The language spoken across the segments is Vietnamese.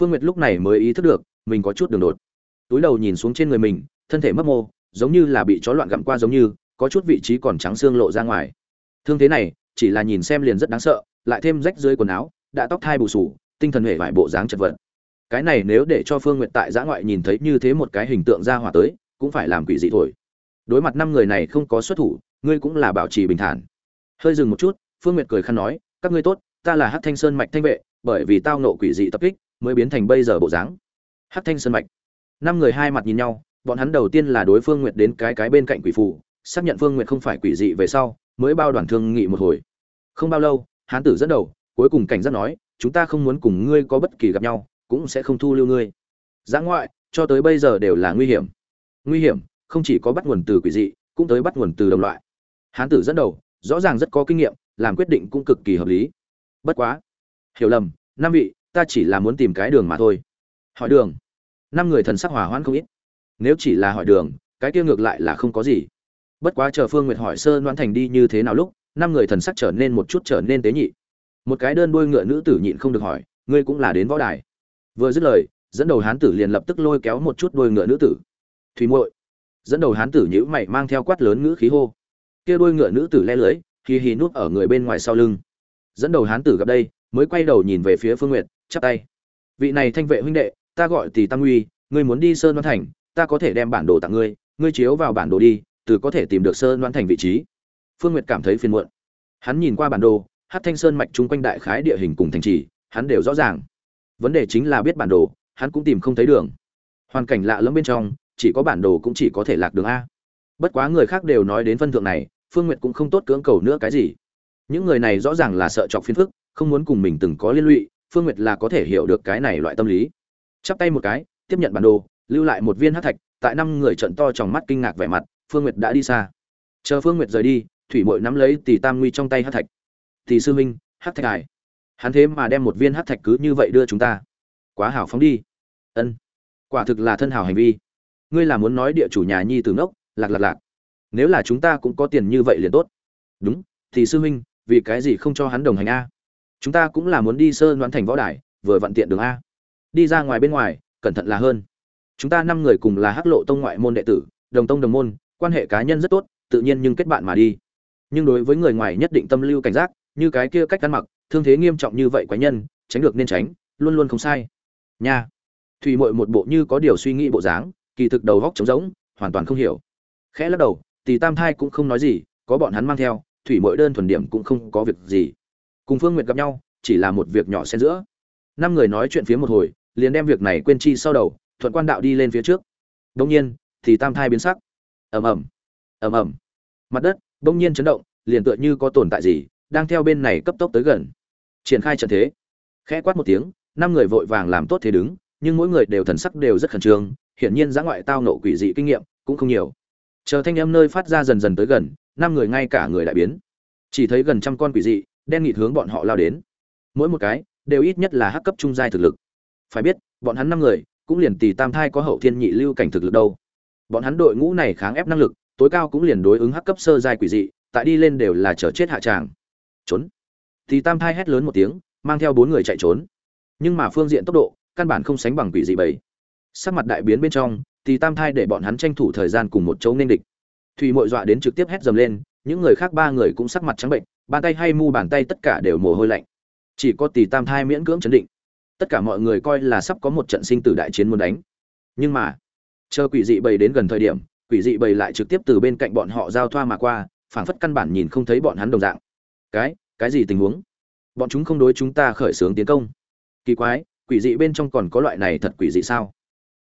phương nguyệt lúc này mới ý thức được, mình có chút đường đột. Túi đầu nhìn xuống trên người mình, thân thể mất mô, giống như là bị chó loạn gặm qua giống như, có chút vị trí còn trắng xương lộ ra ngoài. Thương thế này, chỉ là nhìn xem liền rất đáng sợ, lại thêm rách dưới quần áo, đã tóc thai bù sù, tinh thần hề vải bộ dáng chật vật. Cái này nếu để cho phương nguyệt tại giã ngoại nhìn thấy như thế một cái hình tượng ra hỏa tới, cũng phải làm quỷ dị thôi đối mặt năm người này không có xuất thủ, ngươi cũng là bảo trì bình thản. Hơi dừng một chút, phương nguyệt cười khăn nói, các ngươi tốt, ta là Hắc thanh sơn mạch thanh vệ, bởi vì tao nộ quỷ dị tập kích mới biến thành bây giờ bộ dáng. Hát thanh sơn mạch. Năm người hai mặt nhìn nhau, bọn hắn đầu tiên là đối phương nguyệt đến cái cái bên cạnh quỷ phù, xác nhận phương nguyệt không phải quỷ dị về sau, mới bao đoàn thương nghị một hồi. Không bao lâu, hán tử dẫn đầu, cuối cùng cảnh giác nói, chúng ta không muốn cùng ngươi có bất kỳ gặp nhau, cũng sẽ không thu lưu ngươi. Giã ngoại, cho tới bây giờ đều là nguy hiểm. Nguy hiểm, không chỉ có bắt nguồn từ quỷ dị, cũng tới bắt nguồn từ đồng loại. Hán tử dẫn đầu, rõ ràng rất có kinh nghiệm, làm quyết định cũng cực kỳ hợp lý. Bất quá, hiểu lầm, năm vị ta chỉ là muốn tìm cái đường mà thôi. Hỏi đường. Năm người thần sắc hỏa hoãn không ít. Nếu chỉ là hỏi đường, cái kia ngược lại là không có gì. Bất quá chờ phương nguyệt hỏi sơ đoán thành đi như thế nào lúc, năm người thần sắc trở nên một chút trở nên tế nhị. Một cái đơn đuôi ngựa nữ tử nhịn không được hỏi, ngươi cũng là đến võ đài? Vừa dứt lời, dẫn đầu hán tử liền lập tức lôi kéo một chút đuôi ngựa nữ tử. Thùy muội. Dẫn đầu hán tử nhữ mày mang theo quát lớn ngữ khí hô. Kia đuôi ngựa nữ tử le lưới, hì hì núp ở người bên ngoài sau lưng. Dẫn đầu hán tử gặp đây, mới quay đầu nhìn về phía phương nguyệt chắp tay. Vị này thanh vệ huynh đệ, ta gọi tỷ tam uy, ngươi muốn đi sơn đoan thành, ta có thể đem bản đồ tặng ngươi ngươi chiếu vào bản đồ đi, từ có thể tìm được sơn đoan thành vị trí. Phương nguyệt cảm thấy phiền muộn. Hắn nhìn qua bản đồ, hát thanh sơn mạch chung quanh đại khái địa hình cùng thành trì, hắn đều rõ ràng. Vấn đề chính là biết bản đồ, hắn cũng tìm không thấy đường. Hoàn cảnh lạ lẫm bên trong, chỉ có bản đồ cũng chỉ có thể lạc đường a. Bất quá người khác đều nói đến phân thượng này, phương nguyệt cũng không tốt cưỡng cầu nữa cái gì. Những người này rõ ràng là sợ chọc phiền phức, không muốn cùng mình từng có liên lụy phương nguyệt là có thể hiểu được cái này loại tâm lý. Chắp tay một cái, tiếp nhận bản đồ, lưu lại một viên hát thạch, tại năm người trận to tròng mắt kinh ngạc vẻ mặt, phương nguyệt đã đi xa. Chờ phương nguyệt rời đi, thủy mội nắm lấy tỷ tam nguy trong tay hát thạch. Tỷ sư minh hát thạch ải hắn thế mà đem một viên hát thạch cứ như vậy đưa chúng ta. Quá hảo phóng đi. Ân, quả thực là thân hảo hành vi. Ngươi là muốn nói địa chủ nhà nhi từ ngốc, lạc lạc lạc. Nếu là chúng ta cũng có tiền như vậy liền tốt. Đúng thì sư huynh, vì cái gì không cho hắn đồng hành a? Chúng ta cũng là muốn đi sơ đoán thành võ đài, vừa vận tiện đường a. Đi ra ngoài bên ngoài, cẩn thận là hơn. Chúng ta năm người cùng là hắc lộ tông ngoại môn đệ tử, đồng tông đồng môn, quan hệ cá nhân rất tốt, tự nhiên nhưng kết bạn mà đi. Nhưng đối với người ngoài nhất định tâm lưu cảnh giác, như cái kia cách ăn mặc, thương thế nghiêm trọng như vậy quái nhân, tránh được nên tránh, luôn luôn không sai. Nha. Thủy mội một bộ như có điều suy nghĩ bộ dáng, kỳ thực đầu góc trống rỗng, hoàn toàn không hiểu. Khẽ lắc đầu tỷ tam thai cũng không nói gì, có bọn hắn mang theo, thủy mội đơn thuần điểm cũng không có việc gì cùng phương nguyệt gặp nhau, chỉ là một việc nhỏ xen giữa. Năm người nói chuyện phía một hồi, liền đem việc này quên chi sau đầu, thuận quan đạo đi lên phía trước. Đông nhiên, thì tam thai biến sắc. Ầm ầm ầm ầm. Mặt đất đông nhiên chấn động, liền tựa như có tồn tại gì, đang theo bên này cấp tốc tới gần. Triển khai trận thế. Khẽ quát một tiếng, năm người vội vàng làm tốt thế đứng, nhưng mỗi người đều thần sắc đều rất khẩn trương, hiển nhiên giã ngoại tao nộ quỷ dị kinh nghiệm cũng không nhiều. Chờ thanh âm nơi phát ra dần dần tới gần, năm người ngay cả người đại biến. Chỉ thấy gần trăm con quỷ dị đen nghịt hướng bọn họ lao đến. Mỗi một cái, đều ít nhất là hắc cấp trung giai thực lực. Phải biết, bọn hắn năm người, cũng liền tỷ tam thai có hậu thiên nhị lưu cảnh thực lực đâu. Bọn hắn đội ngũ này kháng ép năng lực, tối cao cũng liền đối ứng hắc cấp sơ giai quỷ dị, tại đi lên đều là chờ chết hạ tràng. Trốn. Thì tam thai hét lớn một tiếng, mang theo bốn người chạy trốn. Nhưng mà phương diện tốc độ, căn bản không sánh bằng quỷ dị bảy. Sắc mặt đại biến bên trong thì tam thai để bọn hắn tranh thủ thời gian cùng một chỗ nên địch. Thủy mội dọa đến trực tiếp hét dầm lên, những người khác ba người cũng sắc mặt trắng bệnh bàn tay hay mu bàn tay tất cả đều mồ hôi lạnh. Chỉ có tỷ tam thai miễn cưỡng chấn định. Tất cả mọi người coi là sắp có một trận sinh tử đại chiến muốn đánh. Nhưng mà, chờ quỷ dị bầy đến gần thời điểm, quỷ dị bầy lại trực tiếp từ bên cạnh bọn họ giao thoa mà qua, phảng phất căn bản nhìn không thấy bọn hắn đồng dạng. Cái cái gì tình huống? Bọn chúng không đối chúng ta khởi xướng tiến công. Kỳ quái, quỷ dị bên trong còn có loại này thật quỷ dị sao?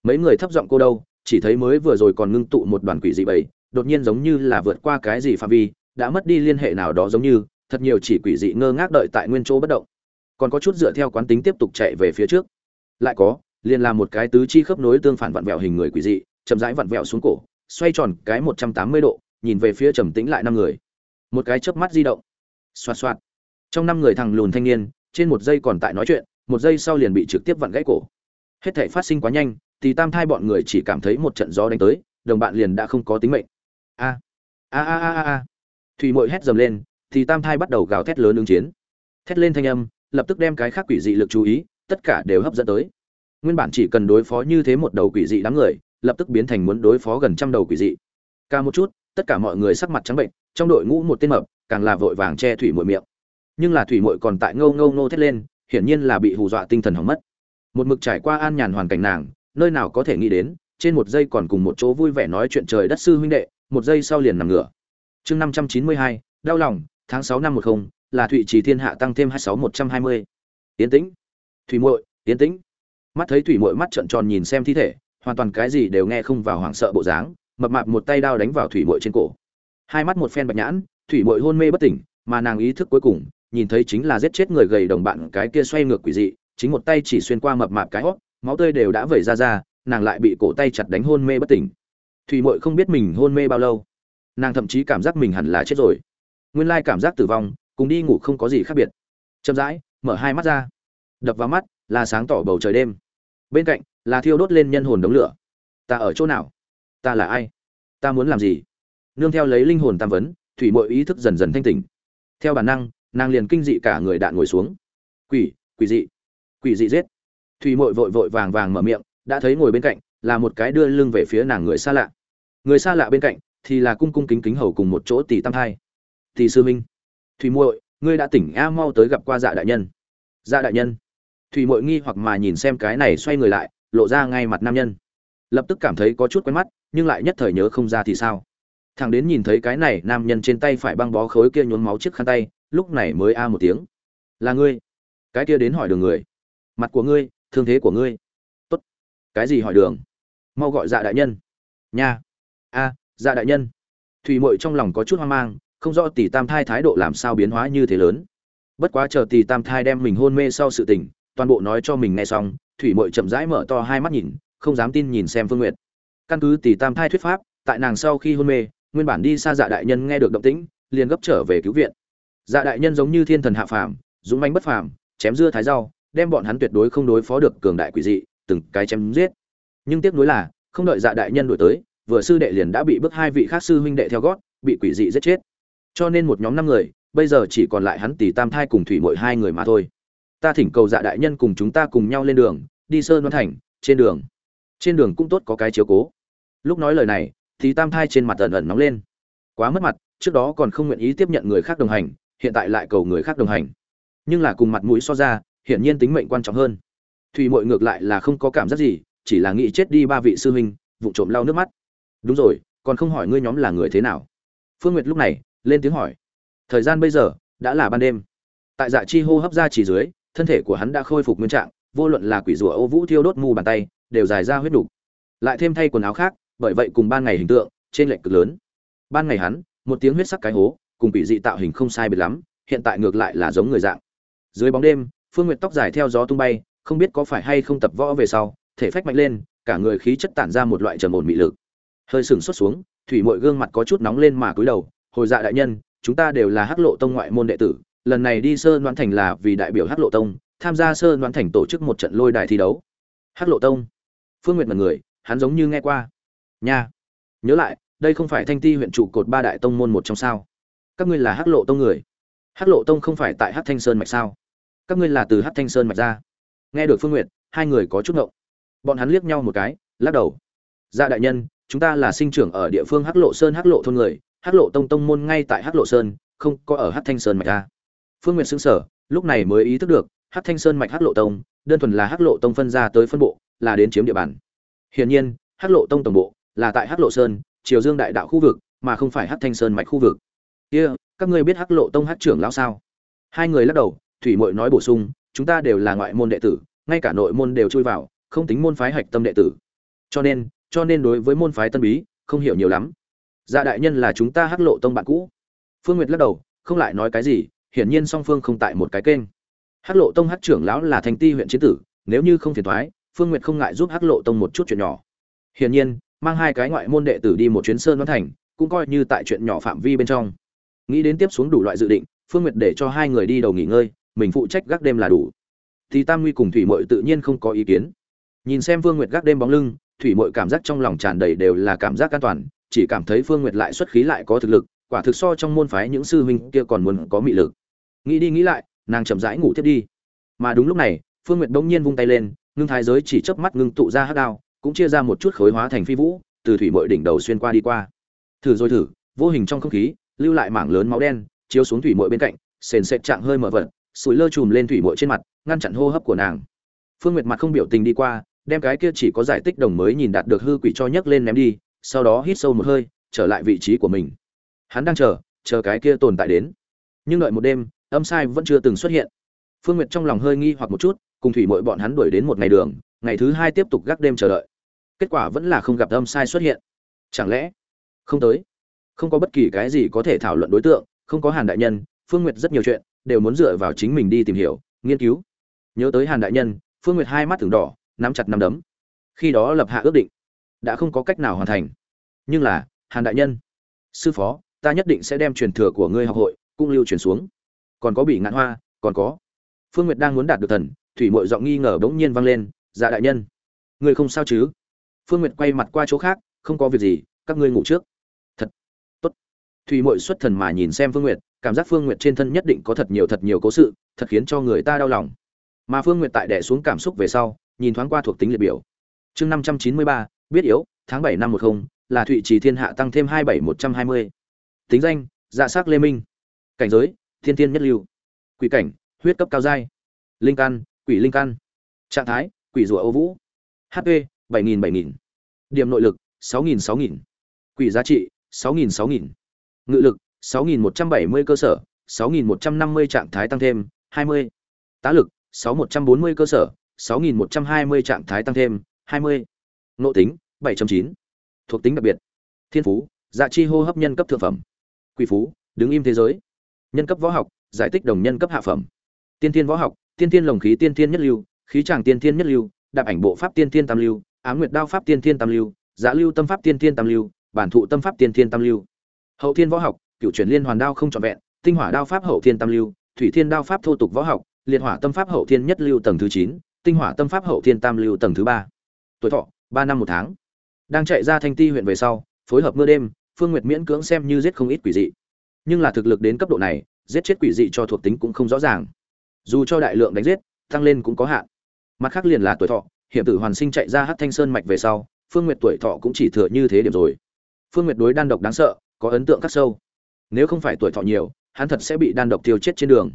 Mấy người thấp giọng cô đâu, chỉ thấy mới vừa rồi còn ngưng tụ một đoàn quỷ dị bầy, đột nhiên giống như là vượt qua cái gì phạm vi, đã mất đi liên hệ nào đó giống như thật nhiều chỉ quỷ dị ngơ ngác đợi tại nguyên chỗ bất động. Còn có chút dựa theo quán tính tiếp tục chạy về phía trước. Lại có, liền là một cái tứ chi khớp nối tương phản vặn vẹo hình người quỷ dị, chậm rãi vặn vẹo xuống cổ, xoay tròn cái một trăm tám mươi độ, nhìn về phía trầm tĩnh lại năm người. Một cái chớp mắt di động. Xoạt xoạt. Trong năm người thằng lùn thanh niên, trên một giây còn tại nói chuyện, một giây sau liền bị trực tiếp vặn gãy cổ. Hết thể phát sinh quá nhanh, thì tam thai bọn người chỉ cảm thấy một trận gió đánh tới, đồng bạn liền đã không có tính mệnh. A. A a a a thủy mội hét dầm lên thì tam thai bắt đầu gào thét lớn ứng chiến. Thét lên thanh âm, lập tức đem cái khác quỷ dị lực chú ý, tất cả đều hấp dẫn tới. Nguyên bản chỉ cần đối phó như thế một đầu quỷ dị đám người, lập tức biến thành muốn đối phó gần trăm đầu quỷ dị. Ca một chút, tất cả mọi người sắc mặt trắng bệnh, trong đội ngũ một tên mập, càng là vội vàng che thủy mội miệng. Nhưng là thủy mội còn tại ngâu ngâu ngô thét lên, hiển nhiên là bị hù dọa tinh thần hỏng mất. Một mực trải qua an nhàn hoàn cảnh nàng, nơi nào có thể nghĩ đến, trên một giây còn cùng một chỗ vui vẻ nói chuyện trời đất sư huynh đệ, một giây sau liền nằm ngửa. Chương năm trăm chín mươi hai, đau lòng tháng sáu năm một không, là thụy trì thiên hạ tăng thêm hai sáu một trăm hai mươi. Tiến tĩnh. Thủy muội, yến tĩnh. Mắt thấy thủy muội mắt trợn tròn nhìn xem thi thể, hoàn toàn cái gì đều nghe không vào hoảng sợ bộ dáng, mập mạp một tay đao đánh vào thủy muội trên cổ. Hai mắt một phen bạch nhãn, thủy muội hôn mê bất tỉnh, mà nàng ý thức cuối cùng, nhìn thấy chính là giết chết người gầy đồng bạn cái kia xoay ngược quỷ dị, chính một tay chỉ xuyên qua mập mạp cái hót, máu tươi đều đã vẩy ra ra, nàng lại bị cổ tay chặt đánh hôn mê bất tỉnh. Thủy muội không biết mình hôn mê bao lâu, nàng thậm chí cảm giác mình hẳn là chết rồi nguyên lai cảm giác tử vong, cùng đi ngủ không có gì khác biệt. Chậm rãi, mở hai mắt ra. Đập vào mắt, là sáng tỏ bầu trời đêm. Bên cạnh, là thiêu đốt lên nhân hồn đống lửa. Ta ở chỗ nào? Ta là ai? Ta muốn làm gì? Nương theo lấy linh hồn tam vấn, thủy mội ý thức dần dần thanh tỉnh. Theo bản năng, nàng liền kinh dị cả người đạn ngồi xuống. Quỷ quỷ dị. Quỷ dị giết. Thủy mội vội vội vàng vàng mở miệng, đã thấy ngồi bên cạnh, là một cái đưa lưng về phía nàng người xa lạ. Người xa lạ bên cạnh, thì là cung cung kính kính hầu cùng một chỗ tỷ tam hai thì sư minh thủy muội, ngươi đã tỉnh a mau tới gặp qua dạ đại nhân. Dạ đại nhân. Thủy muội nghi hoặc mà nhìn xem cái này xoay người lại, lộ ra ngay mặt nam nhân. Lập tức cảm thấy có chút quen mắt, nhưng lại nhất thời nhớ không ra thì sao. Thằng đến nhìn thấy cái này nam nhân trên tay phải băng bó khối kia nhốn máu chiếc khăn tay, lúc này mới a một tiếng. Là ngươi. Cái kia đến hỏi đường người. Mặt của ngươi, thương thế của ngươi. Tốt. Cái gì hỏi đường? Mau gọi dạ đại nhân. Nha. A dạ đại nhân. Thủy mội trong lòng có chút hoang mang không rõ tỷ tam thai thái độ làm sao biến hóa như thế lớn. Bất quá chờ tỷ tam thai đem mình hôn mê sau sự tình, toàn bộ nói cho mình nghe xong, thủy mội chậm rãi mở to hai mắt nhìn, không dám tin nhìn xem phương nguyệt. Căn cứ tỷ tam thai thuyết pháp, tại nàng sau khi hôn mê, nguyên bản đi xa dạ đại nhân nghe được động tĩnh, liền gấp trở về cứu viện. Dạ đại nhân giống như thiên thần hạ phàm, dũng manh bất phàm, chém dưa thái rau, đem bọn hắn tuyệt đối không đối phó được cường đại quỷ dị, từng cái chém giết. Nhưng tiếc nuối là, không đợi dạ đại nhân đuổi tới, vừa sư đệ liền đã bị bức hai vị khác sư huynh đệ theo gót, bị quỷ dị giết chết cho nên một nhóm năm người, bây giờ chỉ còn lại hắn tỷ tam thai cùng thủy mội hai người mà thôi. Ta thỉnh cầu dạ đại nhân cùng chúng ta cùng nhau lên đường, đi sơn văn thành, trên đường. Trên đường cũng tốt có cái chiếu cố. Lúc nói lời này thì tam thai trên mặt ẩn ẩn nóng lên. Quá mất mặt, trước đó còn không nguyện ý tiếp nhận người khác đồng hành, hiện tại lại cầu người khác đồng hành. Nhưng là cùng mặt mũi so ra, hiển nhiên tính mệnh quan trọng hơn. Thủy mội ngược lại là không có cảm giác gì, chỉ là nghĩ chết đi ba vị sư huynh vụ trộm lau nước mắt. Đúng rồi, còn không hỏi ngươi nhóm là người thế nào. Phương nguyệt lúc này lên tiếng hỏi. Thời gian bây giờ, đã là ban đêm. Tại dạ chi hô hấp ra chỉ dưới, thân thể của hắn đã khôi phục nguyên trạng, vô luận là quỷ rùa ô vũ thiêu đốt mù bàn tay, đều dài ra huyết đục lại thêm thay quần áo khác, bởi vậy cùng ban ngày hình tượng trên lệch cực lớn. Ban ngày hắn, một tiếng huyết sắc cái hố, cùng quỷ dị tạo hình không sai biệt lắm, hiện tại ngược lại là giống người dạng. Dưới bóng đêm, phương nguyệt tóc dài theo gió tung bay, không biết có phải hay không tập võ về sau, thể phách mạnh lên, cả người khí chất tản ra một loại trầm ổn mị lực. Hơi sừng xuất xuống, thủy mội gương mặt có chút nóng lên mà cúi đầu hồi dạ đại nhân, chúng ta đều là hắc lộ tông ngoại môn đệ tử, lần này đi sơ đoán thành là vì đại biểu hắc lộ tông, tham gia sơ đoán thành tổ chức một trận lôi đài thi đấu. Hắc lộ tông. Phương nguyệt mật người, hắn giống như nghe qua. Nha. Nhớ lại, đây không phải thanh ti huyện trụ cột ba đại tông môn một trong sao. Các ngươi là hắc lộ tông người. Hắc lộ tông không phải tại hắc thanh sơn mạch sao? Các ngươi là từ hắc thanh sơn mạch ra. Nghe được phương nguyệt, hai người có chút ngộng. Bọn hắn liếc nhau một cái, lắc đầu. Ra đại nhân, chúng ta là sinh trưởng ở địa phương hắc lộ sơn, hắc lộ thôn người hắc lộ tông tông môn ngay tại hắc lộ sơn không có ở hắc thanh sơn mạch ta phương nguyệt xứng sở lúc này mới ý thức được hắc thanh sơn mạch hắc lộ tông đơn thuần là hắc lộ tông phân ra tới phân bộ là đến chiếm địa bàn. Hiển nhiên hắc lộ tông tổng bộ là tại hắc lộ sơn triều dương đại đạo khu vực mà không phải hắc thanh sơn mạch khu vực. Kia、yeah, các ngươi biết hắc lộ tông hắc trưởng lão sao? Hai người lắc đầu thủy mội nói bổ sung chúng ta đều là ngoại môn đệ tử ngay cả nội môn đều chui vào không tính môn phái hạch tâm đệ tử. Cho nên cho nên đối với môn phái tân bí không hiểu nhiều lắm dạ đại nhân là chúng ta hắc lộ tông bạn cũ. Phương nguyệt lắc đầu, không lại nói cái gì, hiển nhiên song phương không tại một cái kênh. Hắc lộ tông hắc trưởng lão là thành ti huyện chiến tử, nếu như không phiền thoái, phương nguyệt không ngại giúp hắc lộ tông một chút chuyện nhỏ. Hiển nhiên, mang hai cái ngoại môn đệ tử đi một chuyến sơn đoán thành, cũng coi như tại chuyện nhỏ phạm vi bên trong. Nghĩ đến tiếp xuống đủ loại dự định, phương nguyệt để cho hai người đi đầu nghỉ ngơi, mình phụ trách gác đêm là đủ. Thì tam nguy cùng thủy mội tự nhiên không có ý kiến. Nhìn xem phương nguyệt gác đêm bóng lưng, thủy mội cảm giác trong lòng tràn đầy đều là cảm giác an toàn chỉ cảm thấy phương nguyệt lại xuất khí lại có thực lực, quả thực so trong môn phái những sư huynh kia còn muốn có mị lực. Nghĩ đi nghĩ lại, nàng chậm rãi ngủ tiếp đi. Mà đúng lúc này, phương nguyệt bỗng nhiên vung tay lên, ngưng thái giới chỉ chớp mắt ngưng tụ ra hắc đao, cũng chia ra một chút khối hóa thành phi vũ, từ thủy mội đỉnh đầu xuyên qua đi qua. Thử rồi thử, vô hình trong không khí, lưu lại mảng lớn máu đen, chiếu xuống thủy mội bên cạnh, sền sệt trạng hơi mở vật, sủi lơ chùm lên thủy mội trên mặt, ngăn chặn hô hấp của nàng. Phương nguyệt mặt không biểu tình đi qua, đem cái kia chỉ có giải tích đồng mới nhìn đạt được hư quỷ cho nhấc lên ném đi sau đó hít sâu một hơi, trở lại vị trí của mình. Hắn đang chờ chờ cái kia tồn tại đến. Nhưng đợi một đêm, âm sai vẫn chưa từng xuất hiện. Phương nguyệt trong lòng hơi nghi hoặc một chút, cùng thủy mội bọn hắn đuổi đến một ngày đường, ngày thứ hai tiếp tục gác đêm chờ đợi. Kết quả vẫn là không gặp âm sai xuất hiện. Chẳng lẽ không tới? Không có bất kỳ cái gì có thể thảo luận đối tượng, không có hàn đại nhân, phương nguyệt rất nhiều chuyện đều muốn dựa vào chính mình đi tìm hiểu, nghiên cứu. Nhớ tới hàn đại nhân, phương nguyệt hai mắt thường đỏ, nắm chặt nắm đấm. Khi đó lập hạ ước định đã không có cách nào hoàn thành. Nhưng là, hàn đại nhân, sư phó, ta nhất định sẽ đem truyền thừa của ngươi học hội cung lưu truyền xuống. Còn có bị ngạn hoa, còn có. Phương nguyệt đang muốn đạt được thần, thủy mội giọng nghi ngờ bỗng nhiên vang lên dạ đại nhân, ngươi không sao chứ? Phương nguyệt quay mặt qua chỗ khác, không có việc gì, các ngươi ngủ trước. Thật, tốt. Thủy mội xuất thần mà nhìn xem phương nguyệt, cảm giác phương nguyệt trên thân nhất định có thật nhiều thật nhiều cố sự, thật khiến cho người ta đau lòng. Mà phương nguyệt tại đẻ xuống cảm xúc về sau, nhìn thoáng qua thuộc tính liệt biểu. Chương năm trăm chín mươi ba biết yếu, tháng bảy năm một không, là thụy trì thiên hạ tăng thêm hai bảy một trăm hai mươi. Tính danh dạ s ắ c lê minh. Cảnh giới, thiên tiên nhất lưu. Quỷ cảnh, huyết cấp cao giai. Linh căn, quỷ linh căn. Trạng thái, quỷ rùa ô vũ. Hp bảy nghìn bảy nghìn. Điểm nội lực, sáu nghìn sáu nghìn. Quỷ giá trị, sáu nghìn sáu nghìn. Ngự lực, sáu nghìn một trăm bảy mươi cơ sở, sáu nghìn một trăm năm mươi trạng thái tăng thêm, hai mươi. Tá lực, sáu một trăm bốn mươi cơ sở, sáu nghìn một trăm hai mươi trạng thái tăng thêm, hai mươi. Nộ tính bảy chín. Thuộc tính đặc biệt. Thiên phú dạ chi hô hấp nhân cấp thượng phẩm. Quỷ phú, đứng im thế giới. Nhân cấp võ học, giải tích đồng nhân cấp hạ phẩm. Tiên thiên võ học, tiên thiên lồng khí tiên thiên nhất lưu, khí tràng tiên thiên nhất lưu, đạp ảnh bộ pháp tiên thiên tam lưu, á nguyệt đao pháp tiên thiên tam lưu giá lưu tâm pháp tiên thiên tam lưu, bản thụ tâm pháp tiên thiên tam lưu. Hậu thiên võ học cựu chuyển liên hoàn đao không trọn vẹn, tinh hỏa đao pháp hậu thiên tam lưu, thủy thiên đao pháp thô tục võ học, liệt hỏa tâm pháp hậu thiên nhất lưu tầng thứ chín, tinh hỏa tâm pháp hậu thiên tam lưu tầng thứ ba. Tuổi thọ, ba năm một tháng đang chạy ra thanh ti huyện về sau, phối hợp mưa đêm, phương nguyệt miễn cưỡng xem như giết không ít quỷ dị. Nhưng là thực lực đến cấp độ này, giết chết quỷ dị cho thuộc tính cũng không rõ ràng. Dù cho đại lượng đánh giết, tăng lên cũng có hạn. Mặt khác liền là tuổi thọ, hiểm tử hoàn sinh chạy ra hát thanh sơn mạch về sau, phương nguyệt tuổi thọ cũng chỉ thừa như thế điểm rồi. Phương nguyệt đối đan độc đáng sợ, có ấn tượng khắc sâu. Nếu không phải tuổi thọ nhiều, hắn thật sẽ bị đan độc tiêu chết trên đường.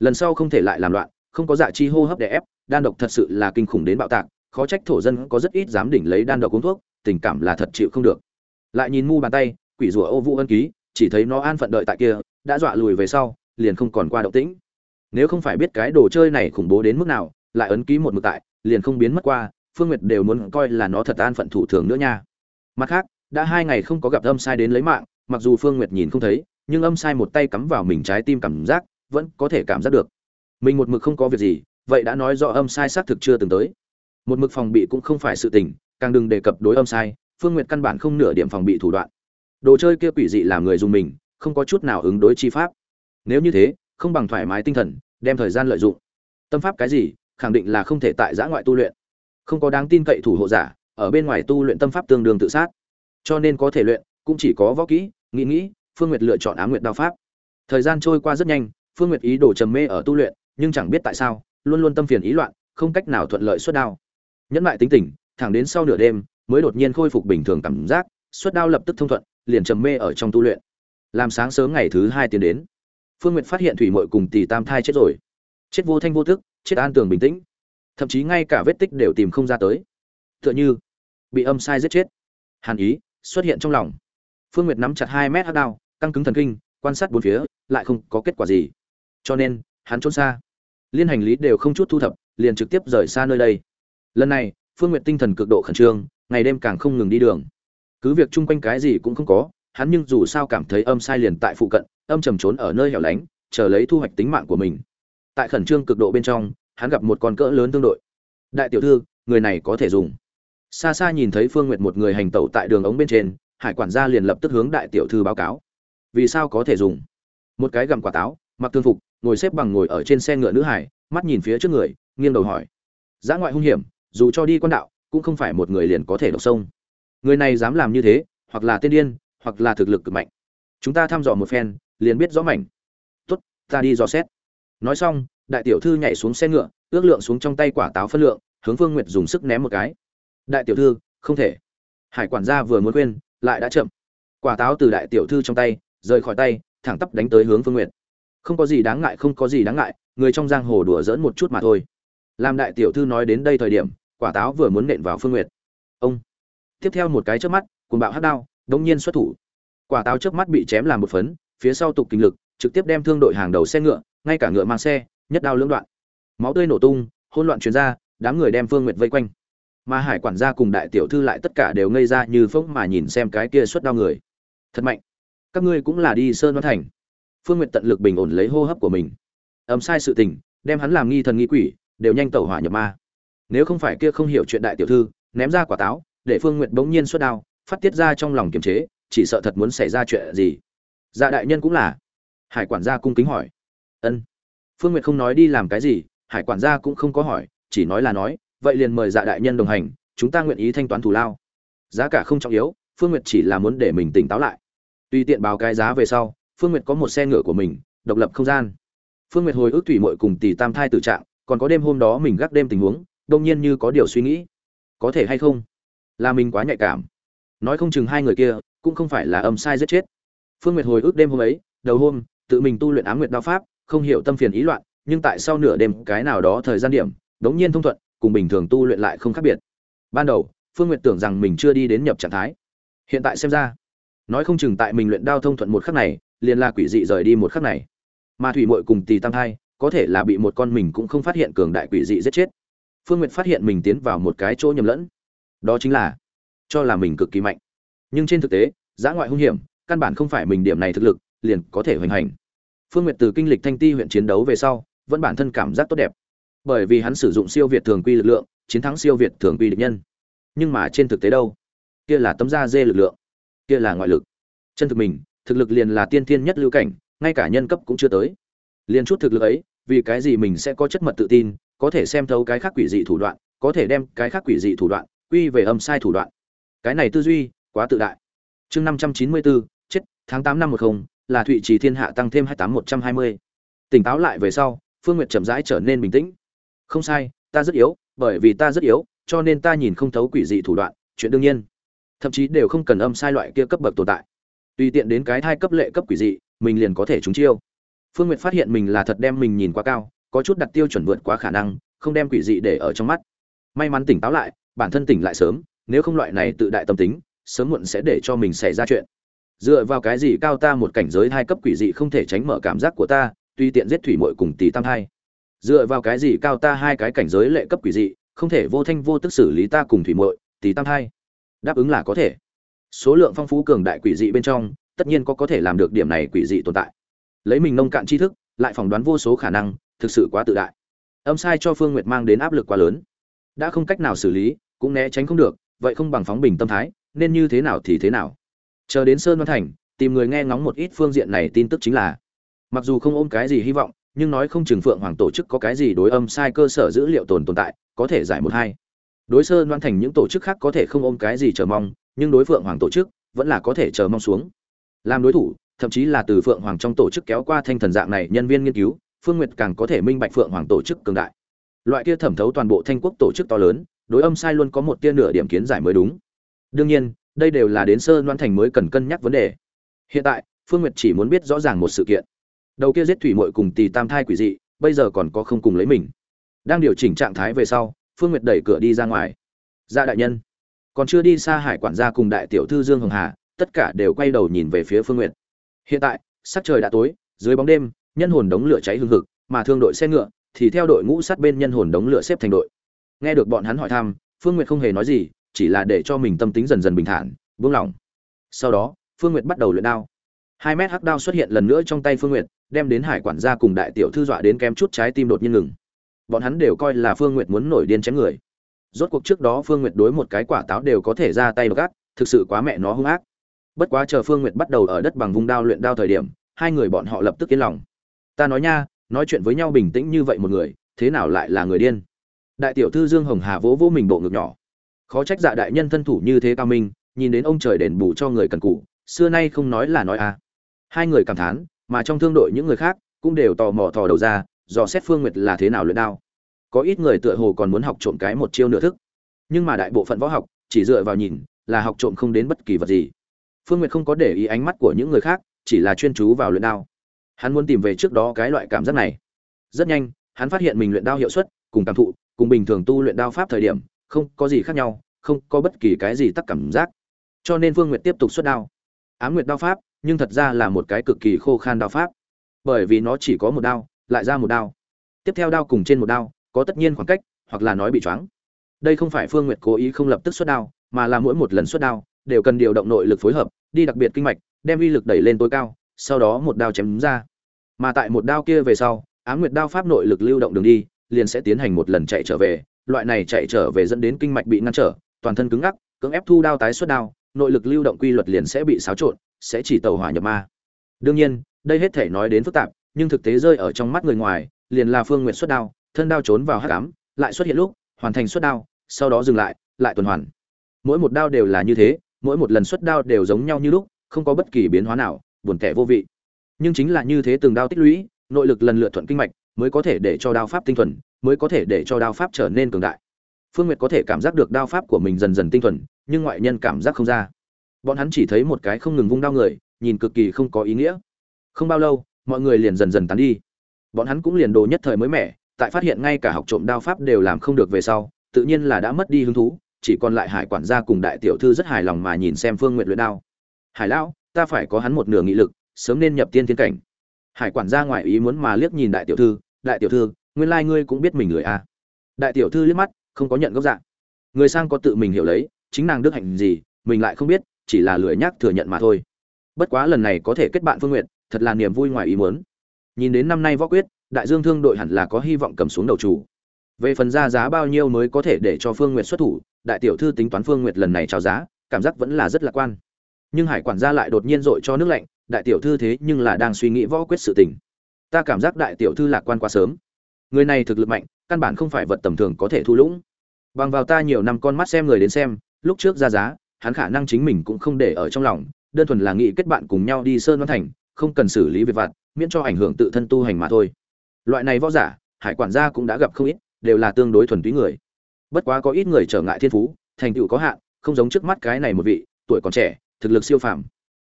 Lần sau không thể lại làm loạn, không có dạ chi hô hấp để ép, đan độc thật sự là kinh khủng đến bạo tạc, khó trách thổ dân có rất ít dám đỉnh lấy đan độc uống thuốc tình cảm là thật chịu không được. Lại nhìn mu bàn tay, quỷ rùa ô vũ ân ký, chỉ thấy nó an phận đợi tại kia, đã dọa lùi về sau, liền không còn qua động tĩnh. Nếu không phải biết cái đồ chơi này khủng bố đến mức nào, lại ấn ký một mực tại, liền không biến mất qua, phương nguyệt đều muốn coi là nó thật an phận thủ thường nữa nha. Mặt khác, đã hai ngày không có gặp âm sai đến lấy mạng, mặc dù phương nguyệt nhìn không thấy, nhưng âm sai một tay cắm vào mình trái tim cảm giác, vẫn có thể cảm giác được. Mình một mực không có việc gì, vậy đã nói rõ âm sai xác thực chưa từng tới. Một mực phòng bị cũng không phải sự tình càng đừng đề cập đối âm sai, phương nguyệt căn bản không nửa điểm phòng bị thủ đoạn. Đồ chơi kia quỷ dị làm người dùng mình, không có chút nào ứng đối chi pháp. Nếu như thế, không bằng thoải mái tinh thần, đem thời gian lợi dụng. Tâm pháp cái gì, khẳng định là không thể tại giã ngoại tu luyện. Không có đáng tin cậy thủ hộ giả, ở bên ngoài tu luyện tâm pháp tương đương tự sát. Cho nên có thể luyện, cũng chỉ có võ kỹ, nghĩ nghĩ, phương nguyệt lựa chọn á nguyệt đao pháp. Thời gian trôi qua rất nhanh, phương nguyệt ý đồ trầm mê ở tu luyện, nhưng chẳng biết tại sao, luôn luôn tâm phiền ý loạn, không cách nào thuận lợi xuất đao. Nhẫn lại tính tình thẳng đến sau nửa đêm, mới đột nhiên khôi phục bình thường cảm giác xuất đao lập tức thông thuận, liền trầm mê ở trong tu luyện. Làm sáng sớm ngày thứ hai tiến đến, phương nguyệt phát hiện thủy mội cùng tỷ tam thai chết rồi. Chết vô thanh vô thức chết an tường bình tĩnh. Thậm chí ngay cả vết tích đều tìm không ra tới. Tựa như bị âm sai giết chết. Hàn ý xuất hiện trong lòng. Phương nguyệt nắm chặt hai mét hát đao, căng cứng thần kinh, quan sát bốn phía, lại không có kết quả gì. Cho nên, hắn trốn xa. Liên hành lý đều không chút thu thập, liền trực tiếp rời xa nơi đây. Lần này phương nguyệt tinh thần cực độ khẩn trương, ngày đêm càng không ngừng đi đường. Cứ việc chung quanh cái gì cũng không có, hắn nhưng dù sao cảm thấy âm sai liền tại phụ cận, âm trầm trốn ở nơi hẻo lánh, chờ lấy thu hoạch tính mạng của mình. Tại khẩn trương cực độ bên trong, hắn gặp một con cỡ lớn tương đội. Đại tiểu thư, người này có thể dùng. Xa xa nhìn thấy phương nguyệt một người hành tẩu tại đường ống bên trên, hải quản gia liền lập tức hướng đại tiểu thư báo cáo. Vì sao có thể dùng? Một cái gặm quả táo, mặc thương phục, ngồi xếp bằng ngồi ở trên xe ngựa nữ hải, mắt nhìn phía trước người, nghiêng đầu hỏi. Giã ngoại hung hiểm dù cho đi quan đạo, cũng không phải một người liền có thể đọc sông. Người này dám làm như thế, hoặc là tiên điên, hoặc là thực lực cực mạnh. Chúng ta thăm dò một phen, liền biết rõ mảnh. Tốt, ta đi dò xét. Nói xong, đại tiểu thư nhảy xuống xe ngựa, ước lượng xuống trong tay quả táo phân lượng, hướng phương nguyệt dùng sức ném một cái. Đại tiểu thư, không thể. Hải quản gia vừa muốn quên lại đã chậm. Quả táo từ đại tiểu thư trong tay, rời khỏi tay, thẳng tắp đánh tới hướng phương nguyệt. Không có gì đáng ngại, không có gì đáng ngại, người trong giang hồ đùa dỡn một chút mà thôi. Làm đại tiểu thư nói đến đây thời điểm quả táo vừa muốn nện vào phương nguyệt. Ông. Tiếp theo một cái chớp mắt cùng bạo hát đao, đống nhiên xuất thủ. Quả táo chớp mắt bị chém làm một phấn, phía sau tục kinh lực, trực tiếp đem thương đội hàng đầu xe ngựa, ngay cả ngựa mang xe, nhất đao lưỡng đoạn. Máu tươi nổ tung, hỗn loạn truyền ra, đám người đem phương nguyệt vây quanh. Mà hải quản gia cùng đại tiểu thư lại tất cả đều ngây ra như phốc mà nhìn xem cái kia xuất đao người. Thật mạnh. Các ngươi cũng là đi sơn văn thành. Phương nguyệt tận lực bình ổn lấy hô hấp của mình. Ấm sai sự tình, đem hắn làm nghi thần nghi quỷ, đều nhanh tẩu hỏa nhập ma nếu không phải kia không hiểu chuyện đại tiểu thư, ném ra quả táo, để phương nguyệt bỗng nhiên xuất đao, phát tiết ra trong lòng kiềm chế, chỉ sợ thật muốn xảy ra chuyện gì. Dạ đại nhân cũng là. Hải quản gia cung kính hỏi. Ân. Phương nguyệt không nói đi làm cái gì, hải quản gia cũng không có hỏi, chỉ nói là nói, vậy liền mời dạ đại nhân đồng hành, chúng ta nguyện ý thanh toán thù lao. Giá cả không trọng yếu, phương nguyệt chỉ là muốn để mình tỉnh táo lại. Tùy tiện báo cái giá về sau, phương nguyệt có một xe ngựa của mình, độc lập không gian. Phương nguyệt hồi ức thủy mội cùng tỷ tam thai tử trạng, còn có đêm hôm đó mình gác đêm tình huống đông nhiên như có điều suy nghĩ. Có thể hay không? Là mình quá nhạy cảm. Nói không chừng hai người kia cũng không phải là âm sai giết chết. Phương nguyệt hồi ức đêm hôm ấy, đầu hôm, tự mình tu luyện ám nguyệt đao pháp, không hiểu tâm phiền ý loạn, nhưng tại sau nửa đêm cái nào đó thời gian điểm, đống nhiên thông thuận, cùng bình thường tu luyện lại không khác biệt. Ban đầu, phương nguyệt tưởng rằng mình chưa đi đến nhập trạng thái. Hiện tại xem ra, nói không chừng tại mình luyện đao thông thuận một khắc này, liền là quỷ dị rời đi một khắc này. Mà thủy mội cùng tì tam hai có thể là bị một con mình cũng không phát hiện cường đại quỷ dị giết chết phương nguyệt phát hiện mình tiến vào một cái chỗ nhầm lẫn. Đó chính là, cho là mình cực kỳ mạnh. Nhưng trên thực tế, giã ngoại hung hiểm, căn bản không phải mình điểm này thực lực, liền có thể hoành hành. Phương nguyệt từ kinh lịch thanh ti huyện chiến đấu về sau, vẫn bản thân cảm giác tốt đẹp. Bởi vì hắn sử dụng siêu việt thường quy lực lượng, chiến thắng siêu việt thường quy địch nhân. Nhưng mà trên thực tế đâu? Kia là tấm da dê lực lượng. Kia là ngoại lực. Chân thực mình, thực lực liền là tiên thiên nhất lưu cảnh, ngay cả nhân cấp cũng chưa tới. Liền chút thực lực ấy, vì cái gì mình sẽ có chất mật tự tin có thể xem thấu cái khác quỷ dị thủ đoạn, có thể đem cái khác quỷ dị thủ đoạn quy về âm sai thủ đoạn. Cái này tư duy quá tự đại. Chương năm trăm chín mươi bốn chết, tháng tám năm một không, là thụy trì thiên hạ tăng thêm hai tám một trăm hai mươi. Tỉnh táo lại về sau, phương nguyệt chậm rãi trở nên bình tĩnh. Không sai, ta rất yếu, bởi vì ta rất yếu, cho nên ta nhìn không thấu quỷ dị thủ đoạn, chuyện đương nhiên. Thậm chí đều không cần âm sai loại kia cấp bậc tồn tại. Tùy tiện đến cái thai cấp lệ cấp quỷ dị, mình liền có thể trúng chiêu. Phương nguyệt phát hiện mình là thật đem mình nhìn quá cao có chút đặt tiêu chuẩn vượt quá khả năng, không đem quỷ dị để ở trong mắt. May mắn tỉnh táo lại, bản thân tỉnh lại sớm, nếu không loại này tự đại tâm tính, sớm muộn sẽ để cho mình xảy ra chuyện. Dựa vào cái gì cao ta một cảnh giới hai cấp quỷ dị không thể tránh mở cảm giác của ta, tuy tiện giết thủy muội cùng tỷ tam hai. Dựa vào cái gì cao ta hai cái cảnh giới lệ cấp quỷ dị, không thể vô thanh vô tức xử lý ta cùng thủy muội, tỷ tam hai? Đáp ứng là có thể. Số lượng phong phú cường đại quỷ dị bên trong, tất nhiên có có thể làm được điểm này quỷ dị tồn tại. Lấy mình nông cạn tri thức, lại phỏng đoán vô số khả năng thực sự quá tự đại. Âm sai cho phương nguyệt mang đến áp lực quá lớn. Đã không cách nào xử lý, cũng né tránh không được, vậy không bằng phóng bình tâm thái, nên như thế nào thì thế nào. Chờ đến sơn văn thành, tìm người nghe ngóng một ít phương diện này tin tức chính là, mặc dù không ôm cái gì hy vọng, nhưng nói không chừng phượng hoàng tổ chức có cái gì đối âm sai cơ sở dữ liệu tồn tồn tại, có thể giải một hai. Đối sơn văn thành những tổ chức khác có thể không ôm cái gì chờ mong, nhưng đối phượng hoàng tổ chức, vẫn là có thể chờ mong xuống. Làm đối thủ, thậm chí là từ phượng hoàng trong tổ chức kéo qua thanh thần dạng này nhân viên nghiên cứu phương nguyệt càng có thể minh bạch phượng hoàng tổ chức cường đại. Loại kia thẩm thấu toàn bộ thanh quốc tổ chức to lớn, đối âm sai luôn có một tia nửa điểm kiến giải mới đúng. Đương nhiên, đây đều là đến sơ loan thành mới cần cân nhắc vấn đề. Hiện tại, phương nguyệt chỉ muốn biết rõ ràng một sự kiện. Đầu kia giết thủy mội cùng tì tam thai quỷ dị, bây giờ còn có không cùng lấy mình. Đang điều chỉnh trạng thái về sau, phương nguyệt đẩy cửa đi ra ngoài. Ra dạ đại nhân, còn chưa đi xa hải quản gia cùng đại tiểu thư dương hồng hà, tất cả đều quay đầu nhìn về phía phương nguyệt. Hiện tại, sắc trời đã tối, dưới bóng đêm nhân hồn đống lửa cháy hừng hực, mà thương đội xe ngựa thì theo đội ngũ sát bên nhân hồn đống lửa xếp thành đội. Nghe được bọn hắn hỏi thăm, phương nguyệt không hề nói gì, chỉ là để cho mình tâm tính dần dần bình thản, buông lỏng. Sau đó, phương nguyệt bắt đầu luyện đao. Hai mét hắc đao xuất hiện lần nữa trong tay phương nguyệt, đem đến hải quản gia cùng đại tiểu thư dọa đến kém chút trái tim đột nhiên ngừng. Bọn hắn đều coi là phương nguyệt muốn nổi điên chém người. Rốt cuộc trước đó phương nguyệt đối một cái quả táo đều có thể ra tay gắt thực sự quá mẹ nó hung ác. Bất quá chờ phương nguyệt bắt đầu ở đất bằng vùng đao luyện đao thời điểm, hai người bọn họ lập tức yên lòng ta nói nha, nói chuyện với nhau bình tĩnh như vậy một người, thế nào lại là người điên? Đại tiểu thư dương hồng hà vỗ vỗ mình bộ ngực nhỏ. Khó trách dạ đại nhân thân thủ như thế cao minh, nhìn đến ông trời đền bù cho người cần cụ xưa nay không nói là nói à hai người cảm thán, mà trong thương đội những người khác cũng đều tò mò thò đầu ra, dò xét phương nguyệt là thế nào luyện đao. Có ít người tựa hồ còn muốn học trộm cái một chiêu nửa thức. Nhưng mà đại bộ phận võ học chỉ dựa vào nhìn, là học trộm không đến bất kỳ vật gì. Phương nguyệt không có để ý ánh mắt của những người khác, chỉ là chuyên chú vào luyện đao hắn muốn tìm về trước đó cái loại cảm giác này. Rất nhanh, hắn phát hiện mình luyện đao hiệu suất, cùng cảm thụ, cùng bình thường tu luyện đao pháp thời điểm, không có gì khác nhau, không có bất kỳ cái gì tắc cảm giác. Cho nên vương nguyệt tiếp tục xuất đao. Ám nguyệt đao pháp, nhưng thật ra là một cái cực kỳ khô khan đao pháp. Bởi vì nó chỉ có một đao, lại ra một đao. Tiếp theo đao cùng trên một đao, có tất nhiên khoảng cách, hoặc là nói bị choáng. Đây không phải phương nguyệt cố ý không lập tức xuất đao, mà là mỗi một lần xuất đao, đều cần điều động nội lực phối hợp, đi đặc biệt kinh mạch, đem uy lực đẩy lên tối cao, sau đó một đao chém ra mà tại một đao kia về sau, ám nguyệt đao pháp nội lực lưu động đường đi, liền sẽ tiến hành một lần chạy trở về. Loại này chạy trở về dẫn đến kinh mạch bị ngăn trở, toàn thân cứng ngắc, cưỡng ép thu đao tái xuất đao, nội lực lưu động quy luật liền sẽ bị xáo trộn, sẽ chỉ tàu hỏa nhập ma. Đương nhiên, đây hết thể nói đến phức tạp, nhưng thực tế rơi ở trong mắt người ngoài, liền là phương nguyện xuất đao, thân đao trốn vào hắc ám, lại xuất hiện lúc, hoàn thành xuất đao, sau đó dừng lại lại tuần hoàn. Mỗi một đao đều là như thế, mỗi một lần xuất đao đều giống nhau như lúc, không có bất kỳ biến hóa nào, buồn tẻ vô vị nhưng chính là như thế từng đao tích lũy, nội lực lần lượt thuận kinh mạch, mới có thể để cho đao pháp tinh thuần, mới có thể để cho đao pháp trở nên cường đại. Phương nguyệt có thể cảm giác được đao pháp của mình dần dần tinh thuần, nhưng ngoại nhân cảm giác không ra. Bọn hắn chỉ thấy một cái không ngừng vung đao người, nhìn cực kỳ không có ý nghĩa. Không bao lâu, mọi người liền dần dần tán đi. Bọn hắn cũng liền đồ nhất thời mới mẻ, tại phát hiện ngay cả học trộm đao pháp đều làm không được về sau, tự nhiên là đã mất đi hứng thú, chỉ còn lại hải quản gia cùng đại tiểu thư rất hài lòng mà nhìn xem phương nguyện luyện đao. Hải lão, ta phải có hắn một nửa nghị lực sớm nên nhập tiên thiên cảnh. Hải quản gia ngoại ý muốn mà liếc nhìn đại tiểu thư, đại tiểu thư, nguyên lai ngươi cũng biết mình người a à. đại tiểu thư liếc mắt, không có nhận gốc dạng người sang có tự mình hiểu lấy, chính nàng đức hạnh gì, mình lại không biết, chỉ là lười nhác thừa nhận mà thôi. Bất quá lần này có thể kết bạn phương nguyện thật là niềm vui ngoài ý muốn. Nhìn đến năm nay võ quyết, đại dương thương đội hẳn là có hy vọng cầm xuống đầu chủ. Về phần ra giá bao nhiêu mới có thể để cho phương nguyệt xuất thủ, đại tiểu thư tính toán phương nguyệt lần này trao giá, cảm giác vẫn là rất lạc quan. Nhưng hải quản gia lại đột nhiên dội cho nước lạnh đại tiểu thư thế nhưng là đang suy nghĩ võ quyết sự tình. Ta cảm giác đại tiểu thư lạc quan quá sớm. Người này thực lực mạnh, căn bản không phải vật tầm thường có thể thu lũng. Bằng vào ta nhiều năm con mắt xem người đến xem, lúc trước ra giá, hắn khả năng chính mình cũng không để ở trong lòng, đơn thuần là nghĩ kết bạn cùng nhau đi sơn văn thành, không cần xử lý việc vặt, miễn cho ảnh hưởng tự thân tu hành mà thôi. Loại này võ giả, hải quản gia cũng đã gặp không ít, đều là tương đối thuần túy người. Bất quá có ít người trở ngại thiên phú, thành tựu có hạn, không giống trước mắt cái này một vị, tuổi còn trẻ, thực lực siêu phàm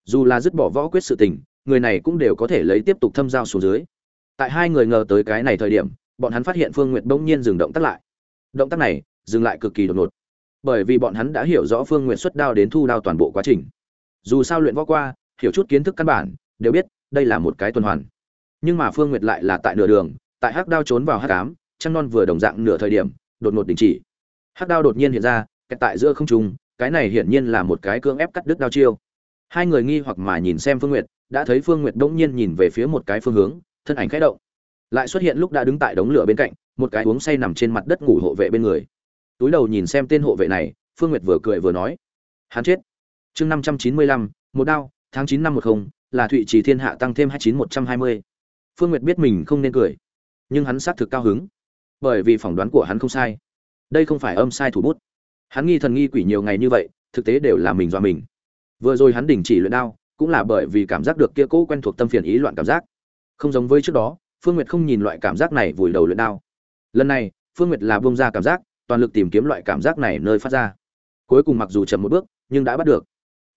dù là dứt bỏ võ quyết sự tình, người này cũng đều có thể lấy tiếp tục thâm giao xuống dưới. Tại hai người ngờ tới cái này thời điểm, bọn hắn phát hiện phương nguyệt bỗng nhiên dừng động tác lại. Động tác này, dừng lại cực kỳ đột ngột. Bởi vì bọn hắn đã hiểu rõ phương nguyệt xuất đao đến thu đao toàn bộ quá trình. Dù sao luyện võ qua, hiểu chút kiến thức căn bản, đều biết, đây là một cái tuần hoàn. Nhưng mà phương nguyệt lại là tại nửa đường, tại hắc đao trốn vào hắc ám, trăng non vừa đồng dạng nửa thời điểm, đột ngột đình chỉ. Hắc đao đột nhiên hiện ra, kẹt tại giữa không trung, cái này hiển nhiên là một cái cưỡng ép cắt đứt đao chiêu hai người nghi hoặc mà nhìn xem phương nguyệt, đã thấy phương nguyệt bỗng nhiên nhìn về phía một cái phương hướng, thân ảnh khẽ động. Lại xuất hiện lúc đã đứng tại đống lửa bên cạnh, một cái uống say nằm trên mặt đất ngủ hộ vệ bên người. Túi đầu nhìn xem tên hộ vệ này, phương nguyệt vừa cười vừa nói. Hắn chết. Chương năm trăm chín mươi lăm, một đao, tháng chín năm một không, là thụy trì thiên hạ tăng thêm hai chín một trăm hai mươi. Phương nguyệt biết mình không nên cười, nhưng hắn xác thực cao hứng. Bởi vì phỏng đoán của hắn không sai. Đây không phải âm sai thủ bút. Hắn nghi thần nghi quỷ nhiều ngày như vậy, thực tế đều là mình do mình vừa rồi hắn đình chỉ luyện đao, cũng là bởi vì cảm giác được kia cũ quen thuộc tâm phiền ý loạn cảm giác. Không giống với trước đó, phương nguyệt không nhìn loại cảm giác này vùi đầu luyện đao. Lần này, phương nguyệt là bông ra cảm giác, toàn lực tìm kiếm loại cảm giác này nơi phát ra. Cuối cùng mặc dù chậm một bước, nhưng đã bắt được.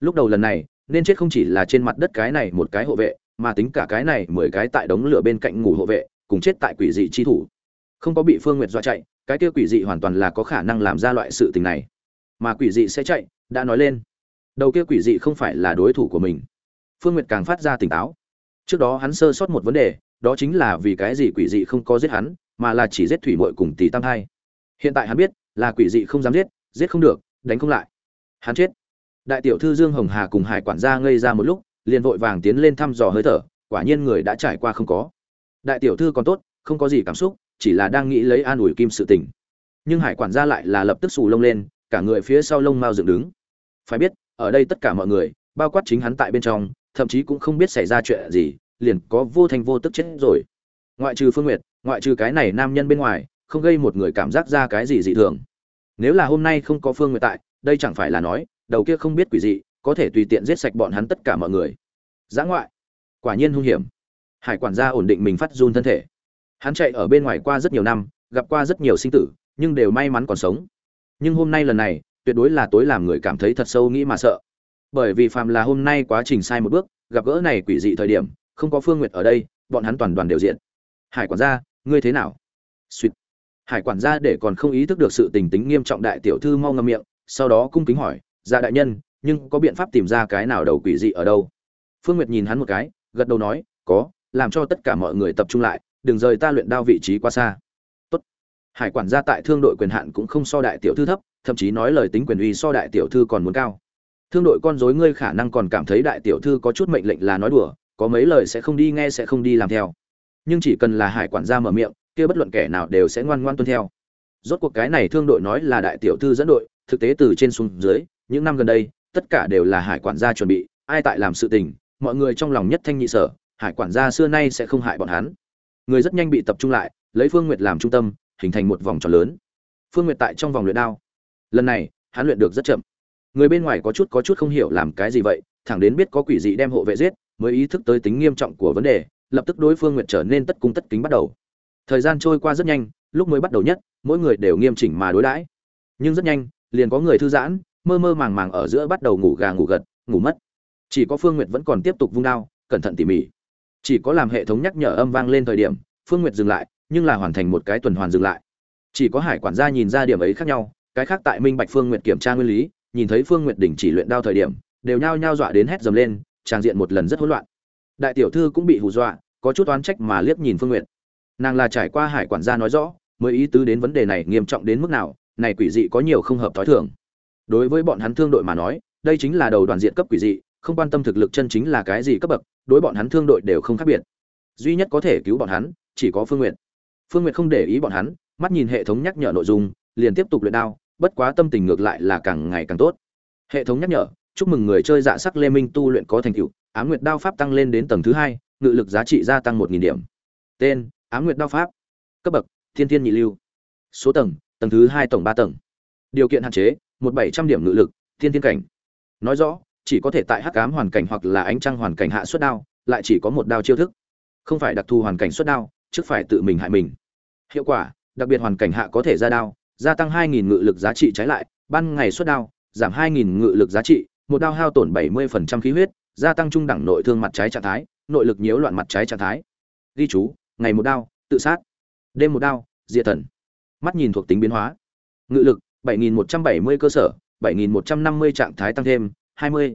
Lúc đầu lần này, nên chết không chỉ là trên mặt đất cái này một cái hộ vệ, mà tính cả cái này mười cái tại đống lửa bên cạnh ngủ hộ vệ, cùng chết tại quỷ dị chi thủ. Không có bị phương nguyệt dọa chạy, cái kia quỷ dị hoàn toàn là có khả năng làm ra loại sự tình này. Mà quỷ dị sẽ chạy, đã nói lên đầu kia quỷ dị không phải là đối thủ của mình. Phương nguyệt càng phát ra tỉnh táo. Trước đó hắn sơ sót một vấn đề, đó chính là vì cái gì quỷ dị không có giết hắn, mà là chỉ giết thủy mội cùng tỷ tam thai. Hiện tại hắn biết, là quỷ dị không dám giết giết không được, đánh không lại. Hắn chết. Đại tiểu thư dương hồng hà cùng hải quản gia ngây ra một lúc, liền vội vàng tiến lên thăm dò hơi thở, quả nhiên người đã trải qua không có. Đại tiểu thư còn tốt, không có gì cảm xúc, chỉ là đang nghĩ lấy an ủi kim sự tình. Nhưng hải quản gia lại là lập tức xù lông lên, cả người phía sau lông mao dựng đứng. Phải biết ở đây tất cả mọi người, bao quát chính hắn tại bên trong, thậm chí cũng không biết xảy ra chuyện gì, liền có vô thành vô tức chết rồi. Ngoại trừ phương nguyệt, ngoại trừ cái này nam nhân bên ngoài, không gây một người cảm giác ra cái gì dị thường. Nếu là hôm nay không có phương nguyệt tại, đây chẳng phải là nói, đầu kia không biết quỷ dị, có thể tùy tiện giết sạch bọn hắn tất cả mọi người. Giã ngoại, quả nhiên hung hiểm. Hải quản gia ổn định mình phát run thân thể. Hắn chạy ở bên ngoài qua rất nhiều năm, gặp qua rất nhiều sinh tử, nhưng đều may mắn còn sống. Nhưng hôm nay lần này tuyệt đối là tối làm người cảm thấy thật sâu nghĩ mà sợ. Bởi vì phàm là hôm nay quá trình sai một bước, gặp gỡ này quỷ dị thời điểm, không có phương nguyệt ở đây, bọn hắn toàn đoàn đều diện. Hải quản gia, ngươi thế nào? Suýt hải quản gia để còn không ý thức được sự tình tính nghiêm trọng đại tiểu thư mau ngâm miệng, sau đó cung kính hỏi ra dạ đại nhân, nhưng có biện pháp tìm ra cái nào đầu quỷ dị ở đâu? Phương nguyệt nhìn hắn một cái, gật đầu nói, có, làm cho tất cả mọi người tập trung lại, đừng rời ta luyện đao vị trí quá xa. Tốt. hải quản gia tại thương đội quyền hạn cũng không so đại tiểu thư thấp thậm chí nói lời tính quyền uy so đại tiểu thư còn muốn cao. Thương đội con dối ngươi khả năng còn cảm thấy đại tiểu thư có chút mệnh lệnh là nói đùa, có mấy lời sẽ không đi nghe sẽ không đi làm theo. Nhưng chỉ cần là hải quản gia mở miệng, kia bất luận kẻ nào đều sẽ ngoan ngoan tuân theo. Rốt cuộc cái này thương đội nói là đại tiểu thư dẫn đội, thực tế từ trên xuống dưới, những năm gần đây, tất cả đều là hải quản gia chuẩn bị, ai tại làm sự tình, mọi người trong lòng nhất thanh nhị sở, hải quản gia xưa nay sẽ không hại bọn hắn. Người rất nhanh bị tập trung lại, lấy phương nguyệt làm trung tâm, hình thành một vòng tròn lớn. Phương nguyệt tại trong vòng luyện đao lần này, hắn luyện được rất chậm. Người bên ngoài có chút có chút không hiểu làm cái gì vậy, thẳng đến biết có quỷ dị đem hộ vệ giết, mới ý thức tới tính nghiêm trọng của vấn đề, lập tức đối phương nguyện trở nên tất cung tất kính bắt đầu. Thời gian trôi qua rất nhanh, lúc mới bắt đầu nhất, mỗi người đều nghiêm chỉnh mà đối đãi. Nhưng rất nhanh, liền có người thư giãn, mơ mơ màng màng ở giữa bắt đầu ngủ gà ngủ gật, ngủ mất. Chỉ có phương nguyệt vẫn còn tiếp tục vung đao, cẩn thận tỉ mỉ. Chỉ có làm hệ thống nhắc nhở âm vang lên thời điểm, phương nguyệt dừng lại, nhưng là hoàn thành một cái tuần hoàn dừng lại. Chỉ có hải quản gia nhìn ra điểm ấy khác nhau cái khác tại minh bạch phương nguyệt kiểm tra nguyên lý, nhìn thấy phương nguyệt đình chỉ luyện đao thời điểm, đều nhao nhao dọa đến hét dầm lên trang diện một lần rất hỗn loạn. Đại tiểu thư cũng bị hù dọa, có chút oán trách mà liếc nhìn phương nguyệt. Nàng là trải qua hải quản gia nói rõ, mới ý tứ đến vấn đề này nghiêm trọng đến mức nào, này quỷ dị có nhiều không hợp thói thường. Đối với bọn hắn thương đội mà nói, đây chính là đầu đoàn diện cấp quỷ dị, không quan tâm thực lực chân chính là cái gì cấp bậc, đối bọn hắn thương đội đều không khác biệt. Duy nhất có thể cứu bọn hắn, chỉ có phương nguyện phương nguyện không để ý bọn hắn, mắt nhìn hệ thống nhắc nhở nội dung, liền tiếp tục luyện đao bất quá tâm tình ngược lại là càng ngày càng tốt. Hệ thống nhắc nhở, chúc mừng người chơi dạ sắc lê minh tu luyện có thành tựu ám nguyệt đao pháp tăng lên đến tầng thứ hai, ngự lực giá trị gia tăng một nghìn điểm. Tên ám nguyệt đao pháp. Cấp bậc, thiên thiên nhị lưu. Số tầng tầng thứ hai tổng ba tầng. Điều kiện hạn chế, một bảy trăm điểm ngự lực, thiên thiên cảnh. Nói rõ, chỉ có thể tại hắc ám hoàn cảnh hoặc là ánh trăng hoàn cảnh hạ xuất đao, lại chỉ có một đao chiêu thức. Không phải đặc thù hoàn cảnh xuất đao, trước phải tự mình hại mình. Hiệu quả, đặc biệt hoàn cảnh hạ có thể ra đao gia tăng hai nghìn ngự lực giá trị trái lại, ban ngày xuất đao, giảm hai nghìn ngự lực giá trị, một đao hao tổn bảy mươi phần trăm khí huyết, gia tăng trung đẳng nội thương mặt trái trạng thái, nội lực nhiễu loạn mặt trái trạng thái. Ghi chú, ngày một đao, tự sát. Đêm một đao, diệt thần. Mắt nhìn thuộc tính biến hóa. Ngự lực 7170 cơ sở 7150 trạng thái tăng thêm 20.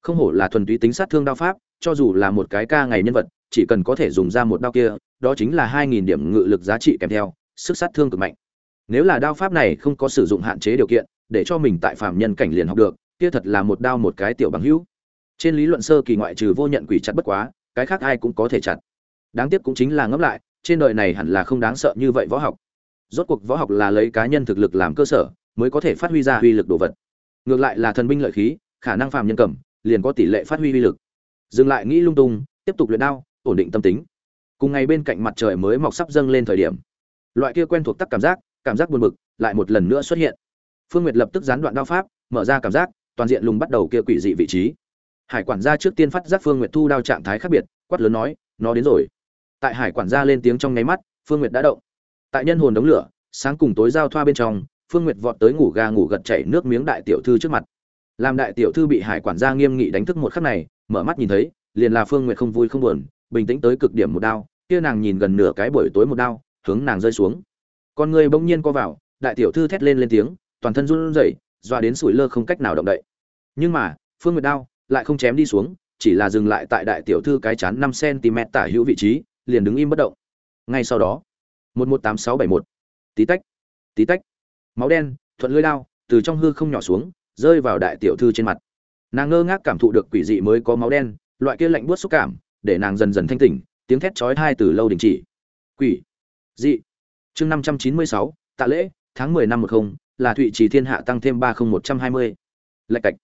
không hổ là thuần túy tính sát thương đao pháp, cho dù là một cái ca ngày nhân vật, chỉ cần có thể dùng ra một đao kia, đó chính là 2000 điểm ngự lực giá trị kèm theo, sức sát thương cực mạnh nếu là đao pháp này không có sử dụng hạn chế điều kiện, để cho mình tại phạm nhân cảnh liền học được, kia thật là một đao một cái tiểu bằng hữu. Trên lý luận sơ kỳ ngoại trừ vô nhận quỷ chặt bất quá, cái khác ai cũng có thể chặt. Đáng tiếc cũng chính là ngẫm lại, trên đời này hẳn là không đáng sợ như vậy võ học. Rốt cuộc võ học là lấy cá nhân thực lực làm cơ sở, mới có thể phát huy ra uy lực đồ vật. Ngược lại là thần binh lợi khí, khả năng phàm nhân cầm, liền có tỷ lệ phát huy uy lực. Dừng lại nghĩ lung tung, tiếp tục luyện đao, ổn định tâm tính. Cùng ngày bên cạnh mặt trời mới mọc sắp dâng lên thời điểm. Loại kia quen thuộc tắc cảm giác cảm giác buồn bực lại một lần nữa xuất hiện. Phương nguyệt lập tức gián đoạn đao pháp, mở ra cảm giác, toàn diện lùng bắt đầu kia quỷ dị vị trí. Hải quản gia trước tiên phát giác phương nguyệt thu đao trạng thái khác biệt, quát lớn nói, nó đến rồi. Tại hải quản gia lên tiếng trong nháy mắt, phương nguyệt đã động. Tại nhân hồn đống lửa, sáng cùng tối giao thoa bên trong, phương nguyệt vọt tới ngủ ga ngủ gật chảy nước miếng đại tiểu thư trước mặt. Làm đại tiểu thư bị hải quản gia nghiêm nghị đánh thức một khắc này, mở mắt nhìn thấy, liền là phương nguyệt không vui không buồn, bình tĩnh tới cực điểm một đao, kia nàng nhìn gần nửa cái buổi tối một đao, hướng nàng rơi xuống con người bỗng nhiên co vào, đại tiểu thư thét lên lên tiếng, toàn thân run rẩy doa đến sủi lơ không cách nào động đậy. Nhưng mà, phương nguyệt đao lại không chém đi xuống, chỉ là dừng lại tại đại tiểu thư cái chán năm cm tả hữu vị trí, liền đứng im bất động. Ngay sau đó, một một tám sáu bảy một. Tí tách tí tách. Máu đen, thuận lưỡi đao, từ trong hư không nhỏ xuống, rơi vào đại tiểu thư trên mặt. Nàng ngơ ngác cảm thụ được quỷ dị mới có máu đen, loại kia lạnh buốt xúc cảm, để nàng dần dần thanh tỉnh, tiếng thét chói tai từ lâu đình chỉ. Quỷ dị chương năm trăm chín mươi sáu, tạ lễ, tháng mười năm một không, là thụy trì thiên hạ tăng thêm ba không một trăm hai mươi lạch cạch.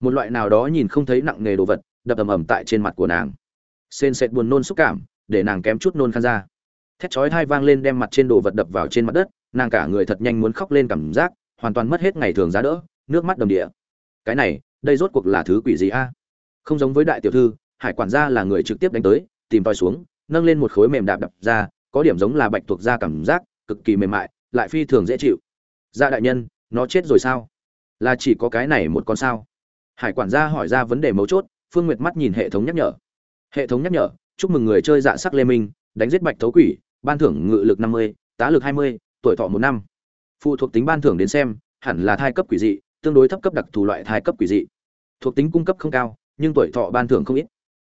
Một loại nào đó nhìn không thấy nặng nề đồ vật, đập ầm ầm tại trên mặt của nàng. Sên sệt buồn nôn xúc cảm, để nàng kém chút nôn khan ra. Thét chói hai vang lên đem mặt trên đồ vật đập vào trên mặt đất, nàng cả người thật nhanh muốn khóc lên cảm giác, hoàn toàn mất hết ngày thường giá đỡ, nước mắt đầm địa. Cái này, đây rốt cuộc là thứ quỷ gì a? Không giống với đại tiểu thư, hải quản gia là người trực tiếp đánh tới, tìm tòi xuống, nâng lên một khối mềm đạp đập ra, có điểm giống là bạch tuộc ra cảm giác cực kỳ mềm mại, lại phi thường dễ chịu. Dạ đại nhân, nó chết rồi sao? Là chỉ có cái này một con sao? Hải quản gia hỏi ra vấn đề mấu chốt, phương nguyệt mắt nhìn hệ thống nhắc nhở. Hệ thống nhắc nhở, chúc mừng người chơi dạ sắc lê minh, đánh giết bạch thấu quỷ, ban thưởng ngự lực năm mươi, tá lực hai mươi, tuổi thọ một năm. Phụ thuộc tính ban thưởng đến xem, hẳn là thai cấp quỷ dị, tương đối thấp cấp đặc thù loại thai cấp quỷ dị. Thuộc tính cung cấp không cao, nhưng tuổi thọ ban thưởng không ít.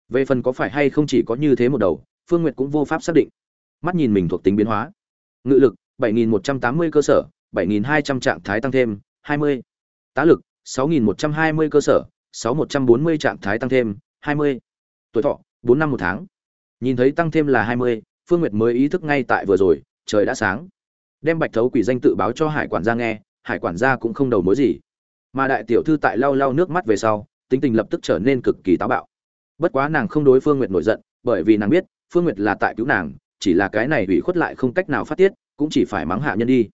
Về phần có phải hay không chỉ có như thế một đầu, phương nguyệt cũng vô pháp xác định. Mắt nhìn mình thuộc tính biến hóa ngự lực 7.180 cơ sở 7.200 trạng thái tăng thêm 20. tá lực 6.120 cơ sở 6.140 trạng thái tăng thêm 20. tuổi thọ 4 năm một tháng nhìn thấy tăng thêm là 20, phương nguyệt mới ý thức ngay tại vừa rồi trời đã sáng đem bạch thấu quỷ danh tự báo cho hải quản gia nghe hải quản gia cũng không đầu mối gì mà đại tiểu thư tại lau lau nước mắt về sau tính tình lập tức trở nên cực kỳ táo bạo bất quá nàng không đối phương nguyệt nổi giận bởi vì nàng biết phương nguyệt là tại cứu nàng chỉ là cái này ủy khuất lại không cách nào phát tiết, cũng chỉ phải mắng hạ nhân đi.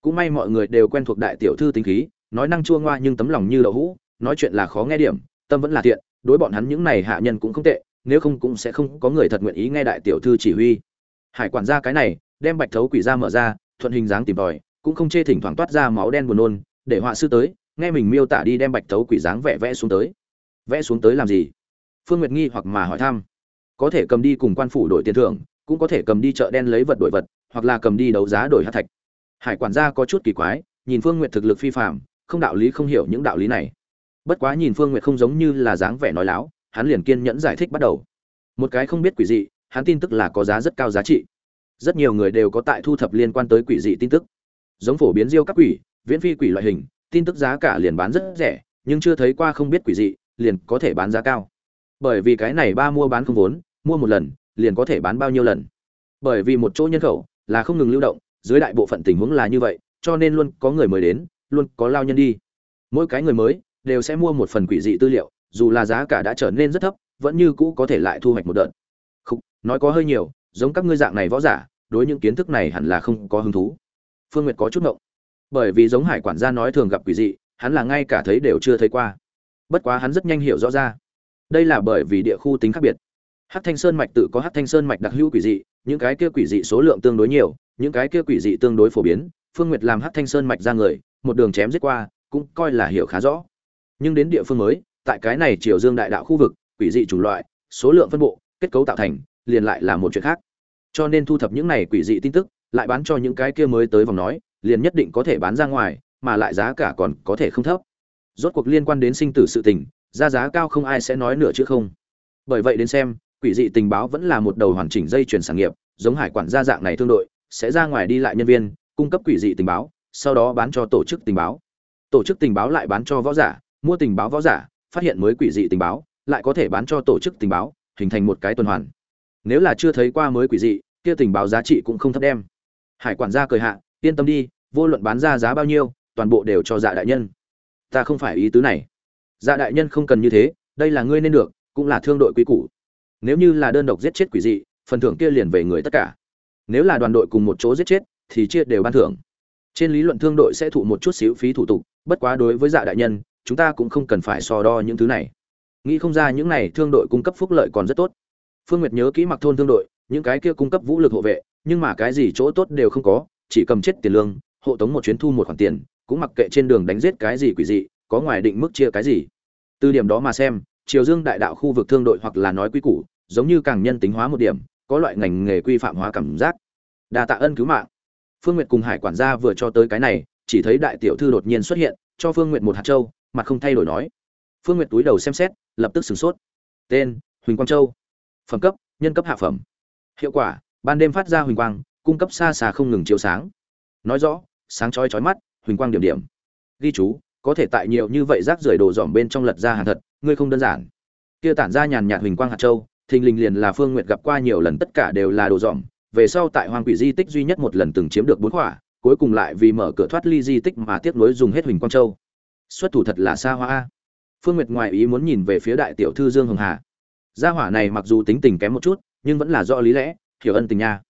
Cũng may mọi người đều quen thuộc đại tiểu thư tính khí, nói năng chua ngoa nhưng tấm lòng như đậu hũ, nói chuyện là khó nghe điểm, tâm vẫn là thiện đối bọn hắn những này hạ nhân cũng không tệ, nếu không cũng sẽ không có người thật nguyện ý nghe đại tiểu thư chỉ huy. Hải quản gia cái này, đem bạch thấu quỷ ra mở ra, thuận hình dáng tìm tòi, cũng không chê thỉnh thoảng toát ra máu đen buồn nôn, để họa sư tới, nghe mình miêu tả đi đem bạch thấu quỷ dáng vẽ vẽ xuống tới. Vẽ xuống tới làm gì? Phương nguyệt nghi hoặc mà hỏi thăm. Có thể cầm đi cùng quan phủ đổi tiền thưởng cũng có thể cầm đi chợ đen lấy vật đổi vật hoặc là cầm đi đấu giá đổi hạt thạch. Hải quản gia có chút kỳ quái nhìn phương nguyệt thực lực phi phàm, không đạo lý không hiểu những đạo lý này. Bất quá nhìn phương nguyệt không giống như là dáng vẻ nói láo hắn liền kiên nhẫn giải thích bắt đầu. Một cái không biết quỷ dị hắn tin tức là có giá rất cao giá trị. Rất nhiều người đều có tại thu thập liên quan tới quỷ dị tin tức. Giống phổ biến diêu các quỷ viễn phi quỷ loại hình tin tức giá cả liền bán rất rẻ nhưng chưa thấy qua không biết quỷ dị liền có thể bán giá cao. Bởi vì cái này ba mua bán không vốn mua một lần liền có thể bán bao nhiêu lần. Bởi vì một chỗ nhân khẩu là không ngừng lưu động, dưới đại bộ phận tình huống là như vậy, cho nên luôn có người mới đến, luôn có lao nhân đi. Mỗi cái người mới đều sẽ mua một phần quỷ dị tư liệu, dù là giá cả đã trở nên rất thấp, vẫn như cũ có thể lại thu hoạch một đợt. Không nói có hơi nhiều, giống các ngươi dạng này võ giả, đối những kiến thức này hẳn là không có hứng thú. Phương nguyệt có chút ngộng. Bởi vì giống hải quản gia nói thường gặp quỷ dị, hắn là ngay cả thấy đều chưa thấy qua. Bất quá hắn rất nhanh hiểu rõ ra. Đây là bởi vì địa khu tính khác biệt. Hắc Thanh Sơn mạch tự có Hắc Thanh Sơn mạch đặc hữu quỷ dị, những cái kia quỷ dị số lượng tương đối nhiều, những cái kia quỷ dị tương đối phổ biến, Phương Nguyệt làm Hắc Thanh Sơn mạch ra người, một đường chém giết qua, cũng coi là hiểu khá rõ. Nhưng đến địa phương mới, tại cái này Triều Dương đại đạo khu vực, quỷ dị chủng loại, số lượng phân bộ, kết cấu tạo thành, liền lại là một chuyện khác. Cho nên thu thập những này quỷ dị tin tức, lại bán cho những cái kia mới tới vòng nói, liền nhất định có thể bán ra ngoài, mà lại giá cả còn có thể không thấp. Rốt cuộc liên quan đến sinh tử sự tình, ra giá cao không ai sẽ nói nửa chữ không. Bởi vậy đến xem, quỷ dị tình báo vẫn là một đầu hoàn chỉnh dây chuyển sản nghiệp, giống hải quản gia dạng này thương đội, sẽ ra ngoài đi lại nhân viên, cung cấp quỷ dị tình báo, sau đó bán cho tổ chức tình báo. Tổ chức tình báo lại bán cho võ giả, mua tình báo võ giả, phát hiện mới quỷ dị tình báo, lại có thể bán cho tổ chức tình báo, hình thành một cái tuần hoàn. Nếu là chưa thấy qua mới quỷ dị, kia tình báo giá trị cũng không thấp đem. Hải quản gia cười hạ, yên tâm đi, vô luận bán ra giá bao nhiêu, toàn bộ đều cho dạ đại nhân. Ta không phải ý tứ này. Dạ đại nhân không cần như thế, đây là ngươi nên được, cũng là thương đội quý củ nếu như là đơn độc giết chết quỷ dị, phần thưởng kia liền về người tất cả. Nếu là đoàn đội cùng một chỗ giết chết, thì chia đều ban thưởng. Trên lý luận thương đội sẽ thụ một chút xíu phí thủ tục, bất quá đối với dạ đại nhân, chúng ta cũng không cần phải so đo những thứ này. Nghĩ không ra những này thương đội cung cấp phúc lợi còn rất tốt. Phương nguyệt nhớ kỹ mặc thôn thương đội, những cái kia cung cấp vũ lực hộ vệ, nhưng mà cái gì chỗ tốt đều không có, chỉ cầm chết tiền lương, hộ tống một chuyến thu một khoản tiền, cũng mặc kệ trên đường đánh giết cái gì quỷ dị, có ngoài định mức chia cái gì. Từ điểm đó mà xem triều dương đại đạo khu vực thương đội hoặc là nói quy củ, giống như càng nhân tính hóa một điểm, có loại ngành nghề quy phạm hóa cảm giác. Đa tạ ân cứu mạng. Phương n g u y ệ t cùng hải quản gia vừa cho tới cái này, chỉ thấy đại tiểu thư đột nhiên xuất hiện, cho phương n g u y ệ t một hạt trâu mặt không thay đổi nói. Phương n g u y ệ t túi đầu xem xét, lập tức sửng sốt. Tên, huỳnh quang châu. Phẩm cấp, nhân cấp hạ phẩm. Hiệu quả, ban đêm phát ra huỳnh quang, cung cấp xa xa không ngừng chiếu sáng. Nói rõ, sáng chói chói mắt, huỳnh quang điểm điểm. Ghi chú, có thể tại nhiều như vậy rác rưởi đồ dòm bên trong lật ra hàng thật ngươi không đơn giản. Kia tản ra nhàn nhạt huỳnh quang hạt châu, thình lình liền là phương nguyệt gặp qua nhiều lần tất cả đều là đồ dỏm. về sau tại hoang quỷ di tích duy nhất một lần từng chiếm được bốn khỏa, cuối cùng lại vì mở cửa thoát ly di tích mà tiếp nối dùng hết huỳnh quang châu. Xuất thủ thật là xa hoa. Phương nguyệt ngoài ý muốn nhìn về phía đại tiểu thư dương hồng hà. Gia hỏa này mặc dù tính tình kém một chút, nhưng vẫn là do lý lẽ, hiểu ân tình nha.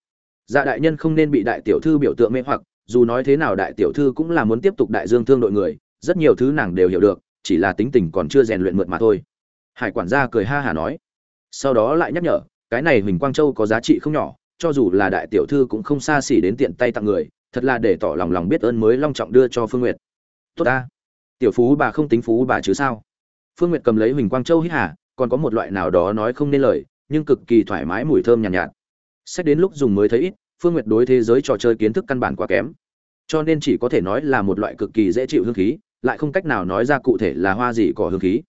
Dạ đại nhân không nên bị đại tiểu thư biểu tượng mê hoặc, dù nói thế nào đại tiểu thư cũng là muốn tiếp tục đại dương thương đội người, rất nhiều thứ nàng đều hiểu được chỉ là tính tình còn chưa rèn luyện mượt mà thôi. Hải quản gia cười ha hả nói. Sau đó lại nhắc nhở cái này huỳnh quang châu có giá trị không nhỏ cho dù là đại tiểu thư cũng không xa xỉ đến tiện tay tặng người thật là để tỏ lòng lòng biết ơn mới long trọng đưa cho phương nguyệt. Tốt ta. Tiểu phú bà không tính phú bà chứ sao? Phương nguyệt cầm lấy huỳnh quang châu hít hà còn có một loại nào đó nói không nên lời nhưng cực kỳ thoải mái mùi thơm nhàn nhạt, nhạt. Xét đến lúc dùng mới thấy ít phương nguyệt đối thế giới trò chơi kiến thức căn bản quá kém. Cho nên chỉ có thể nói là một loại cực kỳ dễ chịu hương khí lại không cách nào nói ra cụ thể là hoa gì cỏ hương khí.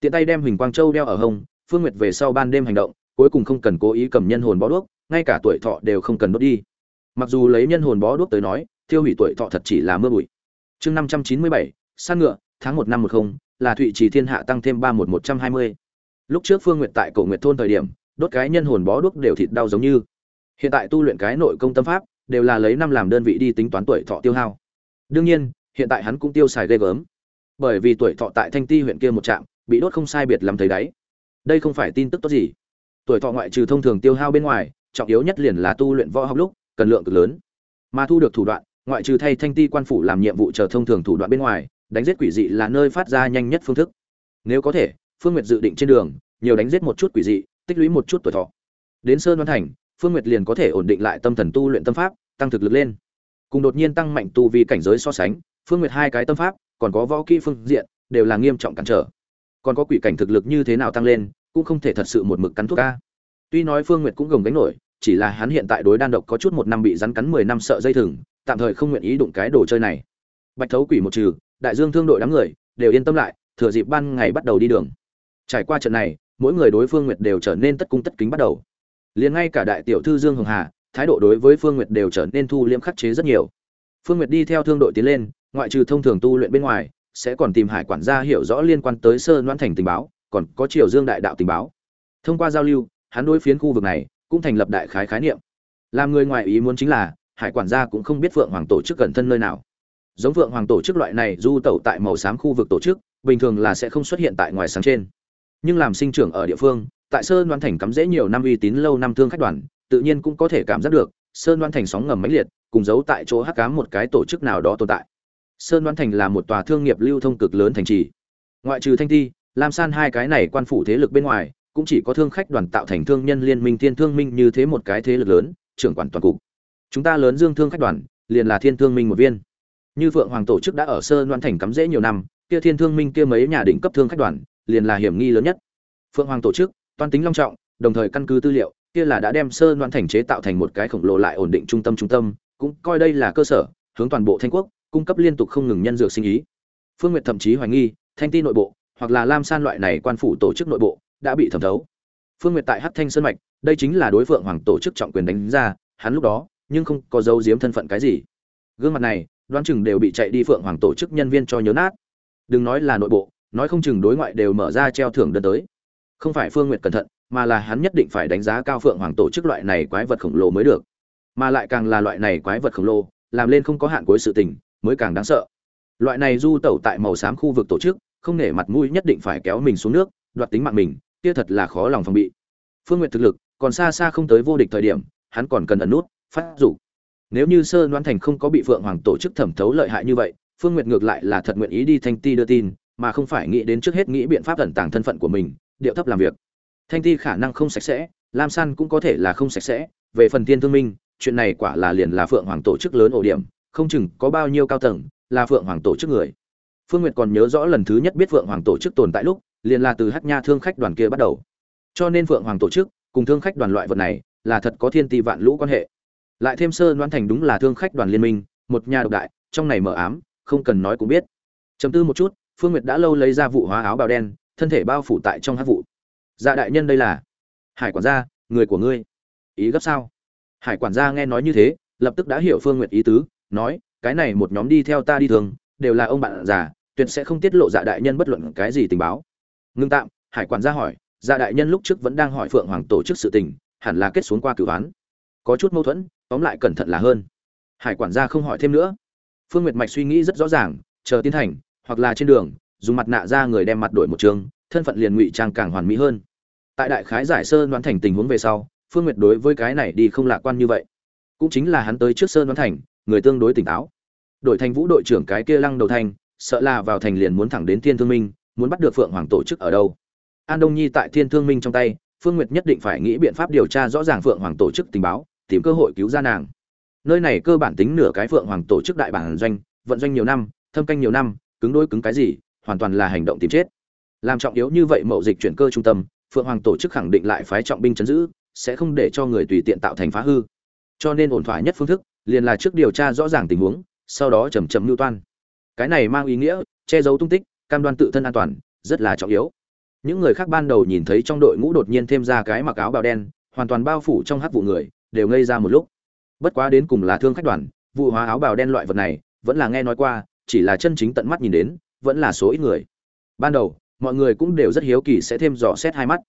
Tiện tay đem huỳnh quang châu đeo ở hông, phương nguyệt về sau ban đêm hành động, cuối cùng không cần cố ý cầm nhân hồn bó đuốc, ngay cả tuổi thọ đều không cần đốt đi. Mặc dù lấy nhân hồn bó đuốc tới nói tiêu hủy tuổi thọ thật chỉ là mưa bụi. Chương năm trăm chín mươi bảy, san ngựa, tháng một năm một không, là thụy trì thiên hạ tăng thêm ba một một trăm hai mươi. Lúc trước phương nguyệt tại cổ nguyệt thôn thời điểm, đốt cái nhân hồn bó đuốc đều thịt đau giống như. Hiện tại tu luyện cái nội công tâm pháp, đều là lấy năm làm đơn vị đi tính toán tuổi thọ tiêu hao. Đương nhiên hiện tại hắn cũng tiêu xài ghê gớm. Bởi vì tuổi thọ tại thanh ti huyện kia một trạm, bị đốt không sai biệt làm thấy đáy. Đây không phải tin tức tốt gì. Tuổi thọ ngoại trừ thông thường tiêu hao bên ngoài, trọng yếu nhất liền là tu luyện võ học lúc, cần lượng cực lớn. Mà thu được thủ đoạn, ngoại trừ thay thanh ti quan phủ làm nhiệm vụ chờ thông thường thủ đoạn bên ngoài, đánh giết quỷ dị là nơi phát ra nhanh nhất phương thức. Nếu có thể, phương nguyệt dự định trên đường, nhiều đánh giết một chút quỷ dị, tích lũy một chút tuổi thọ. Đến sơn văn thành, phương nguyệt liền có thể ổn định lại tâm thần tu luyện tâm pháp, tăng thực lực lên. Cùng đột nhiên tăng mạnh tu vi cảnh giới so sánh phương nguyệt hai cái tâm pháp, còn có võ kỹ phương diện, đều là nghiêm trọng cản trở. Còn có quỷ cảnh thực lực như thế nào tăng lên, cũng không thể thật sự một mực cắn thuốc ca. Tuy nói phương nguyệt cũng gồng gánh nổi, chỉ là hắn hiện tại đối đan độc có chút một năm bị rắn cắn mười năm sợ dây thừng, tạm thời không nguyện ý đụng cái đồ chơi này. Bạch thấu quỷ một trừ, đại dương thương đội đám người, đều yên tâm lại, thừa dịp ban ngày bắt đầu đi đường. Trải qua trận này, mỗi người đối phương nguyệt đều trở nên tất cung tất kính bắt đầu. Liền ngay cả đại tiểu thư dương hồng hà, thái độ đối với phương nguyệt đều trở nên thu liễm khắc chế rất nhiều. Phương nguyệt đi theo thương đội tiến lên ngoại trừ thông thường tu luyện bên ngoài, sẽ còn tìm hải quản gia hiểu rõ liên quan tới sơ loan thành tình báo, còn có triều dương đại đạo tình báo. Thông qua giao lưu, hắn đối phiến khu vực này cũng thành lập đại khái khái niệm. Làm người ngoài ý muốn chính là, hải quản gia cũng không biết vượng hoàng tổ chức gần thân nơi nào. Giống vượng hoàng tổ chức loại này du tẩu tại màu xám khu vực tổ chức, bình thường là sẽ không xuất hiện tại ngoài sáng trên. Nhưng làm sinh trưởng ở địa phương, tại sơn đoan thành cắm dễ nhiều năm uy tín lâu năm thương khách đoàn, tự nhiên cũng có thể cảm giác được sơn đoan thành sóng ngầm mãnh liệt, cùng giấu tại chỗ hắc ám một cái tổ chức nào đó tồn tại sơn đoan thành là một tòa thương nghiệp lưu thông cực lớn thành trì. Ngoại trừ thanh thi lam san hai cái này quan phủ thế lực bên ngoài, cũng chỉ có thương khách đoàn tạo thành thương nhân liên minh thiên thương minh như thế một cái thế lực lớn, trưởng quản toàn cục. Chúng ta lớn dương thương khách đoàn, liền là thiên thương minh một viên. Như phượng hoàng tổ chức đã ở sơn đoan thành cắm rễ nhiều năm, kia thiên thương minh kia mấy nhà đỉnh cấp thương khách đoàn, liền là hiểm nghi lớn nhất. Phượng hoàng tổ chức, toan tính long trọng, đồng thời căn cứ tư liệu, kia là đã đem sơ Đoan thành chế tạo thành một cái khổng lồ lại ổn định trung tâm trung tâm, cũng coi đây là cơ sở, hướng toàn bộ thanh quốc cung cấp liên tục không ngừng nhân dược sinh ý. Phương nguyệt thậm chí hoài nghi, thanh ti nội bộ, hoặc là lam san loại này quan phủ tổ chức nội bộ, đã bị thẩm thấu. Phương nguyệt tại hắc thanh sơn mạch, đây chính là đối phượng hoàng tổ chức trọng quyền đánh ra, hắn lúc đó, nhưng không có dấu giếm thân phận cái gì. Gương mặt này, đoán chừng đều bị chạy đi phượng hoàng tổ chức nhân viên cho nhớ nát. Đừng nói là nội bộ, nói không chừng đối ngoại đều mở ra treo thưởng đơn tới. Không phải phương nguyệt cẩn thận, mà là hắn nhất định phải đánh giá cao phượng hoàng tổ chức loại này quái vật khổng lồ mới được. Mà lại càng là loại này quái vật khổng lồ, làm lên không có hạn cuối sự tình mới càng đáng sợ. Loại này du tẩu tại màu xám khu vực tổ chức, không nể mặt mũi nhất định phải kéo mình xuống nước, đoạt tính mạng mình, kia thật là khó lòng phòng bị. Phương nguyện thực lực còn xa xa không tới vô địch thời điểm, hắn còn cần ẩn nút, phát rủ nếu như sơ đoán thành không có bị phượng hoàng tổ chức thẩm thấu lợi hại như vậy, phương Nguyệt ngược lại là thật nguyện ý đi thanh ti đưa tin, mà không phải nghĩ đến trước hết nghĩ biện pháp ẩn tàng thân phận của mình, điệu thấp làm việc. Thanh ti khả năng không sạch sẽ, lam san cũng có thể là không sạch sẽ, về phần tiên thương minh, chuyện này quả là liền là phượng hoàng tổ chức lớn ổ điểm không chừng có bao nhiêu cao tầng, là phượng hoàng tổ chức người. Phương nguyệt còn nhớ rõ lần thứ nhất biết phượng hoàng tổ chức tồn tại lúc, liền là từ hát nha thương khách đoàn kia bắt đầu. Cho nên phượng hoàng tổ chức, cùng thương khách đoàn loại vật này, là thật có thiên ti vạn lũ quan hệ. Lại thêm sơ đoán thành đúng là thương khách đoàn liên minh, một nhà độc đại, trong này mở ám, không cần nói cũng biết. Chấm tư một chút, phương nguyệt đã lâu lấy ra vụ hóa áo bào đen, thân thể bao phủ tại trong hát vụ. Dạ đại nhân đây là? Hải quản gia, người của ngươi. Ý gấp sao? Hải quản gia nghe nói như thế, lập tức đã hiểu phương nguyệt ý tứ nói, cái này một nhóm đi theo ta đi thường, đều là ông bạn già, tuyệt sẽ không tiết lộ dạ đại nhân bất luận cái gì tình báo. Ngưng tạm, hải quản gia hỏi dạ đại nhân lúc trước vẫn đang hỏi phượng hoàng tổ chức sự tình, hẳn là kết xuống qua cửu án. Có chút mâu thuẫn, tóm lại cẩn thận là hơn. Hải quản gia không hỏi thêm nữa. Phương nguyệt mạch suy nghĩ rất rõ ràng, chờ tiến hành, hoặc là trên đường, dùng mặt nạ ra người đem mặt đổi một trường, thân phận liền ngụy trang càng hoàn mỹ hơn. Tại đại khái giải sơn đoán thành tình huống về sau, phương nguyệt đối với cái này đi không lạc quan như vậy. Cũng chính là hắn tới trước sơn đoán thành người tương đối tỉnh táo. Đội thành vũ đội trưởng cái kia lăng đầu thành, sợ là vào thành liền muốn thẳng đến thiên thương minh, muốn bắt được phượng hoàng tổ chức ở đâu. An đông nhi tại thiên thương minh trong tay, phương nguyệt nhất định phải nghĩ biện pháp điều tra rõ ràng phượng hoàng tổ chức tình báo, tìm cơ hội cứu ra nàng. Nơi này cơ bản tính nửa cái phượng hoàng tổ chức đại bản doanh, vận doanh nhiều năm, thâm canh nhiều năm, cứng đối cứng cái gì, hoàn toàn là hành động tìm chết. Làm trọng yếu như vậy mậu dịch chuyển cơ trung tâm, phượng hoàng tổ chức khẳng định lại phái trọng binh chấn giữ, sẽ không để cho người tùy tiện tạo thành phá hư. Cho nên ổn thỏa nhất phương thức liền là trước điều tra rõ ràng tình huống, sau đó chầm chậm lưu toan. Cái này mang ý nghĩa, che giấu tung tích, cam đoan tự thân an toàn, rất là trọng yếu. Những người khác ban đầu nhìn thấy trong đội ngũ đột nhiên thêm ra cái mặc áo bào đen, hoàn toàn bao phủ trong hắc vụ người, đều ngây ra một lúc. Bất quá đến cùng là thương khách đoàn, vụ hóa áo bào đen loại vật này, vẫn là nghe nói qua, chỉ là chân chính tận mắt nhìn đến, vẫn là số ít người. Ban đầu, mọi người cũng đều rất hiếu kỳ sẽ thêm dò xét hai mắt.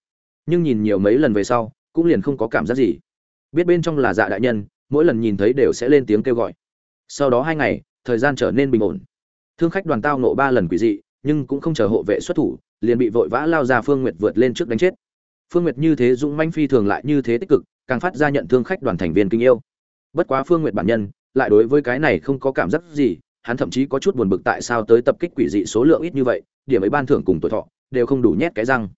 Nhưng nhìn nhiều mấy lần về sau, cũng liền không có cảm giác gì. Biết bên trong là dạ đại nhân mỗi lần nhìn thấy đều sẽ lên tiếng kêu gọi. Sau đó hai ngày, thời gian trở nên bình ổn. Thương khách đoàn tao nộ ba lần quỷ dị, nhưng cũng không chờ hộ vệ xuất thủ, liền bị vội vã lao ra phương nguyệt vượt lên trước đánh chết. Phương nguyệt như thế dũng manh phi thường lại như thế tích cực, càng phát ra nhận thương khách đoàn thành viên kinh yêu. Bất quá phương nguyệt bản nhân, lại đối với cái này không có cảm giác gì, hắn thậm chí có chút buồn bực tại sao tới tập kích quỷ dị số lượng ít như vậy, điểm ấy ban thưởng cùng tuổi thọ, đều không đủ nhét cái răng.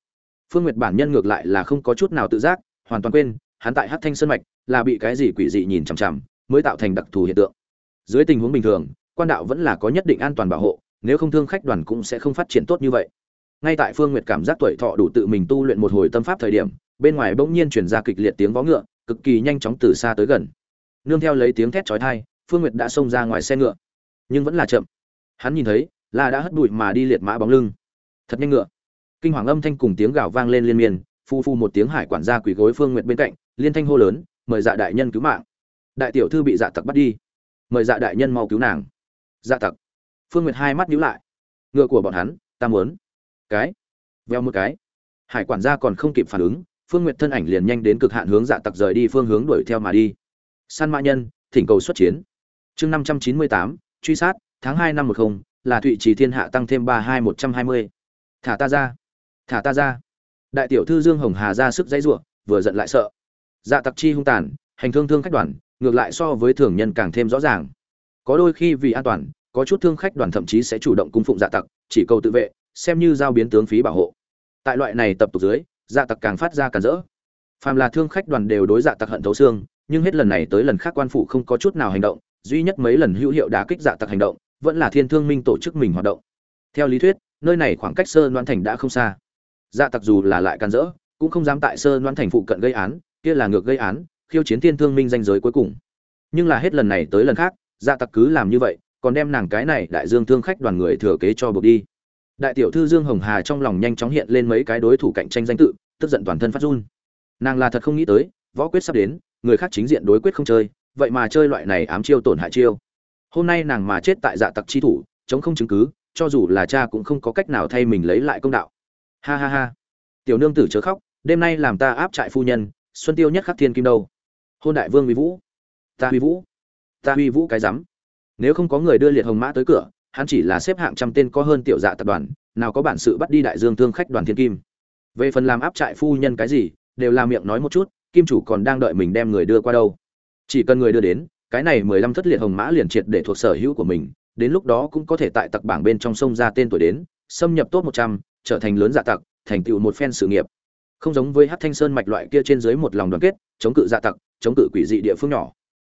Phương nguyệt bản nhân ngược lại là không có chút nào tự giác, hoàn toàn quên hắn tại hát thanh sơn mạch là bị cái gì quỷ dị nhìn chằm chằm, mới tạo thành đặc thù hiện tượng. Dưới tình huống bình thường, quan đạo vẫn là có nhất định an toàn bảo hộ, nếu không thương khách đoàn cũng sẽ không phát triển tốt như vậy. Ngay tại phương nguyệt cảm giác tuổi thọ đủ tự mình tu luyện một hồi tâm pháp thời điểm, bên ngoài bỗng nhiên truyền ra kịch liệt tiếng vó ngựa, cực kỳ nhanh chóng từ xa tới gần. Nương theo lấy tiếng thét chói tai, phương nguyệt đã xông ra ngoài xe ngựa. Nhưng vẫn là chậm. Hắn nhìn thấy, là đã hất bụi mà đi liệt mã bóng lưng. Thật nhanh ngựa. Kinh hoàng âm thanh cùng tiếng gào vang lên liên miên, phu phu một tiếng hải quản gia quỳ gối phương nguyệt bên cạnh liên thanh hô lớn, mời dạ đại nhân cứu mạng. Đại tiểu thư bị dạ tặc bắt đi. Mời dạ đại nhân mau cứu nàng. Dạ tặc. Phương nguyệt hai mắt nhíu lại. Ngựa của bọn hắn, ta muốn. Cái. Veo một cái. Hải quản gia còn không kịp phản ứng, phương nguyệt thân ảnh liền nhanh đến cực hạn hướng dạ tặc rời đi phương hướng đuổi theo mà đi. Săn mã nhân, thỉnh cầu xuất chiến. Chương năm trăm chín mươi tám, truy sát, tháng hai năm một không, là thụy trì thiên hạ tăng thêm ba hai một trăm hai mươi thả ta ra. Thả ta ra. Đại tiểu thư dương hồng hà ra sức dãy giụa vừa giận lại sợ dạ tặc chi hung tàn hành thương thương khách đoàn ngược lại so với thường nhân càng thêm rõ ràng. Có đôi khi vì an toàn có chút thương khách đoàn thậm chí sẽ chủ động cung phụng dạ tặc chỉ cầu tự vệ xem như giao biến tướng phí bảo hộ. Tại loại này tập tục dưới dạ tặc càng phát ra càng rỡ. Phàm là thương khách đoàn đều đối dạ tặc hận thấu xương nhưng hết lần này tới lần khác quan phủ không có chút nào hành động duy nhất mấy lần hữu hiệu đá kích dạ tặc hành động vẫn là thiên thương minh tổ chức mình hoạt động. Theo lý thuyết nơi này khoảng cách sơ đoan thành đã không xa. Dạ tặc dù là lại can rỡ, cũng không dám tại sơ đoan thành phụ cận gây án kia là ngược gây án, khiêu chiến thiên thương minh danh giới cuối cùng. Nhưng là hết lần này tới lần khác dạ tặc cứ làm như vậy, còn đem nàng cái này đại dương thương khách đoàn người thừa kế cho buộc đi. Đại tiểu thư dương hồng hà trong lòng nhanh chóng hiện lên mấy cái đối thủ cạnh tranh danh tự, tức giận toàn thân phát run. Nàng là thật không nghĩ tới, võ quyết sắp đến, người khác chính diện đối quyết không chơi, vậy mà chơi loại này ám chiêu tổn hại chiêu. Hôm nay nàng mà chết tại dạ tặc chi thủ, chống không chứng cứ, cho dù là cha cũng không có cách nào thay mình lấy lại công đạo. Ha ha ha. Tiểu nương tử chớ khóc, đêm nay làm ta áp trại phu nhân xuân tiêu nhất khắc thiên kim đâu? Hôn đại vương huy vũ. Ta huy vũ. Ta huy vũ cái rắm. Nếu không có người đưa liệt hồng mã tới cửa, hắn chỉ là xếp hạng trăm tên có hơn tiểu dạ tập đoàn, nào có bản sự bắt đi đại dương thương khách đoàn thiên kim. Về phần làm áp trại phu nhân cái gì, đều là miệng nói một chút, kim chủ còn đang đợi mình đem người đưa qua đâu. Chỉ cần người đưa đến, cái này mười lăm thất liệt hồng mã liền triệt để thuộc sở hữu của mình, đến lúc đó cũng có thể tại tặc bảng bên trong sông ra tên tuổi đến, xâm nhập top một trăm, trở thành lớn dạ tặc, thành tựu một phen sự nghiệp không giống với hát thanh sơn mạch loại kia trên dưới một lòng đoàn kết, chống cự dạ tặc, chống cự quỷ dị địa phương nhỏ.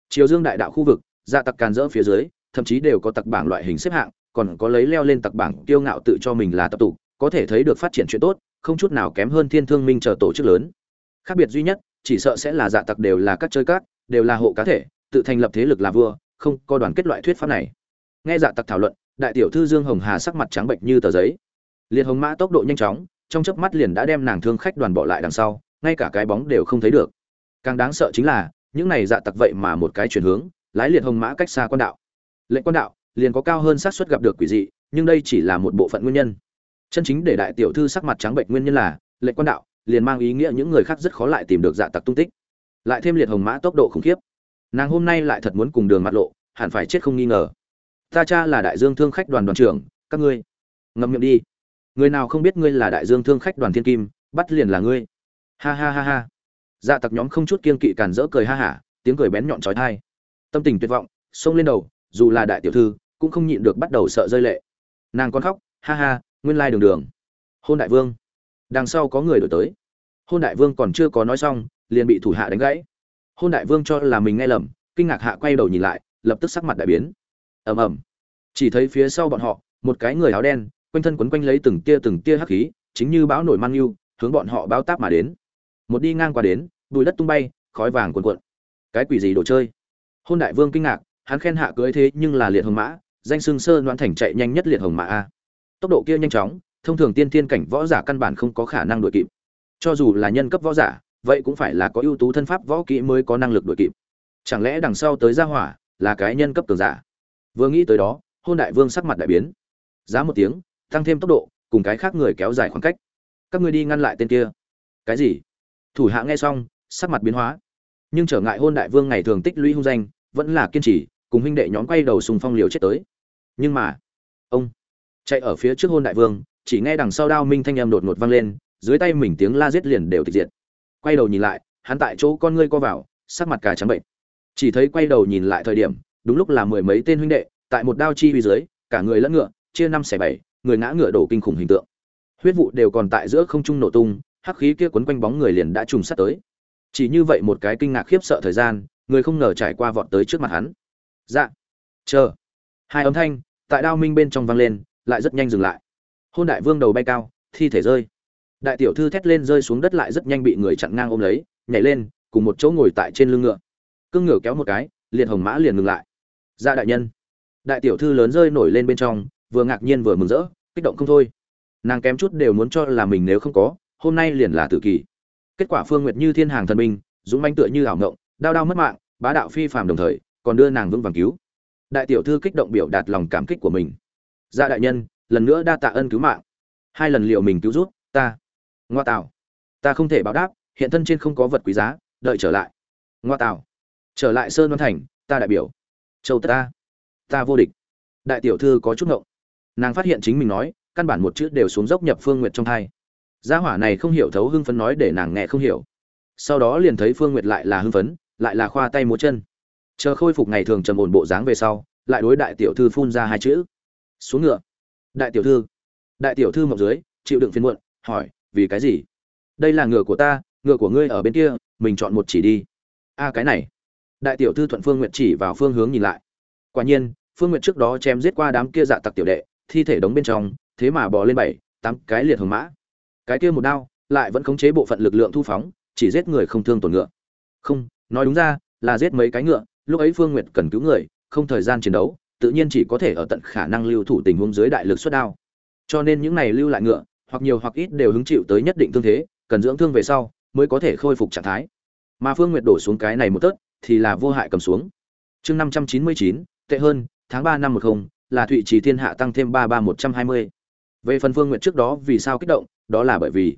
Chiều dương đại đạo khu vực dạ tặc càn rỡ phía dưới, thậm chí đều có tặc bảng loại hình xếp hạng, còn có lấy leo lên tặc bảng kiêu ngạo tự cho mình là tập tụ, có thể thấy được phát triển chuyện tốt, không chút nào kém hơn thiên thương minh chờ tổ chức lớn. Khác biệt duy nhất, chỉ sợ sẽ là dạ tặc đều là các chơi cát đều là hộ cá thể, tự thành lập thế lực là vua, không có đoàn kết loại thuyết pháp này. Nghe dạ tặc thảo luận, đại tiểu thư dương hồng hà sắc mặt trắng bệnh như tờ giấy. Liệt hồng mã tốc độ nhanh chóng trong chớp mắt liền đã đem nàng thương khách đoàn bỏ lại đằng sau, ngay cả cái bóng đều không thấy được. Càng đáng sợ chính là, những này dạ tặc vậy mà một cái chuyển hướng, lái liệt hồng mã cách xa quan đạo. Lệnh quan đạo, liền có cao hơn xác suất gặp được quỷ dị, nhưng đây chỉ là một bộ phận nguyên nhân. Chân chính để đại tiểu thư sắc mặt trắng bệnh nguyên nhân là, lệnh quan đạo, liền mang ý nghĩa những người khác rất khó lại tìm được dạ tặc tung tích. Lại thêm liệt hồng mã tốc độ khủng khiếp. Nàng hôm nay lại thật muốn cùng đường mặt lộ, hẳn phải chết không nghi ngờ. Ta cha là đại dương thương khách đoàn đoàn trưởng, các ngươi, ngậm miệng đi người nào không biết ngươi là đại dương thương khách đoàn thiên kim, bắt liền là ngươi. Ha ha ha ha. Dạ tặc nhóm không chút kiên kỵ cản rỡ cười ha hả, tiếng cười bén nhọn trói thai. Tâm tình tuyệt vọng, xông lên đầu, dù là đại tiểu thư, cũng không nhịn được bắt đầu sợ rơi lệ. Nàng con khóc, ha ha, nguyên lai đường đường. Hôn đại vương. Đằng sau có người đổi tới. Hôn đại vương còn chưa có nói xong, liền bị thủ hạ đánh gãy. Hôn đại vương cho là mình nghe lầm, kinh ngạc hạ quay đầu nhìn lại, lập tức sắc mặt đại biến. Ầm ầm. Chỉ thấy phía sau bọn họ, một cái người áo đen quanh thân quấn quanh lấy từng tia từng tia hắc khí, chính như bão nổi mang yêu, hướng bọn họ báo táp mà đến. Một đi ngang qua đến bụi đất tung bay, khói vàng cuồn cuộn. Cái quỷ gì đồ chơi? Hôn đại vương kinh ngạc, hắn khen hạ cưới thế nhưng là liệt hồng mã, danh sương sơ đoán thành chạy nhanh nhất liệt hồng mã a. Tốc độ kia nhanh chóng, thông thường tiên thiên cảnh võ giả căn bản không có khả năng đuổi kịp. Cho dù là nhân cấp võ giả, vậy cũng phải là có ưu tú thân pháp võ kỹ mới có năng lực đuổi kịp. Chẳng lẽ đằng sau tới gia hỏa là cái nhân cấp cường giả? Vừa nghĩ tới đó, hôn đại vương sắc mặt đại biến. Giá một tiếng tăng thêm tốc độ, cùng cái khác người kéo dài khoảng cách. Các ngươi đi ngăn lại tên kia. Cái gì? Thủ hạ nghe xong, sắc mặt biến hóa. Nhưng trở ngại hôn đại vương ngày thường tích lũy hung danh, vẫn là kiên trì, cùng huynh đệ nhóm quay đầu sùng phong liều chết tới. Nhưng mà, ông chạy ở phía trước hôn đại vương, chỉ nghe đằng sau đao minh thanh âm đột ngột vang lên, dưới tay mình tiếng la giết liền đều tịch diệt. Quay đầu nhìn lại, hắn tại chỗ con ngươi co vào, sắc mặt cả trắng bệnh. Chỉ thấy quay đầu nhìn lại thời điểm, đúng lúc là mười mấy tên huynh đệ, tại một đao chi uy dưới, cả người lẫn ngựa, chia năm xẻ bảy người ngã ngựa đổ kinh khủng hình tượng. Huyết vụ đều còn tại giữa không trung nổ tung, hắc khí kia quấn quanh bóng người liền đã trùng sát tới. Chỉ như vậy một cái kinh ngạc khiếp sợ thời gian, người không ngờ trải qua vọt tới trước mặt hắn. Dạ. Chờ. Hai âm thanh tại đao minh bên trong vang lên, lại rất nhanh dừng lại. Hôn đại vương đầu bay cao, thi thể rơi. Đại tiểu thư thét lên rơi xuống đất lại rất nhanh bị người chặn ngang ôm lấy, nhảy lên, cùng một chỗ ngồi tại trên lưng ngựa. Cương ngựa kéo một cái, liệt hồng mã liền ngừng lại. Ra dạ đại nhân. Đại tiểu thư lớn rơi nổi lên bên trong vừa ngạc nhiên vừa mừng rỡ, kích động không thôi. Nàng kém chút đều muốn cho là mình nếu không có, hôm nay liền là tự kỷ. kết quả phương nguyệt như thiên hàng thần minh dũng manh tựa như ảo ngộng đau đau mất mạng, bá đạo phi phàm đồng thời, còn đưa nàng vững vàng cứu. Đại tiểu thư kích động biểu đạt lòng cảm kích của mình. Gia đại nhân, lần nữa đa tạ ân cứu mạng. Hai lần liệu mình cứu rút ta. Ngoa tạo ta không thể báo đáp, hiện thân trên không có vật quý giá, đợi trở lại. Ngoa tạo trở lại sơn văn thành, ta đại biểu. Châu ta. Ta vô địch. Đại tiểu thư có chút ngộng nàng phát hiện chính mình nói, căn bản một chữ đều xuống dốc nhập phương nguyệt trong thai. Gia hỏa này không hiểu thấu hưng phấn nói để nàng nghe không hiểu. Sau đó liền thấy phương nguyệt lại là hưng phấn, lại là khoa tay múa chân. Chờ khôi phục ngày thường trầm ổn bộ dáng về sau, lại đối đại tiểu thư phun ra hai chữ. Xuống ngựa. Đại tiểu thư. Đại tiểu thư mọc dưới, chịu đựng phiền muộn, hỏi, vì cái gì? Đây là ngựa của ta, ngựa của ngươi ở bên kia, mình chọn một chỉ đi. A, cái này. Đại tiểu thư thuận phương nguyện chỉ vào phương hướng nhìn lại. Quả nhiên, phương nguyện trước đó chém giết qua đám kia dạ tặc tiểu đệ thi thể đóng bên trong, thế mà bò lên bảy, tám cái liệt hồng mã. Cái kia một đao, lại vẫn khống chế bộ phận lực lượng thu phóng, chỉ giết người không thương tổn ngựa. Không, nói đúng ra, là giết mấy cái ngựa, lúc ấy phương nguyệt cần cứu người, không thời gian chiến đấu, tự nhiên chỉ có thể ở tận khả năng lưu thủ tình huống dưới đại lực xuất đao. Cho nên những này lưu lại ngựa, hoặc nhiều hoặc ít đều hứng chịu tới nhất định thương thế, cần dưỡng thương về sau, mới có thể khôi phục trạng thái. Mà phương nguyệt đổ xuống cái này một tớt, thì là vô hại cầm xuống. Chương năm trăm chín mươi chín, tệ hơn, tháng ba năm một không là thụy trì thiên hạ tăng thêm ba ba một trăm hai mươi. Về phần phương nguyệt trước đó vì sao kích động, đó là bởi vì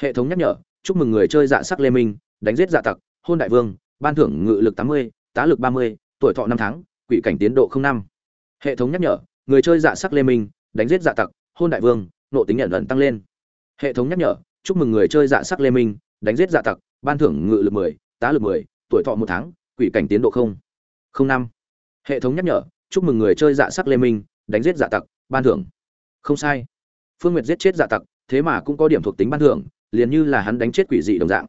hệ thống nhắc nhở, chúc mừng người chơi dạ sắc lê minh, đánh giết dạ tặc, hôn đại vương, ban thưởng ngự lực tám mươi, tá lực ba mươi, tuổi thọ năm tháng, quỷ cảnh tiến độ không năm. Hệ thống nhắc nhở, người chơi dạ sắc lê minh, đánh giết dạ tặc, hôn đại vương, nộ tính nhận ẩn tăng lên. Hệ thống nhắc nhở, chúc mừng người chơi dạ sắc lê minh, đánh giết dạ tặc, ban thưởng ngự lực mười, tá lực mười, tuổi thọ một tháng, quỷ cảnh tiến độ không không năm. Hệ thống nhắc nhở chúc mừng người chơi dạ sắc lê minh, đánh giết dạ tặc, ban thưởng. Không sai. Phương nguyệt giết chết dạ tặc, thế mà cũng có điểm thuộc tính ban thưởng, liền như là hắn đánh chết quỷ dị đồng dạng.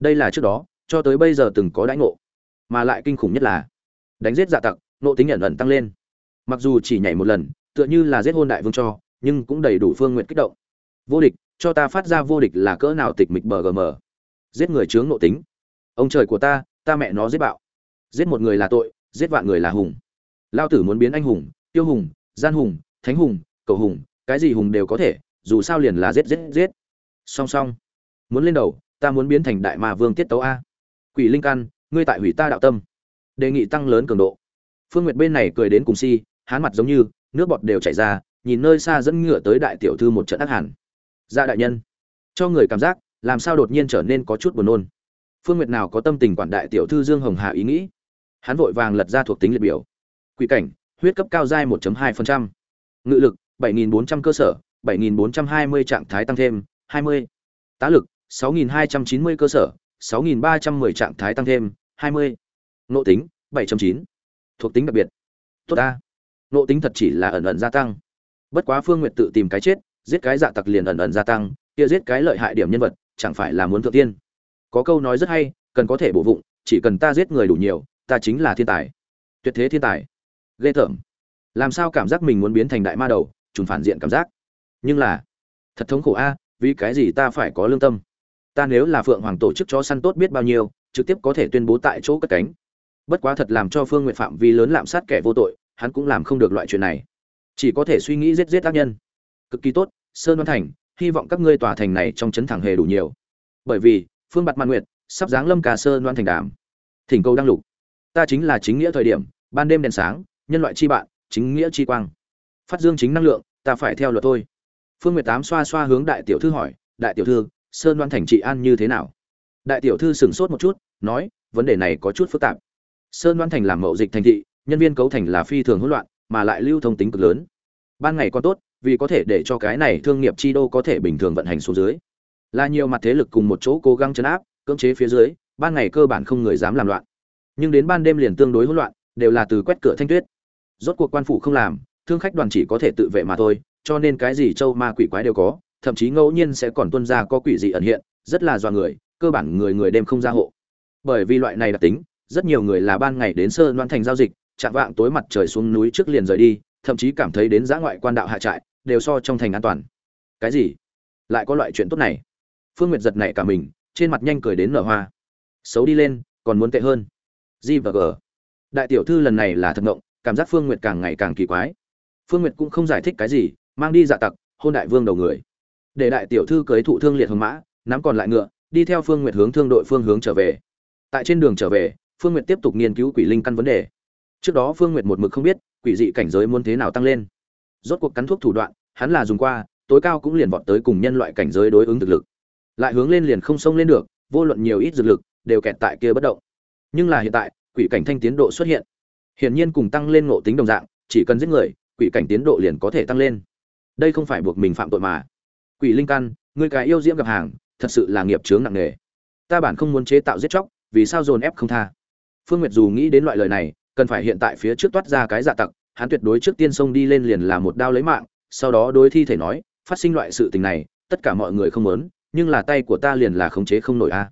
Đây là trước đó, cho tới bây giờ từng có đãi ngộ. Mà lại kinh khủng nhất là, đánh giết dạ tặc, nộ tính nhận ẩn tăng lên. Mặc dù chỉ nhảy một lần, tựa như là giết hôn đại vương cho, nhưng cũng đầy đủ phương nguyện kích động. Vô địch, cho ta phát ra vô địch là cỡ nào tịch mịch bờ gm giết người chướng nộ tính. Ông trời của ta ta mẹ nó giết bạo. Giết một người là tội, giết vạn người là hùng lao tử muốn biến anh hùng, tiêu hùng, gian hùng, thánh hùng, cầu hùng, cái gì hùng đều có thể, dù sao liền là giết giết giết. Song song. Muốn lên đầu, ta muốn biến thành đại ma vương tiết tấu a. Quỷ linh căn, ngươi tại hủy ta đạo tâm. Đề nghị tăng lớn cường độ. Phương nguyệt bên này cười đến cùng si, hán mặt giống như, nước bọt đều chảy ra, nhìn nơi xa dẫn ngựa tới đại tiểu thư một trận ác hẳn ra dạ đại nhân. Cho người cảm giác, làm sao đột nhiên trở nên có chút buồn nôn. Phương nguyệt nào có tâm tình quản đại tiểu thư dương hồng hà ý nghĩ. Hắn vội vàng lật ra thuộc tính liệt biểu quỷ cảnh, huyết cấp cao dai 1.2%. ngự lực 7.400 cơ sở 7.420 trạng thái tăng thêm 20. tá lực 6.290 cơ sở 6.310 trạng thái tăng thêm 20. nộ tính 7.9. thuộc tính đặc biệt tốt ta nộ tính thật chỉ là ẩn ẩn gia tăng bất quá phương nguyện tự tìm cái chết, giết cái dạ tặc liền ẩn ẩn gia tăng, kia giết cái lợi hại điểm nhân vật, chẳng phải là muốn thượng tiên có câu nói rất hay, cần có thể bổ vụng, chỉ cần ta giết người đủ nhiều, ta chính là thiên tài tuyệt thế thiên tài ghê tởm. Làm sao cảm giác mình muốn biến thành đại ma đầu, trùng phản diện cảm giác? Nhưng là, thật thống khổ a, vì cái gì ta phải có lương tâm? Ta nếu là phượng hoàng tổ chức cho săn tốt biết bao nhiêu, trực tiếp có thể tuyên bố tại chỗ cất cánh. Bất quá thật làm cho phương nguyện phạm vi lớn lạm sát kẻ vô tội, hắn cũng làm không được loại chuyện này. Chỉ có thể suy nghĩ giết giết tác nhân. Cực kỳ tốt, sơn văn thành, hy vọng các ngươi tòa thành này trong chấn thẳng hề đủ nhiều. Bởi vì, phương bạt mạn nguyệt, sắp giáng lâm cà sơn đoan thành đàm. Thỉnh cầu đăng lục. Ta chính là chính nghĩa thời điểm, ban đêm đèn sáng nhân loại chi bạn, chính nghĩa chi quang. Phát dương chính năng lượng, ta phải theo luật thôi. Phương nguyệt tám xoa xoa hướng đại tiểu thư hỏi, đại tiểu thư, sơn đoan thành trị an như thế nào? Đại tiểu thư sửng sốt một chút, nói, vấn đề này có chút phức tạp. Sơn đoan thành làm mậu dịch thành thị, nhân viên cấu thành là phi thường hỗn loạn, mà lại lưu thông tính cực lớn. Ban ngày còn tốt, vì có thể để cho cái này thương nghiệp chi đô có thể bình thường vận hành xuống dưới. Là nhiều mặt thế lực cùng một chỗ cố gắng chấn áp, cưỡng chế phía dưới, ban ngày cơ bản không người dám làm loạn. Nhưng đến ban đêm liền tương đối hỗn loạn, đều là từ quét cửa thanh tuyết rốt cuộc quan phủ không làm, thương khách đoàn chỉ có thể tự vệ mà thôi, cho nên cái gì châu ma quỷ quái đều có, thậm chí ngẫu nhiên sẽ còn tuân ra có quỷ dị ẩn hiện, rất là dọa người, cơ bản người người đêm không ra hộ. Bởi vì loại này đặc tính, rất nhiều người là ban ngày đến sơ loan thành giao dịch, chạm vạng tối mặt trời xuống núi trước liền rời đi, thậm chí cảm thấy đến giã ngoại quan đạo hạ trại, đều so trong thành an toàn. Cái gì? Lại có loại chuyện tốt này. Phương nguyệt giật nảy cả mình, trên mặt nhanh cười đến nở hoa. Xấu đi lên, còn muốn tệ hơn. G và g. Đại tiểu thư lần này là thật ngộng cảm giác phương nguyệt càng ngày càng kỳ quái. Phương nguyệt cũng không giải thích cái gì, mang đi dạ tặc, hôn đại vương đầu người. Để đại tiểu thư cưới thụ thương liệt hồng mã, nắm còn lại ngựa, đi theo phương nguyệt hướng thương đội phương hướng trở về. Tại trên đường trở về, phương nguyệt tiếp tục nghiên cứu quỷ linh căn vấn đề. Trước đó phương nguyệt một mực không biết, quỷ dị cảnh giới muốn thế nào tăng lên. Rốt cuộc cắn thuốc thủ đoạn, hắn là dùng qua, tối cao cũng liền vọt tới cùng nhân loại cảnh giới đối ứng thực lực. Lại hướng lên liền không xông lên được, vô luận nhiều ít dược lực, đều kẹt tại kia bất động. Nhưng là hiện tại, quỷ cảnh thanh tiến độ xuất hiện hiển nhiên cùng tăng lên ngộ tính đồng dạng chỉ cần giết người quỷ cảnh tiến độ liền có thể tăng lên. Đây không phải buộc mình phạm tội mà. Quỷ linh căn người cái yêu diễm gặp hàng thật sự là nghiệp chướng nặng nề. Ta bản không muốn chế tạo giết chóc vì sao dồn ép không tha? Phương nguyệt dù nghĩ đến loại lời này cần phải hiện tại phía trước toát ra cái dạ tặc hắn tuyệt đối trước tiên xông đi lên liền là một đao lấy mạng sau đó đối thi thể nói phát sinh loại sự tình này tất cả mọi người không muốn nhưng là tay của ta liền là khống chế không nổi a.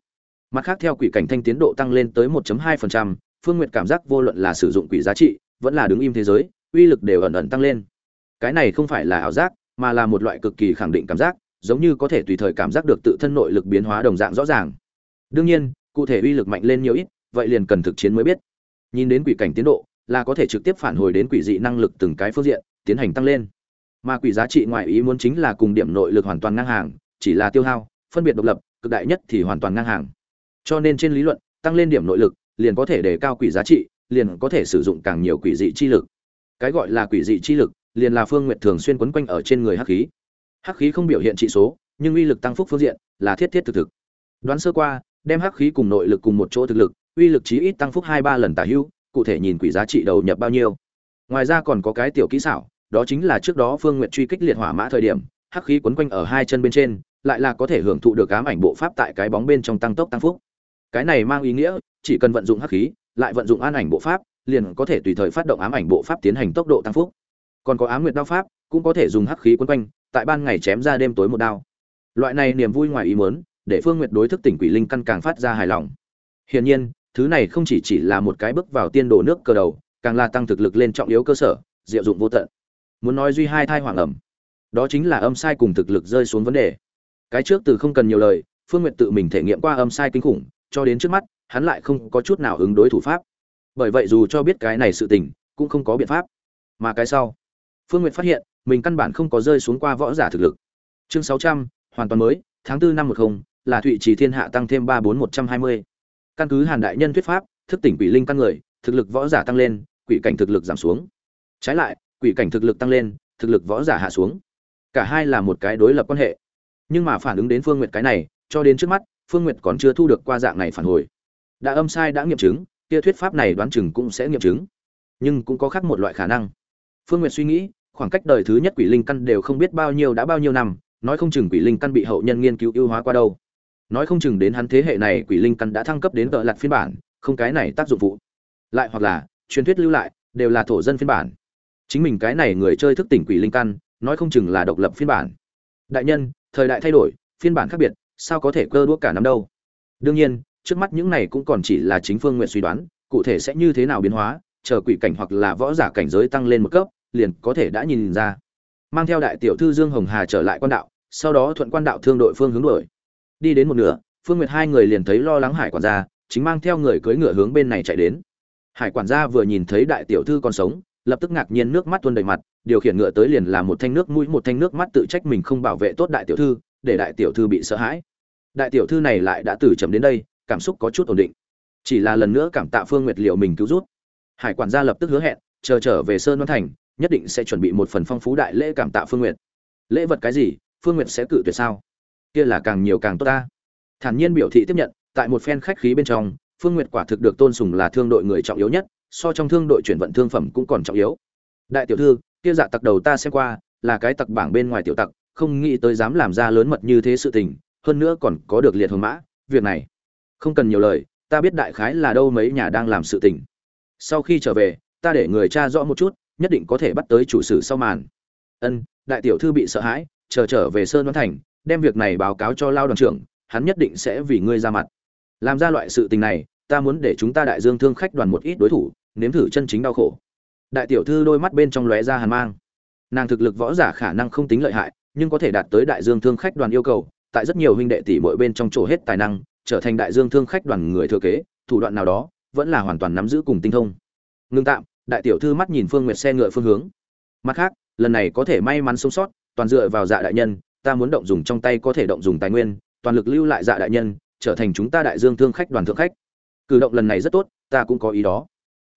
Mặt khác theo quỷ cảnh thanh tiến độ tăng lên tới 1.2%, phương nguyệt cảm giác vô luận là sử dụng quỷ giá trị, vẫn là đứng im thế giới, uy lực đều ẩn ẩn tăng lên. Cái này không phải là ảo giác, mà là một loại cực kỳ khẳng định cảm giác, giống như có thể tùy thời cảm giác được tự thân nội lực biến hóa đồng dạng rõ ràng. Đương nhiên, cụ thể uy lực mạnh lên nhiều ít, vậy liền cần thực chiến mới biết. Nhìn đến quỷ cảnh tiến độ, là có thể trực tiếp phản hồi đến quỷ dị năng lực từng cái phương diện, tiến hành tăng lên. Mà quỷ giá trị ngoại ý muốn chính là cùng điểm nội lực hoàn toàn ngang hàng, chỉ là tiêu hao, phân biệt độc lập, cực đại nhất thì hoàn toàn ngang hàng. Cho nên trên lý luận, tăng lên điểm nội lực liền có thể đề cao quỷ giá trị, liền có thể sử dụng càng nhiều quỷ dị chi lực. Cái gọi là quỷ dị chi lực, liền là phương Nguyệt thường xuyên quấn quanh ở trên người hắc khí. Hắc khí không biểu hiện trị số, nhưng uy lực tăng phúc phương diện là thiết thiết thực thực. Đoán sơ qua, đem hắc khí cùng nội lực cùng một chỗ thực lực, uy lực chí ít tăng phúc hai ba lần tả hữu, cụ thể nhìn quỷ giá trị đầu nhập bao nhiêu. Ngoài ra còn có cái tiểu kỹ xảo, đó chính là trước đó phương Nguyệt truy kích liệt hỏa mã thời điểm, hắc khí quấn quanh ở hai chân bên trên, lại là có thể hưởng thụ được ám ảnh bộ pháp tại cái bóng bên trong tăng tốc tăng phúc cái này mang ý nghĩa, chỉ cần vận dụng hắc khí, lại vận dụng an ảnh bộ pháp, liền có thể tùy thời phát động ám ảnh bộ pháp tiến hành tốc độ tăng phúc. Còn có ám nguyệt đao pháp, cũng có thể dùng hắc khí quấn quanh, tại ban ngày chém ra đêm tối một đao. Loại này niềm vui ngoài ý muốn, để phương nguyệt đối thức tỉnh quỷ linh căn càng phát ra hài lòng. Hiển nhiên, thứ này không chỉ chỉ là một cái bước vào tiên đồ nước cờ đầu, càng là tăng thực lực lên trọng yếu cơ sở, diệu dụng vô tận. Muốn nói duy hai thai hoàng ẩm, đó chính là âm sai cùng thực lực rơi xuống vấn đề. Cái trước từ không cần nhiều lời, phương nguyệt tự mình thể nghiệm qua âm sai kinh khủng cho đến trước mắt, hắn lại không có chút nào ứng đối thủ pháp. Bởi vậy dù cho biết cái này sự tình, cũng không có biện pháp. Mà cái sau, phương nguyện phát hiện, mình căn bản không có rơi xuống qua võ giả thực lực. Chương sáu trăm, hoàn toàn mới, tháng bốn năm một không, là thụy trì thiên hạ tăng thêm ba bốn một trăm hai mươi. Căn cứ hàn đại nhân thuyết pháp, thức tỉnh quỷ linh căn người, thực lực võ giả tăng lên, quỷ cảnh thực lực giảm xuống. Trái lại, quỷ cảnh thực lực tăng lên, thực lực võ giả hạ xuống. Cả hai là một cái đối lập quan hệ. Nhưng mà phản ứng đến phương nguyệt cái này, cho đến trước mắt phương nguyệt còn chưa thu được qua dạng này phản hồi. Đã âm sai đã nghiệm chứng kia thuyết pháp này đoán chừng cũng sẽ nghiệm chứng. Nhưng cũng có khác một loại khả năng. Phương nguyệt suy nghĩ, khoảng cách đời thứ nhất quỷ linh căn đều không biết bao nhiêu đã bao nhiêu năm, nói không chừng quỷ linh căn bị hậu nhân nghiên cứu ưu hóa qua đâu. Nói không chừng đến hắn thế hệ này quỷ linh căn đã thăng cấp đến tợ lặt phiên bản, không cái này tác dụng phụ. Lại hoặc là, truyền thuyết lưu lại, đều là thổ dân phiên bản. Chính mình cái này người chơi thức tỉnh quỷ linh căn, nói không chừng là độc lập phiên bản. Đại nhân, thời đại thay đổi, phiên bản khác biệt sao có thể cơ đuốc cả năm đâu? Đương nhiên, trước mắt những này cũng còn chỉ là chính phương nguyện suy đoán, cụ thể sẽ như thế nào biến hóa, chờ quỷ cảnh hoặc là võ giả cảnh giới tăng lên một cấp, liền có thể đã nhìn ra. Mang theo đại tiểu thư dương hồng hà trở lại quan đạo, sau đó thuận quan đạo thương đội phương hướng đuổi. Đi đến một nửa, phương nguyệt hai người liền thấy lo lắng hải quản gia, chính mang theo người cưỡi ngựa hướng bên này chạy đến. Hải quản gia vừa nhìn thấy đại tiểu thư còn sống, lập tức ngạc nhiên nước mắt tuôn đầy mặt, điều khiển ngựa tới liền là một thanh nước mũi, một thanh nước mắt tự trách mình không bảo vệ tốt đại tiểu thư để đại tiểu thư bị sợ hãi. Đại tiểu thư này lại đã từ chậm đến đây, cảm xúc có chút ổn định. Chỉ là lần nữa cảm tạ phương nguyệt liệu mình cứu rút hải quản gia lập tức hứa hẹn, chờ trở về sơn văn thành, nhất định sẽ chuẩn bị một phần phong phú đại lễ cảm tạ phương nguyệt. Lễ vật cái gì? Phương nguyệt sẽ cự tuyệt sao? Kia là càng nhiều càng tốt ta. Thản nhiên biểu thị tiếp nhận, tại một phen khách khí bên trong, phương nguyệt quả thực được tôn sùng là thương đội người trọng yếu nhất, so trong thương đội chuyển vận thương phẩm cũng còn trọng yếu. Đại tiểu thư, kia dạ tặc đầu ta xem qua, là cái tặc bảng bên ngoài tiểu tặc không nghĩ tới dám làm ra lớn mật như thế sự tình, hơn nữa còn có được liệt hồn mã, việc này, không cần nhiều lời, ta biết đại khái là đâu mấy nhà đang làm sự tình. Sau khi trở về, ta để người cha rõ một chút, nhất định có thể bắt tới chủ sử sau màn. Ân, đại tiểu thư bị sợ hãi, chờ trở về sơn văn thành, đem việc này báo cáo cho lao đoàn trưởng, hắn nhất định sẽ vì ngươi ra mặt. Làm ra loại sự tình này, ta muốn để chúng ta đại dương thương khách đoàn một ít đối thủ, nếm thử chân chính đau khổ. Đại tiểu thư đôi mắt bên trong lóe ra hàn mang. Nàng thực lực võ giả khả năng không tính lợi hại nhưng có thể đạt tới đại dương thương khách đoàn yêu cầu, tại rất nhiều huynh đệ tỷ mỗi bên trong chỗ hết tài năng, trở thành đại dương thương khách đoàn người thừa kế, thủ đoạn nào đó vẫn là hoàn toàn nắm giữ cùng tinh thông. Ngưng tạm, đại tiểu thư mắt nhìn phương nguyệt xe ngựa phương hướng. Mặt khác, lần này có thể may mắn sống sót, toàn dựa vào dạ đại nhân, ta muốn động dùng trong tay có thể động dùng tài nguyên, toàn lực lưu lại dạ đại nhân, trở thành chúng ta đại dương thương khách đoàn thượng khách. Cử động lần này rất tốt, ta cũng có ý đó.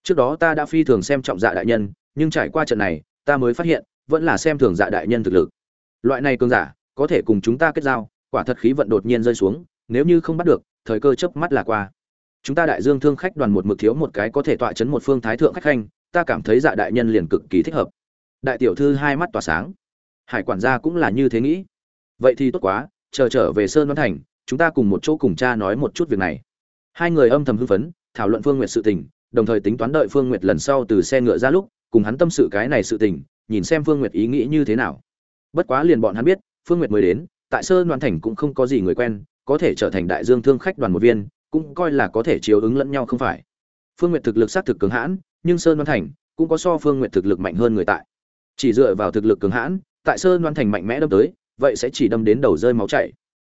Trước đó ta đã phi thường xem trọng dạ đại nhân, nhưng trải qua trận này, ta mới phát hiện, vẫn là xem thường dạ đại nhân thực lực loại này cường giả, có thể cùng chúng ta kết giao, quả thật khí vận đột nhiên rơi xuống, nếu như không bắt được, thời cơ chớp mắt là qua. Chúng ta đại dương thương khách đoàn một mực thiếu một cái có thể tọa chấn một phương thái thượng khách khanh, ta cảm thấy dạ đại nhân liền cực kỳ thích hợp. Đại tiểu thư hai mắt tỏa sáng. Hải quản gia cũng là như thế nghĩ. Vậy thì tốt quá, chờ trở về sơn văn thành, chúng ta cùng một chỗ cùng cha nói một chút việc này. Hai người âm thầm hưng phấn, thảo luận phương nguyệt sự tình, đồng thời tính toán đợi phương nguyệt lần sau từ xe ngựa ra lúc, cùng hắn tâm sự cái này sự tình, nhìn xem phương nguyệt ý nghĩ như thế nào bất quá liền bọn hắn biết, phương nguyệt mới đến, tại sơn đoàn thành cũng không có gì người quen, có thể trở thành đại dương thương khách đoàn một viên, cũng coi là có thể chiếu ứng lẫn nhau không phải. Phương nguyệt thực lực xác thực cường hãn, nhưng sơn đoan thành cũng có so phương nguyệt thực lực mạnh hơn người tại. Chỉ dựa vào thực lực cường hãn, tại sơn đoan thành mạnh mẽ đâm tới, vậy sẽ chỉ đâm đến đầu rơi máu chảy.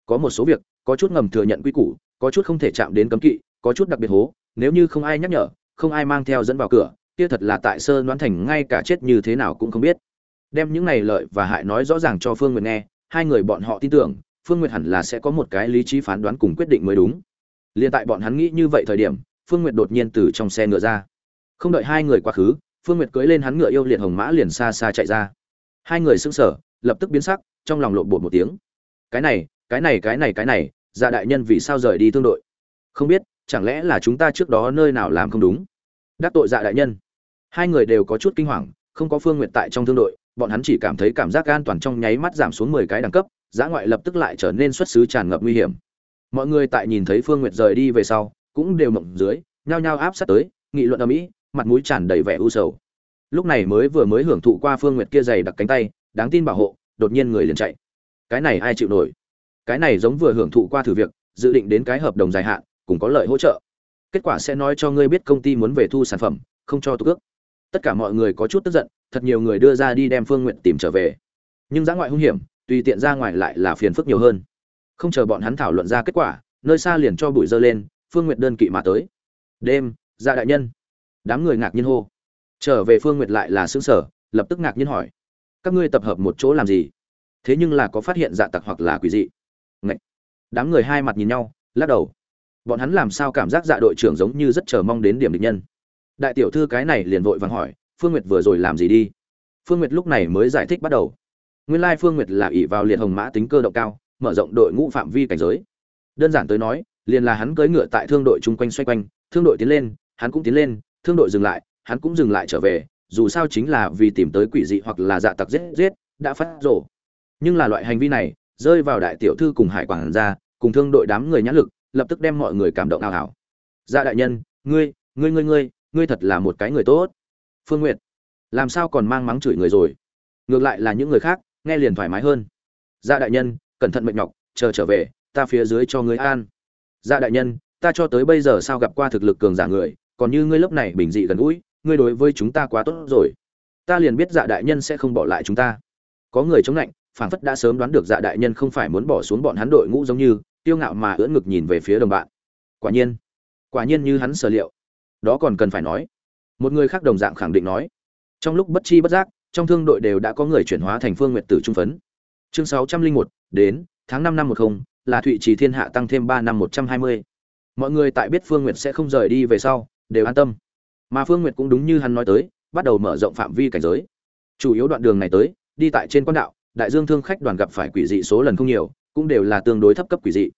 Có một số việc, có chút ngầm thừa nhận quy củ, có chút không thể chạm đến cấm kỵ, có chút đặc biệt hố, nếu như không ai nhắc nhở, không ai mang theo dẫn vào cửa, kia thật là tại sơn đoan thành ngay cả chết như thế nào cũng không biết đem những này lợi và hại nói rõ ràng cho phương nguyệt nghe hai người bọn họ tin tưởng phương nguyệt hẳn là sẽ có một cái lý trí phán đoán cùng quyết định mới đúng Liên tại bọn hắn nghĩ như vậy thời điểm, Phương Nguyệt đột nhiên từ trong xe ngựa ra. Không đợi hai người quá khứ, Phương Nguyệt cưỡi lên hắn ngựa yêu liệt hồng mã liền xa xa chạy ra. Hai người sững sờ, lập tức biến sắc, trong lòng lộn bột một tiếng. Cái này, cái này cái này cái này, Dạ đại nhân vì sao rời đi thương đội? Không biết, chẳng lẽ là chúng ta trước đó nơi nào làm không đúng? Đắc tội Dạ đại nhân. Hai người đều có chút kinh hoàng, không có Phương Nguyệt tại trong thương đội, bọn hắn chỉ cảm thấy cảm giác an toàn trong nháy mắt giảm xuống mười cái đẳng cấp, giá ngoại lập tức lại trở nên xuất xứ tràn ngập nguy hiểm. Mọi người tại nhìn thấy phương nguyệt rời đi về sau cũng đều mộng dưới nhao nhao áp sát tới nghị luận ầm ĩ, mặt mũi tràn đầy vẻ u sầu. Lúc này mới vừa mới hưởng thụ qua phương nguyệt kia dày đặc cánh tay đáng tin bảo hộ đột nhiên người liền chạy. Cái này ai chịu nổi? Cái này giống vừa hưởng thụ qua thử việc dự định đến cái hợp đồng dài hạn cùng có lợi hỗ trợ. Kết quả sẽ nói cho ngươi biết công ty muốn về thu sản phẩm không cho tục ước tất cả mọi người có chút tức giận thật nhiều người đưa ra đi đem phương nguyện tìm trở về. Nhưng giã ngoại hung hiểm, tùy tiện ra ngoài lại là phiền phức nhiều hơn. Không chờ bọn hắn thảo luận ra kết quả, nơi xa liền cho bụi dơ lên, phương nguyệt đơn kỵ mà tới. Đêm ra đại nhân. Đám người ngạc nhiên hô. Trở về phương nguyệt lại là sững sở lập tức ngạc nhiên hỏi. Các ngươi tập hợp một chỗ làm gì? Thế nhưng là có phát hiện dạ tặc hoặc là quỷ dị? Ngậy! đám người hai mặt nhìn nhau, lắc đầu. Bọn hắn làm sao cảm giác dạ đội trưởng giống như rất chờ mong đến điểm địch nhân? Đại tiểu thư cái này liền vội vàng hỏi phương nguyệt vừa rồi làm gì đi? Phương nguyệt lúc này mới giải thích bắt đầu. Nguyên lai phương nguyệt là ỷ vào liệt hồng mã tính cơ động cao, mở rộng đội ngũ phạm vi cảnh giới. Đơn giản tới nói, liền là hắn cưỡi ngựa tại thương đội chung quanh xoay quanh, thương đội tiến lên, hắn cũng tiến lên, thương đội dừng lại, hắn cũng dừng lại trở về, dù sao chính là vì tìm tới quỷ dị hoặc là dạ tặc giết giết, đã phát rổ nhưng là loại hành vi này, rơi vào đại tiểu thư cùng hải quản gia, cùng thương đội đám người nhãn lực, lập tức đem mọi người cảm động ảo ảo dạ đại nhân, ngươi ngươi ngươi ngươi ngươi thật là một cái người tốt phương nguyệt, làm sao còn mang mắng chửi người rồi? Ngược lại là những người khác, nghe liền thoải mái hơn. Dạ đại nhân, cẩn thận mệt nhọc, chờ trở về, ta phía dưới cho ngươi an. Dạ đại nhân, ta cho tới bây giờ sao gặp qua thực lực cường giả người, còn như ngươi lớp này bình dị gần gũi, ngươi đối với chúng ta quá tốt rồi. Ta liền biết dạ đại nhân sẽ không bỏ lại chúng ta. Có người chống lạnh, phảng phất đã sớm đoán được dạ đại nhân không phải muốn bỏ xuống bọn hắn đội ngũ giống như tiêu ngạo mà ưỡn ngực nhìn về phía đồng bạn. Quả nhiên quả nhiên như hắn sở liệu. Đó còn cần phải nói một người khác đồng dạng khẳng định nói. Trong lúc bất chi bất giác, trong thương đội đều đã có người chuyển hóa thành phương nguyệt tử trung phấn. Chương sáu trăm linh một, đến, tháng năm năm một không, là thụy trì thiên hạ tăng thêm ba năm một trăm hai mươi. Mọi người tại biết phương nguyệt sẽ không rời đi về sau, đều an tâm. Mà phương nguyệt cũng đúng như hắn nói tới, bắt đầu mở rộng phạm vi cảnh giới. Chủ yếu đoạn đường này tới, đi tại trên quan đạo, đại dương thương khách đoàn gặp phải quỷ dị số lần không nhiều, cũng đều là tương đối thấp cấp quỷ dị.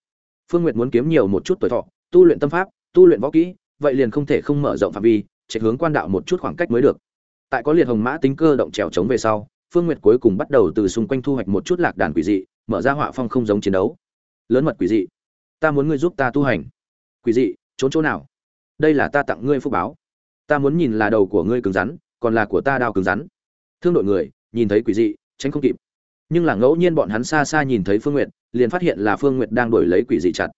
Phương nguyệt muốn kiếm nhiều một chút tuổi thọ, tu luyện tâm pháp, tu luyện võ kỹ, vậy liền không thể không mở rộng phạm vi chạy hướng quan đạo một chút khoảng cách mới được. Tại có liệt hồng mã tính cơ động trèo trống về sau, phương nguyệt cuối cùng bắt đầu từ xung quanh thu hoạch một chút lạc đàn quỷ dị, mở ra họa phong không giống chiến đấu. Lớn mật quỷ dị, ta muốn ngươi giúp ta tu hành. Quỷ dị, trốn chỗ nào? Đây là ta tặng ngươi phúc báo. Ta muốn nhìn là đầu của ngươi cứng rắn, còn là của ta đao cứng rắn. Thương đội người, nhìn thấy quỷ dị, tránh không kịp. Nhưng là ngẫu nhiên bọn hắn xa xa nhìn thấy phương nguyệt, liền phát hiện là phương nguyệt đang đổi lấy quỷ dị chặt.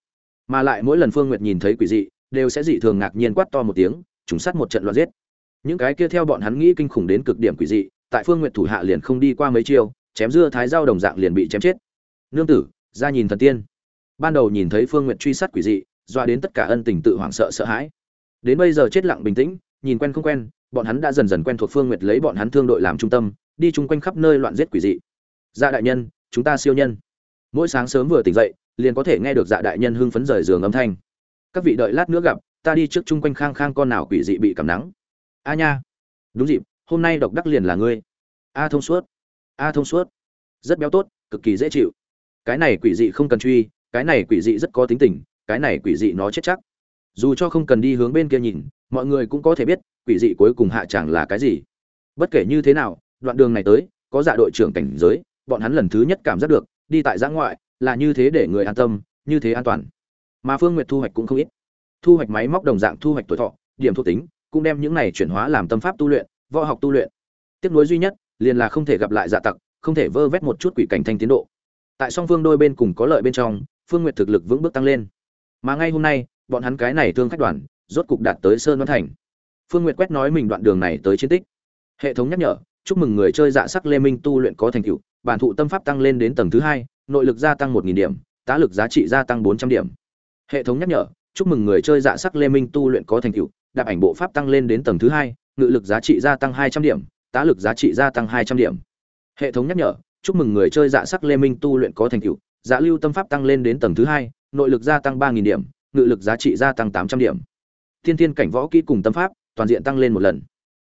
Mà lại mỗi lần phương nguyệt nhìn thấy quỷ dị, đều sẽ dị thường ngạc nhiên quát to một tiếng trùng sát một trận loạn giết. Những cái kia theo bọn hắn nghĩ kinh khủng đến cực điểm quỷ dị, tại phương nguyệt thủ hạ liền không đi qua mấy chiêu, chém dưa thái dao đồng dạng liền bị chém chết. Nương tử, ra nhìn thần tiên. Ban đầu nhìn thấy phương nguyệt truy sát quỷ dị, doa đến tất cả ân tình tự hoảng sợ sợ hãi. Đến bây giờ chết lặng bình tĩnh, nhìn quen không quen, bọn hắn đã dần dần quen thuộc phương nguyệt lấy bọn hắn thương đội làm trung tâm, đi chung quanh khắp nơi loạn giết quỷ dị. Dạ đại nhân, chúng ta siêu nhân. Mỗi sáng sớm vừa tỉnh dậy, liền có thể nghe được dạ đại nhân hưng phấn rời giường âm thanh. Các vị đợi lát nữa gặp ta đi trước chung quanh khang khang con nào quỷ dị bị cảm nắng. A nha. Đúng dịp, hôm nay độc đắc liền là ngươi. A thông suốt. A thông suốt. Rất béo tốt, cực kỳ dễ chịu. Cái này quỷ dị không cần truy, cái này quỷ dị rất có tính tình, cái này quỷ dị nó chết chắc. Dù cho không cần đi hướng bên kia nhìn, mọi người cũng có thể biết, quỷ dị cuối cùng hạ chẳng là cái gì. Bất kể như thế nào, đoạn đường này tới, có dạ đội trưởng cảnh giới, bọn hắn lần thứ nhất cảm giác được, đi tại giã ngoại, là như thế để người an tâm, như thế an toàn. Mà phương nguyệt thu hoạch cũng không ít thu hoạch máy móc đồng dạng thu hoạch tuổi thọ, điểm thuộc tính, cũng đem những này chuyển hóa làm tâm pháp tu luyện, võ học tu luyện. Tiếp nối duy nhất, liền là không thể gặp lại dạ tặc, không thể vơ vét một chút quỷ cảnh thanh tiến độ. Tại song phương đôi bên cùng có lợi bên trong, phương nguyệt thực lực vững bước tăng lên. Mà ngay hôm nay, bọn hắn cái này thương khách đoàn, rốt cục đạt tới sơn văn thành. Phương nguyệt quét nói mình đoạn đường này tới chiến tích. Hệ thống nhắc nhở, chúc mừng người chơi dạ sắc lê minh tu luyện có thành tựu, bản thụ tâm pháp tăng lên đến tầng thứ hai, nội lực gia tăng một nghìn điểm, tá lực giá trị gia tăng bốn trăm điểm. Hệ thống nhắc nhở chúc mừng người chơi dạ sắc lê minh tu luyện có thành tựu, đạp ảnh bộ pháp tăng lên đến tầng thứ hai, ngự lực giá trị gia tăng hai trăm điểm, tá lực giá trị gia tăng hai trăm điểm. Hệ thống nhắc nhở, chúc mừng người chơi dạ sắc lê minh tu luyện có thành tựu dạ lưu tâm pháp tăng lên đến tầng thứ hai, nội lực gia tăng ba nghìn điểm, ngự lực giá trị gia tăng tám trăm điểm. Thiên thiên cảnh võ kỹ cùng tâm pháp, toàn diện tăng lên một lần.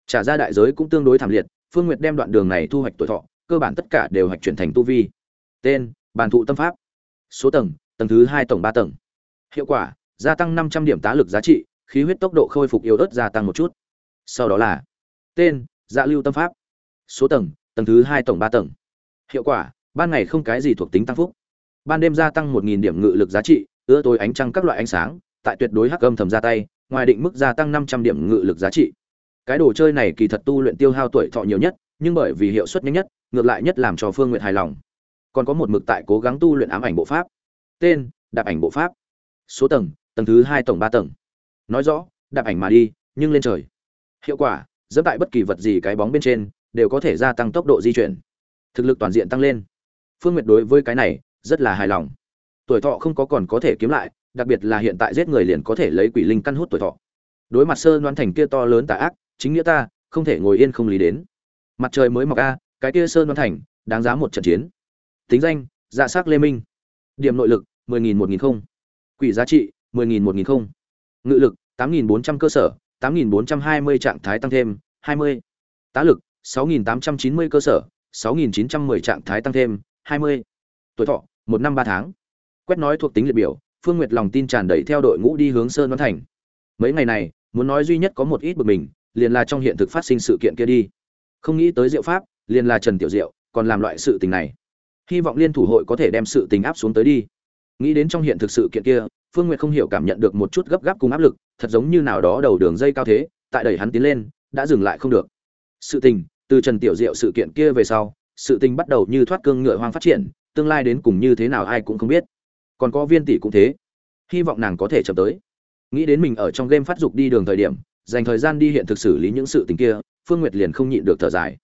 Trả ra đại giới cũng tương đối thảm liệt, phương nguyệt đem đoạn đường này thu hoạch tuổi thọ, cơ bản tất cả đều hoạch chuyển thành tu vi. Tên, bàn thụ tâm pháp. Số tầng tầng thứ hai tổng ba tầng. Hiệu quả gia tăng năm trăm điểm tá lực giá trị, khí huyết tốc độ khôi phục yếu ớt gia tăng một chút. Sau đó là tên dạ lưu tâm pháp. Số tầng tầng thứ hai tổng ba tầng. Hiệu quả, ban ngày không cái gì thuộc tính tăng phúc. Ban đêm gia tăng một nghìn điểm ngự lực giá trị, ưa tối ánh trăng các loại ánh sáng, tại tuyệt đối hắc âm thầm ra tay, ngoài định mức gia tăng năm trăm điểm ngự lực giá trị. Cái đồ chơi này kỳ thật tu luyện tiêu hao tuổi thọ nhiều nhất, nhưng bởi vì hiệu suất nhanh nhất, ngược lại nhất làm cho phương nguyện hài lòng. Còn có một mực tại cố gắng tu luyện ám ảnh bộ pháp. Tên, đạp ảnh bộ pháp. Số tầng tầng thứ hai tổng ba tầng. Nói rõ, đạp ảnh mà đi, nhưng lên trời. Hiệu quả dẫm tại bất kỳ vật gì cái bóng bên trên, đều có thể gia tăng tốc độ di chuyển. Thực lực toàn diện tăng lên. Phương nguyệt đối với cái này, rất là hài lòng. Tuổi thọ không có còn có thể kiếm lại, đặc biệt là hiện tại giết người liền có thể lấy quỷ linh căn hút tuổi thọ. Đối mặt sơ đoán thành kia to lớn tà ác, chính nghĩa ta, không thể ngồi yên không lý đến. Mặt trời mới mọc a, cái kia sơn đoán thành, đáng giá một trận chiến. Tính danh dạ s á c lê minh. Điểm nội lực, mười nghìn một nghìn không. Quỷ giá trị mười nghìn, một nghìn không. Ngự lực, tám nghìn bốn trăm cơ sở, tám nghìn bốn trăm hai mươi trạng thái tăng thêm, hai mươi. Tá lực, sáu nghìn tám trăm chín mươi cơ sở, sáu nghìn chín trăm mười trạng thái tăng thêm, hai mươi. Tuổi thọ, một năm ba tháng. Quét nói thuộc tính liệt biểu, phương nguyệt lòng tin tràn đầy theo đội ngũ đi hướng sơn văn thành. Mấy ngày này, muốn nói duy nhất có một ít bực mình, liền là trong hiện thực phát sinh sự kiện kia đi. Không nghĩ tới diệu pháp, liền là trần tiểu diệu, còn làm loại sự tình này. Hy vọng liên thủ hội có thể đem sự tình áp xuống tới đi nghĩ đến trong hiện thực sự kiện kia, phương nguyệt không hiểu cảm nhận được một chút gấp gáp cùng áp lực, thật giống như nào đó đầu đường dây cao thế, tại đẩy hắn tiến lên, đã dừng lại không được. Sự tình, từ trần tiểu diệu sự kiện kia về sau, sự tình bắt đầu như thoát cương ngựa hoang phát triển, tương lai đến cùng như thế nào ai cũng không biết. Còn có viên tỷ cũng thế. Hy vọng nàng có thể chậm tới. Nghĩ đến mình ở trong game phát dục đi đường thời điểm, dành thời gian đi hiện thực xử lý những sự tình kia, phương nguyệt liền không nhịn được thở dài.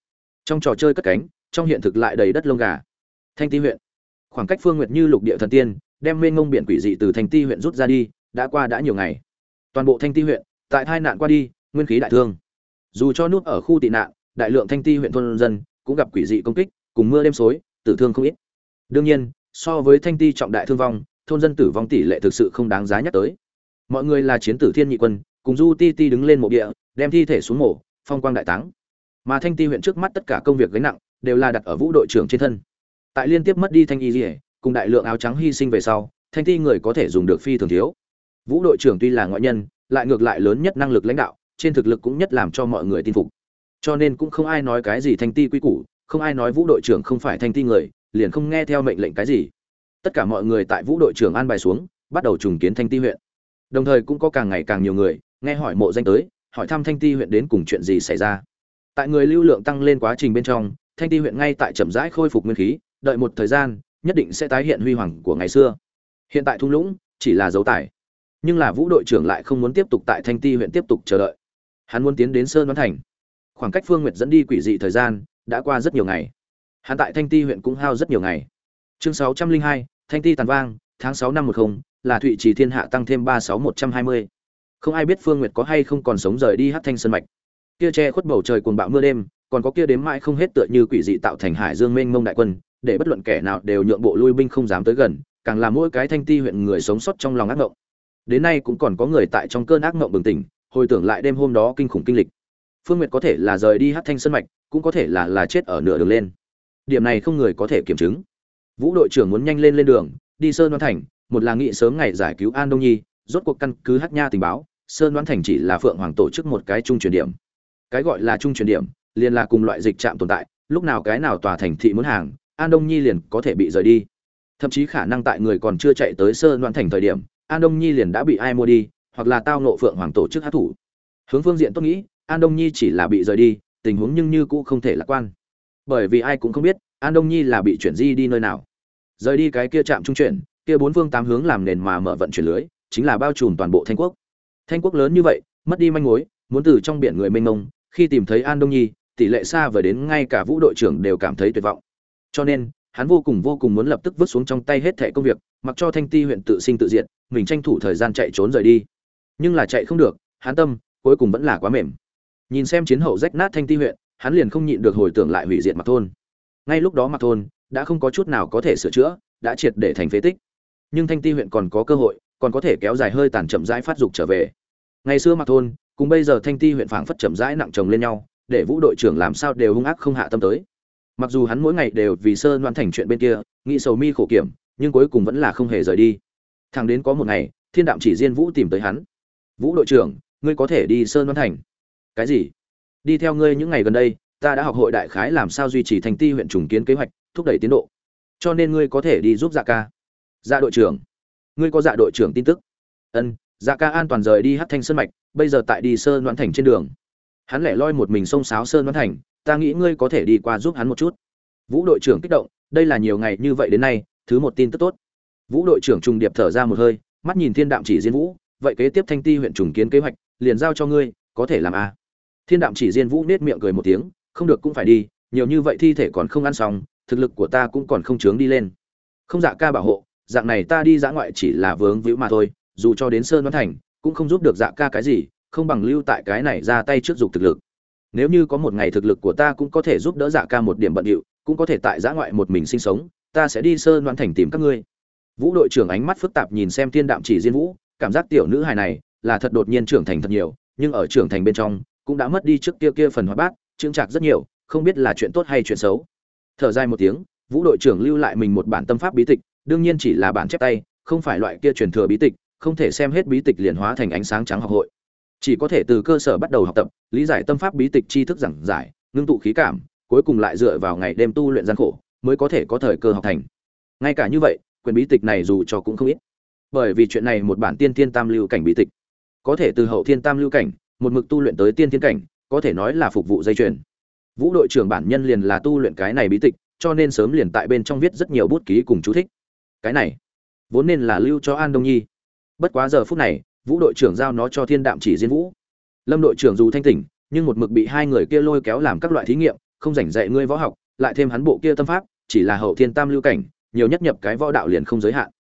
Trong trò chơi cất cánh, trong hiện thực lại đầy đất lông gà. Thanh ti huyện. Khoảng cách phương nguyệt như lục địa thần tiên đem mênh ngông biển quỷ dị từ thanh ti huyện rút ra đi, đã qua đã nhiều ngày. Toàn bộ thanh ti huyện, tại tai nạn qua đi, nguyên khí đại thương. Dù cho nút ở khu tị nạn, đại lượng thanh ti huyện thôn dân cũng gặp quỷ dị công kích, cùng mưa đêm xối, tử thương không ít. Đương nhiên, so với thanh ti trọng đại thương vong, thôn dân tử vong tỷ lệ thực sự không đáng giá nhắc tới. Mọi người là chiến tử thiên nhị quân, cùng du ti ti đứng lên mộ địa, đem thi thể xuống mổ phong quang đại táng. Mà thanh ti huyện trước mắt tất cả công việc gánh nặng đều là đặt ở vũ đội trưởng trên thân. Tại liên tiếp mất đi thanh y dỉa cùng đại lượng áo trắng hy sinh về sau, thanh ti người có thể dùng được phi thường thiếu. Vũ đội trưởng tuy là ngoại nhân, lại ngược lại lớn nhất năng lực lãnh đạo, trên thực lực cũng nhất làm cho mọi người tin phục. Cho nên cũng không ai nói cái gì thanh ti quy củ, không ai nói vũ đội trưởng không phải thanh ti người, liền không nghe theo mệnh lệnh cái gì. Tất cả mọi người tại vũ đội trưởng an bài xuống, bắt đầu trùng kiến thanh ti huyện. Đồng thời cũng có càng ngày càng nhiều người, nghe hỏi mộ danh tới, hỏi thăm thanh ti huyện đến cùng chuyện gì xảy ra. Tại người lưu lượng tăng lên quá trình bên trong, thanh ti huyện ngay tại chậm rãi khôi phục nguyên khí, đợi một thời gian nhất định sẽ tái hiện huy hoàng của ngày xưa. Hiện tại thung lũng chỉ là dấu tải nhưng là vũ đội trưởng lại không muốn tiếp tục tại thanh ti huyện tiếp tục chờ đợi. Hắn muốn tiến đến sơn đoán thành. Khoảng cách phương nguyệt dẫn đi quỷ dị thời gian đã qua rất nhiều ngày. Hắn tại thanh ti huyện cũng hao rất nhiều ngày. Chương sáu trăm linh hai, thanh ti tàn vang, tháng sáu năm một không, là thụy trì thiên hạ tăng thêm ba sáu một trăm hai mươi. Không ai biết phương nguyệt có hay không còn sống rời đi hát thanh sơn mạch. Kia che khuất bầu trời cuồng bạo mưa đêm, còn có kia đếm mãi không hết tựa như quỷ dị tạo thành hải dương mênh mông đại quân để bất luận kẻ nào đều nhượng bộ lui binh không dám tới gần, càng làm mỗi cái thanh ti huyện người sống sót trong lòng ác ngộng đến nay cũng còn có người tại trong cơn ác ngộng bừng tỉnh, hồi tưởng lại đêm hôm đó kinh khủng kinh lịch. Phương nguyệt có thể là rời đi hát thanh sơn mạch, cũng có thể là là chết ở nửa đường lên. Điểm này không người có thể kiểm chứng. Vũ đội trưởng muốn nhanh lên lên đường, đi sơn Đoan thành, một là nghị sớm ngày giải cứu an đông nhi, rốt cuộc căn cứ hát nha tình báo, sơn Đoan thành chỉ là phượng hoàng tổ chức một cái trung truyền điểm. Cái gọi là trung truyền điểm, liền là cùng loại dịch trạm tồn tại, lúc nào cái nào tòa thành thị muốn hàng an đông nhi liền có thể bị rời đi. Thậm chí khả năng tại người còn chưa chạy tới sơ loạn thành thời điểm, an đông nhi liền đã bị ai mua đi, hoặc là tao nộ phượng hoàng tổ chức hát thủ hướng phương diện tôi nghĩ, an đông nhi chỉ là bị rời đi, tình huống nhưng như cũ không thể lạc quan. Bởi vì ai cũng không biết, an đông nhi là bị chuyển di đi nơi nào. Rời đi cái kia trạm trung chuyển, kia bốn phương tám hướng làm nền mà mở vận chuyển lưới, chính là bao trùm toàn bộ thanh quốc. Thanh quốc lớn như vậy, mất đi manh mối, muốn từ trong biển người mênh mông, khi tìm thấy an đông nhi, tỷ lệ xa vời đến ngay cả vũ đội trưởng đều cảm thấy tuyệt vọng cho nên, hắn vô cùng vô cùng muốn lập tức vứt xuống trong tay hết thẻ công việc, mặc cho thanh ti huyện tự sinh tự diệt, mình tranh thủ thời gian chạy trốn rời đi. Nhưng là chạy không được, hắn tâm, cuối cùng vẫn là quá mềm. Nhìn xem chiến hậu rách nát thanh ti huyện, hắn liền không nhịn được hồi tưởng lại hủy diệt mặt thôn. Ngay lúc đó mặt thôn đã không có chút nào có thể sửa chữa, đã triệt để thành phế tích. Nhưng thanh ti huyện còn có cơ hội, còn có thể kéo dài hơi tàn chậm rãi phát dục trở về. Ngày xưa mặt thôn, cùng bây giờ thanh ti huyện phảng phất chậm rãi nặng chồng lên nhau, để vũ đội trưởng làm sao đều hung ác không hạ tâm tới mặc dù hắn mỗi ngày đều vì sơ loan thành chuyện bên kia, nghĩ sầu mi khổ kiểm, nhưng cuối cùng vẫn là không hề rời đi. Thằng đến có một ngày, thiên đạm chỉ riêng vũ tìm tới hắn. Vũ đội trưởng, ngươi có thể đi sơn văn thành. Cái gì? Đi theo ngươi những ngày gần đây, ta đã học hội đại khái làm sao duy trì thành ti huyện trùng kiến kế hoạch, thúc đẩy tiến độ. Cho nên ngươi có thể đi giúp dạ ca. Dạ đội trưởng. Ngươi có dạ đội trưởng tin tức. Ân dạ ca an toàn rời đi hát thanh sơn mạch, bây giờ tại đi sơn đoán thành trên đường. Hắn lẻ loi một mình xông sáo sơn đoán thành ta nghĩ ngươi có thể đi qua giúp hắn một chút. Vũ đội trưởng kích động, đây là nhiều ngày như vậy đến nay, thứ một tin tức tốt. Vũ đội trưởng trùng điệp thở ra một hơi, mắt nhìn thiên đạm chỉ diên vũ, vậy kế tiếp thanh ti huyện trùng kiến kế hoạch, liền giao cho ngươi, có thể làm a à. thiên đạm chỉ diên vũ nết miệng cười một tiếng, không được cũng phải đi, nhiều như vậy thi thể còn không ăn xong, thực lực của ta cũng còn không chướng đi lên. Không dạ ca bảo hộ, dạng này ta đi dã ngoại chỉ là vướng víu mà thôi, dù cho đến sơn văn thành, cũng không giúp được dạ ca cái gì, không bằng lưu tại cái này ra tay trước dục thực lực nếu như có một ngày thực lực của ta cũng có thể giúp đỡ dạ ca một điểm bận điệu, cũng có thể tại dã ngoại một mình sinh sống, ta sẽ đi sơ đoán thành tìm các ngươi. Vũ đội trưởng ánh mắt phức tạp nhìn xem thiên đạm chỉ diên vũ, cảm giác tiểu nữ hài này là thật đột nhiên trưởng thành thật nhiều, nhưng ở trưởng thành bên trong, cũng đã mất đi trước kia kia phần hóa bát trưng trạc rất nhiều, không biết là chuyện tốt hay chuyện xấu. Thở dài một tiếng, vũ đội trưởng lưu lại mình một bản tâm pháp bí tịch, đương nhiên chỉ là bản chép tay, không phải loại kia truyền thừa bí tịch, không thể xem hết bí tịch liền hóa thành ánh sáng trắng học hội chỉ có thể từ cơ sở bắt đầu học tập, lý giải tâm pháp bí tịch tri thức giảng giải, ngưng tụ khí cảm, cuối cùng lại dựa vào ngày đêm tu luyện gian khổ, mới có thể có thời cơ học thành. Ngay cả như vậy quyền bí tịch này dù cho cũng không ít. Bởi vì chuyện này một bản tiên thiên tam lưu cảnh bí tịch. Có thể từ hậu thiên tam lưu cảnh, một mực tu luyện tới tiên thiên cảnh, có thể nói là phục vụ dây chuyền. Vũ đội trưởng bản nhân liền là tu luyện cái này bí tịch, cho nên sớm liền tại bên trong viết rất nhiều bút ký cùng chú thích. Cái này, vốn nên là lưu cho an đông nhi. Bất quá giờ phút này vũ đội trưởng giao nó cho thiên đạm chỉ diên vũ. Lâm đội trưởng dù thanh tỉnh, nhưng một mực bị hai người kia lôi kéo làm các loại thí nghiệm, không rảnh dạy ngươi võ học, lại thêm hắn bộ kia tâm pháp, chỉ là hậu thiên tam lưu cảnh, nhiều nhất nhập cái võ đạo liền không giới hạn.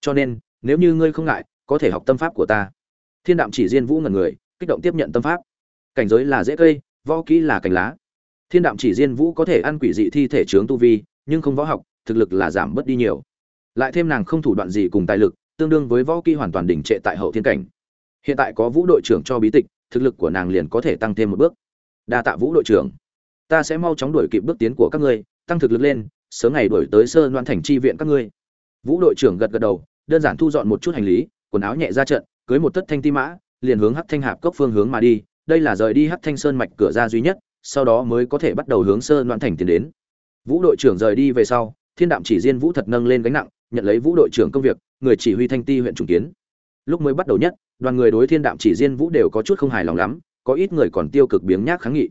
Cho nên, nếu như ngươi không ngại, có thể học tâm pháp của ta. Thiên đạm chỉ diên vũ ngần người, kích động tiếp nhận tâm pháp. Cảnh giới là dễ cây, võ kỹ là cành lá. Thiên đạm chỉ diên vũ có thể ăn quỷ dị thi thể trướng tu vi, nhưng không võ học, thực lực là giảm bớt đi nhiều. Lại thêm nàng không thủ đoạn gì cùng tài lực tương đương với võ kỹ hoàn toàn đỉnh trệ tại hậu thiên cảnh. Hiện tại có vũ đội trưởng cho bí tịch, thực lực của nàng liền có thể tăng thêm một bước. Đa tạ vũ đội trưởng. Ta sẽ mau chóng đuổi kịp bước tiến của các ngươi, tăng thực lực lên, sớm ngày đuổi tới sơ loan thành chi viện các ngươi. Vũ đội trưởng gật gật đầu, đơn giản thu dọn một chút hành lý, quần áo nhẹ ra trận, cưới một tất thanh ti mã, liền hướng hắc thanh hạp cốc phương hướng mà đi. Đây là rời đi hắc thanh sơn mạch cửa ra duy nhất, sau đó mới có thể bắt đầu hướng sơ loan thành tiến đến. Vũ đội trưởng rời đi về sau, thiên đạm chỉ riêng vũ thật nâng lên gánh nặng nhận lấy vũ đội trưởng công việc, người chỉ huy thanh ti huyện trùng kiến. Lúc mới bắt đầu nhất, đoàn người đối thiên đạm chỉ riêng vũ đều có chút không hài lòng lắm, có ít người còn tiêu cực biếng nhác kháng nghị.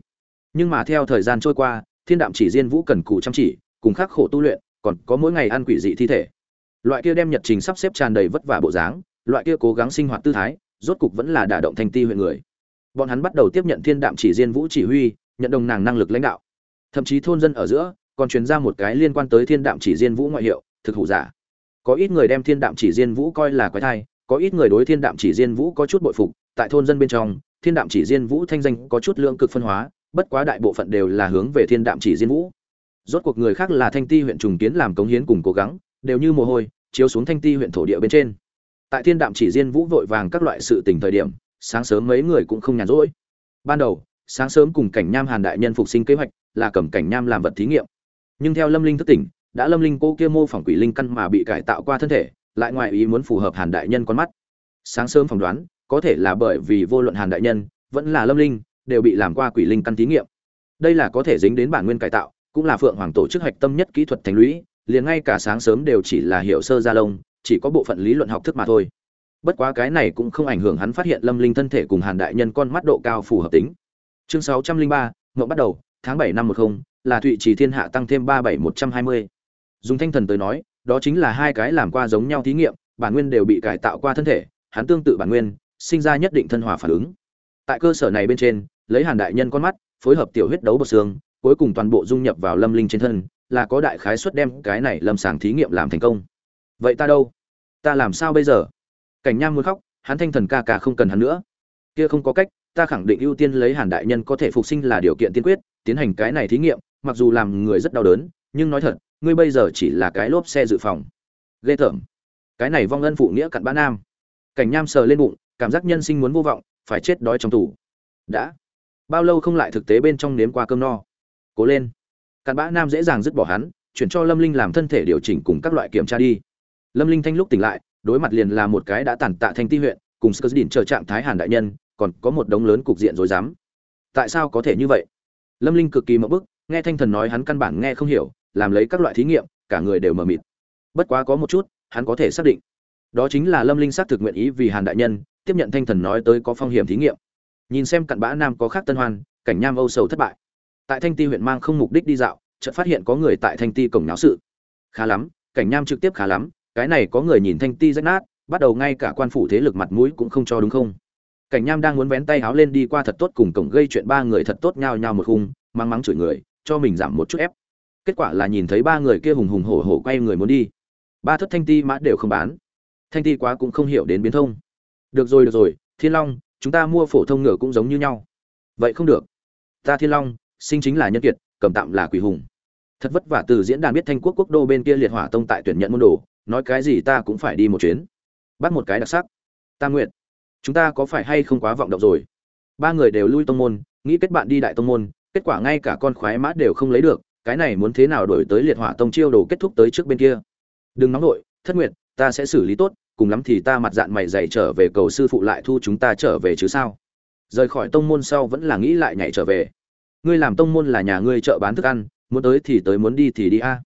Nhưng mà theo thời gian trôi qua, thiên đạm chỉ riêng vũ cần cù chăm chỉ, cùng khắc khổ tu luyện, còn có mỗi ngày ăn quỷ dị thi thể. Loại kia đem nhật trình sắp xếp tràn đầy vất vả bộ dáng, loại kia cố gắng sinh hoạt tư thái, rốt cục vẫn là đả động thanh ti huyện người. Bọn hắn bắt đầu tiếp nhận thiên đạm chỉ riêng vũ chỉ huy, nhận đồng nàng năng lực lãnh đạo. Thậm chí thôn dân ở giữa, còn truyền ra một cái liên quan tới thiên đạm chỉ riêng vũ ngoại hiệu, thực hủ giả có ít người đem thiên đạm chỉ diên vũ coi là quái thai, có ít người đối thiên đạm chỉ diên vũ có chút bội phục, tại thôn dân bên trong, thiên đạm chỉ diên vũ thanh danh có chút lượng cực phân hóa, bất quá đại bộ phận đều là hướng về thiên đạm chỉ diên vũ. Rốt cuộc người khác là thanh ti huyện trùng kiến làm cống hiến cùng cố gắng, đều như mồ hôi, chiếu xuống thanh ti huyện thổ địa bên trên. Tại thiên đạm chỉ diên vũ vội vàng các loại sự tình thời điểm, sáng sớm mấy người cũng không nhàn rỗi. Ban đầu, sáng sớm cùng cảnh nham hàn đại nhân phục sinh kế hoạch là cầm cảnh nham làm vật thí nghiệm. Nhưng theo lâm linh thức tỉnh đã lâm linh cô kia mô phỏng quỷ linh căn mà bị cải tạo qua thân thể, lại ngoài ý muốn phù hợp hàn đại nhân con mắt. Sáng sớm phỏng đoán, có thể là bởi vì vô luận hàn đại nhân, vẫn là lâm linh, đều bị làm qua quỷ linh căn thí nghiệm. Đây là có thể dính đến bản nguyên cải tạo, cũng là phượng hoàng tổ chức hạch tâm nhất kỹ thuật thành lũy, liền ngay cả sáng sớm đều chỉ là hiệu sơ gia lông, chỉ có bộ phận lý luận học thức mà thôi. Bất quá cái này cũng không ảnh hưởng hắn phát hiện lâm linh thân thể cùng hàn đại nhân con mắt độ cao phù hợp tính. Chương sáu trăm linh ba ngộng bắt đầu, tháng bảy năm một không, là thụy trì thiên hạ tăng thêm ba bảy một trăm hai mươi dùng thanh thần tới nói, đó chính là hai cái làm qua giống nhau thí nghiệm, bản nguyên đều bị cải tạo qua thân thể, hắn tương tự bản nguyên, sinh ra nhất định thân hòa phản ứng. Tại cơ sở này bên trên, lấy hàn đại nhân con mắt, phối hợp tiểu huyết đấu bột xương, cuối cùng toàn bộ dung nhập vào lâm linh trên thân, là có đại khái suất đem cái này lâm sàng thí nghiệm làm thành công. Vậy ta đâu? Ta làm sao bây giờ? Cảnh nham muốn khóc, hắn thanh thần ca ca không cần hắn nữa. Kia không có cách, ta khẳng định ưu tiên lấy hàn đại nhân có thể phục sinh là điều kiện tiên quyết, tiến hành cái này thí nghiệm, mặc dù làm người rất đau đớn nhưng nói thật, ngươi bây giờ chỉ là cái lốp xe dự phòng. Ghê tởm. Cái này vong ân phụ nghĩa cặn bã nam. Cảnh nham sờ lên bụng, cảm giác nhân sinh muốn vô vọng, phải chết đói trong tủ đã. Bao lâu không lại thực tế bên trong nếm qua cơm no. Cố lên. Cặn bã nam dễ dàng dứt bỏ hắn, chuyển cho lâm linh làm thân thể điều chỉnh cùng các loại kiểm tra đi. Lâm linh thanh lúc tỉnh lại, đối mặt liền là một cái đã tàn tạ thanh ti huyện, cùng sơ đỉnh chờ trạng thái hàn đại nhân, còn có một đống lớn cục diện rối rắm. Tại sao có thể như vậy? Lâm linh cực kỳ mậu bức, nghe thanh thần nói hắn căn bản nghe không hiểu làm lấy các loại thí nghiệm, cả người đều mờ mịt. Bất quá có một chút, hắn có thể xác định. Đó chính là lâm linh xác thực nguyện ý vì hàn đại nhân tiếp nhận thanh thần nói tới có phong hiểm thí nghiệm. Nhìn xem cặn bã nam có khác tân hoan, cảnh nham âu sầu thất bại. Tại thanh ti huyện mang không mục đích đi dạo, chợt phát hiện có người tại thanh ti cổng náo sự. Khá lắm, cảnh nham trực tiếp khá lắm, cái này có người nhìn thanh ti rách nát, bắt đầu ngay cả quan phủ thế lực mặt mũi cũng không cho đúng không? Cảnh nham đang muốn vén tay háo lên đi qua thật tốt cùng cổng gây chuyện ba người thật tốt nhao nhao một khung mang mắng chửi người, cho mình giảm một chút ép kết quả là nhìn thấy ba người kia hùng hùng hổ hổ quay người muốn đi. Ba thất thanh ti mã đều không bán. Thanh ti quá cũng không hiểu đến biến thông. Được rồi được rồi, thiên long, chúng ta mua phổ thông ngựa cũng giống như nhau. Vậy không được. Ta thiên long, sinh chính là nhân kiệt, cầm tạm là quỷ hùng. Thật vất vả từ diễn đàn biết thanh quốc quốc đô bên kia liệt hỏa tông tại tuyển nhận môn đồ, nói cái gì ta cũng phải đi một chuyến. Bắt một cái đặc sắc. Ta nguyện. Chúng ta có phải hay không quá vọng động rồi? Ba người đều lui tông môn, nghĩ kết bạn đi đại tông môn, kết quả ngay cả con khoái mã đều không lấy được cái này muốn thế nào đổi tới liệt hỏa tông chiêu đồ kết thúc tới trước bên kia? Đừng nóng nổi thất nguyệt, ta sẽ xử lý tốt, cùng lắm thì ta mặt dạng mày dày trở về cầu sư phụ lại thu chúng ta trở về chứ sao? Rời khỏi tông môn sau vẫn là nghĩ lại nhảy trở về. Ngươi làm tông môn là nhà ngươi chợ bán thức ăn, muốn tới thì tới, muốn đi thì đi a. À.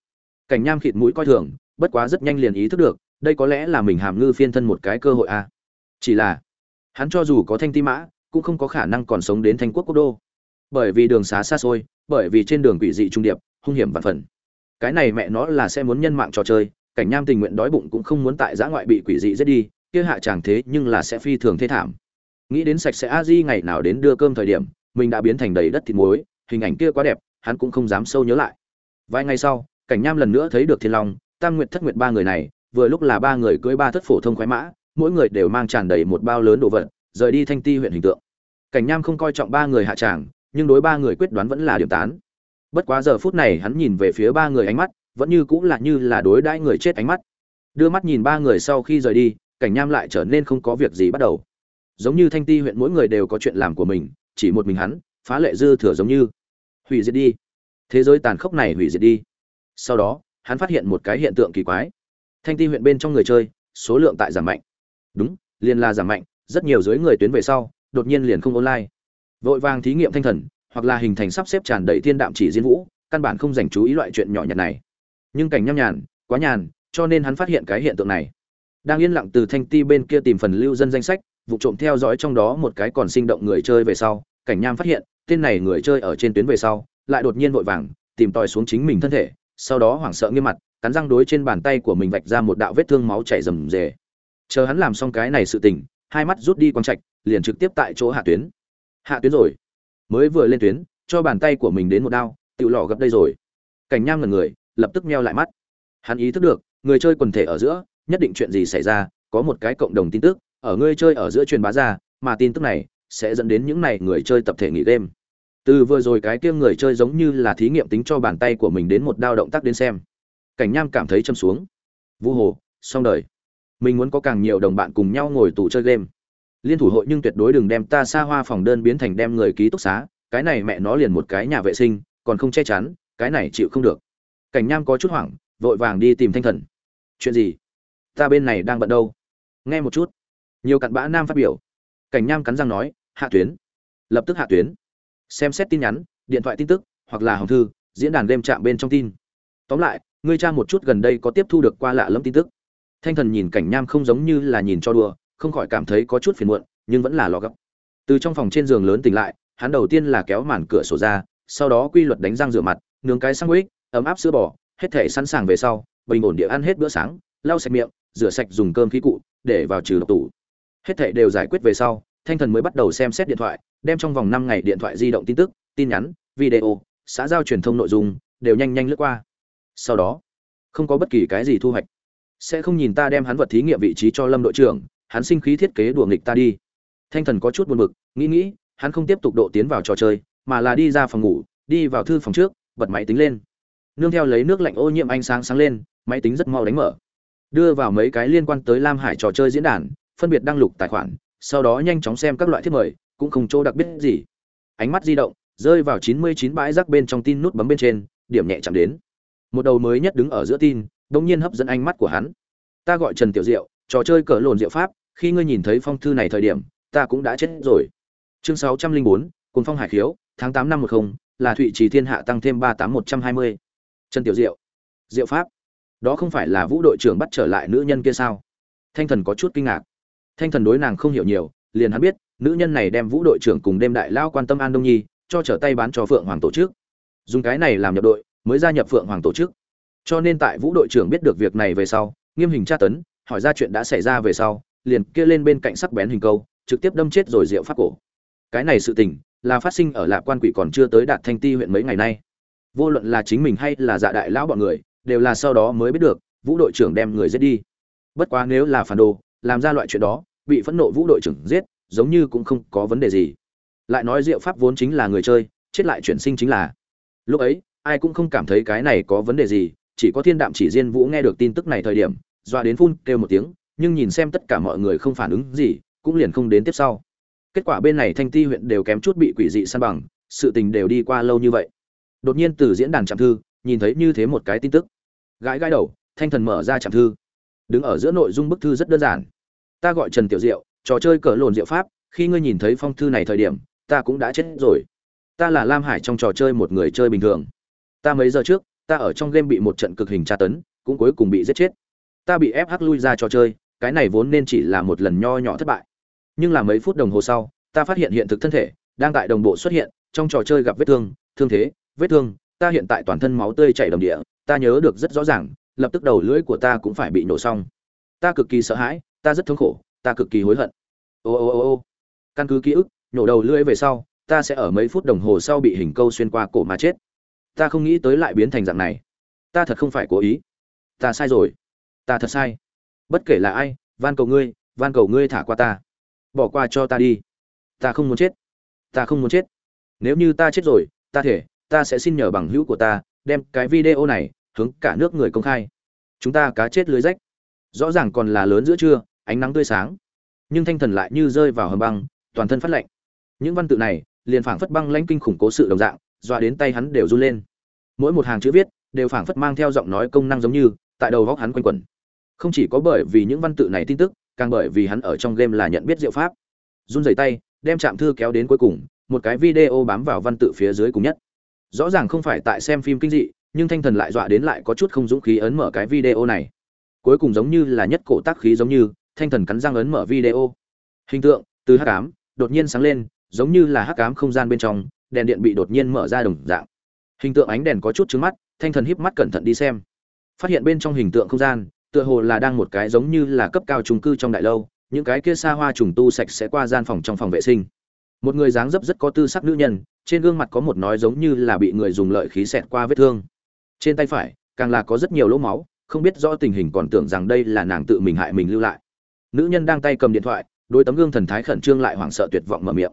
Cảnh nham khịt mũi coi thường, bất quá rất nhanh liền ý thức được, đây có lẽ là mình hàm ngư phiên thân một cái cơ hội a. Chỉ là, hắn cho dù có thanh ti mã, cũng không có khả năng còn sống đến thanh quốc quốc đô bởi vì đường xá xa xôi, bởi vì trên đường quỷ dị trung điệp, hung hiểm và phần. Cái này mẹ nó là sẽ muốn nhân mạng trò chơi, cảnh nham tình nguyện đói bụng cũng không muốn tại giã ngoại bị quỷ dị giết đi, kia hạ chàng thế nhưng là sẽ phi thường thế thảm. Nghĩ đến sạch sẽ a di ngày nào đến đưa cơm thời điểm, mình đã biến thành đầy đất thịt muối, hình ảnh kia quá đẹp, hắn cũng không dám sâu nhớ lại. Vài ngày sau, cảnh nham lần nữa thấy được thiên long, tam nguyệt thất nguyệt ba người này, vừa lúc là ba người cưỡi ba thất phổ thông khoái mã, mỗi người đều mang tràn đầy một bao lớn đồ vật, rời đi thanh ti huyện hình tượng. Cảnh nham không coi trọng ba người hạ tràng nhưng đối ba người quyết đoán vẫn là điểm tán. Bất quá giờ phút này hắn nhìn về phía ba người ánh mắt, vẫn như cũng là như là đối đãi người chết ánh mắt. Đưa mắt nhìn ba người sau khi rời đi, cảnh nham lại trở nên không có việc gì bắt đầu. Giống như thanh ti huyện mỗi người đều có chuyện làm của mình, chỉ một mình hắn, phá lệ dư thừa giống như. Hủy diệt đi. Thế giới tàn khốc này hủy diệt đi. Sau đó, hắn phát hiện một cái hiện tượng kỳ quái. Thanh ti huyện bên trong người chơi, số lượng tại giảm mạnh. Đúng, liền là giảm mạnh, rất nhiều dưới người tuyến về sau, đột nhiên liền không online vội vàng thí nghiệm thanh thần, hoặc là hình thành sắp xếp tràn đầy thiên đạm chỉ diễn vũ, căn bản không dành chú ý loại chuyện nhỏ nhặt này. Nhưng cảnh nhăm nhàn, quá nhàn, cho nên hắn phát hiện cái hiện tượng này. Đang yên lặng từ thanh ti bên kia tìm phần lưu dân danh sách, vụ trộm theo dõi trong đó một cái còn sinh động người chơi về sau, cảnh nham phát hiện, tên này người chơi ở trên tuyến về sau, lại đột nhiên vội vàng, tìm tòi xuống chính mình thân thể, sau đó hoảng sợ nghiêm mặt, cắn răng đối trên bàn tay của mình vạch ra một đạo vết thương máu chảy rầm rề. Chờ hắn làm xong cái này sự tình, hai mắt rút đi quang trạch, liền trực tiếp tại chỗ hạ tuyến hạ tuyến rồi. Mới vừa lên tuyến, cho bàn tay của mình đến một đao tự lò gấp đây rồi. Cảnh nham ngần người, lập tức meo lại mắt. Hắn ý thức được, người chơi quần thể ở giữa, nhất định chuyện gì xảy ra, có một cái cộng đồng tin tức, ở người chơi ở giữa truyền bá ra, mà tin tức này sẽ dẫn đến những này người chơi tập thể nghỉ game. Từ vừa rồi cái kia người chơi giống như là thí nghiệm tính cho bàn tay của mình đến một đao động tác đến xem. Cảnh nham cảm thấy châm xuống. Vu hồ, xong đời. Mình muốn có càng nhiều đồng bạn cùng nhau ngồi tù chơi game liên thủ hội nhưng tuyệt đối đừng đem ta xa hoa phòng đơn biến thành đem người ký túc xá, cái này mẹ nó liền một cái nhà vệ sinh, còn không che chắn, cái này chịu không được. Cảnh nham có chút hoảng, vội vàng đi tìm thanh thần. Chuyện gì? Ta bên này đang bận đâu? Nghe một chút. Nhiều cặn bã nam phát biểu. Cảnh nham cắn răng nói, hạ tuyến. Lập tức hạ tuyến. Xem xét tin nhắn, điện thoại tin tức, hoặc là hồng thư, diễn đàn đêm chạm bên trong tin. Tóm lại ngươi tra một chút gần đây có tiếp thu được qua lạ lẫm tin tức. Thanh thần nhìn cảnh nham không giống như là nhìn cho đùa không khỏi cảm thấy có chút phiền muộn, nhưng vẫn là lo gấp. Từ trong phòng trên giường lớn tỉnh lại, hắn đầu tiên là kéo màn cửa sổ ra, sau đó quy luật đánh răng rửa mặt, nướng cái sang ích ấm áp sữa bò, hết thể sẵn sàng về sau, bình ổn địa ăn hết bữa sáng, lau sạch miệng, rửa sạch dùng cơm khí cụ, để vào trừ độc tủ. Hết thể đều giải quyết về sau, thanh thần mới bắt đầu xem xét điện thoại, đem trong vòng năm ngày điện thoại di động tin tức, tin nhắn, video, xã giao truyền thông nội dung, đều nhanh nhanh lướt qua. Sau đó, không có bất kỳ cái gì thu hoạch. Sẽ không nhìn ta đem hắn vật thí nghiệm vị trí cho lâm đội trưởng hắn sinh khí thiết kế đùa nghịch ta đi. Thanh thần có chút buồn bực, nghĩ nghĩ, hắn không tiếp tục độ tiến vào trò chơi, mà là đi ra phòng ngủ, đi vào thư phòng trước, bật máy tính lên. Nương theo lấy nước lạnh ô nhiễm ánh sáng sáng lên, máy tính rất mau đánh mở. Đưa vào mấy cái liên quan tới lam hải trò chơi diễn đàn, phân biệt đăng lục tài khoản, sau đó nhanh chóng xem các loại thiết mời, cũng không chỗ đặc biệt gì. Ánh mắt di động, rơi vào chín mươi chín bãi rác bên trong tin nút bấm bên trên, điểm nhẹ chạm đến. Một đầu mới nhất đứng ở giữa tin đống nhiên hấp dẫn ánh mắt của hắn. Ta gọi trần tiểu diệu, trò chơi cờ lồn diệu pháp khi ngươi nhìn thấy phong thư này thời điểm, ta cũng đã chết rồi. Chương sáu trăm linh bốn cồn phong hải khiếu, tháng tám năm một không, là thụy trì thiên hạ tăng thêm ba tám một trăm hai mươi. Trần tiểu diệu. Diệu pháp. Đó không phải là vũ đội trưởng bắt trở lại nữ nhân kia sao? Thanh thần có chút kinh ngạc. Thanh thần đối nàng không hiểu nhiều, liền hắn biết, nữ nhân này đem vũ đội trưởng cùng đêm đại lao quan tâm an đông nhi, cho trở tay bán cho phượng hoàng tổ chức. Dùng cái này làm nhập đội, mới gia nhập phượng hoàng tổ chức. Cho nên tại vũ đội trưởng biết được việc này về sau, nghiêm hình tra tấn, hỏi ra chuyện đã xảy ra về sau liền kia lên bên cạnh sắc bén hình câu, trực tiếp đâm chết rồi diệu pháp cổ. Cái này sự tình, là phát sinh ở lạp quan quỷ còn chưa tới đạt thanh ti huyện mấy ngày nay. Vô luận là chính mình hay là dạ đại lão bọn người, đều là sau đó mới biết được, vũ đội trưởng đem người giết đi. Bất quá nếu là phản đồ, làm ra loại chuyện đó, bị phẫn nộ vũ đội trưởng giết, giống như cũng không có vấn đề gì. Lại nói diệu pháp vốn chính là người chơi, chết lại chuyển sinh chính là. Lúc ấy, ai cũng không cảm thấy cái này có vấn đề gì, chỉ có thiên đạm chỉ diên vũ nghe được tin tức này thời điểm, doa đến phun kêu một tiếng nhưng nhìn xem tất cả mọi người không phản ứng gì, cũng liền không đến tiếp sau. Kết quả bên này thanh ti huyện đều kém chút bị quỷ dị san bằng, sự tình đều đi qua lâu như vậy. Đột nhiên từ diễn đàn trạm thư, nhìn thấy như thế một cái tin tức. Gãi gãi đầu, thanh thần mở ra trạm thư. Đứng ở giữa nội dung bức thư rất đơn giản. Ta gọi trần tiểu diệu, trò chơi cờ lồn diệu pháp, khi ngươi nhìn thấy phong thư này thời điểm, ta cũng đã chết rồi. Ta là lam hải trong trò chơi một người chơi bình thường. Ta mấy giờ trước, ta ở trong game bị một trận cực hình tra tấn, cũng cuối cùng bị giết chết. Ta bị ép hắc lui ra trò chơi cái này vốn nên chỉ là một lần nho nhỏ thất bại. Nhưng là mấy phút đồng hồ sau, ta phát hiện hiện thực thân thể đang tại đồng bộ xuất hiện, trong trò chơi gặp vết thương thương thế, vết thương, ta hiện tại toàn thân máu tươi chảy đồng địa, ta nhớ được rất rõ ràng, lập tức đầu lưỡi của ta cũng phải bị nổ xong. Ta cực kỳ sợ hãi, ta rất thống khổ, ta cực kỳ hối hận. Ô ô ô ô. Căn cứ ký ức nhổ đầu lưỡi về sau, ta sẽ ở mấy phút đồng hồ sau bị hình câu xuyên qua cổ mà chết. Ta không nghĩ tới lại biến thành dạng này. Ta thật không phải cố ý. Ta sai rồi. Ta thật sai bất kể là ai, van cầu ngươi, van cầu ngươi thả qua ta. Bỏ qua cho ta đi. Ta không muốn chết. Ta không muốn chết. Nếu như ta chết rồi, ta thể, ta sẽ xin nhờ bằng hữu của ta, đem cái video này hướng cả nước người công khai. Chúng ta cá chết lưới rách. Rõ ràng còn là lớn giữa trưa, ánh nắng tươi sáng. Nhưng thanh thần lại như rơi vào hầm băng, toàn thân phát lạnh. Những văn tự này liền phảng phất băng lãnh kinh khủng cố sự đồng dạng, dọa đến tay hắn đều run lên. Mỗi một hàng chữ viết đều phảng phất mang theo giọng nói công năng giống như, tại đầu góc hắn quanh quẩn không chỉ có bởi vì những văn tự này tin tức, càng bởi vì hắn ở trong game là nhận biết diệu pháp. Run rẩy tay, đem chạm thư kéo đến cuối cùng, một cái video bám vào văn tự phía dưới cùng nhất. Rõ ràng không phải tại xem phim kinh dị, nhưng thanh thần lại dọa đến lại có chút không dũng khí ấn mở cái video này. Cuối cùng giống như là nhất cổ tác khí giống như, thanh thần cắn răng ấn mở video. Hình tượng, từ hắc ám, đột nhiên sáng lên, giống như là hắc ám không gian bên trong, đèn điện bị đột nhiên mở ra đồng dạng. Hình tượng ánh đèn có chút trứng mắt, thanh thần híp mắt cẩn thận đi xem. Phát hiện bên trong hình tượng không gian tựa hồ là đang một cái giống như là cấp cao trung cư trong đại lâu, những cái kia xa hoa trùng tu sạch sẽ qua gian phòng trong phòng vệ sinh. Một người dáng dấp rất có tư sắc nữ nhân, trên gương mặt có một nói giống như là bị người dùng lợi khí xẹt qua vết thương. Trên tay phải, càng là có rất nhiều lỗ máu, không biết rõ tình hình còn tưởng rằng đây là nàng tự mình hại mình lưu lại. Nữ nhân đang tay cầm điện thoại đôi tấm gương thần thái khẩn trương lại hoảng sợ tuyệt vọng mở miệng.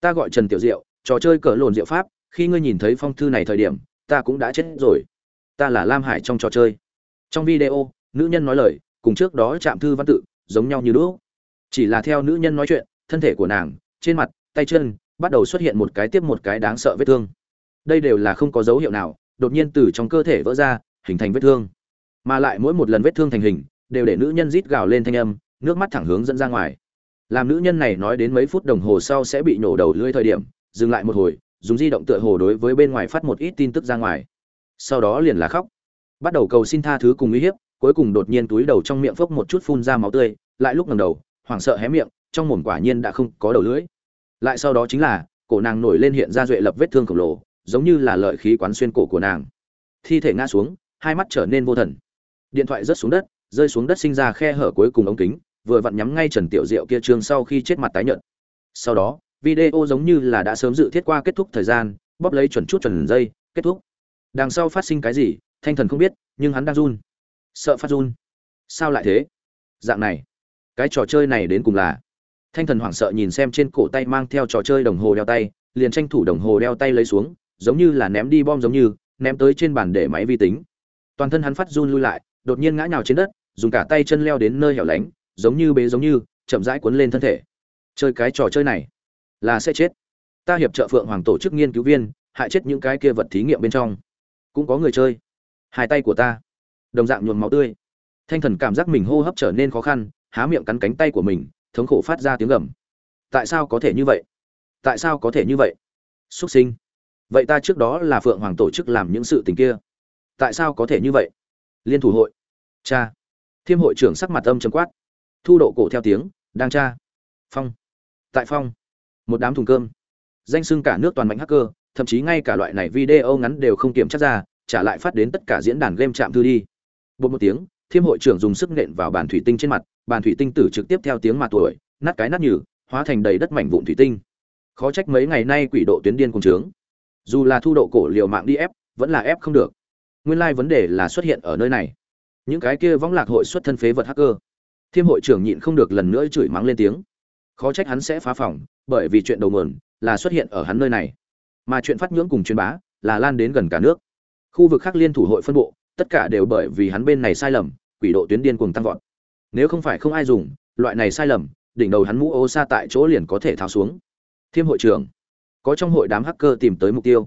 Ta gọi trần tiểu diệu, trò chơi cỡ lồn diệu pháp, khi ngươi nhìn thấy phong thư này thời điểm, ta cũng đã chết rồi. Ta là lam hải trong trò chơi. Trong video nữ nhân nói lời, cùng trước đó chạm thư văn tự giống nhau như đũa chỉ là theo nữ nhân nói chuyện, thân thể của nàng, trên mặt, tay chân, bắt đầu xuất hiện một cái tiếp một cái đáng sợ vết thương. Đây đều là không có dấu hiệu nào, đột nhiên từ trong cơ thể vỡ ra, hình thành vết thương. Mà lại mỗi một lần vết thương thành hình, đều để nữ nhân rít gào lên thanh âm, nước mắt thẳng hướng dẫn ra ngoài. Làm nữ nhân này nói đến mấy phút đồng hồ sau sẽ bị nổ đầu lưỡi thời điểm, dừng lại một hồi, dùng di động tựa hồ đối với bên ngoài phát một ít tin tức ra ngoài. Sau đó liền là khóc. Bắt đầu cầu xin tha thứ cùng uy hiếp cuối cùng đột nhiên túi đầu trong miệng phốc một chút phun ra máu tươi, lại lúc ngẩng đầu, hoảng sợ hé miệng, trong mồm quả nhiên đã không có đầu lưỡi. Lại sau đó chính là, cổ nàng nổi lên hiện ra duệ lập vết thương khổng lồ, giống như là lợi khí quán xuyên cổ của nàng. Thi thể ngã xuống, hai mắt trở nên vô thần. Điện thoại rớt xuống đất, rơi xuống đất sinh ra khe hở cuối cùng ống kính, vừa vặn nhắm ngay trần tiểu diệu kia trương sau khi chết mặt tái nhợt. Sau đó, video giống như là đã sớm dự thiết qua kết thúc thời gian, bóp lấy chuẩn chút chuẩn dây, kết thúc. Đằng sau phát sinh cái gì, thanh thần không biết, nhưng hắn đang run sợ phát run. Sao lại thế? Dạng này, cái trò chơi này đến cùng là? Thanh thần hoảng sợ nhìn xem trên cổ tay mang theo trò chơi đồng hồ đeo tay, liền tranh thủ đồng hồ đeo tay lấy xuống, giống như là ném đi bom giống như, ném tới trên bàn để máy vi tính. Toàn thân hắn phát run lui lại, đột nhiên ngã nhào trên đất, dùng cả tay chân leo đến nơi hẻo lánh, giống như bế giống như, chậm rãi cuốn lên thân thể. Chơi cái trò chơi này, là sẽ chết. Ta hiệp trợ phượng hoàng tổ chức nghiên cứu viên, hại chết những cái kia vật thí nghiệm bên trong. Cũng có người chơi. Hai tay của ta đồng dạng nhuộm máu tươi. Thanh thần cảm giác mình hô hấp trở nên khó khăn, há miệng cắn cánh tay của mình, thống khổ phát ra tiếng gầm. Tại sao có thể như vậy? Tại sao có thể như vậy? Xuất sinh. Vậy ta trước đó là phượng hoàng tổ chức làm những sự tình kia. Tại sao có thể như vậy? Liên thủ hội. Cha. Thiêm hội trưởng sắc mặt âm chấm quát. Thu độ cổ theo tiếng, đang cha. Phong. Tại phong. Một đám thùng cơm. Danh sưng cả nước toàn mạnh hacker, thậm chí ngay cả loại này video ngắn đều không kiểm tra ra, trả lại phát đến tất cả diễn đàn game chạm thư đi bột một tiếng, thiêm hội trưởng dùng sức nện vào bàn thủy tinh trên mặt, bàn thủy tinh tử trực tiếp theo tiếng mà tuổi, nát cái nát nhừ, hóa thành đầy đất mảnh vụn thủy tinh. Khó trách mấy ngày nay quỷ độ tuyến điên cùng trướng. Dù là thu độ cổ liều mạng đi ép, vẫn là ép không được. Nguyên lai vấn đề là xuất hiện ở nơi này. Những cái kia võng lạc hội xuất thân phế vật hacker. Thiêm hội trưởng nhịn không được lần nữa chửi mắng lên tiếng. Khó trách hắn sẽ phá phòng, bởi vì chuyện đầu mườn là xuất hiện ở hắn nơi này. Mà chuyện phát nhưỡng cùng truyền bá là lan đến gần cả nước. Khu vực khác liên thủ hội phân bộ tất cả đều bởi vì hắn bên này sai lầm, quỷ độ tuyến điên cuồng tăng vọt. Nếu không phải không ai dùng, loại này sai lầm, đỉnh đầu hắn mũ ô xa tại chỗ liền có thể tháo xuống. Thiêm hội trưởng, có trong hội đám hacker tìm tới mục tiêu.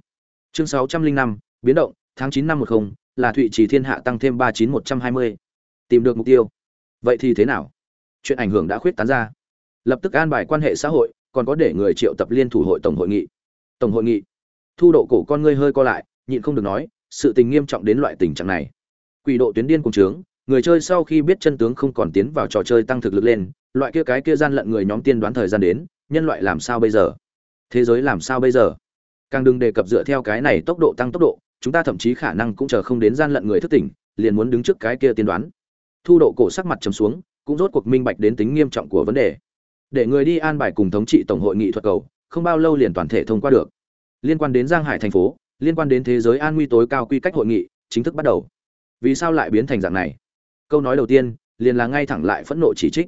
Chương sáu trăm linh năm, biến động, tháng chín năm một không, là thụy trì thiên hạ tăng thêm ba chín một trăm hai mươi. Tìm được mục tiêu. Vậy thì thế nào? Chuyện ảnh hưởng đã khuyết tán ra. Lập tức an bài quan hệ xã hội, còn có để người triệu tập liên thủ hội tổng hội nghị. Tổng hội nghị. Thu độ cổ con ngươi hơi co lại, nhịn không được nói sự tình nghiêm trọng đến loại tình trạng này. Quỷ độ tuyến điên cùng trướng, người chơi sau khi biết chân tướng không còn tiến vào trò chơi tăng thực lực lên, loại kia cái kia gian lận người nhóm tiên đoán thời gian đến, nhân loại làm sao bây giờ? Thế giới làm sao bây giờ? Càng đừng đề cập dựa theo cái này tốc độ tăng tốc độ, chúng ta thậm chí khả năng cũng chờ không đến gian lận người thức tỉnh, liền muốn đứng trước cái kia tiên đoán. Thu độ cổ sắc mặt trầm xuống, cũng rốt cuộc minh bạch đến tính nghiêm trọng của vấn đề. Để người đi an bài cùng thống trị tổng hội nghị thuật cầu, không bao lâu liền toàn thể thông qua được. Liên quan đến giang hải thành phố liên quan đến thế giới an nguy tối cao quy cách hội nghị, chính thức bắt đầu. Vì sao lại biến thành dạng này? Câu nói đầu tiên, liền là ngay thẳng lại phẫn nộ chỉ trích.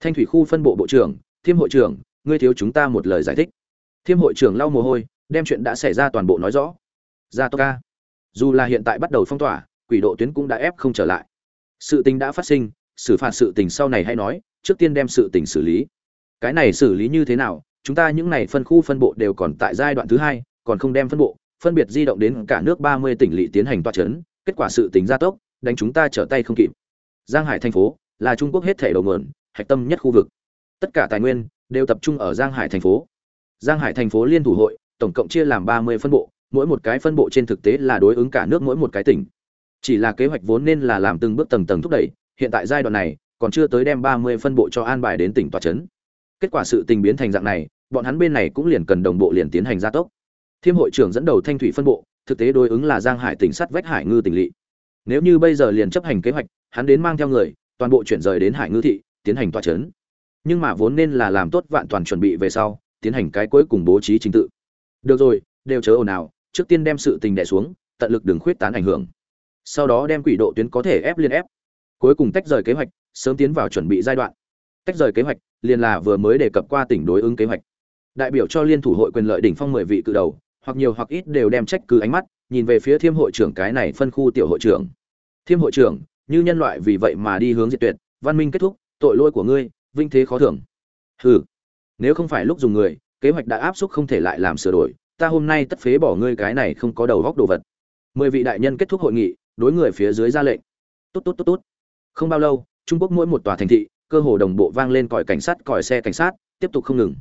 Thanh thủy khu phân bộ bộ trưởng, thiêm hội trưởng, ngươi thiếu chúng ta một lời giải thích. Thiêm hội trưởng lau mồ hôi, đem chuyện đã xảy ra toàn bộ nói rõ. Ra to ca dù là hiện tại bắt đầu phong tỏa, quỷ độ tuyến cũng đã ép không trở lại. Sự tình đã phát sinh, xử phạt sự tình sau này hay nói, trước tiên đem sự tình xử lý. Cái này xử lý như thế nào, chúng ta những này phân khu phân bộ đều còn tại giai đoạn thứ hai, còn không đem phân bộ phân biệt di động đến cả nước ba mươi tỉnh lỵ tiến hành toa chấn, kết quả sự tình gia tốc, đánh chúng ta trở tay không kịp. Giang hải thành phố là trung quốc hết thể đầu nguồn, hạch tâm nhất khu vực. Tất cả tài nguyên đều tập trung ở giang hải thành phố. Giang hải thành phố liên thủ hội, tổng cộng chia làm ba mươi phân bộ, mỗi một cái phân bộ trên thực tế là đối ứng cả nước mỗi một cái tỉnh. Chỉ là kế hoạch vốn nên là làm từng bước tầng tầng thúc đẩy, hiện tại giai đoạn này còn chưa tới đem ba mươi phân bộ cho an bài đến tỉnh tòa trấn kết quả sự tình biến thành dạng này, bọn hắn bên này cũng liền cần đồng bộ liền tiến hành gia tốc thiêm hội trưởng dẫn đầu thanh thủy phân bộ, thực tế đối ứng là giang hải tỉnh sắt vách hải ngư tỉnh lỵ. Nếu như bây giờ liền chấp hành kế hoạch, hắn đến mang theo người, toàn bộ chuyển rời đến hải ngư thị, tiến hành tòa chấn. nhưng mà vốn nên là làm tốt vạn toàn chuẩn bị về sau, tiến hành cái cuối cùng bố trí chính tự. Được rồi, đều chớ ồn ào, trước tiên đem sự tình đẻ xuống, tận lực đừng khuyết tán ảnh hưởng. Sau đó đem quỷ độ tuyến có thể ép liên ép. Cuối cùng tách rời kế hoạch, sớm tiến vào chuẩn bị giai đoạn. Tách rời kế hoạch, liền là vừa mới đề cập qua tỉnh đối ứng kế hoạch. Đại biểu cho liên thủ hội quyền lợi đỉnh phong mười vị cự đầu hoặc nhiều hoặc ít đều đem trách cứ ánh mắt, nhìn về phía thiêm hội trưởng cái này phân khu tiểu hội trưởng. Thiêm hội trưởng, như nhân loại vì vậy mà đi hướng diệt tuyệt, văn minh kết thúc, tội lỗi của ngươi, vinh thế khó thưởng. Hừ, nếu không phải lúc dùng người, kế hoạch đã áp suất không thể lại làm sửa đổi, ta hôm nay tất phế bỏ ngươi cái này không có đầu góc đồ vật. Mười vị đại nhân kết thúc hội nghị, đối người phía dưới ra lệnh. Tốt tốt tốt tốt không bao lâu, trung quốc mỗi một tòa thành thị, cơ hồ đồng bộ vang lên còi cảnh sát, còi xe cảnh sát, tiếp tục không ngừng.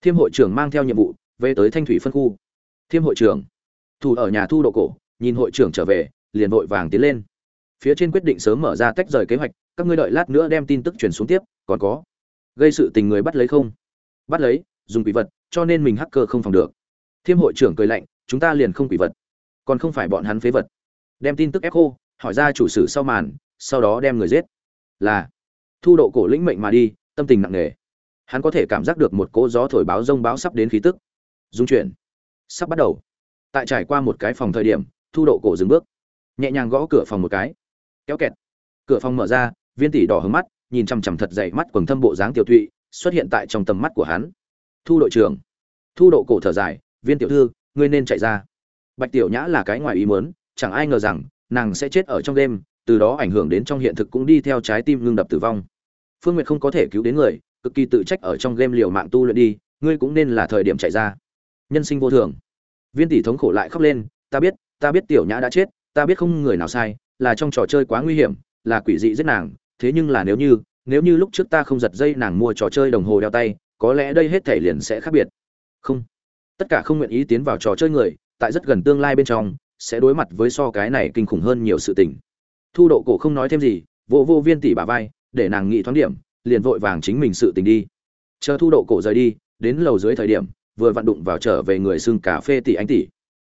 Thiêm hội trưởng mang theo nhiệm vụ, về tới thanh thủy phân khu thiêm hội trưởng. Thủ ở nhà thu độ cổ, nhìn hội trưởng trở về, liền vội vàng tiến lên. Phía trên quyết định sớm mở ra tách rời kế hoạch, các ngươi đợi lát nữa đem tin tức truyền xuống tiếp, còn có. Gây sự tình người bắt lấy không? Bắt lấy, dùng quỷ vật, cho nên mình hacker không phòng được. Thiêm hội trưởng cười lạnh, chúng ta liền không quỷ vật. Còn không phải bọn hắn phế vật. Đem tin tức ép khô hỏi ra chủ sử sau màn, sau đó đem người giết. Là, thu độ cổ lĩnh mệnh mà đi, tâm tình nặng nề. Hắn có thể cảm giác được một cỗ gió thổi báo rông báo sắp đến khí tức. Dung chuyển sắp bắt đầu. Tại trải qua một cái phòng thời điểm, thu độ cổ dừng bước. Nhẹ nhàng gõ cửa phòng một cái. Kéo kẹt. Cửa phòng mở ra, viên tỷ đỏ hướng mắt, nhìn chằm chằm thật dày mắt quần thâm bộ dáng tiểu thụy, xuất hiện tại trong tầm mắt của hắn. Thu đội trưởng. Thu độ cổ thở dài, viên tiểu thư, ngươi nên chạy ra. Bạch tiểu nhã là cái ngoài ý muốn, chẳng ai ngờ rằng, nàng sẽ chết ở trong đêm, từ đó ảnh hưởng đến trong hiện thực cũng đi theo trái tim ngưng đập tử vong. Phương nguyệt không có thể cứu đến người, cực kỳ tự trách ở trong game liều mạng tu luyện đi, ngươi cũng nên là thời điểm chạy ra nhân sinh vô thường. Viên tỷ thống khổ lại khóc lên, ta biết ta biết tiểu nhã đã chết, ta biết không người nào sai, là trong trò chơi quá nguy hiểm, là quỷ dị giết nàng, thế nhưng là nếu như nếu như lúc trước ta không giật dây nàng mua trò chơi đồng hồ đeo tay, có lẽ đây hết thể liền sẽ khác biệt. Không. Tất cả không nguyện ý tiến vào trò chơi người, tại rất gần tương lai bên trong, sẽ đối mặt với so cái này kinh khủng hơn nhiều sự tình. Thu độ cổ không nói thêm gì vô vô viên tỷ bà vai, để nàng nghĩ thoáng điểm, liền vội vàng chính mình sự tình đi. Chờ thu độ cổ rời đi, đến lầu dưới thời điểm vừa vặn đụng vào trở về người xưng cà phê tỷ anh tỷ.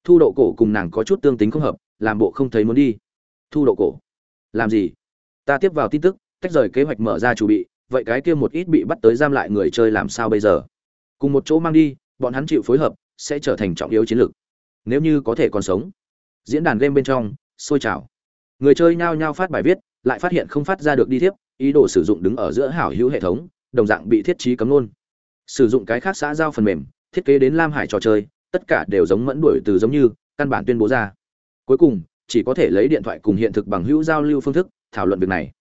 Thu độ cổ cùng nàng có chút tương tính không hợp, làm bộ không thấy muốn đi. Thu độ cổ. Làm gì? Ta tiếp vào tin tức, tách rời kế hoạch mở ra chủ bị, vậy cái kia một ít bị bắt tới giam lại người chơi làm sao bây giờ? Cùng một chỗ mang đi, bọn hắn chịu phối hợp, sẽ trở thành trọng yếu chiến lược. Nếu như có thể còn sống. Diễn đàn game bên trong sôi trào. Người chơi nhao nhao phát bài viết, lại phát hiện không phát ra được đi tiếp, ý đồ sử dụng đứng ở giữa hảo hữu hệ thống, đồng dạng bị thiết trí cấm luôn. Sử dụng cái khác xã giao phần mềm thiết kế đến lam hải trò chơi, tất cả đều giống mẫn đuổi từ giống như, căn bản tuyên bố ra. Cuối cùng, chỉ có thể lấy điện thoại cùng hiện thực bằng hữu giao lưu phương thức thảo luận việc này.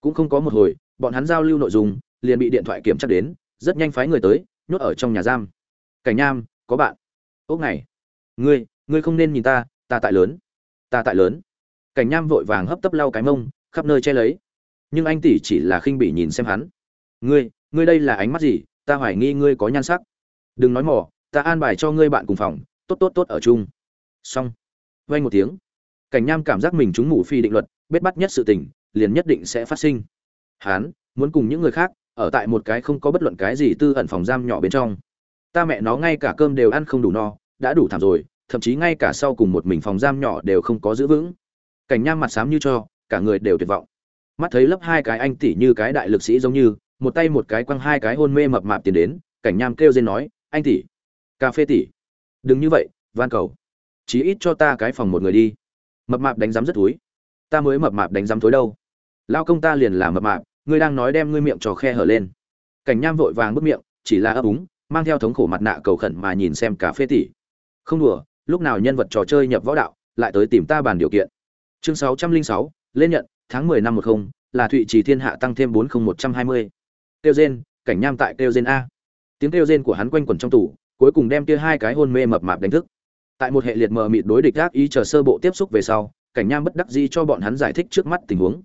Cũng không có một hồi, bọn hắn giao lưu nội dung, liền bị điện thoại kiểm tra đến, rất nhanh phái người tới, nhốt ở trong nhà giam. Cảnh nham, có bạn. Ốc này. Ngươi ngươi không nên nhìn ta ta tại lớn. Ta tại lớn. Cảnh nham vội vàng hấp tấp lau cái mông, khắp nơi che lấy. Nhưng anh tỷ chỉ là khinh bỉ nhìn xem hắn. Ngươi ngươi đây là ánh mắt gì? Ta hoài nghi ngươi có nhan sắc đừng nói mỏ ta an bài cho ngươi bạn cùng phòng, tốt tốt tốt ở chung. Xong. Vay một tiếng. Cảnh nham cảm giác mình trúng mù phi định luật, bết bắt nhất sự tình, liền nhất định sẽ phát sinh. Hắn muốn cùng những người khác, ở tại một cái không có bất luận cái gì tư ẩn phòng giam nhỏ bên trong. Ta mẹ nó ngay cả cơm đều ăn không đủ no, đã đủ thảm rồi, thậm chí ngay cả sau cùng một mình phòng giam nhỏ đều không có giữ vững. Cảnh nham mặt xám như cho, cả người đều tuyệt vọng. Mắt thấy lấp hai cái anh tỷ như cái đại lực sĩ giống như, một tay một cái quăng hai cái hôn mê mập mạp tiền đến, cảnh nham kêu dên nói anh tỷ. Cà phê tỷ. Đừng như vậy, van cầu. Chí ít cho ta cái phòng một người đi. Mập mạp đánh giám rất túi ta mới mập mạp đánh giám tối đâu. Lao công ta liền là mập mạp, ngươi đang nói đem ngươi miệng trò khe hở lên. Cảnh nham vội vàng bứt miệng, chỉ là ấp úng, mang theo thống khổ mặt nạ cầu khẩn mà nhìn xem cà phê tỷ. Không đùa, lúc nào nhân vật trò chơi nhập võ đạo, lại tới tìm ta bàn điều kiện. Chương sáu trăm linh sáu, lên nhận, tháng mười năm một không, là thụy trì thiên hạ tăng thêm bốn không một trăm hai mươi kêu gen, cảnh nham tại kêu gen a tiếng kêu rên của hắn quanh quẩn trong tủ, cuối cùng đem kia hai cái hôn mê mập mạp đánh thức. Tại một hệ liệt mờ mịt đối địch ác ý chờ sơ bộ tiếp xúc về sau, cảnh nham bất đắc dĩ cho bọn hắn giải thích trước mắt tình huống.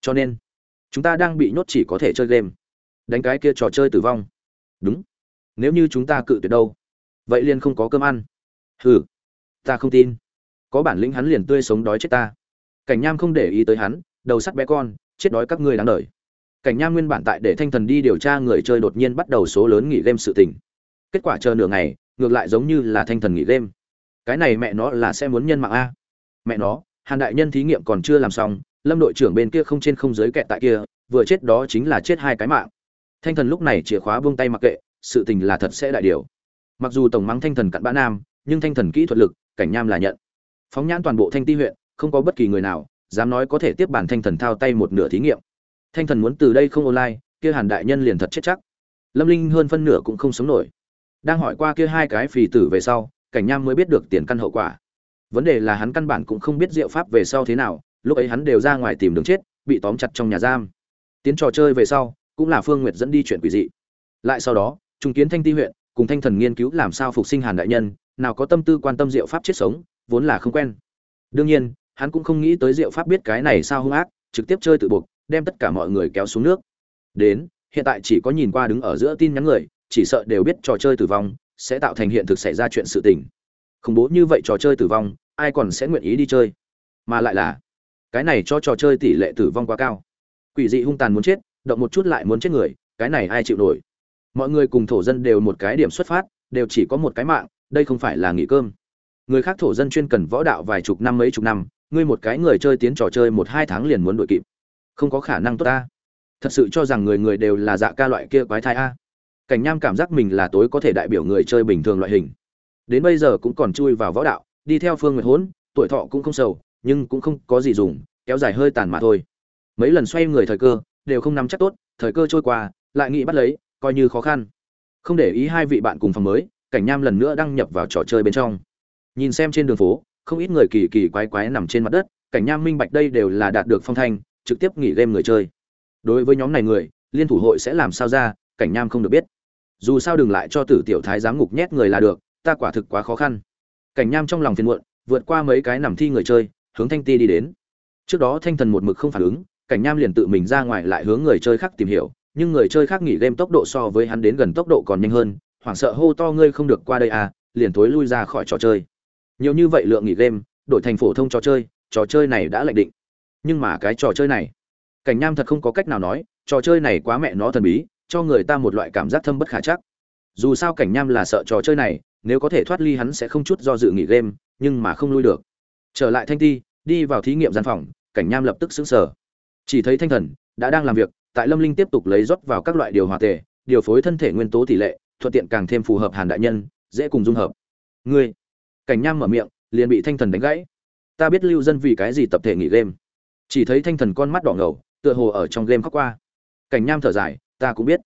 Cho nên, chúng ta đang bị nhốt chỉ có thể chơi game. Đánh cái kia trò chơi tử vong. Đúng. Nếu như chúng ta cự tuyệt đâu? Vậy liền không có cơm ăn. Hừ. Ta không tin. Có bản lĩnh hắn liền tươi sống đói chết ta. Cảnh nham không để ý tới hắn, đầu sắt bé con, chết đói các ngươi đáng đời cảnh nham nguyên bản tại để thanh thần đi điều tra người chơi đột nhiên bắt đầu số lớn nghỉ game sự tình. Kết quả chờ nửa ngày, ngược lại giống như là thanh thần nghỉ game. Cái này mẹ nó là sẽ muốn nhân mạng a. Mẹ nó, hàn đại nhân thí nghiệm còn chưa làm xong, lâm đội trưởng bên kia không trên không giới kẹt tại kia, vừa chết đó chính là chết hai cái mạng. Thanh thần lúc này chìa khóa buông tay mặc kệ, sự tình là thật sẽ đại điều. Mặc dù tổng mắng thanh thần cặn bã nam, nhưng thanh thần kỹ thuật lực, cảnh nham là nhận. Phóng nhãn toàn bộ thanh ti huyện, không có bất kỳ người nào, dám nói có thể tiếp bản thanh thần thao tay một nửa thí nghiệm thanh thần muốn từ đây không online, kia hàn đại nhân liền thật chết chắc. Lâm linh hơn phân nửa cũng không sống nổi. Đang hỏi qua kia hai cái phì tử về sau, cảnh nham mới biết được tiền căn hậu quả. Vấn đề là hắn căn bản cũng không biết diệu pháp về sau thế nào, lúc ấy hắn đều ra ngoài tìm đường chết, bị tóm chặt trong nhà giam. Tiến trò chơi về sau, cũng là phương nguyệt dẫn đi chuyện quỷ dị. Lại sau đó chúng kiến thanh ti huyện, cùng thanh thần nghiên cứu làm sao phục sinh hàn đại nhân, nào có tâm tư quan tâm diệu pháp chết sống, vốn là không quen. Đương nhiên, hắn cũng không nghĩ tới diệu pháp biết cái này sao hung ác, trực tiếp chơi tự buộc đem tất cả mọi người kéo xuống nước. Đến, hiện tại chỉ có nhìn qua đứng ở giữa tin nhắn người, chỉ sợ đều biết trò chơi tử vong sẽ tạo thành hiện thực xảy ra chuyện sự tình. Khủng bố như vậy trò chơi tử vong, ai còn sẽ nguyện ý đi chơi? Mà lại là, cái này cho trò chơi tỷ lệ tử vong quá cao. Quỷ dị hung tàn muốn chết, động một chút lại muốn chết người, cái này ai chịu nổi? Mọi người cùng thổ dân đều một cái điểm xuất phát, đều chỉ có một cái mạng, đây không phải là nghỉ cơm. Người khác thổ dân chuyên cần võ đạo vài chục năm mấy chục năm, ngươi một cái người chơi tiến trò chơi một hai tháng liền muốn đội kịp không có khả năng tốt ta. Thật sự cho rằng người người đều là dạ ca loại kia quái thai a. Cảnh nham cảm giác mình là tối có thể đại biểu người chơi bình thường loại hình. Đến bây giờ cũng còn chui vào võ đạo, đi theo phương nguyệt hốn, tuổi thọ cũng không sầu, nhưng cũng không có gì dùng, kéo dài hơi tàn mà thôi. Mấy lần xoay người thời cơ, đều không nắm chắc tốt, thời cơ trôi qua, lại nghĩ bắt lấy, coi như khó khăn. Không để ý hai vị bạn cùng phòng mới, cảnh nham lần nữa đăng nhập vào trò chơi bên trong. Nhìn xem trên đường phố, không ít người kỳ kỳ quái quái nằm trên mặt đất, cảnh nham minh bạch đây đều là đạt được phong thanh trực tiếp nghỉ game người chơi. Đối với nhóm này người, liên thủ hội sẽ làm sao ra, cảnh nham không được biết. Dù sao đừng lại cho tử tiểu thái giám ngục nhét người là được, ta quả thực quá khó khăn. Cảnh nham trong lòng phiền muộn, vượt qua mấy cái nằm thi người chơi, hướng thanh ti đi đến. Trước đó thanh thần một mực không phản ứng, cảnh nham liền tự mình ra ngoài lại hướng người chơi khác tìm hiểu, nhưng người chơi khác nghỉ game tốc độ so với hắn đến gần tốc độ còn nhanh hơn, hoảng sợ hô to ngươi không được qua đây à liền thối lui ra khỏi trò chơi. Nhiều như vậy lượng nghỉ game, đổi thành phổ thông trò chơi trò chơi này đã lệnh định nhưng mà cái trò chơi này, cảnh nham thật không có cách nào nói, trò chơi này quá mẹ nó thần bí, cho người ta một loại cảm giác thâm bất khả chắc. Dù sao cảnh nham là sợ trò chơi này, nếu có thể thoát ly hắn sẽ không chút do dự nghỉ game, nhưng mà không lui được. Trở lại thanh ti, đi vào thí nghiệm gian phòng, cảnh nham lập tức xứng sở chỉ thấy thanh thần đã đang làm việc, tại lâm linh tiếp tục lấy rót vào các loại điều hòa tề, điều phối thân thể nguyên tố tỷ lệ, thuận tiện càng thêm phù hợp hàn đại nhân, dễ cùng dung hợp. Ngươi, cảnh nham mở miệng, liền bị thanh thần đánh gãy. Ta biết lưu dân vì cái gì tập thể nghỉ game chỉ thấy thanh thần con mắt đỏ ngầu, tựa hồ ở trong game khóc qua. Cảnh nham thở dài, ta cũng biết.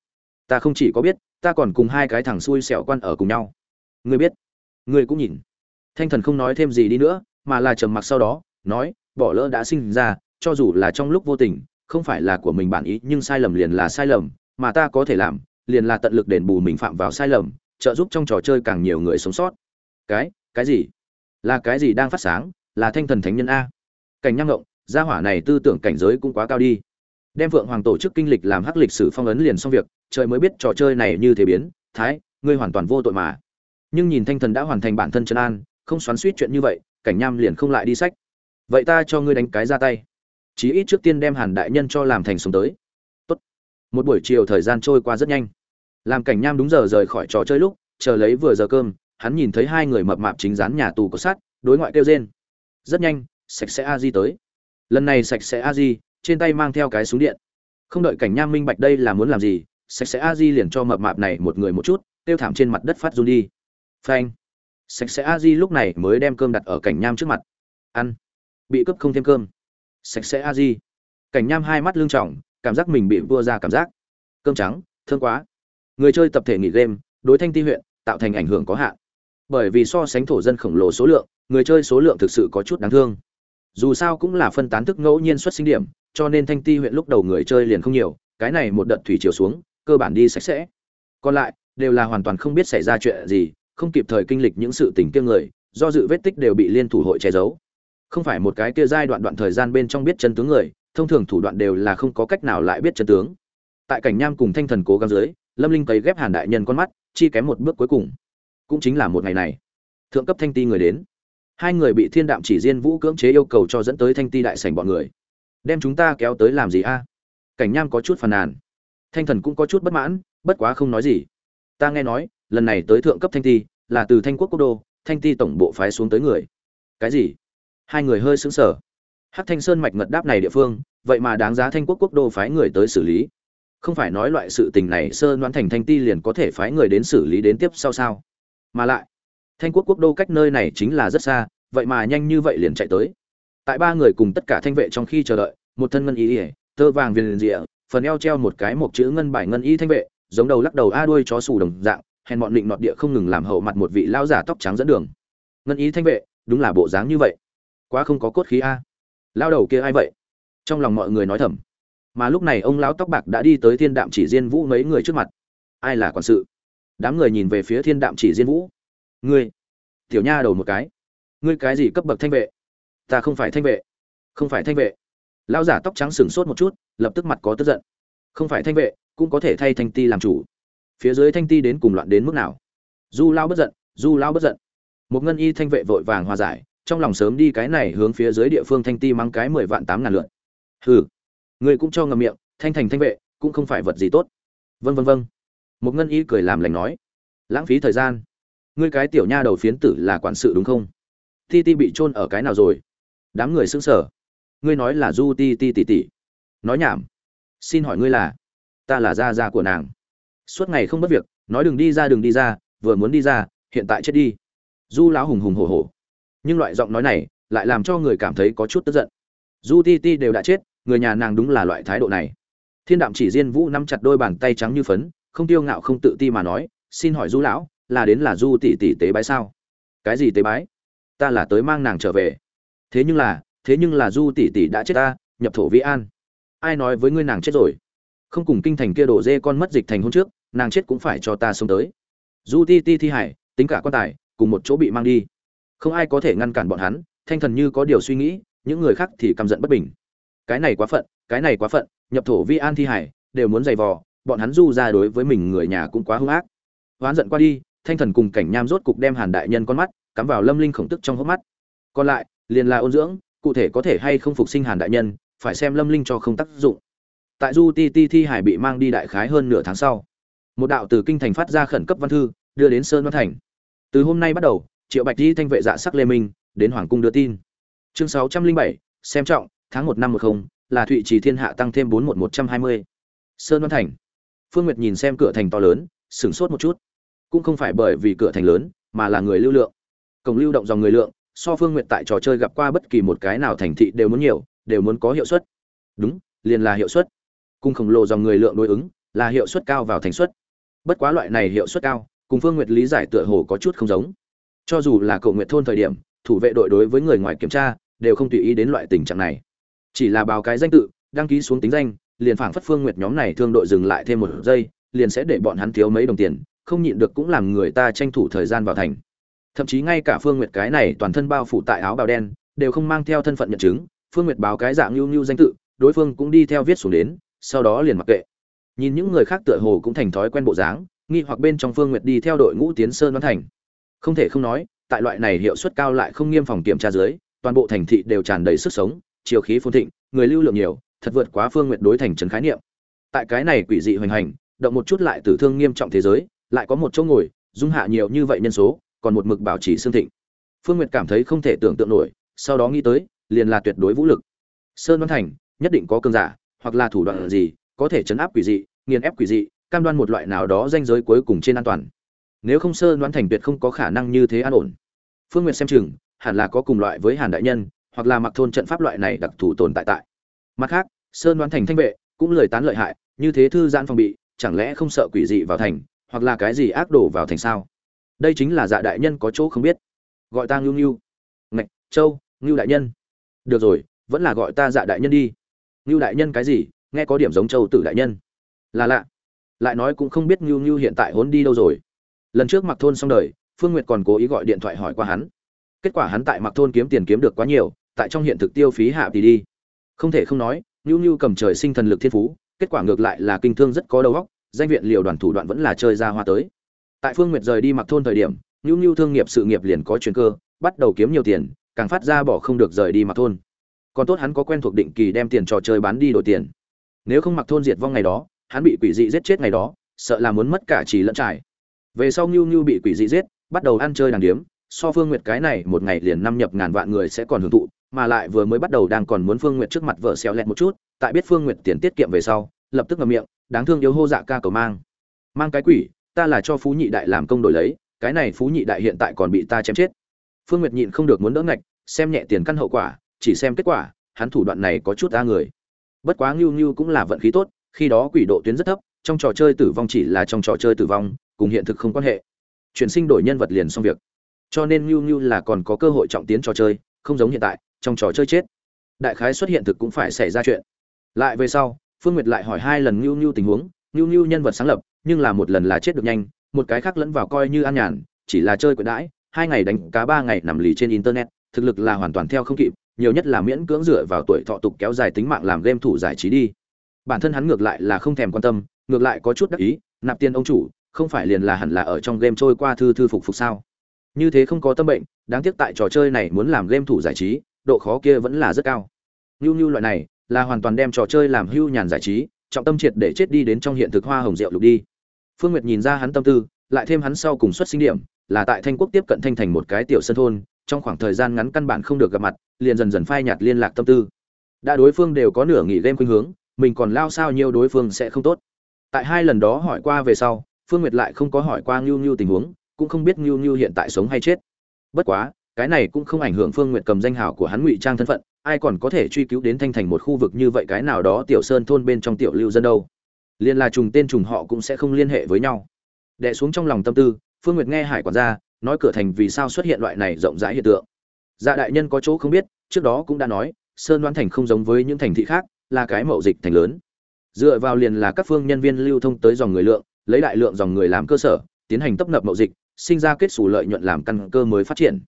Ta không chỉ có biết, ta còn cùng hai cái thằng xui xẻo quan ở cùng nhau. Ngươi biết. Ngươi cũng nhìn. Thanh thần không nói thêm gì đi nữa, mà là trầm mặc sau đó, nói, bỏ lỡ đã sinh ra, cho dù là trong lúc vô tình, không phải là của mình bản ý, nhưng sai lầm liền là sai lầm, mà ta có thể làm, liền là tận lực đền bù mình phạm vào sai lầm, trợ giúp trong trò chơi càng nhiều người sống sót. Cái? Cái gì? Là cái gì đang phát sáng, là thanh thần thánh nhân a. Cảnh nham ngộng gia hỏa này tư tưởng cảnh giới cũng quá cao đi. Đem vượng hoàng tổ chức kinh lịch làm hắc lịch sử phong ấn liền xong việc, trời mới biết trò chơi này như thế biến, thái, ngươi hoàn toàn vô tội mà. Nhưng nhìn thanh thần đã hoàn thành bản thân chân an, không xoắn suýt chuyện như vậy, cảnh nham liền không lại đi sách. Vậy ta cho ngươi đánh cái ra tay. Chí ít trước tiên đem hàn đại nhân cho làm thành sống tới. Tốt. một buổi chiều thời gian trôi qua rất nhanh. Làm cảnh nham đúng giờ rời khỏi trò chơi lúc, chờ lấy vừa giờ cơm, hắn nhìn thấy hai người mập mạp chính dán nhà tù có sát, đối ngoại kêu rên. Rất nhanh, sạch sẽ a di tới lần này sạch sẽ a di, trên tay mang theo cái súng điện. Không đợi cảnh nham minh bạch đây là muốn làm gì, sạch sẽ a di liền cho mập mạp này một người một chút tiêu thảm trên mặt đất phát run đi. Phanh. Sạch sẽ a di lúc này mới đem cơm đặt ở cảnh nham trước mặt. Ăn. Bị cướp không thêm cơm. Sạch sẽ a di. Cảnh nham hai mắt lưng trỏng cảm giác mình bị vua ra cảm giác. Cơm trắng thương quá. Người chơi tập thể nghỉ game, đối thanh ti huyện, tạo thành ảnh hưởng có hạn. Bởi vì so sánh thổ dân khổng lồ số lượng, người chơi số lượng thực sự có chút đáng thương dù sao cũng là phân tán thức ngẫu nhiên xuất sinh điểm, cho nên thanh ti huyện lúc đầu người chơi liền không nhiều, cái này một đợt thủy chiều xuống, cơ bản đi sạch sẽ. Còn lại, đều là hoàn toàn không biết xảy ra chuyện gì, không kịp thời kinh lịch những sự tình kiêng người, do dự vết tích đều bị liên thủ hội che giấu. Không phải một cái kia giai đoạn đoạn thời gian bên trong biết chân tướng người, thông thường thủ đoạn đều là không có cách nào lại biết chân tướng. Tại cảnh nham cùng thanh thần cố gắng dưới, lâm linh cấy ghép hàn đại nhân con mắt, chi kém một bước cuối cùng. Cũng chính là một ngày này. Thượng cấp thanh ti người đến hai người bị thiên đạm chỉ riêng vũ cưỡng chế yêu cầu cho dẫn tới thanh ti đại sảnh bọn người. Đem chúng ta kéo tới làm gì a? Cảnh nham có chút phàn nàn. Thanh thần cũng có chút bất mãn, bất quá không nói gì. Ta nghe nói, lần này tới thượng cấp thanh ti, là từ thanh quốc quốc đô, thanh ti tổng bộ phái xuống tới người. Cái gì? Hai người hơi sững sờ. Hắc thanh sơn mạch ngật đáp này địa phương, vậy mà đáng giá thanh quốc quốc đô phái người tới xử lý. Không phải nói loại sự tình này sơ đoán thành thanh ti liền có thể phái người đến xử lý đến tiếp sau sao? Mà lại thanh quốc quốc đô cách nơi này chính là rất xa, vậy mà nhanh như vậy liền chạy tới. Tại ba người cùng tất cả thanh vệ trong khi chờ đợi, một thân ngân ý ỉa tơ vàng viền rịa, phần eo treo một cái một chữ ngân bài ngân y thanh vệ, giống đầu lắc đầu a đuôi chó sù đồng dạng, hèn bọn định nọt địa không ngừng làm hậu mặt một vị lao giả tóc trắng dẫn đường. Ngân ý thanh vệ, đúng là bộ dáng như vậy. Quá không có cốt khí a. Lao đầu kia ai vậy? Trong lòng mọi người nói thầm. Mà lúc này ông lão tóc bạc đã đi tới thiên đạm chỉ diên vũ mấy người trước mặt. Ai là quản sự? Đám người nhìn về phía thiên đạm chỉ diên vũ ngươi, tiểu nha đầu một cái, ngươi cái gì cấp bậc thanh vệ? Ta không phải thanh vệ. Không phải thanh vệ. Lão giả tóc trắng sừng sốt một chút, lập tức mặt có tức giận. Không phải thanh vệ, cũng có thể thay thanh ti làm chủ. Phía dưới thanh ti đến cùng loạn đến mức nào? Du lao bất giận, du lao bất giận. Một ngân y thanh vệ vội vàng hòa giải, trong lòng sớm đi cái này hướng phía dưới địa phương thanh ti mang cái mười vạn tám ngàn lượn. Hừ người cũng cho ngầm miệng, thanh thành thanh vệ, cũng không phải vật gì tốt. Vân vân vân một ngân y cười làm lành nói, lãng phí thời gian ngươi cái tiểu nha đầu phiến tử là quản sự đúng không? Ti ti bị chôn ở cái nào rồi? Đám người sững sờ. Ngươi nói là du ti ti tỷ tỷ. Nói nhảm. Xin hỏi ngươi là? Ta là gia gia của nàng. Suốt ngày không mất việc, nói đừng đi ra, đừng đi ra, vừa muốn đi ra, hiện tại chết đi. Du lão hùng hùng hổ hổ. Nhưng loại giọng nói này lại làm cho người cảm thấy có chút tức giận. Du ti ti đều đã chết, người nhà nàng đúng là loại thái độ này. Thiên đạm chỉ riêng vũ nắm chặt đôi bàn tay trắng như phấn, không tiêu ngạo không tự ti mà nói, xin hỏi du lão là đến là du tỷ tỷ tế bái sao? Cái gì tế bái? Ta là tới mang nàng trở về. Thế nhưng là, thế nhưng là du tỷ tỷ đã chết ta, nhập thổ vĩ an. Ai nói với ngươi nàng chết rồi? Không cùng kinh thành kia đổ dê con mất dịch thành hôm trước, nàng chết cũng phải cho ta sống tới. Du ti ti thi hải, tính cả quan tài, cùng một chỗ bị mang đi. Không ai có thể ngăn cản bọn hắn, thanh thần như có điều suy nghĩ, những người khác thì căm giận bất bình. Cái này quá phận, cái này quá phận, nhập thổ vi an thi hải, đều muốn giày vò, bọn hắn du ra đối với mình người nhà cũng quá hung ác. Oán giận qua đi thanh thần cùng cảnh nham rốt cục đem hàn đại nhân con mắt cắm vào lâm linh khổng tức trong hốc mắt. Còn lại, liền là ôn dưỡng, cụ thể có thể hay không phục sinh hàn đại nhân, phải xem lâm linh cho không tác dụng. Tại du ti ti thi hải bị mang đi đại khái hơn nửa tháng sau, một đạo từ kinh thành phát ra khẩn cấp văn thư, đưa đến sơn văn thành. Từ hôm nay bắt đầu, triệu bạch di thanh vệ dạ sắc lê minh, đến hoàng cung đưa tin. Chương sáu trăm linh bảy, xem trọng, tháng một năm một không, là thụy trì thiên hạ tăng thêm bốn một một trăm hai mươi. Sơn văn thành. Phương nguyệt nhìn xem cửa thành to lớn, sửng sốt một chút cũng không phải bởi vì cửa thành lớn, mà là người lưu lượng. Cổng lưu động dòng người lượng, so phương nguyệt tại trò chơi gặp qua bất kỳ một cái nào thành thị đều muốn nhiều, đều muốn có hiệu suất. Đúng, liền là hiệu suất. Cung khổng lồ dòng người lượng đối ứng, là hiệu suất cao vào thành suất. Bất quá loại này hiệu suất cao, cùng phương nguyệt lý giải tựa hồ có chút không giống. Cho dù là cậu nguyệt thôn thời điểm, thủ vệ đội đối với người ngoài kiểm tra, đều không tùy ý đến loại tình trạng này. Chỉ là báo cái danh tự, đăng ký xuống tính danh, liền phảng phất phương nguyệt nhóm này thương đội dừng lại thêm một giây, liền sẽ để bọn hắn thiếu mấy đồng tiền không nhịn được cũng làm người ta tranh thủ thời gian vào thành. Thậm chí ngay cả phương nguyệt cái này toàn thân bao phủ tại áo bào đen, đều không mang theo thân phận nhận chứng. Phương nguyệt báo cái dạng lưu lưu danh tự, đối phương cũng đi theo viết xuống đến, sau đó liền mặc kệ. Nhìn những người khác tựa hồ cũng thành thói quen bộ dáng, nghi hoặc bên trong phương nguyệt đi theo đội ngũ tiến sơn đoán thành. Không thể không nói, tại loại này hiệu suất cao lại không nghiêm phòng kiểm tra dưới, toàn bộ thành thị đều tràn đầy sức sống, chiều khí phồn thịnh, người lưu lượng nhiều, thật vượt quá phương nguyệt đối thành trấn khái niệm. Tại cái này quỷ dị hoành hành, động một chút lại tử thương nghiêm trọng thế giới lại có một chỗ ngồi, dung hạ nhiều như vậy nhân số, còn một mực bảo trì xương thịnh. Phương nguyệt cảm thấy không thể tưởng tượng nổi, sau đó nghĩ tới, liền là tuyệt đối vũ lực. Sơn văn thành, nhất định có cơn giả, hoặc là thủ đoạn gì, có thể chấn áp quỷ dị, nghiền ép quỷ dị, cam đoan một loại nào đó danh giới cuối cùng trên an toàn. Nếu không sơ đoán thành tuyệt không có khả năng như thế an ổn. Phương nguyệt xem chừng, hẳn là có cùng loại với hàn đại nhân, hoặc là mặc thôn trận pháp loại này đặc thù tồn tại tại. Mặt khác, sơn đoán thành thanh vệ, cũng lời tán lợi hại, như thế thư giãn phòng bị, chẳng lẽ không sợ quỷ dị vào thành hoặc là cái gì ác đổ vào thành sao? Đây chính là dạ đại nhân có chỗ không biết. Gọi ta ngưu ngưu. Ngạch, châu, ngưu đại nhân. Được rồi, vẫn là gọi ta dạ đại nhân đi. Ngưu đại nhân cái gì? Nghe có điểm giống châu tử đại nhân. Là lạ. Lại nói cũng không biết ngưu ngưu hiện tại hốn đi đâu rồi. Lần trước mặc thôn xong đời, phương nguyệt còn cố ý gọi điện thoại hỏi qua hắn. Kết quả hắn tại mặc thôn kiếm tiền kiếm được quá nhiều, tại trong hiện thực tiêu phí hạ thì đi. Không thể không nói, ngưu ngưu cầm trời sinh thần lực thiên phú, kết quả ngược lại là kinh thương rất có đầu óc danh viện liều đoàn thủ đoạn vẫn là chơi ra hoa tới. Tại phương nguyệt rời đi mặc thôn thời điểm ngưu nhu thương nghiệp sự nghiệp liền có chuyển cơ, bắt đầu kiếm nhiều tiền, càng phát ra bỏ không được rời đi mặc thôn. Còn tốt hắn có quen thuộc định kỳ đem tiền trò chơi bán đi đổi tiền. Nếu không mặc thôn diệt vong ngày đó, hắn bị quỷ dị giết chết ngày đó, sợ là muốn mất cả chỉ lẫn trải. Về sau nhu nhu bị quỷ dị giết, bắt đầu ăn chơi đàng điếm, so phương nguyệt cái này một ngày liền năm nhập ngàn vạn người sẽ còn hưởng thụ, mà lại vừa mới bắt đầu đang còn muốn phương nguyệt trước mặt vợ xéo lẹt một chút, tại biết phương nguyệt tiền tiết kiệm về sau lập tức ngậm miệng, đáng thương yếu hô dạ ca cầu mang. Mang cái quỷ, ta là cho phú nhị đại làm công đổi lấy, cái này phú nhị đại hiện tại còn bị ta chém chết. Phương nguyệt nhịn không được muốn đỡ ngạch, xem nhẹ tiền căn hậu quả, chỉ xem kết quả, hắn thủ đoạn này có chút ta người. Bất quá ngưu ngưu cũng là vận khí tốt, khi đó quỷ độ tuyến rất thấp, trong trò chơi tử vong chỉ là trong trò chơi tử vong, cùng hiện thực không quan hệ. Chuyển sinh đổi nhân vật liền xong việc. Cho nên ngưu ngưu là còn có cơ hội trọng tiến trò chơi, không giống hiện tại, trong trò chơi chết. Đại khái xuất hiện thực cũng phải xảy ra chuyện. Lại về sau phương nguyệt lại hỏi hai lần Nưu Nưu tình huống Nưu Nưu nhân vật sáng lập, nhưng là một lần là chết được nhanh, một cái khác lẫn vào coi như an nhàn, chỉ là chơi quyển đãi, hai ngày đánh cá ba ngày nằm lì trên internet, thực lực là hoàn toàn theo không kịp, nhiều nhất là miễn cưỡng dựa vào tuổi thọ tục kéo dài tính mạng làm game thủ giải trí đi. Bản thân hắn ngược lại là không thèm quan tâm, ngược lại có chút đắc ý, nạp tiền ông chủ, không phải liền là hẳn là ở trong game trôi qua thư thư phục phục sao? Như thế không có tâm bệnh, đáng tiếc tại trò chơi này muốn làm game thủ giải trí, độ khó kia vẫn là rất cao. Nưu Nưu loại này là hoàn toàn đem trò chơi làm hưu nhàn giải trí, trọng tâm triệt để chết đi đến trong hiện thực hoa hồng rượu lục đi. Phương nguyệt nhìn ra hắn tâm tư, lại thêm hắn sau cùng xuất sinh điểm, là tại thanh quốc tiếp cận thanh thành một cái tiểu sân thôn, trong khoảng thời gian ngắn căn bản không được gặp mặt, liền dần dần phai nhạt liên lạc tâm tư. Đã đối phương đều có nửa nghỉ game khuynh hướng, mình còn lao sao nhiều đối phương sẽ không tốt. Tại hai lần đó hỏi qua về sau, phương nguyệt lại không có hỏi qua ngưu ngưu tình huống, cũng không biết ngưu ngưu hiện tại sống hay chết. Bất quá cái này cũng không ảnh hưởng phương nguyệt cầm danh hào của hắn ngụy trang thân phận, ai còn có thể truy cứu đến thanh thành một khu vực như vậy cái nào đó tiểu sơn thôn bên trong tiểu lưu dân đâu. Liên là trùng tên trùng họ cũng sẽ không liên hệ với nhau. Đẻ xuống trong lòng tâm tư, phương nguyệt nghe hải quản gia nói cửa thành vì sao xuất hiện loại này rộng rãi hiện tượng. Dạ đại nhân có chỗ không biết, trước đó cũng đã nói, sơn đoán thành không giống với những thành thị khác, là cái mậu dịch thành lớn. Dựa vào liền là các phương nhân viên lưu thông tới dòng người lượng, lấy đại lượng dòng người làm cơ sở, tiến hành tấp nập mậu dịch, sinh ra kết xù lợi nhuận làm căn cơ mới phát triển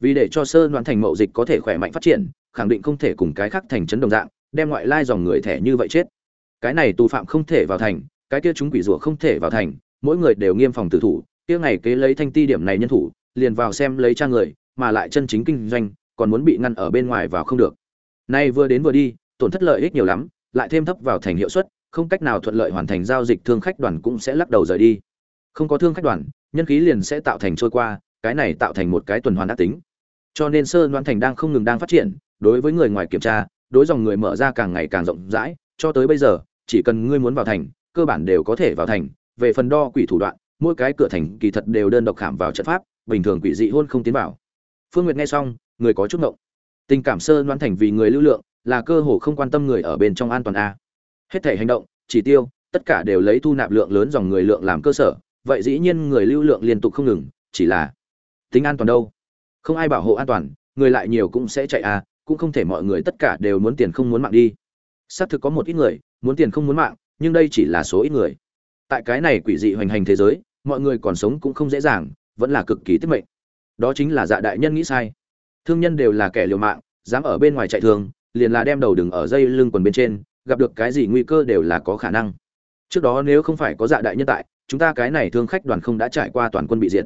vì để cho sơn đoán thành mậu dịch có thể khỏe mạnh phát triển, khẳng định không thể cùng cái khác thành trấn đồng dạng, đem ngoại lai dòng người thẻ như vậy chết. Cái này tù phạm không thể vào thành, cái kia chúng quỷ rủa không thể vào thành, mỗi người đều nghiêm phòng tử thủ, kia ngày kế lấy thanh ti điểm này nhân thủ, liền vào xem lấy trang người, mà lại chân chính kinh doanh, còn muốn bị ngăn ở bên ngoài vào không được. Nay vừa đến vừa đi, tổn thất lợi ích nhiều lắm, lại thêm thấp vào thành hiệu suất, không cách nào thuận lợi hoàn thành giao dịch thương khách đoàn cũng sẽ lắc đầu rời đi. Không có thương khách đoàn, nhân khí liền sẽ tạo thành trôi qua, cái này tạo thành một cái tuần hoàn ác tính cho nên sơ đoan thành đang không ngừng đang phát triển, đối với người ngoài kiểm tra, đối dòng người mở ra càng ngày càng rộng rãi, cho tới bây giờ, chỉ cần ngươi muốn vào thành, cơ bản đều có thể vào thành. Về phần đo quỷ thủ đoạn, mỗi cái cửa thành kỳ thật đều đơn độc khảm vào trận pháp, bình thường quỷ dị hôn không tiến vào. Phương nguyệt nghe xong, người có chút ngộng. Tình cảm sơ đoán thành vì người lưu lượng, là cơ hồ không quan tâm người ở bên trong an toàn a. Hết thể hành động, chỉ tiêu, tất cả đều lấy thu nạp lượng lớn dòng người lượng làm cơ sở, vậy dĩ nhiên người lưu lượng liên tục không ngừng, chỉ là tính an toàn đâu không ai bảo hộ an toàn, người lại nhiều cũng sẽ chạy à? cũng không thể mọi người tất cả đều muốn tiền không muốn mạng đi. Xác thực có một ít người, muốn tiền không muốn mạng, nhưng đây chỉ là số ít người. Tại cái này quỷ dị hoành hành thế giới, mọi người còn sống cũng không dễ dàng, vẫn là cực kỳ tiết mệnh. Đó chính là dạ đại nhân nghĩ sai. Thương nhân đều là kẻ liều mạng, dám ở bên ngoài chạy thường, liền là đem đầu đừng ở dây lưng quần bên trên, gặp được cái gì nguy cơ đều là có khả năng. Trước đó nếu không phải có dạ đại nhân tại, chúng ta cái này thương khách đoàn không đã trải qua toàn quân bị diệt.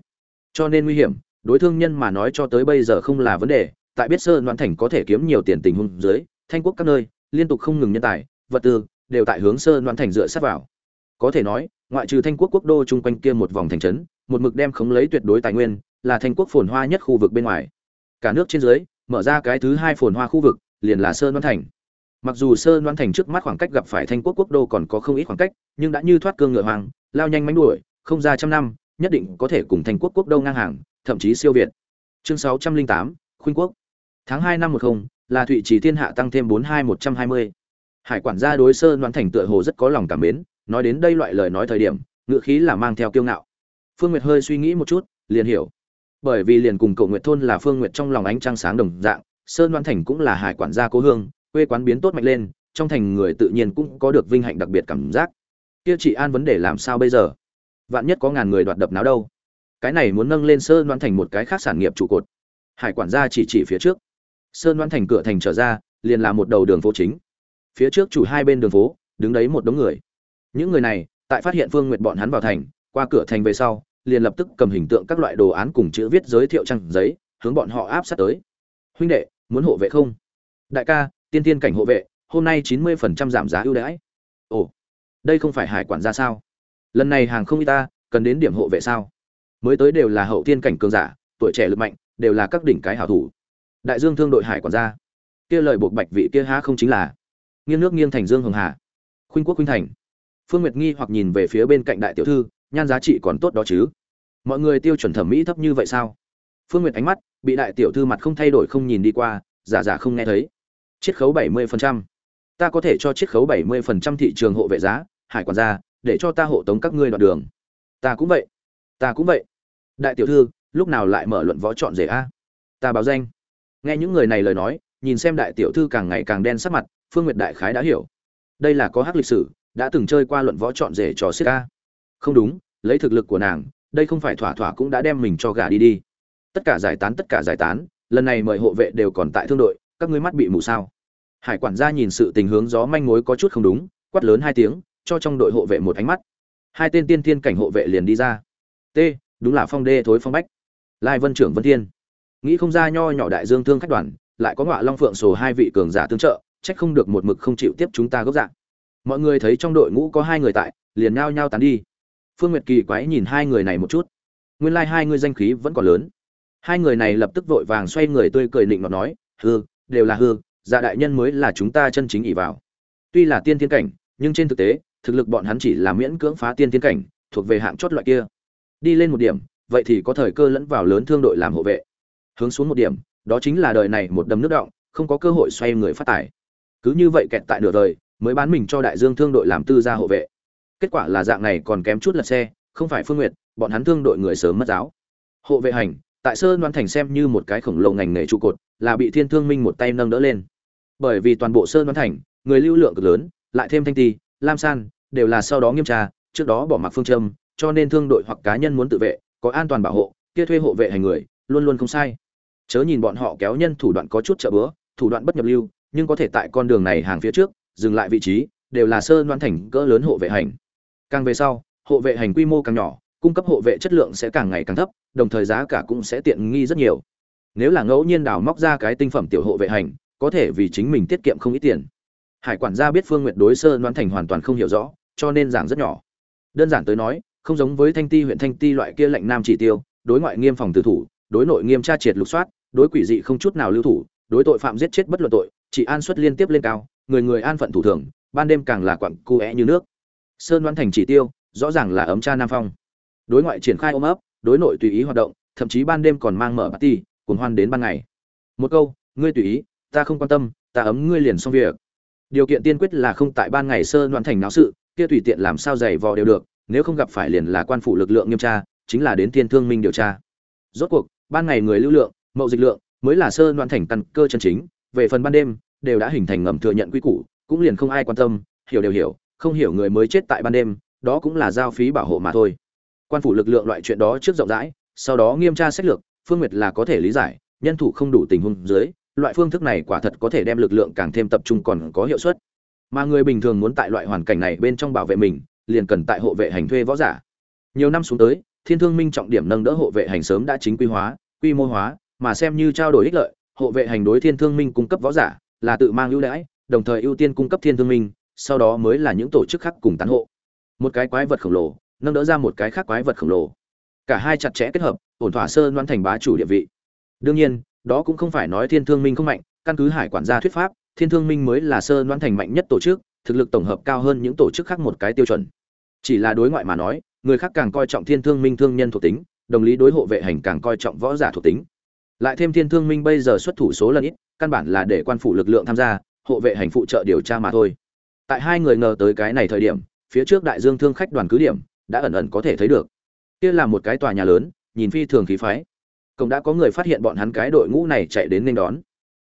Cho nên nguy hiểm đối thương nhân mà nói cho tới bây giờ không là vấn đề, tại biết sơ đoán thành có thể kiếm nhiều tiền tình huống dưới, thanh quốc các nơi, liên tục không ngừng nhân tài, vật tư, đều tại hướng sơ đoán thành dựa sát vào. Có thể nói, ngoại trừ thanh quốc quốc đô chung quanh kia một vòng thành trấn, một mực đem khống lấy tuyệt đối tài nguyên, là thanh quốc phồn hoa nhất khu vực bên ngoài. Cả nước trên dưới, mở ra cái thứ hai phồn hoa khu vực, liền là sơn đoan thành. Mặc dù sơn Đoan thành trước mắt khoảng cách gặp phải thanh quốc quốc đô còn có không ít khoảng cách, nhưng đã như thoát cương ngựa hoàng lao nhanh mánh đuổi, không ra trăm năm, nhất định có thể cùng thanh quốc quốc đô ngang hàng thậm chí siêu việt. Chương sáu trăm linh tám, khuynh quốc. Tháng hai năm một không, là thụy trì thiên hạ tăng thêm bốn hai một trăm hai mươi. Hải quản gia đối sơn đoan thành tựa hồ rất có lòng cảm mến, nói đến đây loại lời nói thời điểm ngữ khí là mang theo kiêu ngạo. Phương nguyệt hơi suy nghĩ một chút, liền hiểu. Bởi vì liền cùng Cổ nguyệt thôn là phương nguyệt trong lòng ánh trăng sáng đồng dạng sơn đoan thành cũng là hải quản gia cố hương, quê quán biến tốt mạnh lên, trong thành người tự nhiên cũng có được vinh hạnh đặc biệt cảm giác. Kia chị an vấn đề làm sao bây giờ? Vạn nhất có ngàn người đoạt đập náo đâu? Cái này muốn nâng lên sơn đoan thành một cái khác sản nghiệp trụ cột. Hải quản gia chỉ chỉ phía trước. Sơn đoan thành cửa thành trở ra, liền là một đầu đường phố chính. Phía trước chủ hai bên đường phố, đứng đấy một đống người. Những người này, tại phát hiện phương nguyệt bọn hắn vào thành, qua cửa thành về sau, liền lập tức cầm hình tượng các loại đồ án cùng chữ viết giới thiệu trang giấy, hướng bọn họ áp sát tới. Huynh đệ, muốn hộ vệ không? Đại ca, tiên tiên cảnh hộ vệ, hôm nay chín mươi phần trăm giảm giá ưu đãi. Ồ, đây không phải hải quản gia sao? Lần này hàng không y ta, cần đến điểm hộ vệ sao? Mới tới đều là hậu thiên cảnh cường giả, tuổi trẻ lực mạnh, đều là các đỉnh cái hảo thủ. Đại dương thương đội hải quản gia. Kia lời buộc bạch vị kia há không chính là. Nghiêng nước nghiêng thành dương hồng hà. Khuynh quốc khuynh thành. Phương nguyệt nghi hoặc nhìn về phía bên cạnh đại tiểu thư, nhan giá trị còn tốt đó chứ. Mọi người tiêu chuẩn thẩm mỹ thấp như vậy sao? Phương nguyệt ánh mắt bị đại tiểu thư mặt không thay đổi không nhìn đi qua, giả giả không nghe thấy. Chiết khấu bảy mươi ta có thể cho chiết khấu bảy mươi thị trường hộ vệ giá, hải quản gia, để cho ta hộ tống các ngươi đoạn đường. Ta cũng vậy. Ta cũng vậy đại tiểu thư, lúc nào lại mở luận võ chọn rể a? Ta báo danh. Nghe những người này lời nói, nhìn xem đại tiểu thư càng ngày càng đen sắc mặt, phương nguyệt đại khái đã hiểu. Đây là có hắc lịch sử, đã từng chơi qua luận võ chọn rể trò xiết ca không đúng, lấy thực lực của nàng, đây không phải thỏa thỏa cũng đã đem mình cho gà đi đi. Tất cả giải tán, tất cả giải tán, lần này mời hộ vệ đều còn tại thương đội, các ngươi mắt bị mù sao? Hải quản gia nhìn sự tình hướng gió manh mối có chút không đúng, quát lớn hai tiếng, cho trong đội hộ vệ một ánh mắt. Hai tên tiên thiên cảnh hộ vệ liền đi ra. T đúng là phong đê thối phong bách. Lai vân trưởng vân thiên. Nghĩ không ra nho nhỏ đại dương thương khách đoàn, lại có ngọa long phượng sổ hai vị cường giả tương trợ, trách không được một mực không chịu tiếp chúng ta gốc dạng mọi người thấy trong đội ngũ có hai người tại, liền nao nhao tán đi. Phương nguyệt kỳ quái nhìn hai người này một chút. Nguyên lai、like、hai người danh khí vẫn còn lớn. Hai người này lập tức vội vàng xoay người tươi cười nịnh nó nói hư đều là hư dạ đại nhân mới là chúng ta chân chính ỉ vào. Tuy là tiên thiên cảnh, nhưng trên thực tế, thực lực bọn hắn chỉ là miễn cưỡng phá tiên thiên cảnh, thuộc về hạng chót loại kia đi lên một điểm, vậy thì có thời cơ lẫn vào lớn thương đội làm hộ vệ. Hướng xuống một điểm, đó chính là đời này một đầm nước động, không có cơ hội xoay người phát tài. Cứ như vậy kẹt tại nửa đời, mới bán mình cho đại dương thương đội làm tư gia hộ vệ. Kết quả là dạng này còn kém chút lật xe, không phải phương nguyệt, bọn hắn thương đội người sớm mất giáo. Hộ vệ hành, tại sơn đoán thành xem như một cái khổng lồ ngành nghề trụ cột, là bị thiên thương minh một tay nâng đỡ lên. Bởi vì toàn bộ sơn đoán thành, người lưu lượng cực lớn, lại thêm thanh ti, lam san, đều là sau đó nghiêm tra, trước đó bỏ mặc phương châm cho nên thương đội hoặc cá nhân muốn tự vệ, có an toàn bảo hộ, kia thuê hộ vệ hành người, luôn luôn không sai. Chớ nhìn bọn họ kéo nhân thủ đoạn có chút trợ bữa, thủ đoạn bất nhập lưu, nhưng có thể tại con đường này hàng phía trước, dừng lại vị trí, đều là sơ đoan thành cỡ lớn hộ vệ hành. Càng về sau, hộ vệ hành quy mô càng nhỏ, cung cấp hộ vệ chất lượng sẽ càng ngày càng thấp, đồng thời giá cả cũng sẽ tiện nghi rất nhiều. Nếu là ngẫu nhiên đào móc ra cái tinh phẩm tiểu hộ vệ hành, có thể vì chính mình tiết kiệm không ít tiền. Hải quản gia biết phương nguyệt đối sơ đoan thành hoàn toàn không hiểu rõ, cho nên giảng rất nhỏ. Đơn giản tới nói không giống với thanh ti huyện thanh ti loại kia lệnh nam chỉ tiêu, đối ngoại nghiêm phòng tử thủ, đối nội nghiêm tra triệt lục soát, đối quỷ dị không chút nào lưu thủ, đối tội phạm giết chết bất luận tội, chỉ an suất liên tiếp lên cao, người người an phận thủ thường, ban đêm càng là quặng cu é như nước. Sơn đoán thành chỉ tiêu, rõ ràng là ấm cha nam phong. Đối ngoại triển khai ôm ấp, đối nội tùy ý hoạt động, thậm chí ban đêm còn mang mở party, cuồng hoan đến ban ngày. Một câu, ngươi tùy ý, ta không quan tâm, ta ấm ngươi liền xong việc. Điều kiện tiên quyết là không tại ban ngày sơn đoán thành náo sự, kia tùy tiện làm sao giày vò đều được nếu không gặp phải liền là quan phủ lực lượng nghiêm tra, chính là đến thiên thương minh điều tra. Rốt cuộc, ban ngày người lưu lượng, mậu dịch lượng, mới là sơ đoạn thành căn cơ chân chính, về phần ban đêm, đều đã hình thành ngầm thừa nhận quy củ, cũng liền không ai quan tâm, hiểu đều hiểu, không hiểu người mới chết tại ban đêm, đó cũng là giao phí bảo hộ mà thôi. Quan phủ lực lượng loại chuyện đó trước rộng rãi, sau đó nghiêm tra sách lược, phương nguyệt là có thể lý giải, nhân thủ không đủ tình huống dưới, loại phương thức này quả thật có thể đem lực lượng càng thêm tập trung còn có hiệu suất. Mà người bình thường muốn tại loại hoàn cảnh này bên trong bảo vệ mình liền cần tại hộ vệ hành thuê võ giả. Nhiều năm xuống tới, thiên thương minh trọng điểm nâng đỡ hộ vệ hành sớm đã chính quy hóa, quy mô hóa, mà xem như trao đổi ích lợi, hộ vệ hành đối thiên thương minh cung cấp võ giả là tự mang ưu đãi, đồng thời ưu tiên cung cấp thiên thương minh, sau đó mới là những tổ chức khác cùng tán hộ. Một cái quái vật khổng lồ, nâng đỡ ra một cái khác quái vật khổng lồ. Cả hai chặt chẽ kết hợp, ổn thỏa sơ đoán thành bá chủ địa vị. Đương nhiên, đó cũng không phải nói thiên thương minh không mạnh, căn cứ hải quản gia thuyết pháp, thiên thương minh mới là sơ đoán thành mạnh nhất tổ chức, thực lực tổng hợp cao hơn những tổ chức khác một cái tiêu chuẩn chỉ là đối ngoại mà nói, người khác càng coi trọng thiên thương minh thương nhân thuộc tính, đồng lý đối hộ vệ hành càng coi trọng võ giả thuộc tính. Lại thêm thiên thương minh bây giờ xuất thủ số lần ít, căn bản là để quan phủ lực lượng tham gia, hộ vệ hành phụ trợ điều tra mà thôi. Tại hai người ngờ tới cái này thời điểm, phía trước đại dương thương khách đoàn cứ điểm, đã ẩn ẩn có thể thấy được. Kia là một cái tòa nhà lớn, nhìn phi thường khí phái. Cộng đã có người phát hiện bọn hắn cái đội ngũ này chạy đến nên đón.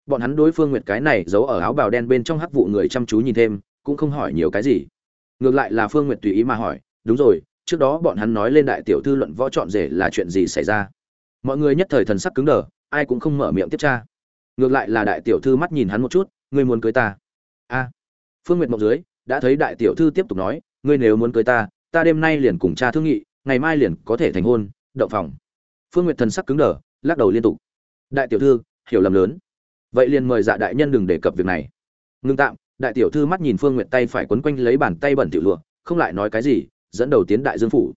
Bọn hắn đối phương nguyệt cái này giấu ở áo bào đen bên trong hắc vụ người chăm chú nhìn thêm, cũng không hỏi nhiều cái gì ngược lại là phương nguyệt tùy ý mà hỏi, đúng rồi, trước đó bọn hắn nói lên đại tiểu thư luận võ chọn rể là chuyện gì xảy ra? Mọi người nhất thời thần sắc cứng đờ, ai cũng không mở miệng tiếp tra. Ngược lại là đại tiểu thư mắt nhìn hắn một chút, ngươi muốn cưới ta? A. Phương nguyệt mộng dưới, đã thấy đại tiểu thư tiếp tục nói, ngươi nếu muốn cưới ta ta đêm nay liền cùng cha thương nghị, ngày mai liền có thể thành hôn, động phòng. Phương nguyệt thần sắc cứng đờ, lắc đầu liên tục. Đại tiểu thư, hiểu lầm lớn. Vậy liền mời dạ đại nhân đừng đề cập việc này. Ngưng tạm đại tiểu thư mắt nhìn phương nguyệt tay phải quấn quanh lấy bàn tay bẩn tiểu lụa, không lại nói cái gì, dẫn đầu tiến đại dương phủ.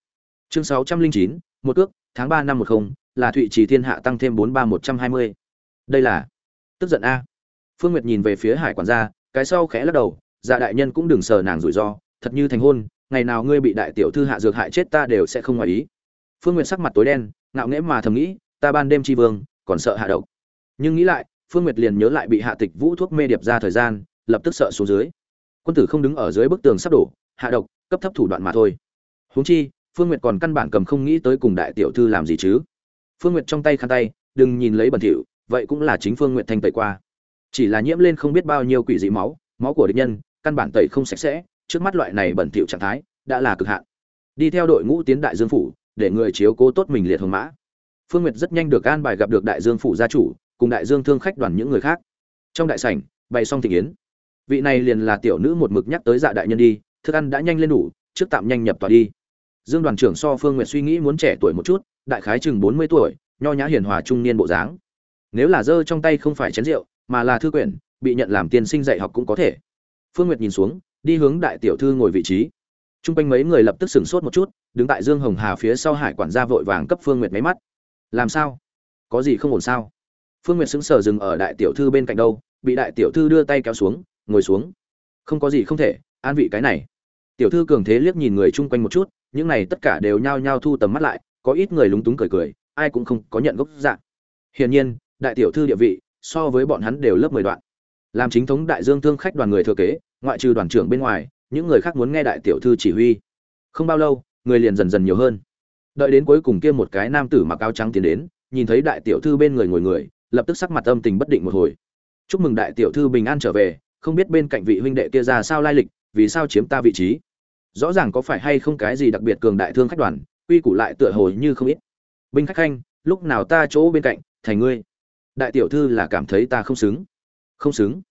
Chương sáu trăm linh chín, một ước tháng ba năm một không, là thụy trì thiên hạ tăng thêm bốn ba một trăm hai mươi. Đây là tức giận a. Phương nguyệt nhìn về phía hải quản gia, cái sau khẽ lắc đầu dạ đại nhân cũng đừng sờ nàng rủi ro, thật như thành hôn, ngày nào ngươi bị đại tiểu thư hạ dược hại chết ta đều sẽ không ngoài ý. Phương nguyệt sắc mặt tối đen, ngạo nghễ mà thầm nghĩ, ta ban đêm tri vương, còn sợ hạ độc. Nhưng nghĩ lại, phương nguyệt liền nhớ lại bị hạ tịch vũ thuốc mê điệp ra thời gian lập tức sợ xuống dưới. Quân tử không đứng ở dưới bức tường sắp đổ, hạ độc, cấp thấp thủ đoạn mà thôi. Huống chi, phương nguyệt còn căn bản cầm không nghĩ tới cùng đại tiểu thư làm gì chứ. Phương nguyệt trong tay khăn tay, đừng nhìn lấy bẩn thỉu, vậy cũng là chính phương nguyệt thanh tẩy qua. Chỉ là nhiễm lên không biết bao nhiêu quỷ dị máu máu của địch nhân, căn bản tẩy không sạch sẽ, trước mắt loại này bẩn thỉu trạng thái, đã là cực hạn. Đi theo đội ngũ tiến đại dương phủ, để người chiếu cố tốt mình liệt hồng mã. Phương nguyệt rất nhanh được an bài gặp được đại dương phủ gia chủ, cùng đại dương thương khách đoàn những người khác. Trong đại sảnh, bày xong thị yến vị này liền là tiểu nữ một mực nhắc tới dạ đại nhân đi, thức ăn đã nhanh lên đủ, trước tạm nhanh nhập tòa đi. Dương đoàn trưởng so phương nguyệt suy nghĩ muốn trẻ tuổi một chút, đại khái chừng bốn mươi tuổi, nho nhã hiền hòa trung niên bộ dáng. Nếu là dơ trong tay không phải chén rượu, mà là thư quyển, bị nhận làm tiên sinh dạy học cũng có thể. Phương nguyệt nhìn xuống, đi hướng đại tiểu thư ngồi vị trí. T r u n g quanh mấy người lập tức sửng sốt một chút, đứng tại dương hồng hà phía sau hải quản gia vội vàng cấp phương nguyệt máy mắt. Làm sao? Có gì không ổn sao? Phương nguyệt sững sờ dừng ở đại tiểu thư bên cạnh đâu, bị đại tiểu thư đưa tay kéo xuống ngồi xuống. Không có gì không thể, an vị cái này. Tiểu thư cường thế liếc nhìn người chung quanh một chút, những này tất cả đều nhao nhao thu tầm mắt lại, có ít người lúng túng cười cười, ai cũng không có nhận gốc dạng. Hiển nhiên, đại tiểu thư địa vị, so với bọn hắn đều lớp mười đoạn. Làm chính thống đại dương thương khách đoàn người thừa kế, ngoại trừ đoàn trưởng bên ngoài, những người khác muốn nghe đại tiểu thư chỉ huy. Không bao lâu, người liền dần dần nhiều hơn. Đợi đến cuối cùng kia một cái nam tử mặc áo trắng tiến đến, nhìn thấy đại tiểu thư bên người ngồi người, lập tức sắc mặt âm tình bất định một hồi. Chúc mừng đại tiểu thư bình an trở về không biết bên cạnh vị huynh đệ kia ra sao lai lịch, vì sao chiếm ta vị trí. Rõ ràng có phải hay không cái gì đặc biệt cường đại thương khách đoàn, quy củ lại tựa hồ như không ít. Binh khách khanh, lúc nào ta chỗ bên cạnh, thành ngươi. Đại tiểu thư là cảm thấy ta không xứng. Không xứng?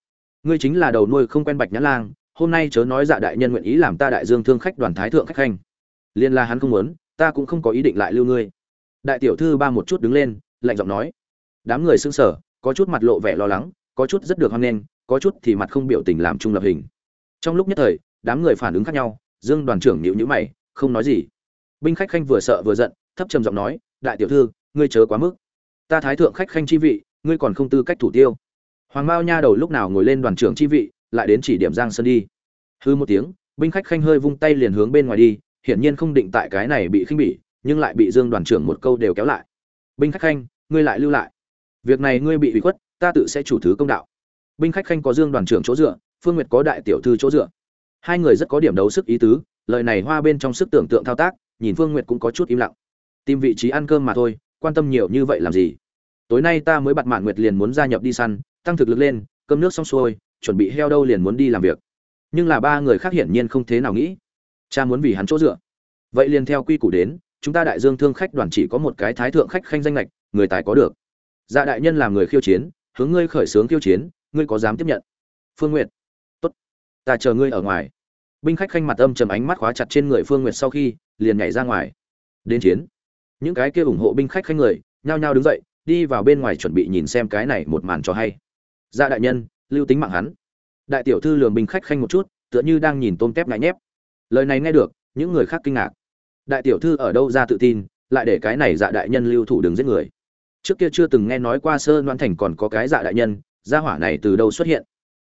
Ngươi chính là đầu nuôi không quen bạch nhã lang, hôm nay chớ nói dạ đại nhân nguyện ý làm ta đại dương thương khách đoàn thái thượng khách khanh. Liên la hắn không muốn, ta cũng không có ý định lại lưu ngươi. Đại tiểu thư ba một chút đứng lên, lạnh giọng nói. Đám người sững sờ, có chút mặt lộ vẻ lo lắng, có chút rất được hoan nghênh có chút thì mặt không biểu tình làm trung lập hình. Trong lúc nhất thời, đám người phản ứng khác nhau, dương đoàn trưởng nhịu nhữ mày, không nói gì. Binh khách khanh vừa sợ vừa giận, thấp trầm giọng nói, đại tiểu thư, ngươi chớ quá mức. Ta thái thượng khách khanh chi vị, ngươi còn không tư cách thủ tiêu. Hoàng mao nha đầu lúc nào ngồi lên đoàn trưởng chi vị, lại đến chỉ điểm giang sơn đi. Hư một tiếng, binh khách khanh hơi vung tay liền hướng bên ngoài đi, hiển nhiên không định tại cái này bị khinh bỉ, nhưng lại bị dương đoàn trưởng một câu đều kéo lại. Binh khách khanh, ngươi lại lưu lại. Việc này ngươi bị ủy khuất, ta tự sẽ chủ thứ công đạo binh khách khanh có dương đoàn trưởng chỗ dựa, phương nguyệt có đại tiểu thư chỗ dựa. Hai người rất có điểm đấu sức ý tứ, lời này hoa bên trong sức tưởng tượng thao tác, nhìn phương nguyệt cũng có chút im lặng. Tìm vị trí ăn cơm mà thôi, quan tâm nhiều như vậy làm gì? Tối nay ta mới bặt mạn nguyệt liền muốn gia nhập đi săn, tăng thực lực lên, cơm nước xong xuôi, chuẩn bị heo đâu liền muốn đi làm việc. Nhưng là ba người khác hiển nhiên không thế nào nghĩ. Cha muốn vì hắn chỗ dựa. Vậy liền theo quy củ đến, chúng ta đại dương thương khách đoàn chỉ có một cái thái thượng khách khanh danh lệch người tài có được. Dạ đại nhân làm người khiêu chiến, hướng ngươi khởi xướng khiêu chiến ngươi có dám tiếp nhận? Phương nguyệt. Tốt, ta chờ ngươi ở ngoài. Binh khách khanh mặt âm trầm ánh mắt khóa chặt trên người phương nguyệt sau khi, liền nhảy ra ngoài. Đến chiến. Những cái kia ủng hộ binh khách khanh người, nhao nhao đứng dậy, đi vào bên ngoài chuẩn bị nhìn xem cái này một màn cho hay. Dạ đại nhân, lưu tính mạng hắn. Đại tiểu thư lường binh khách khanh một chút, tựa như đang nhìn tôm tép ngại nhép. Lời này nghe được, những người khác kinh ngạc. Đại tiểu thư ở đâu ra tự tin, lại để cái này dạ đại nhân lưu thủ đường giết người. Trước kia chưa từng nghe nói qua sơ loan thành còn có cái dạ đại nhân gia hỏa này từ đâu xuất hiện?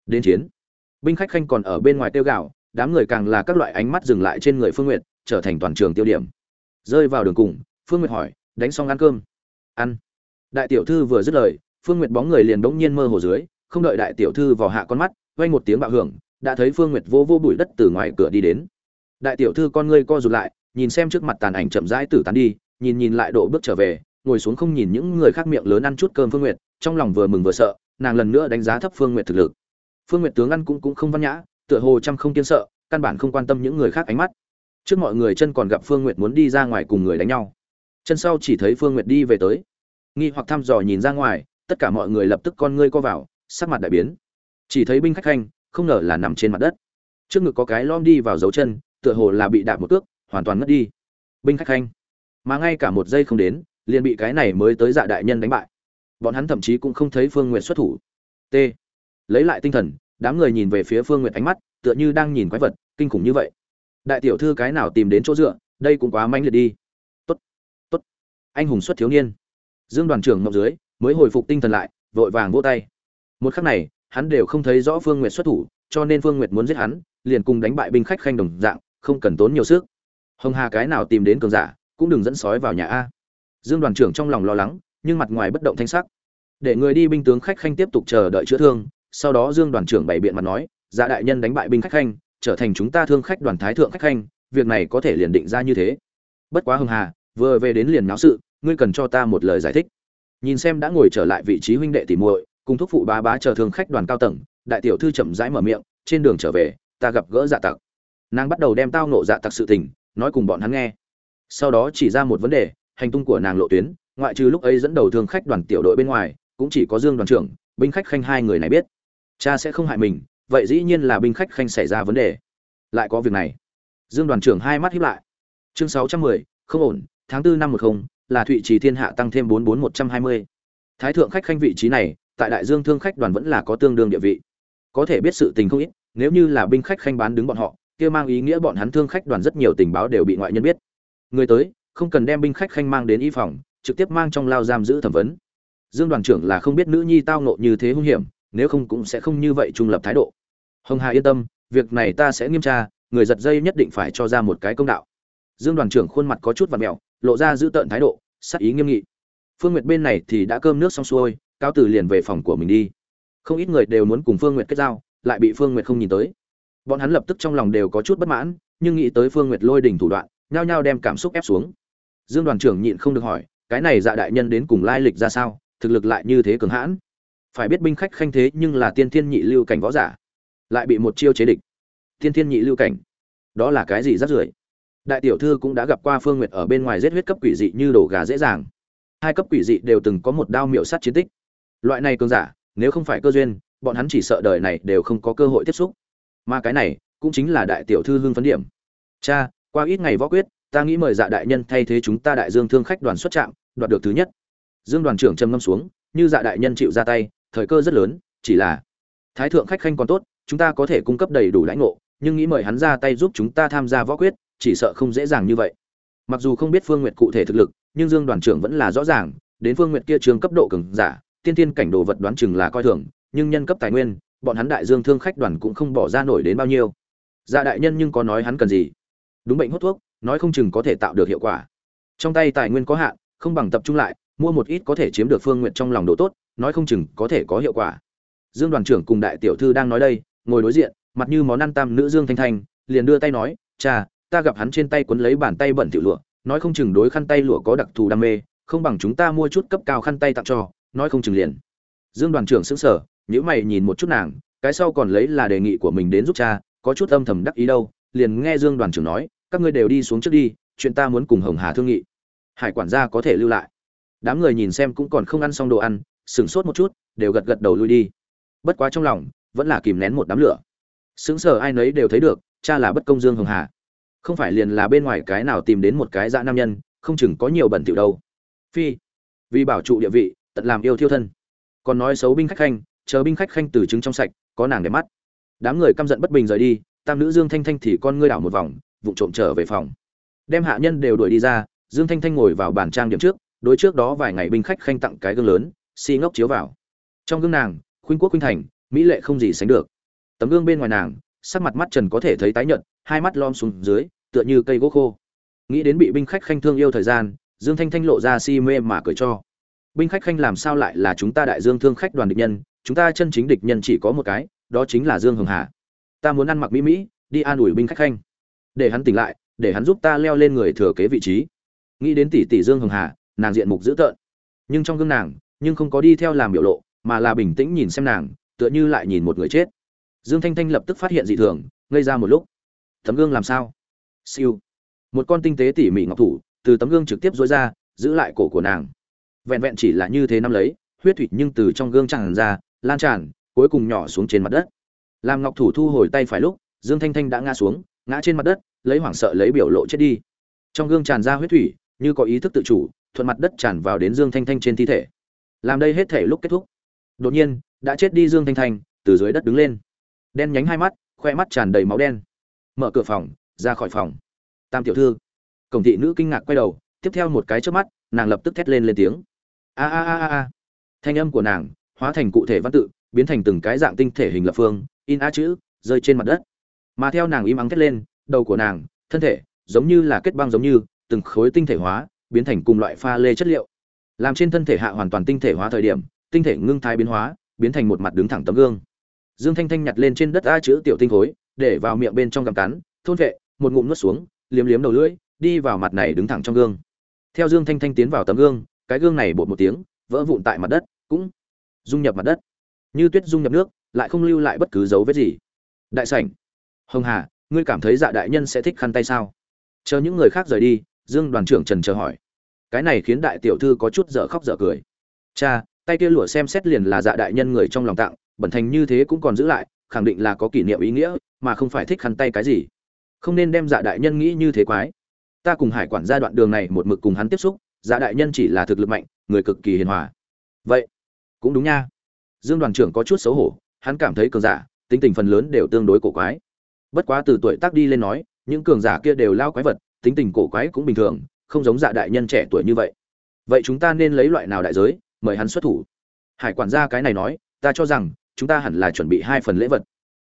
Đến chiến. Binh khách khanh còn ở bên ngoài tiêu gạo đám người càng là các loại ánh mắt dừng lại trên người phương nguyệt, trở thành toàn trường tiêu điểm. Rơi vào đường cùng, phương nguyệt hỏi, đánh xong ăn cơm? Ăn. Đại tiểu thư vừa dứt lời, phương nguyệt bóng người liền bỗng nhiên mơ hồ dưới, không đợi đại tiểu thư vào hạ con mắt, vang một tiếng bạo hưởng, đã thấy phương nguyệt vô vô bụi đất từ ngoài cửa đi đến. Đại tiểu thư con ngươi co rụt lại, nhìn xem trước mặt tàn ảnh chậm rãi tử tán đi, nhìn nhìn lại độ bước trở về, ngồi xuống không nhìn những người khác miệng lớn ăn chút cơm phương nguyệt, trong lòng vừa mừng vừa sợ nàng lần nữa đánh giá thấp phương nguyệt thực lực. Phương nguyệt tướng ăn cũng cũng không văn nhã tựa hồ trăm không kiên sợ căn bản không quan tâm những người khác ánh mắt. Trước mọi người chân còn gặp phương nguyệt muốn đi ra ngoài cùng người đánh nhau. Chân sau chỉ thấy phương nguyệt đi về tới. Nghi hoặc thăm dò nhìn ra ngoài tất cả mọi người lập tức con ngươi co vào sắc mặt đại biến. Chỉ thấy binh khách hành, không ngờ là nằm trên mặt đất. Trước ngực có cái lom đi vào dấu chân tựa hồ là bị đạp một cước hoàn toàn mất đi. Binh khách hành. mà ngay cả một giây không đến liền bị cái này mới tới dạ đại nhân đánh bại bọn hắn thậm chí cũng không thấy phương nguyệt xuất thủ. T. Lấy lại tinh thần, đám người nhìn về phía phương nguyệt ánh mắt, tựa như đang nhìn quái vật, kinh khủng như vậy. Đại tiểu thư cái nào tìm đến chỗ dựa, đây cũng quá manh liệt đi. Tốt tốt. Anh hùng xuất thiếu niên. Dương đoàn trưởng ngọc dưới, mới hồi phục tinh thần lại, vội vàng vỗ tay. Một khắc này, hắn đều không thấy rõ phương nguyệt xuất thủ, cho nên phương nguyệt muốn giết hắn, liền cùng đánh bại binh khách khanh đồng dạng, không cần tốn nhiều sức. Hồng hà cái nào tìm đến cường giả, cũng đừng dẫn sói vào nhà a. Dương đoàn trưởng trong lòng lo lắng nhưng mặt ngoài bất động thanh sắc. Để người đi binh tướng khách khanh tiếp tục chờ đợi chữa thương, sau đó dương đoàn trưởng bày biện mặt nói dạ đại nhân đánh bại binh khách khanh, trở thành chúng ta thương khách đoàn thái thượng khách khanh, việc này có thể liền định ra như thế. Bất quá hưng hà, vừa về đến liền náo sự, ngươi cần cho ta một lời giải thích. Nhìn xem đã ngồi trở lại vị trí huynh đệ tỉ muội, cùng thúc phụ bá bá chờ thương khách đoàn cao tầng, đại tiểu thư chậm rãi mở miệng, trên đường trở về, ta gặp gỡ dạ tặc. Nàng bắt đầu đem tao nộ dạ tặc sự tình, nói cùng bọn hắn nghe. Sau đó chỉ ra một vấn đề, hành tung của nàng lộ tuyến ngoại trừ lúc ấy dẫn đầu thương khách đoàn tiểu đội bên ngoài, cũng chỉ có dương đoàn trưởng, binh khách khanh hai người này biết. Cha sẽ không hại mình, vậy dĩ nhiên là binh khách khanh xảy ra vấn đề. Lại có việc này. Dương đoàn trưởng hai mắt hiếp lại. Chương sáu trăm mười, không ổn, tháng tư năm một không, là thụy trì thiên hạ tăng thêm bốn bốn một trăm hai mươi. Thái thượng khách khanh vị trí này, tại đại dương thương khách đoàn vẫn là có tương đương địa vị. Có thể biết sự tình không ít, nếu như là binh khách khanh bán đứng bọn họ, kia mang ý nghĩa bọn hắn thương khách đoàn rất nhiều tình báo đều bị ngoại nhân biết. Người tới, không cần đem binh khách khanh mang đến y phòng trực tiếp mang trong lao giam giữ thẩm vấn. Dương đoàn trưởng là không biết nữ nhi tao nộ như thế hung hiểm, nếu không cũng sẽ không như vậy trung lập thái độ. Hồng hà yên tâm, việc này ta sẽ nghiêm tra, người giật dây nhất định phải cho ra một cái công đạo. Dương đoàn trưởng khuôn mặt có chút vặt mẹo, lộ ra giữ tợn thái độ, sắc ý nghiêm nghị. Phương nguyệt bên này thì đã cơm nước xong xuôi cao tử liền về phòng của mình đi. Không ít người đều muốn cùng phương nguyệt kết giao, lại bị phương nguyệt không nhìn tới. Bọn hắn lập tức trong lòng đều có chút bất mãn, nhưng nghĩ tới phương nguyệt lôi đình thủ đoạn, nhao nhao đem cảm xúc ép xuống. Dương đoàn trưởng nhịn không được hỏi cái này dạ đại nhân đến cùng lai lịch ra sao, thực lực lại như thế cường hãn. Phải biết binh khách khanh thế nhưng là tiên thiên nhị lưu cảnh võ giả, lại bị một chiêu chế địch. Tiên thiên nhị lưu cảnh, đó là cái gì rắc rưởi? Đại tiểu thư cũng đã gặp qua phương nguyệt ở bên ngoài giết huyết cấp quỷ dị như đổ gà dễ dàng. Hai cấp quỷ dị đều từng có một đao miệu sát chiến tích. Loại này cường giả, nếu không phải cơ duyên, bọn hắn chỉ sợ đời này đều không có cơ hội tiếp xúc. Mà cái này, cũng chính là đại tiểu thư hương phấn điểm. Cha, qua ít ngày võ quyết ta nghĩ mời dạ đại nhân thay thế chúng ta đại dương thương khách đoàn xuất trạm, đoạt được thứ nhất. Dương đoàn trưởng trầm ngâm xuống, như dạ đại nhân chịu ra tay, thời cơ rất lớn, chỉ là thái thượng khách khanh còn tốt, chúng ta có thể cung cấp đầy đủ lãnh ngộ, nhưng nghĩ mời hắn ra tay giúp chúng ta tham gia võ quyết, chỉ sợ không dễ dàng như vậy. Mặc dù không biết phương nguyệt cụ thể thực lực, nhưng dương đoàn trưởng vẫn là rõ ràng, đến phương nguyệt kia trường cấp độ cường giả, tiên tiên cảnh đồ vật đoán chừng là coi thường, nhưng nhân cấp tài nguyên, bọn hắn đại dương thương khách đoàn cũng không bỏ ra nổi đến bao nhiêu. Dạ đại nhân nhưng có nói hắn cần gì? Đúng bệnh hút thuốc nói không chừng có thể tạo được hiệu quả. Trong tay tài nguyên có hạn, không bằng tập trung lại, mua một ít có thể chiếm được phương nguyện trong lòng độ tốt, nói không chừng có thể có hiệu quả. Dương đoàn trưởng cùng đại tiểu thư đang nói đây, ngồi đối diện, mặt như món ăn tam nữ dương thanh thanh, liền đưa tay nói, cha, ta gặp hắn trên tay quấn lấy bàn tay bẩn tiểu lụa, nói không chừng đối khăn tay lụa có đặc thù đam mê, không bằng chúng ta mua chút cấp cao khăn tay tặng cho, nói không chừng liền. Dương đoàn trưởng sững sờ nhữ mày nhìn một chút nàng, cái sau còn lấy là đề nghị của mình đến giúp cha, có chút âm thầm đắc ý đâu, liền nghe dương đoàn trưởng nói các ngươi đều đi xuống trước đi, chuyện ta muốn cùng hồng hà thương nghị. Hải quản gia có thể lưu lại. Đám người nhìn xem cũng còn không ăn xong đồ ăn, sửng sốt một chút, đều gật gật đầu lui đi. Bất quá trong lòng, vẫn là kìm nén một đám lửa. Sững sờ ai nấy đều thấy được, cha là bất công dương hồng hà. Không phải liền là bên ngoài cái nào tìm đến một cái dã nam nhân, không chừng có nhiều bẩn tiểu đâu. Phi, vì bảo trụ địa vị, tận làm yêu thiêu thân. Còn nói xấu binh khách khanh, chờ binh khách khanh từ trứng trong sạch, có nàng để mắt. Đám người căm giận bất bình rời đi, tam nữ dương thanh thanh thì con ngươi đảo một vòng vụ trộm trở về phòng. Đem hạ nhân đều đuổi đi ra, dương thanh thanh ngồi vào bàn trang điểm trước, đối trước đó vài ngày binh khách khanh tặng cái gương lớn, si ngốc chiếu vào. Trong gương nàng, khuynh quốc khuynh thành, mỹ lệ không gì sánh được. Tấm gương bên ngoài nàng, sắc mặt mắt trần có thể thấy tái nhợt, hai mắt lom xuống dưới, tựa như cây gỗ khô. Nghĩ đến bị binh khách khanh thương yêu thời gian, dương thanh thanh lộ ra si mê mà cười cho. Binh khách khanh làm sao lại là chúng ta đại dương thương khách đoàn địch nhân, chúng ta chân chính địch nhân chỉ có một cái, đó chính là dương hường hà. Ta muốn ăn mặc mỹ mỹ, đi an ủi binh khách khanh để hắn tỉnh lại, để hắn giúp ta leo lên người thừa kế vị trí. Nghĩ đến tỷ tỷ dương hồng hà, nàng diện mục dữ tợn. Nhưng trong gương nàng, nhưng không có đi theo làm biểu lộ, mà là bình tĩnh nhìn xem nàng, tựa như lại nhìn một người chết. Dương thanh thanh lập tức phát hiện dị thường, ngây ra một lúc. Tấm gương làm sao? Siêu. Một con tinh tế tỉ mỉ ngọc thủ, từ tấm gương trực tiếp dối ra, giữ lại cổ của nàng. Vẹn vẹn chỉ là như thế năm lấy, huyết thủy nhưng từ trong gương tràn ra, lan tràn, cuối cùng nhỏ xuống trên mặt đất. Làm ngọc thủ thu hồi tay phải lúc, dương thanh thanh đã ngã xuống ngã trên mặt đất, lấy hoảng sợ lấy biểu lộ chết đi. Trong gương tràn ra huyết thủy, như có ý thức tự chủ, thuận mặt đất tràn vào đến dương thanh thanh trên thi thể. Làm đây hết thể lúc kết thúc. Đột nhiên, đã chết đi dương thanh thanh, từ dưới đất đứng lên. Đen nhánh hai mắt, khoe mắt tràn đầy máu đen. Mở cửa phòng, ra khỏi phòng. Tam tiểu thư. Cổng thị nữ kinh ngạc quay đầu, tiếp theo một cái trước mắt, nàng lập tức thét lên lên tiếng. A a a a thanh âm của nàng, hóa thành cụ thể văn tự, biến thành từng cái dạng tinh thể hình lập phương, in a chữ, rơi trên mặt đất mà theo nàng im ắng thét lên, đầu của nàng, thân thể, giống như là kết băng giống như, từng khối tinh thể hóa, biến thành cùng loại pha lê chất liệu. Làm trên thân thể hạ hoàn toàn tinh thể hóa thời điểm, tinh thể ngưng thái biến hóa, biến thành một mặt đứng thẳng tấm gương. Dương thanh thanh nhặt lên trên đất a chữ tiểu tinh khối, để vào miệng bên trong gặm cắn, thôn vệ, một ngụm nuốt xuống, liếm liếm đầu lưỡi, đi vào mặt này đứng thẳng trong gương. Theo dương thanh thanh tiến vào tấm gương, cái gương này bột một tiếng, vỡ vụn tại mặt đất, cũng dung nhập mặt đất. Như tuyết dung nhập nước, lại không lưu lại bất cứ dấu vết gì. Đại sảnh hồng hà, ngươi cảm thấy dạ đại nhân sẽ thích khăn tay sao? Chờ những người khác rời đi, dương đoàn trưởng trần chờ hỏi. Cái này khiến đại tiểu thư có chút dở khóc dở cười. Cha, tay kia lụa xem xét liền là dạ đại nhân người trong lòng tặng, bẩn thành như thế cũng còn giữ lại, khẳng định là có kỷ niệm ý nghĩa, mà không phải thích khăn tay cái gì. Không nên đem dạ đại nhân nghĩ như thế quái. Ta cùng hải quản gia đoạn đường này một mực cùng hắn tiếp xúc dạ đại nhân chỉ là thực lực mạnh, người cực kỳ hiền hòa. Vậy, cũng đúng nha. Dương đoàn trưởng có chút xấu hổ, hắn cảm thấy cường giả, tính tình phần lớn đều tương đối cổ quái bất quá từ tuổi tác đi lên nói, những cường giả kia đều lao quái vật, tính tình cổ quái cũng bình thường, không giống dạ đại nhân trẻ tuổi như vậy. Vậy chúng ta nên lấy loại nào đại giới, mời hắn xuất thủ? Hải quản gia cái này nói, ta cho rằng, chúng ta hẳn là chuẩn bị hai phần lễ vật.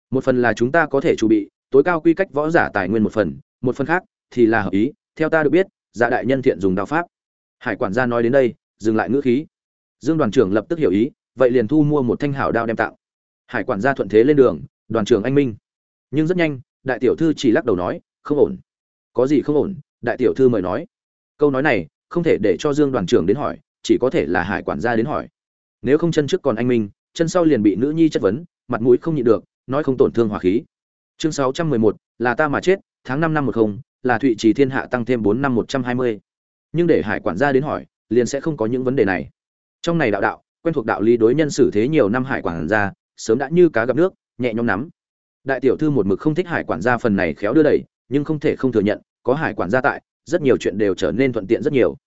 Một phần là chúng ta có thể chuẩn bị, tối cao quy cách võ giả tài nguyên một phần một phần khác thì là hợp ý, theo ta được biết dạ đại nhân thiện dùng đao pháp. Hải quản gia nói đến đây, dừng lại ngữ khí. Dương đoàn trưởng lập tức hiểu ý, vậy liền thu mua một thanh hảo đao đem tặng. Hải quản gia thuận thế lên đường, đoàn trưởng anh minh nhưng rất nhanh, đại tiểu thư chỉ lắc đầu nói, không ổn. Có gì không ổn? Đại tiểu thư mời nói. Câu nói này, không thể để cho dương đoàn trưởng đến hỏi, chỉ có thể là hải quản gia đến hỏi. Nếu không chân trước còn anh minh, chân sau liền bị nữ nhi chất vấn, mặt mũi không nhịn được, nói không tổn thương hòa khí. Chương sáu trăm mười một, là ta mà chết, tháng năm năm một không, là thụy trì thiên hạ tăng thêm bốn năm một trăm hai mươi. Nhưng để hải quản gia đến hỏi, liền sẽ không có những vấn đề này. Trong này đạo đạo, quen thuộc đạo lý đối nhân xử thế nhiều năm hải quản gia, sớm đã như cá gặp nước, nhẹ nhõm nắm đại tiểu thư một mực không thích hải quản gia phần này khéo đưa đẩy, nhưng không thể không thừa nhận, có hải quản gia tại, rất nhiều chuyện đều trở nên thuận tiện rất nhiều.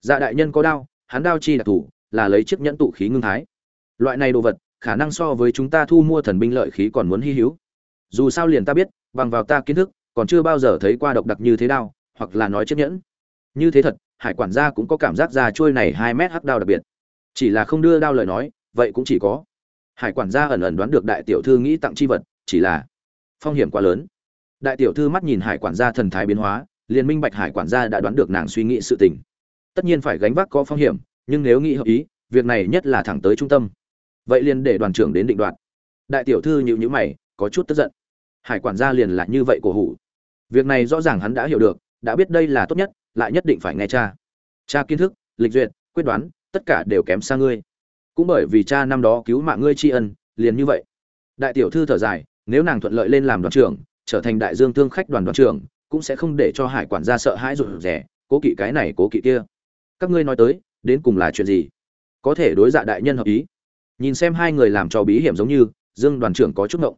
Dạ đại nhân có đao, hắn đao chi đặc thù là lấy chiếc nhẫn tụ khí ngưng thái. Loại này đồ vật, khả năng so với chúng ta thu mua thần binh lợi khí còn muốn hy hữu. Dù sao liền ta biết, bằng vào ta kiến thức, còn chưa bao giờ thấy qua độc đặc như thế đao, hoặc là nói chiếc nhẫn. Như thế thật, hải quản gia cũng có cảm giác ra trôi này hai mét hắc đao đặc biệt. Chỉ là không đưa đao lời nói, vậy cũng chỉ có. Hải quản gia ẩn ẩn đoán được đại tiểu thư nghĩ tặng chi vật, chỉ là phong hiểm quá lớn. Đại tiểu thư mắt nhìn hải quản gia thần thái biến hóa, liền minh bạch hải quản gia đã đoán được nàng suy nghĩ sự tình. Tất nhiên phải gánh vác có phong hiểm, nhưng nếu nghĩ hợp ý, việc này nhất là thẳng tới trung tâm. Vậy liền để đoàn trưởng đến định đoạt. Đại tiểu thư nhịu nhữ mày, có chút tức giận. Hải quản gia liền là như vậy của hủ. Việc này rõ ràng hắn đã hiểu được, đã biết đây là tốt nhất, lại nhất định phải nghe cha. Cha kiến thức, lịch duyệt, quyết đoán, tất cả đều kém xa ngươi. Cũng bởi vì cha năm đó cứu mạng ngươi tri ân, liền như vậy. Đại tiểu thư thở dài nếu nàng thuận lợi lên làm đoàn trưởng, trở thành đại dương thương khách đoàn đoàn trưởng, cũng sẽ không để cho hải quản gia sợ hãi rụt rẻ cố kỵ cái này, cố kỵ kia. Các ngươi nói tới, đến cùng là chuyện gì? Có thể đối dạ đại nhân hợp ý. Nhìn xem hai người làm trò bí hiểm giống như, dương đoàn trưởng có chút ngộng.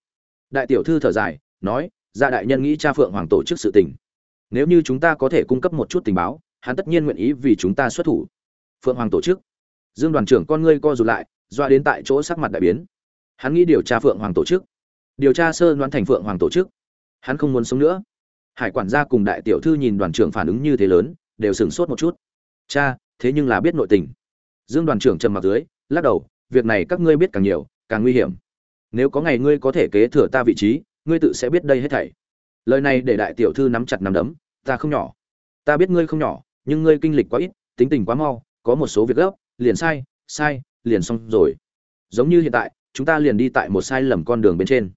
Đại tiểu thư thở dài, nói dạ đại nhân nghĩ cha phượng hoàng tổ chức sự tình. Nếu như chúng ta có thể cung cấp một chút tình báo, hắn tất nhiên nguyện ý vì chúng ta xuất thủ. Phượng hoàng tổ chức. Dương đoàn trưởng con ngươi co rụt lại, doa đến tại chỗ sắc mặt đại biến. Hắn nghĩ điều tra phượng hoàng tổ chức điều tra sơ đoán thành phượng hoàng tổ chức. Hắn không muốn sống nữa. Hải quản gia cùng đại tiểu thư nhìn đoàn trưởng phản ứng như thế lớn, đều sửng sốt một chút. Cha, thế nhưng là biết nội tình. Dương đoàn trưởng trầm mặc dưới, lắc đầu, việc này các ngươi biết càng nhiều, càng nguy hiểm. Nếu có ngày ngươi có thể kế thừa ta vị trí, ngươi tự sẽ biết đây hết thảy. Lời này để đại tiểu thư nắm chặt nắm đấm, ta không nhỏ. Ta biết ngươi không nhỏ, nhưng ngươi kinh lịch quá ít, tính tình quá mau, có một số việc gấp, liền sai sai, liền xong rồi. Giống như hiện tại, chúng ta liền đi tại một sai lầm con đường bên trên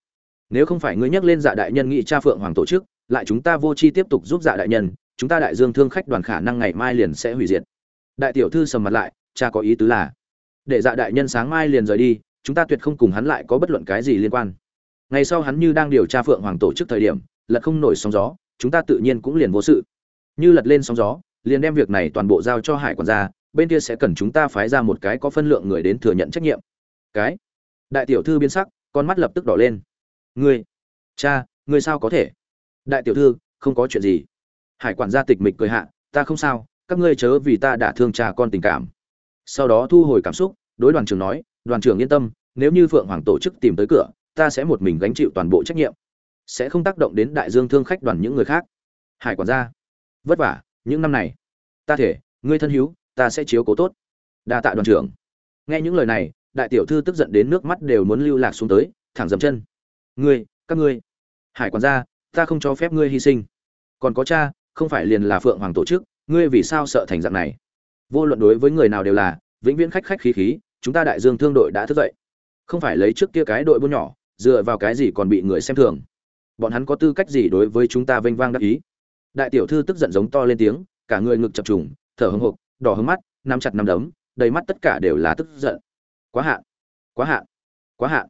nếu không phải ngươi nhắc lên dạ đại nhân nghị cha phượng hoàng tổ chức, lại chúng ta vô chi tiếp tục giúp dạ đại nhân, chúng ta đại dương thương khách đoàn khả năng ngày mai liền sẽ hủy diệt. Đại tiểu thư sầm mặt lại, cha có ý tứ là, để dạ đại nhân sáng mai liền rời đi, chúng ta tuyệt không cùng hắn lại có bất luận cái gì liên quan. Ngày sau hắn như đang điều tra phượng hoàng tổ chức thời điểm, lật không nổi sóng gió, chúng ta tự nhiên cũng liền vô sự. Như lật lên sóng gió, liền đem việc này toàn bộ giao cho hải quản gia, bên kia sẽ cần chúng ta phái ra một cái có phân lượng người đến thừa nhận trách nhiệm. Cái, đại tiểu thư biến sắc, con mắt lập tức đỏ lên ngươi, cha, ngươi sao có thể? Đại tiểu thư, không có chuyện gì. Hải quản gia tịch mịch cười hạ, ta không sao, các ngươi chớ vì ta đã thương cha con tình cảm. Sau đó thu hồi cảm xúc, đối đoàn trưởng nói, đoàn trưởng yên tâm, nếu như phượng hoàng tổ chức tìm tới cửa, ta sẽ một mình gánh chịu toàn bộ trách nhiệm. Sẽ không tác động đến đại dương thương khách đoàn những người khác. Hải quản gia, vất vả, những năm này. Ta thể, ngươi thân hữu, ta sẽ chiếu cố tốt. Đa tạ đoàn trưởng. Nghe những lời này, đại tiểu thư tức giận đến nước mắt đều muốn lưu lạc xuống tới, thẳng dầm chân ngươi, các ngươi. Hải quản gia, ta không cho phép ngươi hy sinh. Còn có cha, không phải liền là phượng hoàng tổ chức, ngươi vì sao sợ thành dạng này? Vô luận đối với người nào đều là, vĩnh viễn khách khách khí khí, chúng ta đại dương thương đội đã thức dậy. Không phải lấy trước kia cái đội buôn nhỏ, dựa vào cái gì còn bị người xem thường. Bọn hắn có tư cách gì đối với chúng ta vênh vang đắc ý? Đại tiểu thư tức giận giống to lên tiếng, cả người ngực chập trùng, thở hưng hộc, đỏ hứng mắt, nắm chặt nắm đấm, đầy mắt tất cả đều là tức giận. Quá hạn quá hạn quá hạn.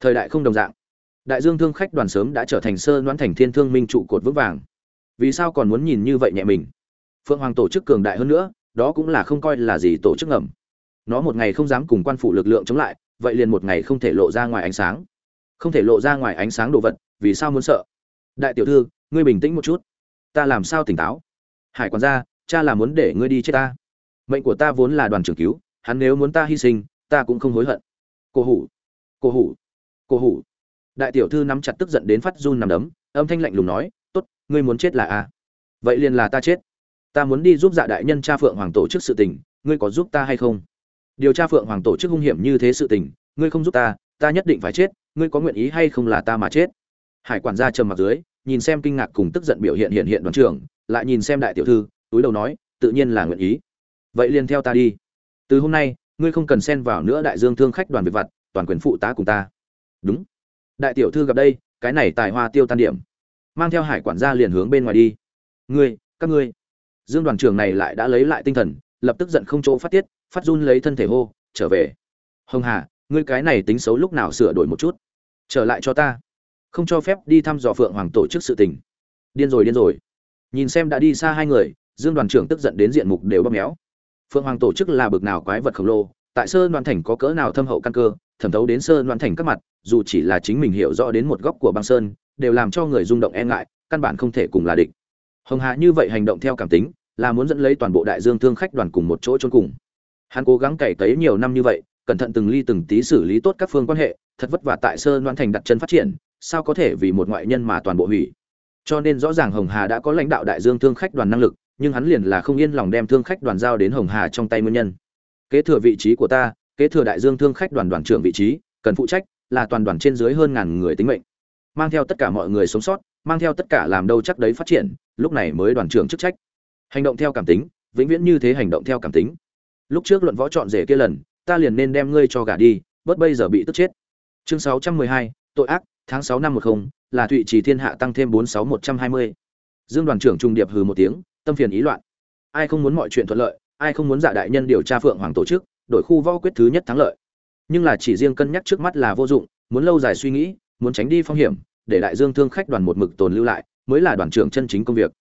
Thời đại không đồng dạng đại dương thương khách đoàn sớm đã trở thành sơ đoán thành thiên thương minh trụ cột vững vàng. Vì sao còn muốn nhìn như vậy nhẹ mình? Phượng hoàng tổ chức cường đại hơn nữa, đó cũng là không coi là gì tổ chức ngầm. Nó một ngày không dám cùng quan phủ lực lượng chống lại, vậy liền một ngày không thể lộ ra ngoài ánh sáng. Không thể lộ ra ngoài ánh sáng đồ vật, vì sao muốn sợ? Đại tiểu thư, ngươi bình tĩnh một chút. Ta làm sao tỉnh táo? Hải quản gia, cha là muốn để ngươi đi chết ta. Mệnh của ta vốn là đoàn trưởng cứu, hắn nếu muốn ta hy sinh, ta cũng không hối hận. Cổ hủ cổ hủ cổ hủ đại tiểu thư nắm chặt tức giận đến phát run nằm đấm, âm thanh lạnh lùng nói, tốt, ngươi muốn chết là a? Vậy liền là ta chết. Ta muốn đi giúp dạ đại nhân cha phượng hoàng tổ chức sự tình, ngươi có giúp ta hay không? Điều tra phượng hoàng tổ chức hung hiểm như thế sự tình, ngươi không giúp ta ta nhất định phải chết, ngươi có nguyện ý hay không là ta mà chết? Hải quản gia trầm mặt dưới, nhìn xem kinh ngạc cùng tức giận biểu hiện hiện hiện đoàn trưởng, lại nhìn xem đại tiểu thư, túi đầu nói, tự nhiên là nguyện ý. Vậy liền theo ta đi. Từ hôm nay, ngươi không cần xen vào nữa đại dương thương khách đoàn việc vặt, toàn quyền phụ tá cùng ta. Đúng đại tiểu thư gặp đây, cái này tài hoa tiêu tan điểm. Mang theo hải quản gia liền hướng bên ngoài đi. Ngươi, các ngươi. Dương đoàn trưởng này lại đã lấy lại tinh thần, lập tức giận không chỗ phát tiết, phát run lấy thân thể hô, trở về. Hồng hà, ngươi cái này tính xấu lúc nào sửa đổi một chút? Trở lại cho ta. Không cho phép đi thăm dò phượng hoàng tổ chức sự tình. Điên rồi điên rồi. Nhìn xem đã đi xa hai người, dương đoàn trưởng tức giận đến diện mục đều bóp méo. Phượng hoàng tổ chức là bực nào quái vật khổng lồ, tại sơn đoàn thành có cỡ nào thâm hậu căn cơ thẩm thấu đến sơn đoàn thành các mặt, dù chỉ là chính mình hiểu rõ đến một góc của băng sơn, đều làm cho người rung động e ngại, căn bản không thể cùng là địch. Hồng hà như vậy hành động theo cảm tính, là muốn dẫn lấy toàn bộ đại dương thương khách đoàn cùng một chỗ chôn cùng. Hắn cố gắng cày cấy nhiều năm như vậy, cẩn thận từng ly từng tí xử lý tốt các phương quan hệ, thật vất vả tại sơn đoan thành đặt chân phát triển, sao có thể vì một ngoại nhân mà toàn bộ hủy? Cho nên rõ ràng hồng hà đã có lãnh đạo đại dương thương khách đoàn năng lực, nhưng hắn liền là không yên lòng đem thương khách đoàn giao đến hồng hà trong tay nguyên nhân. Kế thừa vị trí của ta kế thừa đại dương thương khách đoàn đoàn trưởng vị trí cần phụ trách là toàn đoàn trên dưới hơn ngàn người tính mệnh. Mang theo tất cả mọi người sống sót mang theo tất cả làm đâu chắc đấy phát triển lúc này mới đoàn trưởng chức trách. Hành động theo cảm tính vĩnh viễn như thế hành động theo cảm tính. Lúc trước luận võ chọn rể kia lần ta liền nên đem ngươi cho gả đi bớt bây giờ bị tức chết. Chương 612, tội ác tháng 6 năm 10 là thụy trì thiên hạ tăng thêm 46120. dương đoàn trưởng trung điệp hừ một tiếng tâm phiền ý loạn. Ai không muốn mọi chuyện thuận lợi ai không muốn dạ đại nhân điều tra phượng hoàng tổ chức đổi khu võ quyết thứ nhất thắng lợi. Nhưng là chỉ riêng cân nhắc trước mắt là vô dụng, muốn lâu dài suy nghĩ, muốn tránh đi phong hiểm, để đại dương thương khách đoàn một mực tồn lưu lại, mới là đoàn trưởng chân chính công việc.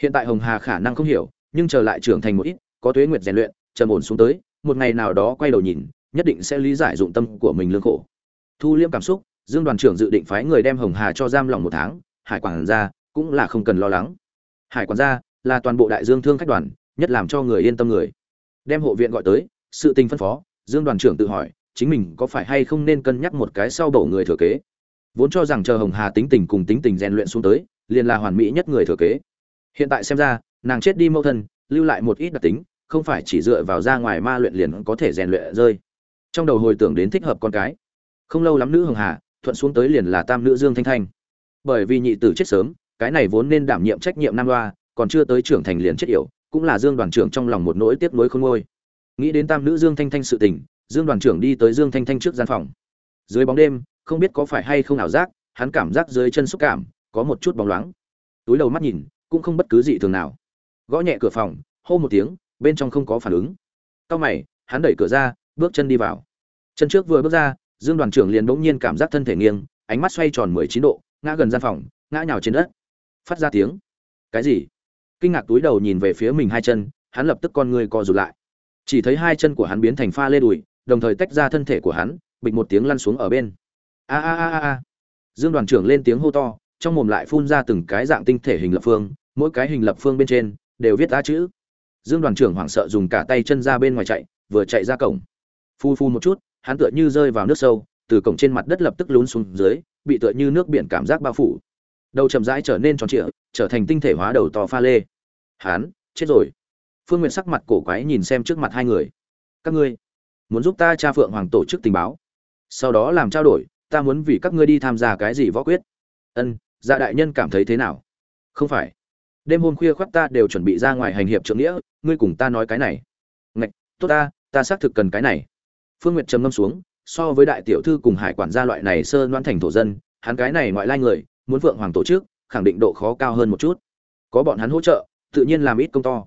Hiện tại hồng hà khả năng không hiểu, nhưng trở lại trưởng thành một ít, có tuế nguyệt rèn luyện, trầm ổn xuống tới, một ngày nào đó quay đầu nhìn, nhất định sẽ lý giải dụng tâm của mình lương khổ. Thu liêm cảm xúc, dương đoàn trưởng dự định phái người đem hồng hà cho giam lòng một tháng, hải quản gia cũng là không cần lo lắng. Hải quản gia là toàn bộ đại dương thương khách đoàn, nhất làm cho người yên tâm người. Đem hộ viện gọi tới sự tình phân phó, dương đoàn trưởng tự hỏi, chính mình có phải hay không nên cân nhắc một cái sau bầu người thừa kế? Vốn cho rằng chờ hồng hà tính tình cùng tính tình rèn luyện xuống tới, liền là hoàn mỹ nhất người thừa kế. Hiện tại xem ra, nàng chết đi mâu thân, lưu lại một ít đặc tính, không phải chỉ dựa vào ra ngoài ma luyện liền có thể rèn luyện rơi. Trong đầu hồi tưởng đến thích hợp con cái. Không lâu lắm nữ hồng hà, thuận xuống tới liền là tam nữ dương thanh thanh. Bởi vì nhị tử chết sớm, cái này vốn nên đảm nhiệm trách nhiệm nam loa còn chưa tới trưởng thành liền chết yểu, cũng là dương đoàn trưởng trong lòng một nỗi tiếc nuối không ngôi nghĩ đến tam nữ dương thanh thanh sự tình, dương đoàn trưởng đi tới dương thanh thanh trước gian phòng. Dưới bóng đêm, không biết có phải hay không ảo giác, hắn cảm giác dưới chân xúc cảm, có một chút bóng loáng. Túi đầu mắt nhìn, cũng không bất cứ gì thường nào. Gõ nhẹ cửa phòng, hô một tiếng, bên trong không có phản ứng. Cau mày, hắn đẩy cửa ra, bước chân đi vào. Chân trước vừa bước ra, dương đoàn trưởng liền bỗng nhiên cảm giác thân thể nghiêng, ánh mắt xoay tròn mười chín độ, ngã gần gian phòng, ngã nhào trên đất. Phát ra tiếng. Cái gì? Kinh ngạc túi đầu nhìn về phía mình hai chân, hắn lập tức con người co rụt lại chỉ thấy hai chân của hắn biến thành pha lê đùi, đồng thời tách ra thân thể của hắn, bịch một tiếng lăn xuống ở bên. A a a a dương đoàn trưởng lên tiếng hô to, trong mồm lại phun ra từng cái dạng tinh thể hình lập phương, mỗi cái hình lập phương bên trên đều viết ra chữ. Dương đoàn trưởng hoảng sợ dùng cả tay chân ra bên ngoài chạy, vừa chạy ra cổng. Phu phu một chút, hắn tựa như rơi vào nước sâu, từ cổng trên mặt đất lập tức lún xuống dưới, bị tựa như nước biển cảm giác bao phủ. Đầu chậm rãi trở nên tròn trịa, trở thành tinh thể hóa đầu to pha lê. Hắn, chết rồi phương n sắc mặt cổ quái nhìn xem trước mặt hai người. Các ngươi muốn giúp ta cha phượng hoàng tổ chức tình báo, sau đó làm trao đổi, ta muốn vì các ngươi đi tham gia cái gì võ quyết. Ân dạ đại nhân cảm thấy thế nào? Không phải. Đêm hôm khuya khoác ta đều chuẩn bị ra ngoài hành hiệp trượng nghĩa, ngươi cùng ta nói cái này. Ngạch, tốt ta ta xác thực cần cái này. Phương nguyệt trầm ngâm xuống, so với đại tiểu thư cùng hải quản gia loại này sơ loan thành thổ dân, hắn cái này ngoại lai người, muốn Phượng hoàng tổ chức, khẳng định độ khó cao hơn một chút. Có bọn hắn hỗ trợ, tự nhiên làm ít công to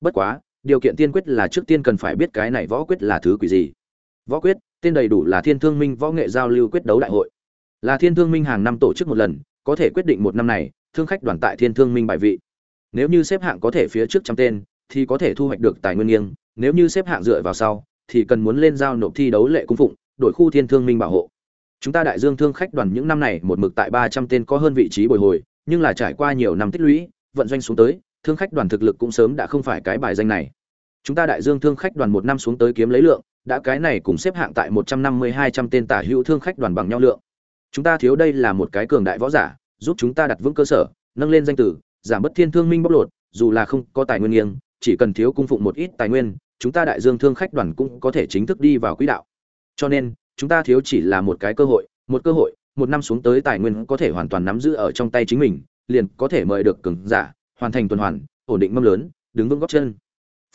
bất quá, điều kiện tiên quyết là trước tiên cần phải biết cái này võ quyết là thứ quỷ gì. Võ quyết, tên đầy đủ là thiên thương minh võ nghệ giao lưu quyết đấu đại hội. Là thiên thương minh hàng năm tổ chức một lần, có thể quyết định một năm này, thương khách đoàn tại thiên thương minh bài vị. Nếu như xếp hạng có thể phía trước trăm tên, thì có thể thu hoạch được tài nguyên nghiêng. Nếu như xếp hạng dựa vào sau, thì cần muốn lên giao nộp thi đấu lệ cung phụng đổi khu thiên thương minh bảo hộ. Chúng ta đại dương thương khách đoàn những năm này một mực tại ba trăm tên có hơn vị trí bồi hồi, nhưng là trải qua nhiều năm tích lũy, vận doanh xuống tới thương khách đoàn thực lực cũng sớm đã không phải cái bài danh này. Chúng ta đại dương thương khách đoàn một năm xuống tới kiếm lấy lượng, đã cái này cùng xếp hạng tại một trăm năm mươi, hai trăm tên tả hữu thương khách đoàn bằng nhau lượng. Chúng ta thiếu đây là một cái cường đại võ giả, giúp chúng ta đặt vững cơ sở, nâng lên danh tử, giảm bất thiên thương minh bóc lột, dù là không có tài nguyên nghiêng, chỉ cần thiếu cung phụng một ít tài nguyên, chúng ta đại dương thương khách đoàn cũng có thể chính thức đi vào quỹ đạo. Cho nên, chúng ta thiếu chỉ là một cái cơ hội, một cơ hội, một năm xuống tới tài nguyên có thể hoàn toàn nắm giữ ở trong tay chính mình, liền có thể mời được cường giả hoàn thành tuần hoàn ổn định mâm lớn đứng vững góc chân.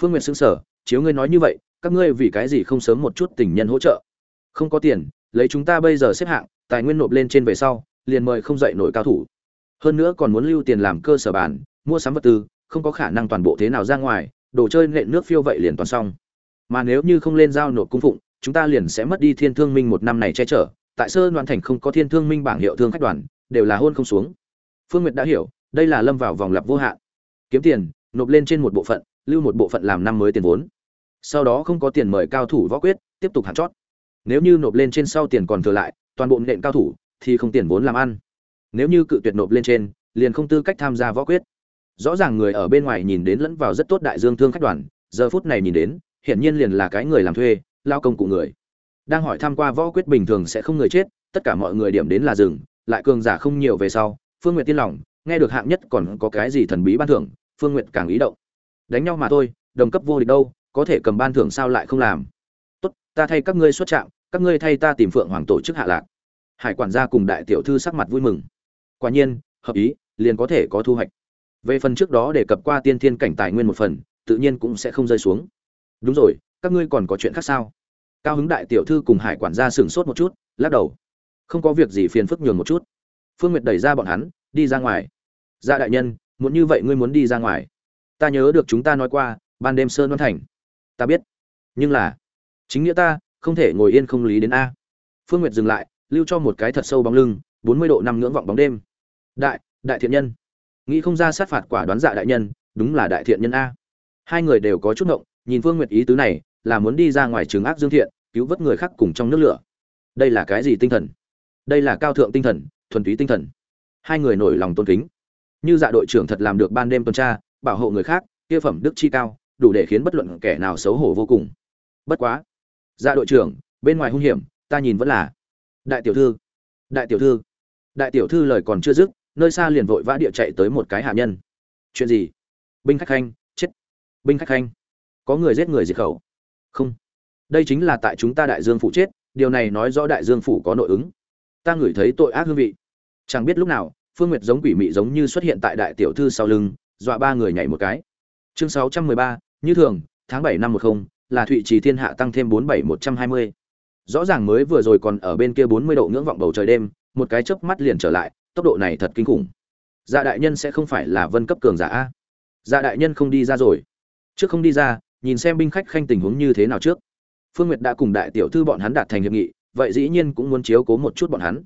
Phương nguyệt xưng sở chiếu ngươi nói như vậy các ngươi vì cái gì không sớm một chút tình nhân hỗ trợ? Không có tiền lấy chúng ta bây giờ xếp hạng tài nguyên nộp lên trên về sau liền mời không dậy nổi cao thủ. Hơn nữa còn muốn lưu tiền làm cơ sở bàn, mua sắm vật tư không có khả năng toàn bộ thế nào ra ngoài đồ chơi nện nước phiêu vậy liền toàn xong. Mà nếu như không lên giao nộp cung phụng chúng ta liền sẽ mất đi thiên thương minh một năm này che chở. Tại sơ đoàn thành không có thiên thương minh bảng hiệu thương khách đoàn đều là hôn không xuống. Phương nguyệt đã hiểu đây là lâm vào vòng lặp vô hạn. Kiếm tiền, nộp lên trên một bộ phận, lưu một bộ phận làm năm mới tiền vốn. Sau đó không có tiền mời cao thủ võ quyết, tiếp tục hạn chót. Nếu như nộp lên trên sau tiền còn thừa lại, toàn bộ nện cao thủ, thì không tiền vốn làm ăn. Nếu như cự tuyệt nộp lên trên, liền không tư cách tham gia võ quyết. Rõ ràng người ở bên ngoài nhìn đến lẫn vào rất tốt đại dương thương khách đoàn, giờ phút này nhìn đến, hiển nhiên liền là cái người làm thuê, lao công cụ người. Đang hỏi tham qua võ quyết bình thường sẽ không người chết, tất cả mọi người điểm đến là rừng lại cường giả không nhiều về sau, phương nguyện tiên lòng nghe được hạng nhất còn có cái gì thần bí ban thưởng, phương nguyện càng ý động. Đánh nhau mà thôi, đồng cấp vô địch đâu, có thể cầm ban thưởng sao lại không làm. Tốt, ta thay các ngươi xuất trạm, các ngươi thay ta tìm phượng hoàng tổ chức hạ lạc. Hải quản gia cùng đại tiểu thư sắc mặt vui mừng. Quả nhiên, hợp ý, liền có thể có thu hoạch. Về phần trước đó đề cập qua tiên thiên cảnh tài nguyên một phần, tự nhiên cũng sẽ không rơi xuống. Đúng rồi, các ngươi còn có chuyện khác sao? Cao hứng đại tiểu thư cùng hải quản gia sửng sốt một chút, lắc đầu. Không có việc gì phiền phức nhường một chút phương nguyệt đẩy ra bọn hắn, đi ra ngoài. Dạ đại nhân, muốn như vậy ngươi muốn đi ra ngoài. Ta nhớ được chúng ta nói qua, ban đêm sơn văn thành. Ta biết. Nhưng là, chính nghĩa ta, không thể ngồi yên không lý đến a. Phương nguyệt dừng lại, lưu cho một cái thật sâu bóng lưng, bốn mươi độ năm ngưỡng vọng bóng đêm. Đại đại thiện nhân. Nghĩ không ra sát phạt quả đoán dạ đại nhân, đúng là đại thiện nhân a. Hai người đều có chút ngộng, nhìn phương nguyệt ý tứ này, là muốn đi ra ngoài trường ác dương thiện, cứu vớt người khác cùng trong nước lửa. Đây là cái gì tinh thần? Đây là cao thượng tinh thần thuần túy tinh thần. Hai người nổi lòng tôn kính. Như dạ đội trưởng thật làm được ban đêm tuần tra, bảo hộ người khác, kia phẩm đức chi cao, đủ để khiến bất luận kẻ nào xấu hổ vô cùng. Bất quá dạ đội trưởng, bên ngoài hung hiểm, ta nhìn vẫn là đại tiểu thư. Đại tiểu thư. Đại tiểu thư lời còn chưa dứt, nơi xa liền vội vã địa chạy tới một cái hạ nhân. Chuyện gì? Binh khách khanh, chết. Binh khách khanh. Có người giết người diệt khẩu. Không. Đây chính là tại chúng ta đại dương phủ chết, điều này nói rõ đại dương phủ có nội ứng ta ngửi thấy tội ác hương vị. Chẳng biết lúc nào, phương nguyệt giống quỷ mị giống như xuất hiện tại đại tiểu thư sau lưng, dọa ba người nhảy một cái. Chương sáu trăm mười ba, như thường, tháng bảy năm một không, là thụy trì thiên hạ tăng thêm bốn bảy một trăm hai mươi. Rõ ràng mới vừa rồi còn ở bên kia bốn mươi độ ngưỡng vọng bầu trời đêm, một cái chớp mắt liền trở lại, tốc độ này thật kinh khủng. Dạ đại nhân sẽ không phải là vân cấp cường giả a? Dạ đại nhân không đi ra rồi. Trước không đi ra, nhìn xem binh khách khanh tình huống như thế nào trước. Phương nguyệt đã cùng đại tiểu thư bọn hắn đạt thành hiệp nghị vậy dĩ nhiên cũng muốn chiếu cố một chút bọn hắn.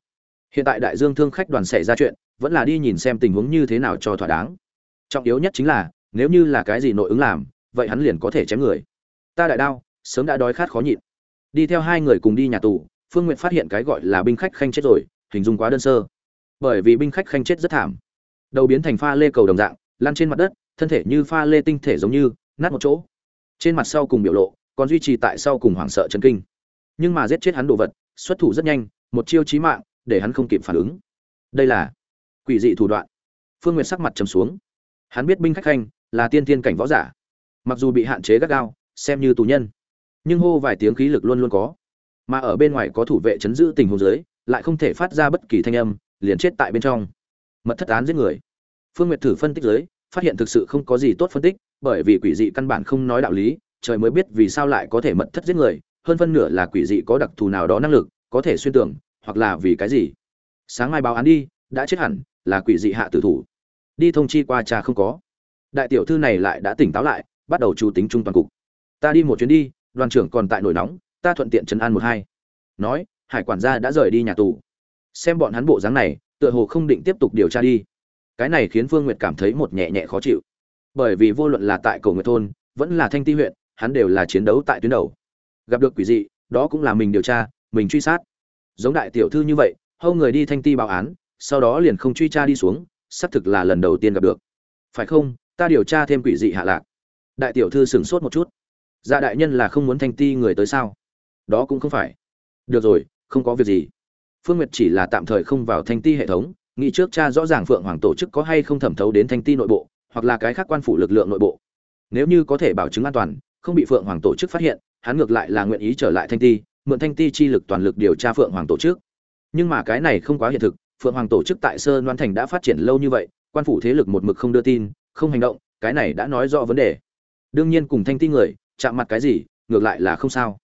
Hiện tại đại dương thương khách đoàn xảy ra chuyện, vẫn là đi nhìn xem tình huống như thế nào cho thỏa đáng. Trọng yếu nhất chính là, nếu như là cái gì nội ứng làm, vậy hắn liền có thể chém người. Ta đại đao, sớm đã đói khát khó nhịn. Đi theo hai người cùng đi nhà tù, phương n g u y ệ t phát hiện cái gọi là binh khách khanh chết rồi, hình dung quá đơn sơ. Bởi vì binh khách khanh chết rất thảm. Đầu biến thành pha lê cầu đồng dạng, lăn trên mặt đất, thân thể như pha lê tinh thể giống như, nát một chỗ. Trên mặt sau cùng biểu lộ, còn duy trì tại sau cùng hoảng sợ chân kinh nhưng mà giết chết hắn đồ vật, xuất thủ rất nhanh, một chiêu chí mạng, để hắn không kịp phản ứng. Đây là quỷ dị thủ đoạn. Phương n g u y ệ t sắc mặt trầm xuống. Hắn biết binh khách khanh là tiên tiên cảnh võ giả. Mặc dù bị hạn chế gắt gao, xem như tù nhân, nhưng hô vài tiếng khí lực luôn luôn có. Mà ở bên ngoài có thủ vệ chấn giữ tình huống dưới, lại không thể phát ra bất kỳ thanh âm, liền chết tại bên trong. Mật thất án giết người. Phương nguyệt thử phân tích dưới, phát hiện thực sự không có gì tốt phân tích, bởi vì quỷ dị căn bản không nói đạo lý, trời mới biết vì sao lại có thể mật thất giết người hơn phân nửa là quỷ dị có đặc thù nào đó năng lực, có thể xuyên tưởng hoặc là vì cái gì. Sáng mai báo án đi, đã chết hẳn, là quỷ dị hạ tử thủ. Đi thông chi qua cha không có. Đại tiểu thư này lại đã tỉnh táo lại, bắt đầu chủ tính trung toàn cục. Ta đi một chuyến đi, đoàn trưởng còn tại nổi nóng, ta thuận tiện trấn an một hai. Nói, hải quản gia đã rời đi nhà tù. Xem bọn hắn bộ dáng này, tựa hồ không định tiếp tục điều tra đi. Cái này khiến phương nguyệt cảm thấy một nhẹ nhẹ khó chịu. Bởi vì vô luận là tại cầu nguyệt thôn, vẫn là thanh ti huyện, hắn đều là chiến đấu tại tuyến đầu gặp được quỷ dị, đó cũng là mình điều tra, mình truy sát. Giống đại tiểu thư như vậy, hâu người đi thanh ti báo án, sau đó liền không truy tra đi xuống, xác thực là lần đầu tiên gặp được. Phải không, ta điều tra thêm quỷ dị hạ lạc. Đại tiểu thư sửng sốt một chút. Dạ đại nhân là không muốn thanh ti người tới sao? Đó cũng không phải. Được rồi, không có việc gì. Phương nguyệt chỉ là tạm thời không vào thanh ti hệ thống, nghĩ trước cha rõ ràng phượng hoàng tổ chức có hay không thẩm thấu đến thanh ti nội bộ, hoặc là cái khác quan phủ lực lượng nội bộ. Nếu như có thể bảo chứng an toàn, không bị phượng hoàng tổ chức phát hiện hắn ngược lại là nguyện ý trở lại thanh ti, mượn thanh ti chi lực toàn lực điều tra phượng hoàng tổ chức. Nhưng mà cái này không quá hiện thực, phượng hoàng tổ chức tại sơn đoan thành đã phát triển lâu như vậy, quan phủ thế lực một mực không đưa tin, không hành động, cái này đã nói rõ vấn đề. Đương nhiên cùng thanh ti người, chạm mặt cái gì, ngược lại là không sao.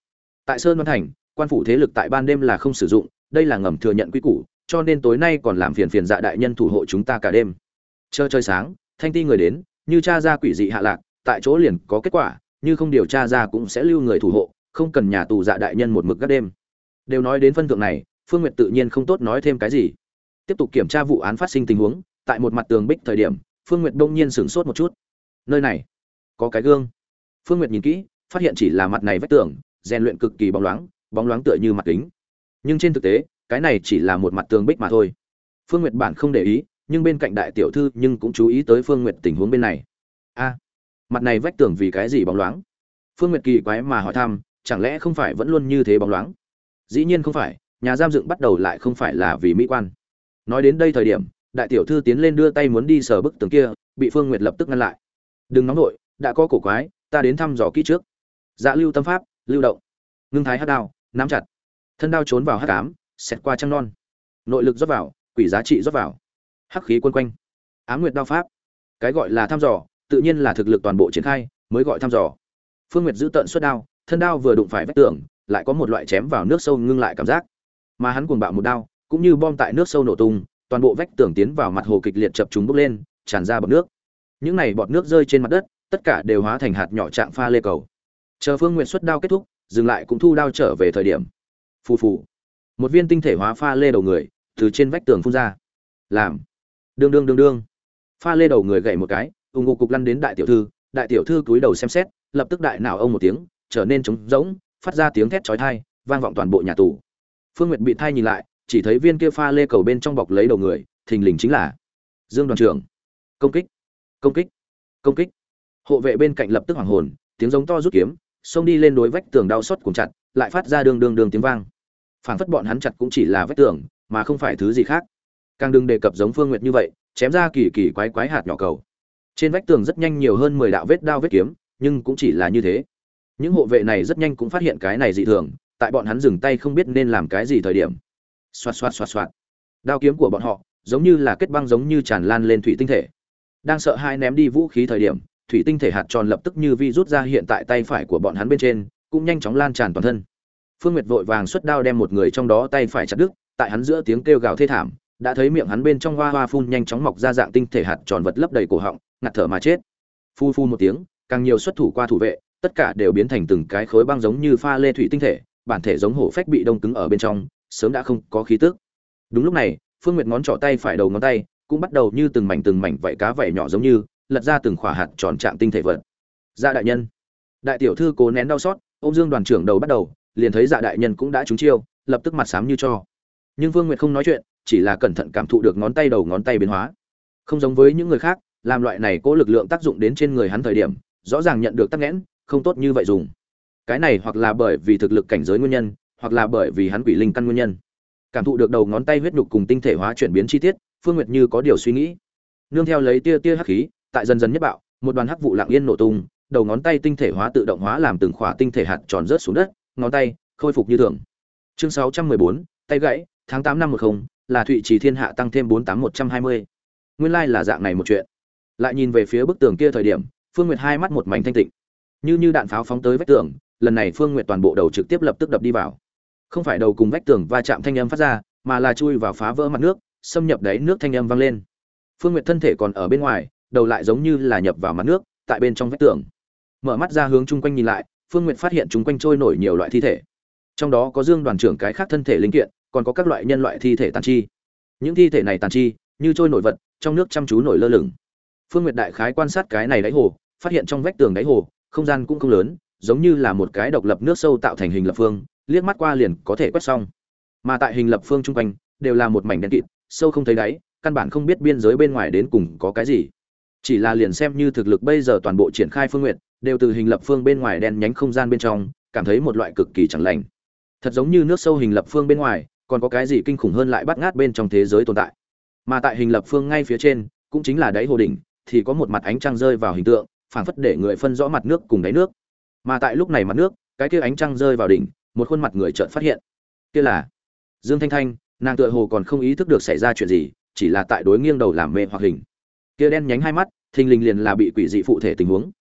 Tại sơn đoan thành, quan phủ thế lực tại ban đêm là không sử dụng, đây là ngầm thừa nhận quy củ, cho nên tối nay còn làm phiền phiền dạ đại nhân thủ hộ chúng ta cả đêm. Chờ chơi sáng, thanh ti người đến, như cha ra quỷ dị hạ lạc, tại chỗ liền có kết quả như không điều tra ra cũng sẽ lưu người thủ hộ, không cần nhà tù dạ đại nhân một mực các đêm. Đều nói đến phân thượng này, phương nguyệt tự nhiên không tốt nói thêm cái gì. Tiếp tục kiểm tra vụ án phát sinh tình huống, tại một mặt tường bích thời điểm, phương nguyệt đông nhiên sửng sốt một chút. Nơi này, có cái gương. Phương nguyệt nhìn kỹ, phát hiện chỉ là mặt này vách tường, rèn luyện cực kỳ bóng loáng bóng loáng tựa như mặt kính. Nhưng trên thực tế, cái này chỉ là một mặt tường bích mà thôi. Phương nguyệt bản không để ý, nhưng bên cạnh đại tiểu thư nhưng cũng chú ý tới phương nguyệt tình huống bên này. A mặt này vách tường vì cái gì bóng loáng? Phương nguyệt kỳ quái mà hỏi thăm, chẳng lẽ không phải vẫn luôn như thế bóng loáng? Dĩ nhiên không phải, nhà giam dựng bắt đầu lại không phải là vì mỹ quan. Nói đến đây thời điểm, đại tiểu thư tiến lên đưa tay muốn đi sờ bức tường kia, bị phương nguyệt lập tức ngăn lại. Đừng nóng nổi đã có cổ quái, ta đến thăm dò kỹ trước. Dạ lưu tâm pháp, lưu động. Ngưng thái hát đao, nắm chặt. Thân đao trốn vào hát cám xẹt qua trăng non. Nội lực rót vào, quỷ giá trị rót vào. Hắc khí quân quanh. Á nguyệt đao pháp. Cái gọi là thăm dò tự nhiên là thực lực toàn bộ triển khai, mới gọi thăm dò. Phương nguyệt giữ tận suất đao, thân đao vừa đụng phải vách tường, lại có một loại chém vào nước sâu ngưng lại cảm giác. Mà hắn cuồng bạo một đao, cũng như bom tại nước sâu nổ tung, toàn bộ vách tường tiến vào mặt hồ kịch liệt chập chúng bốc lên, tràn ra bọt nước. Những này bọt nước rơi trên mặt đất, tất cả đều hóa thành hạt nhỏ trạng pha lê cầu. Chờ phương nguyện xuất đao kết thúc, dừng lại cũng thu đao trở về thời điểm. Phù phù. Một viên tinh thể hóa pha lê đầu người, từ trên vách tường phun ra. Làm. Đương đương đương đương. Pha lê đầu người gậy một cái ủng hộ cục lăn đến đại tiểu thư, đại tiểu thư cúi đầu xem xét, lập tức đại nào ông một tiếng, trở nên trống rỗng, phát ra tiếng thét chói tai, vang vọng toàn bộ nhà tù. Phương nguyệt bị thai nhìn lại, chỉ thấy viên kia pha lê cầu bên trong bọc lấy đầu người, thình lình chính là dương đoàn trưởng. Công kích công kích công kích. Hộ vệ bên cạnh lập tức hoảng hồn, tiếng giống to rút kiếm, xông đi lên đối vách tường đau xót cùng chặt, lại phát ra đường đường đường tiếng vang. Phảng phất bọn hắn chặt cũng chỉ là vách tường, mà không phải thứ gì khác. Càng đừng đề cập giống phương nguyệt như vậy, chém ra kỳ kỳ quái quái hạt nhỏ cầu trên vách tường rất nhanh nhiều hơn mười đạo vết đao vết kiếm, nhưng cũng chỉ là như thế. Những hộ vệ này rất nhanh cũng phát hiện cái này dị thường, tại bọn hắn dừng tay không biết nên làm cái gì thời điểm. Xoạt xoạt xoạt xoạt. Đao kiếm của bọn họ, giống như là kết băng giống như tràn lan lên thủy tinh thể. Đang sợ hai ném đi vũ khí thời điểm, thủy tinh thể hạt tròn lập tức như vi rút ra hiện tại tay phải của bọn hắn bên trên, cũng nhanh chóng lan tràn toàn thân. Phương nguyệt vội vàng xuất đao đem một người trong đó tay phải chặt đứt, tại hắn giữa tiếng kêu gào thê thảm, đã thấy miệng hắn bên trong hoa hoa phun nhanh chóng mọc ra dạng tinh thể hạt tròn vật lấp đầy cổ họng ngạt thở mà chết. Phu phu một tiếng, càng nhiều xuất thủ qua thủ vệ, tất cả đều biến thành từng cái khối băng giống như pha lê thủy tinh thể, bản thể giống hổ phách bị đông cứng ở bên trong, sớm đã không có khí tức. Đúng lúc này, phương nguyệt ngón trỏ tay phải đầu ngón tay, cũng bắt đầu như từng mảnh từng mảnh vảy cá vảy nhỏ giống như, lật ra từng khỏa hạt tròn trạng tinh thể vật. Dạ đại nhân. Đại tiểu thư cố nén đau xót, ôm dương đoàn trưởng đầu bắt đầu, liền thấy dạ đại nhân cũng đã trúng chiêu, lập tức mặt xám như cho. Nhưng vương nguyệt không nói chuyện, chỉ là cẩn thận cảm thụ được ngón tay đầu ngón tay biến hóa. Không giống với những người khác làm loại này cố lực lượng tác dụng đến trên người hắn thời điểm rõ ràng nhận được tắc nghẽn không tốt như vậy dùng. Cái này hoặc là bởi vì thực lực cảnh giới nguyên nhân hoặc là bởi vì hắn quỷ linh căn nguyên nhân. Cảm thụ được đầu ngón tay huyết nhục cùng tinh thể hóa chuyển biến chi tiết phương nguyệt như có điều suy nghĩ. Nương theo lấy tia tia hắc khí tại dần dần nhất bạo một đoàn hắc vụ lặng yên nổ tung đầu ngón tay tinh thể hóa tự động hóa làm từng khỏa tinh thể hạt tròn rớt xuống đất ngón tay khôi phục như thường. Chương 614, tay gãy tháng 8 năm 10 là thụy trì thiên hạ tăng thêm 48120. nguyên lai là dạng này một chuyện lại nhìn về phía bức tường kia thời điểm, phương nguyệt hai mắt một mảnh thanh tịnh. Như như đạn pháo phóng tới vách tường, lần này phương nguyệt toàn bộ đầu trực tiếp lập tức đập đi vào. Không phải đầu cùng vách tường va chạm thanh âm phát ra, mà là chui vào phá vỡ mặt nước, xâm nhập đáy nước thanh âm vang lên. Phương nguyệt thân thể còn ở bên ngoài, đầu lại giống như là nhập vào mặt nước, tại bên trong vách tường. Mở mắt ra hướng chung quanh nhìn lại, phương nguyệt phát hiện chung quanh trôi nổi nhiều loại thi thể. Trong đó có dương đoàn trưởng cái khác thân thể linh kiện, còn có các loại nhân loại thi thể tàn chi. Những thi thể này tàn chi, như trôi nổi vật, trong nước chăm chú nổi lơ lửng phương nguyệt đại khái quan sát cái này đáy hồ phát hiện trong vách tường đáy hồ không gian cũng không lớn giống như là một cái độc lập nước sâu tạo thành hình lập phương liếc mắt qua liền có thể quét xong. Mà tại hình lập phương trung quanh đều là một mảnh đen kịt sâu không thấy đáy căn bản không biết biên giới bên ngoài đến cùng có cái gì. Chỉ là liền xem như thực lực bây giờ toàn bộ triển khai phương Nguyệt, đều từ hình lập phương bên ngoài đen nhánh không gian bên trong cảm thấy một loại cực kỳ chẳng lành. Thật giống như nước sâu hình lập phương bên ngoài còn có cái gì kinh khủng hơn lại bắt ngát bên trong thế giới tồn tại. Mà tại hình lập phương ngay phía trên cũng chính là đáy hồ đỉnh thì có một mặt ánh trăng rơi vào hình tượng, phảng phất để người phân rõ mặt nước cùng đáy nước. Mà tại lúc này mặt nước, cái kia ánh trăng rơi vào đỉnh, một khuôn mặt người chợt phát hiện. Kia là dương thanh thanh, nàng tựa hồ còn không ý thức được xảy ra chuyện gì, chỉ là tại đối nghiêng đầu làm mê hoặc hình. Kia đen nhánh hai mắt, thình lình liền là bị quỷ dị phụ thể tình huống.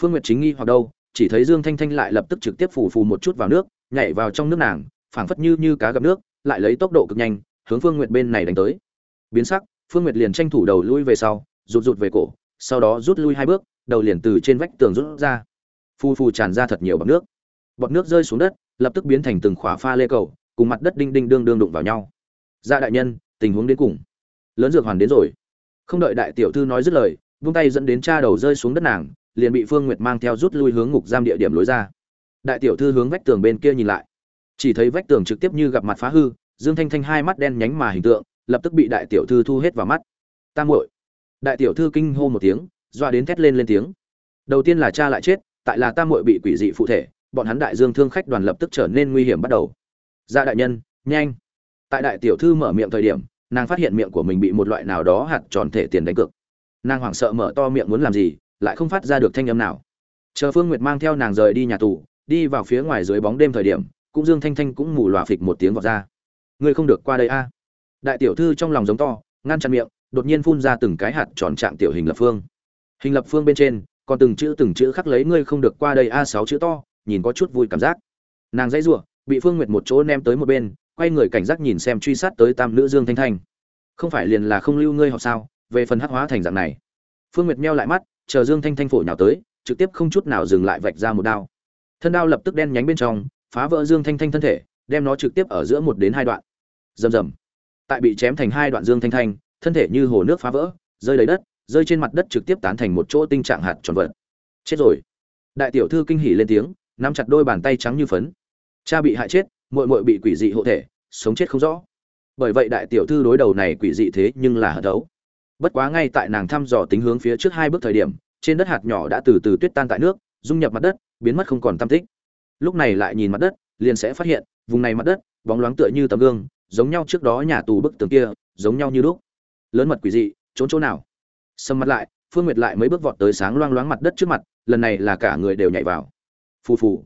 Phương nguyệt chính nghi hoặc đâu, chỉ thấy dương thanh thanh lại lập tức trực tiếp phủ phù một chút vào nước, nhảy vào trong nước nàng, phảng phất như như cá gặp nước, lại lấy tốc độ cực nhanh, hướng phương nguyệt bên này đánh tới. Biến sắc, phương nguyệt liền tranh thủ đầu lui về sau rụt rụt về cổ, sau đó rút lui hai bước, đầu liền từ trên vách tường rút ra. Phu phù tràn ra thật nhiều bọt nước. Bọt nước rơi xuống đất, lập tức biến thành từng khóa pha lê cầu, cùng mặt đất đinh đinh đương đương đụng vào nhau. Ra đại nhân, tình huống đến cùng. Lớn dược hoàn đến rồi. Không đợi đại tiểu thư nói dứt lời, vung tay dẫn đến cha đầu rơi xuống đất nàng, liền bị phương nguyệt mang theo rút lui hướng ngục giam địa điểm lối ra. Đại tiểu thư hướng vách tường bên kia nhìn lại. Chỉ thấy vách tường trực tiếp như gặp mặt phá hư, dương thanh thanh hai mắt đen nhánh mà hình tượng, lập tức bị đại tiểu thư thu hết vào mắt. Tam muội đại tiểu thư kinh hô một tiếng, doa đến thét lên lên tiếng. Đầu tiên là cha lại chết, tại là ta muội bị quỷ dị phụ thể, bọn hắn đại dương thương khách đoàn lập tức trở nên nguy hiểm bắt đầu. Ra đại nhân, nhanh. Tại đại tiểu thư mở miệng thời điểm, nàng phát hiện miệng của mình bị một loại nào đó hạt tròn thể tiền đánh cược. Nàng hoảng sợ mở to miệng muốn làm gì, lại không phát ra được thanh âm nào. Chờ phương nguyệt mang theo nàng rời đi nhà tù, đi vào phía ngoài dưới bóng đêm thời điểm, cũng dương thanh thanh cũng mù lòa phịch một tiếng vọt ra. Ngươi không được qua đây a. Đại tiểu thư trong lòng giống to, ngăn chặn miệng đột nhiên phun ra từng cái hạt tròn trạng tiểu hình lập phương. Hình lập phương bên trên, còn từng chữ từng chữ khắc lấy ngươi không được qua đây a sáu chữ to, nhìn có chút vui cảm giác. Nàng dãy rủa, bị phương nguyệt một chỗ ném tới một bên, quay người cảnh giác nhìn xem truy sát tới tam nữ dương thanh thanh. Không phải liền là không lưu ngươi học sao, về phần hắc hóa thành dạng này. Phương nguyệt meo lại mắt, chờ dương thanh thanh phổi nhào tới, trực tiếp không chút nào dừng lại vạch ra một đao. Thân đao lập tức đen nhánh bên trong, phá vỡ dương thanh thanh thân thể, đem nó trực tiếp ở giữa một đến hai đoạn. Rầm rầm. Tại bị chém thành hai đoạn dương thanh thanh thân thể như hồ nước phá vỡ, rơi lấy đất, rơi trên mặt đất trực tiếp tán thành một chỗ tinh trạng hạt tròn vật. Chết rồi. Đại tiểu thư kinh hỉ lên tiếng, nắm chặt đôi bàn tay trắng như phấn. Cha bị hại chết, muội muội bị quỷ dị hộ thể, sống chết không rõ. Bởi vậy đại tiểu thư đối đầu này quỷ dị thế nhưng là hận đấu bất quá ngay tại nàng thăm dò tính hướng phía trước hai bước thời điểm, trên đất hạt nhỏ đã từ từ tuyết tan tại nước, dung nhập mặt đất, biến mất không còn tam tích. Lúc này lại nhìn mặt đất, liền sẽ phát hiện, vùng này mặt đất, bóng loáng tựa như tấm gương, giống nhau trước đó nhà tù bức tường kia, giống nhau như lúc lớn mật quỷ dị trốn chỗ nào? Sầm mặt lại phương nguyệt lại mấy bước vọt tới sáng loang loáng mặt đất trước mặt lần này là cả người đều nhảy vào. Phù phù.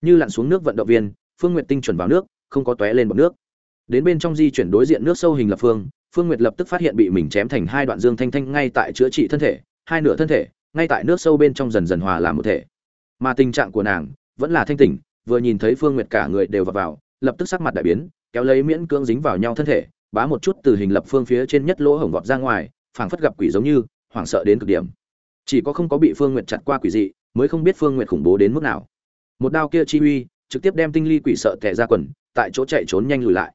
Như lặn xuống nước vận động viên phương nguyệt tinh chuẩn vào nước không có tóe lên bọt nước. Đến bên trong di chuyển đối diện nước sâu hình lập phương phương nguyệt lập tức phát hiện bị mình chém thành hai đoạn dương thanh thanh ngay tại chữa trị thân thể hai nửa thân thể ngay tại nước sâu bên trong dần dần hòa làm một thể. Mà tình trạng của nàng vẫn là thanh tỉnh vừa nhìn thấy phương nguyệt cả người đều vào, vào lập tức sắc mặt đại biến kéo lấy miễn cưỡng dính vào nhau thân thể bá một chút từ hình lập phương phía trên nhất lỗ hổng vọt ra ngoài, phảng phất gặp quỷ giống như, hoảng sợ đến cực điểm. Chỉ có không có bị phương nguyệt chặt qua quỷ dị, mới không biết phương nguyệt khủng bố đến mức nào. Một đao kia chi uy, trực tiếp đem tinh ly quỷ sợ tẻ ra quần, tại chỗ chạy trốn nhanh lùi lại.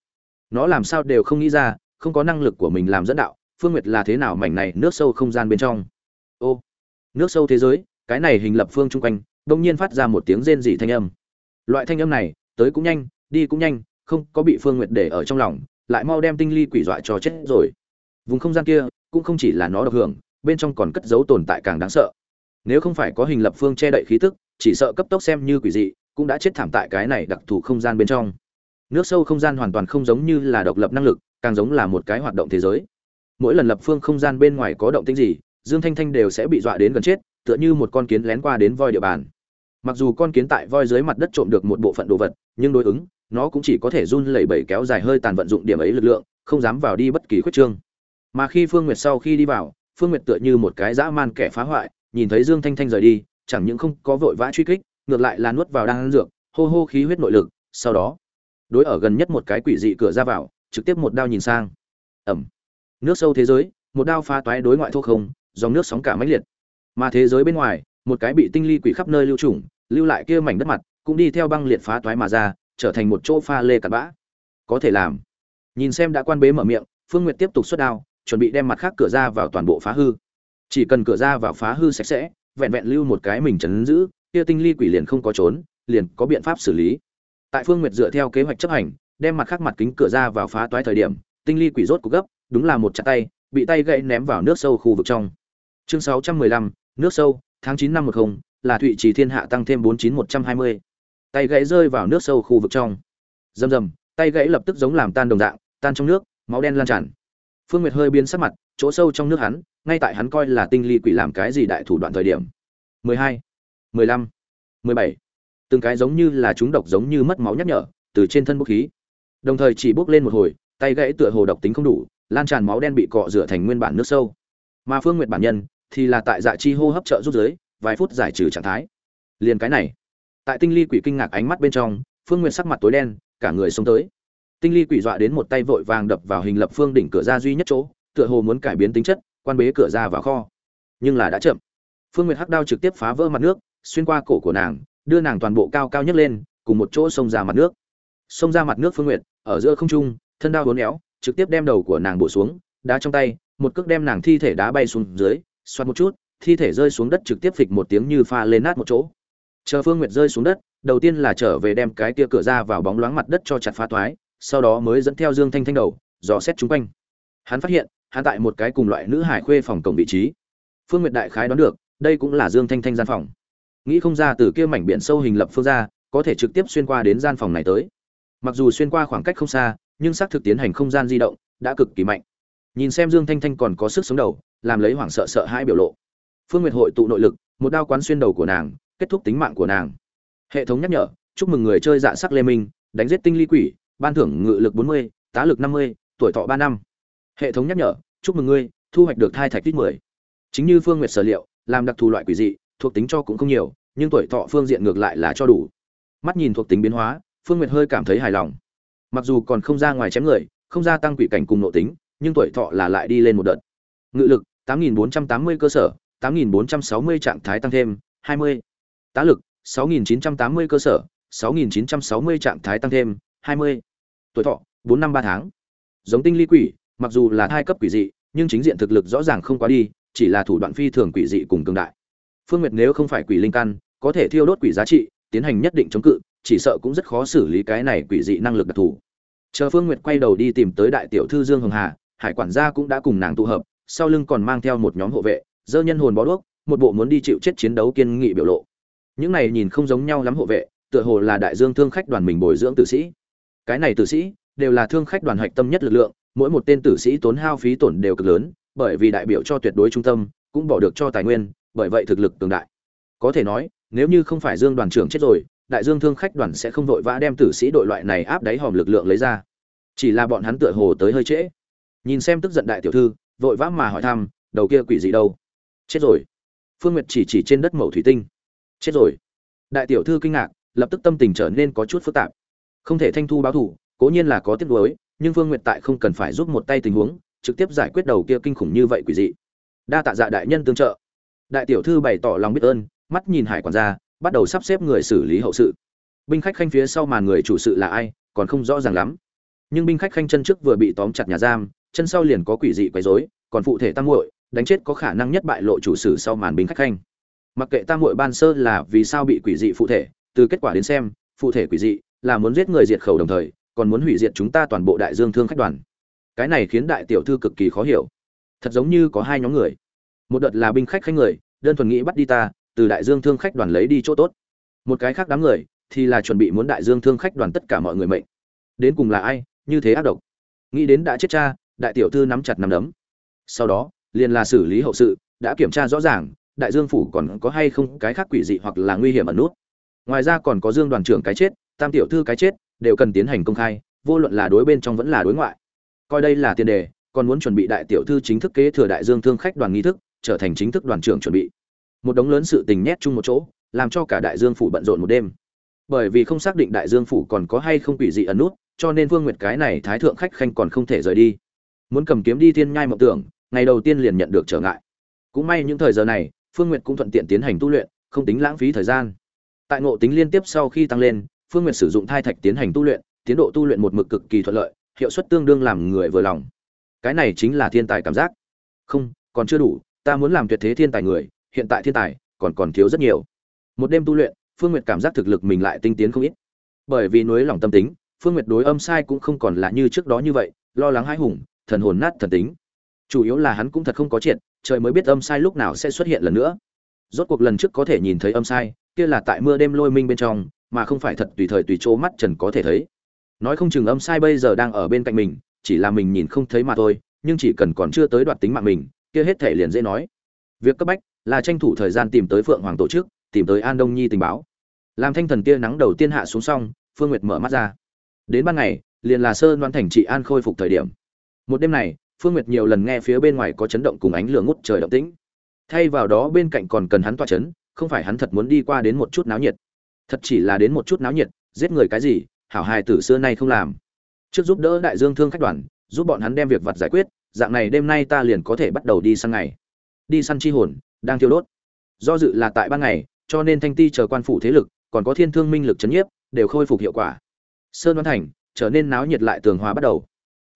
Nó làm sao đều không nghĩ ra, không có năng lực của mình làm dẫn đạo, phương nguyệt là thế nào mảnh này nước sâu không gian bên trong. Ô, nước sâu thế giới, cái này hình lập phương chung quanh, đông nhiên phát ra một tiếng rên dị thanh âm. Loại thanh âm này, tới cũng nhanh, đi cũng nhanh, không có bị phương nguyệt để ở trong lòng lại mau đem tinh ly quỷ dọa cho chết rồi. Vùng không gian kia cũng không chỉ là nó độc hưởng, bên trong còn cất giấu tồn tại càng đáng sợ. Nếu không phải có hình lập phương che đậy khí tức, chỉ sợ cấp tốc xem như quỷ dị, cũng đã chết thảm tại cái này đặc thù không gian bên trong. Nước sâu không gian hoàn toàn không giống như là độc lập năng lực, càng giống là một cái hoạt động thế giới. Mỗi lần lập phương không gian bên ngoài có động tĩnh gì, dương thanh thanh đều sẽ bị dọa đến gần chết, tựa như một con kiến lén qua đến voi địa bàn. Mặc dù con kiến tại voi dưới mặt đất trộm được một bộ phận đồ vật, nhưng đối ứng nó cũng chỉ có thể run lẩy bẩy kéo dài hơi tàn vận dụng điểm ấy lực lượng, không dám vào đi bất kỳ khuyết trương. Mà khi phương nguyệt sau khi đi vào, phương nguyệt tựa như một cái dã man kẻ phá hoại, nhìn thấy dương thanh thanh rời đi, chẳng những không có vội vã truy kích, ngược lại là nuốt vào đang ăn dược, hô hô khí huyết nội lực, sau đó, đối ở gần nhất một cái quỷ dị cửa ra vào, trực tiếp một đao nhìn sang. Ẩm. Nước sâu thế giới, một đao phá toái đối ngoại thô không, dòng nước sóng cả mãnh liệt. Mà thế giới bên ngoài, một cái bị tinh ly quỷ khắp nơi lưu trùng, lưu lại kia mảnh đất mặt, cũng đi theo băng liệt phá toái mà ra trở thành một chỗ pha lê cặn bã. Có thể làm. Nhìn xem đã quan bế mở miệng phương nguyệt tiếp tục xuất đao chuẩn bị đem mặt khác cửa ra vào toàn bộ phá hư. Chỉ cần cửa ra vào phá hư sạch sẽ vẹn vẹn lưu một cái mình chấn giữ kia tinh ly quỷ liền không có trốn liền có biện pháp xử lý. Tại phương nguyệt dựa theo kế hoạch chấp hành đem mặt khác mặt kính cửa ra vào phá toái thời điểm tinh ly quỷ rốt cục gấp đúng là một chặt tay bị tay gậy ném vào nước sâu khu vực trong. Chương 615, nước sâu tháng chín năm 10 là thụy trì thiên hạ tăng thêm 49120 tay gãy rơi vào nước sâu khu vực trong. Rầm rầm tay gãy lập tức giống làm tan đồng dạng tan trong nước máu đen lan tràn. Phương nguyệt hơi biến sắc mặt chỗ sâu trong nước hắn ngay tại hắn coi là tinh ly quỷ làm cái gì đại thủ đoạn thời điểm. 12, 15, 17. từng cái giống như là chúng độc giống như mất máu nhắc nhở từ trên thân bốc khí. Đồng thời chỉ bốc lên một hồi tay gãy tựa hồ độc tính không đủ lan tràn máu đen bị cọ rửa thành nguyên bản nước sâu. Mà phương nguyệt bản nhân thì là tại dạ chi hô hấp trợ rút dưới vài phút giải trừ trạng thái. Liền cái này tại tinh ly quỷ kinh ngạc ánh mắt bên trong, phương nguyệt sắc mặt tối đen, cả người xông tới. Tinh ly quỷ dọa đến một tay vội vàng đập vào hình lập phương đỉnh cửa ra duy nhất chỗ, tựa hồ muốn cải biến tính chất, quan bế cửa ra vào kho. Nhưng là đã chậm. Phương nguyệt hắc đao trực tiếp phá vỡ mặt nước, xuyên qua cổ của nàng, đưa nàng toàn bộ cao cao nhất lên, cùng một chỗ xông ra mặt nước. Xông ra mặt nước phương nguyệt, ở giữa không trung, thân đao hốn éo, trực tiếp đem đầu của nàng bổ xuống, đá trong tay, một cước đem nàng thi thể đá bay xuống dưới xoát một chút, thi thể rơi xuống đất trực tiếp phịch một tiếng như pha lên nát một chỗ chờ phương nguyệt rơi xuống đất, đầu tiên là trở về đem cái tia cửa ra vào bóng loáng mặt đất cho chặt phá toái, sau đó mới dẫn theo dương thanh thanh đầu, dò xét chung quanh. Hắn phát hiện, hắn tại một cái cùng loại nữ hải khuê phòng cổng vị trí. Phương nguyệt đại khái đoán được, đây cũng là dương thanh thanh gian phòng. Nghĩ không ra từ kia mảnh biển sâu hình lập phương ra, có thể trực tiếp xuyên qua đến gian phòng này tới. Mặc dù xuyên qua khoảng cách không xa, nhưng xác thực tiến hành không gian di động đã cực kỳ mạnh. Nhìn xem dương thanh thanh còn có sức sống đầu, làm lấy hoảng sợ sợ hãi biểu lộ. Phương nguyệt hội tụ nội lực, một đao quán xuyên đầu của nàng kết thúc tính mạng của nàng. Hệ thống nhắc nhở, chúc mừng người chơi dạ sắc lê minh, đánh giết tinh ly quỷ, ban thưởng ngự lực bốn mươi, tá lực năm mươi, tuổi thọ ba năm. Hệ thống nhắc nhở, chúc mừng ngươi, thu hoạch được thai thạch tích mười. Chính như phương nguyệt sở liệu, làm đặc thù loại quỷ dị, thuộc tính cho cũng không nhiều, nhưng tuổi thọ phương diện ngược lại là cho đủ. Mắt nhìn thuộc tính biến hóa, phương nguyệt hơi cảm thấy hài lòng. Mặc dù còn không ra ngoài chém người, không gia tăng quỷ cảnh cùng nội tính, nhưng tuổi thọ là lại đi lên một đợt. Ngự lực 8.480 cơ sở 8.460 trạng thái tăng thêm 20 tá lực 6.980 cơ sở 6.960 trạng thái tăng thêm 20. tuổi thọ 4 năm 3 tháng. Giống tinh ly quỷ, mặc dù là thai cấp quỷ dị, nhưng chính diện thực lực rõ ràng không quá đi, chỉ là thủ đoạn phi thường quỷ dị cùng cường đại. Phương nguyệt nếu không phải quỷ linh căn, có thể thiêu đốt quỷ giá trị, tiến hành nhất định chống cự, chỉ sợ cũng rất khó xử lý cái này quỷ dị năng lực đặc thù. Chờ phương nguyệt quay đầu đi tìm tới đại tiểu thư dương hồng hà, hải quản gia cũng đã cùng nàng tụ hợp, sau lưng còn mang theo một nhóm hộ vệ, dơ nhân hồn bó đuốc, một bộ muốn đi chịu chết chiến đấu kiên nghị biểu lộ những này nhìn không giống nhau lắm hộ vệ, tựa hồ là đại dương thương khách đoàn mình bồi dưỡng tử sĩ. Cái này tử sĩ, đều là thương khách đoàn hạch tâm nhất lực lượng, mỗi một tên tử sĩ tốn hao phí tổn đều cực lớn, bởi vì đại biểu cho tuyệt đối trung tâm, cũng bỏ được cho tài nguyên, bởi vậy thực lực cường đại. Có thể nói, nếu như không phải dương đoàn trưởng chết rồi, đại dương thương khách đoàn sẽ không vội vã đem tử sĩ đội loại này áp đáy hòm lực lượng lấy ra. Chỉ là bọn hắn tựa hồ tới hơi trễ. Nhìn xem tức giận đại tiểu thư, vội vã mà hỏi thăm, đầu kia quỷ gì đâu? Chết rồi. Phương nguyệt chỉ chỉ trên đất mẩu thủy tinh chết rồi. Đại tiểu thư kinh ngạc, lập tức tâm tình trở nên có chút phức tạp. Không thể thanh thu báo thủ, cố nhiên là có tiếc nuối, nhưng phương nguyệt tại không cần phải giúp một tay tình huống, trực tiếp giải quyết đầu kia kinh khủng như vậy quỷ dị. Đa tạ dạ đại nhân tương trợ. Đại tiểu thư bày tỏ lòng biết ơn, mắt nhìn hải quản gia, bắt đầu sắp xếp người xử lý hậu sự. Binh khách khanh phía sau màn người chủ sự là ai, còn không rõ ràng lắm. Nhưng binh khách khanh chân trước vừa bị tóm chặt nhà giam, chân sau liền có quỷ dị quấy rối, còn phụ thể tăng muội, đánh chết có khả năng nhất bại lộ chủ sử sau màn binh khách khanh mặc kệ tam muội ban sơ là vì sao bị quỷ dị phụ thể, từ kết quả đến xem, phụ thể quỷ dị là muốn giết người diệt khẩu đồng thời, còn muốn hủy diệt chúng ta toàn bộ đại dương thương khách đoàn. Cái này khiến đại tiểu thư cực kỳ khó hiểu. Thật giống như có hai nhóm người. Một đợt là binh khách khách người, đơn thuần nghĩ bắt đi ta, từ đại dương thương khách đoàn lấy đi chỗ tốt. Một cái khác đám người thì là chuẩn bị muốn đại dương thương khách đoàn tất cả mọi người mệnh. Đến cùng là ai, như thế ác độc. Nghĩ đến đã chết cha, đại tiểu thư nắm chặt nắm đấm. Sau đó, liền là xử lý hậu sự, đã kiểm tra rõ ràng đại dương phủ còn có hay không cái khác quỷ dị hoặc là nguy hiểm ẩn nút. Ngoài ra còn có dương đoàn trưởng cái chết, tam tiểu thư cái chết, đều cần tiến hành công khai, vô luận là đối bên trong vẫn là đối ngoại. Coi đây là tiền đề, còn muốn chuẩn bị đại tiểu thư chính thức kế thừa đại dương thương khách đoàn nghi thức, trở thành chính thức đoàn trưởng chuẩn bị. Một đống lớn sự tình nhét chung một chỗ, làm cho cả đại dương phủ bận rộn một đêm. Bởi vì không xác định đại dương phủ còn có hay không quỷ dị ẩn nút, cho nên vương nguyệt cái này thái thượng khách khanh còn không thể rời đi. Muốn cầm kiếm đi thiên nhai mộng tưởng, ngày đầu tiên liền nhận được trở ngại. Cũng may những thời giờ này phương nguyệt cũng thuận tiện tiến hành tu luyện, không tính lãng phí thời gian. Tại ngộ tính liên tiếp sau khi tăng lên, phương nguyệt sử dụng thai thạch tiến hành tu luyện, tiến độ tu luyện một mực cực kỳ thuận lợi, hiệu suất tương đương làm người vừa lòng. Cái này chính là thiên tài cảm giác. Không, còn chưa đủ, ta muốn làm tuyệt thế thiên tài người, hiện tại thiên tài, còn còn thiếu rất nhiều. Một đêm tu luyện, phương nguyệt cảm giác thực lực mình lại tinh tiến không ít. Bởi vì núi lòng tâm tính, phương nguyệt đối âm sai cũng không còn là như trước đó như vậy, lo lắng hãi hùng, thần hồn nát thần tính. Chủ yếu là hắn cũng thật không có chuyện trời mới biết âm sai lúc nào sẽ xuất hiện lần nữa. Rốt cuộc lần trước có thể nhìn thấy âm sai, kia là tại mưa đêm lôi minh bên trong, mà không phải thật tùy thời tùy chỗ mắt trần có thể thấy. Nói không chừng âm sai bây giờ đang ở bên cạnh mình, chỉ là mình nhìn không thấy mà thôi, nhưng chỉ cần còn chưa tới đoạt tính mạng mình, kia hết thể liền dễ nói. Việc cấp bách là tranh thủ thời gian tìm tới phượng hoàng tổ chức, tìm tới an đông nhi tình báo. Làm thanh thần tia nắng đầu tiên hạ xuống xong, phương nguyệt mở mắt ra. Đến ban ngày, liền là sơn đoán thành trị an khôi phục thời điểm. Một đêm này phương nguyệt nhiều lần nghe phía bên ngoài có chấn động cùng ánh lửa ngút trời động tĩnh. Thay vào đó bên cạnh còn cần hắn toa chấn không phải hắn thật muốn đi qua đến một chút náo nhiệt. Thật chỉ là đến một chút náo nhiệt giết người cái gì hảo hài tử xưa nay không làm. Trước giúp đỡ đại dương thương khách đoàn giúp bọn hắn đem việc vật giải quyết dạng này đêm nay ta liền có thể bắt đầu đi săn ngày. Đi săn chi hồn đang thiêu đốt. Do dự là tại ban ngày cho nên thanh ti chờ quan phủ thế lực còn có thiên thương minh lực chấn nhiếp đều khôi phục hiệu quả. Sơn văn thành trở nên náo nhiệt lại tường hòa bắt đầu.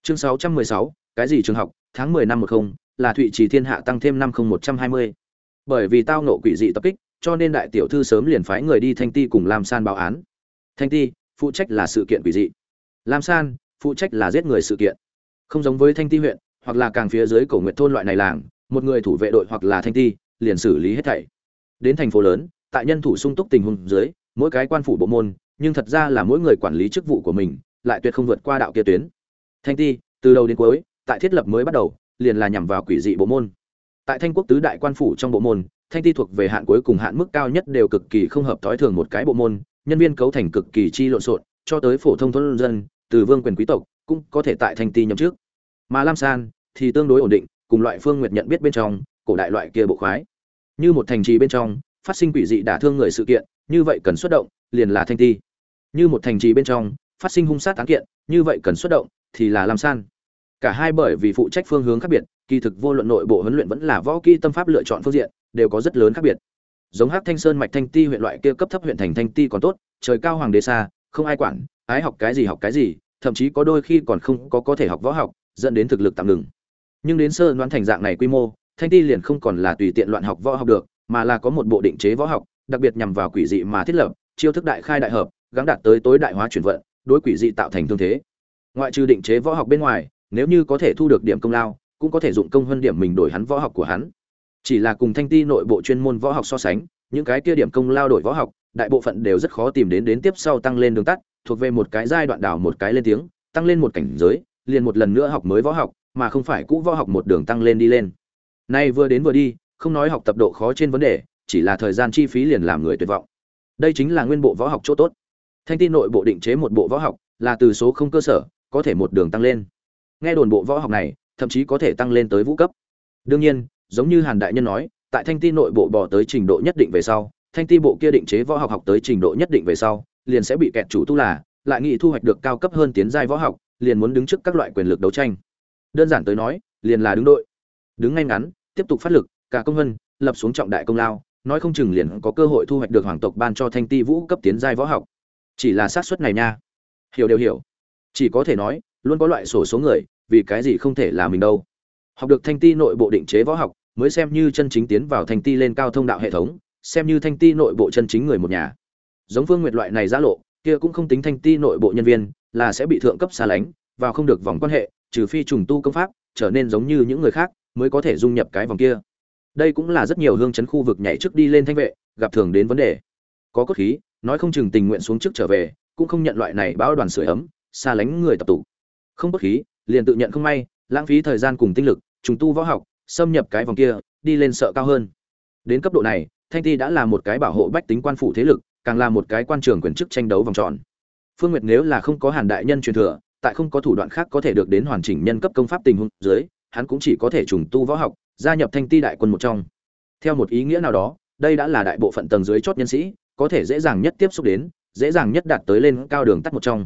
Chương 616, cái gì trường học, tháng 10 năm 10 là thụy trì thiên hạ tăng thêm năm 0120. bởi vì tao nộ quỷ dị tập kích, cho nên đại tiểu thư sớm liền phái người đi thanh ti cùng lam san báo án. Thanh ti, phụ trách là sự kiện quỷ dị. Lam san, phụ trách là giết người sự kiện. Không giống với thanh ti huyện, hoặc là càng phía dưới cổ nguyệt thôn loại này làng, một người thủ vệ đội hoặc là thanh ti, liền xử lý hết thảy. Đến thành phố lớn, tại nhân thủ sung túc tình huống dưới, mỗi cái quan phủ bộ môn, nhưng thật ra là mỗi người quản lý chức vụ của mình, lại tuyệt không vượt qua đạo kia tuyến. Thanh ti, từ đầu đến cuối tại thiết lập mới bắt đầu, liền là nhằm vào quỷ dị bộ môn. Tại thanh quốc tứ đại quan phủ trong bộ môn, thanh ti thuộc về hạn cuối cùng hạn mức cao nhất đều cực kỳ không hợp thói thường một cái bộ môn, nhân viên cấu thành cực kỳ chi lộn xộn, cho tới phổ thông thôn dân, từ vương quyền quý tộc, cũng có thể tại thanh ti nhậm trước mà lam san thì tương đối ổn định, cùng loại phương nguyệt nhận biết bên trong, cổ đại loại kia bộ khoái. Như một thành trì bên trong, phát sinh quỷ dị đả thương người sự kiện, như vậy cần xuất động, liền là thanh ti. Như một thành trì bên trong, phát sinh hung sát tán kiện, như vậy cần xuất động, thì là lam san cả hai bởi vì phụ trách phương hướng khác biệt, kỳ thực vô luận nội bộ huấn luyện vẫn là võ kỹ tâm pháp lựa chọn phương diện, đều có rất lớn khác biệt. Giống hắc thanh sơn, mạch thanh ti huyện loại kia cấp thấp huyện thành thanh ti còn tốt, trời cao hoàng đế xa, không ai quản, ái học cái gì học cái gì, thậm chí có đôi khi còn không có có thể học võ học, dẫn đến thực lực tạm ngừng. Nhưng đến sơ đoán thành dạng này quy mô, thanh ti liền không còn là tùy tiện loạn học võ học được, mà là có một bộ định chế võ học, đặc biệt nhằm vào quỷ dị mà thiết lập, chiêu thức đại khai đại hợp, gắng đạt tới tối đại hóa chuyển vận, đối quỷ dị tạo thành thương thế. Ngoại trừ định chế võ học bên ngoài nếu như có thể thu được điểm công lao, cũng có thể dụng công hơn điểm mình đổi hắn võ học của hắn. Chỉ là cùng thanh ti nội bộ chuyên môn võ học so sánh, những cái kia điểm công lao đổi võ học, đại bộ phận đều rất khó tìm đến đến tiếp sau tăng lên đường tắt, thuộc về một cái giai đoạn đảo một cái lên tiếng, tăng lên một cảnh giới, liền một lần nữa học mới võ học, mà không phải cũ võ học một đường tăng lên đi lên. Nay vừa đến vừa đi, không nói học tập độ khó trên vấn đề, chỉ là thời gian chi phí liền làm người tuyệt vọng. Đây chính là nguyên bộ võ học chỗ tốt. Thanh ti nội bộ định chế một bộ võ học, là từ số không cơ sở, có thể một đường tăng lên nghe đồn bộ võ học này, thậm chí có thể tăng lên tới vũ cấp. Đương nhiên, giống như hàn đại nhân nói, tại thanh ti nội bộ bỏ tới trình độ nhất định về sau, thanh ti bộ kia định chế võ học học tới trình độ nhất định về sau, liền sẽ bị kẹt chủ tu là, lại nghĩ thu hoạch được cao cấp hơn tiến giai võ học, liền muốn đứng trước các loại quyền lực đấu tranh. Đơn giản tới nói, liền là đứng đội. Đứng ngay ngắn, tiếp tục phát lực, cả công vân lập xuống trọng đại công lao, nói không chừng liền có cơ hội thu hoạch được hoàng tộc ban cho thanh ti vũ cấp tiến giai võ học. Chỉ là xác suất này nha. Hiểu đều hiểu. Chỉ có thể nói luôn có loại sổ số người, vì cái gì không thể là mình đâu. Học được thanh ti nội bộ định chế võ học, mới xem như chân chính tiến vào thanh ti lên cao thông đạo hệ thống, xem như thanh ti nội bộ chân chính người một nhà. Giống phương nguyệt loại này giã lộ, kia cũng không tính thanh ti nội bộ nhân viên, là sẽ bị thượng cấp xa lánh, vào không được vòng quan hệ, trừ phi trùng tu công pháp, trở nên giống như những người khác, mới có thể dung nhập cái vòng kia. Đây cũng là rất nhiều hương chấn khu vực nhảy trước đi lên thanh vệ, gặp thường đến vấn đề. Có cốt khí, nói không chừng tình nguyện xuống trước trở về, cũng không nhận loại này bão đoàn sưởi ấm, xa lánh người tập tụ không bất khí, liền tự nhận không may, lãng phí thời gian cùng tinh lực, trùng tu võ học, xâm nhập cái vòng kia, đi lên sợ cao hơn. Đến cấp độ này, thanh ti đã là một cái bảo hộ bách tính quan phủ thế lực, càng là một cái quan trường quyền chức tranh đấu vòng tròn. Phương nguyệt nếu là không có hàn đại nhân truyền thừa, tại không có thủ đoạn khác có thể được đến hoàn chỉnh nhân cấp công pháp tình huống dưới, hắn cũng chỉ có thể trùng tu võ học, gia nhập thanh ti đại quân một trong. Theo một ý nghĩa nào đó, đây đã là đại bộ phận tầng dưới chót nhân sĩ, có thể dễ dàng nhất tiếp xúc đến, dễ dàng nhất đạt tới lên cao đường tắt một trong.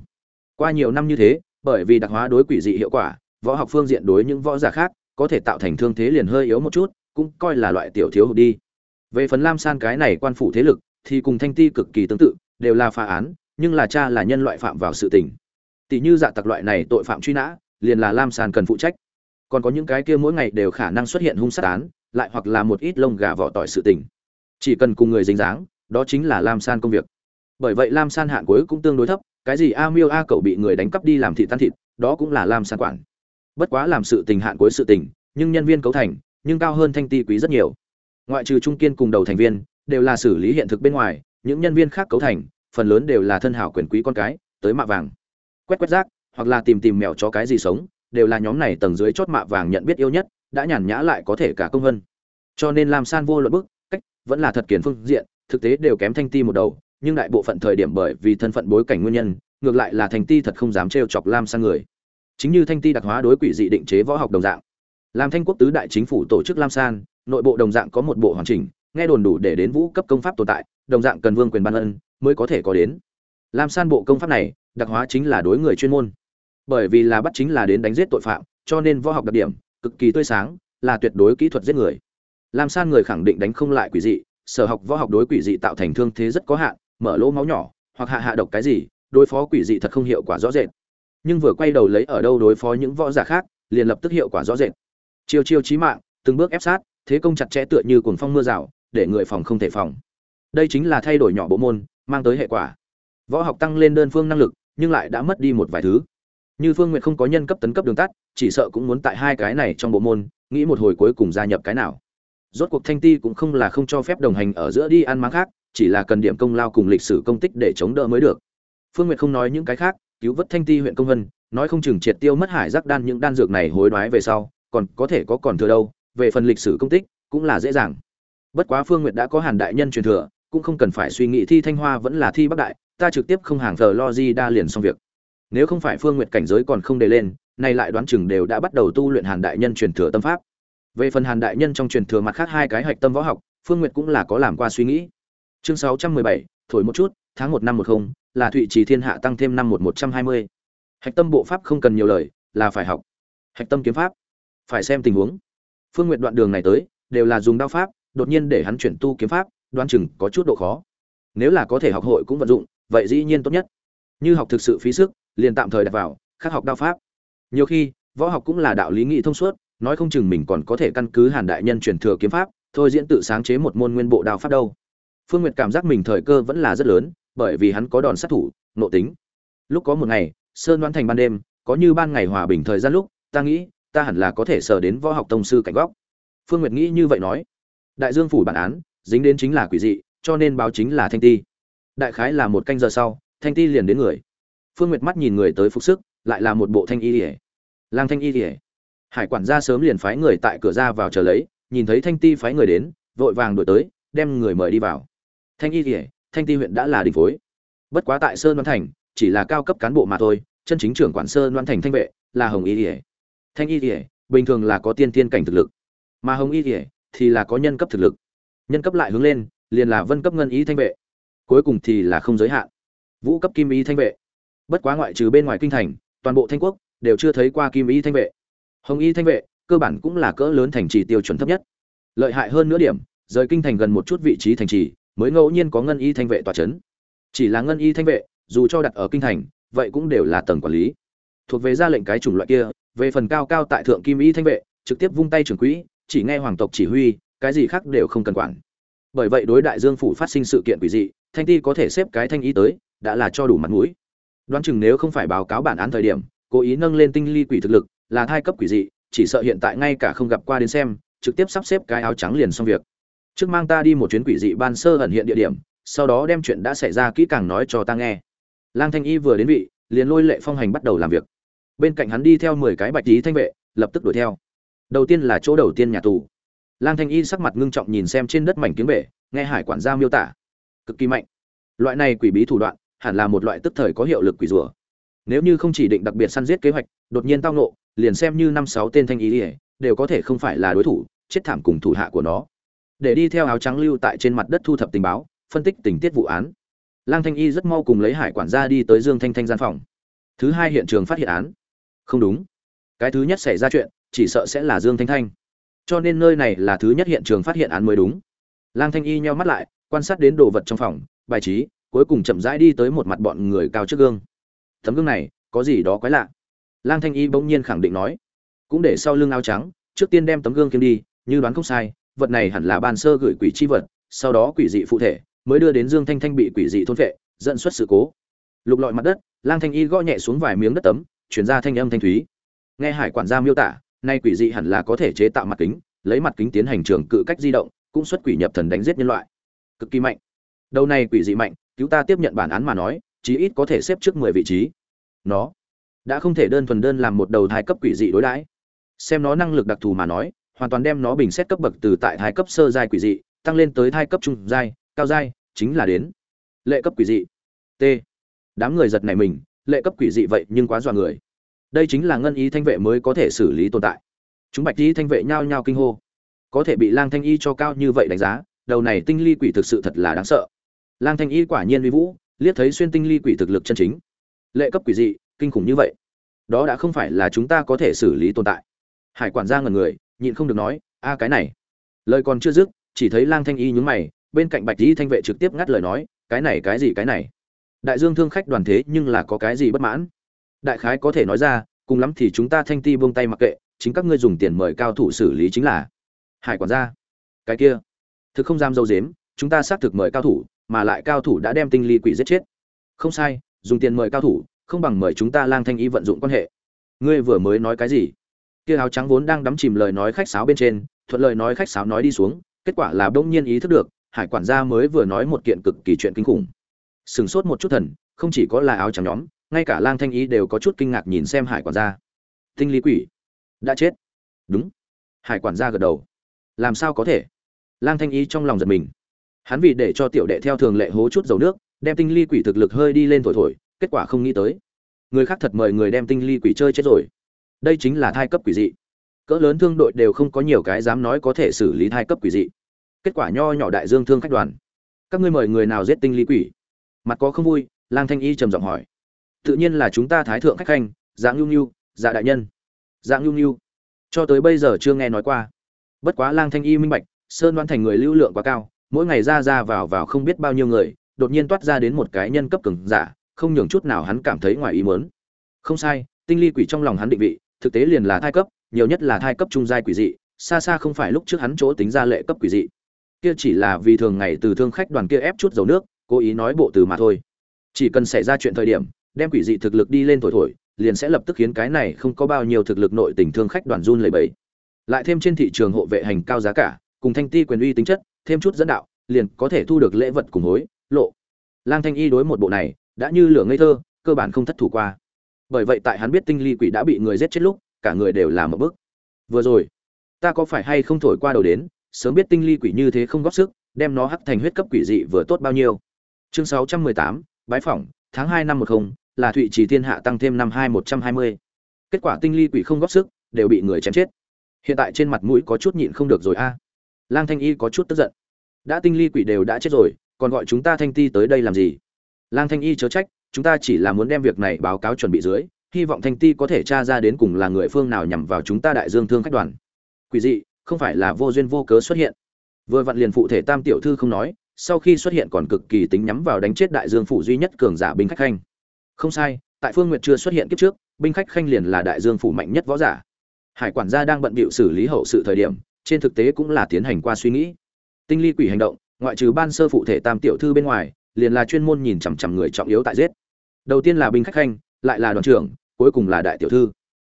Qua nhiều năm như thế bởi vì đặc hóa đối quỷ dị hiệu quả, võ học phương diện đối những võ giả khác, có thể tạo thành thương thế liền hơi yếu một chút, cũng coi là loại tiểu thiếu hụt đi. Về phần lam san cái này quan phủ thế lực, thì cùng thanh ti cực kỳ tương tự, đều là phá án, nhưng là cha là nhân loại phạm vào sự tình. Tỷ như dạ tặc loại này tội phạm truy nã, liền là lam san cần phụ trách. Còn có những cái kia mỗi ngày đều khả năng xuất hiện hung sát án, lại hoặc là một ít lông gà vỏ tỏi sự tình. Chỉ cần cùng người dính dáng, đó chính là lam san công việc. Bởi vậy lam san hạn cuối cũng tương đối thấp cái gì a miêu a cậu bị người đánh cắp đi làm thị tan thịt, đó cũng là lam san quản. Bất quá làm sự tình hạn cuối sự tình, nhưng nhân viên cấu thành, nhưng cao hơn thanh ti quý rất nhiều. Ngoại trừ trung kiên cùng đầu thành viên, đều là xử lý hiện thực bên ngoài, những nhân viên khác cấu thành, phần lớn đều là thân hảo quyền quý con cái, tới mạ vàng. Quét quét rác, hoặc là tìm tìm mèo chó cái gì sống, đều là nhóm này tầng dưới chót mạ vàng nhận biết yêu nhất, đã nhàn nhã lại có thể cả công vân cho nên làm san vô luận bức, cách vẫn là thật kiến phương diện, thực tế đều kém thanh ti một đầu nhưng đại bộ phận thời điểm bởi vì thân phận bối cảnh nguyên nhân, ngược lại là thanh ti thật không dám trêu chọc lam sang người. Chính như thanh ti đặc hóa đối quỷ dị định chế võ học đồng dạng. Làm thanh quốc tứ đại chính phủ tổ chức lam san nội bộ đồng dạng có một bộ hoàn chỉnh, nghe đồn đủ để đến vũ cấp công pháp tồn tại, đồng dạng cần vương quyền ban ân mới có thể có đến. Lam san bộ công pháp này, đặc hóa chính là đối người chuyên môn. Bởi vì là bắt chính là đến đánh giết tội phạm, cho nên võ học đặc điểm, cực kỳ tươi sáng, là tuyệt đối kỹ thuật giết người. Lam san người khẳng định đánh không lại quỷ dị, sở học võ học đối quỷ dị tạo thành thương thế rất có hạn mở lỗ máu nhỏ, hoặc hạ hạ độc cái gì, đối phó quỷ dị thật không hiệu quả rõ rệt. Nhưng vừa quay đầu lấy ở đâu đối phó những võ giả khác, liền lập tức hiệu quả rõ rệt. Chiêu chiêu chí mạng, từng bước ép sát, thế công chặt chẽ tựa như cuồng phong mưa rào, để người phòng không thể phòng. Đây chính là thay đổi nhỏ bộ môn, mang tới hệ quả. Võ học tăng lên đơn phương năng lực, nhưng lại đã mất đi một vài thứ. Như phương nguyện không có nhân cấp tấn cấp đường tắt, chỉ sợ cũng muốn tại hai cái này trong bộ môn, nghĩ một hồi cuối cùng gia nhập cái nào. Rốt cuộc thanh ti cũng không là không cho phép đồng hành ở giữa đi ăn máng khác chỉ là cần điểm công lao cùng lịch sử công tích để chống đỡ mới được. Phương nguyệt không nói những cái khác, cứu vớt thanh ti huyện công vân, nói không chừng triệt tiêu mất hải giác đan những đan dược này hối đoái về sau, còn có thể có còn thừa đâu, về phần lịch sử công tích, cũng là dễ dàng. Bất quá phương nguyệt đã có hàn đại nhân truyền thừa, cũng không cần phải suy nghĩ thi thanh hoa vẫn là thi bắc đại, ta trực tiếp không hàng thờ lo di đa liền xong việc. Nếu không phải phương nguyệt cảnh giới còn không đề lên, nay lại đoán chừng đều đã bắt đầu tu luyện hàn đại nhân truyền thừa tâm pháp. Về phần hàn đại nhân trong truyền thừa mặt khác hai cái hạch tâm võ học, phương nguyệt cũng là có làm qua suy nghĩ chương sáu trăm mười bảy, thổi một chút, tháng một năm một không, là thụy trì thiên hạ tăng thêm năm một một trăm hai mươi. Hạch tâm bộ pháp không cần nhiều lời, là phải học. Hạch tâm kiếm pháp, phải xem tình huống. Phương nguyện đoạn đường này tới, đều là dùng đao pháp, đột nhiên để hắn chuyển tu kiếm pháp đoan chừng có chút độ khó. Nếu là có thể học hội cũng vận dụng, vậy dĩ nhiên tốt nhất. Như học thực sự phí sức, liền tạm thời đặt vào khác học đao pháp. Nhiều khi, võ học cũng là đạo lý nghị thông suốt, nói không chừng mình còn có thể căn cứ hàn đại nhân truyền thừa kiếm pháp, thôi diễn tự sáng chế một môn nguyên bộ đao pháp đâu phương nguyệt cảm giác mình thời cơ vẫn là rất lớn, bởi vì hắn có đòn sát thủ, nộ tính. Lúc có một ngày, sơn đoán thành ban đêm, có như ban ngày hòa bình thời gian lúc, ta nghĩ, ta hẳn là có thể sờ đến võ học tông sư cảnh góc. Phương nguyệt nghĩ như vậy nói. Đại dương phủ bản án, dính đến chính là quỷ dị, cho nên báo chính là thanh ti. Đại khái là một canh giờ sau, thanh ti liền đến người. Phương nguyệt mắt nhìn người tới phục sức, lại là một bộ thanh y liễu. lang thanh y liễu. hải quản gia sớm liền phái người tại cửa ra vào chờ lấy, nhìn thấy thanh ti phái người đến, vội vàng đuổi tới, đem người mời đi vào thanh y thì thanh ti huyện đã là đình phối. Bất quá tại sơn đoan thành, chỉ là cao cấp cán bộ mà thôi, chân chính trưởng quản sơ đoan thành thanh vệ là hồng y thì thanh y thì bình thường là có tiên tiên cảnh thực lực, mà hồng y thì thì là có nhân cấp thực lực. Nhân cấp lại hướng lên, liền là vân cấp ngân y thanh vệ. Cuối cùng thì là không giới hạn, vũ cấp kim y thanh vệ. Bất quá ngoại trừ bên ngoài kinh thành, toàn bộ thanh quốc đều chưa thấy qua kim y thanh vệ. Hồng y thanh vệ cơ bản cũng là cỡ lớn thành trì tiêu chuẩn thấp nhất. Lợi hại hơn nữa điểm, rời kinh thành gần một chút vị trí thành trì mới ngẫu nhiên có ngân y thanh vệ tòa chấn. Chỉ là ngân y thanh vệ, dù cho đặt ở kinh thành, vậy cũng đều là tầng quản lý. Thuộc về ra lệnh cái chủng loại kia, về phần cao cao tại thượng kim y thanh vệ, trực tiếp vung tay trưởng quỹ, chỉ nghe hoàng tộc chỉ huy, cái gì khác đều không cần quản. Bởi vậy đối đại dương phủ phát sinh sự kiện quỷ dị, thanh ti có thể xếp cái thanh y tới, đã là cho đủ mặt mũi. Đoán chừng nếu không phải báo cáo bản án thời điểm, cố ý nâng lên tinh ly quỷ thực lực, là thai cấp quỷ dị, chỉ sợ hiện tại ngay cả không gặp qua đến xem, trực tiếp sắp xếp cái áo trắng liền xong việc trước mang ta đi một chuyến quỷ dị ban sơ ẩn hiện địa điểm, sau đó đem chuyện đã xảy ra kỹ càng nói cho ta nghe. Lang thanh y vừa đến vị, liền lôi lệ phong hành bắt đầu làm việc. Bên cạnh hắn đi theo mười cái bạch tí thanh vệ, lập tức đuổi theo. Đầu tiên là chỗ đầu tiên nhà tù. Lang thanh y sắc mặt ngưng trọng nhìn xem trên đất mảnh kiếm bể, nghe hải quản gia miêu tả. Cực kỳ mạnh. Loại này quỷ bí thủ đoạn, hẳn là một loại tức thời có hiệu lực quỷ rùa. Nếu như không chỉ định đặc biệt săn giết kế hoạch, đột nhiên tao nộ liền xem như năm sáu tên thanh ý đều có thể không phải là đối thủ, chết thảm cùng thủ hạ của nó để đi theo áo trắng lưu tại trên mặt đất thu thập tình báo, phân tích tình tiết vụ án. Lang thanh y rất mau cùng lấy hải quản gia đi tới dương thanh thanh gian phòng. Thứ hai hiện trường phát hiện án. Không đúng. Cái thứ nhất xảy ra chuyện, chỉ sợ sẽ là dương thanh thanh. Cho nên nơi này là thứ nhất hiện trường phát hiện án mới đúng. Lang thanh y nheo mắt lại, quan sát đến đồ vật trong phòng, bài trí, cuối cùng chậm rãi đi tới một mặt bọn người cao trước gương. Tấm gương này, có gì đó quái lạ. Lang thanh y bỗng nhiên khẳng định nói, cũng để sau lưng áo trắng, trước tiên đem tấm gương kiếm đi, như đoán không sai vật này hẳn là ban sơ gửi quỷ chi vật, sau đó quỷ dị phụ thể, mới đưa đến dương thanh thanh bị quỷ dị thôn vệ dẫn xuất sự cố. Lục lọi mặt đất, lang thanh y gõ nhẹ xuống vài miếng đất tấm, truyền ra thanh âm thanh thúy. Nghe hải quản gia miêu tả, nay quỷ dị hẳn là có thể chế tạo mặt kính, lấy mặt kính tiến hành trường cự cách di động, cũng xuất quỷ nhập thần đánh giết nhân loại. Cực kỳ mạnh. Đầu này quỷ dị mạnh, cứu ta tiếp nhận bản án mà nói, chí ít có thể xếp trước mười vị trí. Nó đã không thể đơn thuần đơn làm một đầu thai cấp quỷ dị đối đãi. Xem nó năng lực đặc thù mà nói hoàn toàn đem nó bình xét cấp bậc từ tại thái cấp sơ giai quỷ dị, tăng lên tới thai cấp trung giai, cao giai, chính là đến lệ cấp quỷ dị. T. Đám người giật này mình, lệ cấp quỷ dị vậy nhưng quá dọa người. Đây chính là ngân ý thanh vệ mới có thể xử lý tồn tại. Chúng bạch y thanh vệ nhao nhao kinh hô. Có thể bị lang thanh y cho cao như vậy đánh giá, đầu này tinh ly quỷ thực sự thật là đáng sợ. Lang thanh y quả nhiên uy vũ, liếc thấy xuyên tinh ly quỷ thực lực chân chính. Lệ cấp quỷ dị, kinh khủng như vậy. Đó đã không phải là chúng ta có thể xử lý tồn tại. Hải quản gia ngần người nhịn không được nói, a, cái này. Lời còn chưa dứt, chỉ thấy lang thanh y nhướng mày, bên cạnh bạch y thanh vệ trực tiếp ngắt lời nói, cái này, cái gì, cái này? Đại dương thương khách đoàn thế nhưng là có cái gì bất mãn? Đại khái có thể nói ra, cùng lắm thì chúng ta thanh ti buông tay mặc kệ, chính các ngươi dùng tiền mời cao thủ xử lý chính là. Hải quản gia, cái kia, thực không dám dâu dếm, chúng ta xác thực mời cao thủ, mà lại cao thủ đã đem tinh ly quỷ giết chết. Không sai, dùng tiền mời cao thủ, không bằng mời chúng ta lang thanh y vận dụng quan hệ. Ngươi vừa mới nói cái gì? Kia áo trắng vốn đang đắm chìm lời nói khách sáo bên trên, thuận lời nói khách sáo nói đi xuống, kết quả là bỗng nhiên ý thức được, hải quản gia mới vừa nói một kiện cực kỳ chuyện kinh khủng. Sừng sốt một chút thần, không chỉ có là áo trắng nhóm, ngay cả lang thanh ý đều có chút kinh ngạc nhìn xem hải quản gia. Tinh lý quỷ. Đã chết. Đúng. Hải quản gia gật đầu. Làm sao có thể? Lang thanh ý trong lòng giật mình. Hắn vì để cho tiểu đệ theo thường lệ hố chút dầu nước, đem tinh ly quỷ thực lực hơi đi lên thổi thổi, kết quả không nghĩ tới. Người khác thật mời người đem tinh ly quỷ chơi chết rồi đây chính là thai cấp quỷ dị. Cỡ lớn thương đội đều không có nhiều cái dám nói có thể xử lý thai cấp quỷ dị. Kết quả nho nhỏ đại dương thương khách đoàn. Các ngươi mời người nào giết tinh ly quỷ? Mặt có không vui, lang thanh y trầm giọng hỏi. Tự nhiên là chúng ta thái thượng khách khanh dạng nhu nhu dạ đại nhân. Dạng nhu nhu. Cho tới bây giờ chưa nghe nói qua. Bất quá lang thanh y minh bạch, sơn đoan thành người lưu lượng quá cao, mỗi ngày ra ra vào vào không biết bao nhiêu người, đột nhiên toát ra đến một cái nhân cấp cường giả, không nhường chút nào hắn cảm thấy ngoài ý muốn. Không sai, tinh ly quỷ trong lòng hắn định vị thực tế liền là thai cấp, nhiều nhất là thai cấp trung giai quỷ dị, xa xa không phải lúc trước hắn chỗ tính ra lệ cấp quỷ dị. Kia chỉ là vì thường ngày từ thương khách đoàn kia ép chút dầu nước, cố ý nói bộ từ mà thôi. Chỉ cần xảy ra chuyện thời điểm, đem quỷ dị thực lực đi lên thổi thổi, liền sẽ lập tức khiến cái này không có bao nhiêu thực lực nội tình thương khách đoàn run lẩy bẩy. Lại thêm trên thị trường hộ vệ hành cao giá cả, cùng thanh ti quyền uy tính chất, thêm chút dẫn đạo, liền có thể thu được lễ vật cùng hối, lộ. Lang thanh y đối một bộ này, đã như lửa ngây thơ, cơ bản không thất thủ qua bởi vậy tại hắn biết tinh ly quỷ đã bị người giết chết lúc cả người đều làm một bước vừa rồi ta có phải hay không thổi qua đầu đến sớm biết tinh ly quỷ như thế không góp sức đem nó hắc thành huyết cấp quỷ dị vừa tốt bao nhiêu. Chương 618, bái phỏng tháng 2 năm 10, là thụy trì thiên hạ tăng thêm năm hai một trăm hai mươi. Kết quả tinh ly quỷ không góp sức đều bị người chém chết. Hiện tại trên mặt mũi có chút nhịn không được rồi a. Lang thanh y có chút tức giận. Đã tinh ly quỷ đều đã chết rồi còn gọi chúng ta thanh ti tới đây làm gì? Lang thanh y chớ trách chúng ta chỉ là muốn đem việc này báo cáo chuẩn bị dưới, hy vọng thanh ti có thể tra ra đến cùng là người phương nào nhằm vào chúng ta đại dương thương khách đoàn. Quỷ dị, không phải là vô duyên vô cớ xuất hiện. Vừa vặn liền phụ thể tam tiểu thư không nói, sau khi xuất hiện còn cực kỳ tính nhắm vào đánh chết đại dương phủ duy nhất cường giả binh khách khanh. Không sai, tại phương nguyệt chưa xuất hiện kiếp trước, binh khách khanh liền là đại dương phủ mạnh nhất võ giả. Hải quản gia đang bận bịu xử lý hậu sự thời điểm, trên thực tế cũng là tiến hành qua suy nghĩ. Tinh ly quỷ hành động, ngoại trừ ban sơ phụ thể tam tiểu thư bên ngoài, liền là chuyên môn nhìn chằm chằm người trọng yếu tại giết đầu tiên là binh khách khanh, lại là đoàn trưởng, cuối cùng là đại tiểu thư.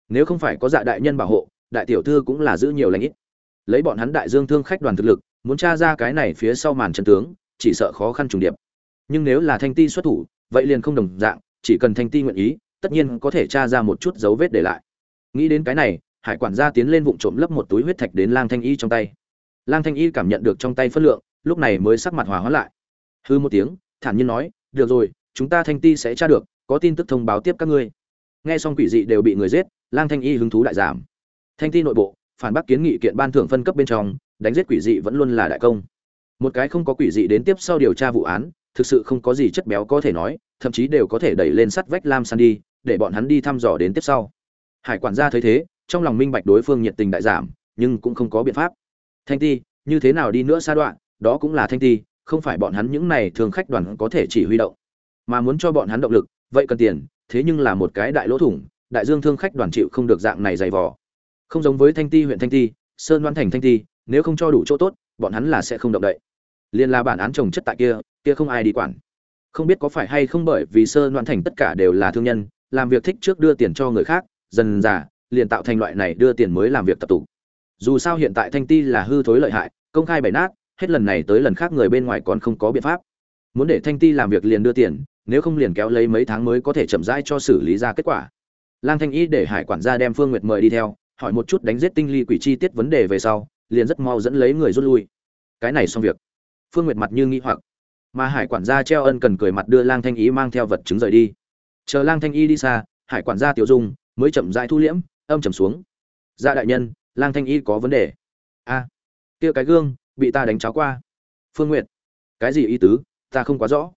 Nếu không phải có dạ đại nhân bảo hộ, đại tiểu thư cũng là giữ nhiều lãnh ít. Lấy bọn hắn đại dương thương khách đoàn thực lực, muốn tra ra cái này phía sau màn chân tướng, chỉ sợ khó khăn trùng điệp. Nhưng nếu là thanh ti xuất thủ, vậy liền không đồng dạng, chỉ cần thanh ti nguyện ý, tất nhiên có thể tra ra một chút dấu vết để lại. Nghĩ đến cái này, hải quản gia tiến lên vụ trộm lấp một túi huyết thạch đến lang thanh y trong tay. Lang thanh y cảm nhận được trong tay phất lượng, lúc này mới sắc mặt hòa hóa lại. Hư một tiếng, thản nhiên nói, được rồi chúng ta thanh ti sẽ tra được, có tin tức thông báo tiếp các ngươi. Nghe xong quỷ dị đều bị người giết, lang thanh y hứng thú đại giảm. Thanh ti nội bộ, phản bác kiến nghị kiện ban thưởng phân cấp bên trong, đánh giết quỷ dị vẫn luôn là đại công. Một cái không có quỷ dị đến tiếp sau điều tra vụ án, thực sự không có gì chất béo có thể nói, thậm chí đều có thể đẩy lên sắt vách lam san đi, để bọn hắn đi thăm dò đến tiếp sau. Hải quản gia thấy thế, trong lòng minh bạch đối phương nhiệt tình đại giảm, nhưng cũng không có biện pháp. Thanh ti, như thế nào đi nữa xa đoạn, đó cũng là thanh ti, không phải bọn hắn những này thường khách đoàn có thể chỉ huy động mà muốn cho bọn hắn động lực, vậy cần tiền, thế nhưng là một cái đại lỗ thủng, đại dương thương khách đoàn chịu không được dạng này dày vò. Không giống với thanh ti huyện thanh ti, sơn đoan thành thanh ti, nếu không cho đủ chỗ tốt, bọn hắn là sẽ không động đậy. Liên là bản án trồng chất tại kia kia không ai đi quản. Không biết có phải hay không bởi vì sơn đoan thành tất cả đều là thương nhân, làm việc thích trước đưa tiền cho người khác, dần dà, liền tạo thành loại này đưa tiền mới làm việc tập tụ. Dù sao hiện tại thanh ti là hư thối lợi hại, công khai bày nát, hết lần này tới lần khác người bên ngoài còn không có biện pháp muốn để thanh ti làm việc liền đưa tiền, nếu không liền kéo lấy mấy tháng mới có thể chậm rãi cho xử lý ra kết quả. Lang thanh y để hải quản gia đem phương nguyệt mời đi theo, hỏi một chút đánh giết tinh ly quỷ chi tiết vấn đề về sau, liền rất mau dẫn lấy người rút lui. Cái này xong việc. Phương nguyệt mặt như nghĩ hoặc. Mà hải quản gia treo ân cần cười mặt đưa lang thanh y mang theo vật chứng rời đi. Chờ lang thanh y đi xa, hải quản gia tiểu dung mới chậm rãi thu liễm, âm trầm xuống. Dạ đại nhân, lang thanh y có vấn đề. A, kia cái gương, bị ta đánh cháo qua. Phương nguyệt. Cái gì y tứ? Ta không quá rõ.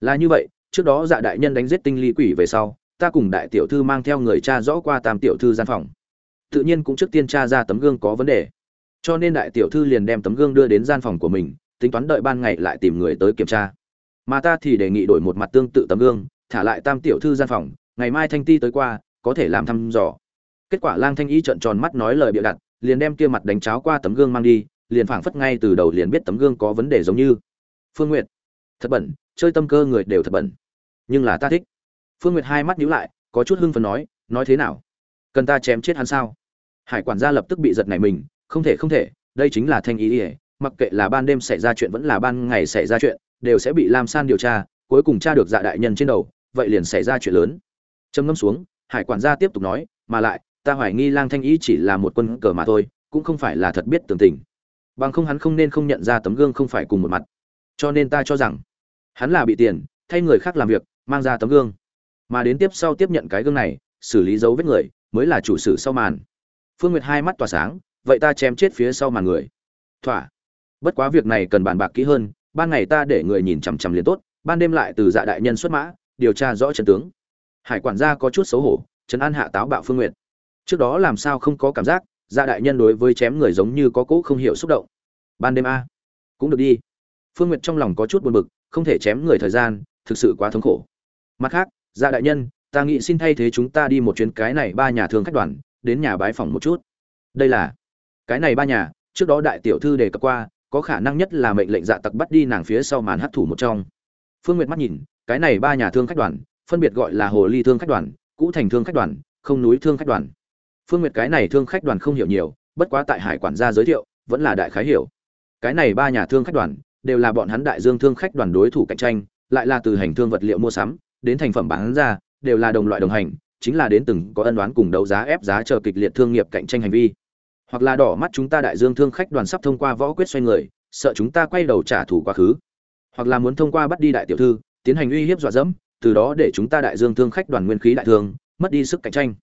Là như vậy, trước đó dạ đại nhân đánh giết tinh ly quỷ về sau, ta cùng đại tiểu thư mang theo người cha rõ qua tam tiểu thư gian phòng. Tự nhiên cũng trước tiên tra ra tấm gương có vấn đề. Cho nên đại tiểu thư liền đem tấm gương đưa đến gian phòng của mình, tính toán đợi ban ngày lại tìm người tới kiểm tra. Mà ta thì đề nghị đổi một mặt tương tự tấm gương, thả lại tam tiểu thư gian phòng, ngày mai thanh ti tới qua, có thể làm thăm dò. Kết quả lang thanh y trợn tròn mắt nói lời bịa đặt, liền đem kia mặt đánh cháo qua tấm gương mang đi, liền phảng phất ngay từ đầu liền biết tấm gương có vấn đề giống như. Phương nguyệt thật bẩn, chơi tâm cơ người đều thật bẩn. Nhưng là ta thích. Phương nguyệt hai mắt nhíu lại, có chút hưng phấn nói nói thế nào? Cần ta chém chết hắn sao? Hải quản gia lập tức bị giật này mình, không thể không thể, đây chính là thanh ý ỉa mặc kệ là ban đêm xảy ra chuyện vẫn là ban ngày xảy ra chuyện, đều sẽ bị lam san điều tra, cuối cùng tra được dạ đại nhân trên đầu, vậy liền xảy ra chuyện lớn. Trầm ngâm xuống, hải quản gia tiếp tục nói, mà lại, ta hoài nghi lang thanh ý chỉ là một quân cờ mà thôi, cũng không phải là thật biết tường tình. Bằng không hắn không nên không nhận ra tấm gương không phải cùng một mặt. Cho nên ta cho rằng hắn là bị tiền, thay người khác làm việc, mang ra tấm gương. Mà đến tiếp sau tiếp nhận cái gương này, xử lý dấu vết người, mới là chủ sử sau màn. Phương nguyệt hai mắt tỏa sáng, vậy ta chém chết phía sau màn người. Thỏa. Bất quá việc này cần bàn bạc kỹ hơn, ban ngày ta để người nhìn chằm chằm liền tốt, ban đêm lại từ dạ đại nhân xuất mã, điều tra rõ trận tướng. Hải quản gia có chút xấu hổ, trấn an hạ táo bạo phương nguyệt. Trước đó làm sao không có cảm giác dạ đại nhân đối với chém người giống như có cỗ không hiểu xúc động. Ban đêm a. Cũng được đi phương nguyệt trong lòng có chút buồn bực, không thể chém người thời gian, thực sự quá thống khổ. Mặt khác dạ đại nhân, ta nghĩ xin thay thế chúng ta đi một chuyến cái này ba nhà thương khách đoàn, đến nhà bái phòng một chút. Đây là, cái này ba nhà, trước đó đại tiểu thư đề cập qua, có khả năng nhất là mệnh lệnh dạ tặc bắt đi nàng phía sau màn hấp thủ một trong. Phương nguyệt mắt nhìn, cái này ba nhà thương khách đoàn, phân biệt gọi là hồ ly thương khách đoàn, cũ thành thương khách đoàn, không núi thương khách đoàn. Phương nguyệt cái này thương khách đoàn không hiểu nhiều, bất quá tại hải quản gia giới thiệu, vẫn là đại khái hiểu. Cái này ba nhà thương khách đoàn đều là bọn hắn đại dương thương khách đoàn đối thủ cạnh tranh, lại là từ hành thương vật liệu mua sắm, đến thành phẩm bán ra, đều là đồng loại đồng hành, chính là đến từng có ân đoán cùng đấu giá ép giá chờ kịch liệt thương nghiệp cạnh tranh hành vi. Hoặc là đỏ mắt chúng ta đại dương thương khách đoàn sắp thông qua võ quyết xoay người, sợ chúng ta quay đầu trả thù quá khứ. Hoặc là muốn thông qua bắt đi đại tiểu thư, tiến hành uy hiếp dọa dẫm, từ đó để chúng ta đại dương thương khách đoàn nguyên khí đại thương, mất đi sức cạnh tranh.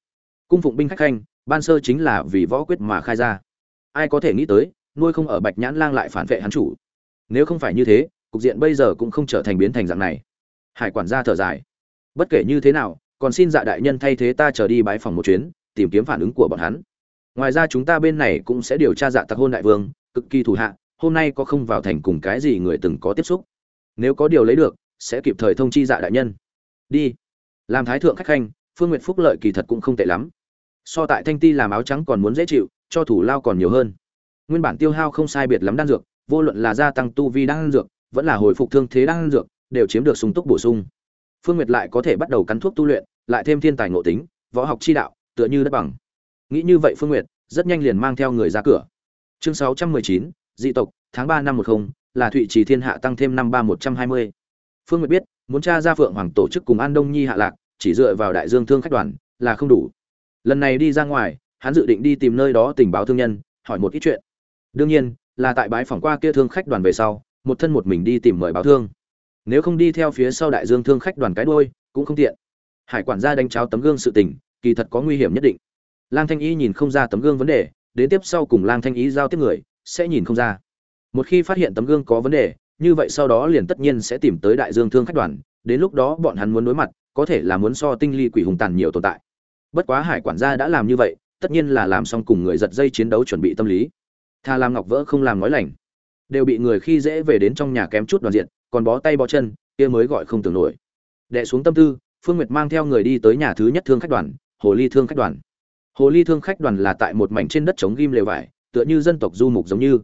Cung phụng binh khách khanh, ban sơ chính là vì võ quyết mà khai ra. Ai có thể nghĩ tới, nuôi không ở bạch nhãn lang lại phản vệ hắn chủ nếu không phải như thế, cục diện bây giờ cũng không trở thành biến thành dạng này. Hải quản gia thở dài. Bất kể như thế nào, còn xin dạ đại nhân thay thế ta trở đi bái phòng một chuyến, tìm kiếm phản ứng của bọn hắn. Ngoài ra chúng ta bên này cũng sẽ điều tra dạ tặc hôn đại vương, cực kỳ thủ hạ, hôm nay có không vào thành cùng cái gì người từng có tiếp xúc. Nếu có điều lấy được, sẽ kịp thời thông chi dạ đại nhân. Đi. Làm thái thượng khách khanh, phương nguyện phúc lợi kỳ thật cũng không tệ lắm. So tại thanh ti làm áo trắng còn muốn dễ chịu, cho thủ lao còn nhiều hơn. Nguyên bản tiêu hao không sai biệt lắm đan dược vô luận là gia tăng tu vi đan dược vẫn là hồi phục thương thế đan dược đều chiếm được sung túc bổ sung. Phương nguyệt lại có thể bắt đầu cắn thuốc tu luyện lại thêm thiên tài ngộ tính võ học chi đạo tựa như đất bằng. Nghĩ như vậy phương nguyệt rất nhanh liền mang theo người ra cửa. Chương 619, dị tộc tháng 3 năm 10 là thụy trì thiên hạ tăng thêm năm ba một trăm hai mươi. Phương nguyệt biết muốn tra ra phượng hoàng tổ chức cùng an đông nhi hạ lạc chỉ dựa vào đại dương thương khách đoàn là không đủ. Lần này đi ra ngoài hắn dự định đi tìm nơi đó tình báo thương nhân hỏi một ít chuyện. Đương nhiên là tại bái phỏng qua kia thương khách đoàn về sau, một thân một mình đi tìm mời báo thương. Nếu không đi theo phía sau đại dương thương khách đoàn cái đuôi, cũng không tiện. Hải quản gia đánh cháo tấm gương sự tình, kỳ thật có nguy hiểm nhất định. Lang thanh y nhìn không ra tấm gương vấn đề, đến tiếp sau cùng lang thanh y giao tiếp người, sẽ nhìn không ra. Một khi phát hiện tấm gương có vấn đề, như vậy sau đó liền tất nhiên sẽ tìm tới đại dương thương khách đoàn, đến lúc đó bọn hắn muốn đối mặt, có thể là muốn so tinh ly quỷ hùng tàn nhiều tồn tại. Bất quá hải quản gia đã làm như vậy, tất nhiên là làm xong cùng người giật dây chiến đấu chuẩn bị tâm lý tha làm ngọc vỡ không làm nói lành. Đều bị người khi dễ về đến trong nhà kém chút đoàn diện, còn bó tay bó chân, kia mới gọi không tưởng nổi. Đệ xuống tâm tư, phương nguyệt mang theo người đi tới nhà thứ nhất thương khách đoàn, hồ ly thương khách đoàn. Hồ ly thương khách đoàn là tại một mảnh trên đất trống ghim lều vải, tựa như dân tộc du mục giống như.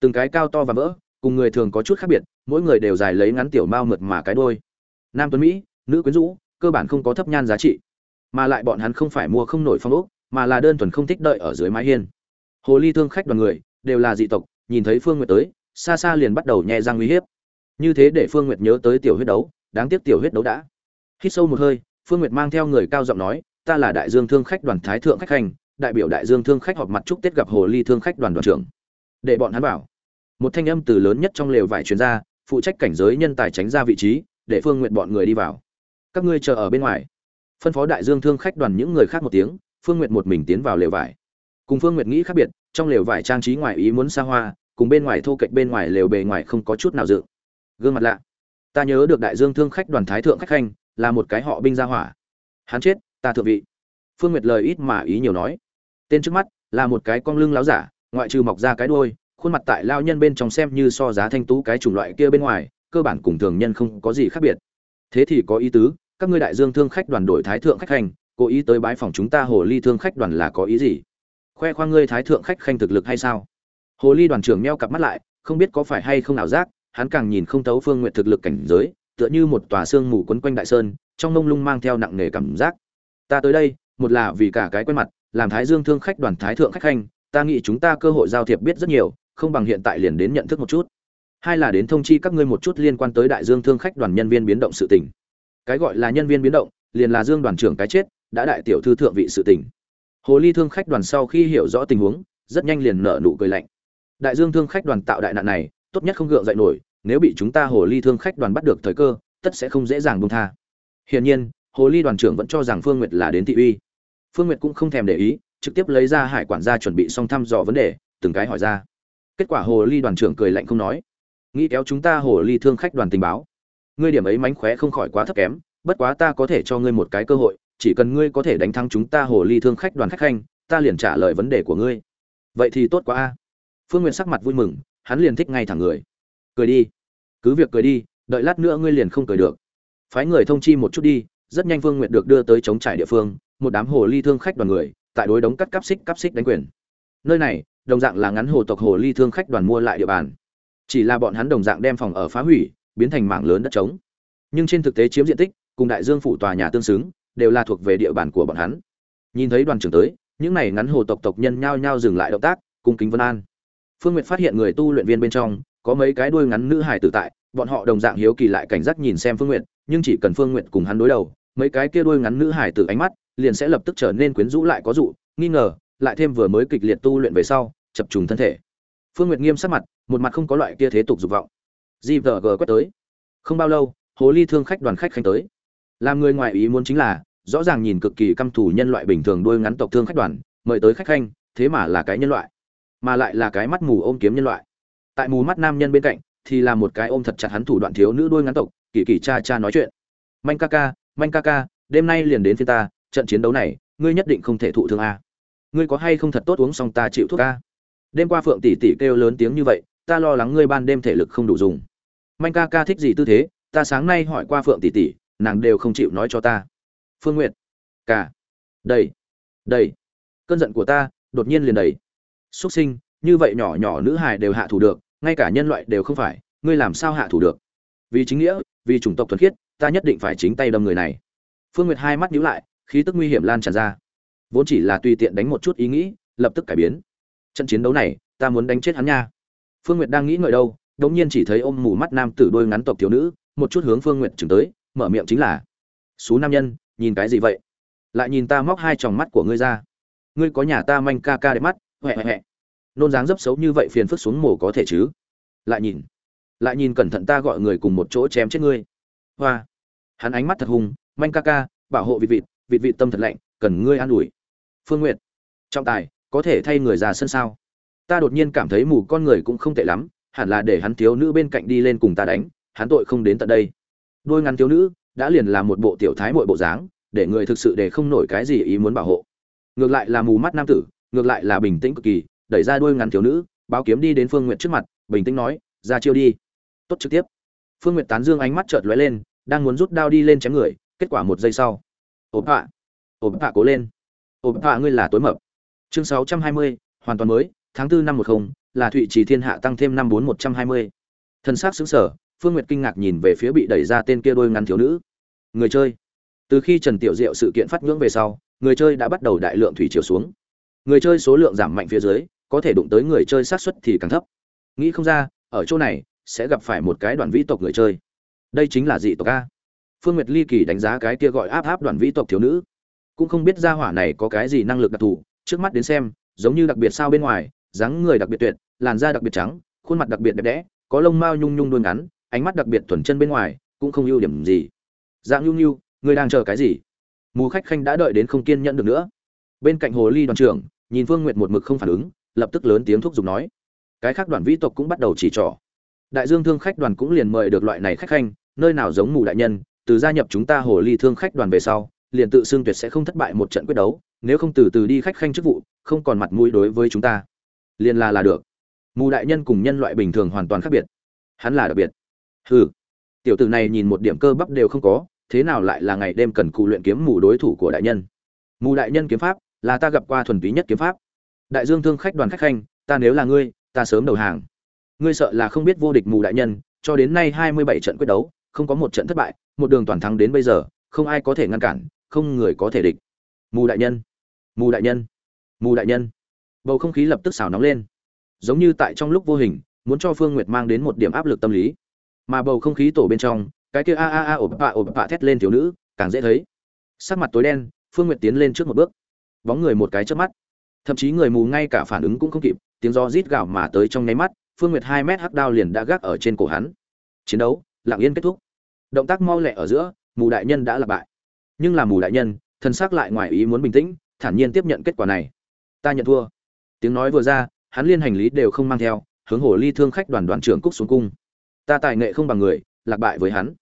Từng cái cao to và vỡ, cùng người thường có chút khác biệt, mỗi người đều dài lấy ngắn tiểu mao mượt mà cái đôi. Nam tuấn mỹ, nữ quyến rũ, cơ bản không có thấp nhan giá trị. Mà lại bọn hắn không phải mua không nổi phong ốc, mà là đơn thuần không thích đợi ở dưới mái hiên. Hồ ly thương khách đoàn người đều là dị tộc, nhìn thấy phương nguyệt tới, xa xa liền bắt đầu nhẹ răng uy hiếp. Như thế để phương nguyệt nhớ tới tiểu huyết đấu, đáng tiếc tiểu huyết đấu đã. Hít sâu một hơi, phương nguyệt mang theo người cao giọng nói, ta là đại dương thương khách đoàn thái thượng khách hành, đại biểu đại dương thương khách họp mặt chúc tết gặp hồ ly thương khách đoàn đoàn trưởng. Để bọn hắn bảo. Một thanh âm từ lớn nhất trong lều vải chuyên gia phụ trách cảnh giới nhân tài tránh ra vị trí, để phương nguyện bọn người đi vào. Các ngươi chờ ở bên ngoài. Phân phó đại dương thương khách đoàn những người khác một tiếng, phương nguyện một mình tiến vào lều vải. Cùng phương nguyện nghĩ khác biệt trong lều vải trang trí ngoài ý muốn xa hoa, cùng bên ngoài thô kệch bên ngoài lều bề ngoài không có chút nào dự gương mặt lạ. Ta nhớ được đại dương thương khách đoàn thái thượng khách khanh, là một cái họ binh gia hỏa. Hắn chết, ta thượng vị. Phương nguyệt lời ít mà ý nhiều nói. Tên trước mắt, là một cái con lưng láo giả, ngoại trừ mọc ra cái đuôi, khuôn mặt tại lao nhân bên trong xem như so giá thanh tú cái chủng loại kia bên ngoài, cơ bản cùng thường nhân không có gì khác biệt. Thế thì có ý tứ, các ngươi đại dương thương khách đoàn đội thái thượng khách hành cố ý tới bái phòng chúng ta hồ ly thương khách đoàn là có ý gì? Khoe khoang ngươi thái thượng khách khanh thực lực hay sao? Hồ ly đoàn trưởng meo cặp mắt lại, không biết có phải hay không ảo giác, hắn càng nhìn không tấu phương nguyện thực lực cảnh giới, tựa như một tòa xương mù quấn quanh đại sơn, trong mông lung mang theo nặng nề cảm giác. Ta tới đây, một là vì cả cái quen mặt, làm thái dương thương khách đoàn thái thượng khách khanh, ta nghĩ chúng ta cơ hội giao thiệp biết rất nhiều, không bằng hiện tại liền đến nhận thức một chút. Hai là đến thông chi các ngươi một chút liên quan tới đại dương thương khách đoàn nhân viên biến động sự tình. Cái gọi là nhân viên biến động, liền là dương đoàn trưởng cái chết, đã đại tiểu thư thượng vị sự tình hồ ly thương khách đoàn sau khi hiểu rõ tình huống, rất nhanh liền nở nụ cười lạnh. Đại dương thương khách đoàn tạo đại nạn này, tốt nhất không gượng dậy nổi, nếu bị chúng ta hồ ly thương khách đoàn bắt được thời cơ, tất sẽ không dễ dàng buông tha. Hiển nhiên, hồ ly đoàn trưởng vẫn cho rằng phương nguyệt là đến thị uy. Phương nguyệt cũng không thèm để ý, trực tiếp lấy ra hải quản gia chuẩn bị xong thăm dò vấn đề, từng cái hỏi ra. Kết quả hồ ly đoàn trưởng cười lạnh không nói. Nghĩ kéo chúng ta hồ ly thương khách đoàn tình báo. Ngươi điểm ấy mánh khóe không khỏi quá thấp kém, bất quá ta có thể cho ngươi một cái cơ hội chỉ cần ngươi có thể đánh thắng chúng ta hồ ly thương khách đoàn khách khanh, ta liền trả lời vấn đề của ngươi. Vậy thì tốt quá a. Phương nguyện sắc mặt vui mừng, hắn liền thích ngay thẳng người. Cười đi. Cứ việc cười đi, đợi lát nữa ngươi liền không cười được. Phái người thông chi một chút đi, rất nhanh phương nguyện được đưa tới chống trải địa phương, một đám hồ ly thương khách đoàn người, tại đối đống cắt cắp xích cắp xích đánh quyền. Nơi này, đồng dạng là ngắn hồ tộc hồ ly thương khách đoàn mua lại địa bàn. Chỉ là bọn hắn đồng dạng đem phòng ở phá hủy, biến thành mảng lớn đất trống. Nhưng trên thực tế chiếm diện tích, cùng đại dương phủ tòa nhà tương xứng đều là thuộc về địa bàn của bọn hắn. Nhìn thấy đoàn trưởng tới, những này ngắn hồ tộc tộc nhân nhao nhao dừng lại động tác, cung kính vân an. Phương nguyệt phát hiện người tu luyện viên bên trong, có mấy cái đuôi ngắn nữ hải tử tại, bọn họ đồng dạng hiếu kỳ lại cảnh giác nhìn xem phương nguyệt, nhưng chỉ cần phương nguyệt cùng hắn đối đầu, mấy cái kia đuôi ngắn nữ hải tử ánh mắt liền sẽ lập tức trở nên quyến rũ lại có dụ, nghi ngờ, lại thêm vừa mới kịch liệt tu luyện về sau, chập trùng thân thể. Phương nguyệt nghiêm sắc mặt, một mặt không có loại kia thế tục dục vọng. Gvg quét tới. Không bao lâu, hồ ly thương khách đoàn khách khanh tới làm người ngoài ý muốn chính là, rõ ràng nhìn cực kỳ căm thù nhân loại bình thường đuôi ngắn tộc thương khách đoàn, mời tới khách khanh, thế mà là cái nhân loại, mà lại là cái mắt mù ôm kiếm nhân loại. Tại mù mắt nam nhân bên cạnh, thì là một cái ôm thật chặt hắn thủ đoạn thiếu nữ đuôi ngắn tộc, kỳ kỳ cha cha nói chuyện. Manh ca ca, manh ca ca, đêm nay liền đến phía ta, trận chiến đấu này, ngươi nhất định không thể thụ thương a. Ngươi có hay không thật tốt uống xong ta chịu thuốc a? Đêm qua phượng tỷ tỷ kêu lớn tiếng như vậy, ta lo lắng ngươi ban đêm thể lực không đủ dùng. Manh ca ca thích gì tư thế, ta sáng nay hỏi qua phượng tỷ tỷ nàng đều không chịu nói cho ta. Phương nguyệt, cả, đầy đầy, cơn giận của ta đột nhiên liền đầy. Xuất sinh, như vậy nhỏ nhỏ nữ hài đều hạ thủ được, ngay cả nhân loại đều không phải, ngươi làm sao hạ thủ được? Vì chính nghĩa, vì chủng tộc thuần khiết, ta nhất định phải chính tay đâm người này. Phương nguyệt hai mắt nhíu lại, khí tức nguy hiểm lan tràn ra. Vốn chỉ là tùy tiện đánh một chút ý nghĩ, lập tức cải biến. Trận chiến đấu này, ta muốn đánh chết hắn nha. Phương nguyệt đang nghĩ ngợi đâu, đống nhiên chỉ thấy ôm mù mắt nam tử đôi ngắn tộc thiếu nữ, một chút hướng phương nguyệt chừng tới mở miệng chính là, xú nam nhân, nhìn cái gì vậy? Lại nhìn ta móc hai tròng mắt của ngươi ra. Ngươi có nhà ta manh ca ca đẹp mắt huệ huệ nôn dáng dấp xấu như vậy phiền phức xuống mồ có thể chứ? Lại nhìn lại nhìn cẩn thận ta gọi người cùng một chỗ chém chết ngươi. Hoa. Hắn ánh mắt thật hung manh ca ca, bảo hộ vịt vịt vịt vịt tâm thật lạnh, cần ngươi an ủi. Phương nguyệt. Trọng tài, có thể thay người già sân sao? Ta đột nhiên cảm thấy mù con người cũng không tệ lắm, hẳn là để hắn thiếu nữ bên cạnh đi lên cùng ta đánh, hắn tội không đến tận đây đôi ngắn thiếu nữ đã liền là một bộ tiểu thái mội bộ dáng, để người thực sự để không nổi cái gì ý muốn bảo hộ. Ngược lại là mù mắt nam tử, ngược lại là bình tĩnh cực kỳ, đẩy ra đôi ngắn thiếu nữ, báo kiếm đi đến phương n g u y ệ t trước mặt, bình tĩnh nói, ra chiêu đi. Tốt, trực tiếp. Phương n g u y ệ t tán dương ánh mắt chợt lóe lên, đang muốn rút đao đi lên chém người, kết quả một giây sau. Ộp hạ ộp hạ cố lên. Ộp hạ ngươi là tối mập. Chương sáu trăm hai mươi, hoàn toàn mới, tháng tư năm một không, là thụy trì thiên hạ tăng thêm năm bốn một trăm hai mươi. Thân xác xứng sở phương n g u y ệ t kinh ngạc nhìn về phía bị đẩy ra tên kia đôi ngắn thiếu nữ. Người chơi. Từ khi trần tiểu diệu sự kiện phát ngưỡng về sau, người chơi đã bắt đầu đại lượng thủy chiều xuống. Người chơi số lượng giảm mạnh phía dưới, có thể đụng tới người chơi sát xuất thì càng thấp. Nghĩ không ra, ở chỗ này, sẽ gặp phải một cái đoàn vĩ tộc người chơi. Đây chính là dị tộc a. Phương nguyệt ly kỳ đánh giá cái kia gọi áp áp đoàn vĩ tộc thiếu nữ. Cũng không biết gia hỏa này có cái gì năng lực đặc thù, trước mắt đến xem, giống như đặc biệt sao bên ngoài, dáng người đặc biệt tuyệt, làn da đặc biệt trắng, khuôn mặt đặc biệt đẹp đẽ, có lông mao nhung nhung đuôi ngắn ánh mắt đặc biệt thuần chân bên ngoài cũng không ưu điểm gì. Dạng Nhu Nhu, người đang chờ cái gì? Mù khách khanh đã đợi đến không kiên nhẫn được nữa. Bên cạnh hồ ly đoàn trưởng nhìn phương nguyệt một mực không phản ứng lập tức lớn tiếng thúc giục nói. Cái khác đoàn vĩ tộc cũng bắt đầu chỉ trỏ. Đại dương thương khách đoàn cũng liền mời được loại này khách khanh nơi nào giống mù đại nhân từ gia nhập chúng ta hồ ly thương khách đoàn về sau liền tự xưng tuyệt sẽ không thất bại một trận quyết đấu nếu không từ từ đi khách khanh chức vụ không còn mặt mũi đối với chúng ta. Liền là là được. Mù đại nhân cùng nhân loại bình thường hoàn toàn khác biệt. Hắn là đặc biệt hừ. Tiểu tử này nhìn một điểm cơ bắp đều không có, thế nào lại là ngày đêm cần cụ luyện kiếm mù đối thủ của đại nhân? Mù đại nhân kiếm pháp, là ta gặp qua thuần túy nhất kiếm pháp. Đại dương thương khách đoàn khách khanh, ta nếu là ngươi, ta sớm đầu hàng. Ngươi sợ là không biết vô địch mù đại nhân, cho đến nay hai mươi bảy trận quyết đấu, không có một trận thất bại, một đường toàn thắng đến bây giờ, không ai có thể ngăn cản, không người có thể địch. Mù đại nhân, mù đại nhân, mù đại nhân. Bầu không khí lập tức xào nóng lên. Giống như tại trong lúc vô hình, muốn cho phương nguyệt mang đến một điểm áp lực tâm lý mà bầu không khí tổ bên trong, cái kia a a a ộp bạ ộp bạ thét lên thiếu nữ, càng dễ thấy. Sắc mặt tối đen, phương nguyệt tiến lên trước một bước. Bóng người một cái trước mắt. Thậm chí người mù ngay cả phản ứng cũng không kịp, tiếng do rít gào mà tới trong nháy mắt, phương nguyệt hai mét hắc đao liền đã gác ở trên cổ hắn. Chiến đấu, lặng yên kết thúc. Động tác mau lẹ ở giữa, mù đại nhân đã lặp bại. Nhưng là mù đại nhân thân xác lại ngoài ý muốn bình tĩnh, thản nhiên tiếp nhận kết quả này. Ta nhận thua. Tiếng nói vừa ra, hắn liên hành lý đều không mang theo, hướng hồ ly thương khách đoàn đoàn trưởng cúc xuống cung ta tài nghệ không bằng người, lạc bại với hắn.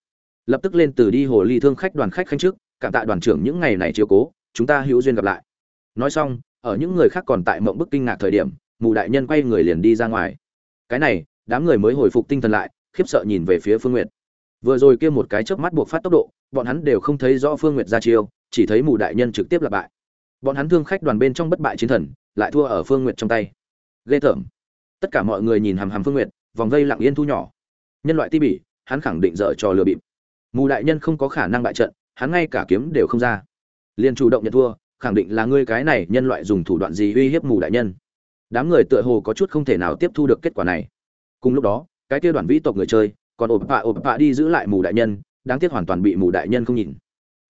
Lập tức lên từ đi hồ ly thương khách đoàn khách khanh trước, cảm tạ đoàn trưởng những ngày này chiếu cố, chúng ta hữu duyên gặp lại. Nói xong, ở những người khác còn tại mộng bức kinh ngạc thời điểm, mù đại nhân quay người liền đi ra ngoài. Cái này, đám người mới hồi phục tinh thần lại, khiếp sợ nhìn về phía phương nguyệt. Vừa rồi kia một cái chớp mắt buộc phát tốc độ, bọn hắn đều không thấy rõ phương nguyệt ra chiêu, chỉ thấy mù đại nhân trực tiếp lặp bại bọn hắn thương khách đoàn bên trong bất bại chiến thần, lại thua ở phương nguyệt trong tay. Ghê tởm. Tất cả mọi người nhìn hàm hàm phương nguyệt, vòng vây lặng yên thu nhỏ nhân loại ti bỉ, hắn khẳng định dở trò lừa bịp. Mù đại nhân không có khả năng bại trận, hắn ngay cả kiếm đều không ra. Liền chủ động nhận thua, khẳng định là ngươi cái này nhân loại dùng thủ đoạn gì uy hiếp mù đại nhân. Đám người tựa hồ có chút không thể nào tiếp thu được kết quả này. Cùng lúc đó, cái kia đoàn vĩ tộc người chơi, còn ộp pạ ộp pạ đi giữ lại mù đại nhân, đáng tiếc hoàn toàn bị mù đại nhân không nhìn.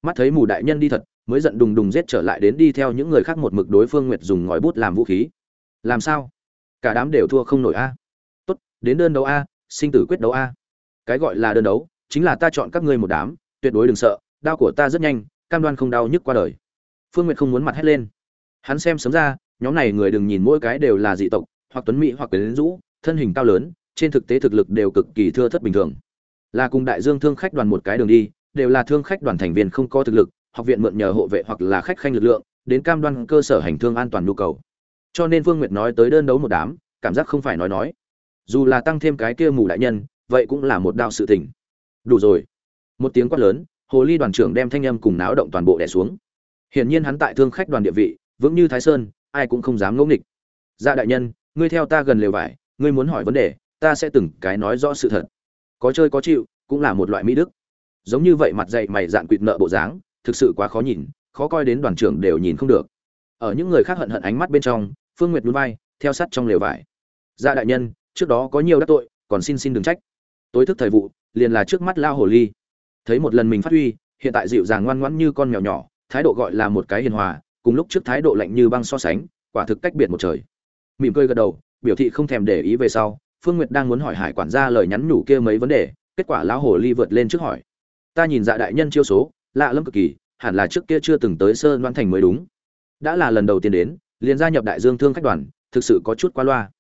Mắt thấy mù đại nhân đi thật, mới giận đùng đùng giết trở lại đến đi theo những người khác một mực đối phương nguyệt dùng ngòi bút làm vũ khí. Làm sao? Cả đám đều thua không nổi a. Tốt, đến đơn đấu a sinh tử quyết đấu a. Cái gọi là đơn đấu, chính là ta chọn các ngươi một đám, tuyệt đối đừng sợ đao của ta rất nhanh, cam đoan không đau nhức qua đời. Phương nguyệt không muốn mặt hét lên. Hắn xem sớm ra, nhóm này người đừng nhìn mỗi cái đều là dị tộc, hoặc tuấn mỹ hoặc quyến rũ, thân hình cao lớn, trên thực tế thực lực đều cực kỳ thưa thất bình thường. Là cùng đại dương thương khách đoàn một cái đường đi, đều là thương khách đoàn thành viên không có thực lực, học viện mượn nhờ hộ vệ hoặc là khách khanh lực lượng, đến cam đoan cơ sở hành thương an toàn nhu cầu. Cho nên phương nguyệt nói tới đơn đấu một đám, cảm giác không phải nói nói dù là tăng thêm cái kia mù đại nhân, vậy cũng là một đạo sự tình. Đủ rồi. Một tiếng quát lớn, hồ ly đoàn trưởng đem thanh âm cùng náo động toàn bộ đè xuống. Hiển nhiên hắn tại thương khách đoàn địa vị, vững như thái sơn, ai cũng không dám ngỗ nghịch. Ra đại nhân, ngươi theo ta gần lều vải, ngươi muốn hỏi vấn đề, ta sẽ từng cái nói rõ sự thật. Có chơi có chịu, cũng là một loại mỹ đức. Giống như vậy mặt dậy mày dạn quỵt nợ bộ dáng, thực sự quá khó nhìn, khó coi đến đoàn trưởng đều nhìn không được. Ở những người khác hận hận ánh mắt bên trong, phương nguyệt núi vai, theo sát trong lều vải. Ra đại nhân trước đó có nhiều đắc tội, còn xin xin đừng trách. Tối thức thời vụ, liền là trước mắt lao hồ ly. Thấy một lần mình phát huy, hiện tại dịu dàng ngoan ngoãn như con mèo nhỏ, thái độ gọi là một cái hiền hòa, cùng lúc trước thái độ lạnh như băng so sánh, quả thực cách biệt một trời. Mỉm cười gật đầu, biểu thị không thèm để ý về sau, phương nguyệt đang muốn hỏi hải quản gia lời nhắn nhủ kia mấy vấn đề, kết quả lão hồ ly vượt lên trước hỏi. Ta nhìn dạ đại nhân chiêu số, lạ lẫm cực kỳ, hẳn là trước kia chưa từng tới sơn đoan thành mới đúng. Đã là lần đầu tiên đến, liền gia nhập đại dương thương khách đoàn, thực sự có chút qua loa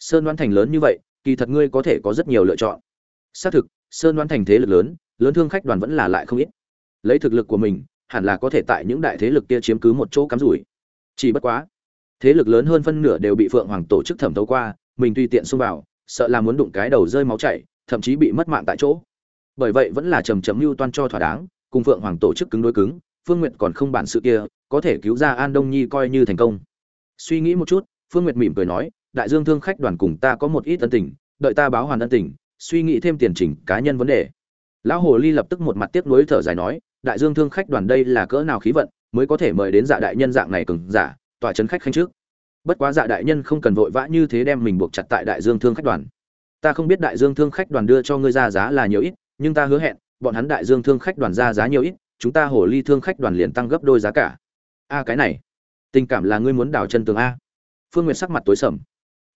sơn đoan thành lớn như vậy, kỳ thật ngươi có thể có rất nhiều lựa chọn. Xác thực, sơn đoan thành thế lực lớn lớn thương khách đoàn vẫn là lại không ít. Lấy thực lực của mình, hẳn là có thể tại những đại thế lực kia chiếm cứ một chỗ cắm rủi. Chỉ bất quá, thế lực lớn hơn phân nửa đều bị phượng hoàng tổ chức thẩm thấu qua, mình tùy tiện xông vào, sợ là muốn đụng cái đầu rơi máu chảy, thậm chí bị mất mạng tại chỗ. Bởi vậy vẫn là trầm trầm mưu toan cho thỏa đáng, cùng phượng hoàng tổ chức cứng đối cứng, phương nguyệt còn không bản sự kia, có thể cứu ra an đông nhi coi như thành công. Suy nghĩ một chút, phương nguyệt mỉm cười nói đại dương thương khách đoàn cùng ta có một ít ân tình, đợi ta báo hoàn ân tình, suy nghĩ thêm tiền trình cá nhân vấn đề. Lão hồ ly lập tức một mặt tiếc nuối thở dài nói, đại dương thương khách đoàn đây là cỡ nào khí vận, mới có thể mời đến dạ đại nhân dạng này cừng giả, tòa trấn khách khanh trước. Bất quá dạ đại nhân không cần vội vã như thế đem mình buộc chặt tại đại dương thương khách đoàn. Ta không biết đại dương thương khách đoàn đưa cho ngươi ra giá là nhiều ít, nhưng ta hứa hẹn, bọn hắn đại dương thương khách đoàn ra giá nhiều ít, chúng ta hồ ly thương khách đoàn liền tăng gấp đôi giá cả. A, cái này, tình cảm là ngươi muốn đào chân tường a. Phương nguyệt sắc mặt tối sầm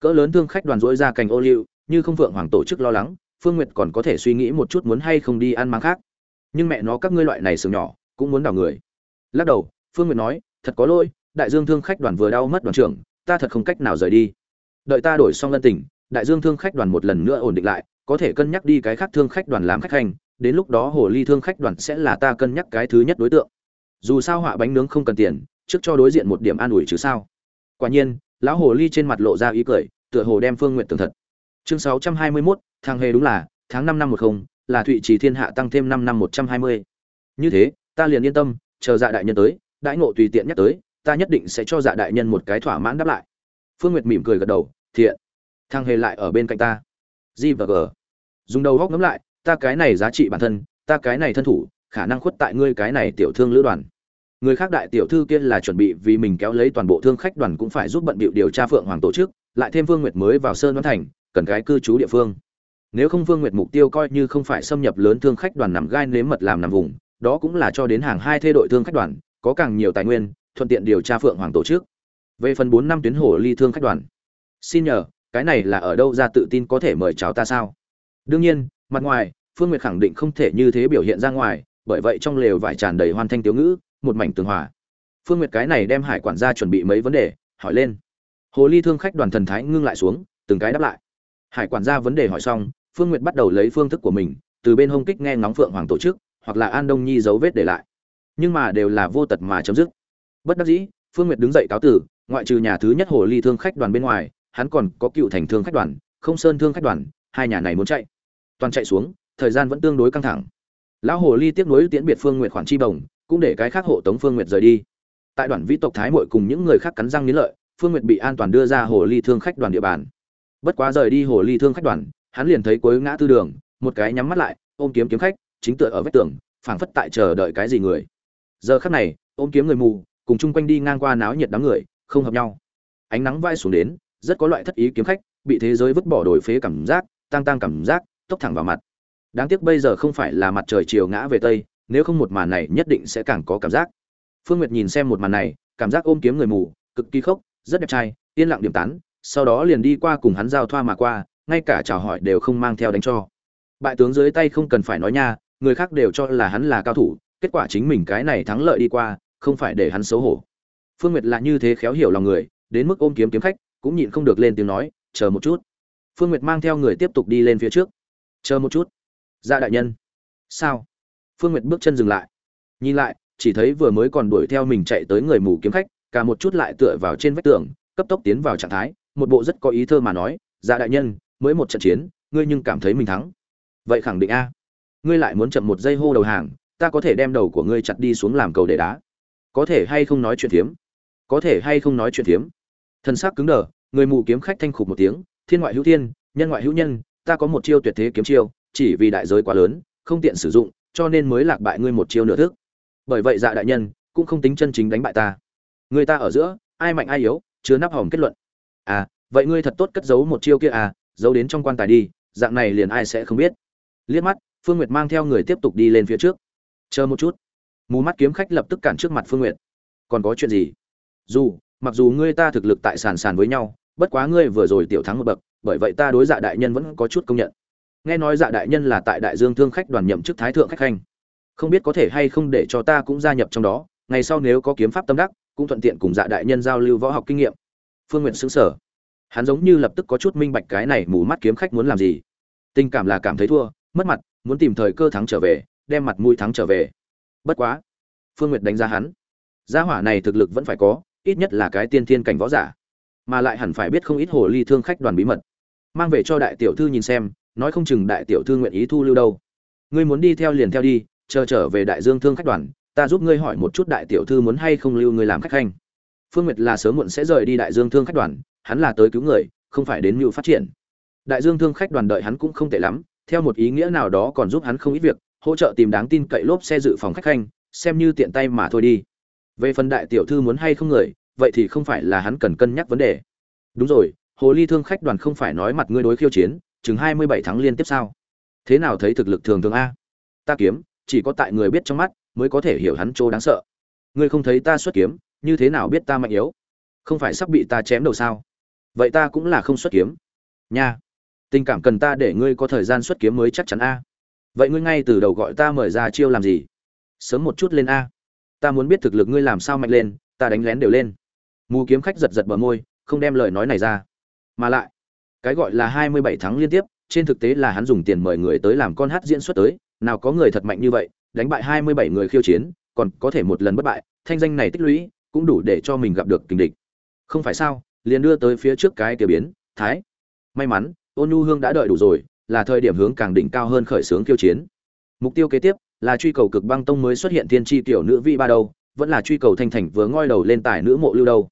cỡ lớn thương khách đoàn dỗi ra cành ô liu, như không vượng hoàng tổ chức lo lắng, phương nguyệt còn có thể suy nghĩ một chút muốn hay không đi ăn máng khác. Nhưng mẹ nó, các ngươi loại này sừng nhỏ, cũng muốn đào người. Lắc đầu, phương nguyệt nói, thật có lỗi, đại dương thương khách đoàn vừa đau mất đoàn trưởng, ta thật không cách nào rời đi. Đợi ta đổi xong lân tình, đại dương thương khách đoàn một lần nữa ổn định lại, có thể cân nhắc đi cái khác thương khách đoàn làm khách hành, đến lúc đó hồ ly thương khách đoàn sẽ là ta cân nhắc cái thứ nhất đối tượng. Dù sao họa bánh nướng không cần tiền, trước cho đối diện một điểm an ủi chứ sao? Quả nhiên lão hồ ly trên mặt lộ ra ý cười tựa hồ đem phương nguyện tường thật. Chương sáu trăm hai mươi 621, thang hề đúng là tháng năm năm một không là thụy trì thiên hạ tăng thêm năm năm một trăm hai mươi. Như thế ta liền yên tâm chờ dạ đại nhân tới đãi ngộ tùy tiện nhắc tới ta nhất định sẽ cho dạ đại nhân một cái thỏa mãn đáp lại. Phương nguyệt mỉm cười gật đầu thiện. Thang hề lại ở bên cạnh ta. G và g. Dùng đầu góc ngấm lại ta cái này giá trị bản thân ta cái này thân thủ khả năng khuất tại ngươi cái này tiểu thương lữ đoàn người khác đại tiểu thư kia là chuẩn bị vì mình kéo lấy toàn bộ thương khách đoàn cũng phải giúp bận bịu điều tra phượng hoàng tổ chức, lại thêm vương nguyệt mới vào sơn văn thành, cần cái cư trú địa phương. Nếu không vương nguyệt mục tiêu coi như không phải xâm nhập lớn thương khách đoàn nằm gai nếm mật làm nằm vùng, đó cũng là cho đến hàng hai thê đội thương khách đoàn, có càng nhiều tài nguyên, thuận tiện điều tra phượng hoàng tổ chức. Về phần bốn năm tuyến hồ ly thương khách đoàn. Xin nhờ, cái này là ở đâu ra tự tin có thể mời chào ta sao? Đương nhiên, mặt ngoài, phương nguyệt khẳng định không thể như thế biểu hiện ra ngoài, bởi vậy trong lều vải tràn đầy hoan thanh tiếu ngữ một mảnh tường hòa. Phương nguyệt cái này đem hải quản gia chuẩn bị mấy vấn đề, hỏi lên. Hồ ly thương khách đoàn thần thái ngưng lại xuống, từng cái đáp lại. Hải quản gia vấn đề hỏi xong, phương nguyệt bắt đầu lấy phương thức của mình, từ bên hông kích nghe ngóng phượng hoàng tổ chức, hoặc là an đông nhi dấu vết để lại. Nhưng mà đều là vô tật mà chấm dứt. Bất đắc dĩ, phương nguyệt đứng dậy cáo tử, ngoại trừ nhà thứ nhất hồ ly thương khách đoàn bên ngoài, hắn còn có cựu thành thương khách đoàn, không sơn thương khách đoàn, hai nhà này muốn chạy. Toàn chạy xuống, thời gian vẫn tương đối căng thẳng. Lão hồ ly tiếp nối tiễn biệt phương nguyệt khoản chi bồng cũng để cái khác hộ tống phương nguyệt rời đi. Tại đoàn vĩ tộc thái mội cùng những người khác cắn răng nghiến lợi, phương nguyệt bị an toàn đưa ra hồ ly thương khách đoàn địa bàn. Bất quá rời đi hồ ly thương khách đoàn, hắn liền thấy cuối ngã tư đường, một cái nhắm mắt lại, ôm kiếm kiếm khách, chính tựa ở vách tường, phảng phất tại chờ đợi cái gì người. Giờ khắc này, ôm kiếm người mù, cùng chung quanh đi ngang qua náo nhiệt đám người, không hợp nhau. Ánh nắng vai xuống đến, rất có loại thất ý kiếm khách, bị thế giới vứt bỏ đổi phế cảm giác tăng tăng cảm giác, tốc thẳng vào mặt. Đáng tiếc bây giờ không phải là mặt trời chiều ngã về tây nếu không một màn này nhất định sẽ càng có cảm giác. Phương nguyệt nhìn xem một màn này, cảm giác ôm kiếm người mù, cực kỳ khốc, rất đẹp trai, yên lặng điểm tán, sau đó liền đi qua cùng hắn giao thoa mà qua, ngay cả chào hỏi đều không mang theo đánh cho. Bại tướng dưới tay không cần phải nói nha, người khác đều cho là hắn là cao thủ, kết quả chính mình cái này thắng lợi đi qua, không phải để hắn xấu hổ. Phương nguyệt là như thế khéo hiểu lòng người, đến mức ôm kiếm kiếm khách, cũng nhịn không được lên tiếng nói, chờ một chút. Phương nguyệt mang theo người tiếp tục đi lên phía trước. Chờ một chút dạ đại nhân. Sao? Phương nguyệt bước chân dừng lại nhìn lại, chỉ thấy vừa mới còn đuổi theo mình chạy tới người mù kiếm khách, cả một chút lại tựa vào trên vách tường, cấp tốc tiến vào trạng thái, một bộ rất có ý thơ mà nói dạ đại nhân, mới một trận chiến, ngươi nhưng cảm thấy mình thắng vậy khẳng định a ngươi lại muốn chậm một giây hô đầu hàng, ta có thể đem đầu của ngươi chặt đi xuống làm cầu để đá có thể hay không nói chuyện thiếm? có thể hay không nói chuyện thiếm? thân xác cứng đờ, người mù kiếm khách thanh khục một tiếng, thiên ngoại hữu thiên, nhân ngoại hữu nhân, ta có một chiêu tuyệt thế kiếm chiêu, chỉ vì đại giới quá lớn, không tiện sử dụng cho nên mới lạc bại ngươi một chiêu nửa thức. Bởi vậy dạ đại nhân cũng không tính chân chính đánh bại ta. Người ta ở giữa, ai mạnh ai yếu, chứa nắp hỏng kết luận. À vậy ngươi thật tốt cất giấu một chiêu kia à giấu đến trong quan tài đi, dạng này liền ai sẽ không biết. Liếc mắt, phương nguyệt mang theo người tiếp tục đi lên phía trước. Chờ một chút. Mù mắt kiếm khách lập tức cản trước mặt phương nguyệt. Còn có chuyện gì? Dù, mặc dù ngươi ta thực lực tại sàn sàn với nhau, bất quá ngươi vừa rồi tiểu thắng một bậc, bởi vậy ta đối dạ đại nhân vẫn có chút công nhận nghe nói dạ đại nhân là tại đại dương thương khách đoàn nhậm chức thái thượng khách khanh. Không biết có thể hay không để cho ta cũng gia nhập trong đó, ngày sau nếu có kiếm pháp tâm đắc, cũng thuận tiện cùng dạ đại nhân giao lưu võ học kinh nghiệm. Phương nguyện xứng sở hắn giống như lập tức có chút minh bạch cái này mù mắt kiếm khách muốn làm gì. Tình cảm là cảm thấy thua, mất mặt, muốn tìm thời cơ thắng trở về, đem mặt mũi thắng trở về. Bất quá, phương nguyệt đánh giá hắn. Gia hỏa này thực lực vẫn phải có, ít nhất là cái tiên thiên cảnh võ giả. Mà lại hẳn phải biết không ít hồ ly thương khách đoàn bí mật. Mang về cho đại tiểu thư nhìn xem nói không chừng đại tiểu thư nguyện ý thu lưu đâu. Ngươi muốn đi theo liền theo đi, chờ trở về đại dương thương khách đoàn, ta giúp ngươi hỏi một chút đại tiểu thư muốn hay không lưu ngươi làm khách khanh. Phương nguyệt là sớm muộn sẽ rời đi đại dương thương khách đoàn, hắn là tới cứu người, không phải đến mưu phát triển. Đại dương thương khách đoàn đợi hắn cũng không tệ lắm, theo một ý nghĩa nào đó còn giúp hắn không ít việc, hỗ trợ tìm đáng tin cậy lốp xe dự phòng khách khanh, xem như tiện tay mà thôi đi. Về phần đại tiểu thư muốn hay không người, vậy thì không phải là hắn cần cân nhắc vấn đề. Đúng rồi, hồ ly thương khách đoàn không phải nói mặt ngươi đối khiêu chiến chừng hai mươi bảy tháng liên tiếp sao? Thế nào thấy thực lực thường thường a? Ta kiếm, chỉ có tại người biết trong mắt mới có thể hiểu hắn chỗ đáng sợ. Ngươi không thấy ta xuất kiếm, như thế nào biết ta mạnh yếu? Không phải sắp bị ta chém đầu sao? Vậy ta cũng là không xuất kiếm. Nha, tình cảm cần ta để ngươi có thời gian xuất kiếm mới chắc chắn a. Vậy ngươi ngay từ đầu gọi ta mời ra chiêu làm gì? Sớm một chút lên a. Ta muốn biết thực lực ngươi làm sao mạnh lên, ta đánh lén đều lên. Mù kiếm khách giật giật bờ môi, không đem lời nói này ra. Mà lại cái gọi là hai mươi bảy tháng liên tiếp trên thực tế là hắn dùng tiền mời người tới làm con hát diễn xuất tới nào có người thật mạnh như vậy đánh bại hai mươi bảy người khiêu chiến còn có thể một lần bất bại thanh danh này tích lũy cũng đủ để cho mình gặp được kình địch. Không phải sao liền đưa tới phía trước cái kia biến thái. May mắn ôn nhu hương đã đợi đủ rồi là thời điểm hướng càng đỉnh cao hơn khởi sướng khiêu chiến. Mục tiêu kế tiếp là truy cầu cực băng tông mới xuất hiện tiên tri tiểu nữ vị ba đầu, vẫn là truy cầu thanh thành vừa ngoi đầu lên tài nữ mộ lưu đầu.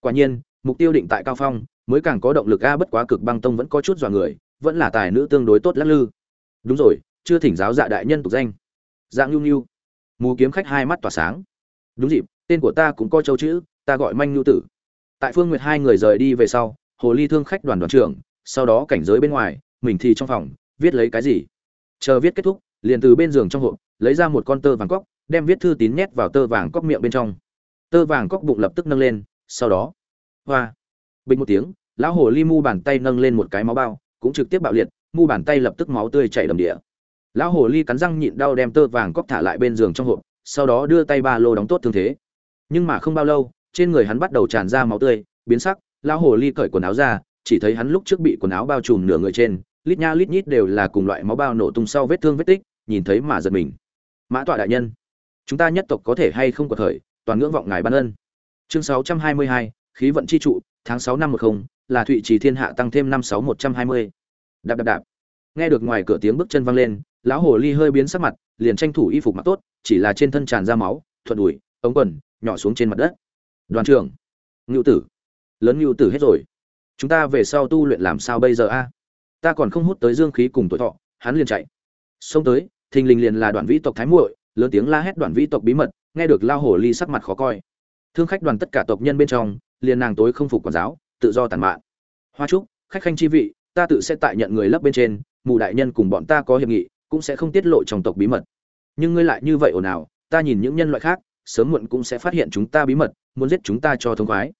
quả nhiên mục tiêu định tại cao phong mới càng có động lực a, bất quá cực băng tông vẫn có chút dọa người, vẫn là tài nữ tương đối tốt lắc lư. Đúng rồi, chưa thỉnh giáo dạ đại nhân tục danh. Dạng nhu nhu. Mù kiếm khách hai mắt tỏa sáng. Đúng dịp, tên của ta cũng có châu chữ, ta gọi manh nhu tử. Tại phương nguyệt hai người rời đi về sau, hồ ly thương khách đoàn đoàn trưởng, sau đó cảnh giới bên ngoài, mình thì trong phòng, viết lấy cái gì? Chờ viết kết thúc, liền từ bên giường trong hộp, lấy ra một con tơ vàng cóc, đem viết thư tín nhét vào tơ vàng cóc miệng bên trong. Tơ vàng cóc bụng lập tức nâng lên, sau đó, hoa bình một tiếng lão hồ ly mu bàn tay nâng lên một cái máu bao cũng trực tiếp bạo liệt mu bàn tay lập tức máu tươi chảy đầm địa. Lão hồ ly cắn răng nhịn đau đem tơ vàng cóc thả lại bên giường trong hộp sau đó đưa tay ba lô đóng tốt thương thế. Nhưng mà không bao lâu trên người hắn bắt đầu tràn ra máu tươi biến sắc lão hồ ly cởi quần áo ra chỉ thấy hắn lúc trước bị quần áo bao trùm nửa người trên lít nha lít nhít đều là cùng loại máu bao nổ tung sau vết thương vết tích nhìn thấy mà giật mình. Mã tọa đại nhân chúng ta nhất tộc có thể hay không có thời toàn ngưỡng vọng ngài ban ân. Chương 622, khí vận chi trụ tháng 6 năm 10 là thụy trì thiên hạ tăng thêm năm sáu một trăm hai mươi. Đạp đạp đạp. Nghe được ngoài cửa tiếng bước chân vang lên, lão hồ ly hơi biến sắc mặt, liền tranh thủ y phục mặc tốt, chỉ là trên thân tràn ra máu, thuận đùi, ống quần, nhỏ xuống trên mặt đất. Đoàn trưởng. Ngưu tử. Lớn ngưu tử hết rồi. Chúng ta về sau tu luyện làm sao bây giờ a? Ta còn không hút tới dương khí cùng tuổi thọ, hắn liền chạy. Xông tới, thình lình liền là đoàn vĩ tộc thái muội, lớn tiếng la hét đoàn vĩ tộc bí mật, nghe được lao hồ ly sắc mặt khó coi. Thương khách đoàn tất cả tộc nhân bên trong liền nàng tối không phục quản giáo, tự do tàn mạn. Hoa trúc, khách khanh chi vị, ta tự sẽ tại nhận người lấp bên trên, mù đại nhân cùng bọn ta có hiệp nghị, cũng sẽ không tiết lộ trong tộc bí mật. Nhưng ngươi lại như vậy ồn ào, ta nhìn những nhân loại khác, sớm muộn cũng sẽ phát hiện chúng ta bí mật, muốn giết chúng ta cho thông khoái.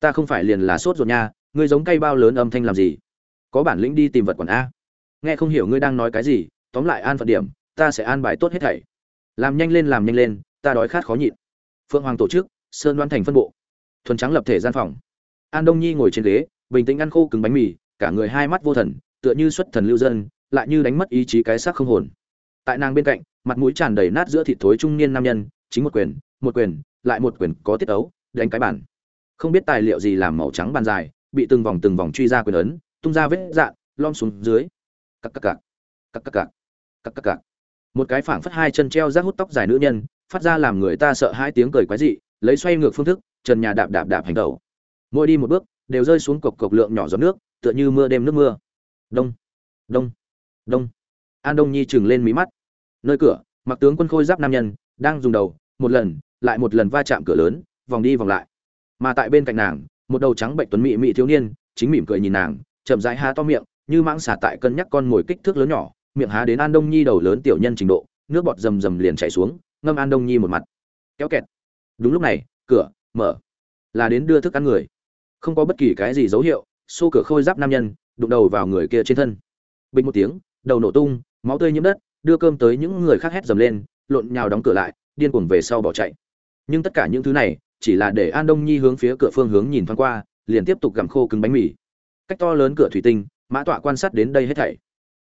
Ta không phải liền là sốt ruột nha, ngươi giống cây bao lớn âm thanh làm gì? Có bản lĩnh đi tìm vật quản a. Nghe không hiểu ngươi đang nói cái gì, tóm lại an phận điểm, ta sẽ an bài tốt hết thảy. Làm nhanh lên, làm nhanh lên, ta đói khát khó nhịn. Phượng hoàng tổ chức, sơn đoan thành phân bộ thuần trắng lập thể gian phòng. An đông nhi ngồi trên ghế bình tĩnh ăn khô cứng bánh mì cả người hai mắt vô thần tựa như xuất thần lưu dân lại như đánh mất ý chí cái xác không hồn. Tại nàng bên cạnh mặt mũi tràn đầy nát giữa thịt thối trung niên nam nhân chính một quyền một quyền lại một quyền có tiết ấu đánh cái bản không biết tài liệu gì làm màu trắng bàn dài bị từng vòng từng vòng truy ra quyền ấn tung ra vết dạn lom xuống dưới. Cắc cắc cặc, cắc cắc cặc, cắc cắc cặc. một cái phảng phất hai chân treo rác hút tóc dài nữ nhân phát ra làm người ta sợ hai tiếng cười quái dị lấy xoay ngược phương thức trần nhà đạp đạp đạp hành tẩu. Mỗi đi một bước, đều rơi xuống cộc cộc lượng nhỏ giọt nước, tựa như mưa đêm nước mưa. Đông đông đông. An đông nhi chừng lên mí mắt. Nơi cửa, mặc tướng quân khôi giáp nam nhân, đang dùng đầu, một lần, lại một lần va chạm cửa lớn, vòng đi vòng lại. Mà tại bên cạnh nàng, một đầu trắng bệnh tuấn mỹ mỹ thiếu niên, chính mỉm cười nhìn nàng, chậm rãi há to miệng, như mãng xả tại cân nhắc con mồi kích thước lớn nhỏ, miệng há đến an đông nhi đầu lớn tiểu nhân trình độ, nước bọt rầm rầm liền chảy xuống, ngâm an đông nhi một mặt. Kéo kẹt. Đúng lúc này, cửa mở. Là đến đưa thức ăn người. Không có bất kỳ cái gì dấu hiệu, xô cửa khôi giáp nam nhân, đụng đầu vào người kia trên thân. Bình một tiếng, đầu nổ tung, máu tươi nhiễm đất, đưa cơm tới những người khác hét dầm lên, lộn nhào đóng cửa lại, điên cuồng về sau bỏ chạy. Nhưng tất cả những thứ này, chỉ là để an đông nhi hướng phía cửa phương hướng nhìn thoáng qua, liền tiếp tục gặm khô cứng bánh mì. Cách to lớn cửa thủy tinh, mã tọa quan sát đến đây hết thảy.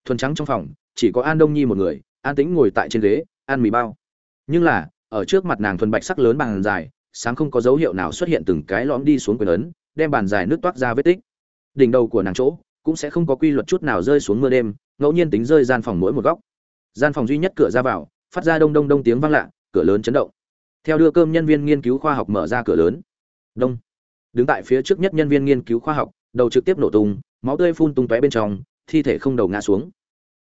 Thuần trắng trong phòng, chỉ có an đông nhi một người, an tĩnh ngồi tại trên ghế, ăn mì bao. Nhưng là, ở trước mặt nàng thuần bạch sắc lớn bằng dài sáng không có dấu hiệu nào xuất hiện từng cái lõm đi xuống quyền ấn, đem bàn dài nước toát ra vết tích. Đỉnh đầu của nàng chỗ cũng sẽ không có quy luật chút nào rơi xuống mưa đêm, ngẫu nhiên tính rơi gian phòng mỗi một góc. Gian phòng duy nhất cửa ra vào, phát ra đông đông đông tiếng vang lạ, cửa lớn chấn động. Theo đưa cơm nhân viên nghiên cứu khoa học mở ra cửa lớn. Đông. Đứng tại phía trước nhất nhân viên nghiên cứu khoa học, đầu trực tiếp nổ tung, máu tươi phun tung tóe bên trong, thi thể không đầu ngã xuống.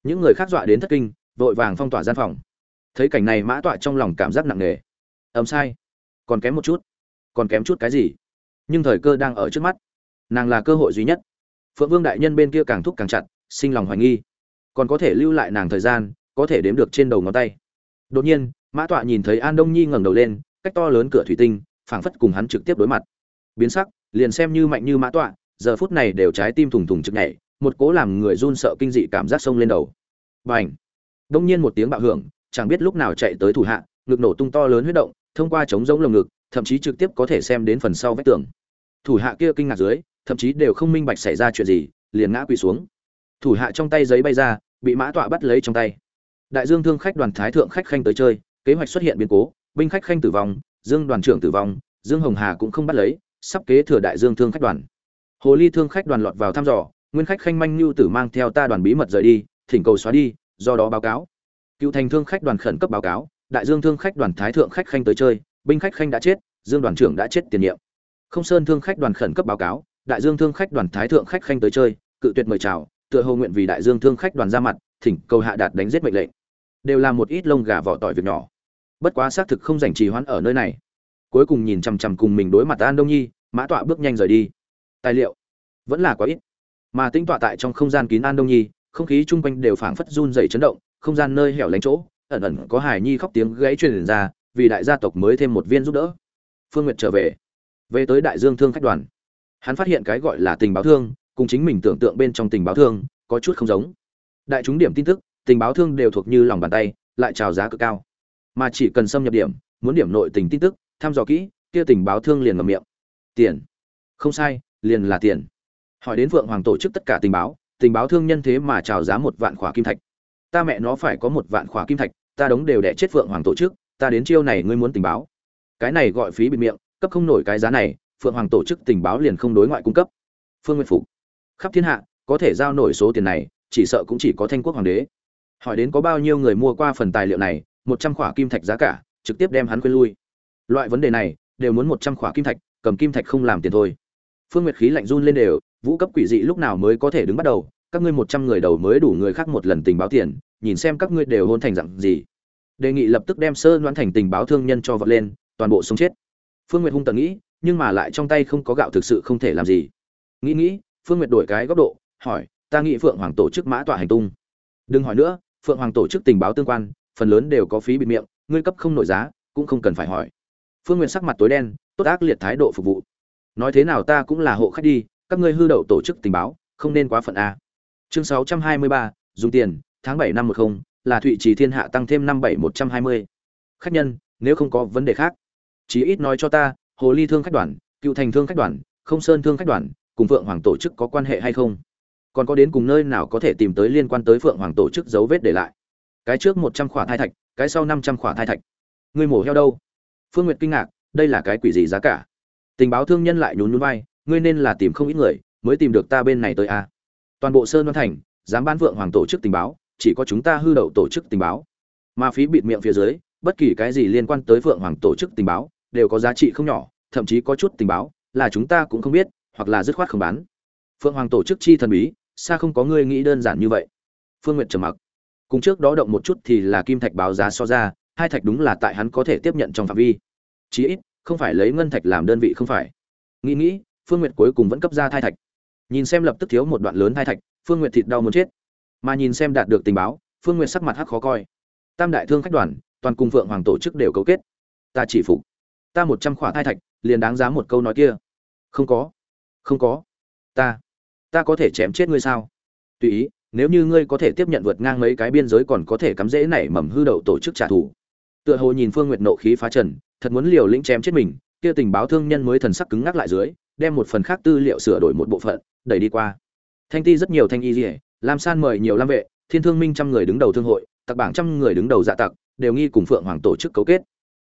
Những người khác dọa đến thất kinh, vội vàng phong tỏa gian phòng. Thấy cảnh này mã tọa trong lòng cảm giác nặng nề. Ầm sai còn kém một chút, còn kém chút cái gì? Nhưng thời cơ đang ở trước mắt, nàng là cơ hội duy nhất. Phượng vương đại nhân bên kia càng thúc càng chặt, sinh lòng hoài nghi. Còn có thể lưu lại nàng thời gian, có thể đếm được trên đầu ngón tay. Đột nhiên, mã tọa nhìn thấy an đông nhi ngẩng đầu lên, cách to lớn cửa thủy tinh, phảng phất cùng hắn trực tiếp đối mặt. Biến sắc, liền xem như mạnh như mã tọa, giờ phút này đều trái tim thùng thùng trực nhảy, một cố làm người run sợ kinh dị cảm giác sông lên đầu. Bành! Đông nhiên một tiếng bạo hưởng, chẳng biết lúc nào chạy tới thủ hạ, ngực nổ tung to lớn huyết động thông qua chống rỗng lồng ngực, thậm chí trực tiếp có thể xem đến phần sau vách tường. Thủ hạ kia kinh ngạc dưới, thậm chí đều không minh bạch xảy ra chuyện gì, liền ngã quỳ xuống. Thủ hạ trong tay giấy bay ra, bị mã tọa bắt lấy trong tay. Đại dương thương khách đoàn thái thượng khách khanh tới chơi, kế hoạch xuất hiện biến cố, binh khách khanh tử vong, dương đoàn trưởng tử vong, dương hồng hà cũng không bắt lấy, sắp kế thừa đại dương thương khách đoàn. Hồ ly thương khách đoàn lọt vào thăm dò, nguyên khách khanh manh nhu tử mang theo ta đoàn bí mật rời đi, thỉnh cầu xóa đi, do đó báo cáo. Cựu thành thương khách đoàn khẩn cấp báo cáo đại dương thương khách đoàn thái thượng khách khanh tới chơi, binh khách khanh đã chết, dương đoàn trưởng đã chết tiền nhiệm. Không sơn thương khách đoàn khẩn cấp báo cáo, đại dương thương khách đoàn thái thượng khách khanh tới chơi, cự tuyệt mời chào, tựa hồ nguyện vì đại dương thương khách đoàn ra mặt, thỉnh cầu hạ đạt đánh giết mệnh lệnh. Đều là một ít lông gà vỏ tỏi việc nhỏ. Bất quá xác thực không dành trì hoãn ở nơi này. Cuối cùng nhìn chằm chằm cùng mình đối mặt an đông nhi, mã tọa bước nhanh rời đi. Tài liệu? Vẫn là quá ít. Mà tính tọa tại trong không gian kín an đông nhi, không khí chung quanh đều phảng phất run dày chấn động, không gian nơi hẻo lánh chỗ ẩn ẩn có hài nhi khóc tiếng gãy truyền ra, vì đại gia tộc mới thêm một viên giúp đỡ. Phương nguyệt trở về. Về tới đại dương thương khách đoàn. Hắn phát hiện cái gọi là tình báo thương, cùng chính mình tưởng tượng bên trong tình báo thương, có chút không giống. Đại chúng điểm tin tức, tình báo thương đều thuộc như lòng bàn tay, lại trào giá cực cao. Mà chỉ cần xâm nhập điểm, muốn điểm nội tình tin tức, thăm dò kỹ, kia tình báo thương liền ngậm miệng. Tiền. Không sai, liền là tiền. Hỏi đến vượng hoàng tổ chức tất cả tình báo tình báo thương nhân thế mà trào giá một vạn khỏa kim thạch ta mẹ nó phải có một vạn khỏa kim thạch, ta đống đều đẻ chết phượng hoàng tổ chức, ta đến chiêu này ngươi muốn tình báo. Cái này gọi phí bịt miệng, cấp không nổi cái giá này, phượng hoàng tổ chức tình báo liền không đối ngoại cung cấp. Phương nguyện phục, khắp thiên hạ, có thể giao nổi số tiền này, chỉ sợ cũng chỉ có thanh quốc hoàng đế. Hỏi đến có bao nhiêu người mua qua phần tài liệu này, một trăm khỏa kim thạch giá cả, trực tiếp đem hắn quên lui. Loại vấn đề này, đều muốn một trăm khỏa kim thạch, cầm kim thạch không làm tiền thôi. Phương nguyệt khí lạnh run lên đều, vũ cấp quỷ dị lúc nào mới có thể đứng bắt đầu các ngươi một trăm người đầu mới đủ người khác một lần tình báo tiền, nhìn xem các ngươi đều hôn thành dặn gì. Đề nghị lập tức đem sơ đoán thành tình báo thương nhân cho vật lên, toàn bộ sống chết. Phương nguyệt hung tận nghĩ, nhưng mà lại trong tay không có gạo thực sự không thể làm gì. Nghĩ nghĩ, phương nguyệt đổi cái góc độ, hỏi, ta nghĩ phượng hoàng tổ chức mã tọa hành tung. Đừng hỏi nữa, phượng hoàng tổ chức tình báo tương quan, phần lớn đều có phí bịt miệng, ngươi cấp không nổi giá, cũng không cần phải hỏi. Phương nguyệt sắc mặt tối đen, tốt ác liệt thái độ phục vụ. Nói thế nào ta cũng là hộ khách đi, các ngươi hư đậu tổ chức tình báo, không nên quá phận a chương 623, dùng tiền tháng 7 năm 10 là thụy trì thiên hạ tăng thêm năm bảy một trăm hai mươi. Khách nhân nếu không có vấn đề khác chí ít nói cho ta hồ ly thương khách đoàn cựu thành thương khách đoàn không sơn thương khách đoàn cùng phượng hoàng tổ chức có quan hệ hay không? Còn có đến cùng nơi nào có thể tìm tới liên quan tới phượng hoàng tổ chức dấu vết để lại? Cái trước một trăm khỏa thai thạch cái sau năm trăm khỏa thai thạch. Ngươi mổ heo đâu? Phương nguyệt kinh ngạc đây là cái quỷ gì giá cả? Tình báo thương nhân lại nhún nhún vai ngươi nên là tìm không ít người mới tìm được ta bên này tới a à toàn bộ sơn văn thành, dám bán vượng hoàng tổ chức tình báo, chỉ có chúng ta hư đậu tổ chức tình báo. Mà phí bịt miệng phía dưới, bất kỳ cái gì liên quan tới vượng hoàng tổ chức tình báo, đều có giá trị không nhỏ, thậm chí có chút tình báo là chúng ta cũng không biết, hoặc là dứt khoát không bán. Phượng hoàng tổ chức chi thần bí, xa không có ngươi nghĩ đơn giản như vậy. Phương nguyệt trầm mặc. Cùng trước đó động một chút thì là kim thạch báo giá so ra, hai thạch đúng là tại hắn có thể tiếp nhận trong phạm vi. Chí ít, không phải lấy ngân thạch làm đơn vị không phải. Nghĩ nghĩ, phương nguyệt cuối cùng vẫn cấp ra thai thạch nhìn xem lập tức thiếu một đoạn lớn thai thạch, phương nguyệt thịt đau muốn chết. Mà nhìn xem đạt được tình báo, phương nguyệt sắc mặt hắc khó coi. Tam đại thương khách đoàn, toàn cùng phượng hoàng tổ chức đều cấu kết. Ta chỉ phục. Ta một trăm khỏa thai thạch, liền đáng giá một câu nói kia. Không có. Không có. Ta. Ta có thể chém chết ngươi sao? Tùy ý, nếu như ngươi có thể tiếp nhận vượt ngang mấy cái biên giới còn có thể cắm dễ nảy mầm hư đậu tổ chức trả thù. Tựa hồ nhìn phương nguyệt nộ khí phá trần, thật muốn liều lĩnh chém chết mình, kia tình báo thương nhân mới thần sắc cứng ngắc lại dưới đem một phần khác tư liệu sửa đổi một bộ phận, đẩy đi qua. Thanh ti rất nhiều thanh y dỉa lam san mời nhiều lam vệ, thiên thương minh trăm người đứng đầu thương hội, tặc bảng trăm người đứng đầu dạ tặc, đều nghi cùng phượng hoàng tổ chức cấu kết.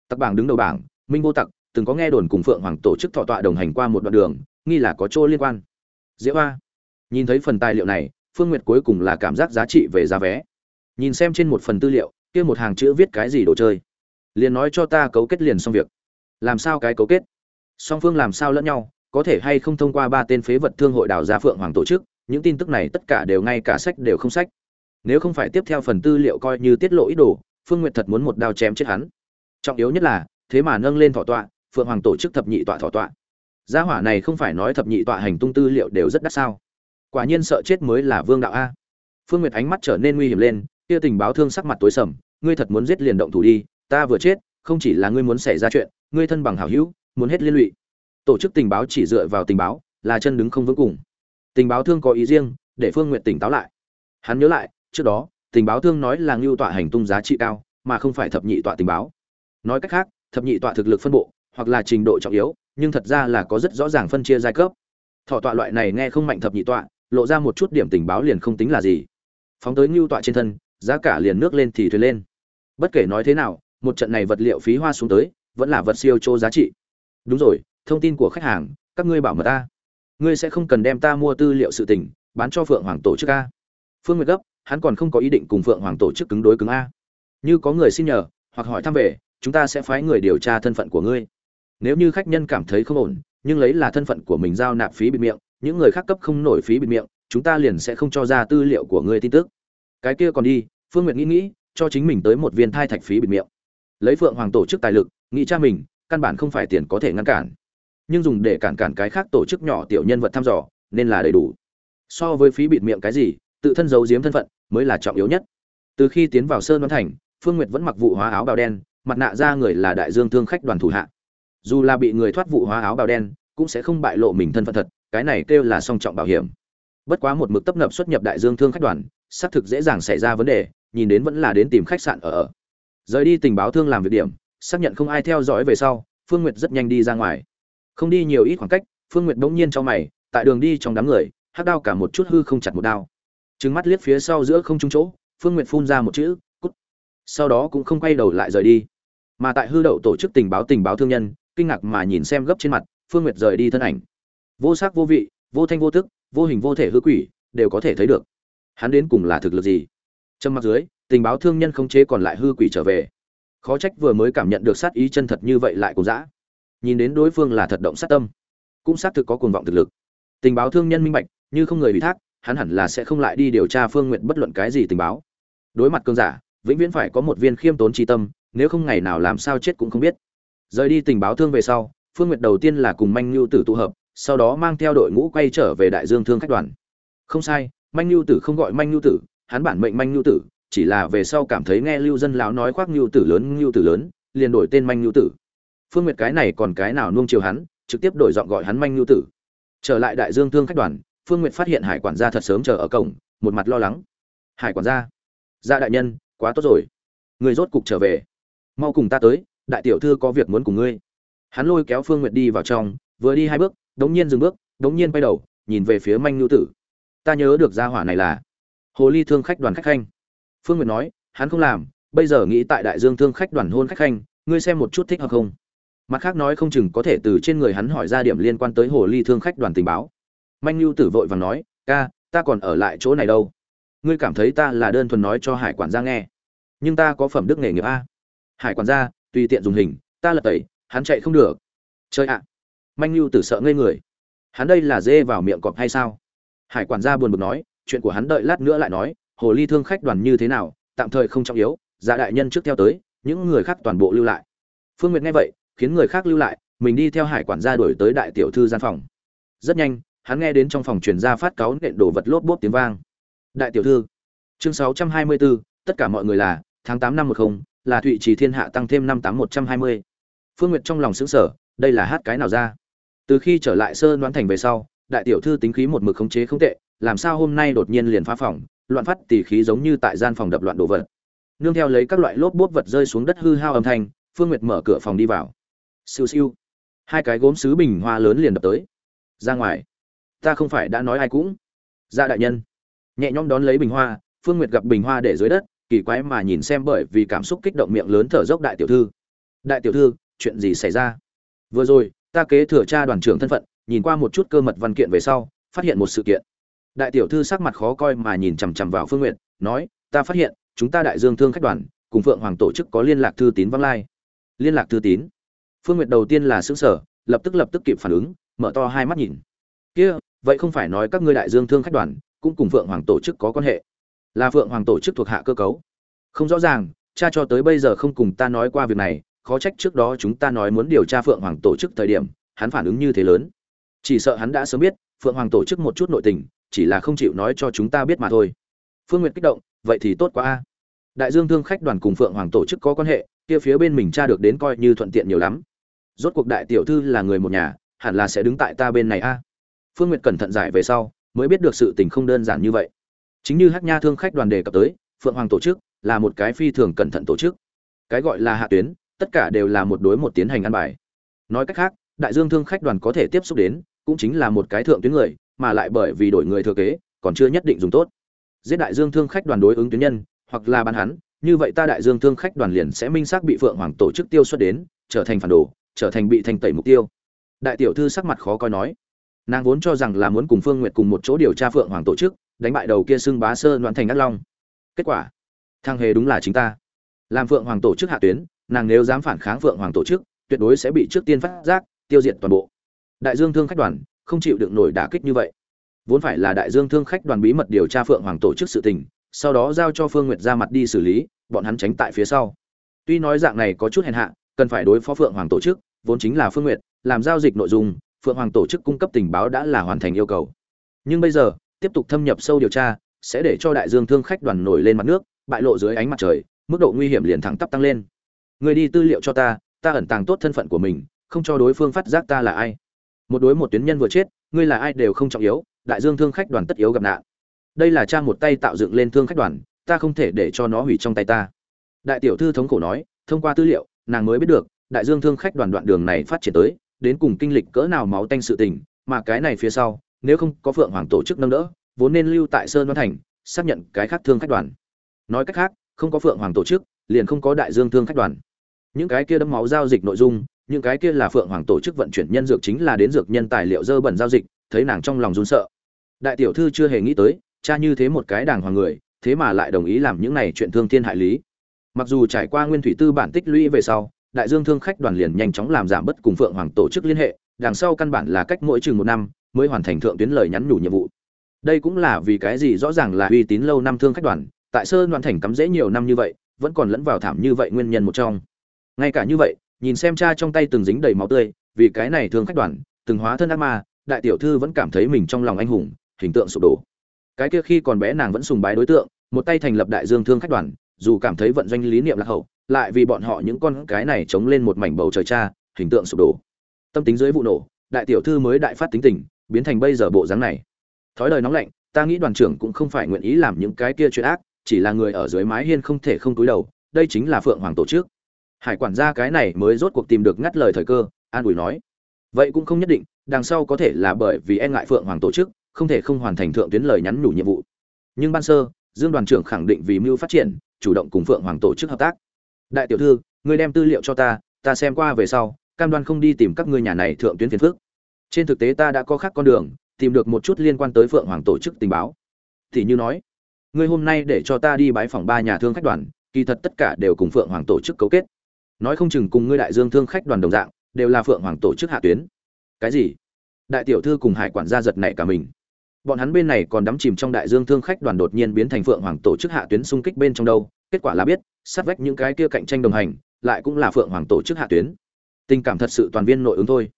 Tặc bảng đứng đầu bảng, minh vô tặc, từng có nghe đồn cùng phượng hoàng tổ chức thọ tọa đồng hành qua một đoạn đường, nghi là có chỗ liên quan. Diễu hoa, nhìn thấy phần tài liệu này, phương nguyệt cuối cùng là cảm giác giá trị về giá vé. Nhìn xem trên một phần tư liệu, kia một hàng chữ viết cái gì đồ chơi? Liền nói cho ta cấu kết liền xong việc. Làm sao cái cấu kết? Song phương làm sao lẫn nhau? Có thể hay không thông qua ba tên phế vật thương hội đào gia phượng hoàng tổ chức, những tin tức này tất cả đều ngay cả sách đều không sách. Nếu không phải tiếp theo phần tư liệu coi như tiết lộ ý đồ, phương nguyệt thật muốn một đao chém chết hắn. Trọng yếu nhất là, thế mà nâng lên thọ tọa, phượng hoàng tổ chức thập nhị tọa thọ tọa. Gia hỏa này không phải nói thập nhị tọa hành tung tư liệu đều rất đắt sao? Quả nhiên sợ chết mới là vương đạo a. Phương nguyệt ánh mắt trở nên nguy hiểm lên, kia tình báo thương sắc mặt tối sầm, ngươi thật muốn giết liền động thủ đi, ta vừa chết, không chỉ là ngươi muốn xảy ra chuyện, ngươi thân bằng hảo hữu, muốn hết liên lụy tổ chức tình báo chỉ dựa vào tình báo, là chân đứng không vững cùng. Tình báo thương có ý riêng, để phương nguyện tỉnh táo lại. Hắn nhớ lại, trước đó, tình báo thương nói là ngưu tọa hành tung giá trị cao, mà không phải thập nhị tọa tình báo. Nói cách khác, thập nhị tọa thực lực phân bộ, hoặc là trình độ trọng yếu, nhưng thật ra là có rất rõ ràng phân chia giai cấp. Thọ tọa loại này nghe không mạnh thập nhị tọa, lộ ra một chút điểm tình báo liền không tính là gì. Phóng tới ngưu tọa trên thân, giá cả liền nước lên thì thuyền lên. Bất kể nói thế nào, một trận này vật liệu phí hoa xuống tới, vẫn là vật siêu chô giá trị. Đúng rồi thông tin của khách hàng, các ngươi bảo mật ta. Ngươi sẽ không cần đem ta mua tư liệu sự tình, bán cho phượng hoàng tổ chức a. Phương nguyệt gấp, hắn còn không có ý định cùng phượng hoàng tổ chức cứng đối cứng a. Như có người xin nhờ, hoặc hỏi thăm về, chúng ta sẽ phái người điều tra thân phận của ngươi. Nếu như khách nhân cảm thấy không ổn, nhưng lấy là thân phận của mình giao nạp phí bịt miệng, những người khác cấp không nổi phí bịt miệng, chúng ta liền sẽ không cho ra tư liệu của ngươi tin tức. Cái kia còn đi, phương nguyệt nghĩ nghĩ, cho chính mình tới một viên thai thạch phí bịt miệng. Lấy phượng hoàng tổ chức tài lực, nghĩ cha mình, căn bản không phải tiền có thể ngăn cản nhưng dùng để cản cản cái khác tổ chức nhỏ tiểu nhân vật thăm dò, nên là đầy đủ. So với phí bịt miệng cái gì, tự thân giấu giếm thân phận mới là trọng yếu nhất. Từ khi tiến vào sơn đoán thành, phương nguyệt vẫn mặc vụ hóa áo bào đen, mặt nạ ra người là đại dương thương khách đoàn thủ hạ. Dù là bị người thoát vụ hóa áo bào đen, cũng sẽ không bại lộ mình thân phận thật, cái này kêu là song trọng bảo hiểm. Bất quá một mực tấp nập xuất nhập đại dương thương khách đoàn, xác thực dễ dàng xảy ra vấn đề, nhìn đến vẫn là đến tìm khách sạn ở ở. Rời đi tình báo thương làm việc điểm, xác nhận không ai theo dõi về sau, phương nguyệt rất nhanh đi ra ngoài không đi nhiều ít khoảng cách, phương nguyệt bỗng nhiên cho mày, tại đường đi trong đám người, hắc đao cả một chút hư không chặt một đao. Trừng mắt liếc phía sau giữa không trung chỗ, phương nguyệt phun ra một chữ, cút. Sau đó cũng không quay đầu lại rời đi. Mà tại hư đậu tổ chức tình báo tình báo thương nhân, kinh ngạc mà nhìn xem gấp trên mặt, phương nguyệt rời đi thân ảnh. Vô sắc, vô vị, vô thanh, vô tức, vô hình, vô thể hư quỷ, đều có thể thấy được. Hắn đến cùng là thực lực gì? Trong mắt dưới, tình báo thương nhân không chế còn lại hư quỷ trở về. Khó trách vừa mới cảm nhận được sát ý chân thật như vậy lại cũng dã nhìn đến đối phương là thật động sát tâm, cũng xác thực có cuồng vọng thực lực. Tình báo thương nhân minh bạch, như không người ủy thác, hắn hẳn là sẽ không lại đi điều tra phương nguyện bất luận cái gì tình báo. Đối mặt cơn giả, vĩnh viễn phải có một viên khiêm tốn tri tâm, nếu không ngày nào làm sao chết cũng không biết. Rời đi tình báo thương về sau, phương nguyệt đầu tiên là cùng manh nhu tử tụ hợp, sau đó mang theo đội ngũ quay trở về đại dương thương khách đoàn. Không sai, manh nhu tử không gọi manh nhu tử, hắn bản mệnh manh nhu tử, chỉ là về sau cảm thấy nghe lưu dân lão nói khoác nhu tử lớn nhu tử lớn, liền đổi tên manh nhu tử phương nguyệt cái này còn cái nào nuông chiều hắn, trực tiếp đổi giọng gọi hắn manh nhu tử. Trở lại đại dương thương khách đoàn, phương nguyệt phát hiện hải quản gia thật sớm chờ ở cổng, một mặt lo lắng. Hải quản gia gia đại nhân, quá tốt rồi. Người rốt cục trở về. Mau cùng ta tới, đại tiểu thư có việc muốn cùng ngươi. Hắn lôi kéo phương nguyệt đi vào trong, vừa đi hai bước, đống nhiên dừng bước, đống nhiên quay đầu, nhìn về phía manh nhu tử. Ta nhớ được gia hỏa này là hồ ly thương khách đoàn khách khanh. Phương nguyệt nói, hắn không làm, bây giờ nghĩ tại đại dương thương khách đoàn hôn khách khanh, ngươi xem một chút thích hợp không? Mặt khác nói không chừng có thể từ trên người hắn hỏi ra điểm liên quan tới hồ ly thương khách đoàn tình báo. Manh lưu tử vội và nói, ca, ta còn ở lại chỗ này đâu. Ngươi cảm thấy ta là đơn thuần nói cho hải quản gia nghe. Nhưng ta có phẩm đức nghề nghiệp a. Hải quản gia, tùy tiện dùng hình, ta lật tẩy, hắn chạy không được. Chơi ạ. Manh lưu tử sợ ngây người. Hắn đây là dê vào miệng cọp hay sao? Hải quản gia buồn bực nói, chuyện của hắn đợi lát nữa lại nói, hồ ly thương khách đoàn như thế nào, tạm thời không trọng yếu giả đại nhân trước theo tới, những người khác toàn bộ lưu lại. Phương nguyệt nghe vậy khiến người khác lưu lại mình đi theo hải quản gia đuổi tới đại tiểu thư gian phòng. Rất nhanh hắn nghe đến trong phòng truyền ra phát cáo nện đồ vật lốp bốp tiếng vang. Đại tiểu thư chương 624, tất cả mọi người là tháng 8 năm 10, là thụy trì thiên hạ tăng thêm năm tám một trăm hai mươi. Phương nguyệt trong lòng sững sờ đây là hát cái nào ra? Từ khi trở lại sơ đoán thành về sau đại tiểu thư tính khí một mực khống chế không tệ làm sao hôm nay đột nhiên liền phá phòng loạn phát tỉ khí giống như tại gian phòng đập loạn đồ vật. Nương theo lấy các loại lốp bốp vật rơi xuống đất hư hao âm thanh phương nguyệt mở cửa phòng đi vào siêu siêu. Hai cái gốm sứ bình hoa lớn liền đập tới. Ra ngoài. Ta không phải đã nói ai cũng. Ra đại nhân. Nhẹ nhõm đón lấy bình hoa, phương nguyệt gặp bình hoa để dưới đất, kỳ quái mà nhìn xem bởi vì cảm xúc kích động miệng lớn thở dốc đại tiểu thư. Đại tiểu thư, chuyện gì xảy ra? Vừa rồi, ta kế thừa cha đoàn trưởng thân phận, nhìn qua một chút cơ mật văn kiện về sau, phát hiện một sự kiện. Đại tiểu thư sắc mặt khó coi mà nhìn chằm chằm vào phương nguyệt, nói, ta phát hiện, chúng ta đại dương thương khách đoàn, cùng phượng hoàng tổ chức có liên lạc thư tín văng lai. Liên lạc thư tín? Phương nguyệt đầu tiên là xứng sở lập tức lập tức kịp phản ứng, mở to hai mắt nhìn. Kia, vậy không phải nói các ngươi đại dương thương khách đoàn, cũng cùng phượng hoàng tổ chức có quan hệ? Là phượng hoàng tổ chức thuộc hạ cơ cấu. Không rõ ràng, cha cho tới bây giờ không cùng ta nói qua việc này, khó trách trước đó chúng ta nói muốn điều tra phượng hoàng tổ chức thời điểm, hắn phản ứng như thế lớn. Chỉ sợ hắn đã sớm biết, phượng hoàng tổ chức một chút nội tình, chỉ là không chịu nói cho chúng ta biết mà thôi. Phương nguyệt kích động, vậy thì tốt quá a. Đại dương thương khách đoàn cùng phượng hoàng tổ chức có quan hệ, kia phía bên mình tra được đến coi như thuận tiện nhiều lắm rốt cuộc đại tiểu thư là người một nhà, hẳn là sẽ đứng tại ta bên này a. Phương nguyệt cẩn thận giải về sau, mới biết được sự tình không đơn giản như vậy. Chính như hát nha thương khách đoàn đề cập tới, phượng hoàng tổ chức là một cái phi thường cẩn thận tổ chức. Cái gọi là hạ tuyến, tất cả đều là một đối một tiến hành ăn bài. Nói cách khác, đại dương thương khách đoàn có thể tiếp xúc đến, cũng chính là một cái thượng tuyến người, mà lại bởi vì đổi người thừa kế, còn chưa nhất định dùng tốt. Giết đại dương thương khách đoàn đối ứng tuyến nhân, hoặc là bán hắn, như vậy ta đại dương thương khách đoàn liền sẽ minh xác bị phượng hoàng tổ chức tiêu xuất đến, trở thành phản đồ trở thành bị thành tẩy mục tiêu. Đại tiểu thư sắc mặt khó coi nói, nàng vốn cho rằng là muốn cùng phương nguyệt cùng một chỗ điều tra phượng hoàng tổ chức, đánh bại đầu kia xưng bá sơ loạn thành ác long. Kết quả, thằng hề đúng là chính ta. Làm phượng hoàng tổ chức hạ tuyến, nàng nếu dám phản kháng phượng hoàng tổ chức, tuyệt đối sẽ bị trước tiên phát giác, tiêu diệt toàn bộ. Đại dương thương khách đoàn, không chịu đựng nổi đả kích như vậy. Vốn phải là đại dương thương khách đoàn bí mật điều tra phượng hoàng tổ chức sự tình, sau đó giao cho phương nguyệt ra mặt đi xử lý, bọn hắn tránh tại phía sau. Tuy nói dạng này có chút hèn hạ cần phải đối phó phượng hoàng tổ chức, vốn chính là phương nguyệt, làm giao dịch nội dung, phượng hoàng tổ chức cung cấp tình báo đã là hoàn thành yêu cầu. Nhưng bây giờ, tiếp tục thâm nhập sâu điều tra, sẽ để cho đại dương thương khách đoàn nổi lên mặt nước, bại lộ dưới ánh mặt trời, mức độ nguy hiểm liền thẳng tắp tăng lên. Người đi tư liệu cho ta ta ẩn tàng tốt thân phận của mình, không cho đối phương phát giác ta là ai. Một đối một tuyến nhân vừa chết, ngươi là ai đều không trọng yếu, đại dương thương khách đoàn tất yếu gặp nạn. Đây là cha một tay tạo dựng lên thương khách đoàn, ta không thể để cho nó hủy trong tay ta. Đại tiểu thư thống khổ nói, thông qua tư liệu nàng mới biết được, đại dương thương khách đoàn đoạn đường này phát triển tới, đến cùng kinh lịch cỡ nào máu tanh sự tình, mà cái này phía sau, nếu không có phượng hoàng tổ chức nâng đỡ, vốn nên lưu tại sơn văn thành, xác nhận cái khác thương khách đoàn. Nói cách khác, không có phượng hoàng tổ chức, liền không có đại dương thương khách đoàn. Những cái kia đấm máu giao dịch nội dung, những cái kia là phượng hoàng tổ chức vận chuyển nhân dược chính là đến dược nhân tài liệu dơ bẩn giao dịch, thấy nàng trong lòng run sợ. Đại tiểu thư chưa hề nghĩ tới, cha như thế một cái đàng hoàng người, thế mà lại đồng ý làm những này chuyện thương thiên hại lý mặc dù trải qua nguyên thủy tư bản tích lũy về sau, đại dương thương khách đoàn liền nhanh chóng làm giảm bất cùng phượng hoàng tổ chức liên hệ, đằng sau căn bản là cách mỗi chừng một năm mới hoàn thành thượng tuyến lời nhắn nhủ nhiệm vụ. Đây cũng là vì cái gì rõ ràng là uy tín lâu năm thương khách đoàn, tại sơn đoàn thành cắm dễ nhiều năm như vậy, vẫn còn lẫn vào thảm như vậy nguyên nhân một trong. Ngay cả như vậy, nhìn xem cha trong tay từng dính đầy máu tươi, vì cái này thương khách đoàn, từng hóa thân ác ma, đại tiểu thư vẫn cảm thấy mình trong lòng anh hùng, hình tượng sụp đổ. Cái kia khi còn bé nàng vẫn sùng bái đối tượng, một tay thành lập đại dương thương khách đoàn dù cảm thấy vận doanh lý niệm lạc hậu, lại vì bọn họ những con cái này chống lên một mảnh bầu trời cha, hình tượng sụp đổ. Tâm tính dưới vụ nổ, đại tiểu thư mới đại phát tính tình, biến thành bây giờ bộ dáng này. Thói đời nóng lạnh, ta nghĩ đoàn trưởng cũng không phải nguyện ý làm những cái kia chuyện ác, chỉ là người ở dưới mái hiên không thể không túi đầu, đây chính là phượng hoàng tổ chức. Hải quản gia cái này mới rốt cuộc tìm được ngắt lời thời cơ, an ủi nói. Vậy cũng không nhất định, đằng sau có thể là bởi vì e ngại phượng hoàng tổ chức, không thể không hoàn thành thượng tuyến lời nhắn nhủ nhiệm vụ. Nhưng ban sơ, dương đoàn trưởng khẳng định vì mưu phát triển chủ động cùng phượng hoàng tổ chức hợp tác. Đại tiểu thư, ngươi đem tư liệu cho ta ta xem qua về sau, cam đoan không đi tìm các ngươi nhà này thượng tuyến phiền phước trên thực tế ta đã có khác con đường, tìm được một chút liên quan tới phượng hoàng tổ chức tình báo. Thì như nói, ngươi hôm nay để cho ta đi bái phòng ba nhà thương khách đoàn, kỳ thật tất cả đều cùng phượng hoàng tổ chức cấu kết. Nói không chừng cùng ngươi đại dương thương khách đoàn đồng dạng, đều là phượng hoàng tổ chức hạ tuyến. Cái gì? Đại tiểu thư cùng hải quản gia giật nảy cả mình bọn hắn bên này còn đắm chìm trong đại dương thương khách đoàn đột nhiên biến thành phượng hoàng tổ chức hạ tuyến xung kích bên trong đâu. Kết quả là biết, sát vách những cái kia cạnh tranh đồng hành, lại cũng là phượng hoàng tổ chức hạ tuyến. Tình cảm thật sự toàn viên nội ứng thôi.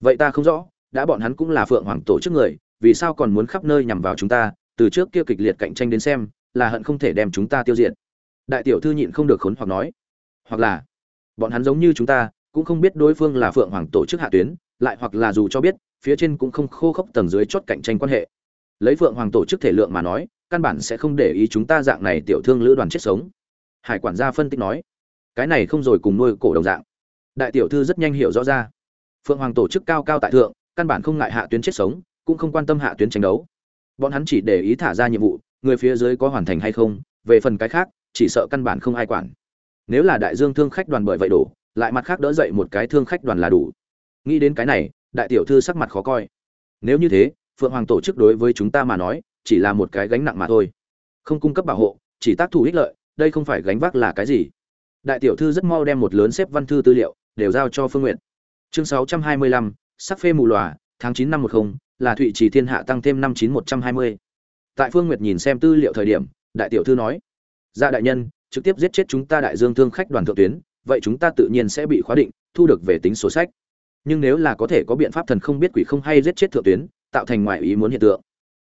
Vậy ta không rõ, đã bọn hắn cũng là phượng hoàng tổ chức người, vì sao còn muốn khắp nơi nhằm vào chúng ta? Từ trước kia kịch liệt cạnh tranh đến xem, là hận không thể đem chúng ta tiêu diệt. Đại tiểu thư nhịn không được khốn hoặc nói. Hoặc là, bọn hắn giống như chúng ta, cũng không biết đối phương là phượng hoàng tổ chức hạ tuyến, lại hoặc là dù cho biết, phía trên cũng không khô khốc tầng dưới chốt cạnh tranh quan hệ lấy phượng hoàng tổ chức thể lượng mà nói, căn bản sẽ không để ý chúng ta dạng này tiểu thương lữ đoàn chết sống. Hải quản gia phân tích nói, cái này không rồi cùng nuôi cổ đồng dạng. Đại tiểu thư rất nhanh hiểu rõ ra. Phượng hoàng tổ chức cao cao tại thượng, căn bản không ngại hạ tuyến chết sống, cũng không quan tâm hạ tuyến tranh đấu. Bọn hắn chỉ để ý thả ra nhiệm vụ, người phía dưới có hoàn thành hay không, về phần cái khác, chỉ sợ căn bản không ai quản. Nếu là đại dương thương khách đoàn bởi vậy đổ, lại mặt khác đỡ dậy một cái thương khách đoàn là đủ. Nghĩ đến cái này, đại tiểu thư sắc mặt khó coi. Nếu như thế phượng hoàng tổ chức đối với chúng ta mà nói chỉ là một cái gánh nặng mà thôi. Không cung cấp bảo hộ chỉ tác thủ ích lợi đây không phải gánh vác là cái gì. Đại tiểu thư rất mau đem một lớn xếp văn thư tư liệu đều giao cho phương nguyện chương 625, sắc phê mù lòa tháng 9 năm 10, là thụy trì thiên hạ tăng thêm năm 9120. tại phương nguyệt nhìn xem tư liệu thời điểm đại tiểu thư nói gia đại nhân trực tiếp giết chết chúng ta đại dương thương khách đoàn thượng tuyến vậy chúng ta tự nhiên sẽ bị khóa định thu được về tính sổ sách. Nhưng nếu là có thể có biện pháp thần không biết quỷ không hay giết chết thượng tuyến tạo thành ngoại ý muốn hiện tượng.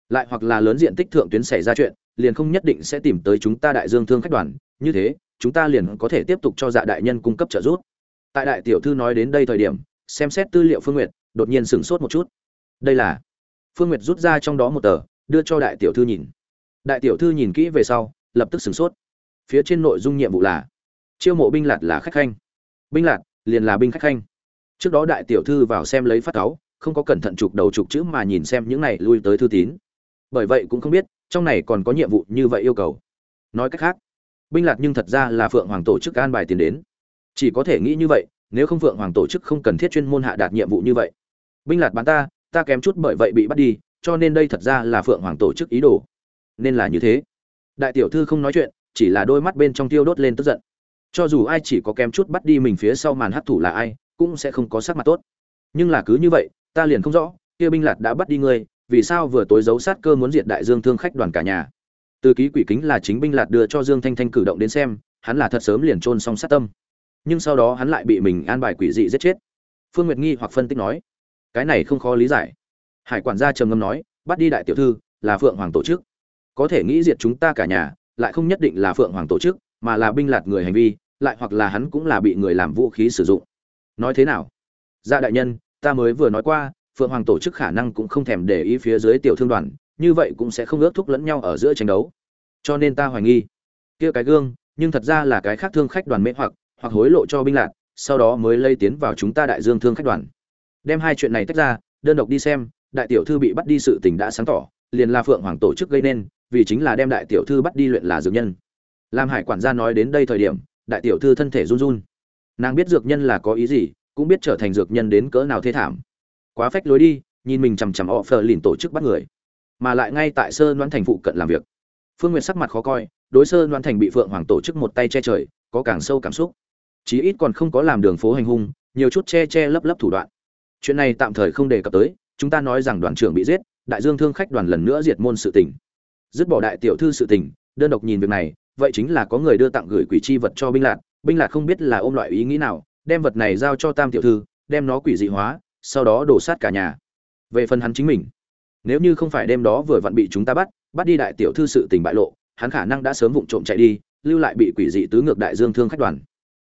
Lại hoặc là lớn diện tích thượng tuyến xảy ra chuyện, liền không nhất định sẽ tìm tới chúng ta đại dương thương khách đoàn. Như thế, chúng ta liền có thể tiếp tục cho dạ đại nhân cung cấp trợ giúp. Tại đại tiểu thư nói đến đây thời điểm, xem xét tư liệu phương nguyệt, đột nhiên sửng sốt một chút. Đây là, phương nguyệt rút ra trong đó một tờ, đưa cho đại tiểu thư nhìn. Đại tiểu thư nhìn kỹ về sau, lập tức sửng sốt. Phía trên nội dung nhiệm vụ là, chiêu mộ binh lạt là khách khanh. Binh lạt liền là binh khách khanh. Trước đó đại tiểu thư vào xem lấy phát cáu không có cẩn thận chụp đầu chụp chữ mà nhìn xem những này lui tới thư tín. Bởi vậy cũng không biết, trong này còn có nhiệm vụ như vậy yêu cầu. Nói cách khác, binh lạc nhưng thật ra là phượng hoàng tổ chức an bài tiền đến. Chỉ có thể nghĩ như vậy, nếu không phượng hoàng tổ chức không cần thiết chuyên môn hạ đạt nhiệm vụ như vậy. Binh lạc bán ta ta kém chút bởi vậy bị bắt đi, cho nên đây thật ra là phượng hoàng tổ chức ý đồ. Nên là như thế. Đại tiểu thư không nói chuyện, chỉ là đôi mắt bên trong tiêu đốt lên tức giận. Cho dù ai chỉ có kém chút bắt đi mình phía sau màn hấp thủ là ai, cũng sẽ không có sắc mặt tốt. Nhưng là cứ như vậy ta liền không rõ, kia binh lạt đã bắt đi ngươi, vì sao vừa tối giấu sát cơ muốn diệt đại dương thương khách đoàn cả nhà? Từ ký quỷ kính là chính binh lạt đưa cho dương thanh thanh cử động đến xem, hắn là thật sớm liền trôn xong sát tâm. Nhưng sau đó hắn lại bị mình an bài quỷ dị giết chết. Phương nguyệt nghi hoặc phân tích nói, cái này không khó lý giải. Hải quản gia trầm ngâm nói, bắt đi đại tiểu thư, là phượng hoàng tổ chức. Có thể nghĩ diệt chúng ta cả nhà, lại không nhất định là phượng hoàng tổ chức, mà là binh lạt người hành vi, lại hoặc là hắn cũng là bị người làm vũ khí sử dụng. Nói thế nào? Dạ đại nhân ta mới vừa nói qua, phượng hoàng tổ chức khả năng cũng không thèm để ý phía dưới tiểu thương đoàn, như vậy cũng sẽ không ước thúc lẫn nhau ở giữa tranh đấu. Cho nên ta hoài nghi, kia cái gương, nhưng thật ra là cái khác thương khách đoàn mê hoặc hoặc hối lộ cho binh lạc, sau đó mới lây tiến vào chúng ta đại dương thương khách đoàn. Đem hai chuyện này tách ra, đơn độc đi xem, đại tiểu thư bị bắt đi sự tình đã sáng tỏ, liền là phượng hoàng tổ chức gây nên, vì chính là đem đại tiểu thư bắt đi luyện là dược nhân. Lam hải quản gia nói đến đây thời điểm, đại tiểu thư thân thể run run. Nàng biết dược nhân là có ý gì cũng biết trở thành dược nhân đến cỡ nào thế thảm. Quá phách lối đi, nhìn mình chằm chằm họ phờ lìn tổ chức bắt người. Mà lại ngay tại sơ đoán thành phụ cận làm việc. Phương nguyệt sắc mặt khó coi, đối sơ đoán thành bị phượng hoàng tổ chức một tay che trời, có càng sâu cảm xúc. Chí ít còn không có làm đường phố hành hung, nhiều chút che che lấp lấp thủ đoạn. Chuyện này tạm thời không đề cập tới, chúng ta nói rằng đoàn trưởng bị giết, đại dương thương khách đoàn lần nữa diệt môn sự tình. Dứt bỏ đại tiểu thư sự tình, đơn độc nhìn việc này, vậy chính là có người đưa tặng gửi quỷ chi vật cho binh lạc. Binh lạc không biết là ôm loại ý nghĩ nào đem vật này giao cho tam tiểu thư, đem nó quỷ dị hóa, sau đó đổ sát cả nhà. Về phần hắn chính mình, nếu như không phải đêm đó vừa vặn bị chúng ta bắt bắt đi đại tiểu thư sự tình bại lộ, hắn khả năng đã sớm vụng trộm chạy đi, lưu lại bị quỷ dị tứ ngược đại dương thương khách đoàn.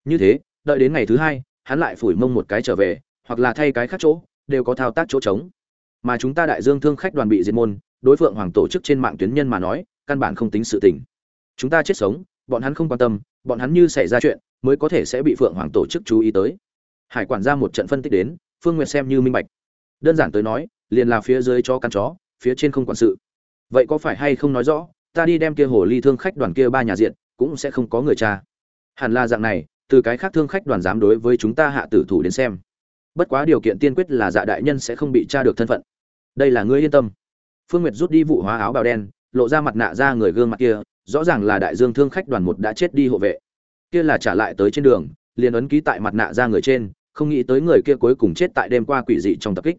Như thế, đợi đến ngày thứ hai, hắn lại phủi mông một cái trở về, hoặc là thay cái khác chỗ, đều có thao tác chỗ trống. Mà chúng ta đại dương thương khách đoàn bị diệt môn, đối phượng hoàng tổ chức trên mạng tuyến nhân mà nói, căn bản không tính sự tình. Chúng ta chết sống, bọn hắn không quan tâm, bọn hắn như xảy ra chuyện mới có thể sẽ bị phượng hoàng tổ chức chú ý tới. Hải quản ra một trận phân tích đến, phương nguyệt xem như minh bạch. Đơn giản tới nói, liền là phía dưới cho căn chó, phía trên không quản sự. Vậy có phải hay không nói rõ, ta đi đem kia hồ ly thương khách đoàn kia ba nhà diện, cũng sẽ không có người cha. Hẳn là dạng này, từ cái khác thương khách đoàn dám đối với chúng ta hạ tử thủ đến xem. Bất quá điều kiện tiên quyết là dạ đại nhân sẽ không bị tra được thân phận. Đây là ngươi yên tâm. Phương nguyệt rút đi vụ hóa áo bào đen, lộ ra mặt nạ ra người gương mặt kia, rõ ràng là đại dương thương khách đoàn một đã chết đi hộ vệ kia là trả lại tới trên đường, liền ấn ký tại mặt nạ ra người trên, không nghĩ tới người kia cuối cùng chết tại đêm qua quỷ dị trong tập kích.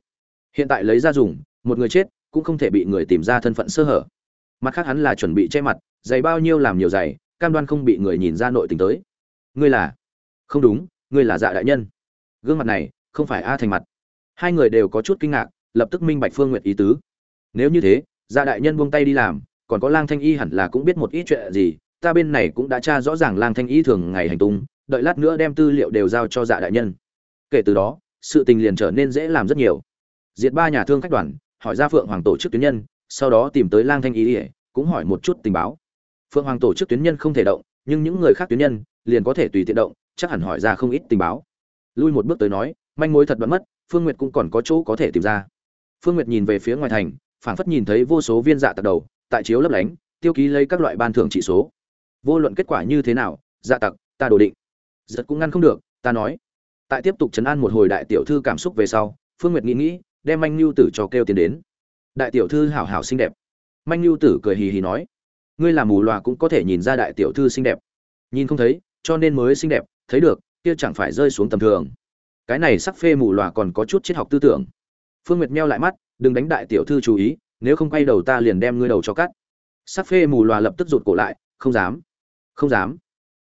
Hiện tại lấy ra dùng, một người chết cũng không thể bị người tìm ra thân phận sơ hở. Mặt khác hắn là chuẩn bị che mặt, giày bao nhiêu làm nhiều giày, cam đoan không bị người nhìn ra nội tình tới. Ngươi là? Không đúng, ngươi là dạ đại nhân. Gương mặt này, không phải a thành mặt. Hai người đều có chút kinh ngạc, lập tức minh bạch phương nguyện ý tứ. Nếu như thế dạ đại nhân buông tay đi làm, còn có lang thanh y hẳn là cũng biết một ít chuyện gì ta bên này cũng đã tra rõ ràng lang thanh y thường ngày hành tung, đợi lát nữa đem tư liệu đều giao cho dạ đại nhân. Kể từ đó, sự tình liền trở nên dễ làm rất nhiều. Diệt ba nhà thương khách đoàn, hỏi ra phượng hoàng tổ chức tuyến nhân, sau đó tìm tới lang thanh y cũng hỏi một chút tình báo. Phượng hoàng tổ chức tuyến nhân không thể động, nhưng những người khác tuyến nhân liền có thể tùy tiện động, chắc hẳn hỏi ra không ít tình báo. Lui một bước tới nói, manh mối thật bắn mất, phương nguyệt cũng còn có chỗ có thể tìm ra. Phương nguyệt nhìn về phía ngoài thành, phảng phất nhìn thấy vô số viên dạ tạc đầu, tại chiếu lấp lánh, tiêu ký lấy các loại ban thưởng chỉ số vô luận kết quả như thế nào dạ tặc, ta đồ định. Giật cũng ngăn không được, ta nói. Tại tiếp tục chấn an một hồi đại tiểu thư cảm xúc về sau, phương nguyệt nghĩ nghĩ, đem manh lưu tử cho kêu tiền đến. Đại tiểu thư hảo hảo xinh đẹp. Manh lưu tử cười hì hì nói. Ngươi làm mù loà cũng có thể nhìn ra đại tiểu thư xinh đẹp. Nhìn không thấy, cho nên mới xinh đẹp, thấy được, kia chẳng phải rơi xuống tầm thường. Cái này sắc phê mù loà còn có chút triết học tư tưởng. Phương nguyệt meo lại mắt, đừng đánh đại tiểu thư chú ý, nếu không quay đầu ta liền đem ngươi đầu cho cắt. Sắc phê mù loà lập tức rụt cổ lại, không dám không dám.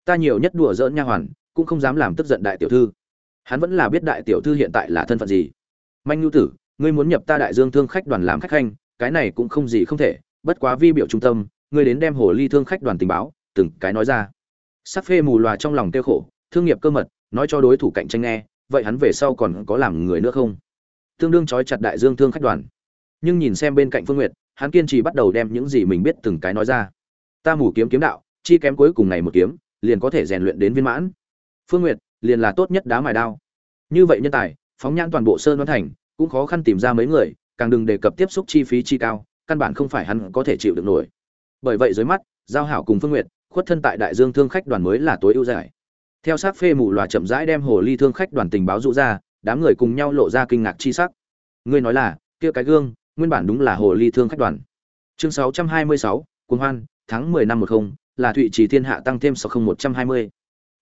Ta nhiều nhất đùa giỡn nha hoàn, cũng không dám làm tức giận đại tiểu thư. Hắn vẫn là biết đại tiểu thư hiện tại là thân phận gì. Manh nhu tử, ngươi muốn nhập ta đại dương thương khách đoàn làm khách khanh, cái này cũng không gì không thể, bất quá vi biểu trung tâm, ngươi đến đem hồ ly thương khách đoàn tình báo, từng cái nói ra. Sắc phê mù loà trong lòng tiêu khổ, thương nghiệp cơ mật, nói cho đối thủ cạnh tranh nghe, vậy hắn về sau còn có làm người nữa không? Tương đương trói chặt đại dương thương khách đoàn. Nhưng nhìn xem bên cạnh phương nguyệt, hắn kiên trì bắt đầu đem những gì mình biết từng cái nói ra. Ta mù kiếm kiếm đạo chi kém cuối cùng này một kiếm liền có thể rèn luyện đến viên mãn. Phương nguyệt liền là tốt nhất đá mài đao. Như vậy nhân tài phóng nhãn toàn bộ sơn đoan thành cũng khó khăn tìm ra mấy người càng đừng đề cập tiếp xúc chi phí chi cao căn bản không phải hắn có thể chịu được nổi. Bởi vậy dưới mắt giao hảo cùng phương nguyệt khuất thân tại đại dương thương khách đoàn mới là tối ưu giải. Theo sát phê mù lòa chậm rãi đem hồ ly thương khách đoàn tình báo dụ ra đám người cùng nhau lộ ra kinh ngạc chi sắc. Ngươi nói là kia cái gương nguyên bản đúng là hồ ly thương khách đoàn. Chương 626, cuồng hoan tháng 10 năm 10 là thụy trì thiên hạ tăng thêm 60120.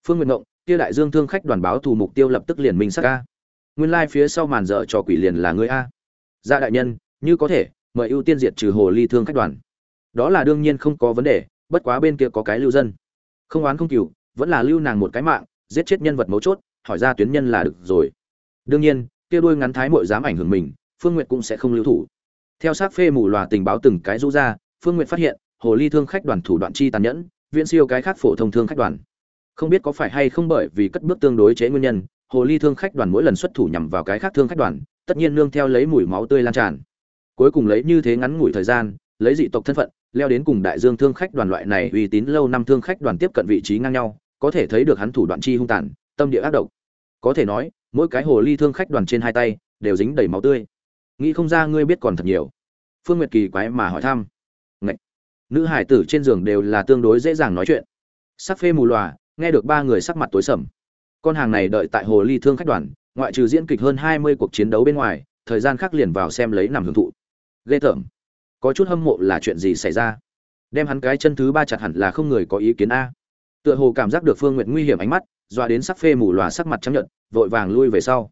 phương nguyện động kia đại dương thương khách đoàn báo thù mục tiêu lập tức liền minh sắc a. Nguyên lai phía sau màn dở cho quỷ liền là người a. Gia đại nhân, như có thể, mời ưu tiên diệt trừ hồ ly thương khách đoàn. Đó là đương nhiên không có vấn đề, bất quá bên kia có cái lưu dân. Không oán không cừu, vẫn là lưu nàng một cái mạng, giết chết nhân vật mấu chốt, hỏi ra tuyến nhân là được rồi. Đương nhiên, kia đuôi ngắn thái mội dám ảnh hưởng mình, phương nguyệt cũng sẽ không lưu thủ. Theo sát phê mù loà tình báo từng cái rũ ra, phương nguyệt phát hiện hồ ly thương khách đoàn thủ đoạn chi tàn nhẫn, viễn siêu cái khác phổ thông thương khách đoàn. Không biết có phải hay không bởi vì cất bước tương đối chế nguyên nhân, hồ ly thương khách đoàn mỗi lần xuất thủ nhằm vào cái khác thương khách đoàn, tất nhiên nương theo lấy mùi máu tươi lan tràn. Cuối cùng lấy như thế ngắn ngủi thời gian, lấy dị tộc thân phận, leo đến cùng đại dương thương khách đoàn loại này uy tín lâu năm thương khách đoàn tiếp cận vị trí ngang nhau, có thể thấy được hắn thủ đoạn chi hung tàn, tâm địa ác độc. Có thể nói, mỗi cái hồ ly thương khách đoàn trên hai tay, đều dính đầy máu tươi. Nghĩ không ra ngươi biết còn thật nhiều. Phương nguyệt kỳ quái mà hỏi thăm nữ hải tử trên giường đều là tương đối dễ dàng nói chuyện. Sắc phê mù lòa, nghe được ba người sắc mặt tối sầm. Con hàng này đợi tại hồ ly thương khách đoàn, ngoại trừ diễn kịch hơn hai mươi cuộc chiến đấu bên ngoài, thời gian khác liền vào xem lấy nằm hưởng thụ. Ghê tởm. Có chút hâm mộ là chuyện gì xảy ra? Đem hắn cái chân thứ ba chặt hẳn là không người có ý kiến a. Tựa hồ cảm giác được phương nguyện nguy hiểm ánh mắt, dọa đến sắc phê mù lòa sắc mặt chấp nhận vội vàng lui về sau.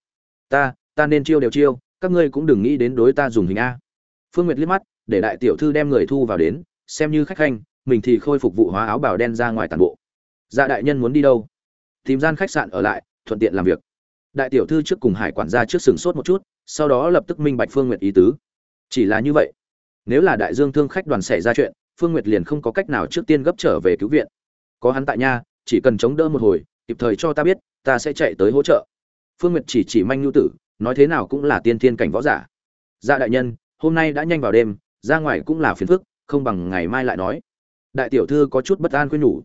Ta ta nên chiêu đều chiêu, các ngươi cũng đừng nghĩ đến đối ta dùng hình a. Phương nguyệt liếc mắt, để đại tiểu thư đem người thu vào đến xem như khách khanh, mình thì khôi phục vụ hóa áo bào đen ra ngoài toàn bộ. Dạ đại nhân muốn đi đâu? Tìm gian khách sạn ở lại, thuận tiện làm việc. Đại tiểu thư trước cùng hải quản gia trước sừng sốt một chút, sau đó lập tức minh bạch phương nguyệt ý tứ. Chỉ là như vậy, nếu là đại dương thương khách đoàn xảy ra chuyện, phương nguyệt liền không có cách nào trước tiên gấp trở về cứu viện. Có hắn tại nha, chỉ cần chống đỡ một hồi, kịp thời cho ta biết, ta sẽ chạy tới hỗ trợ. Phương nguyệt chỉ chỉ manh nhu tử, nói thế nào cũng là tiên thiên cảnh võ giả. Dạ đại nhân, hôm nay đã nhanh vào đêm, ra ngoài cũng là phiền phức không bằng ngày mai lại nói. Đại tiểu thư có chút bất an khuyên nhủ.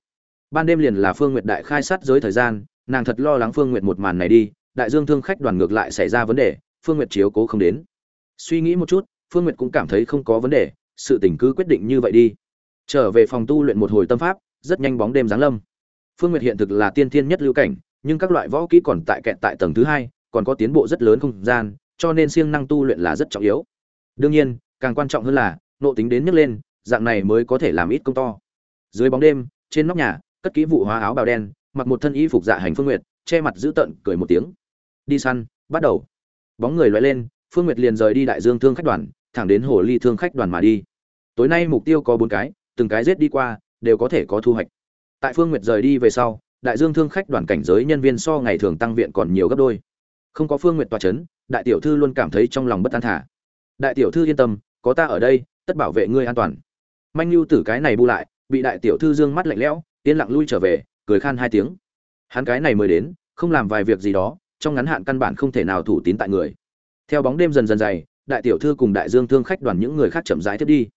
Ban đêm liền là phương nguyệt đại khai sát giới thời gian, nàng thật lo lắng phương nguyệt một màn này đi, đại dương thương khách đoàn ngược lại xảy ra vấn đề, phương nguyệt chiếu cố không đến. Suy nghĩ một chút, phương nguyệt cũng cảm thấy không có vấn đề, sự tình cứ quyết định như vậy đi. Trở về phòng tu luyện một hồi tâm pháp, rất nhanh bóng đêm giáng lâm. Phương nguyệt hiện thực là tiên thiên nhất lưu cảnh, nhưng các loại võ kỹ còn tại kẹt tại tầng thứ hai, còn có tiến bộ rất lớn không gian, cho nên siêng năng tu luyện là rất trọng yếu. Đương nhiên, càng quan trọng hơn là nộ tính đến nhấc lên dạng này mới có thể làm ít công to. Dưới bóng đêm, trên nóc nhà, cất kỹ vụ hóa áo bào đen, mặc một thân y phục dạ hành phương nguyệt, che mặt giữ tận, cười một tiếng. Đi săn, bắt đầu. Bóng người loại lên, phương nguyệt liền rời đi đại dương thương khách đoàn, thẳng đến hồ ly thương khách đoàn mà đi. Tối nay mục tiêu có bốn cái, từng cái giết đi qua, đều có thể có thu hoạch. Tại phương nguyệt rời đi về sau, đại dương thương khách đoàn cảnh giới nhân viên so ngày thường tăng viện còn nhiều gấp đôi. Không có phương nguyệt tòa c h ấ n đại tiểu thư luôn cảm thấy trong lòng bất an thả. Đại tiểu thư yên tâm, có ta ở đây, tất bảo vệ ngươi an toàn manh lưu tử cái này bu lại, bị đại tiểu thư dương mắt lạnh lẽo, yên lặng lui trở về, cười khan hai tiếng. Hắn cái này mới đến, không làm vài việc gì đó, trong ngắn hạn căn bản không thể nào thủ tín tại người. Theo bóng đêm dần dần dày, đại tiểu thư cùng đại dương thương khách đoàn những người khác chậm rãi tiếp đi.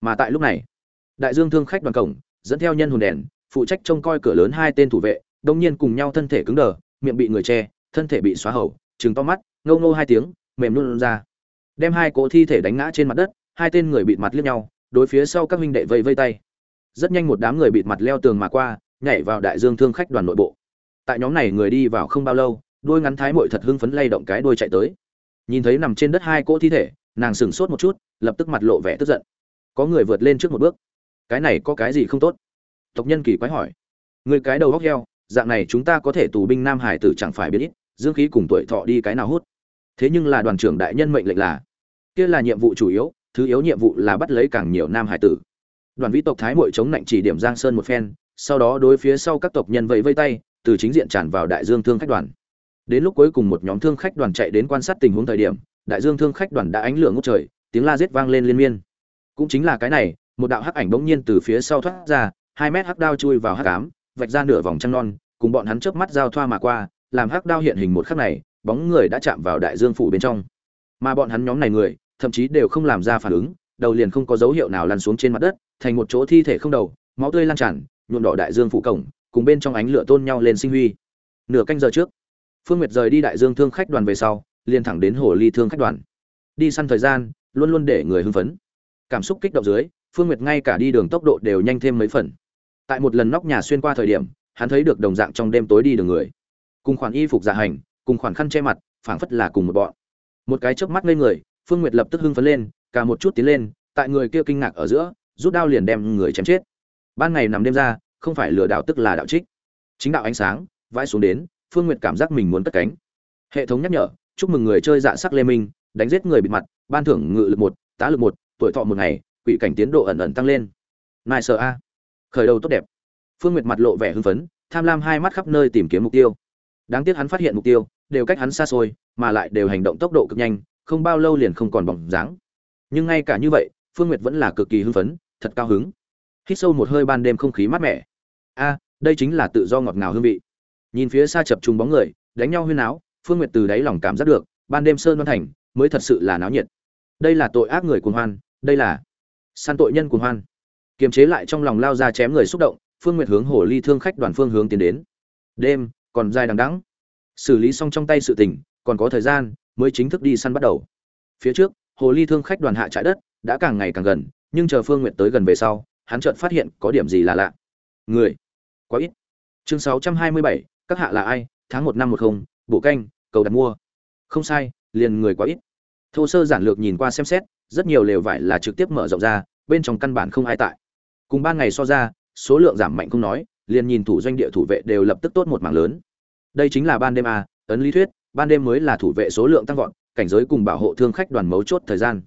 Mà tại lúc này, đại dương thương khách đoàn cổng, dẫn theo nhân hồn đèn, phụ trách trông coi cửa lớn hai tên thủ vệ đông nhiên cùng nhau thân thể cứng đờ, miệng bị người che, thân thể bị xóa hầu, trừng to mắt, ngâu ngô hai tiếng, mềm luôn ra. Đem hai cỗ thi thể đánh ngã trên mặt đất, hai tên người bịt mặt liếc nhau đối phía sau các huynh đệ vây vây tay. Rất nhanh một đám người bịt mặt leo tường mà qua, nhảy vào đại dương thương khách đoàn nội bộ. Tại nhóm này người đi vào không bao lâu, đôi ngắn thái mội thật hưng phấn lay động cái đôi chạy tới. Nhìn thấy nằm trên đất hai cỗ thi thể, nàng sửng sốt một chút, lập tức mặt lộ vẻ tức giận. Có người vượt lên trước một bước. Cái này có cái gì không tốt? Tộc nhân kỳ quái hỏi. Người cái đầu góc heo, dạng này chúng ta có thể tù binh nam hải tử chẳng phải biết ít, dương khí cùng tuổi thọ đi cái nào hút. Thế nhưng là đoàn trưởng đại nhân mệnh lệnh là, kia là nhiệm vụ chủ yếu thứ yếu nhiệm vụ là bắt lấy càng nhiều nam hải tử. Đoàn vĩ tộc thái mội chống lạnh chỉ điểm giang sơn một phen sau đó đối phía sau các tộc nhân vẫy vây tay từ chính diện tràn vào đại dương thương khách đoàn. Đến lúc cuối cùng một nhóm thương khách đoàn chạy đến quan sát tình huống thời điểm đại dương thương khách đoàn đã ánh lửa ngút trời tiếng la giết vang lên liên miên. Cũng chính là cái này một đạo hắc ảnh bỗng nhiên từ phía sau thoát ra hai mét hắc đao chui vào hắc ám, vạch ra nửa vòng trăng non, cùng bọn hắn chớp mắt giao thoa mà qua, làm hắc đao hiện hình một khắc này, bóng người đã chạm vào đại dương phủ bên trong. Mà bọn hắn nhóm này người, thậm chí đều không làm ra phản ứng, đầu liền không có dấu hiệu nào lăn xuống trên mặt đất, thành một chỗ thi thể không đầu, máu tươi lan tràn, nhuộm đỏ đại dương phủ cổng, cùng bên trong ánh lửa tôn nhau lên sinh huy. Nửa canh giờ trước, Phương Nguyệt rời đi đại dương thương khách đoàn về sau, liền thẳng đến hồ ly thương khách đoàn. Đi săn thời gian, luôn luôn để người hưng phấn. Cảm xúc kích động dưới, Phương Nguyệt ngay cả đi đường tốc độ đều nhanh thêm mấy phần tại một lần nóc nhà xuyên qua thời điểm hắn thấy được đồng dạng trong đêm tối đi đường người cùng khoản y phục dạ hành cùng khoản khăn che mặt phảng phất là cùng một bọn một cái chớp mắt ngây người phương nguyệt lập tức hưng phấn lên, cả một chút tiến lên, tại người kia kinh ngạc ở giữa, rút đao liền đem người chém chết. Ban ngày nằm đêm ra, không phải lừa đảo tức là đạo trích. Chính đạo ánh sáng, vãi xuống đến, phương nguyệt cảm giác mình muốn cất cánh. Hệ thống nhắc nhở, chúc mừng người chơi dạ sắc lê minh, đánh giết người bịt mặt, ban thưởng ngự lực một, tá lực một, tuổi thọ một ngày, quỷ cảnh tiến độ ẩn ẩn tăng lên. Nai sợ a. Khởi đầu tốt đẹp. Phương nguyệt mặt lộ vẻ hưng phấn, tham lam hai mắt khắp nơi tìm kiếm mục tiêu. Đáng tiếc hắn phát hiện mục tiêu, đều cách hắn xa xôi, mà lại đều hành động tốc độ cực nhanh không bao lâu liền không còn bóng dáng. Nhưng ngay cả như vậy, phương nguyệt vẫn là cực kỳ hưng phấn, thật cao hứng. Hít sâu một hơi ban đêm không khí mát mẻ. A, đây chính là tự do ngọt ngào hương vị. Nhìn phía xa chập trùng bóng người, đánh nhau huyên áo phương nguyệt từ đáy lòng cảm giác được, ban đêm sơn văn thành, mới thật sự là náo nhiệt. Đây là tội ác người cuồng hoan, đây là san tội nhân cuồng hoan. Kiềm chế lại trong lòng lao ra chém người xúc động, phương nguyệt hướng hồ ly thương khách đoàn phương hướng tiến đến. Đêm, còn dài đằng đẵng. Xử lý xong trong tay sự tình, còn có thời gian mới chính thức đi săn bắt đầu. Phía trước hồ ly thương khách đoàn hạ trại đất đã càng ngày càng gần nhưng chờ phương nguyệt tới gần về sau hắn chợt phát hiện có điểm gì là lạ. Người. Quá ít. Chương 627, các hạ là ai? Tháng một năm một không bộ canh cầu đặt mua. Không sai liền người quá ít. Thô sơ giản lược nhìn qua xem xét rất nhiều lều vải là trực tiếp mở rộng ra bên trong căn bản không ai tại. Cùng ba ngày so ra số lượng giảm mạnh không nói liền nhìn thủ doanh địa thủ vệ đều lập tức tốt một mảng lớn. Đây chính là ban đêm à? ấn lý thuyết ban đêm mới là thủ vệ số lượng tăng vọt, cảnh giới cùng bảo hộ thương khách đoàn mấu chốt thời gian.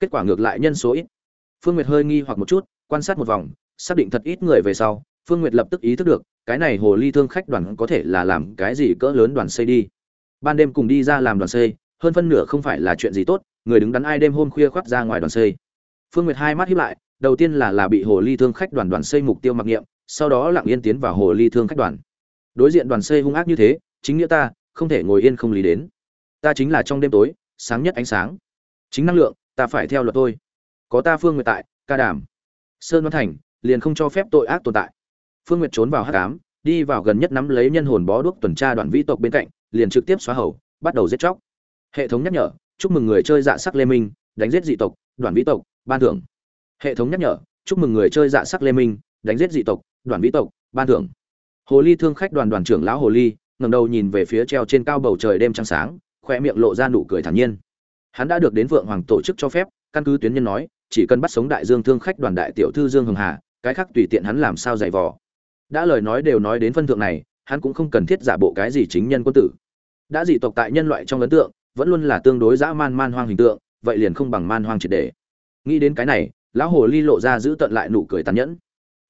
Kết quả ngược lại nhân số ít. Phương nguyệt hơi nghi hoặc một chút, quan sát một vòng, xác định thật ít người về sau, phương nguyệt lập tức ý thức được, cái này hồ ly thương khách đoàn có thể là làm cái gì cỡ lớn đoàn xây đi. Ban đêm cùng đi ra làm đoàn xây, hơn phân nửa không phải là chuyện gì tốt, người đứng đắn ai đêm hôm khuya khoác ra ngoài đoàn xây. Phương nguyệt hai mắt híp lại, đầu tiên là là bị hồ ly thương khách đoàn đoàn xây mục tiêu mặc niệm, sau đó lặng yên tiến vào hồ ly thương khách đoàn. Đối diện đoàn xây hung ác như thế, chính nghĩa ta không thể ngồi yên không lý đến. Ta chính là trong đêm tối, sáng nhất ánh sáng. Chính năng lượng, ta phải theo luật tôi. Có ta phương nguyệt tại, ca đàm sơn văn thành, liền không cho phép tội ác tồn tại. Phương nguyệt trốn vào hắc cám đi vào gần nhất nắm lấy nhân hồn bó đuốc tuần tra đoàn vĩ tộc bên cạnh, liền trực tiếp xóa hầu, bắt đầu giết chóc. Hệ thống nhắc nhở, chúc mừng người chơi dạ sắc lê minh, đánh giết dị tộc đoàn vĩ tộc, ban thưởng. Hệ thống nhắc nhở, chúc mừng người chơi dạ sắc lê minh, đánh giết dị tộc đoàn vĩ tộc, ban thưởng. Hồ ly thương khách đoàn đoàn trưởng lão hồ ly ngẩng đầu nhìn về phía treo trên cao bầu trời đêm trăng sáng khóe miệng lộ ra nụ cười thản nhiên. Hắn đã được đến vượng hoàng tổ chức cho phép, căn cứ tuyến nhân nói, chỉ cần bắt sống đại dương thương khách đoàn đại tiểu thư dương hồng hà, cái khác tùy tiện hắn làm sao dạy vò. Đã lời nói đều nói đến phân thượng này, hắn cũng không cần thiết giả bộ cái gì chính nhân quân tử. Đã dị tộc tại nhân loại trong ấn tượng, vẫn luôn là tương đối dã man man hoang hình tượng, vậy liền không bằng man hoang triệt đề nghĩ đến cái này, lão hồ ly lộ ra giữ tận lại nụ cười tàn nhẫn.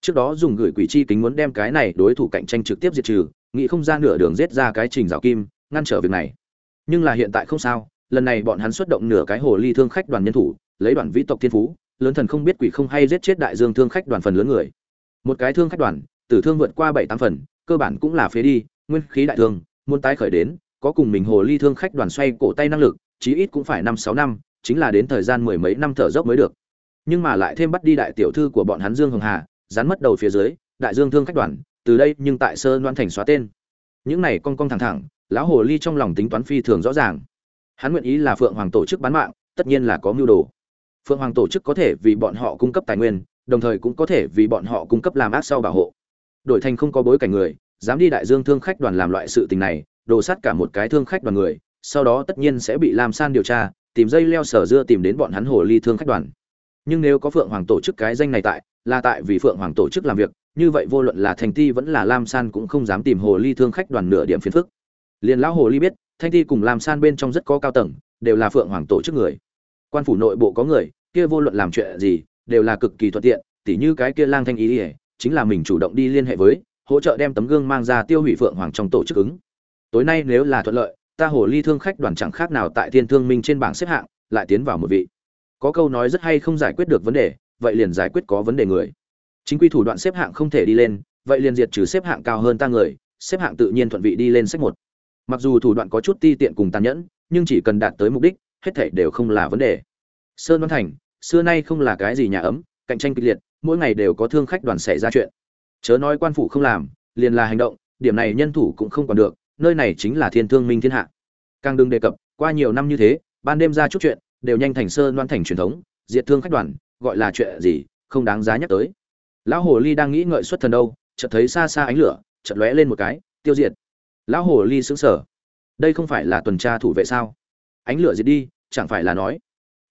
Trước đó dùng gửi quỷ chi kính muốn đem cái này đối thủ cạnh tranh trực tiếp diệt trừ nghĩ không ra nửa đường giết ra cái trình rào kim, ngăn trở việc này. Nhưng là hiện tại không sao, lần này bọn hắn xuất động nửa cái hồ ly thương khách đoàn nhân thủ, lấy đoàn vĩ tộc thiên phú, lớn thần không biết quỷ không hay giết chết đại dương thương khách đoàn phần lớn người. Một cái thương khách đoàn, tử thương vượt qua bảy tám phần, cơ bản cũng là phế đi, nguyên khí đại thương, muốn tái khởi đến, có cùng mình hồ ly thương khách đoàn xoay cổ tay năng lực, chí ít cũng phải năm sáu năm, chính là đến thời gian mười mấy năm thở dốc mới được. Nhưng mà lại thêm bắt đi đại tiểu thư của bọn hắn dương hồng hà dán mất đầu phía dưới, đại dương thương khách đoàn từ đây nhưng tại sơ loan thành xóa tên. Những này con con thẳng thẳng, lão hồ ly trong lòng tính toán phi thường rõ ràng. Hắn nguyện ý là phượng hoàng tổ chức bán mạng, tất nhiên là có mưu đồ. Phượng hoàng tổ chức có thể vì bọn họ cung cấp tài nguyên, đồng thời cũng có thể vì bọn họ cung cấp làm ác sau bảo hộ. Đổi thành không có bối cảnh người, dám đi đại dương thương khách đoàn làm loại sự tình này đổ sát cả một cái thương khách đoàn người, sau đó tất nhiên sẽ bị làm san điều tra, tìm dây leo sở dưa tìm đến bọn hắn hồ ly thương khách đoàn. Nhưng nếu có phượng hoàng tổ chức cái danh này tại, là tại vì phượng hoàng tổ chức làm việc như vậy vô luận là thành ti vẫn là lam san cũng không dám tìm hồ ly thương khách đoàn nửa điểm phiền phức. Liền lão hồ ly biết, thanh ti cùng lam san bên trong rất có cao tầng, đều là phượng hoàng tổ chức người. Quan phủ nội bộ có người, kia vô luận làm chuyện gì, đều là cực kỳ thuận tiện, tỉ như cái kia lang thanh ý ỉa chính là mình chủ động đi liên hệ với, hỗ trợ đem tấm gương mang ra tiêu hủy phượng hoàng trong tổ chức ứng. Tối nay nếu là thuận lợi, ta hồ ly thương khách đoàn chẳng khác nào tại thiên thương minh trên bảng xếp hạng, lại tiến vào một vị. Có câu nói rất hay không giải quyết được vấn đề, vậy liền giải quyết có vấn đề người chính quy thủ đoạn xếp hạng không thể đi lên, vậy liền diệt trừ xếp hạng cao hơn ta người, xếp hạng tự nhiên thuận vị đi lên sách một. Mặc dù thủ đoạn có chút ti tiện cùng tàn nhẫn, nhưng chỉ cần đạt tới mục đích, hết thảy đều không là vấn đề. Sơn văn thành, xưa nay không là cái gì nhà ấm, cạnh tranh kịch liệt, mỗi ngày đều có thương khách đoàn xảy ra chuyện. Chớ nói quan phủ không làm, liền là hành động, điểm này nhân thủ cũng không còn được, nơi này chính là thiên thương minh thiên hạ. Càng đừng đề cập, qua nhiều năm như thế, ban đêm ra chút chuyện, đều nhanh thành sơn đoan thành truyền thống, diệt thương khách đoàn, gọi là chuyện gì, không đáng giá nhắc tới lão hồ ly đang nghĩ ngợi xuất thần đâu, chợt thấy xa xa ánh lửa, chợt lóe lên một cái, tiêu diệt. Lão hồ ly sững sờ. Đây không phải là tuần tra thủ vệ sao? Ánh lửa diệt đi, chẳng phải là nói.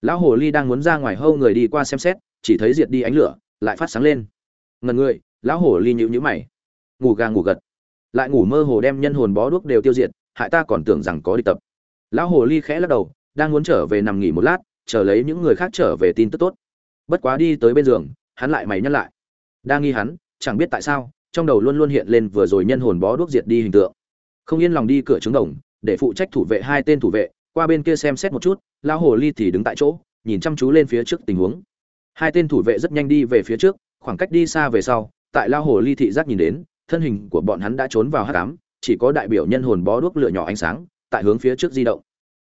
Lão hồ ly đang muốn ra ngoài hâu người đi qua xem xét, chỉ thấy diệt đi ánh lửa, lại phát sáng lên. Ngần người, lão hồ ly nhíu nhíu mày. Ngủ gà ngủ gật. Lại ngủ mơ hồ đem nhân hồn bó đuốc đều tiêu diệt, hại ta còn tưởng rằng có đi tập. Lão hồ ly khẽ lắc đầu, đang muốn trở về nằm nghỉ một lát, chờ lấy những người khác trở về tin tức tốt. Bất quá đi tới bên giường, hắn lại mày nhắc lại đang nghi hắn, chẳng biết tại sao, trong đầu luôn luôn hiện lên vừa rồi nhân hồn bó đuốc diệt đi hình tượng. Không yên lòng đi cửa trứng đồng, để phụ trách thủ vệ hai tên thủ vệ, qua bên kia xem xét một chút, lão hồ ly thì đứng tại chỗ, nhìn chăm chú lên phía trước tình huống. Hai tên thủ vệ rất nhanh đi về phía trước, khoảng cách đi xa về sau, tại lao hồ ly thị giác nhìn đến, thân hình của bọn hắn đã trốn vào hát cám chỉ có đại biểu nhân hồn bó đuốc lửa nhỏ ánh sáng, tại hướng phía trước di động.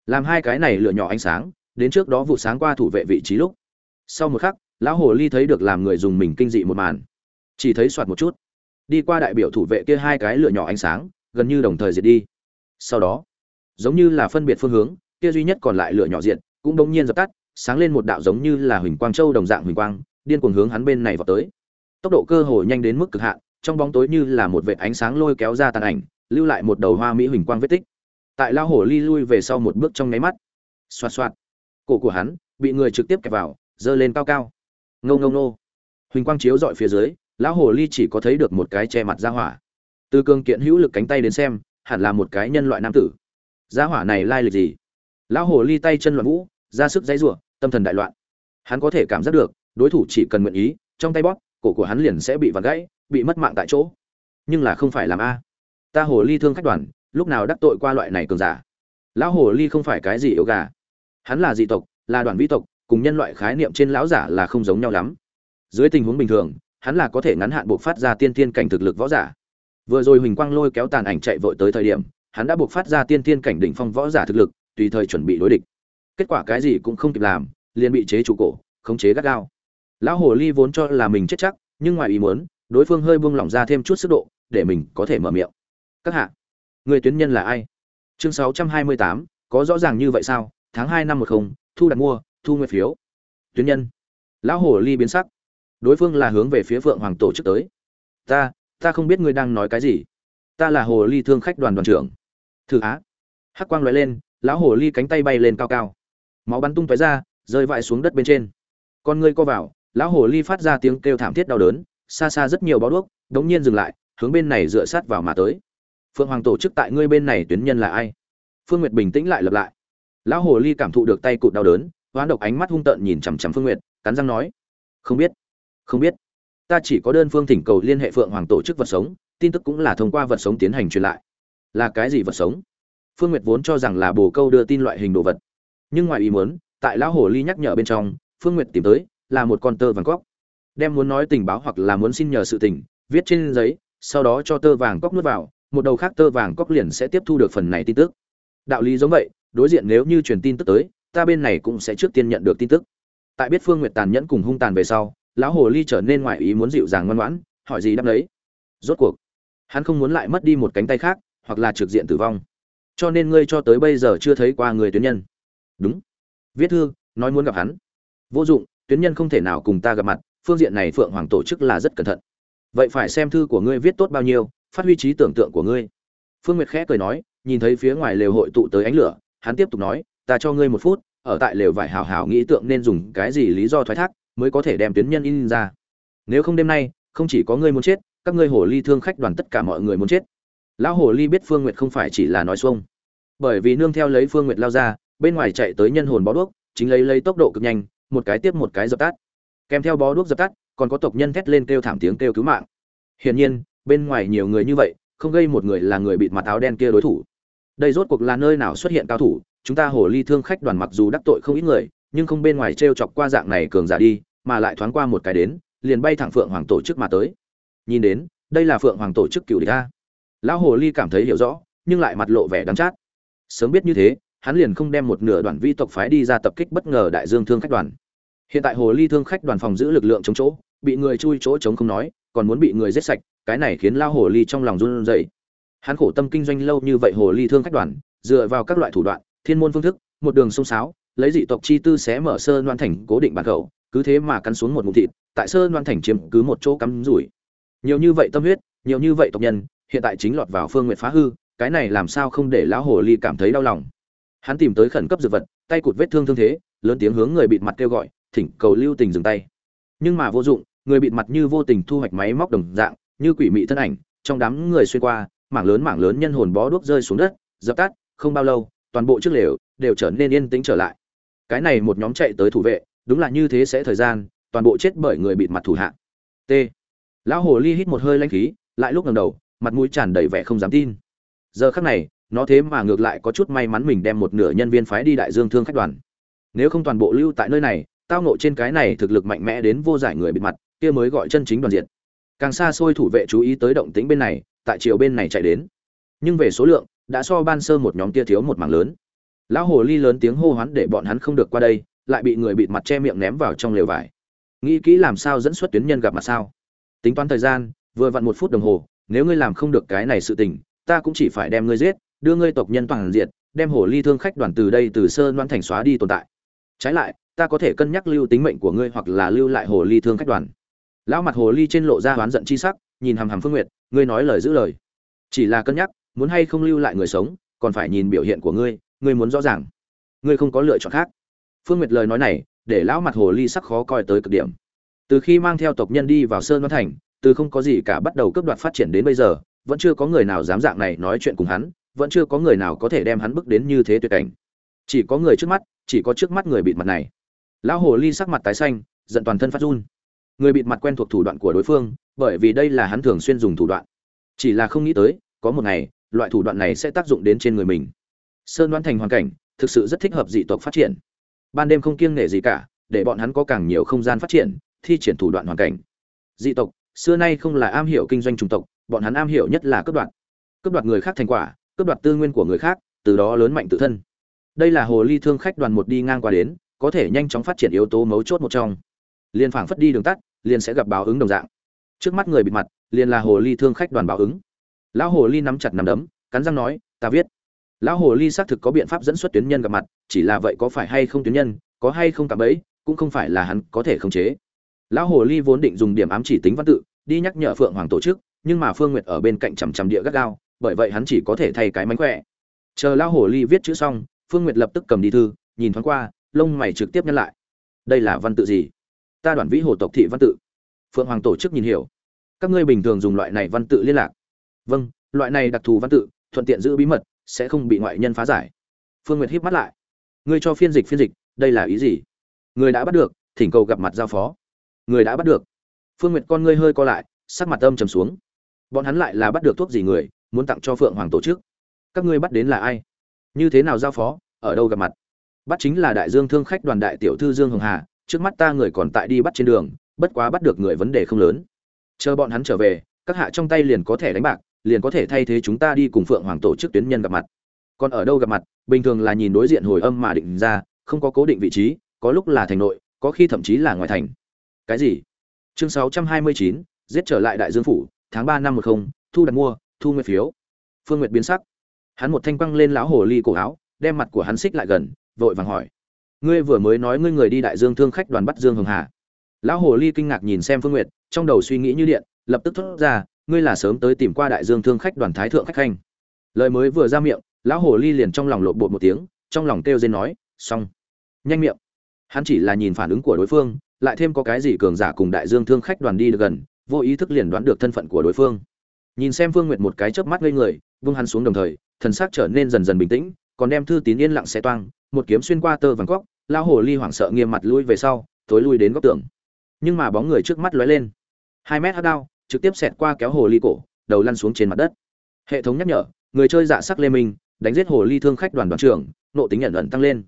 Làm hai cái này lửa nhỏ ánh sáng, đến trước đó vụ sáng qua thủ vệ vị trí lúc. Sau một khắc lão hồ ly thấy được làm người dùng mình kinh dị một màn. Chỉ thấy soạt một chút. Đi qua đại biểu thủ vệ kia hai cái lửa nhỏ ánh sáng, gần như đồng thời diệt đi. Sau đó, giống như là phân biệt phương hướng, kia duy nhất còn lại lửa nhỏ diện cũng đống nhiên dập tắt, sáng lên một đạo giống như là huỳnh quang châu đồng dạng huỳnh quang, điên cuồng hướng hắn bên này vào tới. Tốc độ cơ hồ nhanh đến mức cực hạn, trong bóng tối như là một vệt ánh sáng lôi kéo ra tàn ảnh, lưu lại một đầu hoa mỹ huỳnh quang vết tích. Tại lao hổ ly lui về sau một bước trong nháy mắt, xoạt xoạt, cổ của hắn bị người trực tiếp kẹp vào, giơ lên cao cao ngâu ngâu nô huỳnh quang chiếu dọi phía dưới, lão hồ ly chỉ có thấy được một cái che mặt ra hỏa. Từ cương kiện hữu lực cánh tay đến xem, hẳn là một cái nhân loại nam tử. Ra hỏa này lai lịch gì? Lão hồ ly tay chân loạn vũ, ra sức dãy rủa, tâm thần đại loạn. Hắn có thể cảm giác được, đối thủ chỉ cần nguyện ý, trong tay bóp, cổ của hắn liền sẽ bị vặn gãy, bị mất mạng tại chỗ. Nhưng là không phải làm a. Ta hồ ly thương khách đoàn, lúc nào đắc tội qua loại này cường giả? Lão hồ ly không phải cái gì yếu gà. Hắn là dị tộc, là đoàn vĩ tộc cùng nhân loại khái niệm trên lão giả là không giống nhau lắm. Dưới tình huống bình thường hắn là có thể ngắn hạn buộc phát ra tiên thiên cảnh thực lực võ giả. Vừa rồi huỳnh quang lôi kéo tàn ảnh chạy vội tới thời điểm hắn đã buộc phát ra tiên thiên cảnh đỉnh phong võ giả thực lực tùy thời chuẩn bị đối địch. Kết quả cái gì cũng không kịp làm liền bị chế trụ cổ khống chế gắt gao. Lão hồ ly vốn cho là mình chết chắc nhưng ngoài ý muốn đối phương hơi buông lỏng ra thêm chút sức độ để mình có thể mở miệng. Các hạ người tuyến nhân là ai? Chương 628, có rõ ràng như vậy sao? Tháng hai năm một không thu đặt mua thu nguyện phiếu. Tuyến nhân. Lão hồ ly biến sắc. Đối phương là hướng về phía phượng hoàng tổ chức tới. Ta ta không biết ngươi đang nói cái gì. Ta là hồ ly thương khách đoàn đoàn trưởng. Thử á. Hắc quang loại lên, lão hồ ly cánh tay bay lên cao cao. Máu bắn tung tóe ra, rơi vãi xuống đất bên trên. Con ngươi co vào, lão hồ ly phát ra tiếng kêu thảm thiết đau đớn, xa xa rất nhiều bó đuốc, đống nhiên dừng lại, hướng bên này dựa sát vào mà tới. Phượng hoàng tổ chức tại ngươi bên này tuyến nhân là ai? Phương nguyệt bình tĩnh lại lập lại. Lão hồ ly cảm thụ được tay cụt đau đớn hoán độc ánh mắt hung tợn nhìn chằm chằm phương nguyệt, cắn răng nói, không biết không biết. Ta chỉ có đơn phương thỉnh cầu liên hệ phượng hoàng tổ chức vật sống, tin tức cũng là thông qua vật sống tiến hành truyền lại. Là cái gì vật sống? Phương nguyệt vốn cho rằng là bồ câu đưa tin loại hình đồ vật. Nhưng ngoài ý muốn, tại lão hồ ly nhắc nhở bên trong, phương nguyệt tìm tới là một con tơ vàng cóc. Đem muốn nói tình báo hoặc là muốn xin nhờ sự tình, viết trên giấy, sau đó cho tơ vàng cóc nuốt vào, một đầu khác tơ vàng cóc liền sẽ tiếp thu được phần này tin tức. Đạo lý giống vậy, đối diện nếu như truyền tin tức tới ta bên này cũng sẽ trước tiên nhận được tin tức. Tại biết phương nguyệt tàn nhẫn cùng hung tàn về sau, lão hồ ly trở nên ngoại ý muốn dịu dàng ngoan ngoãn, hỏi gì đáp lấy. rốt cuộc, hắn không muốn lại mất đi một cánh tay khác, hoặc là trực diện tử vong. Cho nên ngươi cho tới bây giờ chưa thấy qua người tuyến nhân. Đúng. Viết thư, nói muốn gặp hắn. Vô dụng, tuyến nhân không thể nào cùng ta gặp mặt, phương diện này phượng hoàng tổ chức là rất cẩn thận. Vậy phải xem thư của ngươi viết tốt bao nhiêu, phát huy trí tưởng tượng của ngươi. Phương nguyệt khẽ cười nói, nhìn thấy phía ngoài lều hội tụ tới ánh lửa, hắn tiếp tục nói ta cho ngươi một phút, ở tại lều vải hào hào nghĩ tượng nên dùng cái gì lý do thoái thác, mới có thể đem tuyến nhân in ra. Nếu không đêm nay, không chỉ có ngươi muốn chết, các ngươi hồ ly thương khách đoàn tất cả mọi người muốn chết. Lão hồ ly biết phương nguyệt không phải chỉ là nói xuông. Bởi vì nương theo lấy phương nguyệt lao ra, bên ngoài chạy tới nhân hồn bó đuốc, chính lấy lấy tốc độ cực nhanh, một cái tiếp một cái dập tắt. Kèm theo bó đuốc dập tắt, còn có tộc nhân thét lên kêu thảm tiếng kêu cứu mạng. Hiển nhiên, bên ngoài nhiều người như vậy, không gây một người là người bịt mặt áo đen kia đối thủ. Đây rốt cuộc là nơi nào xuất hiện cao thủ chúng ta hồ ly thương khách đoàn mặc dù đắc tội không ít người, nhưng không bên ngoài t r e o chọc qua dạng này cường giả đi, mà lại thoáng qua một cái đến, liền bay thẳng phượng hoàng tổ chức mà tới. Nhìn đến, đây là phượng hoàng tổ chức cựu địch ta lão hồ ly cảm thấy hiểu rõ, nhưng lại mặt lộ vẻ đắm chát. Sớm biết như thế, hắn liền không đem một nửa đoàn vi tộc phái đi ra tập kích bất ngờ đại dương thương khách đoàn. Hiện tại hồ ly thương khách đoàn phòng giữ lực lượng chống chỗ, bị người chui chỗ chống không nói, còn muốn bị người giết sạch, cái này khiến lao hồ ly trong lòng run rẩy. Hắn khổ tâm kinh doanh lâu như vậy hồ ly thương khách đoàn, dựa vào các loại thủ đoạn thiên môn phương thức, một đường sông sáo, lấy dị tộc chi tư xé mở sơ loan thành cố định bản khẩu, cứ thế mà cắn xuống một ngụm thịt, tại sơ loan thành chiếm cứ một chỗ cắm rủi. Nhiều như vậy tâm huyết, nhiều như vậy tộc nhân, hiện tại chính lọt vào phương nguyện phá hư, cái này làm sao không để lão hồ ly cảm thấy đau lòng. Hắn tìm tới khẩn cấp dược vật, tay cụt vết thương thương thế, lớn tiếng hướng người bịt mặt kêu gọi, thỉnh cầu lưu tình dừng tay. Nhưng mà vô dụng, người bịt mặt như vô tình thu hoạch máy móc đồng dạng, như quỷ mị thân ảnh, trong đám người xuyên qua, mảng lớn mảng lớn nhân hồn bó đuốc rơi xuống đất, dập tắt, không bao lâu toàn bộ trước lều đều trở nên yên tĩnh trở lại. Cái này một nhóm chạy tới thủ vệ, đúng là như thế sẽ thời gian, toàn bộ chết bởi người bịt mặt thủ hạ. T. Lão hồ ly hít một hơi lanh khí, lại lúc ngẩng đầu, mặt mũi tràn đầy vẻ không dám tin. Giờ khắc này, nó thế mà ngược lại có chút may mắn mình đem một nửa nhân viên phái đi đại dương thương khách đoàn. Nếu không toàn bộ lưu tại nơi này, tao nộ trên cái này thực lực mạnh mẽ đến vô giải người bịt mặt, kia mới gọi chân chính đoàn diện. Càng xa xôi thủ vệ chú ý tới động tĩnh bên này, tại chiều bên này chạy đến. Nhưng về số lượng đã so ban sơ một nhóm kia thiếu một mảng lớn. Lão hồ ly lớn tiếng hô hoán để bọn hắn không được qua đây, lại bị người bịt mặt che miệng ném vào trong lều vải. Nghĩ kỹ làm sao dẫn xuất tuyến nhân gặp mặt sao? Tính toán thời gian, vừa vặn một phút đồng hồ, nếu ngươi làm không được cái này sự tình, ta cũng chỉ phải đem ngươi giết, đưa ngươi tộc nhân toàn diện đem hồ ly thương khách đoàn từ đây từ sơ loan thành xóa đi tồn tại. Trái lại, ta có thể cân nhắc lưu tính mệnh của ngươi hoặc là lưu lại hồ ly thương khách đoàn. Lão mặt hồ ly trên lộ ra oán giận chi sắc, nhìn hằm hằm phương nguyệt, ngươi nói lời giữ lời. Chỉ là cân nhắc muốn hay không lưu lại người sống, còn phải nhìn biểu hiện của ngươi ngươi muốn rõ ràng. Ngươi không có lựa chọn khác. Phương nguyệt lời nói này, để lão mặt hồ ly sắc khó coi tới cực điểm. Từ khi mang theo tộc nhân đi vào sơn văn thành, từ không có gì cả bắt đầu cướp đoạt phát triển đến bây giờ, vẫn chưa có người nào dám dạng này nói chuyện cùng hắn, vẫn chưa có người nào có thể đem hắn bước đến như thế tuyệt cảnh. Chỉ có người trước mắt, chỉ có trước mắt người bịt mặt này. Lão hồ ly sắc mặt tái xanh, giận toàn thân phát run. Người bịt mặt quen thuộc thủ đoạn của đối phương, bởi vì đây là hắn thường xuyên dùng thủ đoạn. Chỉ là không nghĩ tới, có một ngày loại thủ đoạn này sẽ tác dụng đến trên người mình. Sơn đoán thành hoàn cảnh, thực sự rất thích hợp dị tộc phát triển. Ban đêm không kiêng nể gì cả, để bọn hắn có càng nhiều không gian phát triển, thi triển thủ đoạn hoàn cảnh. Dị tộc, xưa nay không là am hiểu kinh doanh chủng tộc, bọn hắn am hiểu nhất là cướp đoạt. Cướp đoạt người khác thành quả, cướp đoạt tư nguyên của người khác, từ đó lớn mạnh tự thân. Đây là hồ ly thương khách đoàn một đi ngang qua đến, có thể nhanh chóng phát triển yếu tố mấu chốt một trong. Liền phảng phất đi đường tắt, liền sẽ gặp báo ứng đồng dạng. Trước mắt người bịt mặt, liền là hồ ly thương khách đoàn báo ứng lão hồ ly nắm chặt nắm đấm, cắn răng nói, ta viết. Lão hồ ly xác thực có biện pháp dẫn xuất tuyến nhân gặp mặt, chỉ là vậy có phải hay không tuyến nhân, có hay không cả ấy cũng không phải là hắn có thể khống chế. Lão hồ ly vốn định dùng điểm ám chỉ tính văn tự, đi nhắc nhở phượng hoàng tổ chức, nhưng mà phương nguyệt ở bên cạnh chằm chằm địa gắt gao, bởi vậy hắn chỉ có thể thay cái mánh khỏe. Chờ lão hồ ly viết chữ xong, phương nguyệt lập tức cầm đi thư, nhìn thoáng qua, lông mày trực tiếp nhắc lại. Đây là văn tự gì? Ta đoàn vĩ hồ tộc thị văn tự. Phượng hoàng tổ chức nhìn hiểu. Các ngươi bình thường dùng loại này văn tự liên lạc vâng loại này đặc thù văn tự, thuận tiện giữ bí mật, sẽ không bị ngoại nhân phá giải. Phương nguyệt híp mắt lại. Ngươi cho phiên dịch phiên dịch, đây là ý gì? Người đã bắt được, thỉnh cầu gặp mặt giao phó. Người đã bắt được. Phương nguyệt con ngươi hơi co lại, sắc mặt âm trầm xuống. Bọn hắn lại là bắt được thuốc gì người, muốn tặng cho phượng hoàng tổ chức. Các ngươi bắt đến là ai? Như thế nào giao phó, ở đâu gặp mặt? Bắt chính là đại dương thương khách đoàn đại tiểu thư dương hồng hà, trước mắt ta người còn tại đi bắt trên đường, bất quá bắt được người vấn đề không lớn. Chờ bọn hắn trở về, các hạ trong tay liền có thể đánh bạc liền có thể thay thế chúng ta đi cùng phượng hoàng tổ chức tuyến nhân gặp mặt. Còn ở đâu gặp mặt bình thường là nhìn đối diện hồi âm mà định ra không có cố định vị trí có lúc là thành nội có khi thậm chí là ngoài thành. Cái gì? Chương 629, giết trở lại đại dương phủ tháng ba năm một không thu đặt mua thu nguyên phiếu. Phương nguyệt biến sắc. Hắn một thanh quăng lên lão hồ ly cổ áo đem mặt của hắn xích lại gần vội vàng hỏi. Ngươi vừa mới nói ngươi người đi đại dương thương khách đoàn bắt dương hồng hà. Lão hồ ly kinh ngạc nhìn xem phương nguyệt trong đầu suy nghĩ như điện lập tức thốt ra ngươi là sớm tới tìm qua đại dương thương khách đoàn thái thượng khách khanh. Lời mới vừa ra miệng, lão hồ ly liền trong lòng lộn bột một tiếng, trong lòng kêu dên nói, xong. Nhanh miệng. Hắn chỉ là nhìn phản ứng của đối phương, lại thêm có cái gì cường giả cùng đại dương thương khách đoàn đi được gần, vô ý thức liền đoán được thân phận của đối phương. Nhìn xem phương nguyệt một cái chớp mắt ngây người, vung hắn xuống đồng thời, thần sắc trở nên dần dần bình tĩnh, còn đem thư tín yên lặng xe toang, một kiếm xuyên qua tơ vàng góc, Lão hồ ly hoảng sợ nghiêm mặt lui về sau, thối lui đến góc tường. Nhưng mà bóng người trước mắt lóe lên. Hai mét hát đao trực tiếp xẹt qua kéo hồ ly cổ, đầu lăn xuống trên mặt đất. Hệ thống nhắc nhở, người chơi dạ sắc lê minh, đánh giết hồ ly thương khách đoàn đoàn trưởng, nộ tính nhận ẩn tăng lên.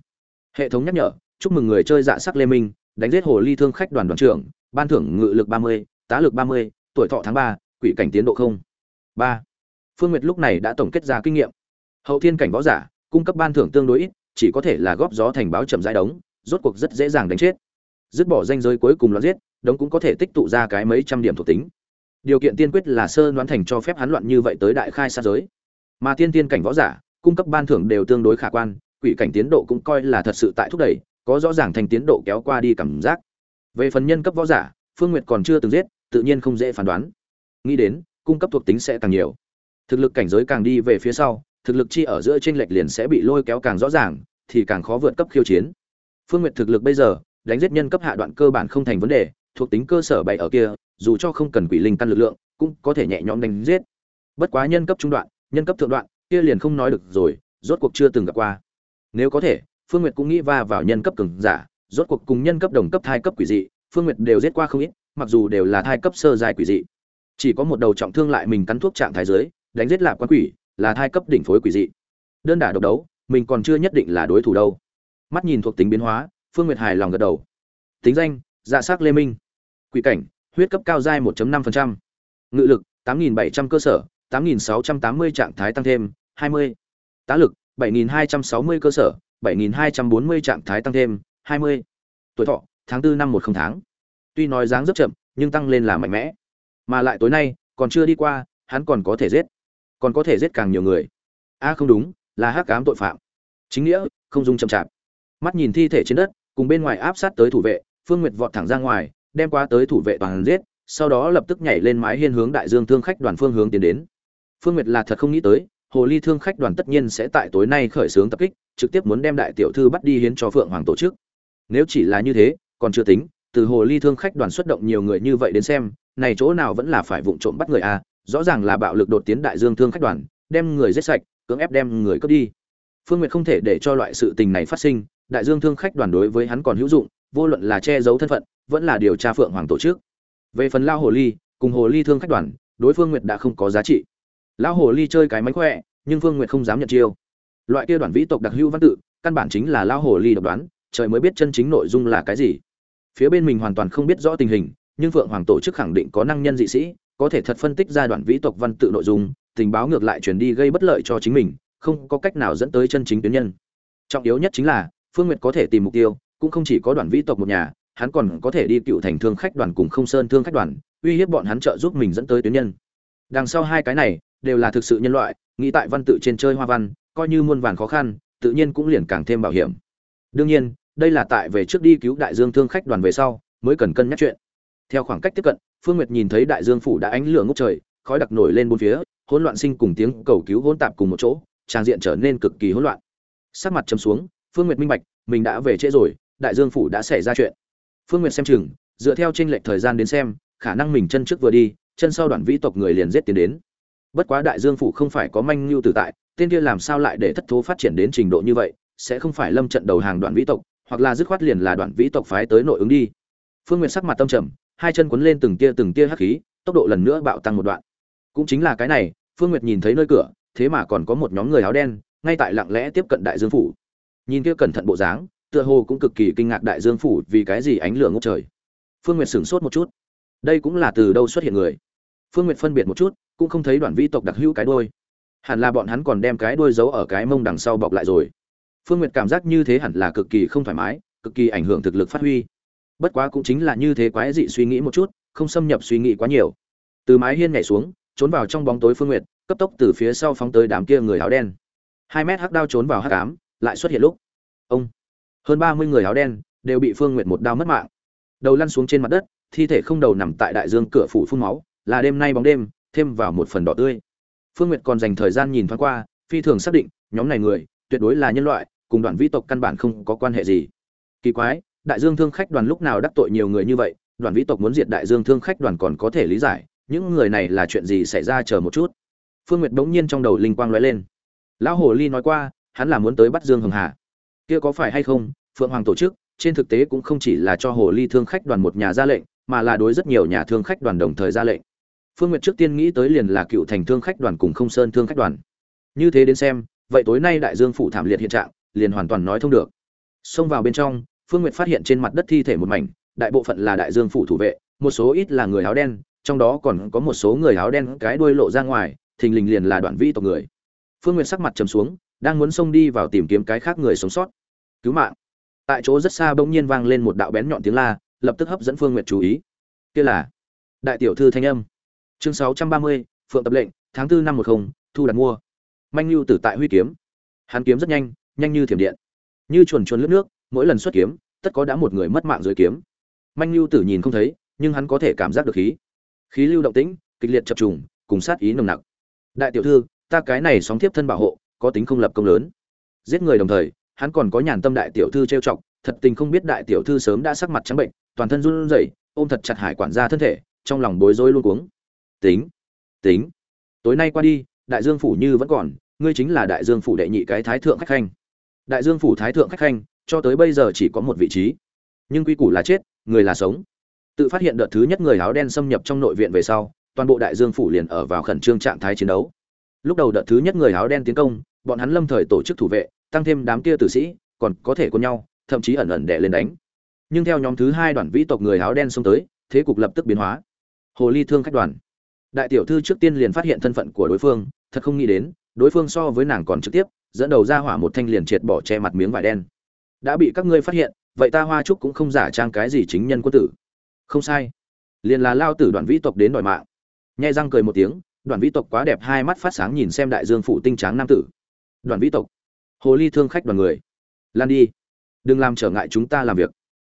Hệ thống nhắc nhở, chúc mừng người chơi dạ sắc lê minh, đánh giết hồ ly thương khách đoàn đoàn trưởng, ban thưởng ngự lực ba mươi, tá lực ba mươi, tuổi thọ tháng ba, quỷ cảnh tiến độ không. Ba. Phương nguyệt lúc này đã tổng kết ra kinh nghiệm. Hậu thiên cảnh võ giả, cung cấp ban thưởng tương đối ít, chỉ có thể là góp gió thành báo chậm rãi đống rốt cuộc rất dễ dàng đánh chết. Dứt bỏ danh giới cuối cùng là giết, đống cũng có thể tích tụ ra cái mấy trăm điểm thuộc tính điều kiện tiên quyết là sơ đoán thành cho phép hắn loạn như vậy tới đại khai sát giới. Mà tiên tiên cảnh võ giả, cung cấp ban thưởng đều tương đối khả quan, quỷ cảnh tiến độ cũng coi là thật sự tại thúc đẩy, có rõ ràng thành tiến độ kéo qua đi cảm giác. Về phần nhân cấp võ giả, phương nguyệt còn chưa từng giết, tự nhiên không dễ phán đoán. Nghĩ đến, cung cấp thuộc tính sẽ càng nhiều. Thực lực cảnh giới càng đi về phía sau, thực lực chi ở giữa trên lệch liền sẽ bị lôi kéo càng rõ ràng, thì càng khó vượt cấp khiêu chiến. Phương nguyệt thực lực bây giờ, đánh giết nhân cấp hạ đoạn cơ bản không thành vấn đề, thuộc tính cơ sở bày ở kia dù cho không cần quỷ linh căn lực lượng, cũng có thể nhẹ nhõm đánh giết. Bất quá nhân cấp trung đoạn, nhân cấp thượng đoạn, kia liền không nói được rồi, rốt cuộc chưa từng gặp qua. Nếu có thể, phương nguyệt cũng nghĩ va vào nhân cấp cường giả, rốt cuộc cùng nhân cấp đồng cấp thai cấp quỷ dị, phương nguyệt đều giết qua không ít, mặc dù đều là thai cấp sơ dài quỷ dị. Chỉ có một đầu trọng thương lại mình cắn thuốc trạng thái dưới, đánh giết lạp quan quỷ, là thai cấp đỉnh phối quỷ dị. Đơn đả độc đấu, mình còn chưa nhất định là đối thủ đâu. Mắt nhìn thuộc tính biến hóa, phương nguyệt hài lòng gật đầu. Tính danh dạ sắc lê minh. Quỷ cảnh huyết cấp cao giai 1.5%. ngự lực 8.700 cơ sở 8.680 trạng thái tăng thêm 20. tá lực 7.260 cơ sở 7.240 trạng thái tăng thêm 20. tuổi thọ tháng 4 năm 10 tháng tuy nói dáng rất chậm, nhưng tăng lên là mạnh mẽ mà lại tối nay, còn chưa đi qua, hắn còn có thể giết còn có thể giết càng nhiều người a, không đúng, là hắc ám tội phạm chính nghĩa, không dung chậm chạp mắt nhìn thi thể trên đất, cùng bên ngoài áp sát tới thủ vệ, phương nguyệt vọt thẳng ra ngoài đem qua tới thủ vệ toàn giết sau đó lập tức nhảy lên mái hiên hướng đại dương thương khách đoàn phương hướng tiến đến. Phương nguyệt là thật không nghĩ tới hồ ly thương khách đoàn tất nhiên sẽ tại tối nay khởi xướng tập kích trực tiếp muốn đem đại tiểu thư bắt đi hiến cho phượng hoàng tổ chức. Nếu chỉ là như thế còn chưa tính từ hồ ly thương khách đoàn xuất động nhiều người như vậy đến xem này chỗ nào vẫn là phải vụng trộm bắt người à, rõ ràng là bạo lực đột tiến đại dương thương khách đoàn đem người giết sạch cưỡng ép đem người cướp đi. Phương nguyệt không thể để cho loại sự tình này phát sinh đại dương thương khách đoàn đối với hắn còn hữu dụng vô luận là che giấu thân phận, vẫn là điều tra phượng hoàng tổ chức. Về phần lao hồ ly, cùng hồ ly thương khách đoàn, đối phương nguyệt đã không có giá trị. Lão hồ ly chơi cái mánh khỏe, nhưng phương nguyệt không dám nhận chiêu. Loại kia đoàn vĩ tộc đặc hữu văn tự, căn bản chính là lao hồ ly độc đoán, trời mới biết chân chính nội dung là cái gì. Phía bên mình hoàn toàn không biết rõ tình hình, nhưng phượng hoàng tổ chức khẳng định có năng nhân dị sĩ, có thể thật phân tích ra đoạn vĩ tộc văn tự nội dung, tình báo ngược lại truyền đi gây bất lợi cho chính mình, không có cách nào dẫn tới chân chính tuyến nhân. Trọng yếu nhất chính là, phương nguyệt có thể tìm mục tiêu cũng không chỉ có đoàn vĩ tộc một nhà, hắn còn có thể đi cựu thành thương khách đoàn cùng không sơn thương khách đoàn, uy hiếp bọn hắn trợ giúp mình dẫn tới tuyến nhân. Đằng sau hai cái này, đều là thực sự nhân loại, nghĩ tại văn tự trên chơi hoa văn, coi như muôn vàn khó khăn, tự nhiên cũng liền càng thêm bảo hiểm. Đương nhiên, đây là tại về trước đi cứu đại dương thương khách đoàn về sau, mới cần cân nhắc chuyện. Theo khoảng cách tiếp cận, phương nguyệt nhìn thấy đại dương phủ đã ánh lửa ngốc trời, khói đặc nổi lên bốn phía, hỗn loạn sinh cùng tiếng cầu cứu hỗn tạp cùng một chỗ, trang diện trở nên cực kỳ hỗn loạn. Sắc mặt chấm xuống, phương nguyệt minh bạch, mình đã về trễ rồi đại dương phủ đã xảy ra chuyện. Phương nguyệt xem chừng, dựa theo tranh lệch thời gian đến xem, khả năng mình chân trước vừa đi, chân sau đoàn vĩ tộc người liền giết tiến đến. Bất quá đại dương phủ không phải có manh mưu tử tại, tên kia làm sao lại để thất thố phát triển đến trình độ như vậy, sẽ không phải lâm trận đầu hàng đoàn vĩ tộc, hoặc là dứt khoát liền là đoàn vĩ tộc phái tới nội ứng đi. Phương nguyệt sắc mặt tâm trầm, hai chân quấn lên từng tia từng tia hắc khí, tốc độ lần nữa bạo tăng một đoạn. Cũng chính là cái này, phương nguyệt nhìn thấy nơi cửa, thế mà còn có một nhóm người áo đen, ngay tại lặng lẽ tiếp cận đại dương phủ. Nhìn kia cẩn thận bộ dáng tựa hồ cũng cực kỳ kinh ngạc đại dương phủ vì cái gì ánh lửa ngốc trời. Phương nguyệt sửng sốt một chút. Đây cũng là từ đâu xuất hiện người? Phương nguyệt phân biệt một chút, cũng không thấy đoàn vĩ tộc đặc hữu cái đuôi. Hẳn là bọn hắn còn đem cái đuôi giấu ở cái mông đằng sau bọc lại rồi. Phương nguyệt cảm giác như thế hẳn là cực kỳ không thoải mái, cực kỳ ảnh hưởng thực lực phát huy. Bất quá cũng chính là như thế quái dị suy nghĩ một chút, không xâm nhập suy nghĩ quá nhiều. Từ mái hiên nhảy xuống, trốn vào trong bóng tối phương nguyệt, cấp tốc từ phía sau phóng tới đám kia người áo đen. Hai mét hắc đao trốn vào hắc ám, lại xuất hiện lúc. Ông! Hơn ba mươi người áo đen đều bị phương nguyệt một đao mất mạng. Đầu lăn xuống trên mặt đất, thi thể không đầu nằm tại đại dương cửa phủ phun máu, là đêm nay bóng đêm, thêm vào một phần đỏ tươi. Phương nguyệt còn dành thời gian nhìn thoáng qua, phi thường xác định, nhóm này người, tuyệt đối là nhân loại, cùng đoàn vi tộc căn bản không có quan hệ gì. Kỳ quái, đại dương thương khách đoàn lúc nào đắc tội nhiều người như vậy đoàn vĩ tộc muốn diệt đại dương thương khách đoàn còn có thể lý giải, những người này là chuyện gì xảy ra chờ một chút. Phương nguyệt bỗng nhiên trong đầu linh quang lóe lên. Lão hồ ly nói qua, hắn là muốn tới bắt dương hồng hà. Kia có phải hay không phượng hoàng tổ chức, trên thực tế cũng không chỉ là cho hồ ly thương khách đoàn một nhà ra lệnh, mà là đối rất nhiều nhà thương khách đoàn đồng thời ra lệnh. Phương nguyệt trước tiên nghĩ tới liền là cựu thành thương khách đoàn cùng không sơn thương khách đoàn. Như thế đến xem, vậy tối nay đại dương phủ thảm liệt hiện trạng, liền hoàn toàn nói thông được. Xông vào bên trong, phương nguyệt phát hiện trên mặt đất thi thể một mảnh, đại bộ phận là đại dương phủ thủ vệ, một số ít là người áo đen, trong đó còn có một số người áo đen cái đuôi lộ ra ngoài, thình lình liền là đoạn vi tộc người. Phương nguyệt sắc mặt trầm xuống, đang muốn xông đi vào tìm kiếm cái khác người sống sót. Cứu mạng tại chỗ rất xa bỗng nhiên vang lên một đạo bén nhọn tiếng la, lập tức hấp dẫn phương nguyệt chú ý. Kia là đại tiểu thư thanh âm. Chương sáu trăm ba mươi, phượng tập lệnh, tháng tư năm một không, thu đặt mua. Manh lưu tử tại huy kiếm. Hắn kiếm rất nhanh nhanh như thiểm điện. Như chuồn chuồn lướt nước, mỗi lần xuất kiếm, tất có đã một người mất mạng dưới kiếm. Manh lưu tử nhìn không thấy, nhưng hắn có thể cảm giác được khí. Khí lưu động tĩnh, kịch liệt chập trùng, cùng sát ý nồng nặc. Đại tiểu thư, ta cái này sóng tiếp thân bảo hộ, có tính không lập công lớn. Giết người đồng thời hắn còn có nhàn tâm đại tiểu thư trêu chọc, thật tình không biết đại tiểu thư sớm đã sắc mặt trắng bệnh, toàn thân run rẩy, ôm thật chặt hải quản gia thân thể, trong lòng bối rối luống cuống. Tính tính, tối nay qua đi, đại dương phủ như vẫn còn, ngươi chính là đại dương phủ đệ nhị cái thái thượng khách khanh. Đại dương phủ thái thượng khách khanh, cho tới bây giờ chỉ có một vị trí. Nhưng quy củ là chết, người là sống. Tự phát hiện đợt thứ nhất người áo đen xâm nhập trong nội viện về sau, toàn bộ đại dương phủ liền ở vào khẩn trương trạng thái chiến đấu. Lúc đầu đợt thứ nhất người áo đen tiến công bọn hắn lâm thời tổ chức thủ vệ, tăng thêm đám kia tử sĩ, còn có thể quân nhau, thậm chí ẩn ẩn đè lên đánh. Nhưng theo nhóm thứ hai đoàn vĩ tộc người áo đen xông tới, thế cục lập tức biến hóa. Hồ ly thương khách đoàn. Đại tiểu thư trước tiên liền phát hiện thân phận của đối phương, thật không nghĩ đến, đối phương so với nàng còn trực tiếp, dẫn đầu ra hỏa một thanh liền triệt bỏ che mặt miếng vải đen. Đã bị các ngươi phát hiện, vậy ta hoa trúc cũng không giả trang cái gì chính nhân quân tử. Không sai. Liền là lao tử đoàn vĩ tộc đến đòi mạng. Nhai răng cười một tiếng, đoàn vĩ tộc quá đẹp hai mắt phát sáng nhìn xem đại dương phụ tinh tráng nam tử đoàn vĩ tộc. Hồ ly thương khách đoàn người. Lan đi. Đừng làm trở ngại chúng ta làm việc.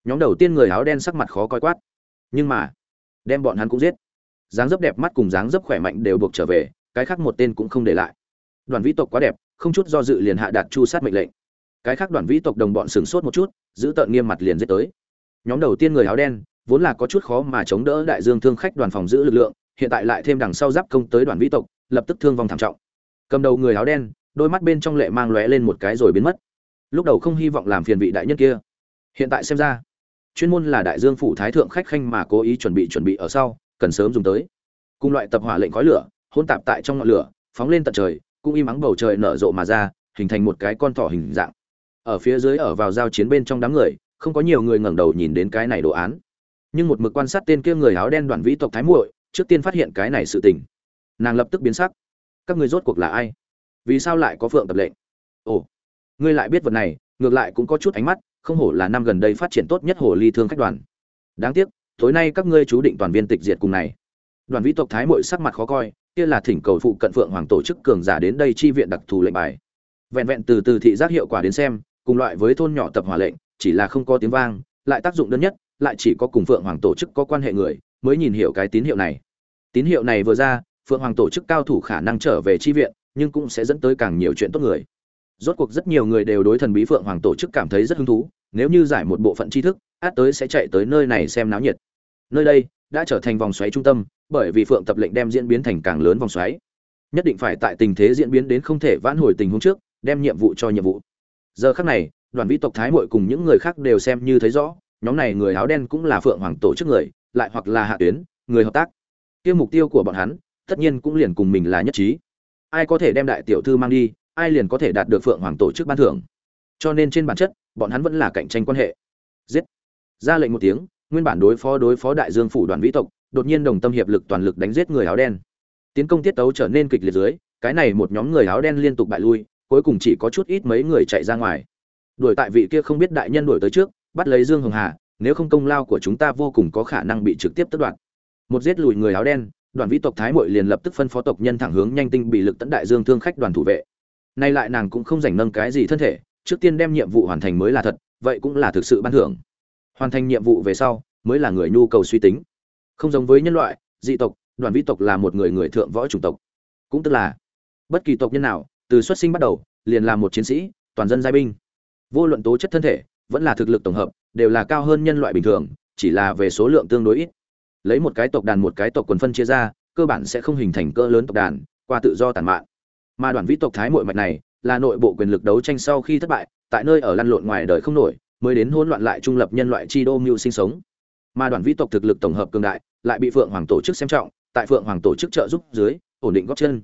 Nhóm đầu tiên người áo đen sắc mặt khó coi quát. Nhưng mà, đem bọn hắn cũng giết. Dáng dấp đẹp mắt cùng dáng dấp khỏe mạnh đều buộc trở về, cái khác một tên cũng không để lại. Đoàn vĩ tộc quá đẹp, không chút do dự liền hạ đạt chu sát mệnh lệnh. Cái khác đoàn vĩ tộc đồng bọn sửng sốt một chút, giữ tợn nghiêm mặt liền giết tới. Nhóm đầu tiên người áo đen, vốn là có chút khó mà chống đỡ đại dương thương khách đoàn phòng giữ lực lượng, hiện tại lại thêm đằng sau giáp công tới đoàn vĩ tộc, lập tức thương vong thảm trọng. Cầm đầu người áo đen đôi mắt bên trong lệ mang lóe lên một cái rồi biến mất. Lúc đầu không hy vọng làm phiền vị đại nhân kia. Hiện tại xem ra, chuyên môn là đại dương phủ thái thượng khách khanh mà cố ý chuẩn bị chuẩn bị ở sau, cần sớm dùng tới. Cùng loại tập hỏa lệnh khói lửa hôn tạp tại trong ngọn lửa, phóng lên tận trời, cũng im ắng bầu trời nở rộ mà ra, hình thành một cái con thỏ hình dạng. Ở phía dưới ở vào giao chiến bên trong đám người, không có nhiều người ngẩng đầu nhìn đến cái này đồ án. Nhưng một mực quan sát tên kia người áo đen đoàn vĩ tộc thái muội, trước tiên phát hiện cái này sự tình. Nàng lập tức biến sắc. Các người rốt cuộc là ai? Vì sao lại có phượng tập lệnh? Ồ, ngươi lại biết vật này, ngược lại cũng có chút ánh mắt, không hổ là năm gần đây phát triển tốt nhất hồ ly thương khách đoàn. Đáng tiếc, tối nay các ngươi chú định toàn viên tịch diệt cùng này. Đoàn vĩ tộc thái mội sắc mặt khó coi, kia là thỉnh cầu phụ cận phượng hoàng tổ chức cường giả đến đây chi viện đặc thù lệnh bài. Vẹn vẹn từ từ thị giác hiệu quả đến xem, cùng loại với thôn nhỏ tập hỏa lệnh, chỉ là không có tiếng vang, lại tác dụng đơn nhất, lại chỉ có cùng phượng hoàng tổ chức có quan hệ người, mới nhìn hiểu cái tín hiệu này. Tín hiệu này vừa ra, phượng hoàng tổ chức cao thủ khả năng trở về chi viện nhưng cũng sẽ dẫn tới càng nhiều chuyện tốt người. Rốt cuộc rất nhiều người đều đối thần bí phượng hoàng tổ chức cảm thấy rất hứng thú, nếu như giải một bộ phận tri thức, át tới sẽ chạy tới nơi này xem náo nhiệt. Nơi đây đã trở thành vòng xoáy trung tâm, bởi vì phượng tập lệnh đem diễn biến thành càng lớn vòng xoáy. Nhất định phải tại tình thế diễn biến đến không thể vãn hồi tình huống trước, đem nhiệm vụ cho nhiệm vụ. Giờ khắc này, đoàn vi tộc thái mội cùng những người khác đều xem như thấy rõ, nhóm này người áo đen cũng là phượng hoàng tổ chức người, lại hoặc là hạ tuyến, người hợp tác. Kia mục tiêu của bọn hắn, tất nhiên cũng liền cùng mình là nhất trí ai có thể đem đại tiểu thư mang đi, ai liền có thể đạt được phượng hoàng tổ chức ban thưởng. Cho nên trên bản chất, bọn hắn vẫn là cạnh tranh quan hệ. Giết. Ra lệnh một tiếng, nguyên bản đối phó đối phó đại dương phủ đoàn vĩ tộc, đột nhiên đồng tâm hiệp lực toàn lực đánh giết người áo đen. Tiến công tiết tấu trở nên kịch liệt dưới, cái này một nhóm người áo đen liên tục bại lui, cuối cùng chỉ có chút ít mấy người chạy ra ngoài. Đuổi tại vị kia không biết đại nhân đuổi tới trước, bắt lấy dương hồng hà, nếu không công lao của chúng ta vô cùng có khả năng bị trực tiếp tất đoạt. Một giết lùi người áo đen đoàn vĩ tộc thái mội liền lập tức phân phó tộc nhân thẳng hướng nhanh tinh bị lực tấn đại dương thương khách đoàn thủ vệ. Nay lại nàng cũng không dành nâng cái gì thân thể, trước tiên đem nhiệm vụ hoàn thành mới là thật, vậy cũng là thực sự ban thưởng. Hoàn thành nhiệm vụ về sau, mới là người nhu cầu suy tính. Không giống với nhân loại, dị tộc, đoàn vĩ tộc là một người người thượng võ chủng tộc. Cũng tức là, bất kỳ tộc nhân nào, từ xuất sinh bắt đầu, liền là một chiến sĩ, toàn dân giai binh. Vô luận tố chất thân thể, vẫn là thực lực tổng hợp, đều là cao hơn nhân loại bình thường, chỉ là về số lượng tương đối ít lấy một cái tộc đàn một cái tộc quần phân chia ra, cơ bản sẽ không hình thành cỡ lớn tộc đàn, qua tự do tàn mạn. Mà đoàn vĩ tộc thái mội mạch này, là nội bộ quyền lực đấu tranh sau khi thất bại, tại nơi ở lăn lộn ngoài đời không nổi, mới đến hỗn loạn lại trung lập nhân loại chi đô mưu sinh sống. Mà đoàn vĩ tộc thực lực tổng hợp cường đại, lại bị phượng hoàng tổ chức xem trọng, tại phượng hoàng tổ chức trợ giúp dưới, ổn định góp chân.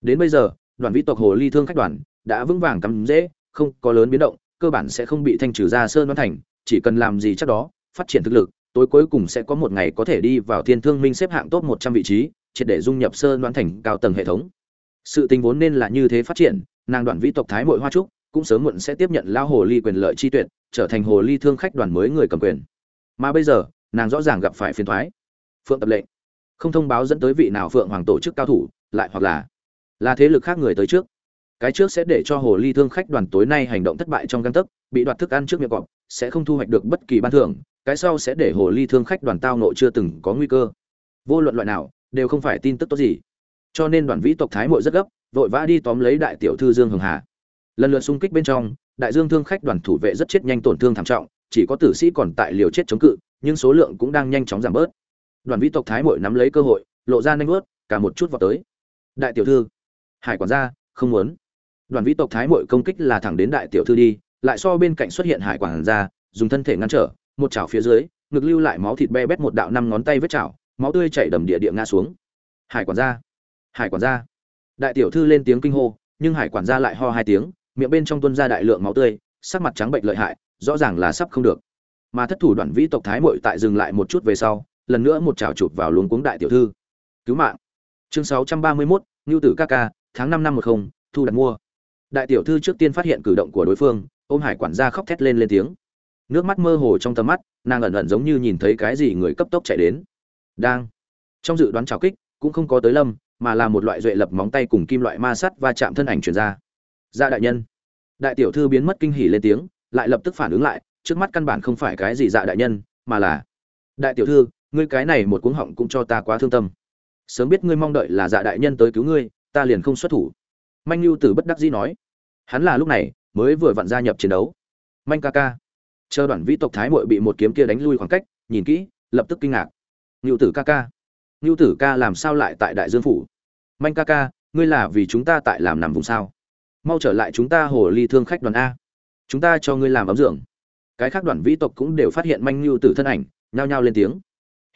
Đến bây giờ, đoàn vĩ tộc hồ ly thương khách đoàn, đã vững vàng cắm dễ, không có lớn biến động, cơ bản sẽ không bị thanh trừ ra sơn đoán thành, chỉ cần làm gì chắc đó, phát triển thực lực tối cuối cùng sẽ có một ngày có thể đi vào thiên thương minh xếp hạng top một trăm vị trí, triệt để dung nhập sơ đoán thành cao tầng hệ thống. Sự tình vốn nên là như thế phát triển, nàng đoàn vĩ tộc thái mội hoa trúc cũng sớm muộn sẽ tiếp nhận lao hồ ly quyền lợi chi tuyệt, trở thành hồ ly thương khách đoàn mới người cầm quyền. Mà bây giờ, nàng rõ ràng gặp phải phiền thoái. Phượng tập lệnh không thông báo dẫn tới vị nào phượng hoàng tổ chức cao thủ, lại hoặc là là thế lực khác người tới trước. Cái trước sẽ để cho hồ ly thương khách đoàn tối nay hành động thất bại trong găng tấc, bị đoạt thức ăn trước miệng cọp, sẽ không thu hoạch được bất kỳ ban thưởng cái sau sẽ để hồ ly thương khách đoàn tao nộ chưa từng có nguy cơ. Vô luận loại nào, đều không phải tin tức tốt gì. Cho nên đoàn vĩ tộc thái mội rất gấp, vội vã đi tóm lấy đại tiểu thư dương Hường hà. Lần lượt xung kích bên trong, đại dương thương khách đoàn thủ vệ rất chết nhanh tổn thương thảm trọng, chỉ có tử sĩ còn tại liều chết chống cự, nhưng số lượng cũng đang nhanh chóng giảm bớt. Đoàn vĩ tộc thái mội nắm lấy cơ hội, lộ ra nhanh vớt cả một chút vào tới. Đại tiểu thư, hải quản gia, không muốn. Đoàn vĩ tộc thái mội công kích là thẳng đến đại tiểu thư đi, lại so bên cạnh xuất hiện hải quản gia, dùng thân thể ngăn trở một chảo phía dưới ngực lưu lại máu thịt be bét một đạo năm ngón tay vết chảo máu tươi chảy đầm địa địa ngã xuống. Hải quản gia hải quản gia. Đại tiểu thư lên tiếng kinh hô nhưng hải quản gia lại ho hai tiếng miệng bên trong tuôn ra đại lượng máu tươi sắc mặt trắng bệnh lợi hại rõ ràng là sắp không được. Mà thất thủ đoàn vĩ tộc thái mội tại dừng lại một chút về sau lần nữa một chảo chụp vào luống cuống đại tiểu thư. Cứu mạng. Chương sáu trăm ba mươi 631, ngưu tử ca ca tháng năm năm một không thu đặt mua. Đại tiểu thư trước tiên phát hiện cử động của đối phương ôm hải quản gia khóc thét lên lên tiếng nước mắt mơ hồ trong tầm mắt, nàng ẩn ẩn giống như nhìn thấy cái gì người cấp tốc chạy đến. Đang. Trong dự đoán trào kích, cũng không có tới lâm, mà là một loại duệ lập móng tay cùng kim loại ma sắt và chạm thân ảnh truyền ra. Ra đại nhân. Đại tiểu thư biến mất kinh hỉ lên tiếng, lại lập tức phản ứng lại, trước mắt căn bản không phải cái gì dạ đại nhân, mà là, đại tiểu thư, ngươi cái này một cuống họng cũng cho ta quá thương tâm. Sớm biết ngươi mong đợi là dạ đại nhân tới cứu ngươi, ta liền không xuất thủ. Manh lưu tử bất đắc dĩ nói. Hắn là lúc này mới vừa vặn gia nhập chiến đấu. Manh ca ca chờ đoàn vĩ tộc thái muội bị một kiếm kia đánh lui khoảng cách, nhìn kỹ, lập tức kinh ngạc. Ngưu tử ca ca. Ngưu tử ca làm sao lại tại đại dương phủ? Manh ca ca, ngươi là vì chúng ta tại làm nằm vùng sao? Mau trở lại chúng ta hồ ly thương khách đoàn a. Chúng ta cho ngươi làm ấm dưỡng. Cái khác đoàn vĩ tộc cũng đều phát hiện manh lưu tử thân ảnh, nhao nhao lên tiếng.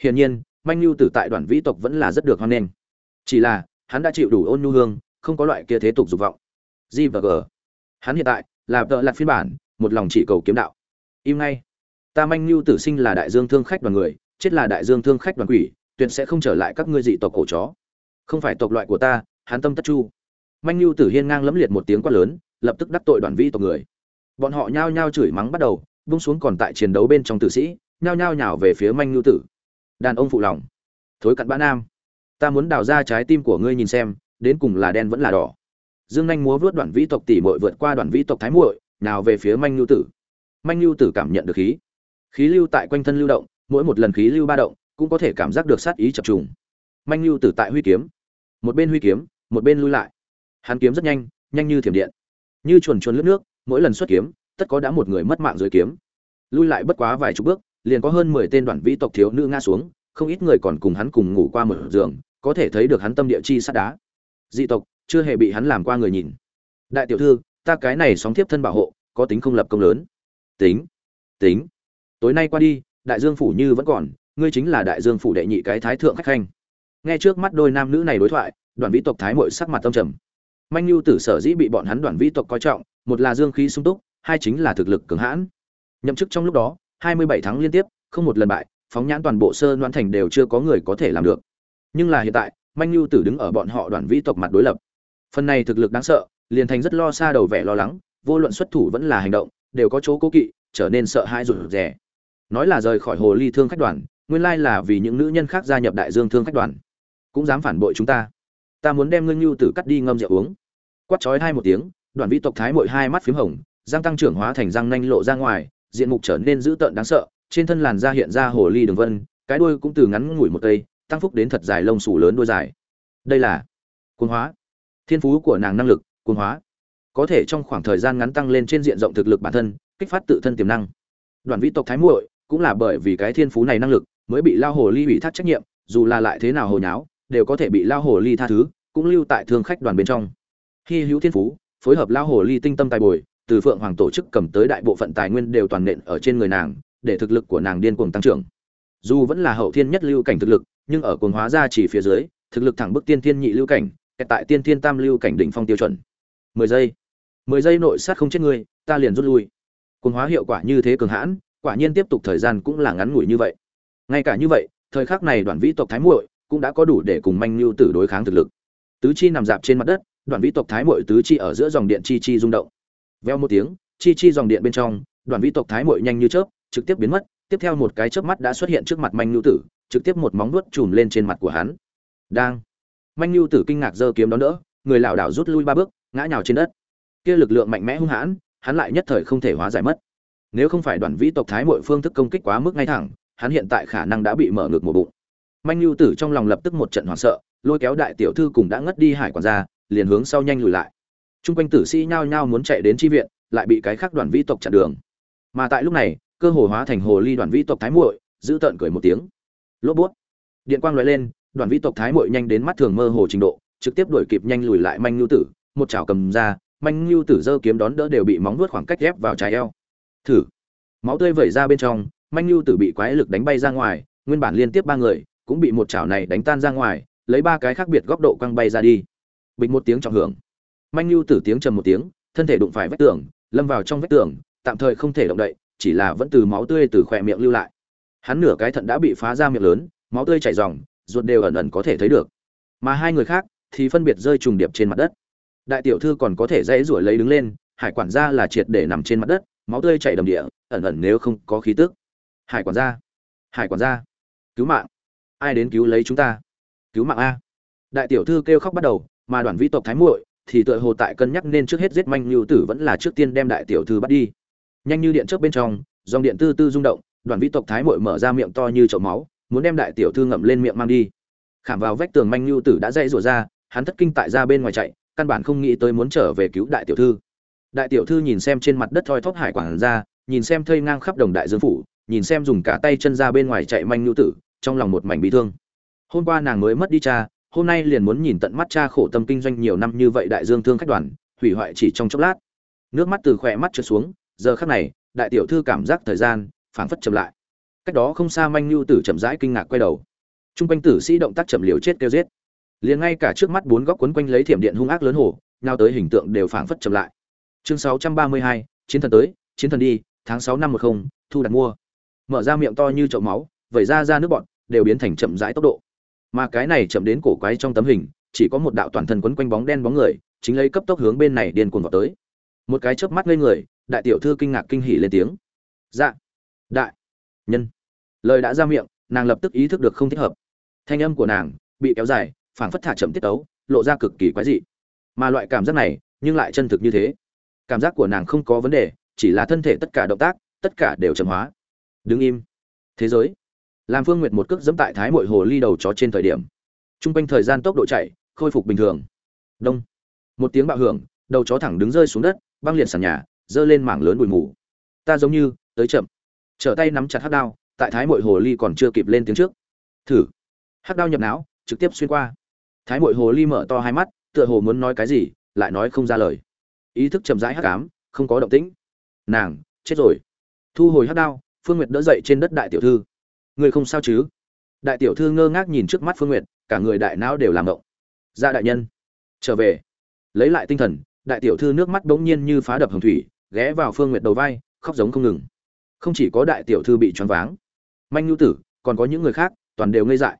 Hiển nhiên, manh lưu tử tại đoàn vĩ tộc vẫn là rất được hoan nghênh. Chỉ là, hắn đã chịu đủ ôn nhu hương, không có loại kia thế tục dục vọng. G và g. Hắn hiện tại là vợ lạc phiên bản, một lòng chỉ cầu kiếm đạo im ngay. Ta manh lưu tử sinh là đại dương thương khách đoàn người, chết là đại dương thương khách đoàn quỷ, tuyệt sẽ không trở lại các ngươi dị tộc cổ chó. Không phải tộc loại của ta Hán tâm tất chu. Manh lưu tử hiên ngang lẫm liệt một tiếng quát lớn, lập tức đắc tội đoàn vi tộc người. Bọn họ nhao nhao chửi mắng bắt đầu bung xuống còn tại chiến đấu bên trong tử sĩ, nhao nhao nhào về phía manh lưu tử. Đàn ông phụ lòng. Thối cặn bã nam. Ta muốn đào ra trái tim của ngươi nhìn xem, đến cùng là đen vẫn là đỏ. Dương Anh múa vớt đoàn vĩ tộc tỷ muội vượt qua đoàn vĩ tộc thái muội nào về phía manh lưu tử manh lưu tử cảm nhận được khí. Khí lưu tại quanh thân lưu động, mỗi một lần khí lưu ba động, cũng có thể cảm giác được sát ý chập trùng. Manh lưu tử tại huy kiếm. Một bên huy kiếm, một bên lui lại. Hắn kiếm rất nhanh nhanh như thiểm điện. Như chuồn chuồn lướt nước, mỗi lần xuất kiếm, tất có đã một người mất mạng dưới kiếm. Lui lại bất quá vài chục bước, liền có hơn mười tên đoàn vĩ tộc thiếu nữ ngã xuống, không ít người còn cùng hắn cùng ngủ qua một giường, có thể thấy được hắn tâm địa chi sát đá. Dị tộc, chưa hề bị hắn làm qua người nhìn. Đại tiểu thư, ta cái này sóng tiếp thân bảo hộ, có tính không lập công lớn tính tính. Tối nay qua đi, đại dương phủ như vẫn còn, ngươi chính là đại dương phủ đệ nhị cái thái thượng khách khanh. Nghe trước mắt đôi nam nữ này đối thoại, đoàn vĩ tộc thái mội sắc mặt tâm trầm. Manh lưu tử sở dĩ bị bọn hắn đoàn vĩ tộc coi trọng, một là dương khí sung túc, hai chính là thực lực cường hãn. Nhậm chức trong lúc đó, hai mươi bảy tháng liên tiếp, không một lần bại, phóng nhãn toàn bộ sơ đoan thành đều chưa có người có thể làm được. Nhưng là hiện tại, manh lưu tử đứng ở bọn họ đoàn vĩ tộc mặt đối lập. Phần này thực lực đáng sợ, liền thành rất lo xa đầu vẻ lo lắng, vô luận xuất thủ vẫn là hành động đều có chỗ cố kỵ, trở nên sợ hãi rụt rè. Nói là rời khỏi hồ ly thương khách đoàn, nguyên lai là vì những nữ nhân khác gia nhập đại dương thương khách đoàn. Cũng dám phản bội chúng ta. Ta muốn đem ngưng nhu tử cắt đi ngâm rượu uống. Quát chói hai một tiếng, đoàn vi tộc thái mội hai mắt p h í m hồng răng tăng trưởng hóa thành răng nanh lộ ra ngoài, diện mục trở nên dữ tợn đáng sợ, trên thân làn da hiện ra hồ ly đường vân, cái đuôi cũng từ ngắn ngủi một cây, tăng phúc đến thật dài lông xù lớn đuôi dài. Đây là cuồng hóa. Thiên phú của nàng năng lực, cuồng hóa có thể trong khoảng thời gian ngắn tăng lên trên diện rộng thực lực bản thân, kích phát tự thân tiềm năng. Đoàn vĩ tộc thái muội cũng là bởi vì cái thiên phú này năng lực mới bị lao hồ ly ủy thác trách nhiệm, dù là lại thế nào hồ nháo, đều có thể bị lao hồ ly tha thứ, cũng lưu tại thương khách đoàn bên trong. Hy hữu thiên phú, phối hợp lao hồ ly tinh tâm tài bồi, từ phượng hoàng tổ chức cầm tới đại bộ phận tài nguyên đều toàn nện ở trên người nàng, để thực lực của nàng điên cuồng tăng trưởng. Dù vẫn là hậu thiên nhất lưu cảnh thực lực, nhưng ở cuồng hóa ra chỉ phía dưới, thực lực thẳng bức tiên thiên nhị lưu cảnh, tại tiên thiên tam lưu cảnh đỉnh phong tiêu chuẩn. Mười giây mười giây nội sát không chết ngươi, ta liền rút lui. Cuồng hóa hiệu quả như thế cường hãn, quả nhiên tiếp tục thời gian cũng là ngắn ngủi như vậy. Ngay cả như vậy, thời khắc này đoàn vĩ tộc thái muội cũng đã có đủ để cùng manh lưu tử đối kháng thực lực. Tứ chi nằm dạp trên mặt đất đoàn vĩ tộc thái muội tứ chi ở giữa dòng điện chi chi rung động. Veo một tiếng, chi chi dòng điện bên trong đoàn vĩ tộc thái muội nhanh như chớp, trực tiếp biến mất, tiếp theo một cái chớp mắt đã xuất hiện trước mặt manh lưu tử, trực tiếp một móng vuốt chùm lên trên mặt của hắn. Đang. Manh lưu tử kinh ngạc giơ kiếm đón đỡ, người lảo đảo rút lui ba bước, ngã nhào trên đất kia lực lượng mạnh mẽ hung hãn, hắn lại nhất thời không thể hóa giải mất. Nếu không phải đoàn vĩ tộc thái muội phương thức công kích quá mức ngay thẳng, hắn hiện tại khả năng đã bị mở ngược một bụng. Manh lưu tử trong lòng lập tức một trận hoảng sợ, lôi kéo đại tiểu thư cùng đã ngất đi hải quản ra liền hướng sau nhanh lùi lại. Trung quanh tử sĩ nhao nhao muốn chạy đến chi viện, lại bị cái khác đoàn vĩ tộc chặn đường. Mà tại lúc này, cơ hồ hóa thành hồ ly đoàn vĩ tộc thái muội, giữ tợn cười một tiếng. Lốp bút. Điện quang lóe lên, đoàn vĩ tộc thái muội nhanh đến mắt thường mơ hồ trình độ, trực tiếp đuổi kịp nhanh lùi lại manh lưu tử, một chảo cầm ra manh lưu tử dơ kiếm đón đỡ đều bị móng vuốt khoảng cách ghép vào trái eo. Thử. Máu tươi vẩy ra bên trong, manh lưu tử bị quái lực đánh bay ra ngoài, nguyên bản liên tiếp ba người cũng bị một chảo này đánh tan ra ngoài, lấy ba cái khác biệt góc độ quăng bay ra đi. Bịch một tiếng trọng hưởng. Manh lưu tử tiếng trầm một tiếng, thân thể đụng phải vách tường, lâm vào trong vách tường, tạm thời không thể động đậy, chỉ là vẫn từ máu tươi từ khỏe miệng lưu lại. Hắn nửa cái thận đã bị phá ra miệng lớn, máu tươi chảy ròng, ruột đều ẩn ẩn có thể thấy được. Mà hai người khác thì phân biệt rơi trùng điệp trên mặt đất đại tiểu thư còn có thể dãy ruổi lấy đứng lên, hải quản gia là triệt để nằm trên mặt đất, máu tươi chảy đầm địa, ẩn ẩn nếu không có khí tức. Hải quản gia, hải quản gia, cứu mạng. Ai đến cứu lấy chúng ta? Cứu mạng a. Đại tiểu thư kêu khóc bắt đầu, mà đoàn vĩ tộc thái muội thì tựa hồ tại cân nhắc nên trước hết giết manh lưu tử vẫn là trước tiên đem đại tiểu thư bắt đi. Nhanh như điện trước bên trong, dòng điện tư tư rung động, đoàn vĩ tộc thái muội mở ra miệng to như chậu máu, muốn đem đại tiểu thư ngậm lên miệng mang đi. Khảm vào vách tường manh lưu tử đã dãy rủa ra, hắn thất kinh tại ra bên ngoài chạy căn bản không nghĩ tới muốn trở về cứu đại tiểu thư. Đại tiểu thư nhìn xem trên mặt đất thoi thóp hải quản ra, nhìn xem thây ngang khắp đồng đại dương phủ, nhìn xem dùng cả tay chân ra bên ngoài chạy manh lưu tử, trong lòng một mảnh bị thương. Hôm qua nàng mới mất đi cha, hôm nay liền muốn nhìn tận mắt cha khổ tâm kinh doanh nhiều năm như vậy đại dương thương khách đoàn, hủy hoại chỉ trong chốc lát. Nước mắt từ khỏe mắt trượt xuống, giờ khắc này, đại tiểu thư cảm giác thời gian phảng phất chậm lại. Cách đó không xa manh lưu tử chậm rãi kinh ngạc quay đầu. Trung quanh tử sĩ động tác chậm liều chết kêu giết liền ngay cả trước mắt bốn góc quấn quanh lấy thiểm điện hung ác lớn hổ nhào tới hình tượng đều phảng phất chậm lại. Chương 632, chiến thần tới chiến thần đi tháng 6 năm 10, thu đặt mua. Mở ra miệng to như chậu máu vẩy ra ra nước bọn đều biến thành chậm rãi tốc độ. Mà cái này chậm đến cổ quái trong tấm hình chỉ có một đạo toàn thân quấn quanh bóng đen bóng người chính lấy cấp tốc hướng bên này điên cuồng vào tới. Một cái chớp mắt ngây người đại tiểu thư kinh ngạc kinh hỉ lên tiếng. Dạ. Đại nhân. Lời đã ra miệng nàng lập tức ý thức được không thích hợp. Thanh âm của nàng bị kéo dài phảng phất thả chậm tiết tấu, lộ ra cực kỳ quái dị. Mà loại cảm giác này, nhưng lại chân thực như thế. Cảm giác của nàng không có vấn đề, chỉ là thân thể tất cả động tác, tất cả đều chậm hóa. Đứng im. Thế giới. Làm phương nguyệt một cước dẫm tại thái mội hồ ly đầu chó trên thời điểm. T r u n g quanh thời gian tốc độ chạy, khôi phục bình thường. Đông. Một tiếng bạo hưởng, đầu chó thẳng đứng rơi xuống đất, băng liệt sàn nhà giơ lên mảng lớn bụi mù. Ta giống như, tới chậm. Trở tay nắm chặt hát đao, tại thái mội hồ ly còn chưa kịp lên tiếng trước. Thử. Hát đao nhập não, trực tiếp xuyên qua thái mội hồ ly mở to hai mắt, tựa hồ muốn nói cái gì, lại nói không ra lời. Ý thức chậm rãi hắc ám, không có động tĩnh. Nàng, chết rồi. Thu hồi hắc đao, phương nguyệt đỡ dậy trên đất đại tiểu thư. Người không sao chứ? Đại tiểu thư ngơ ngác nhìn trước mắt phương nguyệt, cả người đại não đều làm động. Ra đại nhân, trở về. Lấy lại tinh thần, đại tiểu thư nước mắt bỗng nhiên như phá đập hồng thủy, ghé vào phương nguyệt đầu vai, khóc giống không ngừng. Không chỉ có đại tiểu thư bị choáng váng. Manh nhu tử, còn có những người khác, toàn đều ngây dại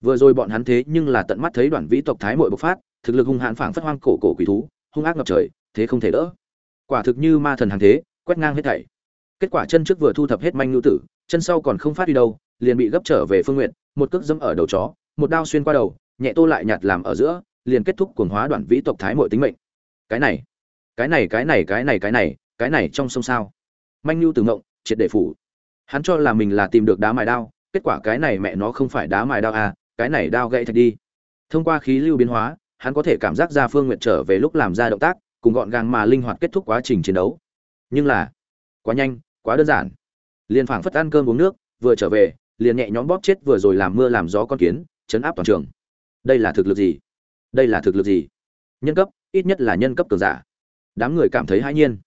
vừa rồi bọn hắn thế nhưng là tận mắt thấy đoàn vĩ tộc thái mội bộc phát, thực lực hung hãn phảng phất hoang cổ cổ quỷ thú, hung ác ngập trời, thế không thể đỡ. Quả thực như ma thần hàng thế, quét ngang hết thảy. Kết quả chân trước vừa thu thập hết manh ngữ tử, chân sau còn không phát đi đâu, liền bị gấp trở về phương nguyện một cước dẫm ở đầu chó, một đao xuyên qua đầu, nhẹ tô lại nhạt làm ở giữa, liền kết thúc cuồng hóa đoạn vĩ tộc thái mội tính mệnh. Cái này cái này cái này cái này cái này cái này trong sông sao? Manh ngữ từ ngộng, triệt để phủ. Hắn cho là mình là tìm được đá mài đao, kết quả cái này mẹ nó không phải đá mài đao à cái này đao gãy thật đi. Thông qua khí lưu biến hóa, hắn có thể cảm giác ra phương nguyện trở về lúc làm ra động tác, cùng gọn gàng mà linh hoạt kết thúc quá trình chiến đấu. Nhưng là, quá nhanh, quá đơn giản. Liền phảng phất ăn cơm uống nước, vừa trở về, liền nhẹ nhõm bóp chết vừa rồi làm mưa làm gió con kiến, chấn áp toàn trường. Đây là thực lực gì? Đây là thực lực gì? Nhân cấp, ít nhất là nhân cấp cường giả. Đám người cảm thấy hãi nhiên.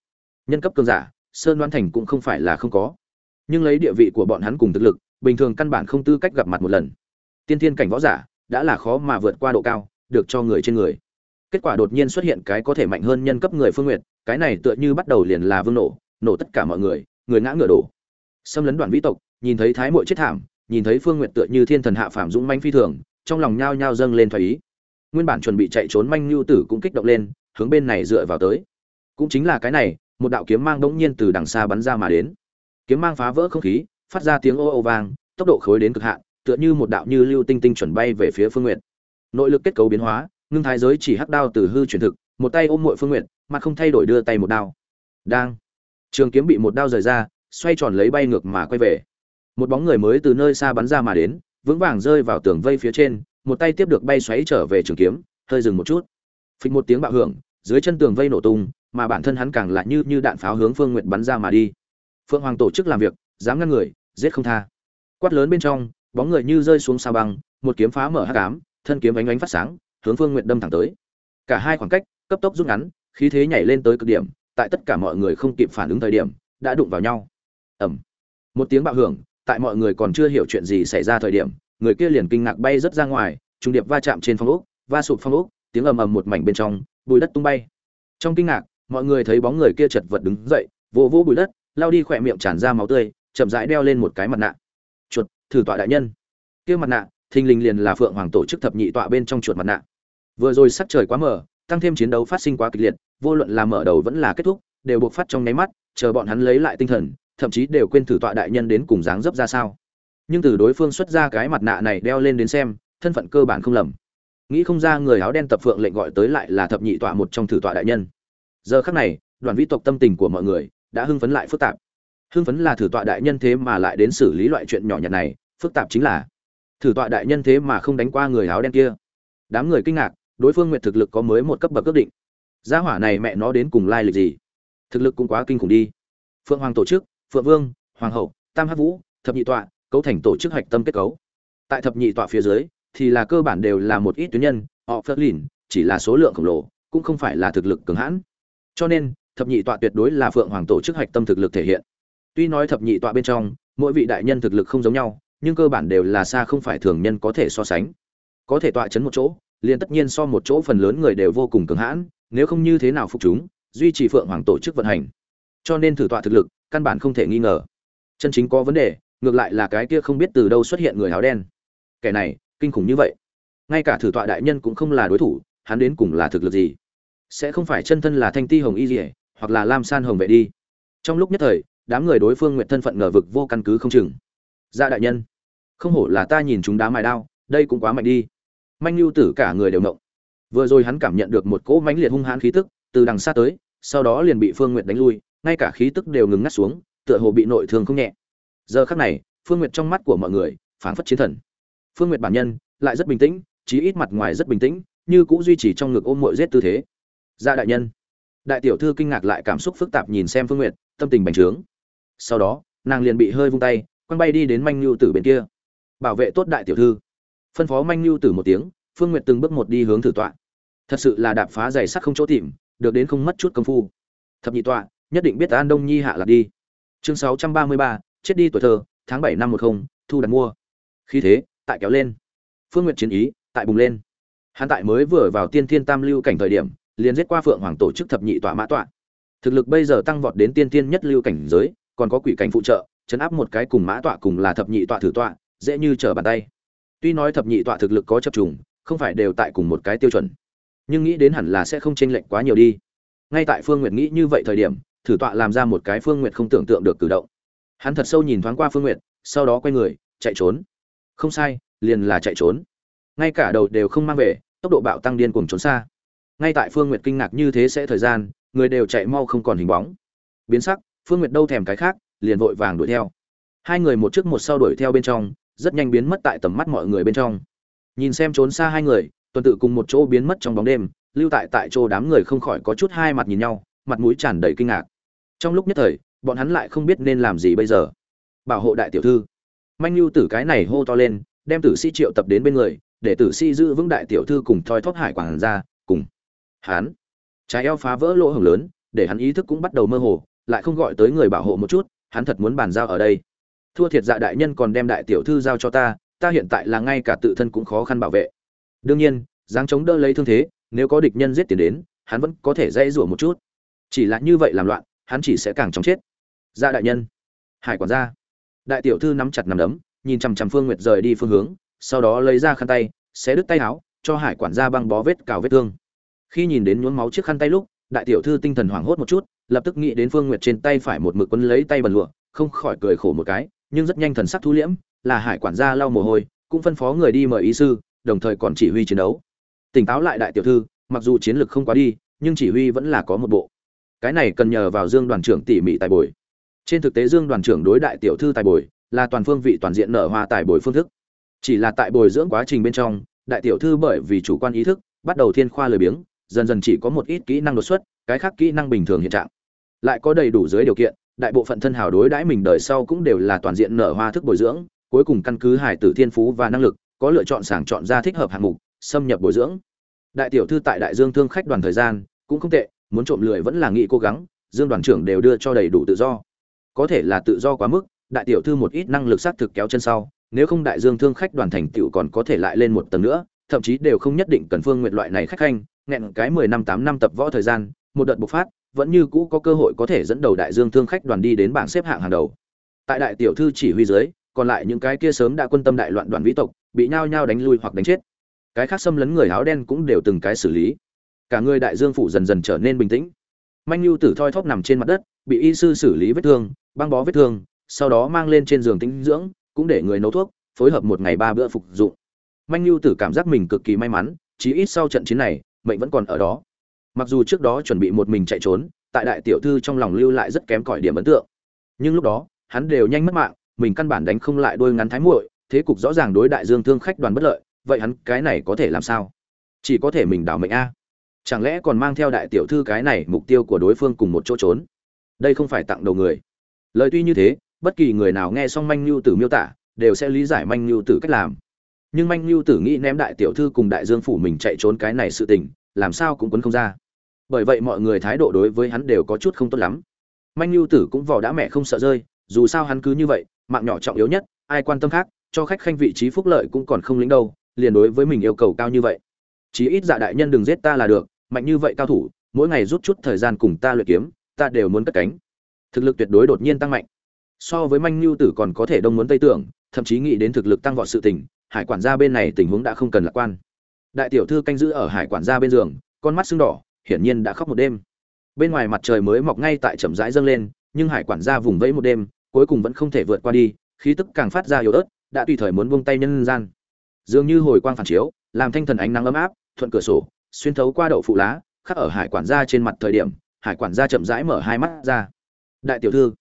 Nhân cấp cường giả, sơn đoan thành cũng không phải là không có. Nhưng lấy địa vị của bọn hắn cùng thực lực, bình thường căn bản không tư cách gặp mặt một lần tiên thiên cảnh võ giả, đã là khó mà vượt qua độ cao, được cho người trên người. Kết quả đột nhiên xuất hiện cái có thể mạnh hơn nhân cấp người phương nguyệt, cái này tựa như bắt đầu liền là vương nổ nổ tất cả mọi người người ngã ngựa đổ. Xâm lấn đoàn vĩ tộc, nhìn thấy thái mội chết thảm, nhìn thấy phương Nguyệt tựa như thiên thần hạ phàm dũng manh phi thường, trong lòng nhao nhao dâng lên thoái ý. Nguyên bản chuẩn bị chạy trốn manh lưu tử cũng kích động lên, hướng bên này dựa vào tới. Cũng chính là cái này, một đạo kiếm mang bỗng nhiên từ đằng xa bắn ra mà đến. Kiếm mang phá vỡ không khí, phát ra tiếng ô ô vang, tốc độ khối đến cực hạn tựa như một đạo như lưu tinh tinh chuẩn bay về phía phương nguyện nội lực kết cấu biến hóa, ngưng thái giới chỉ hắc đao từ hư chuyển thực, một tay ôm muội phương nguyện mà không thay đổi đưa tay một đao. Đang. Trường kiếm bị một đao rời ra, xoay tròn lấy bay ngược mà quay về. Một bóng người mới từ nơi xa bắn ra mà đến, vững vàng rơi vào tường vây phía trên, một tay tiếp được bay xoáy trở về trường kiếm, hơi dừng một chút. Phịch một tiếng bạo hưởng, dưới chân tường vây nổ tung, mà bản thân hắn càng lại như như đạn pháo hướng phương nguyện bắn ra mà đi. Phượng hoàng tổ chức làm việc, dám ngăn người, giết không tha. Quát lớn bên trong bóng người như rơi xuống sao băng một kiếm phá mở hắc ám thân kiếm ánh ánh phát sáng hướng phương nguyện đâm thẳng tới. Cả hai khoảng cách cấp tốc rút ngắn khí thế nhảy lên tới cực điểm tại tất cả mọi người không kịp phản ứng thời điểm đã đụng vào nhau. Ầm, một tiếng bạo hưởng tại mọi người còn chưa hiểu chuyện gì xảy ra thời điểm người kia liền kinh ngạc bay rất ra ngoài trùng điệp va chạm trên phong ốc va sụp phong ốc tiếng ầm ầm một mảnh bên trong bùi đất tung bay. Trong kinh ngạc mọi người thấy bóng người kia chật vật đứng dậy vỗ vỗ bùi đất lao đi khỏe miệng tràn ra máu tươi chậm rãi đeo lên một cái mặt nạ thử tọa đại nhân. Kia mặt nạ, thình lình liền là phượng hoàng tổ chức thập nhị tọa bên trong chuột mặt nạ. Vừa rồi sắc trời quá mở tăng thêm chiến đấu phát sinh quá kịch liệt, vô luận là mở đầu vẫn là kết thúc, đều buộc phát trong nháy mắt, chờ bọn hắn lấy lại tinh thần, thậm chí đều quên thử tọa đại nhân đến cùng dáng dấp ra sao. Nhưng từ đối phương xuất ra cái mặt nạ này đeo lên đến xem, thân phận cơ bản không lầm. Nghĩ không ra người áo đen tập phượng lệnh gọi tới lại là thập nhị tọa một trong thử tọa đại nhân. Giờ khắc này, đoàn vĩ tộc tâm tình của mọi người đã hưng phấn lại phức tạp hưng phấn là thử tọa đại nhân thế mà lại đến xử lý loại chuyện nhỏ nhặt này, phức tạp chính là thử tọa đại nhân thế mà không đánh qua người áo đen kia. Đám người kinh ngạc, đối phương nguyện thực lực có mới một cấp bậc ước định. Gia hỏa này mẹ nó đến cùng lai lịch gì? Thực lực cũng quá kinh khủng đi. Phượng hoàng tổ chức, phượng vương, hoàng hậu, tam hát vũ, thập nhị tọa, cấu thành tổ chức hạch tâm kết cấu. Tại thập nhị tọa phía dưới, thì là cơ bản đều là một ít tuyến nhân, họ phớt lìn, chỉ là số lượng khổng lồ, cũng không phải là thực lực cường hãn. Cho nên, thập nhị tọa tuyệt đối là phượng hoàng tổ chức hạch tâm thực lực thể hiện tuy nói thập nhị tọa bên trong mỗi vị đại nhân thực lực không giống nhau nhưng cơ bản đều là xa không phải thường nhân có thể so sánh. Có thể tọa chấn một chỗ liền tất nhiên so một chỗ phần lớn người đều vô cùng cường hãn nếu không như thế nào phục chúng duy trì phượng hoàng tổ chức vận hành. Cho nên thử tọa thực lực căn bản không thể nghi ngờ. Chân chính có vấn đề ngược lại là cái kia không biết từ đâu xuất hiện người áo đen. Kẻ này kinh khủng như vậy. Ngay cả thử tọa đại nhân cũng không là đối thủ hắn đến cùng là thực lực gì? Sẽ không phải chân thân là thanh ti hồng y Liễu, hoặc là lam san hồng vệ đi. Trong lúc nhất thời đám người đối phương nguyện thân phận ngờ vực vô căn cứ không chừng. Dạ đại nhân, không hổ là ta nhìn chúng đá mài đao, đây cũng quá mạnh đi. Manh lưu tử cả người đều động. Vừa rồi hắn cảm nhận được một cỗ mãnh liệt hung hãn khí tức, từ đằng xa tới, sau đó liền bị phương nguyệt đánh lui, ngay cả khí tức đều ngừng ngắt xuống, tựa hồ bị nội thương không nhẹ. Giờ khắc này, phương nguyệt trong mắt của mọi người, phảng phất chiến thần. Phương nguyệt bản nhân, lại rất bình tĩnh, chí ít mặt ngoài rất bình tĩnh, như cũng duy trì trong ngực ôm mội giết tư thế. Dạ đại nhân. Đại tiểu thư kinh ngạc lại cảm xúc phức tạp nhìn xem phương nguyệt, tâm tình bành trướng sau đó, nàng liền bị hơi vung tay, quăng bay đi đến manh nhu tử bên kia. Bảo vệ tốt đại tiểu thư. Phân phó manh nhu tử một tiếng, phương nguyệt từng bước một đi hướng thử tọa. Thật sự là đạp phá giày sắt không chỗ tìm, được đến không mất chút công phu. Thập nhị tọa, nhất định biết an đông nhi hạ lạc đi. Chương sáu trăm ba mươi ba, chết đi tuổi thơ, tháng bảy năm một không, thu đặt mua. Khi thế, tại kéo lên. Phương nguyệt chiến ý, tại bùng lên. Hắn tại mới vừa vào tiên thiên tam lưu cảnh thời điểm, liền giết qua phượng hoàng tổ chức thập nhị tọa mã tọa. Thực lực bây giờ tăng vọt đến tiên thiên nhất lưu cảnh giới còn có quỷ cảnh phụ trợ, chấn áp một cái cùng mã tọa cùng là thập nhị tọa thử tọa, dễ như trở bàn tay. Tuy nói thập nhị tọa thực lực có chập trùng, không phải đều tại cùng một cái tiêu chuẩn, nhưng nghĩ đến hẳn là sẽ không chênh lệch quá nhiều đi. Ngay tại phương nguyệt nghĩ như vậy thời điểm, thử tọa làm ra một cái phương nguyệt không tưởng tượng được cử động. Hắn thật sâu nhìn thoáng qua phương nguyệt, sau đó quay người, chạy trốn. Không sai, liền là chạy trốn. Ngay cả đầu đều không mang về, tốc độ bạo tăng điên cuồng trốn xa. Ngay tại phương nguyệt kinh ngạc như thế sẽ thời gian, người đều chạy mau không còn hình bóng. Biến sắc phương nguyệt đâu thèm cái khác, liền vội vàng đuổi theo. Hai người một trước một sau đuổi theo bên trong, rất nhanh biến mất tại tầm mắt mọi người bên trong. Nhìn xem trốn xa hai người, tuần tự cùng một chỗ biến mất trong bóng đêm, lưu tại tại chỗ đám người không khỏi có chút hai mặt nhìn nhau, mặt mũi tràn đầy kinh ngạc. Trong lúc nhất thời, bọn hắn lại không biết nên làm gì bây giờ. Bảo hộ đại tiểu thư. Manh lưu tử cái này hô to lên, đem tử sĩ triệu tập đến bên người, để tử sĩ giữ vững đại tiểu thư cùng thoi thóp hải quản ra, cùng. Hắn. Trái eo phá vỡ lỗ hổng lớn, để hắn ý thức cũng bắt đầu mơ hồ lại không gọi tới người bảo hộ một chút, hắn thật muốn bàn giao ở đây. Thua thiệt dạ đại nhân còn đem đại tiểu thư giao cho ta ta hiện tại là ngay cả tự thân cũng khó khăn bảo vệ. Đương nhiên, dáng chống đỡ lấy thương thế, nếu có địch nhân giết tiền đến, hắn vẫn có thể dây rủa một chút. Chỉ là như vậy làm loạn, hắn chỉ sẽ càng chóng chết. Dạ đại nhân, hải quản gia. Đại tiểu thư nắm chặt nằm đấm, nhìn chằm chằm phương nguyệt rời đi phương hướng, sau đó lấy ra khăn tay, xé đứt tay áo, cho hải quản gia băng bó vết cào vết thương. Khi nhìn đến nhuốm máu chiếc khăn tay lúc, đại tiểu thư tinh thần hoảng hốt một chút lập tức nghĩ đến phương nguyệt trên tay phải một mực quấn lấy tay bẩn lụa, không khỏi cười khổ một cái, nhưng rất nhanh thần sắc thu liễm, là hải quản gia lau mồ hôi, cũng phân phó người đi mời ý sư, đồng thời còn chỉ huy chiến đấu. Tỉnh táo lại đại tiểu thư, mặc dù chiến lược không quá đi, nhưng chỉ huy vẫn là có một bộ. Cái này cần nhờ vào dương đoàn trưởng tỉ mỉ tài bồi. Trên thực tế dương đoàn trưởng đối đại tiểu thư tài bồi, là toàn phương vị toàn diện nở hoa tài bồi phương thức. Chỉ là tại bồi dưỡng quá trình bên trong, đại tiểu thư bởi vì chủ quan ý thức, bắt đầu thiên khoa lười biếng, dần dần chỉ có một ít kỹ năng đột xuất, cái khác kỹ năng bình thường hiện trạng lại có đầy đủ dưới điều kiện, đại bộ phận thân hào đối đãi mình đời sau cũng đều là toàn diện nở hoa thức bồi dưỡng, cuối cùng căn cứ hải tử thiên phú và năng lực, có lựa chọn sàng chọn ra thích hợp hạng mục, xâm nhập bồi dưỡng. Đại tiểu thư tại đại dương thương khách đoàn thời gian, cũng không tệ, muốn trộm lười vẫn là nghị cố gắng, dương đoàn trưởng đều đưa cho đầy đủ tự do. Có thể là tự do quá mức, đại tiểu thư một ít năng lực xác thực kéo chân sau, nếu không đại dương thương khách đoàn thành tựu còn có thể lại lên một tầng nữa, thậm chí đều không nhất định cần phương nguyện loại này khách khanh, nghẹn cái mười năm tám năm tập võ thời gian, một đợt bộc phát vẫn như cũ có cơ hội có thể dẫn đầu đại dương thương khách đoàn đi đến bảng xếp hạng hàng đầu. Tại đại tiểu thư chỉ huy dưới, còn lại những cái kia sớm đã quân tâm đại loạn đoàn vĩ tộc, bị nhao nhao đánh lui hoặc đánh chết. Cái khác xâm lấn người áo đen cũng đều từng cái xử lý. Cả người đại dương phủ dần dần trở nên bình tĩnh. Manh lưu tử thoi thóp nằm trên mặt đất, bị y sư xử lý vết thương, băng bó vết thương, sau đó mang lên trên giường tĩnh dưỡng, cũng để người nấu thuốc, phối hợp một ngày ba bữa phục dụng. Manh lưu tử cảm giác mình cực kỳ may mắn, chí ít sau trận chiến này, mệnh vẫn còn ở đó mặc dù trước đó chuẩn bị một mình chạy trốn, tại đại tiểu thư trong lòng lưu lại rất kém cỏi điểm ấn tượng. Nhưng lúc đó, hắn đều nhanh mất mạng, mình căn bản đánh không lại đôi ngắn thái muội, thế cục rõ ràng đối đại dương thương khách đoàn bất lợi, vậy hắn cái này có thể làm sao? Chỉ có thể mình đảo mệnh a. Chẳng lẽ còn mang theo đại tiểu thư cái này mục tiêu của đối phương cùng một chỗ trốn? Đây không phải tặng đầu người. Lời tuy như thế, bất kỳ người nào nghe xong manh lưu tử miêu tả, đều sẽ lý giải manh lưu tử cách làm. Nhưng manh lưu tử nghĩ ném đại tiểu thư cùng đại dương phủ mình chạy trốn cái này sự tình làm sao cũng quấn không ra. Bởi vậy mọi người thái độ đối với hắn đều có chút không tốt lắm. Manh lưu tử cũng vò đã mẹ không sợ rơi, dù sao hắn cứ như vậy, mạng nhỏ trọng yếu nhất, ai quan tâm khác, cho khách khanh vị trí phúc lợi cũng còn không lính đâu, liền đối với mình yêu cầu cao như vậy. Chí ít dạ đại nhân đừng giết ta là được, mạnh như vậy cao thủ, mỗi ngày rút chút thời gian cùng ta luyện kiếm, ta đều muốn cất cánh. Thực lực tuyệt đối đột nhiên tăng mạnh. So với manh lưu tử còn có thể đông muốn tây tưởng, thậm chí nghĩ đến thực lực tăng vọt sự tình, hải quản gia bên này tình huống đã không cần lạc quan đại tiểu thư canh giữ ở hải quản gia bên giường, con mắt sưng đỏ, hiển nhiên đã khóc một đêm. Bên ngoài mặt trời mới mọc ngay tại chậm rãi dâng lên, nhưng hải quản gia vùng vẫy một đêm, cuối cùng vẫn không thể vượt qua đi, khí tức càng phát ra yếu ớt, đã tùy thời muốn buông tay nhân gian. Dường như hồi quang phản chiếu, làm thanh thần ánh nắng ấm áp, thuận cửa sổ, xuyên thấu qua đậu phụ lá, khắc ở hải quản gia trên mặt thời điểm, hải quản gia chậm rãi mở hai mắt ra. Đại tiểu thư.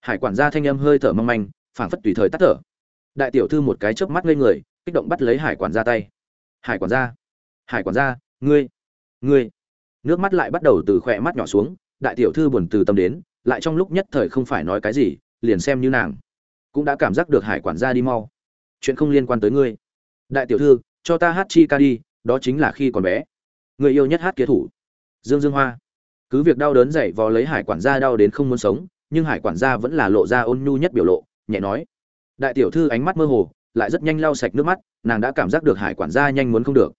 Hải quản gia thanh âm hơi thở mong manh, phảng phất tùy thời tắt thở. Đại tiểu thư một cái chớp mắt ngây người, kích động bắt lấy hải quản gia tay hải quản gia, hải quản gia, ngươi ngươi. Nước mắt lại bắt đầu từ khỏe mắt nhỏ xuống, đại tiểu thư buồn từ tâm đến, lại trong lúc nhất thời không phải nói cái gì, liền xem như nàng cũng đã cảm giác được hải quản gia đi mau. Chuyện không liên quan tới ngươi. Đại tiểu thư, cho ta hát chi ca đi, đó chính là khi còn bé. Người yêu nhất hát kia thủ, dương dương hoa. Cứ việc đau đớn dậy vò lấy hải quản gia đau đến không muốn sống, nhưng hải quản gia vẫn là lộ ra ôn nhu nhất biểu lộ, nhẹ nói. Đại tiểu thư ánh mắt mơ hồ lại rất nhanh lau sạch nước mắt, nàng đã cảm giác được hải quản gia nhanh muốn không được.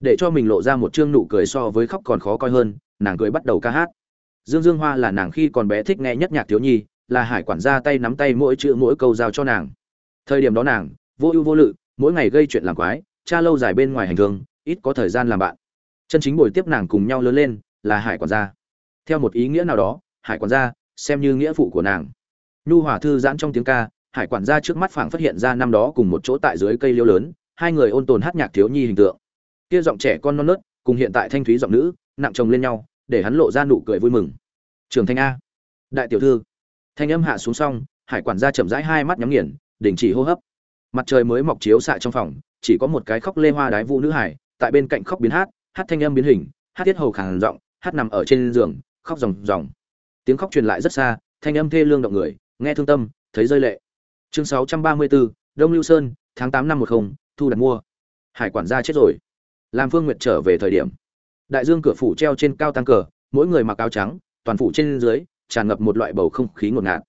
Để cho mình lộ ra một chương nụ cười so với khóc còn khó coi hơn, nàng cười bắt đầu ca hát. Dương dương hoa là nàng khi còn bé thích nghe nhất nhạc thiếu nhi, là hải quản gia tay nắm tay mỗi chữ mỗi câu giao cho nàng. Thời điểm đó nàng, vô ưu vô lự, mỗi ngày gây chuyện làm quái cha lâu dài bên ngoài hành thương ít có thời gian làm bạn. Chân chính buổi tiếp nàng cùng nhau lớn lên, là hải quản gia. Theo một ý nghĩa nào đó, hải quản gia, xem như nghĩa phụ của nàng. Nhu hòa thư giãn trong tiếng ca hải quản gia trước mắt phảng phát hiện ra năm đó cùng một chỗ tại dưới cây liêu lớn, hai người ôn tồn hát nhạc thiếu nhi hình tượng. Kia giọng trẻ con non nớt, cùng hiện tại thanh thúy giọng nữ, nặng chồng lên nhau, để hắn lộ ra nụ cười vui mừng. Trường thanh a. Đại tiểu thư. Thanh âm hạ xuống xong, hải quản gia chậm rãi hai mắt nhắm nghiền, đình chỉ hô hấp. Mặt trời mới mọc chiếu xạ trong phòng, chỉ có một cái khóc lê hoa đái vũ nữ hải tại bên cạnh khóc biến hát hát thanh âm biến hình, hát tiết hầu khàn giọng, hát nằm ở trên giường, khóc ròng ròng. Tiếng khóc truyền lại rất xa, thanh âm thê lương động người, nghe thương tâm, thấy rơi lệ chương 634, đông lưu sơn tháng 8 năm 10, thu đặt mua. Hải quản gia chết rồi. Làm phương nguyệt trở về thời điểm. Đại dương cửa phủ treo trên cao tăng cờ mỗi người mặc áo trắng toàn phủ trên dưới tràn ngập một loại bầu không khí ngột ngạt.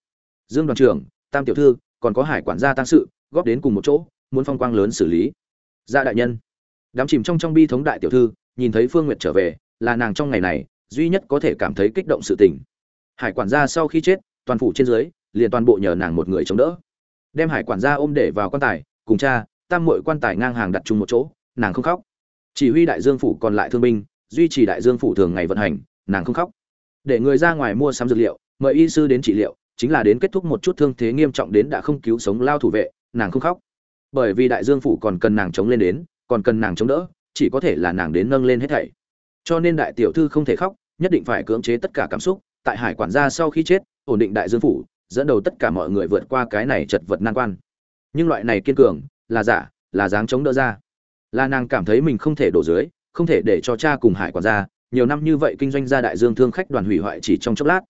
Dương đoàn trưởng tam tiểu thư còn có hải quản gia tăng sự góp đến cùng một chỗ muốn phong quang lớn xử lý. Gia đại nhân. Đám chìm trong trong bi thống đại tiểu thư nhìn thấy phương nguyệt trở về là nàng trong ngày này duy nhất có thể cảm thấy kích động sự tình. Hải quản gia sau khi chết toàn phủ trên dưới liền toàn bộ nhờ nàng một người chống đỡ đem hải quản gia ôm để vào quan tài, cùng cha, tam muội quan tài ngang hàng đặt chung một chỗ, nàng không khóc. Chỉ huy đại dương phủ còn lại thương binh, duy trì đại dương phủ thường ngày vận hành, nàng không khóc. Để người ra ngoài mua sắm dược liệu, mời y sư đến trị liệu, chính là đến kết thúc một chút thương thế nghiêm trọng đến đã không cứu sống lao thủ vệ, nàng không khóc. Bởi vì đại dương phủ còn cần nàng chống lên đến, còn cần nàng chống đỡ, chỉ có thể là nàng đến nâng lên hết thảy. Cho nên đại tiểu thư không thể khóc, nhất định phải cưỡng chế tất cả cảm xúc, tại hải quản gia sau khi chết, ổn định đại dương phủ dẫn đầu tất cả mọi người vượt qua cái này chật vật nan quan. Nhưng loại này kiên cường, là giả, là dáng chống đỡ ra. Là nàng cảm thấy mình không thể đổ dưới, không thể để cho cha cùng hải quản gia, nhiều năm như vậy kinh doanh gia đại dương thương khách đoàn hủy hoại chỉ trong chốc lát.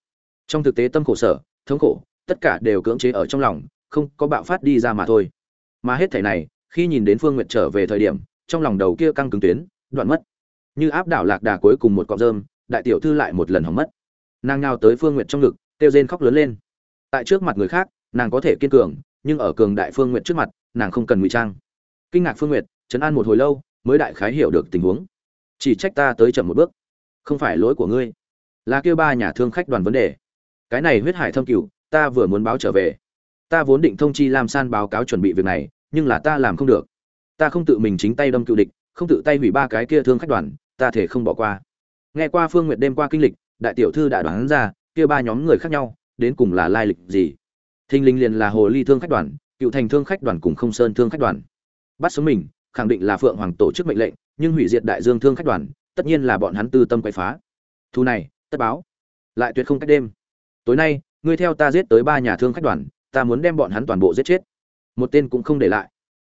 Trong thực tế tâm khổ sở, thống khổ, tất cả đều cưỡng chế ở trong lòng, không có bạo phát đi ra mà thôi. Mà hết thảy này, khi nhìn đến phương nguyện trở về thời điểm, trong lòng đầu kia căng cứng tuyến, đoạn mất. Như áp đảo lạc đà cuối cùng một cọng rơm, đại tiểu thư lại một lần hỏng mất. Nàng nào tới phương nguyện trong ngực, kêu rên khóc lớn lên tại trước mặt người khác, nàng có thể kiên cường, nhưng ở cường đại phương nguyện trước mặt, nàng không cần ngụy trang. Kinh ngạc phương nguyện chấn an một hồi lâu, mới đại khái hiểu được tình huống. Chỉ trách ta tới chậm một bước. Không phải lỗi của ngươi. Là kêu ba nhà thương khách đoàn vấn đề. Cái này huyết hải thâm cửu, ta vừa muốn báo trở về. Ta vốn định thông chi lam san báo cáo chuẩn bị việc này, nhưng là ta làm không được. Ta không tự mình chính tay đâm cựu địch, không tự tay hủy ba cái kia thương khách đoàn, ta thể không bỏ qua. Nghe qua phương nguyệt đêm qua kinh lịch, đại tiểu thư đã đoán ra, kia ba nhóm người khác nhau đến cùng là lai lịch gì. Thinh linh liền là hồ ly thương khách đoàn, cựu thành thương khách đoàn cùng không sơn thương khách đoàn. Bắt sống mình, khẳng định là phượng hoàng tổ chức mệnh lệnh, nhưng hủy diệt đại dương thương khách đoàn, tất nhiên là bọn hắn tư tâm quậy phá. Thu này, tất báo. Lại tuyệt không cách đêm. Tối nay, ngươi theo ta giết tới ba nhà thương khách đoàn, ta muốn đem bọn hắn toàn bộ giết chết. Một tên cũng không để lại.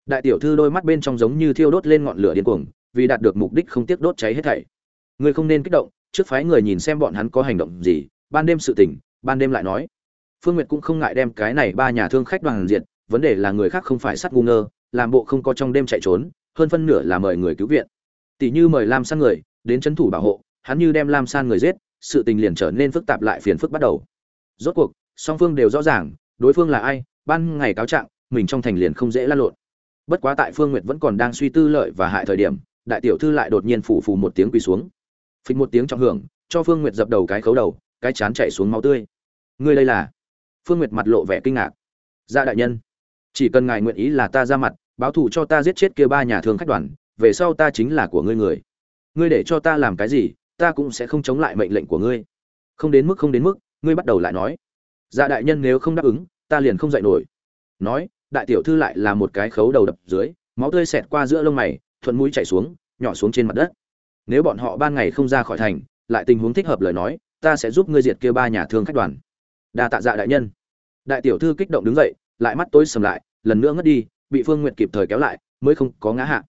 Đại tiểu thư đôi mắt bên trong giống như thiêu đốt lên ngọn lửa điên cuồng, vì đạt được mục đích không tiếc đốt cháy hết thảy. Ngươi không nên kích động, trước phái người nhìn xem bọn hắn có hành động gì, ban đêm sự tỉnh ban đêm lại nói. Phương nguyệt cũng không ngại đem cái này ba nhà thương khách đoàn diện vấn đề là người khác không phải sắt ngu ngơ, làm bộ không có trong đêm chạy trốn, hơn phân nửa là mời người cứu viện. Tỷ như mời lam san người, đến trấn thủ bảo hộ, hắn như đem lam san người giết, sự tình liền trở nên phức tạp lại phiền phức bắt đầu. Rốt cuộc, song phương đều rõ ràng, đối phương là ai, ban ngày cáo trạng, mình trong thành liền không dễ lan lộn. Bất quá tại phương nguyệt vẫn còn đang suy tư lợi và hại thời điểm, đại tiểu thư lại đột nhiên phủ phù một tiếng quỳ xuống. Phịch một tiếng trọng hưởng, cho phương nguyệt dập đầu cái khấu đầu cái chán chảy xuống máu tươi. Ngươi đây là? Phương nguyệt mặt lộ vẻ kinh ngạc. Dạ đại nhân, chỉ cần ngài nguyện ý là ta ra mặt, báo thù cho ta giết chết kia ba nhà thương khách đoàn, về sau ta chính là của ngươi người. Ngươi để cho ta làm cái gì, ta cũng sẽ không chống lại mệnh lệnh của ngươi. Không đến mức, không đến mức, ngươi bắt đầu lại nói. Dạ đại nhân nếu không đáp ứng, ta liền không dạy nổi. Nói, đại tiểu thư lại là một cái khấu đầu đập dưới, máu tươi xẹt qua giữa lông mày, thuận mũi chảy xuống, nhỏ xuống trên mặt đất. Nếu bọn họ ban ngày không ra khỏi thành, lại tình huống thích hợp lời nói ta sẽ giúp ngươi diệt kia ba nhà thương khách đoàn. Đa tạ dạ đại nhân. Đại tiểu thư kích động đứng dậy, lại mắt tối sầm lại, lần nữa ngất đi, bị phương nguyệt kịp thời kéo lại, mới không có ngã hạ.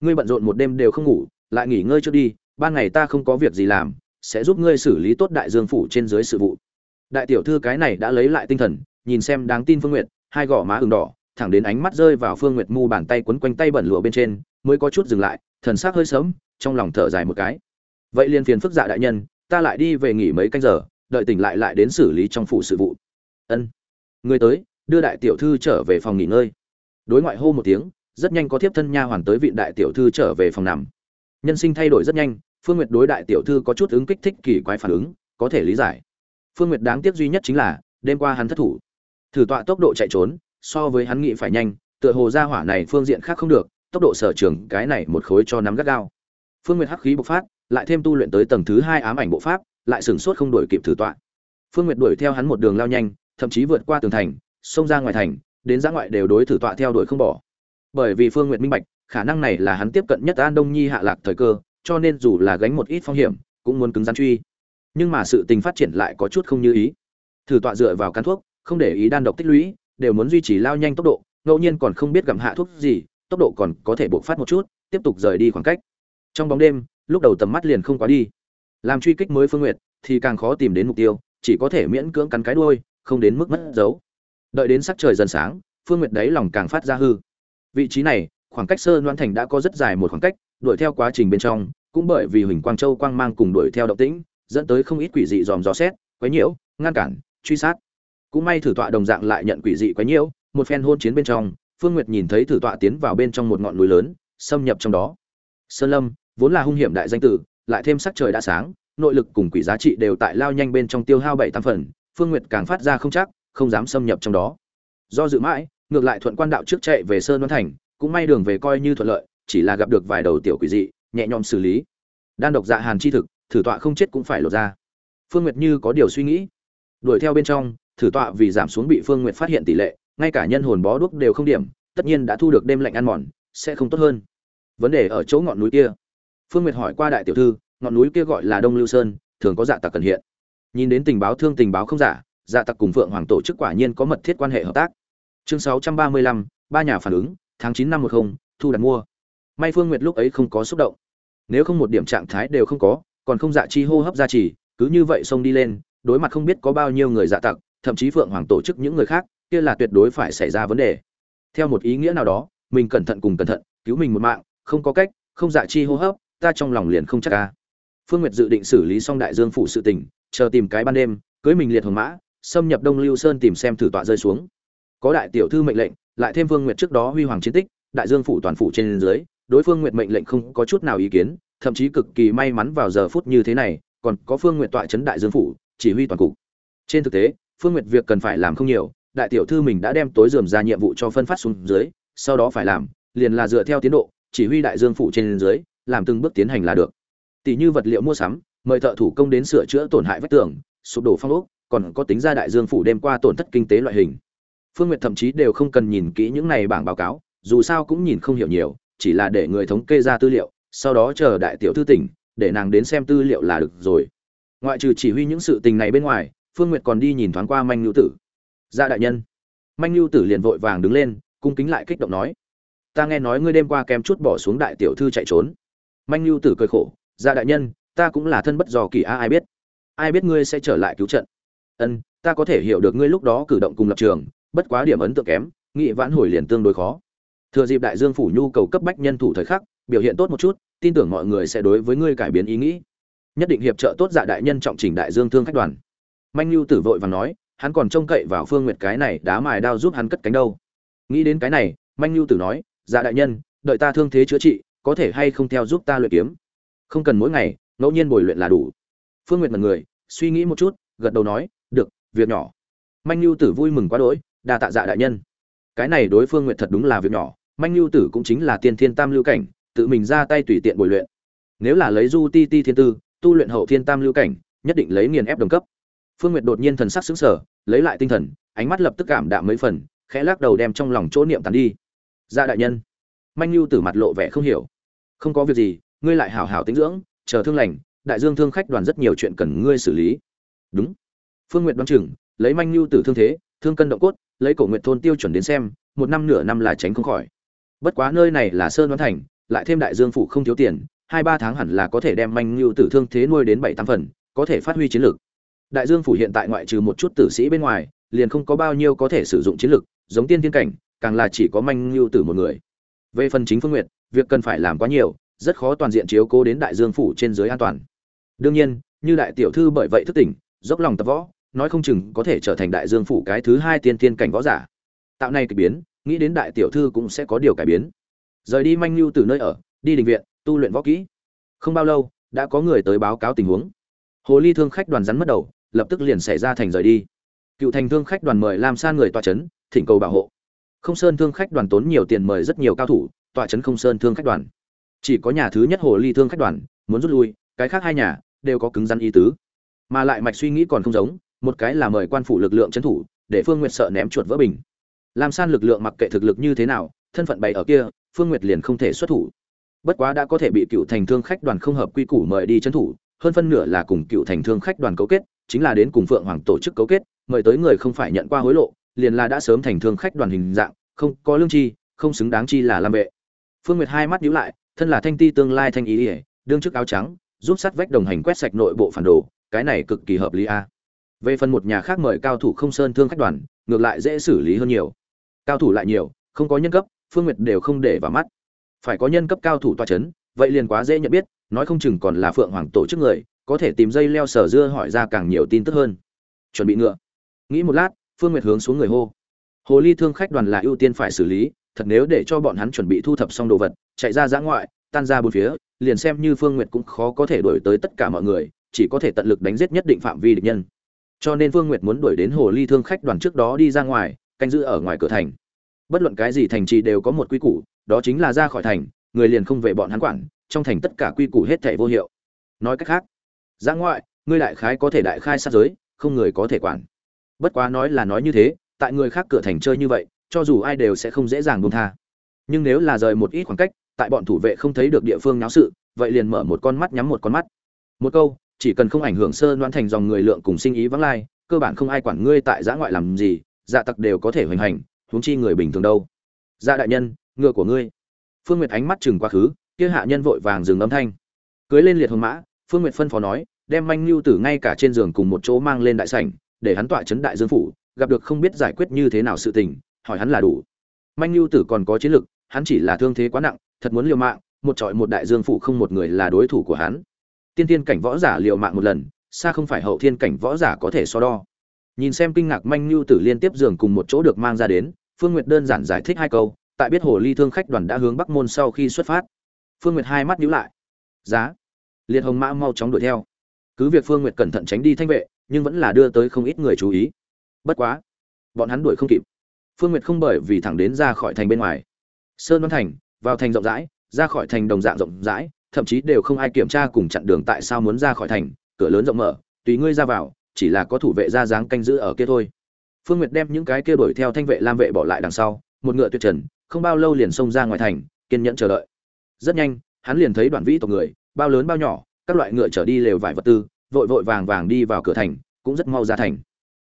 Ngươi bận rộn một đêm đều không ngủ, lại nghỉ ngơi trước đi, ban ngày ta không có việc gì làm, sẽ giúp ngươi xử lý tốt đại dương phủ trên dưới sự vụ. Đại tiểu thư cái này đã lấy lại tinh thần, nhìn xem đáng tin phương nguyệt, hai gò má ửng đỏ, thẳng đến ánh mắt rơi vào phương nguyệt mu bàn tay quấn quanh tay bẩn lụa bên trên, mới có chút dừng lại, thần sắc hơi sớm, trong lòng thở dài một cái. Vậy liền phiền phức dạ đại nhân ta lại đi về nghỉ mấy canh giờ, đợi tỉnh lại lại đến xử lý trong phủ sự vụ. Ân. Người tới, đưa đại tiểu thư trở về phòng nghỉ ngơi. Đối ngoại hô một tiếng, rất nhanh có thiếp thân nha hoàn tới vị đại tiểu thư trở về phòng nằm. Nhân sinh thay đổi rất nhanh, phương nguyệt đối đại tiểu thư có chút ứng kích thích kỳ quái phản ứng, có thể lý giải. Phương nguyệt đáng tiếc duy nhất chính là, đêm qua hắn thất thủ. Thử tọa tốc độ chạy trốn, so với hắn nghĩ phải nhanh, tựa hồ ra hỏa này phương diện khác không được, tốc độ sở trường cái này một khối cho nắm gắt gao. Phương nguyệt hắc khí bộc phát lại thêm tu luyện tới tầng thứ hai ám ảnh bộ pháp, lại sửng sốt không đuổi kịp thử tọa. Phương nguyệt đuổi theo hắn một đường lao nhanh, thậm chí vượt qua tường thành, xông ra ngoài thành, đến giã ngoại đều đối thử tọa theo đuổi không bỏ. Bởi vì phương nguyệt minh bạch, khả năng này là hắn tiếp cận nhất an đông nhi hạ lạc thời cơ, cho nên dù là gánh một ít phong hiểm, cũng muốn cứng rắn truy. Nhưng mà sự tình phát triển lại có chút không như ý. Thử tọa dựa vào cán thuốc, không để ý đan độc tích lũy, đều muốn duy trì lao nhanh tốc độ, ngẫu nhiên còn không biết gặm hạ thuốc gì, tốc độ còn có thể buộc phát một chút, tiếp tục rời đi khoảng cách. Trong bóng đêm lúc đầu tầm mắt liền không quá đi. Làm truy kích mới phương nguyệt thì càng khó tìm đến mục tiêu chỉ có thể miễn cưỡng cắn cái đuôi không đến mức mất dấu. Đợi đến sắc trời dần sáng phương nguyệt đấy lòng càng phát ra hư. Vị trí này khoảng cách sơ loan thành đã có rất dài một khoảng cách đuổi theo quá trình bên trong cũng bởi vì huỳnh quang châu quang mang cùng đuổi theo động tĩnh dẫn tới không ít quỷ dị dòm dò xét quấy nhiễu ngăn cản truy sát. Cũng may thử tọa đồng dạng lại nhận quỷ dị quấy nhiễu một phen hôn chiến bên trong phương nguyệt nhìn thấy thử tọa tiến vào bên trong một ngọn núi lớn xâm nhập trong đó. Sơn lâm vốn là hung hiểm đại danh tử, lại thêm sắc trời đã sáng, nội lực cùng quỷ giá trị đều tại lao nhanh bên trong tiêu hao bảy tam phần, phương nguyệt càng phát ra không chắc, không dám xâm nhập trong đó. Do dự mãi, ngược lại thuận quan đạo trước chạy về sơn đoan thành, cũng may đường về coi như thuận lợi, chỉ là gặp được vài đầu tiểu quỷ dị, nhẹ nhõm xử lý. Đan độc dạ hàn chi thực, thử tọa không chết cũng phải lộ ra. Phương nguyệt như có điều suy nghĩ. Đuổi theo bên trong, thử tọa vì giảm xuống bị phương nguyệt phát hiện tỷ lệ, ngay cả nhân hồn bó đuốc đều không điểm, tất nhiên đã thu được đêm lạnh ăn mòn, sẽ không tốt hơn. Vấn đề ở chỗ ngọn núi kia phương nguyệt hỏi qua đại tiểu thư ngọn núi kia gọi là đông lưu sơn thường có dạ tặc cần hiện. Nhìn đến tình báo thương tình báo không giả dạ tặc cùng phượng hoàng tổ chức quả nhiên có mật thiết quan hệ hợp tác. Chương 635, ba mươi lăm, ba nhà phản ứng tháng chín năm 10, thu đặt mua. May phương nguyệt lúc ấy không có xúc động. Nếu không một điểm trạng thái đều không có còn không dạ chi hô hấp ra chỉ cứ như vậy xông đi lên đối mặt không biết có bao nhiêu người dạ tặc thậm chí phượng hoàng tổ chức những người khác kia là tuyệt đối phải xảy ra vấn đề. Theo một ý nghĩa nào đó mình cẩn thận cùng cẩn thận cứu mình một mạng không có cách không dạ chi hô hấp ta trong lòng liền không chắc ca. Phương nguyệt dự định xử lý xong đại dương phủ sự tình, chờ tìm cái ban đêm, cưới mình liệt hồng mã, xâm nhập đông lưu sơn tìm xem thử tọa rơi xuống. Có đại tiểu thư mệnh lệnh, lại thêm phương nguyệt trước đó huy hoàng chiến tích, đại dương phủ toàn phủ trên dưới, đối phương nguyệt mệnh lệnh không có chút nào ý kiến, thậm chí cực kỳ may mắn vào giờ phút như thế này, còn có phương nguyệt tọa chấn đại dương phủ, chỉ huy toàn cục. Trên thực tế, phương nguyệt việc cần phải làm không nhiều, đại tiểu thư mình đã đem tối dườm ra nhiệm vụ cho phân phát xuống dưới, sau đó phải làm, liền là dựa theo tiến độ, chỉ huy đại dương phủ trên dưới làm từng bước tiến hành là được. Tỷ như vật liệu mua sắm, mời thợ thủ công đến sửa chữa tổn hại vách tường, sụp đổ phong ốc, còn có tính ra đại dương phủ đêm qua tổn thất kinh tế loại hình. Phương nguyệt thậm chí đều không cần nhìn kỹ những này bảng báo cáo, dù sao cũng nhìn không hiểu nhiều, chỉ là để người thống kê ra tư liệu, sau đó chờ đại tiểu thư tỉnh, để nàng đến xem tư liệu là được rồi. Ngoại trừ chỉ huy những sự tình này bên ngoài, phương nguyệt còn đi nhìn thoáng qua manh Nhu tử. Gia dạ đại nhân. Manh Nhu tử liền vội vàng đứng lên, cung kính lại kích động nói, ta nghe nói ngươi đêm qua kém chút bỏ xuống đại tiểu thư chạy trốn manh lưu tử cười khổ ra đại nhân, ta cũng là thân bất dò kỳ a, ai biết? Ai biết ngươi sẽ trở lại cứu trận? Ân, ta có thể hiểu được ngươi lúc đó cử động cùng lập trường, bất quá điểm ấn tượng kém, nghị vãn hồi liền tương đối khó. Thừa dịp đại dương phủ nhu cầu cấp bách nhân thủ thời khắc, biểu hiện tốt một chút, tin tưởng mọi người sẽ đối với ngươi cải biến ý nghĩ. Nhất định hiệp trợ tốt dạ đại nhân trọng trình đại dương thương khách đoàn. Manh lưu tử vội và nói, hắn còn trông cậy vào phương nguyệt cái này đá mài đao giúp hắn cất cánh đâu. Nghĩ đến cái này, manh lưu tử nói dạ đại nhân, đợi ta thương thế chữa trị có thể hay không theo giúp ta luyện kiếm? Không cần mỗi ngày, ngẫu nhiên bồi luyện là đủ. Phương nguyệt mật người, suy nghĩ một chút, gật đầu nói, được, việc nhỏ. Manh lưu tử vui mừng quá đỗi, đa tạ dạ đại nhân. Cái này đối phương nguyệt thật đúng là việc nhỏ, manh lưu tử cũng chính là tiên thiên tam lưu cảnh, tự mình ra tay tùy tiện bồi luyện. Nếu là lấy du ti ti thiên tư, tu luyện hậu thiên tam lưu cảnh, nhất định lấy nghiền ép đồng cấp. Phương nguyệt đột nhiên thần sắc xứng sở lấy lại tinh thần, ánh mắt lập tức cảm đạm mấy phần, khẽ lắc đầu đem trong lòng chỗ niệm tàn đi. Dạ đại nhân. Manh lưu tử mặt lộ vẻ không hiểu không có việc gì, ngươi lại hảo hảo tính dưỡng, chờ thương lành, đại dương thương khách đoàn rất nhiều chuyện cần ngươi xử lý. Đúng. Phương nguyệt đoán chừng, lấy manh lưu tử thương thế, thương cân động cốt, lấy cổ nguyệt thôn tiêu chuẩn đến xem, một năm nửa năm là tránh không khỏi. Bất quá nơi này là sơn đoán thành, lại thêm đại dương phủ không thiếu tiền, hai ba tháng hẳn là có thể đem manh lưu tử thương thế nuôi đến bảy tám phần, có thể phát huy chiến lược. Đại dương phủ hiện tại ngoại trừ một chút tử sĩ bên ngoài, liền không có bao nhiêu có thể sử dụng chiến lược, giống tiên thiên cảnh, càng là chỉ có manh lưu tử một người. Về phần chính phương nguyệt việc cần phải làm quá nhiều, rất khó toàn diện chiếu cố đến đại dương phủ trên dưới an toàn. Đương nhiên, như đại tiểu thư bởi vậy thức tỉnh, dốc lòng tập võ, nói không chừng có thể trở thành đại dương phủ cái thứ hai tiên tiên cảnh võ giả. Tạo này kỳ biến, nghĩ đến đại tiểu thư cũng sẽ có điều cải biến. Rời đi manh lưu từ nơi ở, đi đình viện, tu luyện võ kỹ. Không bao lâu, đã có người tới báo cáo tình huống. Hồ ly thương khách đoàn rắn mất đầu, lập tức liền xảy ra thành rời đi. Cựu thành thương khách đoàn mời làm san người tòa chấn, thỉnh cầu bảo hộ. Không sơn thương khách đoàn tốn nhiều tiền mời rất nhiều cao thủ Tọa chấn không sơn thương khách đoàn. Chỉ có nhà thứ nhất hồ ly thương khách đoàn muốn rút lui, cái khác hai nhà đều có cứng rắn ý tứ. Mà lại mạch suy nghĩ còn không giống, một cái là mời quan phủ lực lượng trấn thủ, để phương nguyệt sợ ném chuột vỡ bình. Làm san lực lượng mặc kệ thực lực như thế nào, thân phận bày ở kia, phương nguyệt liền không thể xuất thủ. Bất quá đã có thể bị cựu thành thương khách đoàn không hợp quy củ mời đi trấn thủ, hơn phân nửa là cùng cựu thành thương khách đoàn cấu kết, chính là đến cùng phượng hoàng tổ chức cấu kết, mời tới người không phải nhận qua hối lộ, liền là đã sớm thành thương khách đoàn hình dạng, không có lương chi không xứng đáng chi là làm vệ phương nguyệt hai mắt nhíu lại thân là thanh ti tương lai thanh ý ỉa đương chức áo trắng giúp sắt vách đồng hành quét sạch nội bộ phản đồ cái này cực kỳ hợp lý a. Về phần một nhà khác mời cao thủ không sơn thương khách đoàn ngược lại dễ xử lý hơn nhiều. Cao thủ lại nhiều không có nhân cấp phương nguyệt đều không để vào mắt. Phải có nhân cấp cao thủ toa chấn, vậy liền quá dễ nhận biết nói không chừng còn là phượng hoàng tổ chức người có thể tìm dây leo sở dưa hỏi ra càng nhiều tin tức hơn. Chuẩn bị ngựa. Nghĩ một lát phương nguyệt hướng xuống người hô. Hồ ly thương khách đoàn là ưu tiên phải xử lý thật nếu để cho bọn hắn chuẩn bị thu thập xong đồ vật chạy ra giã ngoại tan ra bốn phía liền xem như phương nguyệt cũng khó có thể đổi tới tất cả mọi người chỉ có thể tận lực đánh giết nhất định phạm vi địch nhân cho nên Phương Nguyệt muốn đuổi đến hồ ly thương khách đoàn trước đó đi ra ngoài, canh giữ ở ngoài cửa thành. Bất luận cái gì thành trì đều có một quy củ, đó chính là ra khỏi thành, người liền không về bọn hắn quản, trong thành tất cả quy củ hết thảy vô hiệu. Nói cách khác, ra ngoại, ngươi đại khái có thể đại khai sát giới, không người có thể quản. Bất quá nói là nói như thế, tại người khác cửa thành chơi như vậy, cho dù ai đều sẽ không dễ dàng buông tha. Nhưng nếu là rời một ít khoảng cách, tại bọn thủ vệ không thấy được địa phương náo sự, vậy liền mở một con mắt nhắm một con mắt. Một câu, chỉ cần không ảnh hưởng sơ đoán thành dòng người lượng cùng sinh ý vắng lai cơ bản không ai quản ngươi tại giã ngoại làm gì dạ tặc đều có thể hoành hành huống chi người bình thường đâu dạ đại nhân ngựa của ngươi phương nguyệt ánh mắt chừng quá khứ kia hạ nhân vội vàng dừng âm thanh cưới lên liệt hồng mã phương nguyệt phân phó nói đem manh lưu tử ngay cả trên giường cùng một chỗ mang lên đại sảnh để hắn tọa chấn đại dương phủ gặp được không biết giải quyết như thế nào sự tình hỏi hắn là đủ. Manh lưu tử còn có chiến lực, hắn chỉ là thương thế quá nặng, thật muốn liều mạng, một trọi một đại dương phủ không một người là đối thủ của hắn. Tiên tiên cảnh võ giả liều mạng một lần, xa không phải hậu thiên cảnh võ giả có thể so đo. Nhìn xem kinh ngạc manh lưu tử liên tiếp giường cùng một chỗ được mang ra đến, phương nguyệt đơn giản giải thích hai câu, tại biết hồ ly thương khách đoàn đã hướng bắc môn sau khi xuất phát. Phương nguyệt hai mắt nhíu lại. Giá. Liệt hồng mã mau chóng đuổi theo. Cứ việc phương nguyệt cẩn thận tránh đi thanh vệ, nhưng vẫn là đưa tới không ít người chú ý. Bất quá. Bọn hắn đuổi không kịp phương nguyệt không bởi vì thẳng đến ra khỏi thành bên ngoài. Sơn văn thành vào thành rộng rãi ra khỏi thành đồng dạng rộng rãi thậm chí đều không ai kiểm tra cùng chặn đường tại sao muốn ra khỏi thành cửa lớn rộng mở tùy ngươi ra vào chỉ là có thủ vệ ra dáng canh giữ ở kia thôi. Phương nguyệt đem những cái kia đuổi theo thanh vệ lam vệ bỏ lại đằng sau một ngựa tuyệt trần không bao lâu liền xông ra ngoài thành kiên nhẫn chờ đợi. Rất nhanh hắn liền thấy đoạn vĩ tộc người bao lớn bao nhỏ các loại ngựa trở đi lều vải vật tư vội vội vàng vàng đi vào cửa thành cũng rất mau ra thành.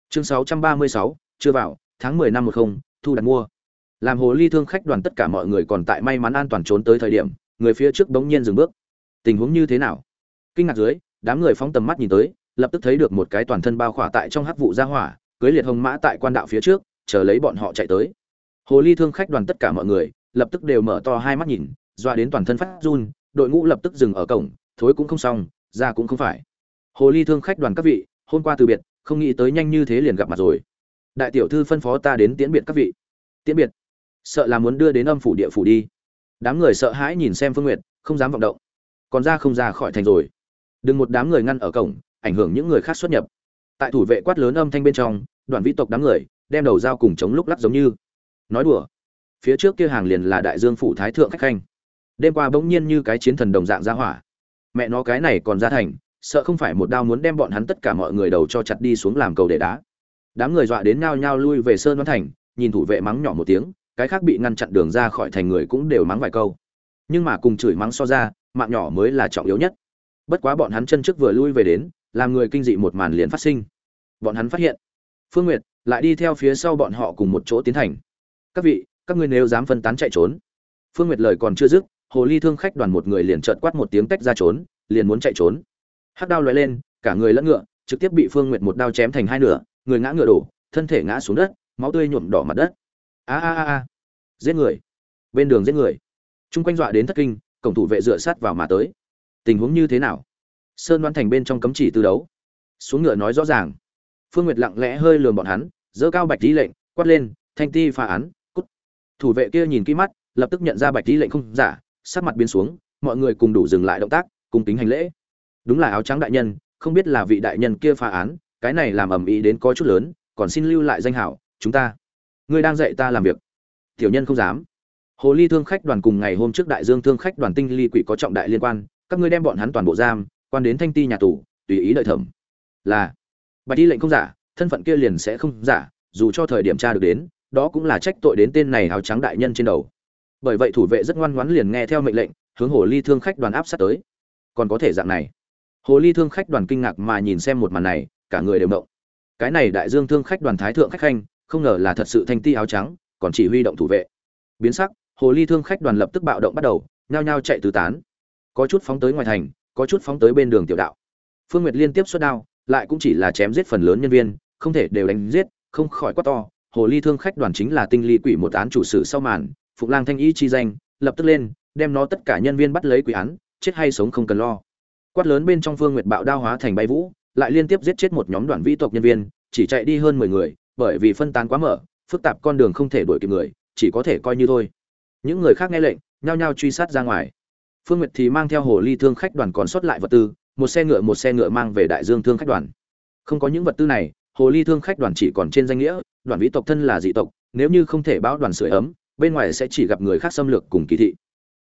Chương 636, chưa vào tháng 10 năm 10, thu đặt mua. Làm hồ ly thương khách đoàn tất cả mọi người còn tại may mắn an toàn trốn tới thời điểm người phía trước bỗng nhiên dừng bước. Tình huống như thế nào? Kinh ngạc dưới đám người phóng tầm mắt nhìn tới lập tức thấy được một cái toàn thân bao khỏa tại trong hắc vụ ra hỏa cưới liệt hồng mã tại quan đạo phía trước chờ lấy bọn họ chạy tới. Hồ ly thương khách đoàn tất cả mọi người lập tức đều mở to hai mắt nhìn doa đến toàn thân phát run đội ngũ lập tức dừng ở cổng thối cũng không xong ra cũng không phải. Hồ ly thương khách đoàn các vị hôm qua từ biệt không nghĩ tới nhanh như thế liền gặp mặt rồi đại tiểu thư phân phó ta đến tiễn biệt các vị. Tiễn biệt? Sợ là muốn đưa đến âm phủ địa phủ đi. Đám người sợ hãi nhìn xem phương nguyệt, không dám vọng động. Còn ra không ra khỏi thành rồi. Đừng một đám người ngăn ở cổng, ảnh hưởng những người khác xuất nhập. Tại thủ vệ quát lớn âm thanh bên trong, đoàn vĩ tộc đám người đem đầu dao cùng chống lúc lắc giống như. Nói đùa. Phía trước kia hàng liền là đại dương phủ thái thượng khách khanh. Đêm qua bỗng nhiên như cái chiến thần đồng dạng ra hỏa. Mẹ nó cái này còn ra thành, sợ không phải một đao muốn đem bọn hắn tất cả mọi người đầu cho chặt đi xuống làm cầu để đá đám người dọa đến nhao nhao lui về sơn văn thành, nhìn thủ vệ mắng nhỏ một tiếng, cái khác bị ngăn chặn đường ra khỏi thành người cũng đều mắng vài câu. Nhưng mà cùng chửi mắng so ra, mạng nhỏ mới là trọng yếu nhất. Bất quá bọn hắn chân trước vừa lui về đến, làm người kinh dị một màn liền phát sinh. Bọn hắn phát hiện, phương nguyệt lại đi theo phía sau bọn họ cùng một chỗ tiến thành. Các vị, các ngươi nếu dám phân tán chạy trốn. Phương nguyệt lời còn chưa dứt, hồ ly thương khách đoàn một người liền trợt quát một tiếng tách ra trốn, liền muốn chạy trốn. Hắc đao lóe lên, cả người lẫn ngựa, trực tiếp bị phương nguyệt một đao chém thành hai nửa người ngã ngựa đổ, thân thể ngã xuống đất, máu tươi nhuộm đỏ mặt đất. A a a a. Giết người. Bên đường giết người. Chung quanh dọa đến thất kinh, cổng thủ vệ dựa sát vào mà tới. Tình huống như thế nào? Sơn đoan thành bên trong cấm chỉ tư đấu. Xuống ngựa nói rõ ràng. Phương nguyệt lặng lẽ hơi lườm bọn hắn dỡ cao bạch lý lệnh, quát lên, thanh ti phá án, cút. Thủ vệ kia nhìn kỹ mắt, lập tức nhận ra bạch lý lệnh không giả sát mặt biến xuống, mọi người cùng đủ dừng lại động tác, cùng tính hành lễ. Đúng là áo trắng đại nhân, không biết là vị đại nhân kia phá án cái này làm ầm ĩ đến có chút lớn, còn xin lưu lại danh hảo, chúng ta. Ngươi đang dạy ta làm việc. Tiểu nhân không dám. Hồ ly thương khách đoàn cùng ngày hôm trước đại dương thương khách đoàn tinh ly quỷ có trọng đại liên quan, các ngươi đem bọn hắn toàn bộ giam, quan đến thanh ti nhà tù, tùy ý đợi thẩm. Là. Bạch y lệnh không giả, thân phận kia liền sẽ không giả, dù cho thời điểm tra được đến, đó cũng là trách tội đến tên này áo trắng đại nhân trên đầu. Bởi vậy thủ vệ rất ngoan ngoãn liền nghe theo mệnh lệnh, hướng hồ ly thương khách đoàn áp sát tới. Còn có thể dạng này. Hồ ly thương khách đoàn kinh ngạc mà nhìn xem một màn này cả người đều động. Cái này đại dương thương khách đoàn thái thượng khách khanh, không ngờ là thật sự thanh ti áo trắng, còn chỉ huy động thủ vệ. Biến sắc, hồ ly thương khách đoàn lập tức bạo động bắt đầu, nhao nhao chạy tứ tán. Có chút phóng tới ngoài thành, có chút phóng tới bên đường tiểu đạo. Phương nguyệt liên tiếp xuất đao, lại cũng chỉ là chém giết phần lớn nhân viên, không thể đều đánh giết, không khỏi quá to, hồ ly thương khách đoàn chính là tinh ly quỷ một án chủ sử sau màn, phụng lang thanh y chi danh, lập tức lên, đem nó tất cả nhân viên bắt lấy quỷ án, chết hay sống không cần lo. Quát lớn bên trong phương nguyệt bạo đao hóa thành bay vũ lại liên tiếp giết chết một nhóm đoàn vĩ tộc nhân viên, chỉ chạy đi hơn mười người, bởi vì phân tán quá mở, phức tạp con đường không thể đuổi kịp người, chỉ có thể coi như thôi. Những người khác nghe lệnh, nhao nhao truy sát ra ngoài. Phương nguyệt thì mang theo hồ ly thương khách đoàn còn sót lại vật tư, một xe ngựa một xe ngựa mang về đại dương thương khách đoàn. Không có những vật tư này, hồ ly thương khách đoàn chỉ còn trên danh nghĩa, đoàn vĩ tộc thân là dị tộc, nếu như không thể báo đoàn sưởi ấm, bên ngoài sẽ chỉ gặp người khác xâm lược cùng kỳ thị.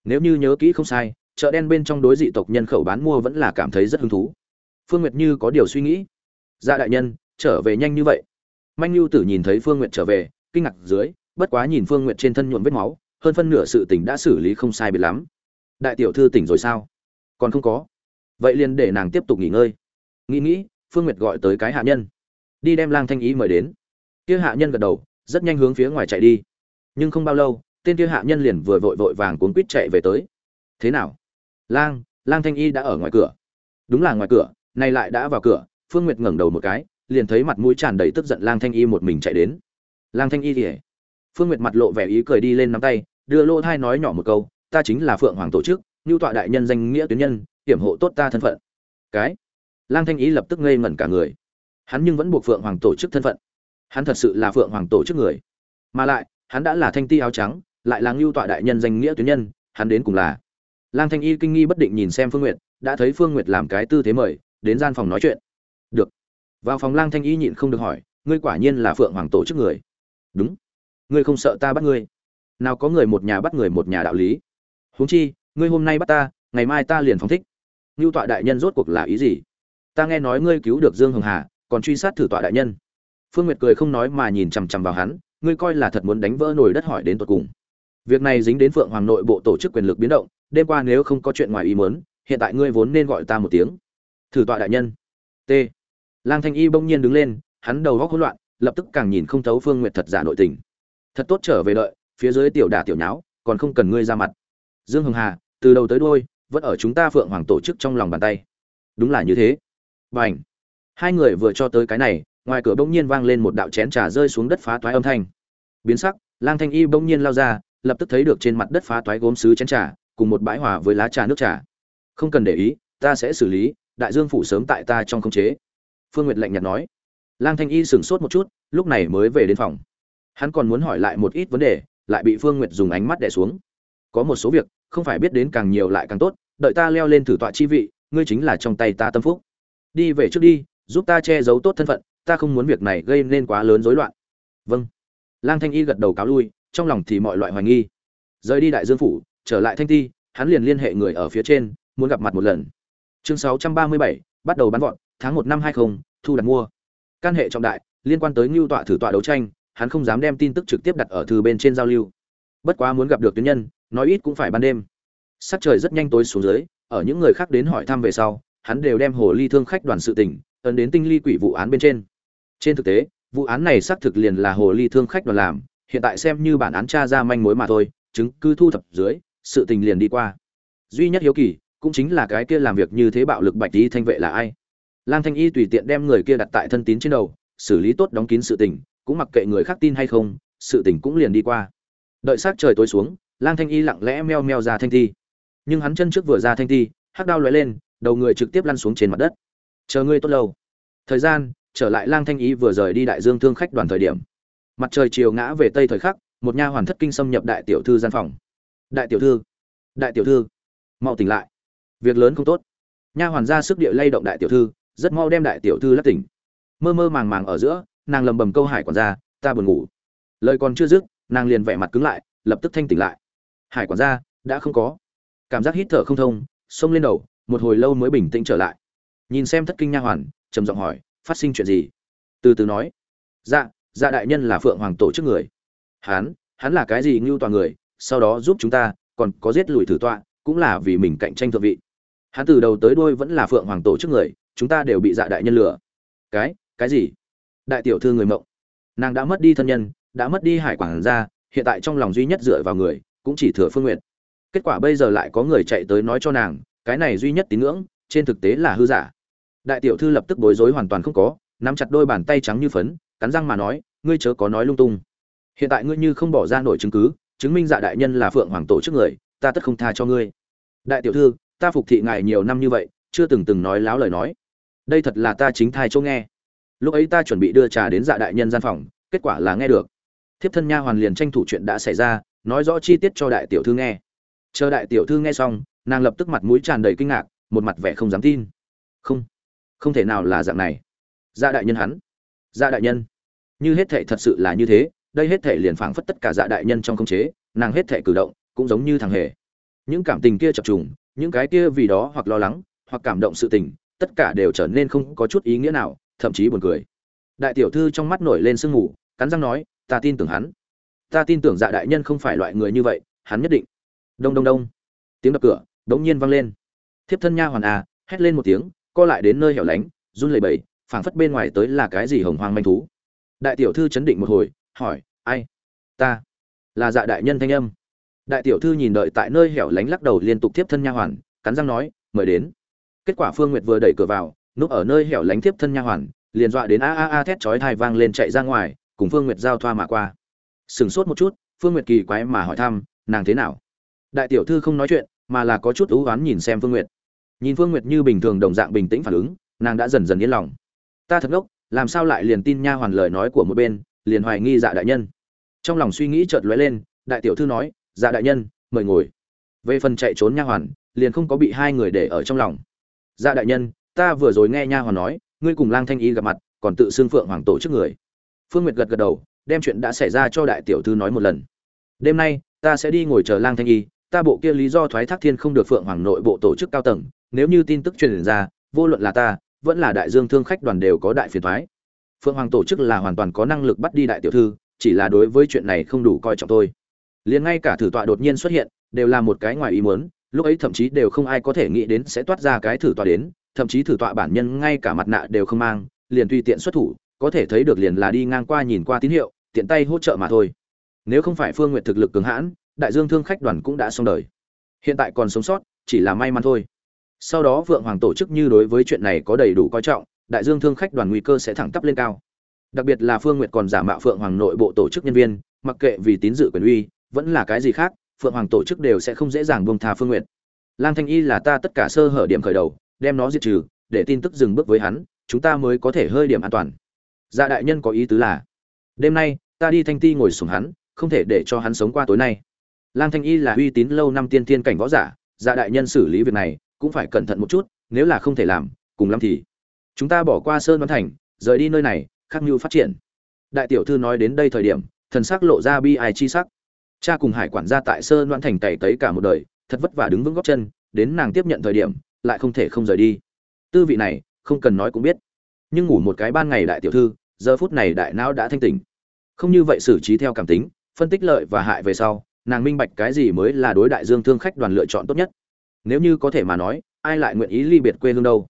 Nếu như nhớ kỹ không sai, chợ đen bên trong đối dị tộc nhân khẩu bán mua vẫn là cảm thấy rất hứng thú phương nguyệt như có điều suy nghĩ. Dạ đại nhân, trở về nhanh như vậy. Manh lưu tử nhìn thấy phương nguyệt trở về, kinh ngạc dưới, bất quá nhìn phương nguyệt trên thân nhuộm vết máu, hơn phân nửa sự tình đã xử lý không sai biệt lắm. Đại tiểu thư tỉnh rồi sao? Còn không có. Vậy liền để nàng tiếp tục nghỉ ngơi. Nghĩ nghĩ, phương nguyệt gọi tới cái hạ nhân. Đi đem lang thanh ý mời đến. Kia hạ nhân gật đầu, rất nhanh hướng phía ngoài chạy đi. Nhưng không bao lâu, tên kia hạ nhân liền vừa vội vội vàng cuốn quýt chạy về tới. Thế nào? Lang lang thanh y đã ở ngoài cửa. Đúng là ngoài cửa nay lại đã vào cửa, phương nguyệt ngẩng đầu một cái, liền thấy mặt mũi tràn đầy tức giận lang thanh y một mình chạy đến. Lang thanh y thì phương nguyệt mặt lộ vẻ ý cười đi lên nắm tay, đưa lô thai nói nhỏ một câu, ta chính là phượng hoàng tổ chức như tọa đại nhân danh nghĩa tuyến nhân, hiểm hộ tốt ta thân phận. Cái, lang thanh Y lập tức ngây ngẩn cả người. Hắn nhưng vẫn buộc phượng hoàng tổ chức thân phận. Hắn thật sự là phượng hoàng tổ chức người. Mà lại, hắn đã là thanh ti áo trắng, lại là ngưu tọa đại nhân danh nghĩa tuyến nhân, hắn đến cùng là. Lang thanh y kinh nghi bất định nhìn xem phương nguyệt, đã thấy phương nguyệt làm cái tư thế mời đến gian phòng nói chuyện. Được. Vào phòng lang thanh y nhịn không được hỏi, ngươi quả nhiên là phượng hoàng tổ chức người. Đúng. Ngươi không sợ ta bắt ngươi? Nào có người một nhà bắt người một nhà đạo lý. Huống chi, ngươi hôm nay bắt ta, ngày mai ta liền phóng thích. Ngưu tọa đại nhân rốt cuộc là ý gì? Ta nghe nói ngươi cứu được dương hồng hà, còn truy sát thử tọa đại nhân. Phương nguyệt cười không nói mà nhìn chằm chằm vào hắn, ngươi coi là thật muốn đánh vỡ nồi đất hỏi đến tột cùng. Việc này dính đến phượng hoàng nội bộ tổ chức quyền lực biến động, đêm qua nếu không có chuyện ngoài ý muốn, hiện tại ngươi vốn nên gọi ta một tiếng thử tọa đại nhân. T. Lang thanh y bỗng nhiên đứng lên, hắn đầu góc hỗn loạn, lập tức càng nhìn không thấu phương nguyệt thật giả nội tình. Thật tốt trở về đợi, phía dưới tiểu đả tiểu nháo, còn không cần ngươi ra mặt. Dương hồng hà, từ đầu tới đôi vẫn ở chúng ta phượng hoàng tổ chức trong lòng bàn tay. Đúng là như thế. Và ảnh hai người vừa cho tới cái này, ngoài cửa bỗng nhiên vang lên một đạo chén trà rơi xuống đất phá toái âm thanh. Biến sắc, lang thanh y bỗng nhiên lao ra, lập tức thấy được trên mặt đất phá toái gốm sứ chén trà, cùng một bãi hòa với lá trà nước trà. Không cần để ý, ta sẽ xử lý đại dương phủ sớm tại ta trong khống chế. Phương nguyệt lạnh nhạt nói. Lang thanh y sửng sốt một chút, lúc này mới về đến phòng. Hắn còn muốn hỏi lại một ít vấn đề, lại bị phương nguyệt dùng ánh mắt đẻ xuống. Có một số việc, không phải biết đến càng nhiều lại càng tốt, đợi ta leo lên thử tọa chi vị, ngươi chính là trong tay ta tâm phúc. Đi về trước đi, giúp ta che giấu tốt thân phận, ta không muốn việc này gây nên quá lớn rối loạn. Vâng. Lang thanh y gật đầu cáo lui, trong lòng thì mọi loại hoài nghi. Rời đi đại dương phủ, trở lại thanh ti, hắn liền liên hệ người ở phía trên, muốn gặp mặt một lần chương 637, bắt đầu bán vọt tháng một năm hai 20, thu đặt mua. Căn hệ trọng đại liên quan tới ngưu tọa thử tọa đấu tranh hắn không dám đem tin tức trực tiếp đặt ở thư bên trên giao lưu. Bất quá muốn gặp được tuyến nhân nói ít cũng phải ban đêm. Sắc trời rất nhanh tối xuống dưới ở những người khác đến hỏi thăm về sau hắn đều đem hồ ly thương khách đoàn sự tình ấn đến tinh ly quỷ vụ án bên trên. Trên thực tế vụ án này xác thực liền là hồ ly thương khách đoàn làm hiện tại xem như bản án tra ra manh mối mà thôi chứng cứ thu thập dưới sự tình liền đi qua. Duy nhất hiếu kỳ cũng chính là cái kia làm việc như thế bạo lực bạch y thanh vệ là ai? Lang thanh y tùy tiện đem người kia đặt tại thân tín trên đầu, xử lý tốt đóng kín sự tình, cũng mặc kệ người khác tin hay không, sự tình cũng liền đi qua. Đợi sát trời tối xuống, lang thanh y lặng lẽ meo meo ra thanh thi. Nhưng hắn chân trước vừa ra thanh thi, hắc đao lóe lên, đầu người trực tiếp lăn xuống trên mặt đất. Chờ ngươi tốt lâu. Thời gian, trở lại lang thanh y vừa rời đi đại dương thương khách đoàn thời điểm. Mặt trời chiều ngã về tây thời khắc, một nha hoàn thất kinh xâm nhập đại tiểu thư gian phòng. Đại tiểu thư, đại tiểu thư, mau tỉnh lại việc lớn không tốt. Nha hoàn ra sức địa lay động đại tiểu thư, rất mau đem đại tiểu thư lắc tỉnh. Mơ mơ màng màng ở giữa, nàng lầm bầm câu hải quản gia, ta buồn ngủ. Lời còn chưa dứt, nàng liền vẻ mặt cứng lại, lập tức thanh tỉnh lại. Hải quản gia, đã không có. Cảm giác hít thở không thông, xông lên đầu, một hồi lâu mới bình tĩnh trở lại. Nhìn xem thất kinh nha hoàn, trầm giọng hỏi, phát sinh chuyện gì? Từ từ nói dạ dạ đại nhân là phượng hoàng tổ chức người. Hán hắn là cái gì ngưu toàn người, sau đó giúp chúng ta, còn có giết lùi thử tọa, cũng là vì mình cạnh tranh thượng vị hắn từ đầu tới đuôi vẫn là phượng hoàng tổ chức người, chúng ta đều bị dạ đại nhân lừa. Cái cái gì? Đại tiểu thư người mộng. Nàng đã mất đi thân nhân, đã mất đi hải quản gia, hiện tại trong lòng duy nhất dựa vào người, cũng chỉ thừa phương nguyện kết quả bây giờ lại có người chạy tới nói cho nàng, cái này duy nhất tín ngưỡng, trên thực tế là hư giả. Đại tiểu thư lập tức bối rối hoàn toàn không có, nắm chặt đôi bàn tay trắng như phấn, cắn răng mà nói, ngươi chớ có nói lung tung. Hiện tại ngươi như không bỏ ra nổi chứng cứ, chứng minh dạ đại nhân là phượng hoàng tổ chức người, ta tất không tha cho ngươi. Đại tiểu thư ta phục thị ngài nhiều năm như vậy, chưa từng từng nói láo lời nói. Đây thật là ta chính thai chỗ nghe. Lúc ấy ta chuẩn bị đưa trà đến dạ đại nhân gian phòng, kết quả là nghe được. Thiếp thân nha hoàn liền tranh thủ chuyện đã xảy ra, nói rõ chi tiết cho đại tiểu thư nghe. Chờ đại tiểu thư nghe xong, nàng lập tức mặt mũi tràn đầy kinh ngạc, một mặt vẻ không dám tin. Không không thể nào là dạng này. Dạ đại nhân hắn. Dạ đại nhân. Như hết thệ thật sự là như thế, đây hết thệ liền phảng phất tất cả dạ đại nhân trong không chế, nàng hết thệ cử động cũng giống như thằng hề. Những cảm tình kia chập trùng những cái kia vì đó hoặc lo lắng, hoặc cảm động sự tình, tất cả đều trở nên không có chút ý nghĩa nào, thậm chí buồn cười. Đại tiểu thư trong mắt nổi lên sương mù, cắn răng nói, ta tin tưởng hắn. Ta tin tưởng dạ đại nhân không phải loại người như vậy, hắn nhất định. Đông đông đông. Tiếng đập cửa đống nhiên vang lên. Thiếp thân nha hoàn à hét lên một tiếng, co lại đến nơi hẻo lánh, run lẩy bẩy, phảng phất bên ngoài tới là cái gì hồng hoang manh thú. Đại tiểu thư chấn định một hồi, hỏi, ai? Ta? Là dạ đại nhân thanh âm đại tiểu thư nhìn đợi tại nơi hẻo lánh lắc đầu liên tục tiếp thân nha hoàn, cắn răng nói, mời đến. Kết quả phương nguyệt vừa đẩy cửa vào, núp ở nơi hẻo lánh tiếp thân nha hoàn, liền dọa đến a a a thét chói thai vang lên chạy ra ngoài, cùng phương nguyệt giao thoa mà qua. Sửng sốt một chút, phương nguyệt kỳ quái mà hỏi thăm, nàng thế nào? Đại tiểu thư không nói chuyện, mà là có chút ưu oán nhìn xem phương nguyệt. Nhìn phương nguyệt như bình thường đồng dạng bình tĩnh phản ứng, nàng đã dần dần yên lòng. Ta thật ngốc, làm sao lại liền tin nha hoàn lời nói của một bên? liền hoài nghi dạ đại nhân. Trong lòng suy nghĩ chợt lóe lên, đại tiểu thư nói dạ đại nhân, mời ngồi. Về phần chạy trốn nha hoàn, liền không có bị hai người để ở trong lòng. Dạ đại nhân, ta vừa rồi nghe nha hoàn nói, ngươi cùng lang thanh y gặp mặt, còn tự xưng phượng hoàng tổ chức người. Phương nguyệt gật gật đầu, đem chuyện đã xảy ra cho đại tiểu thư nói một lần. Đêm nay, ta sẽ đi ngồi chờ lang thanh y, ta bộ kia lý do thoái thác thiên không được phượng hoàng nội bộ tổ chức cao tầng, nếu như tin tức truyền ra, vô luận là ta, vẫn là đại dương thương khách đoàn đều có đại phiền thoái. Phượng hoàng tổ chức là hoàn toàn có năng lực bắt đi đại tiểu thư, chỉ là đối với chuyện này không đủ coi trọng tôi liền ngay cả thử tọa đột nhiên xuất hiện, đều là một cái ngoài ý muốn, lúc ấy thậm chí đều không ai có thể nghĩ đến sẽ toát ra cái thử tọa đến, thậm chí thử tọa bản nhân ngay cả mặt nạ đều không mang, liền tùy tiện xuất thủ, có thể thấy được liền là đi ngang qua nhìn qua tín hiệu, tiện tay hỗ trợ mà thôi. Nếu không phải phương n g u y ệ t thực lực cường hãn, đại dương thương khách đoàn cũng đã xong đời. Hiện tại còn sống sót, chỉ là may mắn thôi. Sau đó vượng hoàng tổ chức như đối với chuyện này có đầy đủ coi trọng, đại dương thương khách đoàn nguy cơ sẽ thẳng tắp lên cao. Đặc biệt là phương n g u y ệ t còn giả mạo phượng hoàng nội bộ tổ chức nhân viên, mặc kệ vì tín dự quyền uy vẫn là cái gì khác, phượng hoàng tổ chức đều sẽ không dễ dàng buông tha phương nguyện lang thanh y là ta tất cả sơ hở điểm khởi đầu, đem nó diệt trừ, để tin tức dừng bước với hắn, chúng ta mới có thể hơi điểm an toàn. Dạ đại nhân có ý tứ là, đêm nay, ta đi thanh ti ngồi xuống hắn, không thể để cho hắn sống qua tối nay. Lang thanh y là uy tín lâu năm tiên thiên cảnh võ giả dạ đại nhân xử lý việc này, cũng phải cẩn thận một chút, nếu là không thể làm, cùng lắm thì chúng ta bỏ qua sơn văn thành, rời đi nơi này khắc mưu phát triển. Đại tiểu thư nói đến đây thời điểm, thần sắc lộ ra bi ai chi sắc cha cùng hải quản gia tại sơ đoan thành cày cấy cả một đời, thật vất vả đứng vững góc chân, đến nàng tiếp nhận thời điểm, lại không thể không rời đi. Tư vị này, không cần nói cũng biết. Nhưng ngủ một cái ban ngày đại tiểu thư, giờ phút này đại não đã thanh tỉnh. Không như vậy xử trí theo cảm tính, phân tích lợi và hại về sau, nàng minh bạch cái gì mới là đối đại dương thương khách đoàn lựa chọn tốt nhất. Nếu như có thể mà nói, ai lại nguyện ý ly biệt quê hương đâu?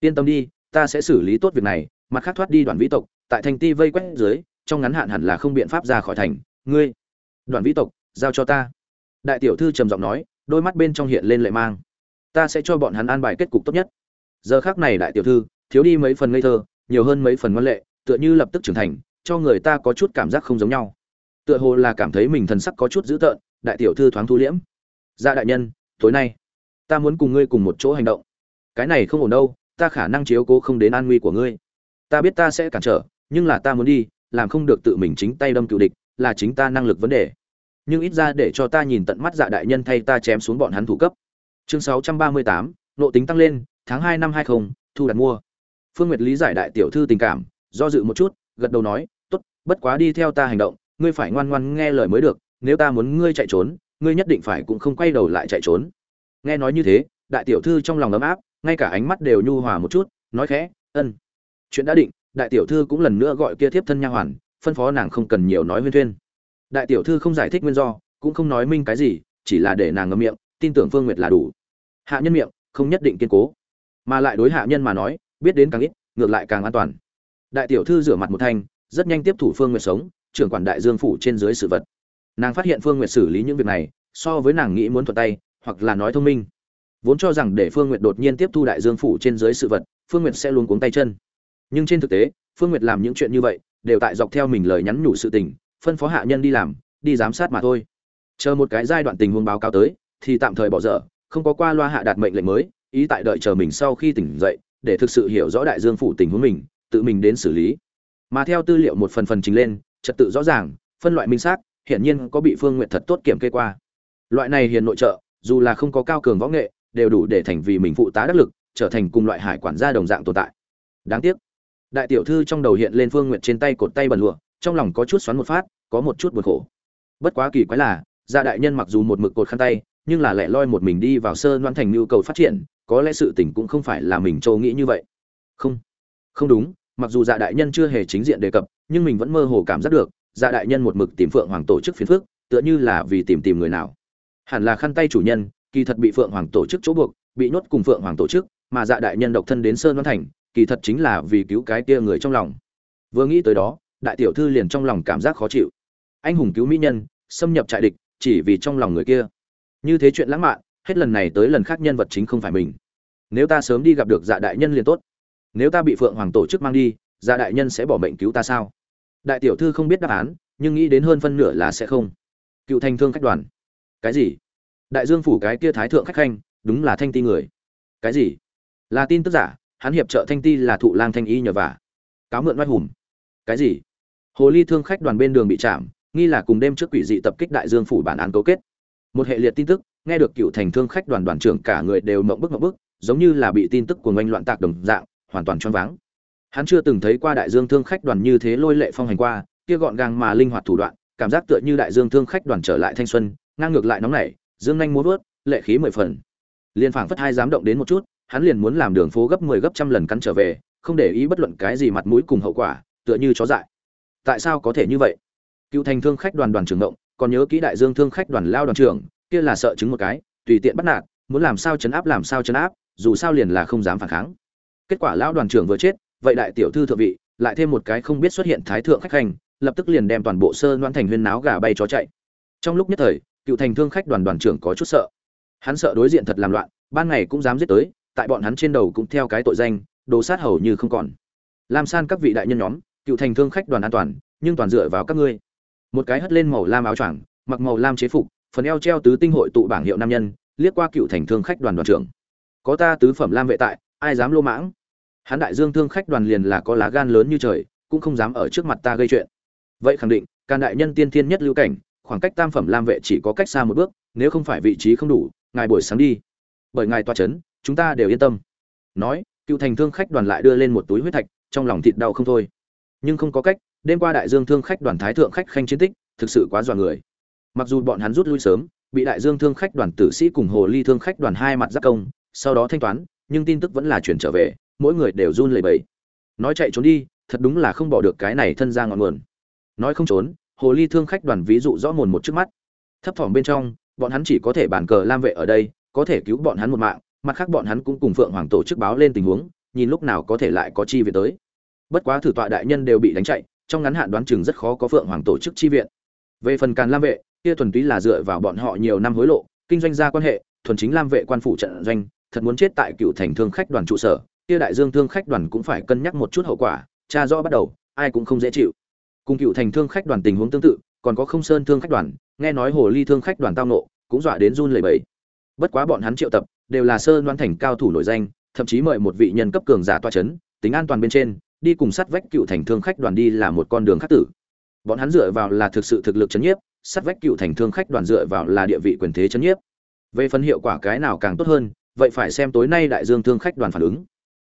Yên tâm đi, ta sẽ xử lý tốt việc này, mặt khác thoát đi đoàn vĩ tộc, tại thành ti vây quét dưới, trong ngắn hạn hẳn là không biện pháp ra khỏi thành. Ngươi, đoàn vĩ tộc giao cho ta. Đại tiểu thư trầm giọng nói, đôi mắt bên trong hiện lên lệ mang. Ta sẽ cho bọn hắn an bài kết cục tốt nhất. Giờ khác này đại tiểu thư, thiếu đi mấy phần ngây thơ, nhiều hơn mấy phần ngoan lệ, tựa như lập tức trưởng thành, cho người ta có chút cảm giác không giống nhau. Tựa hồ là cảm thấy mình thần sắc có chút dữ tợn, đại tiểu thư thoáng thu liễm. Ra đại nhân, tối nay, ta muốn cùng ngươi cùng một chỗ hành động. Cái này không ổn đâu, ta khả năng chiếu cố không đến an nguy của ngươi. Ta biết ta sẽ cản trở, nhưng là ta muốn đi, làm không được tự mình chính tay đâm cựu địch, là chính ta năng lực vấn đề nhưng ít ra để cho ta nhìn tận mắt dạ đại nhân thay ta chém xuống bọn hắn thủ cấp. Chương 638, nộ tính tăng lên tháng 2 năm 20, thu đặt mua. Phương nguyệt lý giải đại tiểu thư tình cảm do dự một chút gật đầu nói tốt bất quá đi theo ta hành động ngươi phải ngoan ngoan nghe lời mới được nếu ta muốn ngươi chạy trốn ngươi nhất định phải cũng không quay đầu lại chạy trốn. Nghe nói như thế đại tiểu thư trong lòng ấm áp ngay cả ánh mắt đều nhu hòa một chút nói khẽ ân chuyện đã định đại tiểu thư cũng lần nữa gọi kia thiếp thân nha hoàn phân phó nàng không cần nhiều nói huyên thuyên đại tiểu thư không giải thích nguyên do, cũng không nói minh cái gì, chỉ là để nàng ngậm miệng, tin tưởng phương nguyệt là đủ. Hạ nhân miệng, không nhất định kiên cố. Mà lại đối hạ nhân mà nói, biết đến càng ít, ngược lại càng an toàn. Đại tiểu thư rửa mặt một thanh, rất nhanh tiếp thủ phương nguyệt sống, trưởng quản đại dương phủ trên dưới sự vật. Nàng phát hiện phương nguyệt xử lý những việc này, so với nàng nghĩ muốn thuận tay, hoặc là nói thông minh. Vốn cho rằng để phương nguyệt đột nhiên tiếp thu đại dương phủ trên dưới sự vật, phương nguyệt sẽ luôn cuống tay chân. Nhưng trên thực tế, phương nguyệt làm những chuyện như vậy, đều tại dọc theo mình lời nhắn nhủ sự tình phân phó hạ nhân đi làm, đi giám sát mà thôi. Chờ một cái giai đoạn tình huống báo cáo tới, thì tạm thời bỏ dở, không có qua loa hạ đạt mệnh lệnh mới, ý tại đợi chờ mình sau khi tỉnh dậy, để thực sự hiểu rõ đại dương phủ tình huống mình, tự mình đến xử lý. Mà theo tư liệu một phần phần trình lên, trật tự rõ ràng, phân loại minh xác, hiển nhiên có bị phương nguyện thật tốt kiểm kê qua. Loại này hiền nội trợ, dù là không có cao cường võ nghệ, đều đủ để thành vì mình phụ tá đắc lực, trở thành cùng loại hải quản gia đồng dạng tồn tại. Đáng tiếc, đại tiểu thư trong đầu hiện lên phương nguyện trên tay cột tay bẩn lụa trong lòng có chút xoắn một phát, có một chút buồn khổ. Bất quá kỳ quái là, gia đại nhân mặc dù một mực cột khăn tay, nhưng là lẻ loi một mình đi vào sơ đoan thành nhu cầu phát triển, có lẽ sự tình cũng không phải là mình châu nghĩ như vậy. Không không đúng, mặc dù dạ đại nhân chưa hề chính diện đề cập, nhưng mình vẫn mơ hồ cảm giác được dạ đại nhân một mực tìm phượng hoàng tổ chức phiến phước tựa như là vì tìm tìm người nào. Hẳn là khăn tay chủ nhân, kỳ thật bị phượng hoàng tổ chức chỗ buộc, bị nhốt cùng phượng hoàng tổ chức, mà dạ đại nhân độc thân đến sơn văn thành, kỳ thật chính là vì cứu cái kia người trong lòng. Vừa nghĩ tới đó đại tiểu thư liền trong lòng cảm giác khó chịu. Anh hùng cứu mỹ nhân, xâm nhập trại địch, chỉ vì trong lòng người kia. Như thế chuyện lãng mạn, hết lần này tới lần khác nhân vật chính không phải mình. Nếu ta sớm đi gặp được dạ đại nhân liền tốt. Nếu ta bị phượng hoàng tổ chức mang đi dạ đại nhân sẽ bỏ mệnh cứu ta sao? Đại tiểu thư không biết đáp án, nhưng nghĩ đến hơn phân nửa là sẽ không. Cựu thanh thương khách đoàn. Cái gì? Đại dương phủ cái kia thái thượng khách khanh, đúng là thanh ti người. Cái gì? Là tin tức giả, hắn hiệp trợ thanh ti là thụ lang thanh y nhờ vả. Cáo mượn oai hùm cái gì? Hồ ly thương khách đoàn bên đường bị chạm, nghi là cùng đêm trước quỷ dị tập kích đại dương phủ bản án cấu kết. Một hệ liệt tin tức, nghe được cựu thành thương khách đoàn đoàn trưởng cả người đều mộng bức mộng bức, giống như là bị tin tức của ngoanh loạn tạc đồng dạng, hoàn toàn choáng váng. Hắn chưa từng thấy qua đại dương thương khách đoàn như thế lôi lệ phong hành qua, kia gọn gàng mà linh hoạt thủ đoạn, cảm giác tựa như đại dương thương khách đoàn trở lại thanh xuân, ngang ngược lại nóng nảy, dương nhanh muốn vớt, lệ khí mười phần. Liên phảng phất hai dám động đến một chút, hắn liền muốn làm đường phố gấp 10 gấp trăm lần cắn trở về, không để ý bất luận cái gì mặt mũi cùng hậu quả, tựa như chó dại tại sao có thể như vậy? Cựu thành thương khách đoàn đoàn trưởng động còn nhớ kỹ đại dương thương khách đoàn lao đoàn trưởng, kia là sợ chứng một cái, tùy tiện bắt nạt, muốn làm sao chấn áp làm sao chấn áp, dù sao liền là không dám phản kháng. Kết quả lão đoàn trưởng vừa chết, vậy đại tiểu thư thượng vị, lại thêm một cái không biết xuất hiện thái thượng khách hành, lập tức liền đem toàn bộ sơ loan thành huyên náo gà bay chó chạy. Trong lúc nhất thời, cựu thành thương khách đoàn đoàn trưởng có chút sợ. Hắn sợ đối diện thật làm loạn, ban ngày cũng dám giết tới, tại bọn hắn trên đầu cũng theo cái tội danh, đồ sát hầu như không còn. Làm san các vị đại nhân nhóm cựu thành thương khách đoàn an toàn, nhưng toàn dựa vào các ngươi. Một cái hất lên màu lam áo choàng, mặc màu lam chế phục, phần eo treo tứ tinh hội tụ bảng hiệu nam nhân, liếc qua cựu thành thương khách đoàn đoàn trưởng. Có ta tứ phẩm lam vệ tại, ai dám lô mãng? Hắn đại dương thương khách đoàn liền là có lá gan lớn như trời, cũng không dám ở trước mặt ta gây chuyện. Vậy khẳng định, can đại nhân tiên thiên nhất lưu cảnh, khoảng cách tam phẩm lam vệ chỉ có cách xa một bước, nếu không phải vị trí không đủ, ngài buổi sáng đi. Bởi ngài toa chấn, chúng ta đều yên tâm. Nói, cựu thành thương khách đoàn lại đưa lên một túi huyết thạch, trong lòng thịt đau không thôi nhưng không có cách, đêm qua đại dương thương khách đoàn thái thượng khách khanh chiến tích, thực sự quá dọa người. Mặc dù bọn hắn rút lui sớm, bị đại dương thương khách đoàn tử sĩ cùng hồ ly thương khách đoàn hai mặt giác công, sau đó thanh toán, nhưng tin tức vẫn là chuyển trở về, mỗi người đều run lẩy bẩy. Nói chạy trốn đi, thật đúng là không bỏ được cái này thân ra ngọn nguồn. Nói không trốn, hồ ly thương khách đoàn ví dụ rõ mồn một trước mắt. Thấp thỏm bên trong, bọn hắn chỉ có thể bàn cờ lam vệ ở đây, có thể cứu bọn hắn một mạng, mặt khác bọn hắn cũng cùng phượng hoàng tổ chức báo lên tình huống, nhìn lúc nào có thể lại có chi về tới bất quá thử tọa đại nhân đều bị đánh chạy, trong ngắn hạn đoán chừng rất khó có phượng hoàng tổ chức chi viện. Về phần càn lam vệ, kia thuần túy là dựa vào bọn họ nhiều năm hối lộ, kinh doanh gia quan hệ, thuần chính lam vệ quan phủ trận doanh, thật muốn chết tại cựu thành thương khách đoàn trụ sở, kia đại dương thương khách đoàn cũng phải cân nhắc một chút hậu quả, cha rõ bắt đầu, ai cũng không dễ chịu. Cùng cựu thành thương khách đoàn tình huống tương tự, còn có không sơn thương khách đoàn, nghe nói hồ ly thương khách đoàn tao nộ cũng dọa đến run lẩy bẩy. Bất quá bọn hắn triệu tập, đều là sơn đoan thành cao thủ nổi danh, thậm chí mời một vị nhân cấp cường giả toa chấn, tính an toàn bên trên đi cùng sát vách cựu thành thương khách đoàn đi là một con đường khắc tử. Bọn hắn dựa vào là thực sự thực lực chấn nhiếp, sát vách cựu thành thương khách đoàn dựa vào là địa vị quyền thế chấn nhiếp. Về phần hiệu quả cái nào càng tốt hơn, vậy phải xem tối nay đại dương thương khách đoàn phản ứng.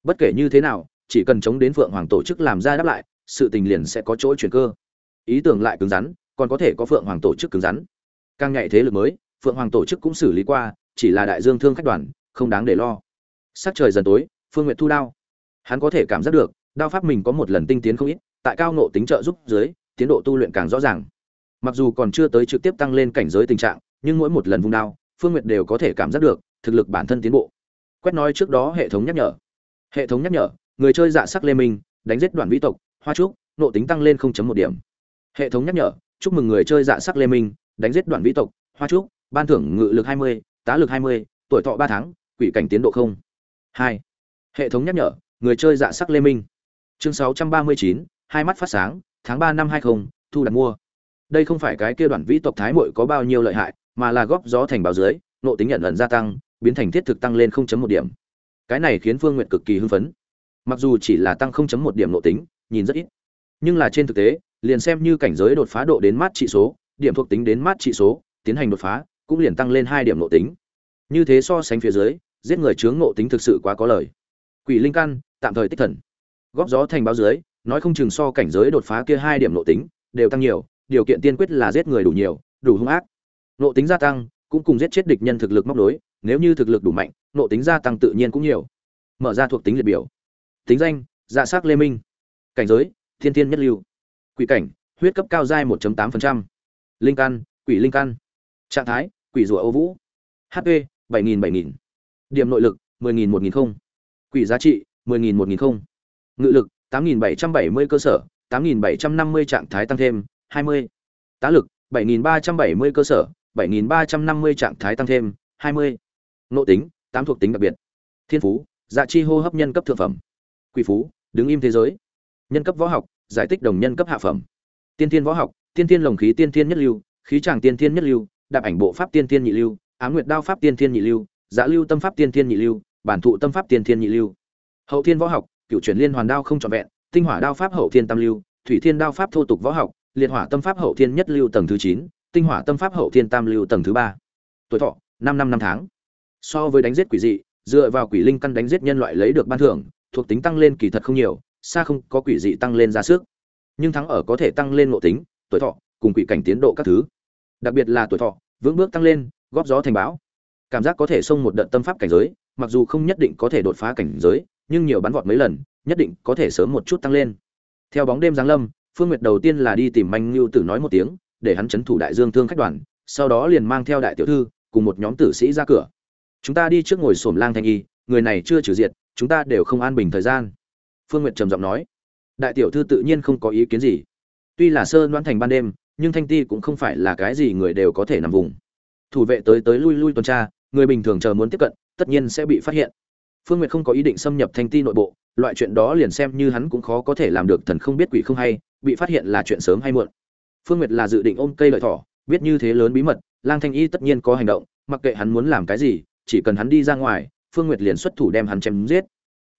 Bất kể như thế nào, chỉ cần chống đến phượng hoàng tổ chức làm ra đáp lại, sự tình liền sẽ có chỗ chuyển cơ. Ý tưởng lại cứng rắn, còn có thể có phượng hoàng tổ chức cứng rắn. Càng nhạy thế lực mới, phượng hoàng tổ chức cũng xử lý qua, chỉ là đại dương thương khách đoàn, không đáng để lo. Sắc trời dần tối, phương nguyện thu đao. Hắn có thể cảm giác được đao pháp mình có một lần tinh tiến không ít tại cao nộ tính trợ giúp dưới tiến độ tu luyện càng rõ ràng. Mặc dù còn chưa tới trực tiếp tăng lên cảnh giới tình trạng nhưng mỗi một lần vung đao phương nguyệt đều có thể cảm giác được thực lực bản thân tiến bộ. Quét nói trước đó hệ thống nhắc nhở. Hệ thống nhắc nhở người chơi dạ sắc lê minh đánh giết đoàn vĩ tộc hoa trúc nộ tính tăng lên 0.1 điểm. Hệ thống nhắc nhở chúc mừng người chơi dạ sắc lê minh đánh giết đoàn vĩ tộc hoa trúc ban thưởng ngự lực 20, tá lực 20, tuổi thọ 3 tháng quỷ cảnh tiến độ không. Hai. Hệ thống nhắc nhở người chơi dạ sắc lê minh chương 639, hai mắt phát sáng tháng 3 năm 20, thu đặt mua. Đây không phải cái kia đoạn vĩ tộc thái muội có bao nhiêu lợi hại mà là góp gió thành báo dưới nộ tính nhận ẩn gia tăng biến thành thiết thực tăng lên 0.1 điểm. Cái này khiến phương nguyện cực kỳ hưng phấn. Mặc dù chỉ là tăng 0.1 điểm nộ tính nhìn rất ít. Nhưng là trên thực tế liền xem như cảnh giới đột phá độ đến mát trị số điểm thuộc tính đến mát trị số tiến hành đột phá cũng liền tăng lên hai điểm nộ tính. Như thế so sánh phía dưới giết người chướng nộ tính thực sự quá có lời. Quỷ linh căn tạm thời tích thần góp gió thành báo dưới, nói không chừng so cảnh giới đột phá kia hai điểm nội tính, đều tăng nhiều, điều kiện tiên quyết là giết người đủ nhiều, đủ hung ác. Nội tính gia tăng, cũng cùng giết chết địch nhân thực lực móc đối nếu như thực lực đủ mạnh, nội tính gia tăng tự nhiên cũng nhiều. Mở ra thuộc tính liệt biểu. Tính danh dạ s á c lê minh. Cảnh giới, thiên thiên nhất lưu. Quỷ cảnh, huyết cấp cao giai 1.8%. linh căn, quỷ linh căn. Trạng thái, quỷ rùa ô vũ. Hp 7.000 7.000. điểm nội lực 10.000 1.000 không. Quỷ giá trị 10.000 1.000 không ngự lực 8.770 cơ sở 8.750 trạng thái tăng thêm 20. tá lực 7.370 cơ sở 7.350 trạng thái tăng thêm 20. nộ tính 8 thuộc tính đặc biệt. Thiên phú dạ chi hô hấp nhân cấp thượng phẩm. Quỷ phú, đứng im thế giới. Nhân cấp võ học, giải tích đồng nhân cấp hạ phẩm. Tiên thiên võ học, tiên thiên lồng khí tiên thiên nhất lưu, khí tràng tiên thiên nhất lưu, đạp ảnh bộ pháp tiên thiên nhị lưu, ám nguyệt đao pháp tiên thiên nhị lưu dạ lưu tâm pháp tiên thiên nhị lưu, bản thụ tâm pháp tiên thiên nhị lưu. Hậu thiên võ học cựu chuyển liên hoàn đao không trọn vẹn, tinh hỏa đao pháp hậu thiên tam lưu, thủy thiên đao pháp thô tục võ học, liệt hỏa tâm pháp hậu thiên nhất lưu tầng thứ chín, tinh hỏa tâm pháp hậu thiên tam lưu tầng thứ ba. Tuổi thọ, năm năm năm tháng. So với đánh giết quỷ dị, dựa vào quỷ linh căn đánh giết nhân loại lấy được ban thưởng, thuộc tính tăng lên kỳ thật không nhiều, xa không có quỷ dị tăng lên ra sức. Nhưng thắng ở có thể tăng lên ngộ tính, tuổi thọ, cùng quỷ cảnh tiến độ các thứ. Đặc biệt là tuổi thọ, vững bước tăng lên, góp gió thành bão. Cảm giác có thể xông một đợt tâm pháp cảnh giới, mặc dù không nhất định có thể đột phá cảnh giới nhưng nhiều bắn vọt mấy lần, nhất định có thể sớm một chút tăng lên. Theo bóng đêm giáng lâm, phương nguyệt đầu tiên là đi tìm manh lưu tử nói một tiếng, để hắn chấn thủ đại dương thương khách đoàn, sau đó liền mang theo đại tiểu thư, cùng một nhóm tử sĩ ra cửa. Chúng ta đi trước ngồi xổm lang thanh y, người này chưa trừ diệt, chúng ta đều không an bình thời gian. Phương nguyệt trầm giọng nói. Đại tiểu thư tự nhiên không có ý kiến gì. Tuy là sơ đoán thành ban đêm, nhưng thanh ti cũng không phải là cái gì người đều có thể nằm vùng. Thủ vệ tới tới lui lui tuần tra, người bình thường chờ muốn tiếp cận, tất nhiên sẽ bị phát hiện phương nguyệt không có ý định xâm nhập thanh ti nội bộ, loại chuyện đó liền xem như hắn cũng khó có thể làm được, thần không biết quỷ không hay, bị phát hiện là chuyện sớm hay muộn. Phương nguyệt là dự định ôm cây lợi thỏ, biết như thế lớn bí mật, lang thanh y tất nhiên có hành động, mặc kệ hắn muốn làm cái gì, chỉ cần hắn đi ra ngoài, phương nguyệt liền xuất thủ đem hắn chém giết.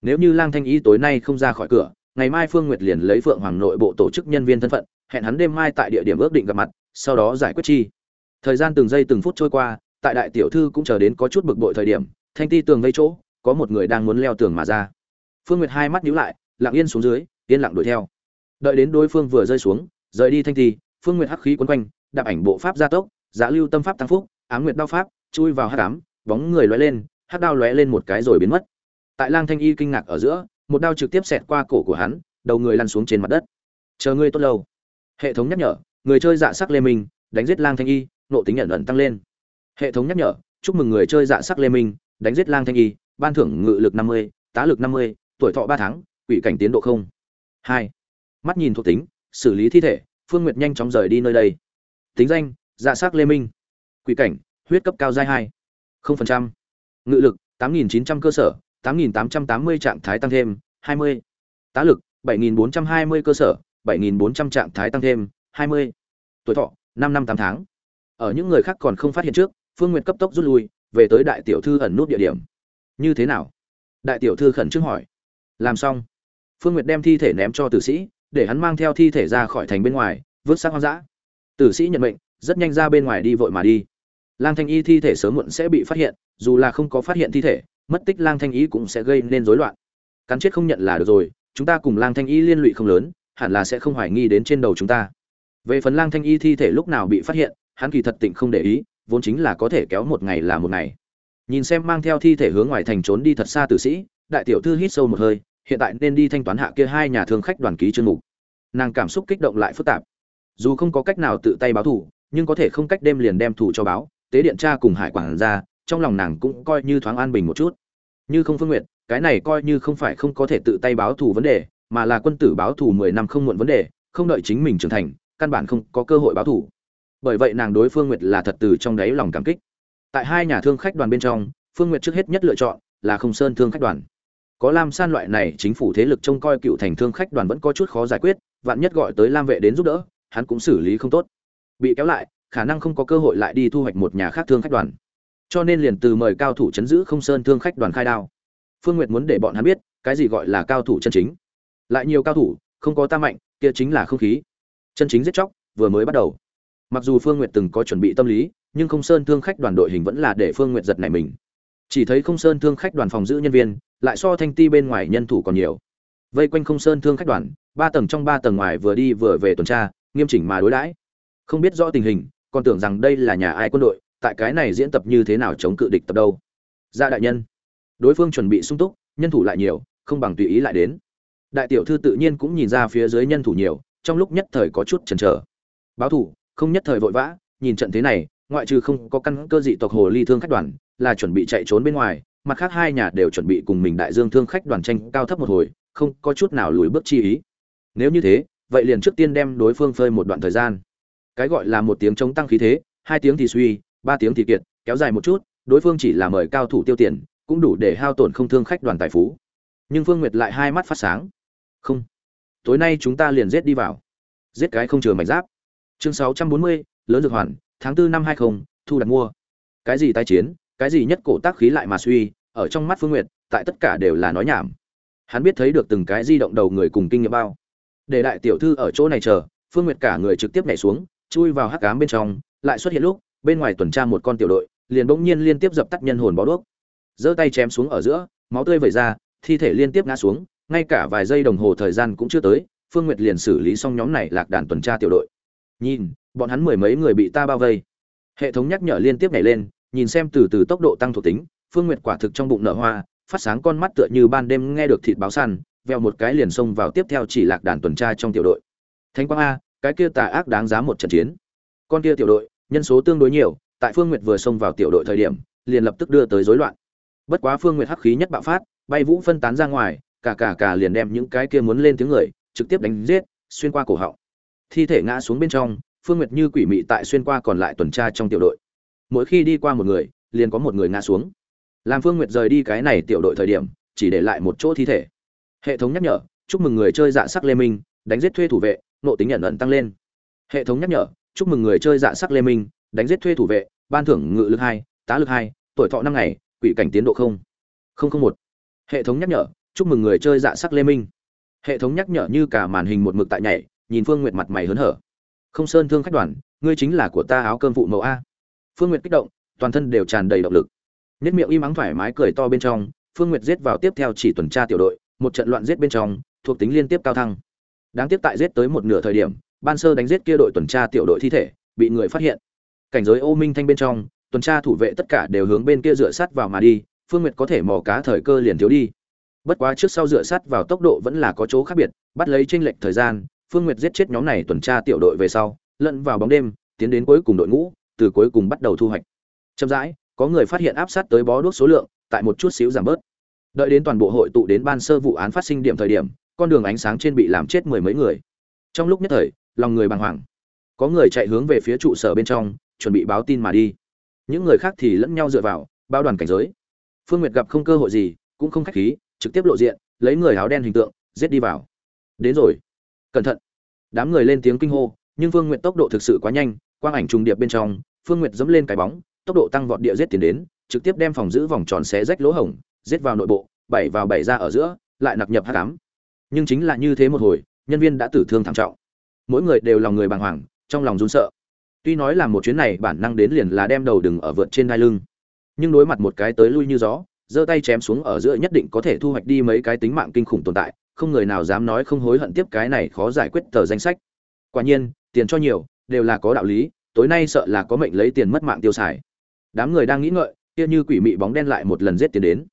Nếu như lang thanh y tối nay không ra khỏi cửa, ngày mai phương nguyệt liền lấy phượng hoàng nội bộ tổ chức nhân viên thân phận, hẹn hắn đêm mai tại địa điểm ước định gặp mặt, sau đó giải quyết chi. Thời gian từng giây từng phút trôi qua, tại đại tiểu thư cũng chờ đến có chút bực bội thời điểm, thanh ti tường vây chỗ có một người đang muốn leo tường mà ra. Phương nguyệt hai mắt nhíu lại lặng yên xuống dưới yên lặng đuổi theo. Đợi đến đối phương vừa rơi xuống rời đi thanh thì, phương nguyệt hắc khí quấn quanh đạp ảnh bộ pháp gia tốc giả lưu tâm pháp tăng phúc ám nguyệt đao pháp chui vào hắc ám bóng người lóe lên hắc đao lóe lên một cái rồi biến mất. Tại lang thanh y kinh ngạc ở giữa một đao trực tiếp xẹt qua cổ của hắn đầu người lăn xuống trên mặt đất. Chờ ngươi tốt lâu. Hệ thống nhắc nhở người chơi dạ sắc lê minh đánh giết lang thanh y nộ tính nhận ẩn tăng lên. Hệ thống nhắc nhở chúc mừng người chơi dạ sắc lê minh đánh giết lang thanh y ban thưởng ngự lực năm mươi, tá lực năm mươi, tuổi thọ ba tháng, quỷ cảnh tiến độ không. Hai. Mắt nhìn thuộc tính, xử lý thi thể, phương nguyệt nhanh chóng rời đi nơi đây. Tính danh dạ sắc lê minh. Quỷ cảnh, huyết cấp cao giai hai. Không phần trăm. Ngự lực, tám nghìn chín trăm cơ sở, tám nghìn tám trăm tám mươi trạng thái tăng thêm, hai mươi. Tá lực, bảy nghìn bốn trăm hai mươi cơ sở, bảy nghìn bốn trăm trạng thái tăng thêm, hai mươi. Tuổi thọ, năm năm tám tháng. Ở những người khác còn không phát hiện trước, phương n g u y ệ t cấp tốc rút lui, về tới đại tiểu thư ẩn nút địa điểm như thế nào? Đại tiểu thư khẩn trương hỏi. Làm xong. Phương Nguyệt đem thi thể ném cho tử sĩ, để hắn mang theo thi thể ra khỏi thành bên ngoài, vứt xác hoang dã. Tử sĩ nhận mệnh, rất nhanh ra bên ngoài đi vội mà đi. Lang thanh y thi thể sớm muộn sẽ bị phát hiện, dù là không có phát hiện thi thể, mất tích lang thanh y cũng sẽ gây nên rối loạn. Cắn chết không nhận là được rồi, chúng ta cùng lang thanh y liên lụy không lớn, hẳn là sẽ không hoài nghi đến trên đầu chúng ta. Về phần lang thanh y thi thể lúc nào bị phát hiện, hắn kỳ thật tịnh không để ý, vốn chính là có thể kéo một ngày là một ngày nhìn xem mang theo thi thể hướng ngoài thành trốn đi thật xa tử sĩ, đại tiểu thư hít sâu một hơi, hiện tại nên đi thanh toán hạ kia hai nhà thương khách đoàn ký chương mục. Nàng cảm xúc kích động lại phức tạp. Dù không có cách nào tự tay báo thủ nhưng có thể không cách đêm liền đem thủ cho báo, tế điện tra cùng hải quản ra trong lòng nàng cũng coi như thoáng an bình một chút. Như không phương nguyện, cái này coi như không phải không có thể tự tay báo thù vấn đề, mà là quân tử báo thù mười năm không muộn vấn đề, không đợi chính mình trưởng thành, căn bản không có cơ hội báo thù. Bởi vậy nàng đối phương nguyệt là thật từ trong đáy lòng cảm kích tại hai nhà thương khách đoàn bên trong, phương nguyệt trước hết nhất lựa chọn là không sơn thương khách đoàn. Có lam san loại này, chính phủ thế lực trông coi cựu thành thương khách đoàn vẫn có chút khó giải quyết, vạn nhất gọi tới lam vệ đến giúp đỡ, hắn cũng xử lý không tốt. Bị kéo lại, khả năng không có cơ hội lại đi thu hoạch một nhà khác thương khách đoàn. Cho nên liền từ mời cao thủ chấn giữ không sơn thương khách đoàn khai đao. Phương nguyệt muốn để bọn hắn biết, cái gì gọi là cao thủ chân chính. Lại nhiều cao thủ, không có ta mạnh, kia chính là không khí. Chân chính giết chóc, vừa mới bắt đầu. Mặc dù phương nguyệt từng có chuẩn bị tâm lý nhưng không sơn thương khách đoàn đội hình vẫn là để phương nguyện giật này mình. Chỉ thấy không sơn thương khách đoàn phòng giữ nhân viên, lại so thanh ti bên ngoài nhân thủ còn nhiều. Vây quanh không sơn thương khách đoàn, ba tầng trong ba tầng ngoài vừa đi vừa về tuần tra, nghiêm chỉnh mà đối đãi. Không biết rõ tình hình, còn tưởng rằng đây là nhà ai quân đội, tại cái này diễn tập như thế nào chống cự địch tập đâu. Ra đại nhân. Đối phương chuẩn bị sung túc, nhân thủ lại nhiều, không bằng tùy ý lại đến. Đại tiểu thư tự nhiên cũng nhìn ra phía dưới nhân thủ nhiều, trong lúc nhất thời có chút chần chờ. Báo thủ, không nhất thời vội vã, nhìn trận thế này ngoại trừ không có căn cơ dị tộc hồ ly thương khách đoàn, là chuẩn bị chạy trốn bên ngoài, mặt khác hai nhà đều chuẩn bị cùng mình đại dương thương khách đoàn tranh cao thấp một hồi, không có chút nào lùi bước chi ý. Nếu như thế, vậy liền trước tiên đem đối phương phơi một đoạn thời gian. Cái gọi là một tiếng chống tăng khí thế, hai tiếng thì suy, ba tiếng thì kiệt, kéo dài một chút, đối phương chỉ là mời cao thủ tiêu tiền, cũng đủ để hao tổn không thương khách đoàn tài phú. Nhưng phương nguyệt lại hai mắt phát sáng. Không. Tối nay chúng ta liền giết đi vào. Giết cái không chừa mảnh giáp. Chương sáu trăm bốn mươi, lớn dược hoàn tháng tư năm hai không, thu đặt mua. Cái gì tái chiến, cái gì nhất cổ tác khí lại mà suy, ở trong mắt phương nguyệt, tại tất cả đều là nói nhảm. Hắn biết thấy được từng cái di động đầu người cùng kinh nghiệm bao. Để đại tiểu thư ở chỗ này chờ, phương nguyệt cả người trực tiếp nhảy xuống, chui vào hắc ám bên trong, lại xuất hiện lúc, bên ngoài tuần tra một con tiểu đội, liền bỗng nhiên liên tiếp dập tắt nhân hồn bó đuốc. Giơ tay chém xuống ở giữa, máu tươi vẩy ra, thi thể liên tiếp ngã xuống, ngay cả vài giây đồng hồ thời gian cũng chưa tới, phương nguyệt liền xử lý xong nhóm này lạc đàn tuần tra tiểu đội. Nhìn bọn hắn mười mấy người bị ta bao vây. Hệ thống nhắc nhở liên tiếp nhảy lên, nhìn xem từ từ tốc độ tăng thuộc tính, phương nguyệt quả thực trong bụng nở hoa, phát sáng con mắt tựa như ban đêm nghe được thịt báo săn, veo một cái liền xông vào tiếp theo chỉ lạc đàn tuần tra trong tiểu đội. Thánh quang a, cái kia tà ác đáng giá một trận chiến. Con kia tiểu đội, nhân số tương đối nhiều, tại phương nguyệt vừa xông vào tiểu đội thời điểm, liền lập tức đưa tới rối loạn. Bất quá phương nguyệt hắc khí nhất bạo phát, bay vũ phân tán ra ngoài, cả cả cả liền đem những cái kia muốn lên tiếng người, trực tiếp đánh giết, xuyên qua cổ họng. Thi thể ngã xuống bên trong phương nguyệt như quỷ mị tại xuyên qua còn lại tuần tra trong tiểu đội. Mỗi khi đi qua một người, liền có một người ngã xuống. Làm phương nguyệt rời đi cái này tiểu đội thời điểm, chỉ để lại một chỗ thi thể. Hệ thống nhắc nhở, chúc mừng người chơi dạ sắc lê minh, đánh giết thuê thủ vệ, nộ tính nhận ẩn tăng lên. Hệ thống nhắc nhở, chúc mừng người chơi dạ sắc lê minh, đánh giết thuê thủ vệ, ban thưởng ngự lực hai, tá lực hai, tuổi thọ năm ngày, quỷ cảnh tiến độ không. Không không một. Hệ thống nhắc nhở, chúc mừng người chơi dạ sắc lê minh. Hệ thống nhắc nhở như cả màn hình một mực tại nhảy, nhìn phương nguyệt mặt mày hớn hở không sơn thương khách đoàn, ngươi chính là của ta áo cơm phụ mẫu a. Phương nguyệt kích động, toàn thân đều tràn đầy động lực. Nhất miệng im ắng thoải mái cười to bên trong, phương nguyệt giết vào tiếp theo chỉ tuần tra tiểu đội, một trận loạn giết bên trong, thuộc tính liên tiếp cao thăng. Đáng tiếc tại giết tới một nửa thời điểm, ban sơ đánh giết kia đội tuần tra tiểu đội thi thể, bị người phát hiện. Cảnh giới ô minh thanh bên trong, tuần tra thủ vệ tất cả đều hướng bên kia dựa sắt vào mà đi, phương nguyệt có thể mò cá thời cơ liền thiếu đi. Bất quá trước sau dựa sắt vào tốc độ vẫn là có chỗ khác biệt, bắt lấy tranh lệch thời gian phương nguyệt giết chết nhóm này tuần tra tiểu đội về sau, lẫn vào bóng đêm, tiến đến cuối cùng đội ngũ, từ cuối cùng bắt đầu thu hoạch. Chậm rãi, có người phát hiện áp sát tới bó đuốc số lượng, tại một chút xíu giảm bớt. Đợi đến toàn bộ hội tụ đến ban sơ vụ án phát sinh điểm thời điểm, con đường ánh sáng trên bị làm chết mười mấy người. Trong lúc nhất thời, lòng người bàng hoàng. Có người chạy hướng về phía trụ sở bên trong, chuẩn bị báo tin mà đi. Những người khác thì lẫn nhau dựa vào bao đoàn cảnh giới. Phương nguyệt gặp không cơ hội gì, cũng không khách khí, trực tiếp lộ diện, lấy người áo đen hình tượng, giết đi vào. Đến rồi cẩn thận. Đám người lên tiếng kinh hô, nhưng phương nguyệt tốc độ thực sự quá nhanh, quang ảnh trùng điệp bên trong, phương nguyệt dẫm lên cái bóng, tốc độ tăng vọt địa giết tiến đến, trực tiếp đem phòng giữ vòng tròn xé rách lỗ hổng, giết vào nội bộ, bảy vào bảy ra ở giữa, lại nặc nhập h tám nhưng chính là như thế một hồi, nhân viên đã tử thương thảm trọng. Mỗi người đều lòng người bàng hoàng, trong lòng run sợ. Tuy nói là một chuyến này bản năng đến liền là đem đầu đừng ở vượt trên đai lưng, nhưng đối mặt một cái tới lui như gió, giơ tay chém xuống ở giữa nhất định có thể thu hoạch đi mấy cái tính mạng kinh khủng tồn tại không người nào dám nói không hối hận tiếp cái này khó giải quyết tờ danh sách. Quả nhiên, tiền cho nhiều, đều là có đạo lý, tối nay sợ là có mệnh lấy tiền mất mạng tiêu xài. Đám người đang nghĩ ngợi, kia như quỷ mị bóng đen lại một lần giết tiền đến.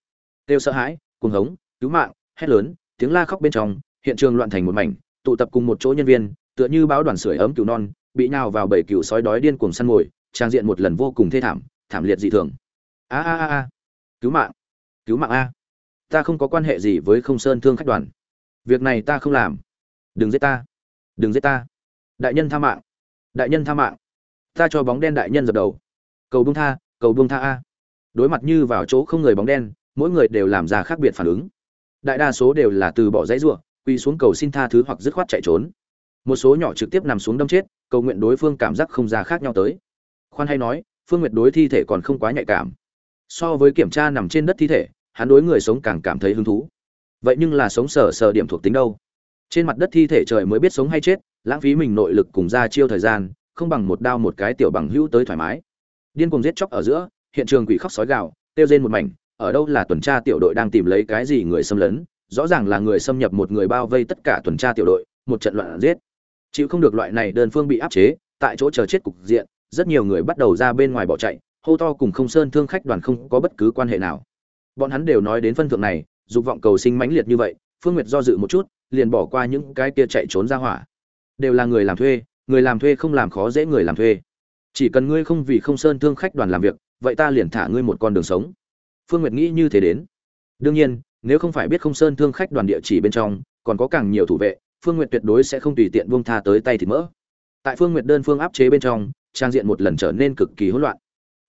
Tiêu sợ hãi, cuồng hống, cứu mạng, hét lớn, tiếng la khóc bên trong, hiện trường loạn thành một mảnh, tụ tập cùng một chỗ nhân viên, tựa như báo đoàn sưởi ấm cứu non, bị nhào vào bầy cừu sói đói điên cuồng săn mồi, trang diện một lần vô cùng thê thảm thảm liệt dị thường. A a a a. Cứu mạng cứu mạng a. Ta không có quan hệ gì với không sơn thương khách đoàn việc này ta không làm. Đừng giết ta. Đừng giết ta. Đại nhân tha mạng. Đại nhân tha mạng. Ta cho bóng đen đại nhân dập đầu. Cầu buông tha, cầu buông tha a. Đối mặt như vào chỗ không người bóng đen, mỗi người đều làm ra khác biệt phản ứng. Đại đa số đều là từ bỏ dãy ruộng quy xuống cầu xin tha thứ hoặc dứt khoát chạy trốn. Một số nhỏ trực tiếp nằm xuống đâm chết, cầu nguyện đối phương cảm giác không ra khác nhau tới. Khoan hay nói, phương nguyệt đối thi thể còn không quá nhạy cảm. So với kiểm tra nằm trên đất thi thể, hắn đối người sống càng cảm thấy hứng thú vậy nhưng là sống sờ sờ điểm thuộc tính đâu. Trên mặt đất thi thể trời mới biết sống hay chết, lãng phí mình nội lực cùng ra chiêu thời gian, không bằng một đao một cái tiểu bằng hữu tới thoải mái. Điên cuồng giết chóc ở giữa, hiện trường quỷ khóc sói gạo tiêu rên một mảnh, ở đâu là tuần tra tiểu đội đang tìm lấy cái gì người xâm lấn, rõ ràng là người xâm nhập một người bao vây tất cả tuần tra tiểu đội, một trận loạn giết. Chịu không được loại này đơn phương bị áp chế, tại chỗ chờ chết cục diện, rất nhiều người bắt đầu ra bên ngoài bỏ chạy, hô to cùng không sơn thương khách đoàn không có bất cứ quan hệ nào. Bọn hắn đều nói đến phân thượng này dục vọng cầu sinh mãnh liệt như vậy, phương nguyệt do dự một chút, liền bỏ qua những cái kia chạy trốn ra hỏa. Đều là người làm thuê, người làm thuê không làm khó dễ người làm thuê. Chỉ cần ngươi không vì không sơn thương khách đoàn làm việc, vậy ta liền thả ngươi một con đường sống. Phương nguyệt nghĩ như thế đến. Đương nhiên, nếu không phải biết không sơn thương khách đoàn địa chỉ bên trong, còn có càng nhiều thủ vệ, phương nguyệt tuyệt đối sẽ không tùy tiện buông tha tới tay thì mỡ. Tại phương nguyệt đơn phương áp chế bên trong, trang diện một lần trở nên cực kỳ hỗn loạn.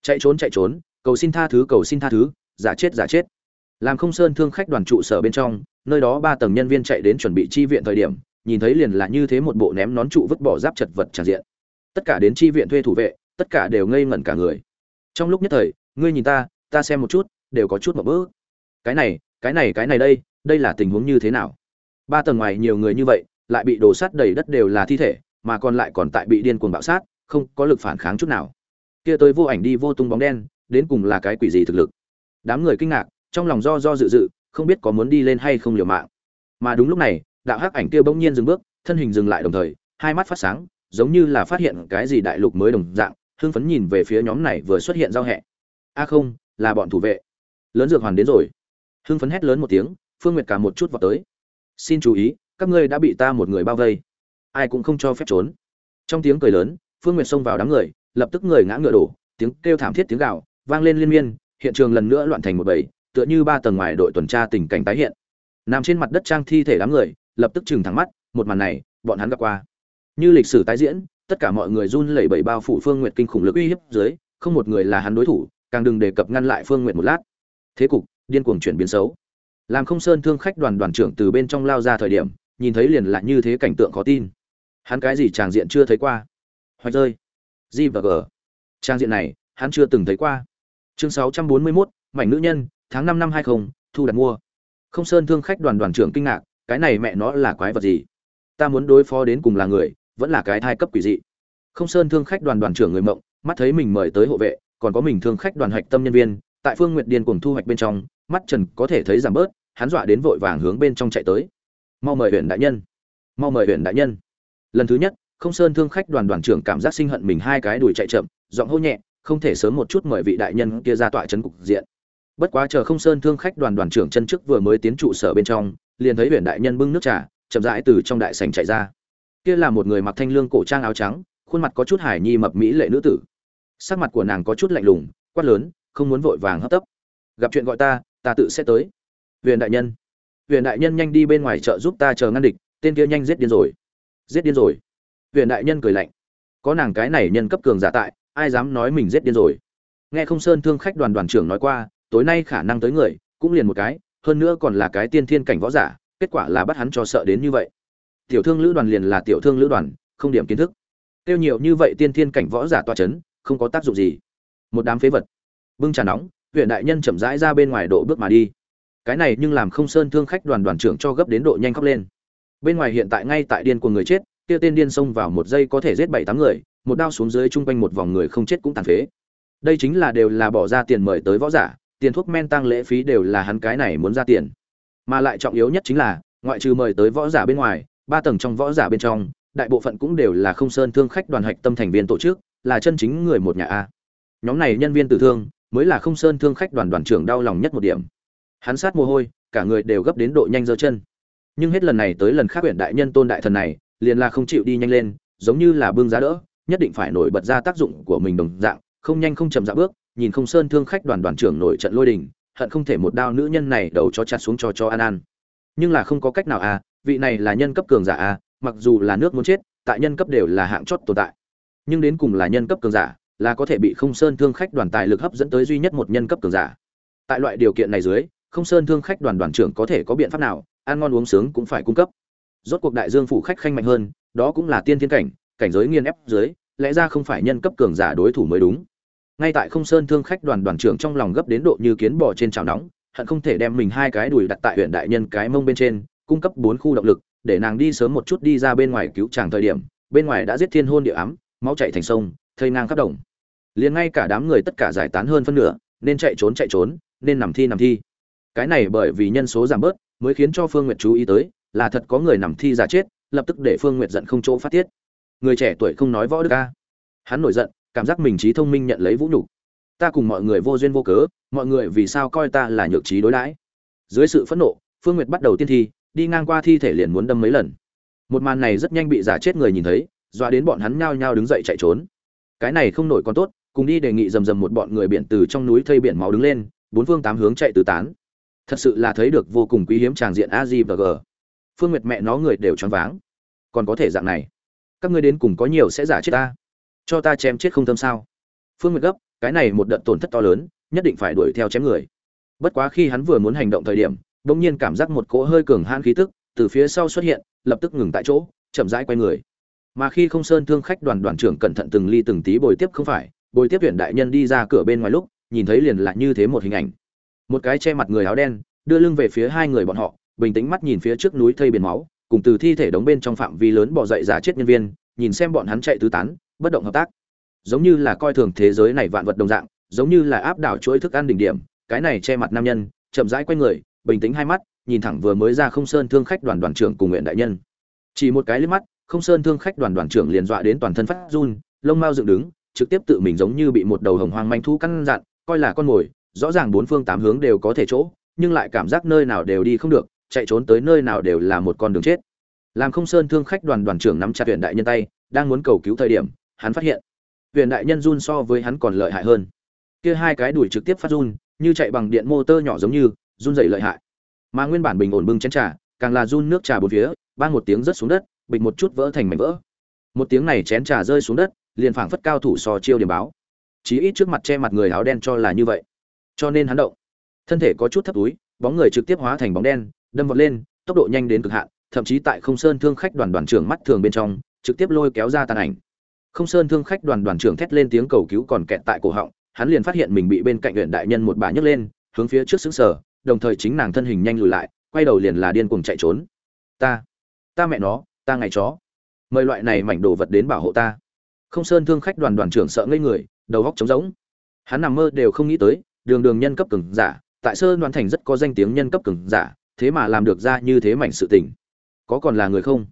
Chạy trốn chạy trốn, cầu xin tha thứ, cầu xin tha thứ, giả chết giả chết làm không sơn thương khách đoàn trụ sở bên trong, nơi đó ba tầng nhân viên chạy đến chuẩn bị chi viện thời điểm, nhìn thấy liền là như thế một bộ ném nón trụ vứt bỏ giáp chật vật tràn diện. Tất cả đến chi viện thuê thủ vệ, tất cả đều ngây ngẩn cả người. Trong lúc nhất thời, ngươi nhìn ta ta xem một chút, đều có chút một bước cái này cái này cái này đây đây là tình huống như thế nào? Ba tầng ngoài nhiều người như vậy, lại bị đổ sát đầy đất đều là thi thể, mà còn lại còn tại bị điên cuồng bạo sát, không có lực phản kháng chút nào. Kia tới vô ảnh đi vô tung bóng đen, đến cùng là cái quỷ gì thực lực? Đám người kinh ngạc trong lòng do do dự dự, không biết có muốn đi lên hay không liều mạng. Mà đúng lúc này, đạo hắc ảnh kia bỗng nhiên dừng bước, thân hình dừng lại đồng thời, hai mắt phát sáng, giống như là phát hiện cái gì đại lục mới đồng dạng, hưng phấn nhìn về phía nhóm này vừa xuất hiện giao hẹ. A không, là bọn thủ vệ. Lớn dược hoàn đến rồi. Hưng phấn hét lớn một tiếng, phương nguyệt cả một chút vào tới. Xin chú ý, các ngươi đã bị ta một người bao vây. Ai cũng không cho phép trốn. Trong tiếng cười lớn, phương nguyệt xông vào đám người, lập tức người ngã ngựa đổ, tiếng kêu thảm thiết tiếng gạo vang lên liên miên, hiện trường lần nữa loạn thành một bầy tựa như ba tầng ngoài đội tuần tra tình cảnh tái hiện. Nằm trên mặt đất trang thi thể đám người lập tức chừng thẳng mắt một màn này bọn hắn gặp qua. Như lịch sử tái diễn tất cả mọi người run lẩy bẩy bao phủ phương nguyệt kinh khủng lực uy hiếp dưới không một người là hắn đối thủ càng đừng đề cập ngăn lại phương nguyệt một lát. Thế cục điên cuồng chuyển biến xấu. Làm không sơn thương khách đoàn đoàn trưởng từ bên trong lao ra thời điểm nhìn thấy liền là như thế cảnh tượng khó tin. Hắn cái gì tràng diện chưa thấy qua? Hoạch rơi. G và g. Trang diện này hắn chưa từng thấy qua. Chương 641, mảnh nữ nhân tháng 5 năm 20, thu đặt mua. Không sơn thương khách đoàn đoàn trưởng kinh ngạc cái này mẹ nó là quái vật gì? Ta muốn đối phó đến cùng là người vẫn là cái thai cấp quỷ dị. Không sơn thương khách đoàn đoàn trưởng người mộng mắt thấy mình mời tới hộ vệ còn có mình thương khách đoàn hoạch tâm nhân viên tại phương nguyệt Điền cuồng thu hoạch bên trong mắt trần có thể thấy giảm bớt hắn dọa đến vội vàng hướng bên trong chạy tới. Mau mời huyện đại nhân. Mau mời huyện đại nhân. Lần thứ nhất không sơn thương khách đoàn đoàn trưởng cảm giác sinh hận mình hai cái đuổi chạy chậm giọng hô nhẹ không thể sớm một chút mời vị đại nhân kia ra tọa trấn cục diện bất quá chờ không sơn thương khách đoàn đoàn trưởng chân trước vừa mới tiến trụ sở bên trong, liền thấy huyện đại nhân bưng nước trà, chậm rãi từ trong đại sảnh chạy ra. Kia là một người mặc thanh lương cổ trang áo trắng, khuôn mặt có chút hải nhi mập mỹ lệ nữ tử. Sắc mặt của nàng có chút lạnh lùng, quát lớn, không muốn vội vàng hấp tấp. Gặp chuyện gọi ta ta tự sẽ tới. Huyện đại nhân. Huyện đại nhân nhanh đi bên ngoài chợ giúp ta chờ ngăn địch, tên kia nhanh giết điên rồi. Giết điên rồi. Huyện đại nhân cười lạnh. Có nàng cái này nhân cấp cường giả tại, ai dám nói mình giết điên rồi? Nghe không sơn thương khách đoàn đoàn trưởng nói qua tối nay khả năng tới người, cũng liền một cái, hơn nữa còn là cái tiên thiên cảnh võ giả, kết quả là bắt hắn cho sợ đến như vậy. Tiểu thương lữ đoàn liền là tiểu thương lữ đoàn, không điểm kiến thức. Tiêu nhiều như vậy tiên thiên cảnh võ giả toa chấn, không có tác dụng gì. Một đám phế vật. Bưng trà nóng, huyện đại nhân chậm rãi ra bên ngoài độ bước mà đi. Cái này nhưng làm không sơn thương khách đoàn đoàn trưởng cho gấp đến độ nhanh khóc lên. Bên ngoài hiện tại ngay tại điên của người chết tiêu tên điên xông vào một giây có thể giết bảy tám người, một đao xuống dưới chung quanh một vòng người không chết cũng tàn phế. Đây chính là đều là bỏ ra tiền mời tới võ giả tiền thuốc men tăng lễ phí đều là hắn cái này muốn ra tiền. Mà lại trọng yếu nhất chính là, ngoại trừ mời tới võ giả bên ngoài, ba tầng trong võ giả bên trong, đại bộ phận cũng đều là không sơn thương khách đoàn hạch tâm thành viên tổ chức, là chân chính người một nhà a. Nhóm này nhân viên tử thương, mới là không sơn thương khách đoàn đoàn trưởng đau lòng nhất một điểm. Hắn sát mồ hôi, cả người đều gấp đến độ nhanh giơ chân. Nhưng hết lần này tới lần khác huyện đại nhân tôn đại thần này, liền là không chịu đi nhanh lên, giống như là bưng giá đỡ, nhất định phải nổi bật ra tác dụng của mình đồng dạng, không nhanh không chậm dạ bước nhìn không sơn thương khách đoàn đoàn trưởng nổi trận lôi đình, hận không thể một đao nữ nhân này đầu cho chặt xuống cho cho an an nhưng là không có cách nào à vị này là nhân cấp cường giả à mặc dù là nước muốn chết, tại nhân cấp đều là hạng chót tồn tại. Nhưng đến cùng là nhân cấp cường giả, là có thể bị không sơn thương khách đoàn tài lực hấp dẫn tới duy nhất một nhân cấp cường giả. Tại loại điều kiện này dưới, không sơn thương khách đoàn đoàn trưởng có thể có biện pháp nào, ăn ngon uống sướng cũng phải cung cấp. Rốt cuộc đại dương phủ khách khanh mạnh hơn, đó cũng là tiên thiên cảnh cảnh giới nghiên ép dưới, lẽ ra không phải nhân cấp cường giả đối thủ mới đúng ngay tại không sơn thương khách đoàn đoàn trưởng trong lòng gấp đến độ như kiến bò trên chảo nóng, hận không thể đem mình hai cái đùi đặt tại huyện đại nhân cái mông bên trên, cung cấp bốn khu động lực, để nàng đi sớm một chút đi ra bên ngoài cứu chàng thời điểm, bên ngoài đã giết thiên hôn địa ám, máu chạy thành sông, thây ngang khắp đồng. Liền ngay cả đám người tất cả giải tán hơn phân nửa, nên chạy trốn chạy trốn, nên nằm thi nằm thi. Cái này bởi vì nhân số giảm bớt, mới khiến cho phương nguyệt chú ý tới, là thật có người nằm thi giả chết, lập tức để phương nguyệt giận không chỗ phát tiết. Người trẻ tuổi không nói võ đức ca hắn nổi giận cảm giác mình trí thông minh nhận lấy vũ nhục. Ta cùng mọi người vô duyên vô cớ, mọi người vì sao coi ta là nhược trí đối đãi? Dưới sự phẫn nộ, phương nguyệt bắt đầu tiên thi, đi ngang qua thi thể liền muốn đâm mấy lần. Một màn này rất nhanh bị giả chết người nhìn thấy, dọa đến bọn hắn nhao nhao đứng dậy chạy trốn. Cái này không nổi còn tốt, cùng đi đề nghị rầm rầm một bọn người biển từ trong núi thây biển máu đứng lên, bốn phương tám hướng chạy tứ tán. Thật sự là thấy được vô cùng quý hiếm tràng diện a di và g. Phương nguyệt mẹ nó người đều choáng váng. Còn có thể dạng này. Các ngươi đến cùng có nhiều sẽ giả chết ta cho ta chém chết không thâm sao? Phương nguyệt gấp, cái này một đợt tổn thất to lớn, nhất định phải đuổi theo chém người. Bất quá khi hắn vừa muốn hành động thời điểm, bỗng nhiên cảm giác một cỗ hơi cường hãn khí tức từ phía sau xuất hiện, lập tức ngừng tại chỗ, chậm rãi quay người. Mà khi không sơn thương khách đoàn đoàn trưởng cẩn thận từng ly từng tí bồi tiếp không phải, bồi tiếp huyện đại nhân đi ra cửa bên ngoài lúc, nhìn thấy liền lại như thế một hình ảnh. Một cái che mặt người áo đen, đưa lưng về phía hai người bọn họ, bình tĩnh mắt nhìn phía trước núi thây biển máu, cùng từ thi thể đóng bên trong phạm vi lớn bỏ dậy giả chết nhân viên, nhìn xem bọn hắn chạy tứ tán bất động hợp tác. Giống như là coi thường thế giới này vạn vật đồng dạng, giống như là áp đảo chuỗi thức ăn đỉnh điểm, cái này che mặt nam nhân, chậm rãi quay người, bình tĩnh hai mắt, nhìn thẳng vừa mới ra không sơn thương khách đoàn đoàn trưởng cùng nguyện đại nhân. Chỉ một cái liếc mắt, không sơn thương khách đoàn đoàn trưởng liền dọa đến toàn thân phát run, lông mao dựng đứng, trực tiếp tự mình giống như bị một đầu hồng hoang manh thu căn dặn, coi là con mồi, rõ ràng bốn phương tám hướng đều có thể chỗ, nhưng lại cảm giác nơi nào đều đi không được, chạy trốn tới nơi nào đều là một con đường chết. Làm không sơn thương khách đoàn đoàn trưởng nắm chặt huyện đại nhân tay, đang muốn cầu cứu thời điểm hắn phát hiện. Huyền đại nhân run so với hắn còn lợi hại hơn. Kia hai cái đuổi trực tiếp phát run, như chạy bằng điện motor nhỏ giống như, run dày lợi hại. Mà nguyên bản bình ổn bưng chén trà, càng là run nước trà bốn phía ban một tiếng rớt xuống đất, bịch một chút vỡ thành mảnh vỡ. Một tiếng này chén trà rơi xuống đất, liền phảng phất cao thủ so chiêu điểm báo. Chí ít trước mặt che mặt người áo đen cho là như vậy. Cho nên hắn động. Thân thể có chút thấp túi, bóng người trực tiếp hóa thành bóng đen, đâm vọt lên, tốc độ nhanh đến cực hạn, thậm chí tại không sơn thương khách đoàn đoàn trưởng mắt thường bên trong, trực tiếp lôi kéo ra tàn ảnh không sơn thương khách đoàn đoàn trưởng thét lên tiếng cầu cứu còn kẹt tại cổ họng, hắn liền phát hiện mình bị bên cạnh huyện đại nhân một bà nhấc lên, hướng phía trước xứng sở đồng thời chính nàng thân hình nhanh lùi lại, quay đầu liền là điên cuồng chạy trốn. Ta ta mẹ nó, ta ngày chó. Mời loại này mảnh đồ vật đến bảo hộ ta. Không sơn thương khách đoàn đoàn trưởng sợ ngây người, đầu góc trống rỗng. Hắn nằm mơ đều không nghĩ tới, đường đường nhân cấp cường giả, tại sơn đoàn thành rất có danh tiếng nhân cấp cường giả, thế mà làm được ra như thế mảnh sự tình. Có còn là người không?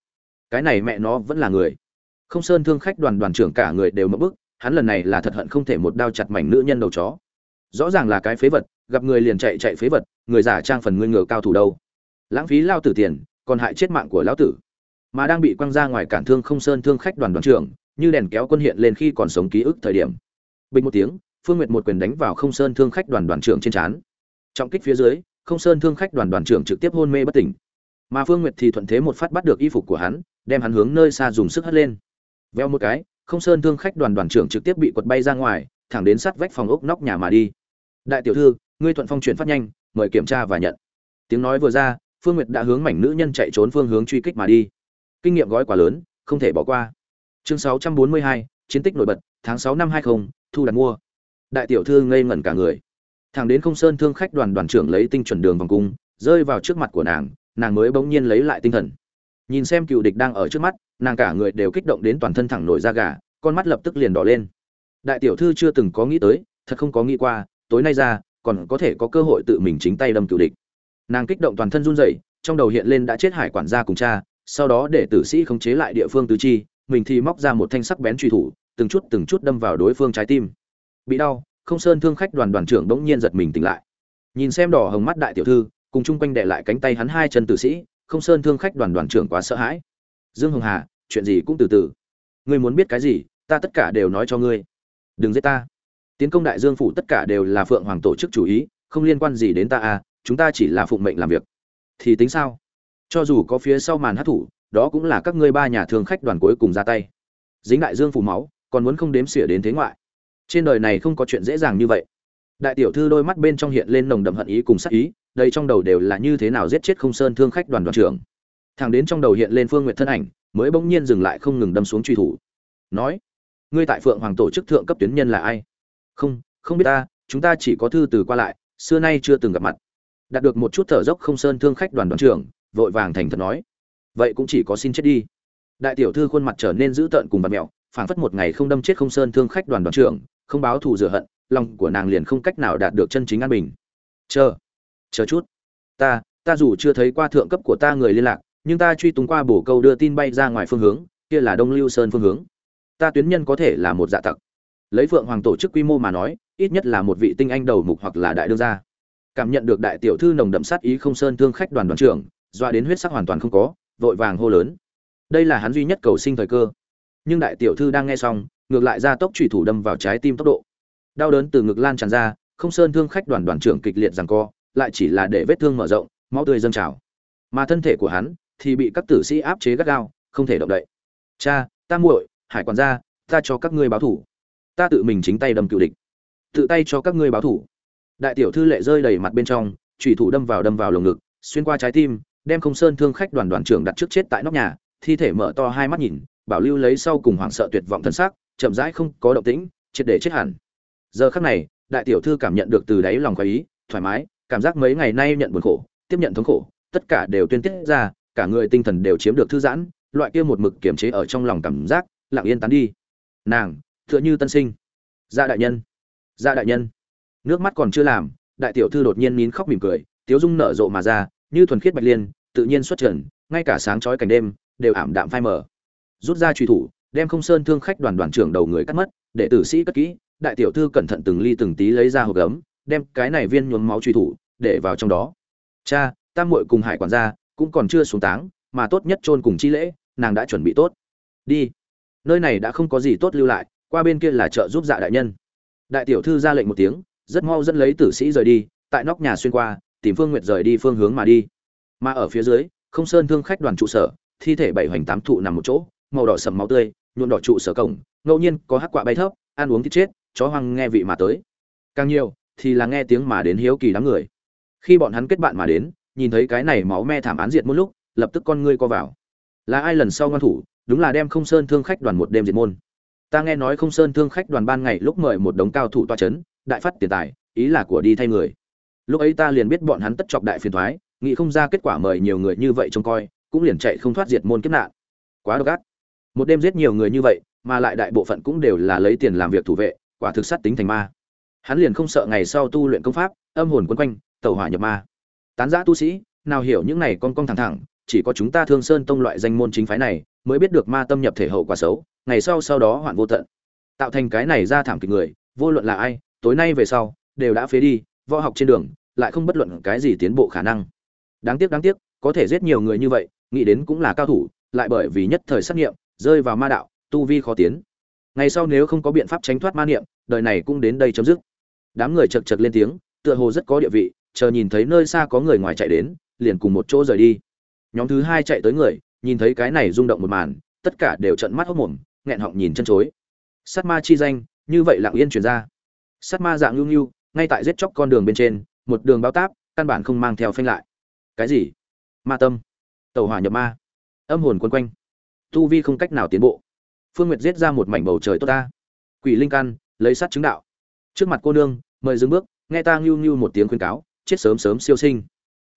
Cái này mẹ nó vẫn là người không sơn thương khách đoàn đoàn trưởng cả người đều mất bức, hắn lần này là thật hận không thể một đao chặt mảnh nữ nhân đầu chó. Rõ ràng là cái phế vật, gặp người liền chạy chạy phế vật, người giả trang phần ngươi ngờ cao thủ đâu. Lãng phí lao tử tiền, còn hại chết mạng của lão tử. Mà đang bị quăng ra ngoài cản thương không sơn thương khách đoàn đoàn trưởng, như đèn kéo quân hiện lên khi còn sống ký ức thời điểm. Bình một tiếng, phương nguyệt một quyền đánh vào không sơn thương khách đoàn đoàn trưởng trên trán. Trọng kích phía dưới, không sơn thương khách đoàn đoàn trưởng trực tiếp hôn mê bất tỉnh. Mà phương nguyệt thì thuận thế một phát bắt được y phục của hắn, đem hắn hướng nơi xa dùng sức hất lên veo một cái không sơn thương khách đoàn đoàn trưởng trực tiếp bị quật bay ra ngoài thẳng đến sát vách phòng ốc nóc nhà mà đi. Đại tiểu thư ngươi thuận phong chuyển phát nhanh mời kiểm tra và nhận. Tiếng nói vừa ra phương nguyệt đã hướng mảnh nữ nhân chạy trốn phương hướng truy kích mà đi. Kinh nghiệm gói quá lớn không thể bỏ qua. Chương 642, chiến tích nổi bật tháng 6 năm 20, thu đặt mua. Đại tiểu thư ngây ngẩn cả người. Thẳng đến không sơn thương khách đoàn đoàn trưởng lấy tinh chuẩn đường vòng cung rơi vào trước mặt của nàng nàng mới bỗng nhiên lấy lại tinh thần. Nhìn xem cựu địch đang ở trước mắt nàng cả người đều kích động đến toàn thân thẳng nổi da gà, con mắt lập tức liền đỏ lên. Đại tiểu thư chưa từng có nghĩ tới, thật không có nghĩ qua, tối nay ra, còn có thể có cơ hội tự mình chính tay đâm cựu địch. Nàng kích động toàn thân run rẩy, trong đầu hiện lên đã chết hải quản gia cùng cha, sau đó để tử sĩ khống chế lại địa phương tứ chi, mình thì móc ra một thanh sắc bén truy thủ, từng chút từng chút đâm vào đối phương trái tim. Bị đau, không sơn thương khách đoàn đoàn trưởng bỗng nhiên giật mình tỉnh lại. Nhìn xem đỏ hồng mắt đại tiểu thư, cùng chung quanh đệ lại cánh tay hắn hai chân tử sĩ, không sơn thương khách đoàn đoàn trưởng quá sợ hãi. Dương hồng hà chuyện gì cũng từ từ. Ngươi muốn biết cái gì, ta tất cả đều nói cho ngươi. Đừng giết ta. Tiến công đại dương phủ tất cả đều là phượng hoàng tổ chức chủ ý, không liên quan gì đến ta à chúng ta chỉ là phụng mệnh làm việc. Thì tính sao? Cho dù có phía sau màn hát thủ, đó cũng là các ngươi ba nhà thương khách đoàn cuối cùng ra tay. Dính đại dương phủ máu, còn muốn không đếm xỉa đến thế ngoại. Trên đời này không có chuyện dễ dàng như vậy. Đại tiểu thư đôi mắt bên trong hiện lên nồng đậm hận ý cùng sắc ý, đây trong đầu đều là như thế nào giết chết không sơn thương khách đoàn đoàn trưởng thằng đến trong đầu hiện lên phương nguyện thân ảnh, mới bỗng nhiên dừng lại không ngừng đâm xuống truy thủ. Nói, ngươi tại phượng hoàng tổ chức thượng cấp tuyến nhân là ai? Không không biết ta, chúng ta chỉ có thư từ qua lại, xưa nay chưa từng gặp mặt. Đạt được một chút thở dốc không sơn thương khách đoàn đoàn trưởng, vội vàng thành thật nói, vậy cũng chỉ có xin chết đi. Đại tiểu thư khuôn mặt trở nên dữ tợn cùng bạt mẹo, phảng phất một ngày không đâm chết không sơn thương khách đoàn đoàn trưởng, không báo thù rửa hận, lòng của nàng liền không cách nào đạt được chân chính an bình. Chờ chờ chút. Ta ta dù chưa thấy qua thượng cấp của ta người liên lạc nhưng ta truy tung qua bổ câu đưa tin bay ra ngoài phương hướng, kia là đông lưu sơn phương hướng. Ta tuyến nhân có thể là một dạ tặc. Lấy phượng hoàng tổ chức quy mô mà nói, ít nhất là một vị tinh anh đầu mục hoặc là đại đương gia. Cảm nhận được đại tiểu thư nồng đậm sát ý không sơn thương khách đoàn đoàn trưởng doa đến huyết sắc hoàn toàn không có, vội vàng hô lớn. Đây là hắn duy nhất cầu sinh thời cơ. Nhưng đại tiểu thư đang nghe xong, ngược lại ra tốc trùy thủ đâm vào trái tim tốc độ. Đau đớn từ ngực lan tràn ra, không sơn thương khách đoàn đoàn trưởng kịch liệt rằng co, lại chỉ là để vết thương mở rộng, máu tươi dâng trào. Mà thân thể của hắn thì bị các tử sĩ áp chế gắt gao, không thể động đậy. Cha, ta muội, hải quản gia, ta cho các ngươi báo thủ. Ta tự mình chính tay đâm cựu địch. Tự tay cho các ngươi báo thủ. Đại tiểu thư lệ rơi đầy mặt bên trong, chủy thủ đâm vào đâm vào lồng ngực, xuyên qua trái tim, đem không sơn thương khách đoàn đoàn trưởng đặt trước chết tại nóc nhà, thi thể mở to hai mắt nhìn, bảo lưu lấy sau cùng hoảng sợ tuyệt vọng thân xác, chậm rãi không có động tĩnh, triệt để chết hẳn. Giờ khắc này, đại tiểu thư cảm nhận được từ đáy lòng khoái ý, thoải mái, cảm giác mấy ngày nay nhận buồn khổ, tiếp nhận thống khổ, tất cả đều tuyên tiết ra cả người tinh thần đều chiếm được thư giãn, loại kia một mực kiềm chế ở trong lòng cảm giác, lặng yên tán đi. Nàng, tựa như tân sinh. Gia đại nhân. Gia đại nhân. Nước mắt còn chưa làm, đại tiểu thư đột nhiên nín khóc mỉm cười, tiếu dung nở rộ mà ra, như thuần khiết bạch liên, tự nhiên xuất trần, ngay cả sáng chói cảnh đêm, đều ảm đạm phai mờ. Rút ra truy thủ, đem không sơn thương khách đoàn đoàn trưởng đầu người cắt mất, để tử sĩ cất kỹ, đại tiểu thư cẩn thận từng ly từng tí lấy ra hộp gấm, đem cái này viên nhuốm máu truy thủ, để vào trong đó. Cha tam muội cùng hải quản gia cũng còn chưa xuống táng, mà tốt nhất chôn cùng chi lễ, nàng đã chuẩn bị tốt. Đi. Nơi này đã không có gì tốt lưu lại, qua bên kia là chợ giúp dạ đại nhân. Đại tiểu thư ra lệnh một tiếng, rất mau dẫn lấy tử sĩ rời đi, tại nóc nhà xuyên qua, tìm phương nguyệt rời đi phương hướng mà đi. Mà ở phía dưới, không sơn thương khách đoàn trụ sở, thi thể bảy hoành tám thụ nằm một chỗ, màu đỏ sầm máu tươi nhuộn đỏ trụ sở cổng, ngẫu nhiên có hắc quạ bay thấp, ăn uống thịt chết, chó hoang nghe vị mà tới. Càng nhiều, thì là nghe tiếng mà đến hiếu kỳ đám người. Khi bọn hắn kết bạn mà đến nhìn thấy cái này máu me thảm án diệt môn lúc, lập tức con ngươi co vào. Là ai lần sau ngoan thủ, đúng là đem không sơn thương khách đoàn một đêm diệt môn. Ta nghe nói không sơn thương khách đoàn ban ngày lúc mời một đống cao thủ toa chấn, đại phát tiền tài, ý là của đi thay người. Lúc ấy ta liền biết bọn hắn tất chọc đại phiền thoái, nghĩ không ra kết quả mời nhiều người như vậy trông coi, cũng liền chạy không thoát diệt môn kiếp nạn. Quá độc ác. Một đêm giết nhiều người như vậy, mà lại đại bộ phận cũng đều là lấy tiền làm việc thủ vệ, quả thực sát tính thành ma. Hắn liền không sợ ngày sau tu luyện công pháp, âm hồn quấn quanh, tẩu hỏa nhập ma tán giã tu sĩ, nào hiểu những này con con thẳng thẳng, chỉ có chúng ta thương sơn tông loại danh môn chính phái này mới biết được ma tâm nhập thể hậu quả xấu, ngày sau sau đó hoạn vô tận. Tạo thành cái này ra thảm kịch người, vô luận là ai, tối nay về sau, đều đã phế đi, võ học trên đường, lại không bất luận cái gì tiến bộ khả năng. Đáng tiếc đáng tiếc, có thể giết nhiều người như vậy, nghĩ đến cũng là cao thủ, lại bởi vì nhất thời sát nghiệm, rơi vào ma đạo, tu vi khó tiến. Ngày sau nếu không có biện pháp tránh thoát ma niệm, đời này cũng đến đây chấm dứt. Đám người chật chật lên tiếng, tựa hồ rất có địa vị chờ nhìn thấy nơi xa có người ngoài chạy đến, liền cùng một chỗ rời đi. Nhóm thứ hai chạy tới người, nhìn thấy cái này rung động một màn, tất cả đều trợn mắt hốc mồm nghẹn họng nhìn chân chối. Sát ma chi danh, như vậy lặng yên truyền ra. Sát ma dạng nhu nhu, ngay tại giết chóc con đường bên trên, một đường bao táp, căn bản không mang theo phanh lại. Cái gì? Ma tâm. Tàu hỏa nhập ma. Âm hồn quân quanh. Tu vi không cách nào tiến bộ. Phương nguyệt giết ra một mảnh bầu trời tốt ta. Quỷ linh căn, lấy sát chứng đạo. Trước mặt cô nương, mời dừng bước, nghe ta ngưu ngưu một tiếng khuyên cáo chết sớm sớm siêu sinh.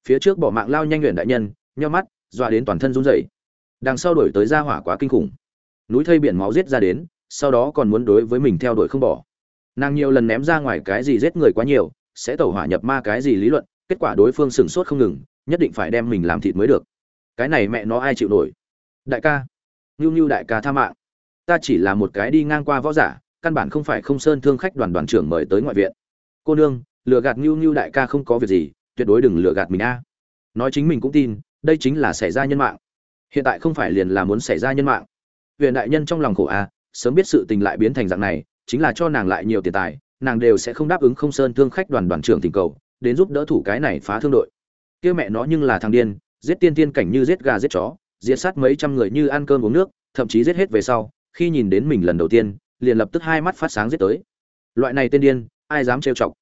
Phía trước bỏ mạng lao nhanh luyện đại nhân, nheo mắt, dọa đến toàn thân run rẩy. Đằng sau đổi tới ra hỏa quá kinh khủng. Núi thây biển máu giết ra đến, sau đó còn muốn đối với mình theo đuổi không bỏ. Nàng nhiều lần ném ra ngoài cái gì giết người quá nhiều, sẽ tẩu hỏa nhập ma cái gì lý luận, kết quả đối phương sửng sốt không ngừng, nhất định phải đem mình làm thịt mới được. Cái này mẹ nó ai chịu nổi? Đại ca. Ngưu ngưu đại ca tha mạng. Ta chỉ là một cái đi ngang qua võ giả, căn bản không phải không sơn thương khách đoàn đoàn trưởng mời tới ngoại viện. Cô nương lừa gạt Niu Niu đại ca không có việc gì, tuyệt đối đừng lừa gạt mình a. Nói chính mình cũng tin, đây chính là xảy ra nhân mạng. Hiện tại không phải liền là muốn xảy ra nhân mạng. Huyền đại nhân trong lòng khổ a, sớm biết sự tình lại biến thành dạng này, chính là cho nàng lại nhiều tiền tài, nàng đều sẽ không đáp ứng không sơn thương khách đoàn đoàn trưởng tình cầu, đến giúp đỡ thủ cái này phá thương đội. Kia mẹ nó nhưng là thằng điên, giết tiên tiên cảnh như giết gà giết chó, diệt sát mấy trăm người như ăn cơm uống nước, thậm chí giết hết về sau, khi nhìn đến mình lần đầu tiên, liền lập tức hai mắt phát sáng giết tới. Loại này tên điên, ai dám trêu chọc?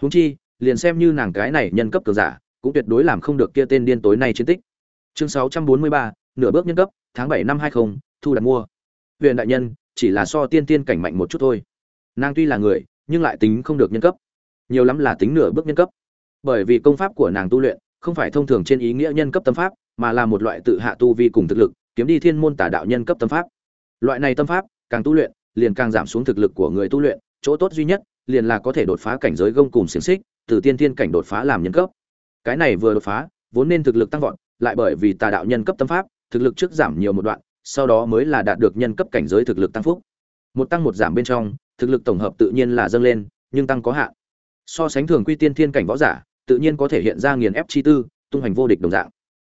Huống chi liền xem như nàng cái này nhân cấp cường giả cũng tuyệt đối làm không được kia tên điên tối nay chiến tích. Chương 643, nửa bước nhân cấp tháng 7 năm 20, thu đặt mua. Huyền đại nhân chỉ là so tiên tiên cảnh mạnh một chút thôi. Nàng tuy là người nhưng lại tính không được nhân cấp. Nhiều lắm là tính nửa bước nhân cấp. Bởi vì công pháp của nàng tu luyện không phải thông thường trên ý nghĩa nhân cấp tâm pháp mà là một loại tự hạ tu vi cùng thực lực kiếm đi thiên môn tả đạo nhân cấp tâm pháp. Loại này tâm pháp càng tu luyện liền càng giảm xuống thực lực của người tu luyện chỗ tốt duy nhất liền là có thể đột phá cảnh giới gông cùng xiềng xích, từ tiên tiên cảnh đột phá làm nhân cấp. Cái này vừa đột phá, vốn nên thực lực tăng vọt, lại bởi vì tà đạo nhân cấp tâm pháp, thực lực trước giảm nhiều một đoạn, sau đó mới là đạt được nhân cấp cảnh giới thực lực tăng phúc. Một tăng một giảm bên trong, thực lực tổng hợp tự nhiên là dâng lên, nhưng tăng có hạn. So sánh thường quy tiên thiên cảnh võ giả, tự nhiên có thể hiện ra nghiền ép chi tư, tung hành vô địch đồng dạng.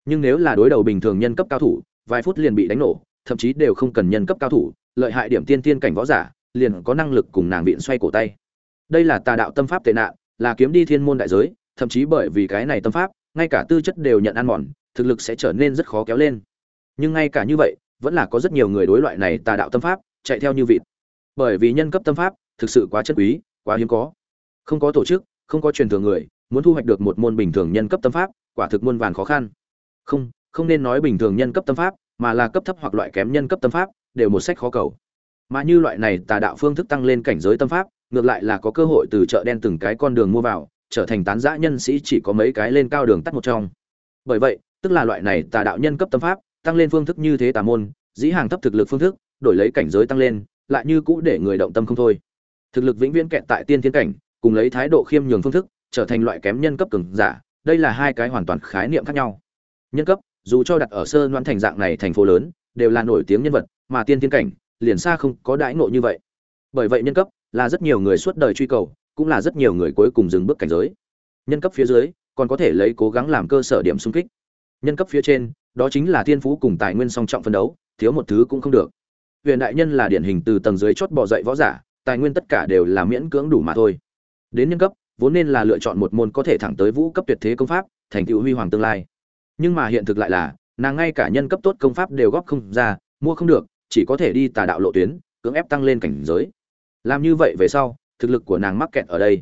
Nhưng nếu là đối đầu bình thường nhân cấp cao thủ, vài phút liền bị đánh nổ, thậm chí đều không cần nhân cấp cao thủ, lợi hại điểm tiên tiên cảnh võ giả, liền có năng lực cùng nàng viện xoay cổ tay đây là tà đạo tâm pháp tệ nạn, là kiếm đi thiên môn đại giới, thậm chí bởi vì cái này tâm pháp, ngay cả tư chất đều nhận ăn mòn, thực lực sẽ trở nên rất khó kéo lên. Nhưng ngay cả như vậy, vẫn là có rất nhiều người đối loại này tà đạo tâm pháp, chạy theo như vịt. Bởi vì nhân cấp tâm pháp, thực sự quá chất quý, quá hiếm có. Không có tổ chức, không có truyền thừa người, muốn thu hoạch được một môn bình thường nhân cấp tâm pháp, quả thực muôn vàn khó khăn. Không không nên nói bình thường nhân cấp tâm pháp, mà là cấp thấp hoặc loại kém nhân cấp tâm pháp, đều một sách khó cầu. Mà như loại này tà đạo phương thức tăng lên cảnh giới tâm pháp ngược lại là có cơ hội từ chợ đen từng cái con đường mua vào, trở thành tán giã nhân sĩ chỉ có mấy cái lên cao đường tắt một trong. Bởi vậy, tức là loại này tà đạo nhân cấp tâm pháp, tăng lên phương thức như thế tà môn, dĩ hàng thấp thực lực phương thức, đổi lấy cảnh giới tăng lên, lại như cũ để người động tâm không thôi. Thực lực vĩnh viễn kẹt tại tiên thiên cảnh, cùng lấy thái độ khiêm nhường phương thức, trở thành loại kém nhân cấp cường giả, đây là hai cái hoàn toàn khái niệm khác nhau. Nhân cấp, dù cho đặt ở sơ loan thành dạng này thành phố lớn, đều là nổi tiếng nhân vật, mà tiên thiên cảnh, liền xa không có đãi ngộ như vậy. Bởi vậy nhân cấp là rất nhiều người suốt đời truy cầu, cũng là rất nhiều người cuối cùng dừng bước cảnh giới. Nhân cấp phía dưới, còn có thể lấy cố gắng làm cơ sở điểm xung kích. Nhân cấp phía trên, đó chính là thiên phú cùng tài nguyên song trọng phân đấu, thiếu một thứ cũng không được. Huyền đại nhân là điển hình từ tầng dưới chót bò dậy võ giả, tài nguyên tất cả đều là miễn cưỡng đủ mà thôi. Đến nhân cấp, vốn nên là lựa chọn một môn có thể thẳng tới vũ cấp tuyệt thế công pháp, thành tựu huy hoàng tương lai. Nhưng mà hiện thực lại là, nàng ngay cả nhân cấp tốt công pháp đều góp không ra, mua không được, chỉ có thể đi tà đạo lộ tuyến, cưỡng ép tăng lên cảnh giới làm như vậy về sau, thực lực của nàng mắc kẹt ở đây.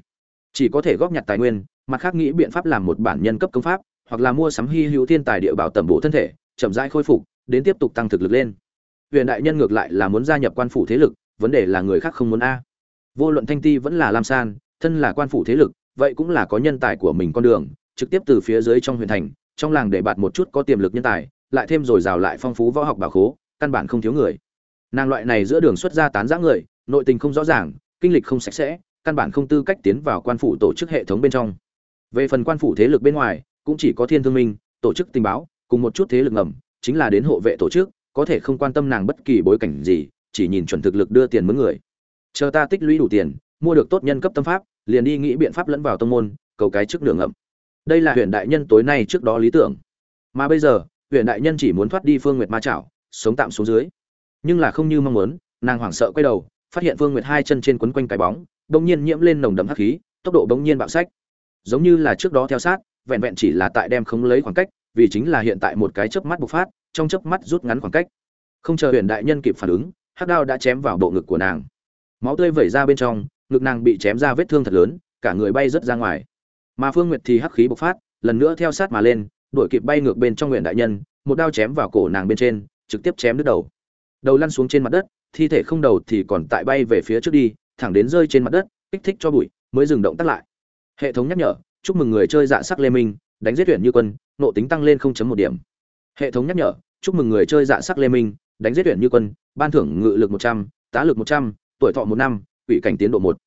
Chỉ có thể góp nhặt tài nguyên, mặt khác nghĩ biện pháp làm một bản nhân cấp công pháp, hoặc là mua sắm hy hữu thiên tài địa bảo tầm bổ thân thể, chậm rãi khôi phục, đến tiếp tục tăng thực lực lên. Huyền đại nhân ngược lại là muốn gia nhập quan phủ thế lực, vấn đề là người khác không muốn a. Vô luận thanh ti vẫn là lam san, thân là quan phủ thế lực, vậy cũng là có nhân tài của mình con đường, trực tiếp từ phía dưới trong huyện thành, trong làng để bạt một chút có tiềm lực nhân tài, lại thêm dồi dào lại phong phú võ học bảo khố, căn bản không thiếu người. Nàng loại này giữa đường xuất ra tán giã người nội tình không rõ ràng, kinh lịch không sạch sẽ, căn bản không tư cách tiến vào quan phủ tổ chức hệ thống bên trong. Về phần quan phủ thế lực bên ngoài, cũng chỉ có thiên thương minh, tổ chức tình báo, cùng một chút thế lực ngầm, chính là đến hộ vệ tổ chức, có thể không quan tâm nàng bất kỳ bối cảnh gì, chỉ nhìn chuẩn thực lực đưa tiền mướn người. Chờ ta tích lũy đủ tiền, mua được tốt nhân cấp tâm pháp, liền đi nghĩ biện pháp lẫn vào tông môn, cầu cái trước đường ngậm. Đây là huyện đại nhân tối nay trước đó lý tưởng. Mà bây giờ huyện đại nhân chỉ muốn thoát đi phương nguyệt ma chảo, sống tạm xuống dưới. Nhưng là không như mong muốn, nàng hoảng sợ quay đầu phát hiện Vương nguyệt hai chân trên quấn quanh cái bóng bỗng nhiên nhiễm lên nồng đậm hắc khí, tốc độ bỗng nhiên bạo sách giống như là trước đó theo sát, vẹn vẹn chỉ là tại đem không lấy khoảng cách, vì chính là hiện tại một cái chớp mắt bộc phát, trong chớp mắt rút ngắn khoảng cách. Không chờ huyền đại nhân kịp phản ứng, hắc đao đã chém vào bộ ngực của nàng. Máu tươi vẩy ra bên trong, ngực nàng bị chém ra vết thương thật lớn, cả người bay rất ra ngoài. Mà phương nguyệt thì hắc khí bộc phát, lần nữa theo sát mà lên, đuổi kịp bay ngược bên trong Huyền đại nhân, một đao chém vào cổ nàng bên trên, trực tiếp chém đứt đầu. Đầu lăn xuống trên mặt đất thi thể không đầu thì còn tại bay về phía trước đi thẳng đến rơi trên mặt đất kích thích cho bụi mới dừng động tác lại. Hệ thống nhắc nhở chúc mừng người chơi dạ sắc lê minh đánh giết tuyển như quân nộ tính tăng lên 0.1 điểm. Hệ thống nhắc nhở chúc mừng người chơi dạ sắc lê minh đánh giết tuyển như quân ban thưởng ngự lực 100, tá lực 100, tuổi thọ một năm quỷ cảnh tiến độ một.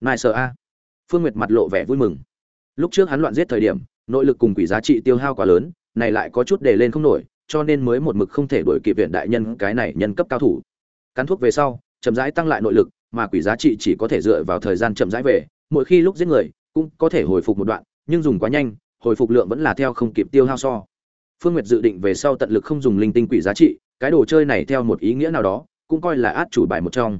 Nice a. Phương nguyệt mặt lộ vẻ vui mừng. Lúc trước hắn loạn giết thời điểm nội lực cùng quỷ giá trị tiêu hao quá lớn này lại có chút để lên không nổi cho nên mới một mực không thể đuổi kịp viện đại nhân cái này nhân cấp cao thủ cắn thuốc về sau, chậm rãi tăng lại nội lực, mà quỷ giá trị chỉ có thể dựa vào thời gian chậm rãi về. Mỗi khi lúc giết người, cũng có thể hồi phục một đoạn, nhưng dùng quá nhanh, hồi phục lượng vẫn là theo không kịp tiêu hao so. Phương nguyệt dự định về sau tận lực không dùng linh tinh quỷ giá trị, cái đồ chơi này theo một ý nghĩa nào đó, cũng coi là át chủ bài một trong.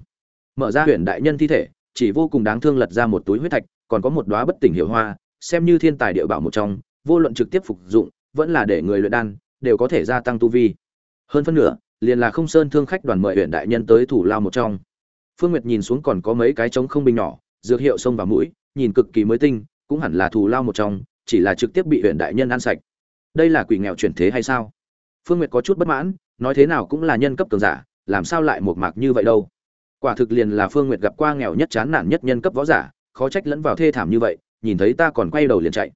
Mở ra huyện đại nhân thi thể, chỉ vô cùng đáng thương lật ra một túi huyết thạch, còn có một đóa bất tỉnh hiệu hoa, xem như thiên tài địa bảo một trong, vô luận trực tiếp phục dụng, vẫn là để người luyện đan, đều có thể gia tăng tu vi. Hơn phân nửa liền là không sơn thương khách đoàn mời huyện đại nhân tới thủ lao một trong. Phương nguyệt nhìn xuống còn có mấy cái trống không bình nhỏ, dược hiệu sông vào mũi, nhìn cực kỳ mới tinh, cũng hẳn là thủ lao một trong, chỉ là trực tiếp bị huyện đại nhân ăn sạch. Đây là quỷ nghèo chuyển thế hay sao? Phương nguyệt có chút bất mãn, nói thế nào cũng là nhân cấp cường giả, làm sao lại một mạc như vậy đâu? Quả thực liền là phương nguyệt gặp qua nghèo nhất chán nản nhất nhân cấp võ giả, khó trách lẫn vào thê thảm như vậy, nhìn thấy ta còn quay đầu liền chạy.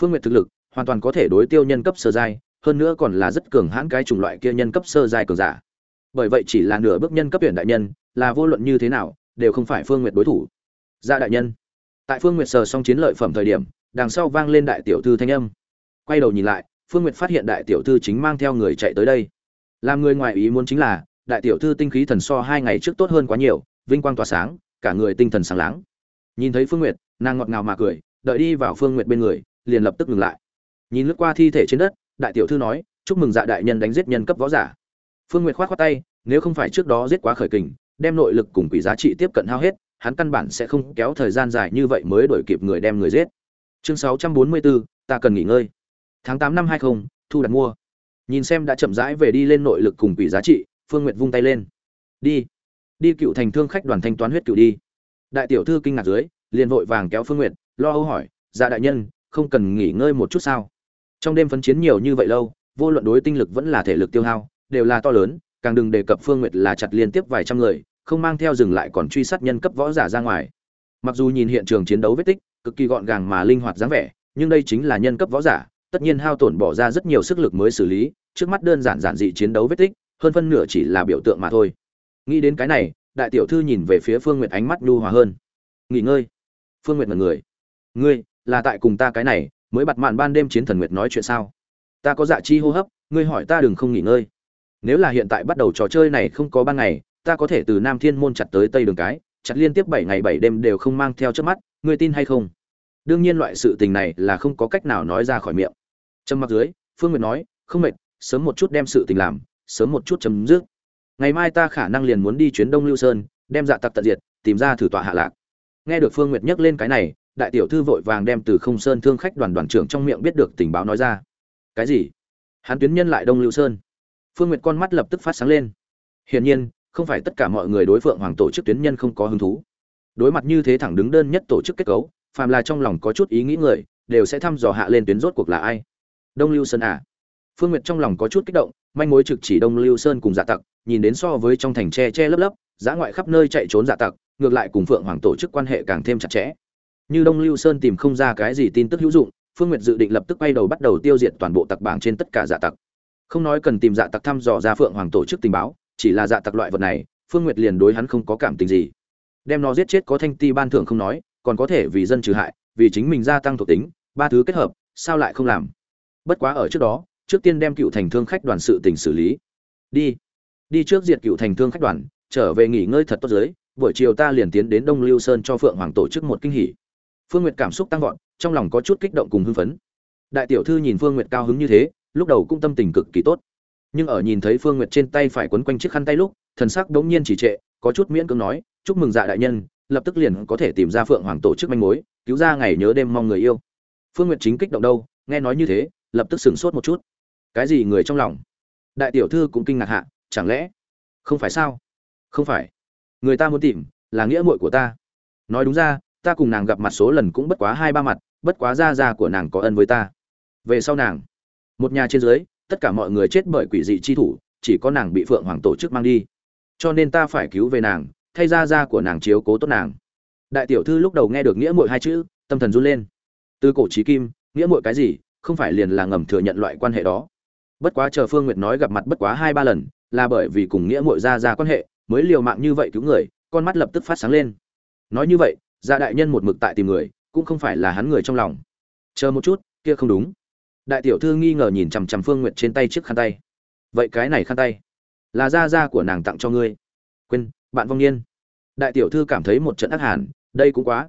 Phương nguyệt thực lực, hoàn toàn có thể đối tiêu nhân cấp sơ giai hơn nữa còn là rất cường hãn cái chủng loại kia nhân cấp sơ giai cường giả. Bởi vậy chỉ là nửa bước nhân cấp tuyển đại nhân, là vô luận như thế nào, đều không phải phương nguyệt đối thủ. Gia dạ đại nhân. Tại phương nguyệt sờ xong chiến lợi phẩm thời điểm, đằng sau vang lên đại tiểu thư thanh âm. Quay đầu nhìn lại, phương nguyệt phát hiện đại tiểu thư chính mang theo người chạy tới đây. Làm người ngoài ý muốn chính là, đại tiểu thư tinh khí thần so hai ngày trước tốt hơn quá nhiều, vinh quang tỏa sáng, cả người tinh thần sáng láng. Nhìn thấy phương nguyệt, nàng ngọt ngào mà cười, đợi đi vào phương nguyệt bên người, liền lập tức ngừng lại. Nhìn lướt qua thi thể trên đất đại tiểu thư nói chúc mừng dạ đại nhân đánh giết nhân cấp võ giả. Phương nguyệt khoát khoát tay nếu không phải trước đó giết quá khởi kình đem nội lực cùng quỷ giá trị tiếp cận hao hết hắn căn bản sẽ không kéo thời gian dài như vậy mới đổi kịp người đem người giết. Chương 644, ta cần nghỉ ngơi. Tháng 8 năm 20, thu đặt mua. Nhìn xem đã chậm rãi về đi lên nội lực cùng quỷ giá trị phương nguyệt vung tay lên. Đi đi cựu thành thương khách đoàn thanh toán huyết cựu đi. Đại tiểu thư kinh ngạc dưới liền vội vàng kéo phương nguyệt lo âu hỏi dạ đại nhân không cần nghỉ ngơi một chút sao? Trong đêm phấn chiến nhiều như vậy lâu, vô luận đối tinh lực vẫn là thể lực tiêu hao, đều là to lớn, càng đừng đề cập phương nguyệt là chặt liên tiếp vài trăm người, không mang theo dừng lại còn truy sát nhân cấp võ giả ra ngoài. Mặc dù nhìn hiện trường chiến đấu vết tích, cực kỳ gọn gàng mà linh hoạt dáng vẻ, nhưng đây chính là nhân cấp võ giả, tất nhiên hao tổn bỏ ra rất nhiều sức lực mới xử lý, trước mắt đơn giản giản dị chiến đấu vết tích, hơn phân nửa chỉ là biểu tượng mà thôi. Nghĩ đến cái này, đại tiểu thư nhìn về phía phương nguyệt ánh mắt nhu hòa hơn. Nghỉ ngơi. Phương nguyệt mật người. Ngươi, là tại cùng ta cái này mới bặt mạn ban đêm chiến thần nguyệt nói chuyện sao? Ta có dạ chi hô hấp, ngươi hỏi ta đừng không nghỉ ngơi. Nếu là hiện tại bắt đầu trò chơi này không có ban ngày, ta có thể từ nam thiên môn chặt tới tây đường cái, chặt liên tiếp bảy ngày bảy đêm đều không mang theo trước mắt, ngươi tin hay không? Đương nhiên loại sự tình này là không có cách nào nói ra khỏi miệng. Trầm mặc dưới, phương nguyệt nói, không mệt, sớm một chút đem sự tình làm, sớm một chút chấm dứt. Ngày mai ta khả năng liền muốn đi chuyến đông lưu sơn, đem dạ tặc tận diệt, tìm ra thử tọa hạ lạc. Nghe được phương nguyệt nhắc lên cái này đại tiểu thư vội vàng đem từ không sơn thương khách đoàn đoàn trưởng trong miệng biết được tình báo nói ra. Cái gì? Hắn tuyến nhân lại đông lưu sơn. Phương nguyệt con mắt lập tức phát sáng lên. Hiển nhiên, không phải tất cả mọi người đối phượng hoàng tổ chức tuyến nhân không có hứng thú. Đối mặt như thế thẳng đứng đơn nhất tổ chức kết cấu, phàm là trong lòng có chút ý nghĩ người, đều sẽ thăm dò hạ lên tuyến rốt cuộc là ai. Đông lưu sơn à? Phương nguyệt trong lòng có chút kích động, manh mối trực chỉ đông lưu sơn cùng dạ tặc, nhìn đến so với trong thành tre tre lấp lấp giã ngoại khắp nơi chạy trốn dạ tặc, ngược lại cùng phượng hoàng tổ chức quan hệ càng thêm chặt chẽ như đông lưu sơn tìm không ra cái gì tin tức hữu dụng, phương nguyệt dự định lập tức quay đầu bắt đầu tiêu diệt toàn bộ tặc bảng trên tất cả dạ tặc. Không nói cần tìm dạ tặc thăm dò ra phượng hoàng tổ chức tình báo, chỉ là dạ tặc loại vật này, phương nguyệt liền đối hắn không có cảm tình gì. Đem nó giết chết có thanh ti ban thưởng không nói, còn có thể vì dân trừ hại, vì chính mình gia tăng thuộc tính, ba thứ kết hợp, sao lại không làm? Bất quá ở trước đó, trước tiên đem cựu thành thương khách đoàn sự tình xử lý. Đi. Đi trước diệt cựu thành thương khách đoàn, trở về nghỉ ngơi thật tốt giới buổi chiều ta liền tiến đến đông lưu sơn cho phượng hoàng tổ chức một kinh hỉ phương nguyệt cảm xúc tăng vọt, trong lòng có chút kích động cùng hưng phấn. Đại tiểu thư nhìn phương nguyệt cao hứng như thế, lúc đầu cũng tâm tình cực kỳ tốt. Nhưng ở nhìn thấy phương nguyệt trên tay phải quấn quanh chiếc khăn tay lúc, thần sắc đống nhiên chỉ trệ, có chút miễn cưỡng nói, chúc mừng dạ đại nhân, lập tức liền có thể tìm ra phượng hoàng tổ chức manh mối, cứu ra ngày nhớ đêm mong người yêu. Phương nguyệt chính kích động đâu, nghe nói như thế, lập tức sửng sốt một chút. Cái gì người trong lòng? Đại tiểu thư cũng kinh ngạc hạ, chẳng lẽ không phải sao? Không phải. Người ta muốn tìm là nghĩa muội của ta. Nói đúng ra ta cùng nàng gặp mặt số lần cũng bất quá hai ba mặt, bất quá gia gia của nàng có ân với ta. Về sau nàng, một nhà trên dưới, tất cả mọi người chết bởi quỷ dị chi thủ, chỉ có nàng bị phượng hoàng tổ chức mang đi. Cho nên ta phải cứu về nàng, thay gia gia của nàng chiếu cố tốt nàng. Đại tiểu thư lúc đầu nghe được nghĩa muội hai chữ, tâm thần run lên. Từ cổ chí kim, nghĩa muội cái gì, không phải liền là ngầm thừa nhận loại quan hệ đó. Bất quá chờ phương nguyệt nói gặp mặt bất quá hai ba lần, là bởi vì cùng nghĩa muội gia gia quan hệ, mới liều mạng như vậy cứu người, con mắt lập tức phát sáng lên. Nói như vậy gia đại nhân một mực tại tìm người, cũng không phải là hắn người trong lòng. Chờ một chút, kia không đúng. Đại tiểu thư nghi ngờ nhìn chằm chằm phương nguyệt trên tay chiếc khăn tay. Vậy cái này khăn tay là gia gia của nàng tặng cho ngươi. Quên, bạn vong niên. Đại tiểu thư cảm thấy một trận ác hàn, đây cũng quá.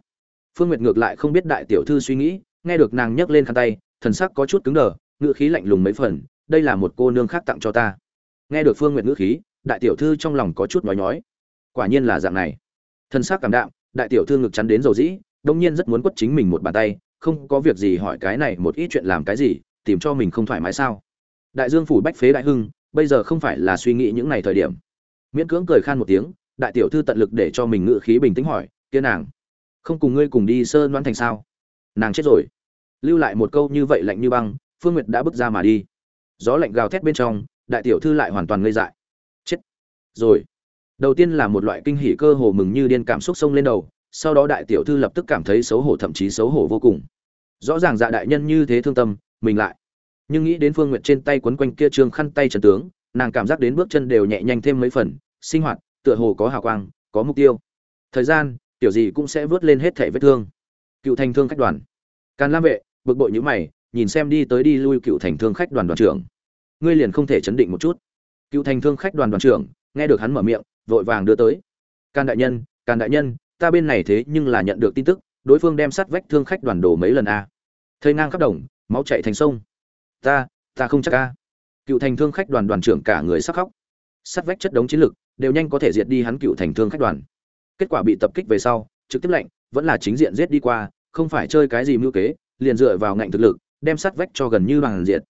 Phương nguyệt ngược lại không biết đại tiểu thư suy nghĩ, nghe được nàng nhấc lên khăn tay, thần sắc có chút cứng đờ ngựa khí lạnh lùng mấy phần, đây là một cô nương khác tặng cho ta. Nghe được phương nguyệt ngữ khí, đại tiểu thư trong lòng có chút nói nhói. Quả nhiên là dạng này. Thần sắc cảm đạm đại tiểu thư ngực chắn đến dầu dĩ, đông nhiên rất muốn quất chính mình một bàn tay, không có việc gì hỏi cái này một ít chuyện làm cái gì, tìm cho mình không thoải mái sao? Đại dương phủ bách phế đại hưng, bây giờ không phải là suy nghĩ những ngày thời điểm. Miễn cưỡng cười khan một tiếng, đại tiểu thư tận lực để cho mình ngự khí bình tĩnh hỏi, kia nàng, không cùng ngươi cùng đi sơ đoán thành sao? Nàng chết rồi. Lưu lại một câu như vậy lạnh như băng, phương nguyệt đã bước ra mà đi. Gió lạnh gào thét bên trong, đại tiểu thư lại hoàn toàn ngây dại. Chết rồi đầu tiên là một loại kinh hỉ cơ hồ mừng như điên cảm xúc sông lên đầu, sau đó đại tiểu thư lập tức cảm thấy xấu hổ, thậm chí xấu hổ vô cùng. Rõ ràng dạ đại nhân như thế thương tâm, mình lại. Nhưng nghĩ đến phương nguyệt trên tay quấn quanh kia trương khăn tay trần tướng, nàng cảm giác đến bước chân đều nhẹ nhanh thêm mấy phần, sinh hoạt, tựa hồ có hào quang, có mục tiêu. Thời gian, tiểu gì cũng sẽ vớt lên hết thẻ vết thương. Cựu thành thương khách đoàn. Càn lam vệ, bực bội như mày, nhìn xem đi tới đi lui cựu thành thương khách đoàn đoàn trưởng. Ngươi liền không thể chấn định một chút. Cựu thành thương khách đoàn đoàn trưởng, nghe được hắn mở miệng vội vàng đưa tới. Can đại nhân, can đại nhân, ta bên này thế nhưng là nhận được tin tức, đối phương đem sát vách thương khách đoàn đổ mấy lần a. À. ngang khắp đồng, máu chạy thành sông. Ta ta không chắc a. Cựu thành thương khách đoàn đoàn trưởng cả người sắc khóc. Sát vách chất đống chiến lực đều nhanh có thể diệt đi hắn cựu thành thương khách đoàn. Kết quả bị tập kích về sau, trực tiếp lệnh, vẫn là chính diện giết đi qua, không phải chơi cái gì mưu kế, liền dựa vào ngạnh thực lực, đem sát vách cho gần như bằng diệt.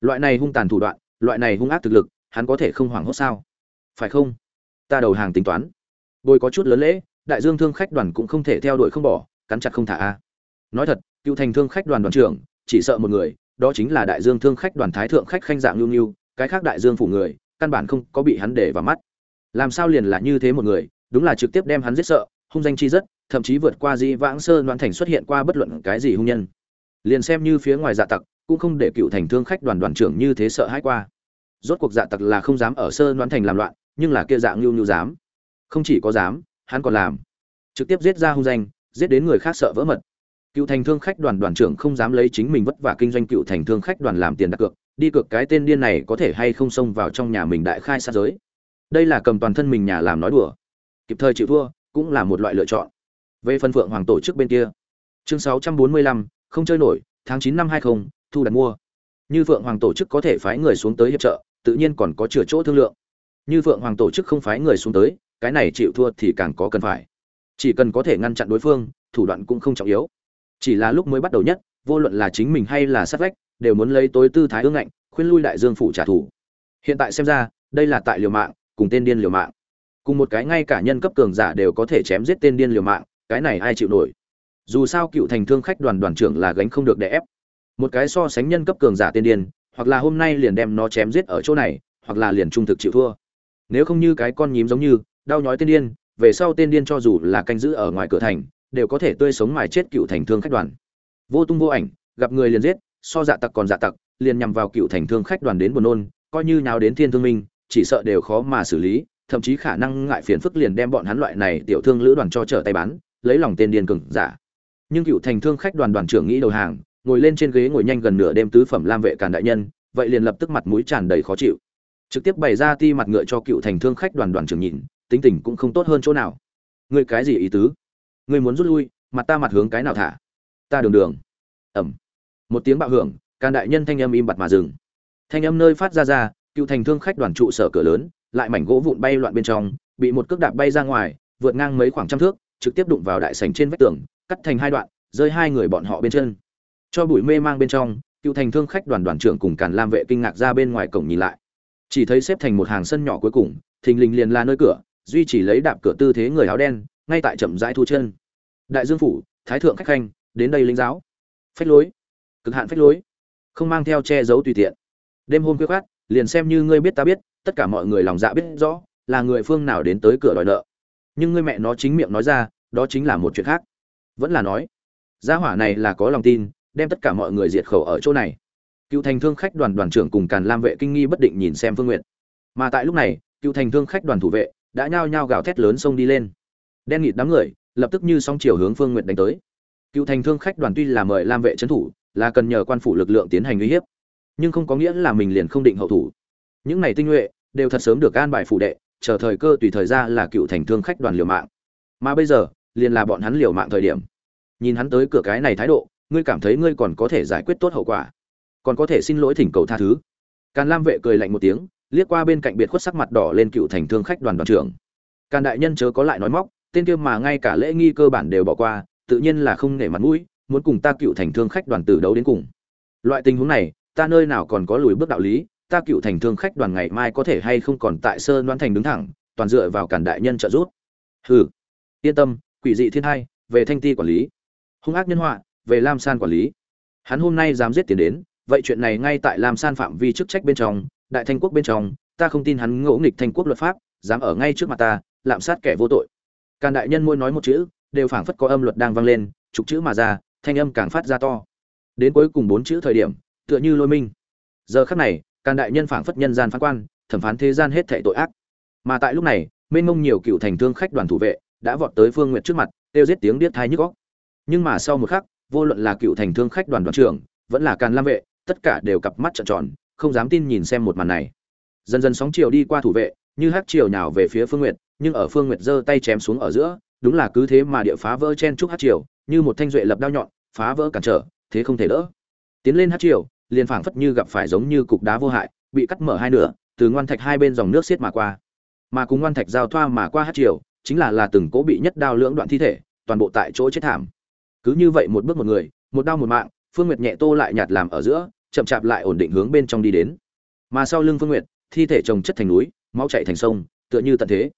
Loại này hung tàn thủ đoạn, loại này hung ác thực lực, hắn có thể không hoảng hốt sao? Phải không? Ta đầu hàng tính toán. Bồi có chút lớn lễ, đại dương thương khách đoàn cũng không thể theo đuổi không bỏ, cắn chặt không thả a. Nói thật, cựu thành thương khách đoàn đoàn trưởng, chỉ sợ một người, đó chính là đại dương thương khách đoàn thái thượng khách khanh dạng lưu lưu cái khác đại dương phủ người, căn bản không có bị hắn để vào mắt. Làm sao liền là như thế một người, đúng là trực tiếp đem hắn giết sợ, hung danh chi rất, thậm chí vượt qua di vãng sơ Đoan thành xuất hiện qua bất luận cái gì hung nhân. Liền xem như phía ngoài dạ tặc, cũng không để cựu thành thương khách đoàn đoàn trưởng như thế sợ hãi qua. Rốt cuộc dạ tặc là không dám ở sơ Đoan thành làm loạn nhưng là kia dạng nhu nhu dám. Không chỉ có dám hắn còn làm. Trực tiếp giết ra hung danh giết đến người khác sợ vỡ mật. Cựu thành thương khách đoàn đoàn trưởng không dám lấy chính mình vất vả kinh doanh cựu thành thương khách đoàn làm tiền đặt cược đi cược cái tên điên này có thể hay không xông vào trong nhà mình đại khai sát giới. Đây là cầm toàn thân mình nhà làm nói đùa. Kịp thời chịu thua cũng là một loại lựa chọn. Về phân phượng hoàng tổ chức bên kia. Chương 645, không chơi nổi tháng 9 năm 20, thu đặt mua. Như phượng hoàng tổ chức có thể phái người xuống tới hiệp trợ tự nhiên còn có chừa chỗ thương lượng như phượng hoàng tổ chức không phái người xuống tới, cái này chịu thua thì càng có cần phải. Chỉ cần có thể ngăn chặn đối phương, thủ đoạn cũng không trọng yếu. Chỉ là lúc mới bắt đầu nhất, vô luận là chính mình hay là sát vách, đều muốn lấy tối tư thái ương ngạnh, khuyên lui đại dương phủ trả thù. Hiện tại xem ra, đây là tại liều mạng, cùng tên điên liều mạng. Cùng một cái ngay cả nhân cấp cường giả đều có thể chém giết tên điên liều mạng, cái này ai chịu nổi? Dù sao cựu thành thương khách đoàn đoàn trưởng là gánh không được đè ép. Một cái so sánh nhân cấp cường giả tên điên, hoặc là hôm nay liền đem nó chém giết ở chỗ này, hoặc là liền trung thực chịu thua nếu không như cái con nhím giống như, đau nhói tên điên, về sau tên điên cho dù là canh giữ ở ngoài cửa thành, đều có thể tươi sống mài chết cựu thành thương khách đoàn. Vô tung vô ảnh, gặp người liền giết, so dạ tặc còn dạ tặc, liền nhằm vào cựu thành thương khách đoàn đến buồn nôn, coi như nào đến thiên thương minh, chỉ sợ đều khó mà xử lý, thậm chí khả năng ngại phiền phức liền đem bọn hắn loại này tiểu thương lữ đoàn cho trở tay bán, lấy lòng tên điên cường giả. Nhưng cựu thành thương khách đoàn đoàn trưởng nghĩ đầu hàng, ngồi lên trên ghế ngồi nhanh gần nửa đêm tứ phẩm lam vệ càn đại nhân, vậy liền lập tức mặt mũi tràn đầy khó chịu trực tiếp bày ra ti mặt ngựa cho cựu thành thương khách đoàn đoàn trưởng nhìn, tính tình cũng không tốt hơn chỗ nào. Ngươi cái gì ý tứ? Ngươi muốn rút lui, mặt ta mặt hướng cái nào thả? Ta đường đường. Ẩm. Một tiếng bạo hưởng, can đại nhân thanh âm im bặt mà dừng. Thanh âm nơi phát ra ra, cựu thành thương khách đoàn trụ sở cửa lớn, lại mảnh gỗ vụn bay loạn bên trong, bị một cước đạp bay ra ngoài, vượt ngang mấy khoảng trăm thước, trực tiếp đụng vào đại sảnh trên vách tường, cắt thành hai đoạn, rơi hai người bọn họ bên chân. Cho bụi mê mang bên trong, cựu thành thương khách đoàn đoàn trưởng cùng càn lam vệ kinh ngạc ra bên ngoài cổng nhìn lại chỉ thấy xếp thành một hàng sân nhỏ cuối cùng, thình lình liền là nơi cửa, duy chỉ lấy đạp cửa tư thế người áo đen, ngay tại chậm rãi thu chân. Đại dương phủ, thái thượng khách khanh, đến đây linh giáo. Phách lối. Cực hạn phách lối. Không mang theo che giấu tùy tiện. Đêm hôm khuya khoát liền xem như ngươi biết ta biết, tất cả mọi người lòng dạ biết rõ, là người phương nào đến tới cửa đòi nợ. Nhưng ngươi mẹ nó chính miệng nói ra, đó chính là một chuyện khác. Vẫn là nói, gia hỏa này là có lòng tin, đem tất cả mọi người diệt khẩu ở chỗ này cựu thành thương khách đoàn đoàn trưởng cùng càn lam vệ kinh nghi bất định nhìn xem phương nguyện mà tại lúc này, cựu thành thương khách đoàn thủ vệ đã nhao nhao gào thét lớn xông đi lên. Đen nghịt đám người lập tức như song chiều hướng phương nguyện đánh tới. Cựu thành thương khách đoàn tuy là mời lam vệ trấn thủ, là cần nhờ quan phủ lực lượng tiến hành uy hiếp, nhưng không có nghĩa là mình liền không định hậu thủ. Những này tinh nhuệ đều thật sớm được an bài phủ đệ, chờ thời cơ tùy thời ra là cựu thành thương khách đoàn liều mạng. Mà bây giờ, liền là bọn hắn liều mạng thời điểm. Nhìn hắn tới cửa cái này thái độ, ngươi cảm thấy ngươi còn có thể giải quyết tốt hậu quả còn có thể xin lỗi thỉnh cầu tha thứ. Càn lam vệ cười lạnh một tiếng, liếc qua bên cạnh biệt khuất sắc mặt đỏ lên cựu thành thương khách đoàn đoàn trưởng. Càn đại nhân chớ có lại nói móc, tên kia mà ngay cả lễ nghi cơ bản đều bỏ qua, tự nhiên là không nể mặt mũi, muốn cùng ta cựu thành thương khách đoàn tử đấu đến cùng. Loại tình huống này, ta nơi nào còn có lùi bước đạo lý, ta cựu thành thương khách đoàn ngày mai có thể hay không còn tại sơn đoan thành đứng thẳng, toàn dựa vào cản đại nhân trợ giúp. Hừ, yên tâm, quỷ dị thiên hai, về thanh ti quản lý. Hung ác nhân họa, về lam san quản lý. Hắn hôm nay dám giết tiền đến vậy chuyện này ngay tại lam san phạm vi chức trách bên trong, đại thanh quốc bên trong, ta không tin hắn ngỗ nghịch thanh quốc luật pháp, dám ở ngay trước mặt ta, lạm sát kẻ vô tội. Càn đại nhân môi nói một chữ, đều phảng phất có âm luật đang vang lên, trục chữ mà ra, thanh âm càng phát ra to. Đến cuối cùng bốn chữ thời điểm, tựa như lôi minh. Giờ khắc này, càn đại nhân phảng phất nhân gian phán quan, thẩm phán thế gian hết thảy tội ác. Mà tại lúc này, mênh mông nhiều cựu thành thương khách đoàn thủ vệ, đã vọt tới phương nguyệt trước mặt tiêu giết tiếng điếc tai nhức óc. Nhưng mà sau một khắc, vô luận là cựu thành thương khách đoàn đoàn trưởng, vẫn là càn lam vệ tất cả đều cặp mắt trợn tròn, không dám tin nhìn xem một màn này. Dần dần sóng chiều đi qua thủ vệ, như hát chiều nào về phía phương nguyệt, nhưng ở phương nguyệt giơ tay chém xuống ở giữa, đúng là cứ thế mà địa phá vỡ chen trúc hát chiều, như một thanh duệ lập đao nhọn, phá vỡ cản trở, thế không thể đỡ. Tiến lên hát chiều, liền phảng phất như gặp phải giống như cục đá vô hại, bị cắt mở hai nửa, từ ngoan thạch hai bên dòng nước xiết mà qua. Mà cùng ngoan thạch giao thoa mà qua hát chiều, chính là là từng cố bị nhất đao lưỡng đoạn thi thể, toàn bộ tại chỗ chết thảm. Cứ như vậy một bước một người, một đao một mạng phương nguyệt nhẹ tô lại nhạt làm ở giữa, chậm chạp lại ổn định hướng bên trong đi đến. Mà sau lưng phương nguyệt, thi thể chồng chất thành núi, máu chảy thành sông, tựa như tận thế.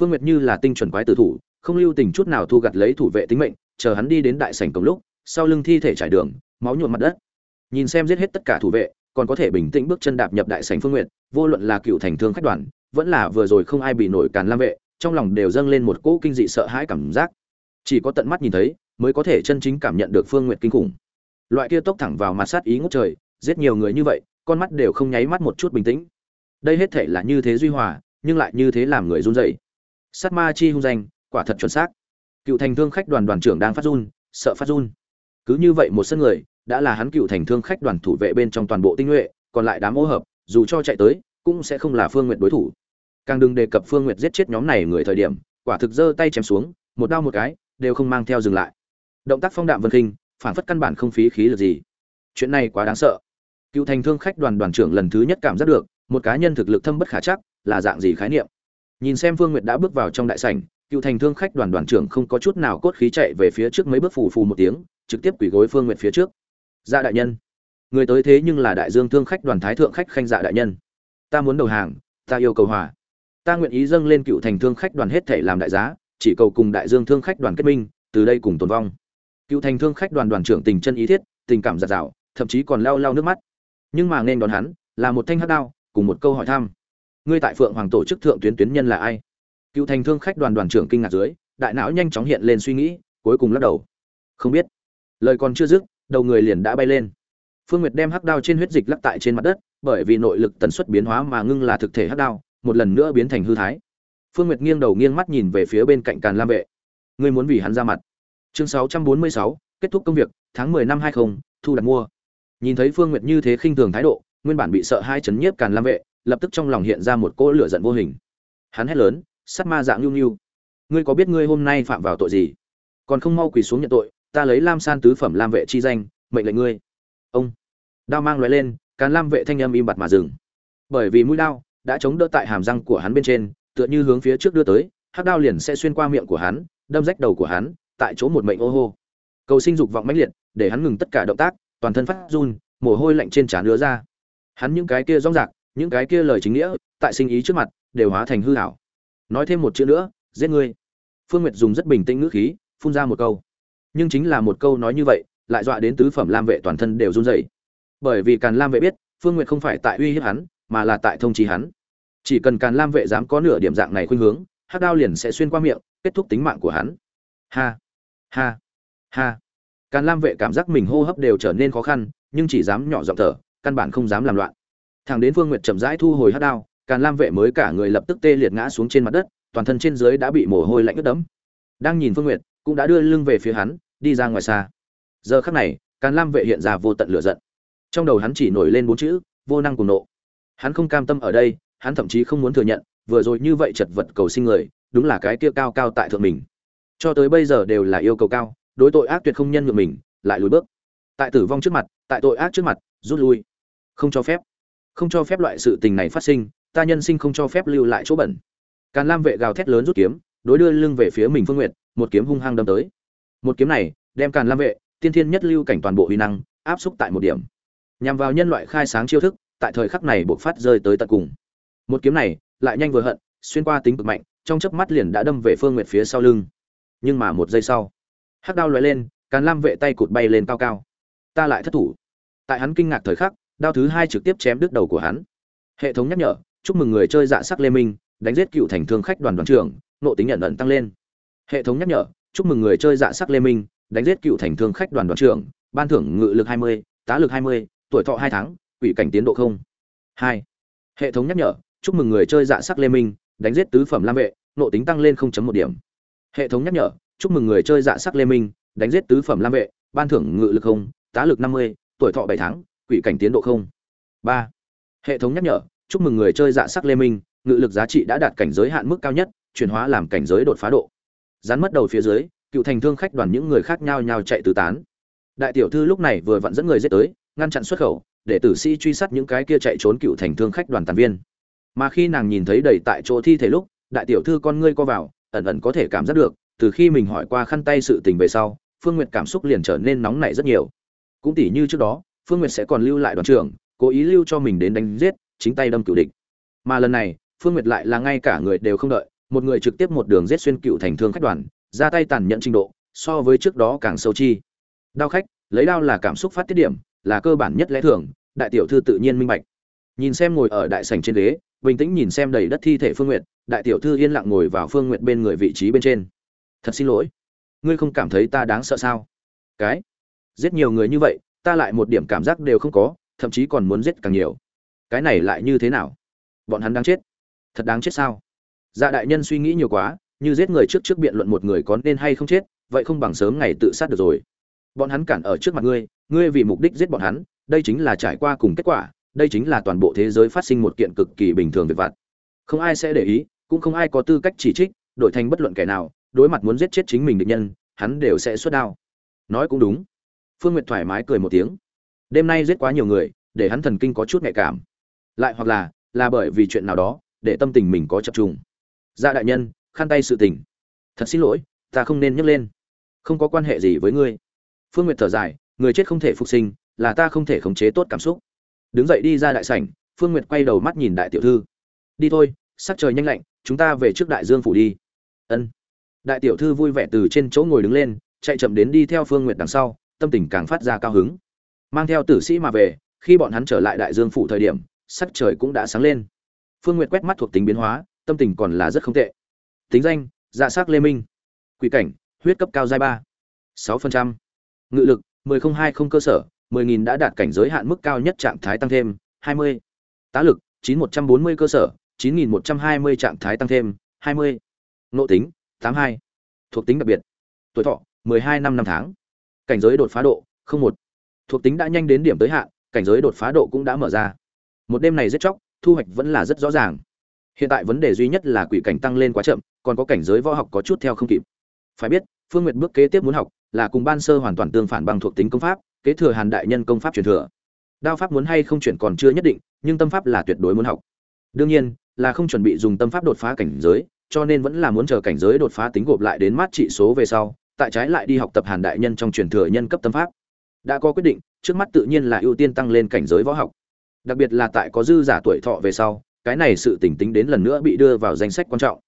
Phương nguyệt như là tinh chuẩn quái tử thủ, không lưu tình chút nào thu gặt lấy thủ vệ tính mệnh, chờ hắn đi đến đại sảnh cổng lúc, sau lưng thi thể trải đường, máu nhuộm mặt đất. Nhìn xem giết hết tất cả thủ vệ, còn có thể bình tĩnh bước chân đạp nhập đại sảnh phương nguyệt, vô luận là cựu thành thương khách đoàn, vẫn là vừa rồi không ai bị nổi càn lam vệ, trong lòng đều dâng lên một cỗ kinh dị sợ hãi cảm giác. Chỉ có tận mắt nhìn thấy, mới có thể chân chính cảm nhận được phương nguyệt kinh khủng loại kia tốc thẳng vào mặt sát ý ngút trời, giết nhiều người như vậy, con mắt đều không nháy mắt một chút bình tĩnh. Đây hết thể là như thế duy hòa, nhưng lại như thế làm người run rẩy. Sát ma chi hung danh, quả thật chuẩn xác. Cựu thành thương khách đoàn đoàn trưởng đang phát run, sợ phát run. Cứ như vậy một sân người, đã là hắn cựu thành thương khách đoàn thủ vệ bên trong toàn bộ tinh nhuệ, còn lại đám ô hợp, dù cho chạy tới, cũng sẽ không là phương nguyện đối thủ. Càng đừng đề cập phương nguyệt giết chết nhóm này người thời điểm, quả thực giơ tay chém xuống, một đao một cái, đều không mang theo dừng lại. Động tác phong đạm vân khinh phản phất căn bản không phí khí lực gì. Chuyện này quá đáng sợ. Cựu thành thương khách đoàn đoàn trưởng lần thứ nhất cảm giác được, một cá nhân thực lực thâm bất khả chắc, là dạng gì khái niệm? Nhìn xem phương nguyệt đã bước vào trong đại sảnh, cựu thành thương khách đoàn đoàn trưởng không có chút nào cốt khí chạy về phía trước mấy bước phù phù một tiếng, trực tiếp quỳ gối phương nguyệt phía trước. Dạ đại nhân. Người tới thế nhưng là đại dương thương khách đoàn thái thượng khách khanh dạ đại nhân. Ta muốn đầu hàng, ta yêu cầu hòa. Ta nguyện ý dâng lên cựu thành thương khách đoàn hết thể làm đại giá, chỉ cầu cùng đại dương thương khách đoàn kết minh, từ đây cùng tồn vong cựu thành thương khách đoàn đoàn trưởng tình chân ý thiết, tình cảm giạt rào, thậm chí còn lao lao nước mắt. Nhưng mà nên đón hắn là một thanh hát đao, cùng một câu hỏi thăm. Ngươi tại phượng hoàng tổ chức thượng tuyến tuyến nhân là ai? Cựu thành thương khách đoàn đoàn trưởng kinh ngạc dưới, đại não nhanh chóng hiện lên suy nghĩ, cuối cùng lắc đầu. Không biết. Lời còn chưa dứt, đầu người liền đã bay lên. Phương nguyệt đem hắc đao trên huyết dịch lắc tại trên mặt đất, bởi vì nội lực tần suất biến hóa mà ngưng là thực thể hắc đao, một lần nữa biến thành hư thái. Phương nguyệt nghiêng đầu nghiêng mắt nhìn về phía bên cạnh càn lam vệ. Ngươi muốn vì hắn ra mặt chương 646, kết thúc công việc tháng 10 năm 20, thu đặt mua. Nhìn thấy phương nguyệt như thế khinh thường thái độ nguyên bản bị sợ hai chấn nhiếp càn lam vệ lập tức trong lòng hiện ra một cỗ lửa giận vô hình. Hắn hét lớn sắt ma dạng nhu nhu ngươi có biết ngươi hôm nay phạm vào tội gì? Còn không mau quỳ xuống nhận tội ta lấy lam san tứ phẩm lam vệ chi danh mệnh lệnh ngươi. Ông. Đao mang lóe lên càn lam vệ thanh âm im bặt mà dừng. Bởi vì mũi đao đã chống đỡ tại hàm răng của hắn bên trên tựa như hướng phía trước đưa tới hắc đao liền sẽ xuyên qua miệng của hắn đâm rách đầu của hắn tại chỗ một mệnh ô hô. Cầu sinh dục vọng mãnh liệt, để hắn ngừng tất cả động tác, toàn thân phát run, mồ hôi lạnh trên trán đứa ra. Hắn những cái kia rong rạc, những cái kia lời chính nghĩa, tại sinh ý trước mặt, đều hóa thành hư hảo nói thêm một chữ nữa, giết ngươi. Phương nguyệt dùng rất bình tĩnh ngữ khí, phun ra một câu. Nhưng chính là một câu nói như vậy, lại dọa đến tứ phẩm lam vệ toàn thân đều run rẩy. Bởi vì càn lam vệ biết, phương nguyệt không phải tại uy hiếp hắn, mà là tại thông trí hắn. Chỉ cần càn lam vệ dám có nửa điểm dạng này khuynh hướng, hắc đao liền sẽ xuyên qua miệng, kết thúc tính mạng của hắn ha ha ha. Càn lam vệ cảm giác mình hô hấp đều trở nên khó khăn, nhưng chỉ dám nhỏ giọng thở, căn bản không dám làm loạn. Thằng đến phương nguyệt chậm rãi thu hồi hắc đao, càn lam vệ mới cả người lập tức tê liệt ngã xuống trên mặt đất, toàn thân trên dưới đã bị mồ hôi lạnh ướt đẫm. Đang nhìn phương nguyệt, cũng đã đưa lưng về phía hắn, đi ra ngoài xa. Giờ khắc này, càn lam vệ hiện ra vô tận lửa giận. Trong đầu hắn chỉ nổi lên bốn chữ, vô năng cùng nộ. Hắn không cam tâm ở đây, hắn thậm chí không muốn thừa nhận, vừa rồi như vậy chật vật cầu sinh người, đúng là cái kia cao cao tại thượng mình cho tới bây giờ đều là yêu cầu cao, đối tội ác tuyệt không nhân ngược mình, lại lùi bước. Tại tử vong trước mặt, tại tội ác trước mặt, rút lui. Không cho phép. Không cho phép loại sự tình này phát sinh, ta nhân sinh không cho phép lưu lại chỗ bẩn. Càn lam vệ gào thét lớn rút kiếm, đối đưa lưng về phía mình phương nguyện một kiếm hung hăng đâm tới. Một kiếm này, đem càn lam vệ, tiên thiên nhất lưu cảnh toàn bộ huy năng, áp xúc tại một điểm. Nhằm vào nhân loại khai sáng chiêu thức, tại thời khắc này buộc phát rơi tới tận cùng. Một kiếm này, lại nhanh vừa hận, xuyên qua tính cực mạnh, trong chớp mắt liền đã đâm về phương nguyệt phía sau lưng nhưng mà một giây sau hắc đao lóe lên càn lam vệ tay cụt bay lên cao cao. Ta lại thất thủ. Tại hắn kinh ngạc thời khắc đao thứ hai trực tiếp chém đứt đầu của hắn. Hệ thống nhắc nhở chúc mừng người chơi dạ sắc lê minh đánh giết cựu thành thương khách đoàn đoàn trưởng nộ tính nhận ẩn tăng lên. Hệ thống nhắc nhở chúc mừng người chơi dạ sắc lê minh đánh giết cựu thành thương khách đoàn đoàn trưởng ban thưởng ngự lực 20, tá lực 20, tuổi thọ hai tháng quỷ cảnh tiến độ không. Hai. Hệ thống nhắc nhở chúc mừng người chơi dạ sắc lê minh đánh giết tứ phẩm lam vệ nộ tính tăng lên 0.1 điểm hệ thống nhắc nhở chúc mừng người chơi dạ sắc lê minh đánh giết tứ phẩm lam vệ ban thưởng ngự lực không tá lực 50, tuổi thọ bảy tháng quỷ cảnh tiến độ không. Ba. Hệ thống nhắc nhở chúc mừng người chơi dạ sắc lê minh ngự lực giá trị đã đạt cảnh giới hạn mức cao nhất chuyển hóa làm cảnh giới đột phá độ. Rắn mất đầu phía dưới cựu thành thương khách đoàn những người khác nhau nhau chạy tứ tán. Đại tiểu thư lúc này vừa vặn dẫn người giết tới ngăn chặn xuất khẩu để tử sĩ truy sát những cái kia chạy trốn cựu thành thương khách đoàn tàn viên. Mà khi nàng nhìn thấy đầy tại chỗ thi thể lúc đại tiểu thư con ngươi co vào ẩn ẩn có thể cảm giác được, từ khi mình hỏi qua khăn tay sự tình về sau, phương nguyệt cảm xúc liền trở nên nóng nảy rất nhiều. Cũng tỉ như trước đó, phương nguyệt sẽ còn lưu lại đoàn trưởng, cố ý lưu cho mình đến đánh giết, chính tay đâm cựu địch. Mà lần này, phương nguyệt lại là ngay cả người đều không đợi, một người trực tiếp một đường giết xuyên cựu thành thương khách đoàn, ra tay tàn nhẫn trình độ, so với trước đó càng sâu chi. Đao khách, lấy đao là cảm xúc phát tiết điểm, là cơ bản nhất lẽ thường, đại tiểu thư tự nhiên minh bạch. Nhìn xem ngồi ở đại sảnh trên ghế bình tĩnh nhìn xem đầy đất thi thể phương nguyệt, đại tiểu thư yên lặng ngồi vào phương nguyệt bên người vị trí bên trên. Thật xin lỗi, ngươi không cảm thấy ta đáng sợ sao? Cái, giết nhiều người như vậy, ta lại một điểm cảm giác đều không có, thậm chí còn muốn giết càng nhiều. Cái này lại như thế nào? Bọn hắn đáng chết. Thật đáng chết sao? Dạ đại nhân suy nghĩ nhiều quá, như giết người trước trước biện luận một người có nên hay không chết, vậy không bằng sớm ngày tự sát được rồi. Bọn hắn cản ở trước mặt ngươi ngươi vì mục đích giết bọn hắn, đây chính là trải qua cùng kết quả đây chính là toàn bộ thế giới phát sinh một kiện cực kỳ bình thường về vặt. Không ai sẽ để ý, cũng không ai có tư cách chỉ trích, đổi thành bất luận kẻ nào, đối mặt muốn giết chết chính mình địch nhân, hắn đều sẽ xuất đao. Nói cũng đúng. Phương nguyệt thoải mái cười một tiếng. Đêm nay giết quá nhiều người, để hắn thần kinh có chút nhạy cảm. Lại hoặc là là bởi vì chuyện nào đó, để tâm tình mình có chập trùng. Dạ đại nhân, khăn tay sự tình. Thật xin lỗi, ta không nên nhấc lên. Không có quan hệ gì với ngươi. Phương nguyệt thở dài, người chết không thể phục sinh, là ta không thể khống chế tốt cảm xúc đứng dậy đi ra đại sảnh, phương nguyệt quay đầu mắt nhìn đại tiểu thư. Đi thôi, sắc trời nhanh lạnh, chúng ta về trước đại dương phủ đi. Ân. Đại tiểu thư vui vẻ từ trên chỗ ngồi đứng lên, chạy chậm đến đi theo phương nguyệt đằng sau, tâm tình càng phát ra cao hứng. Mang theo tử sĩ mà về, khi bọn hắn trở lại đại dương phủ thời điểm, sắc trời cũng đã sáng lên. Phương nguyệt quét mắt thuộc tính biến hóa, tâm tình còn là rất không tệ. Tính danh dạ s ắ c lê minh. Quỷ cảnh, huyết cấp cao giai ba. Sáu phần trăm. Ngự lực, mười không hai không cơ sở. 10.000 đã đạt cảnh giới hạn mức cao nhất trạng thái tăng thêm, hai mươi. Tá lực, chín một trăm bốn mươi cơ sở, chín nghìn một trăm hai mươi trạng thái tăng thêm, hai mươi. Nộ tính, tám hai. Thuộc tính đặc biệt. Tuổi thọ, mười hai năm năm tháng. Cảnh giới đột phá độ, không một. Thuộc tính đã nhanh đến điểm tới hạn, cảnh giới đột phá độ cũng đã mở ra. Một đêm này rất chóc, thu hoạch vẫn là rất rõ ràng. Hiện tại vấn đề duy nhất là quỷ cảnh tăng lên quá chậm, còn có cảnh giới võ học có chút theo không kịp. Phải biết, phương nguyệt bước kế tiếp muốn học là cùng ban sơ hoàn toàn tương phản bằng thuộc tính công pháp kế thừa hàn đại nhân công pháp truyền thừa. Đao pháp muốn hay không chuyển còn chưa nhất định, nhưng tâm pháp là tuyệt đối muốn học. Đương nhiên, là không chuẩn bị dùng tâm pháp đột phá cảnh giới, cho nên vẫn là muốn chờ cảnh giới đột phá tính gộp lại đến mát trị số về sau, tại trái lại đi học tập hàn đại nhân trong truyền thừa nhân cấp tâm pháp. Đã có quyết định, trước mắt tự nhiên là ưu tiên tăng lên cảnh giới võ học. Đặc biệt là tại có dư giả tuổi thọ về sau, cái này sự tỉnh tính đến lần nữa bị đưa vào danh sách quan trọng.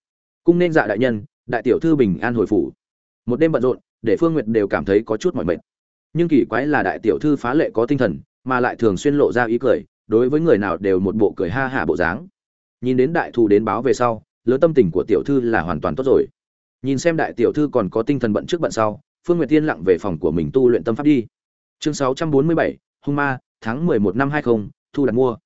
Cung nên dạ đại nhân, đại tiểu thư bình an hồi phủ. Một đêm bận rộn, để phương nguyệt đều cảm thấy có chút mỏi mệt nhưng kỳ quái là đại tiểu thư phá lệ có tinh thần mà lại thường xuyên lộ ra ý cười đối với người nào đều một bộ cười ha hả bộ dáng. Nhìn đến đại thù đến báo về sau lớn tâm tình của tiểu thư là hoàn toàn tốt rồi. Nhìn xem đại tiểu thư còn có tinh thần bận trước bận sau phương nguyệt tiên lặng về phòng của mình tu luyện tâm pháp đi. Chương 647, hung ma tháng 11 năm 20, thu đặt mua.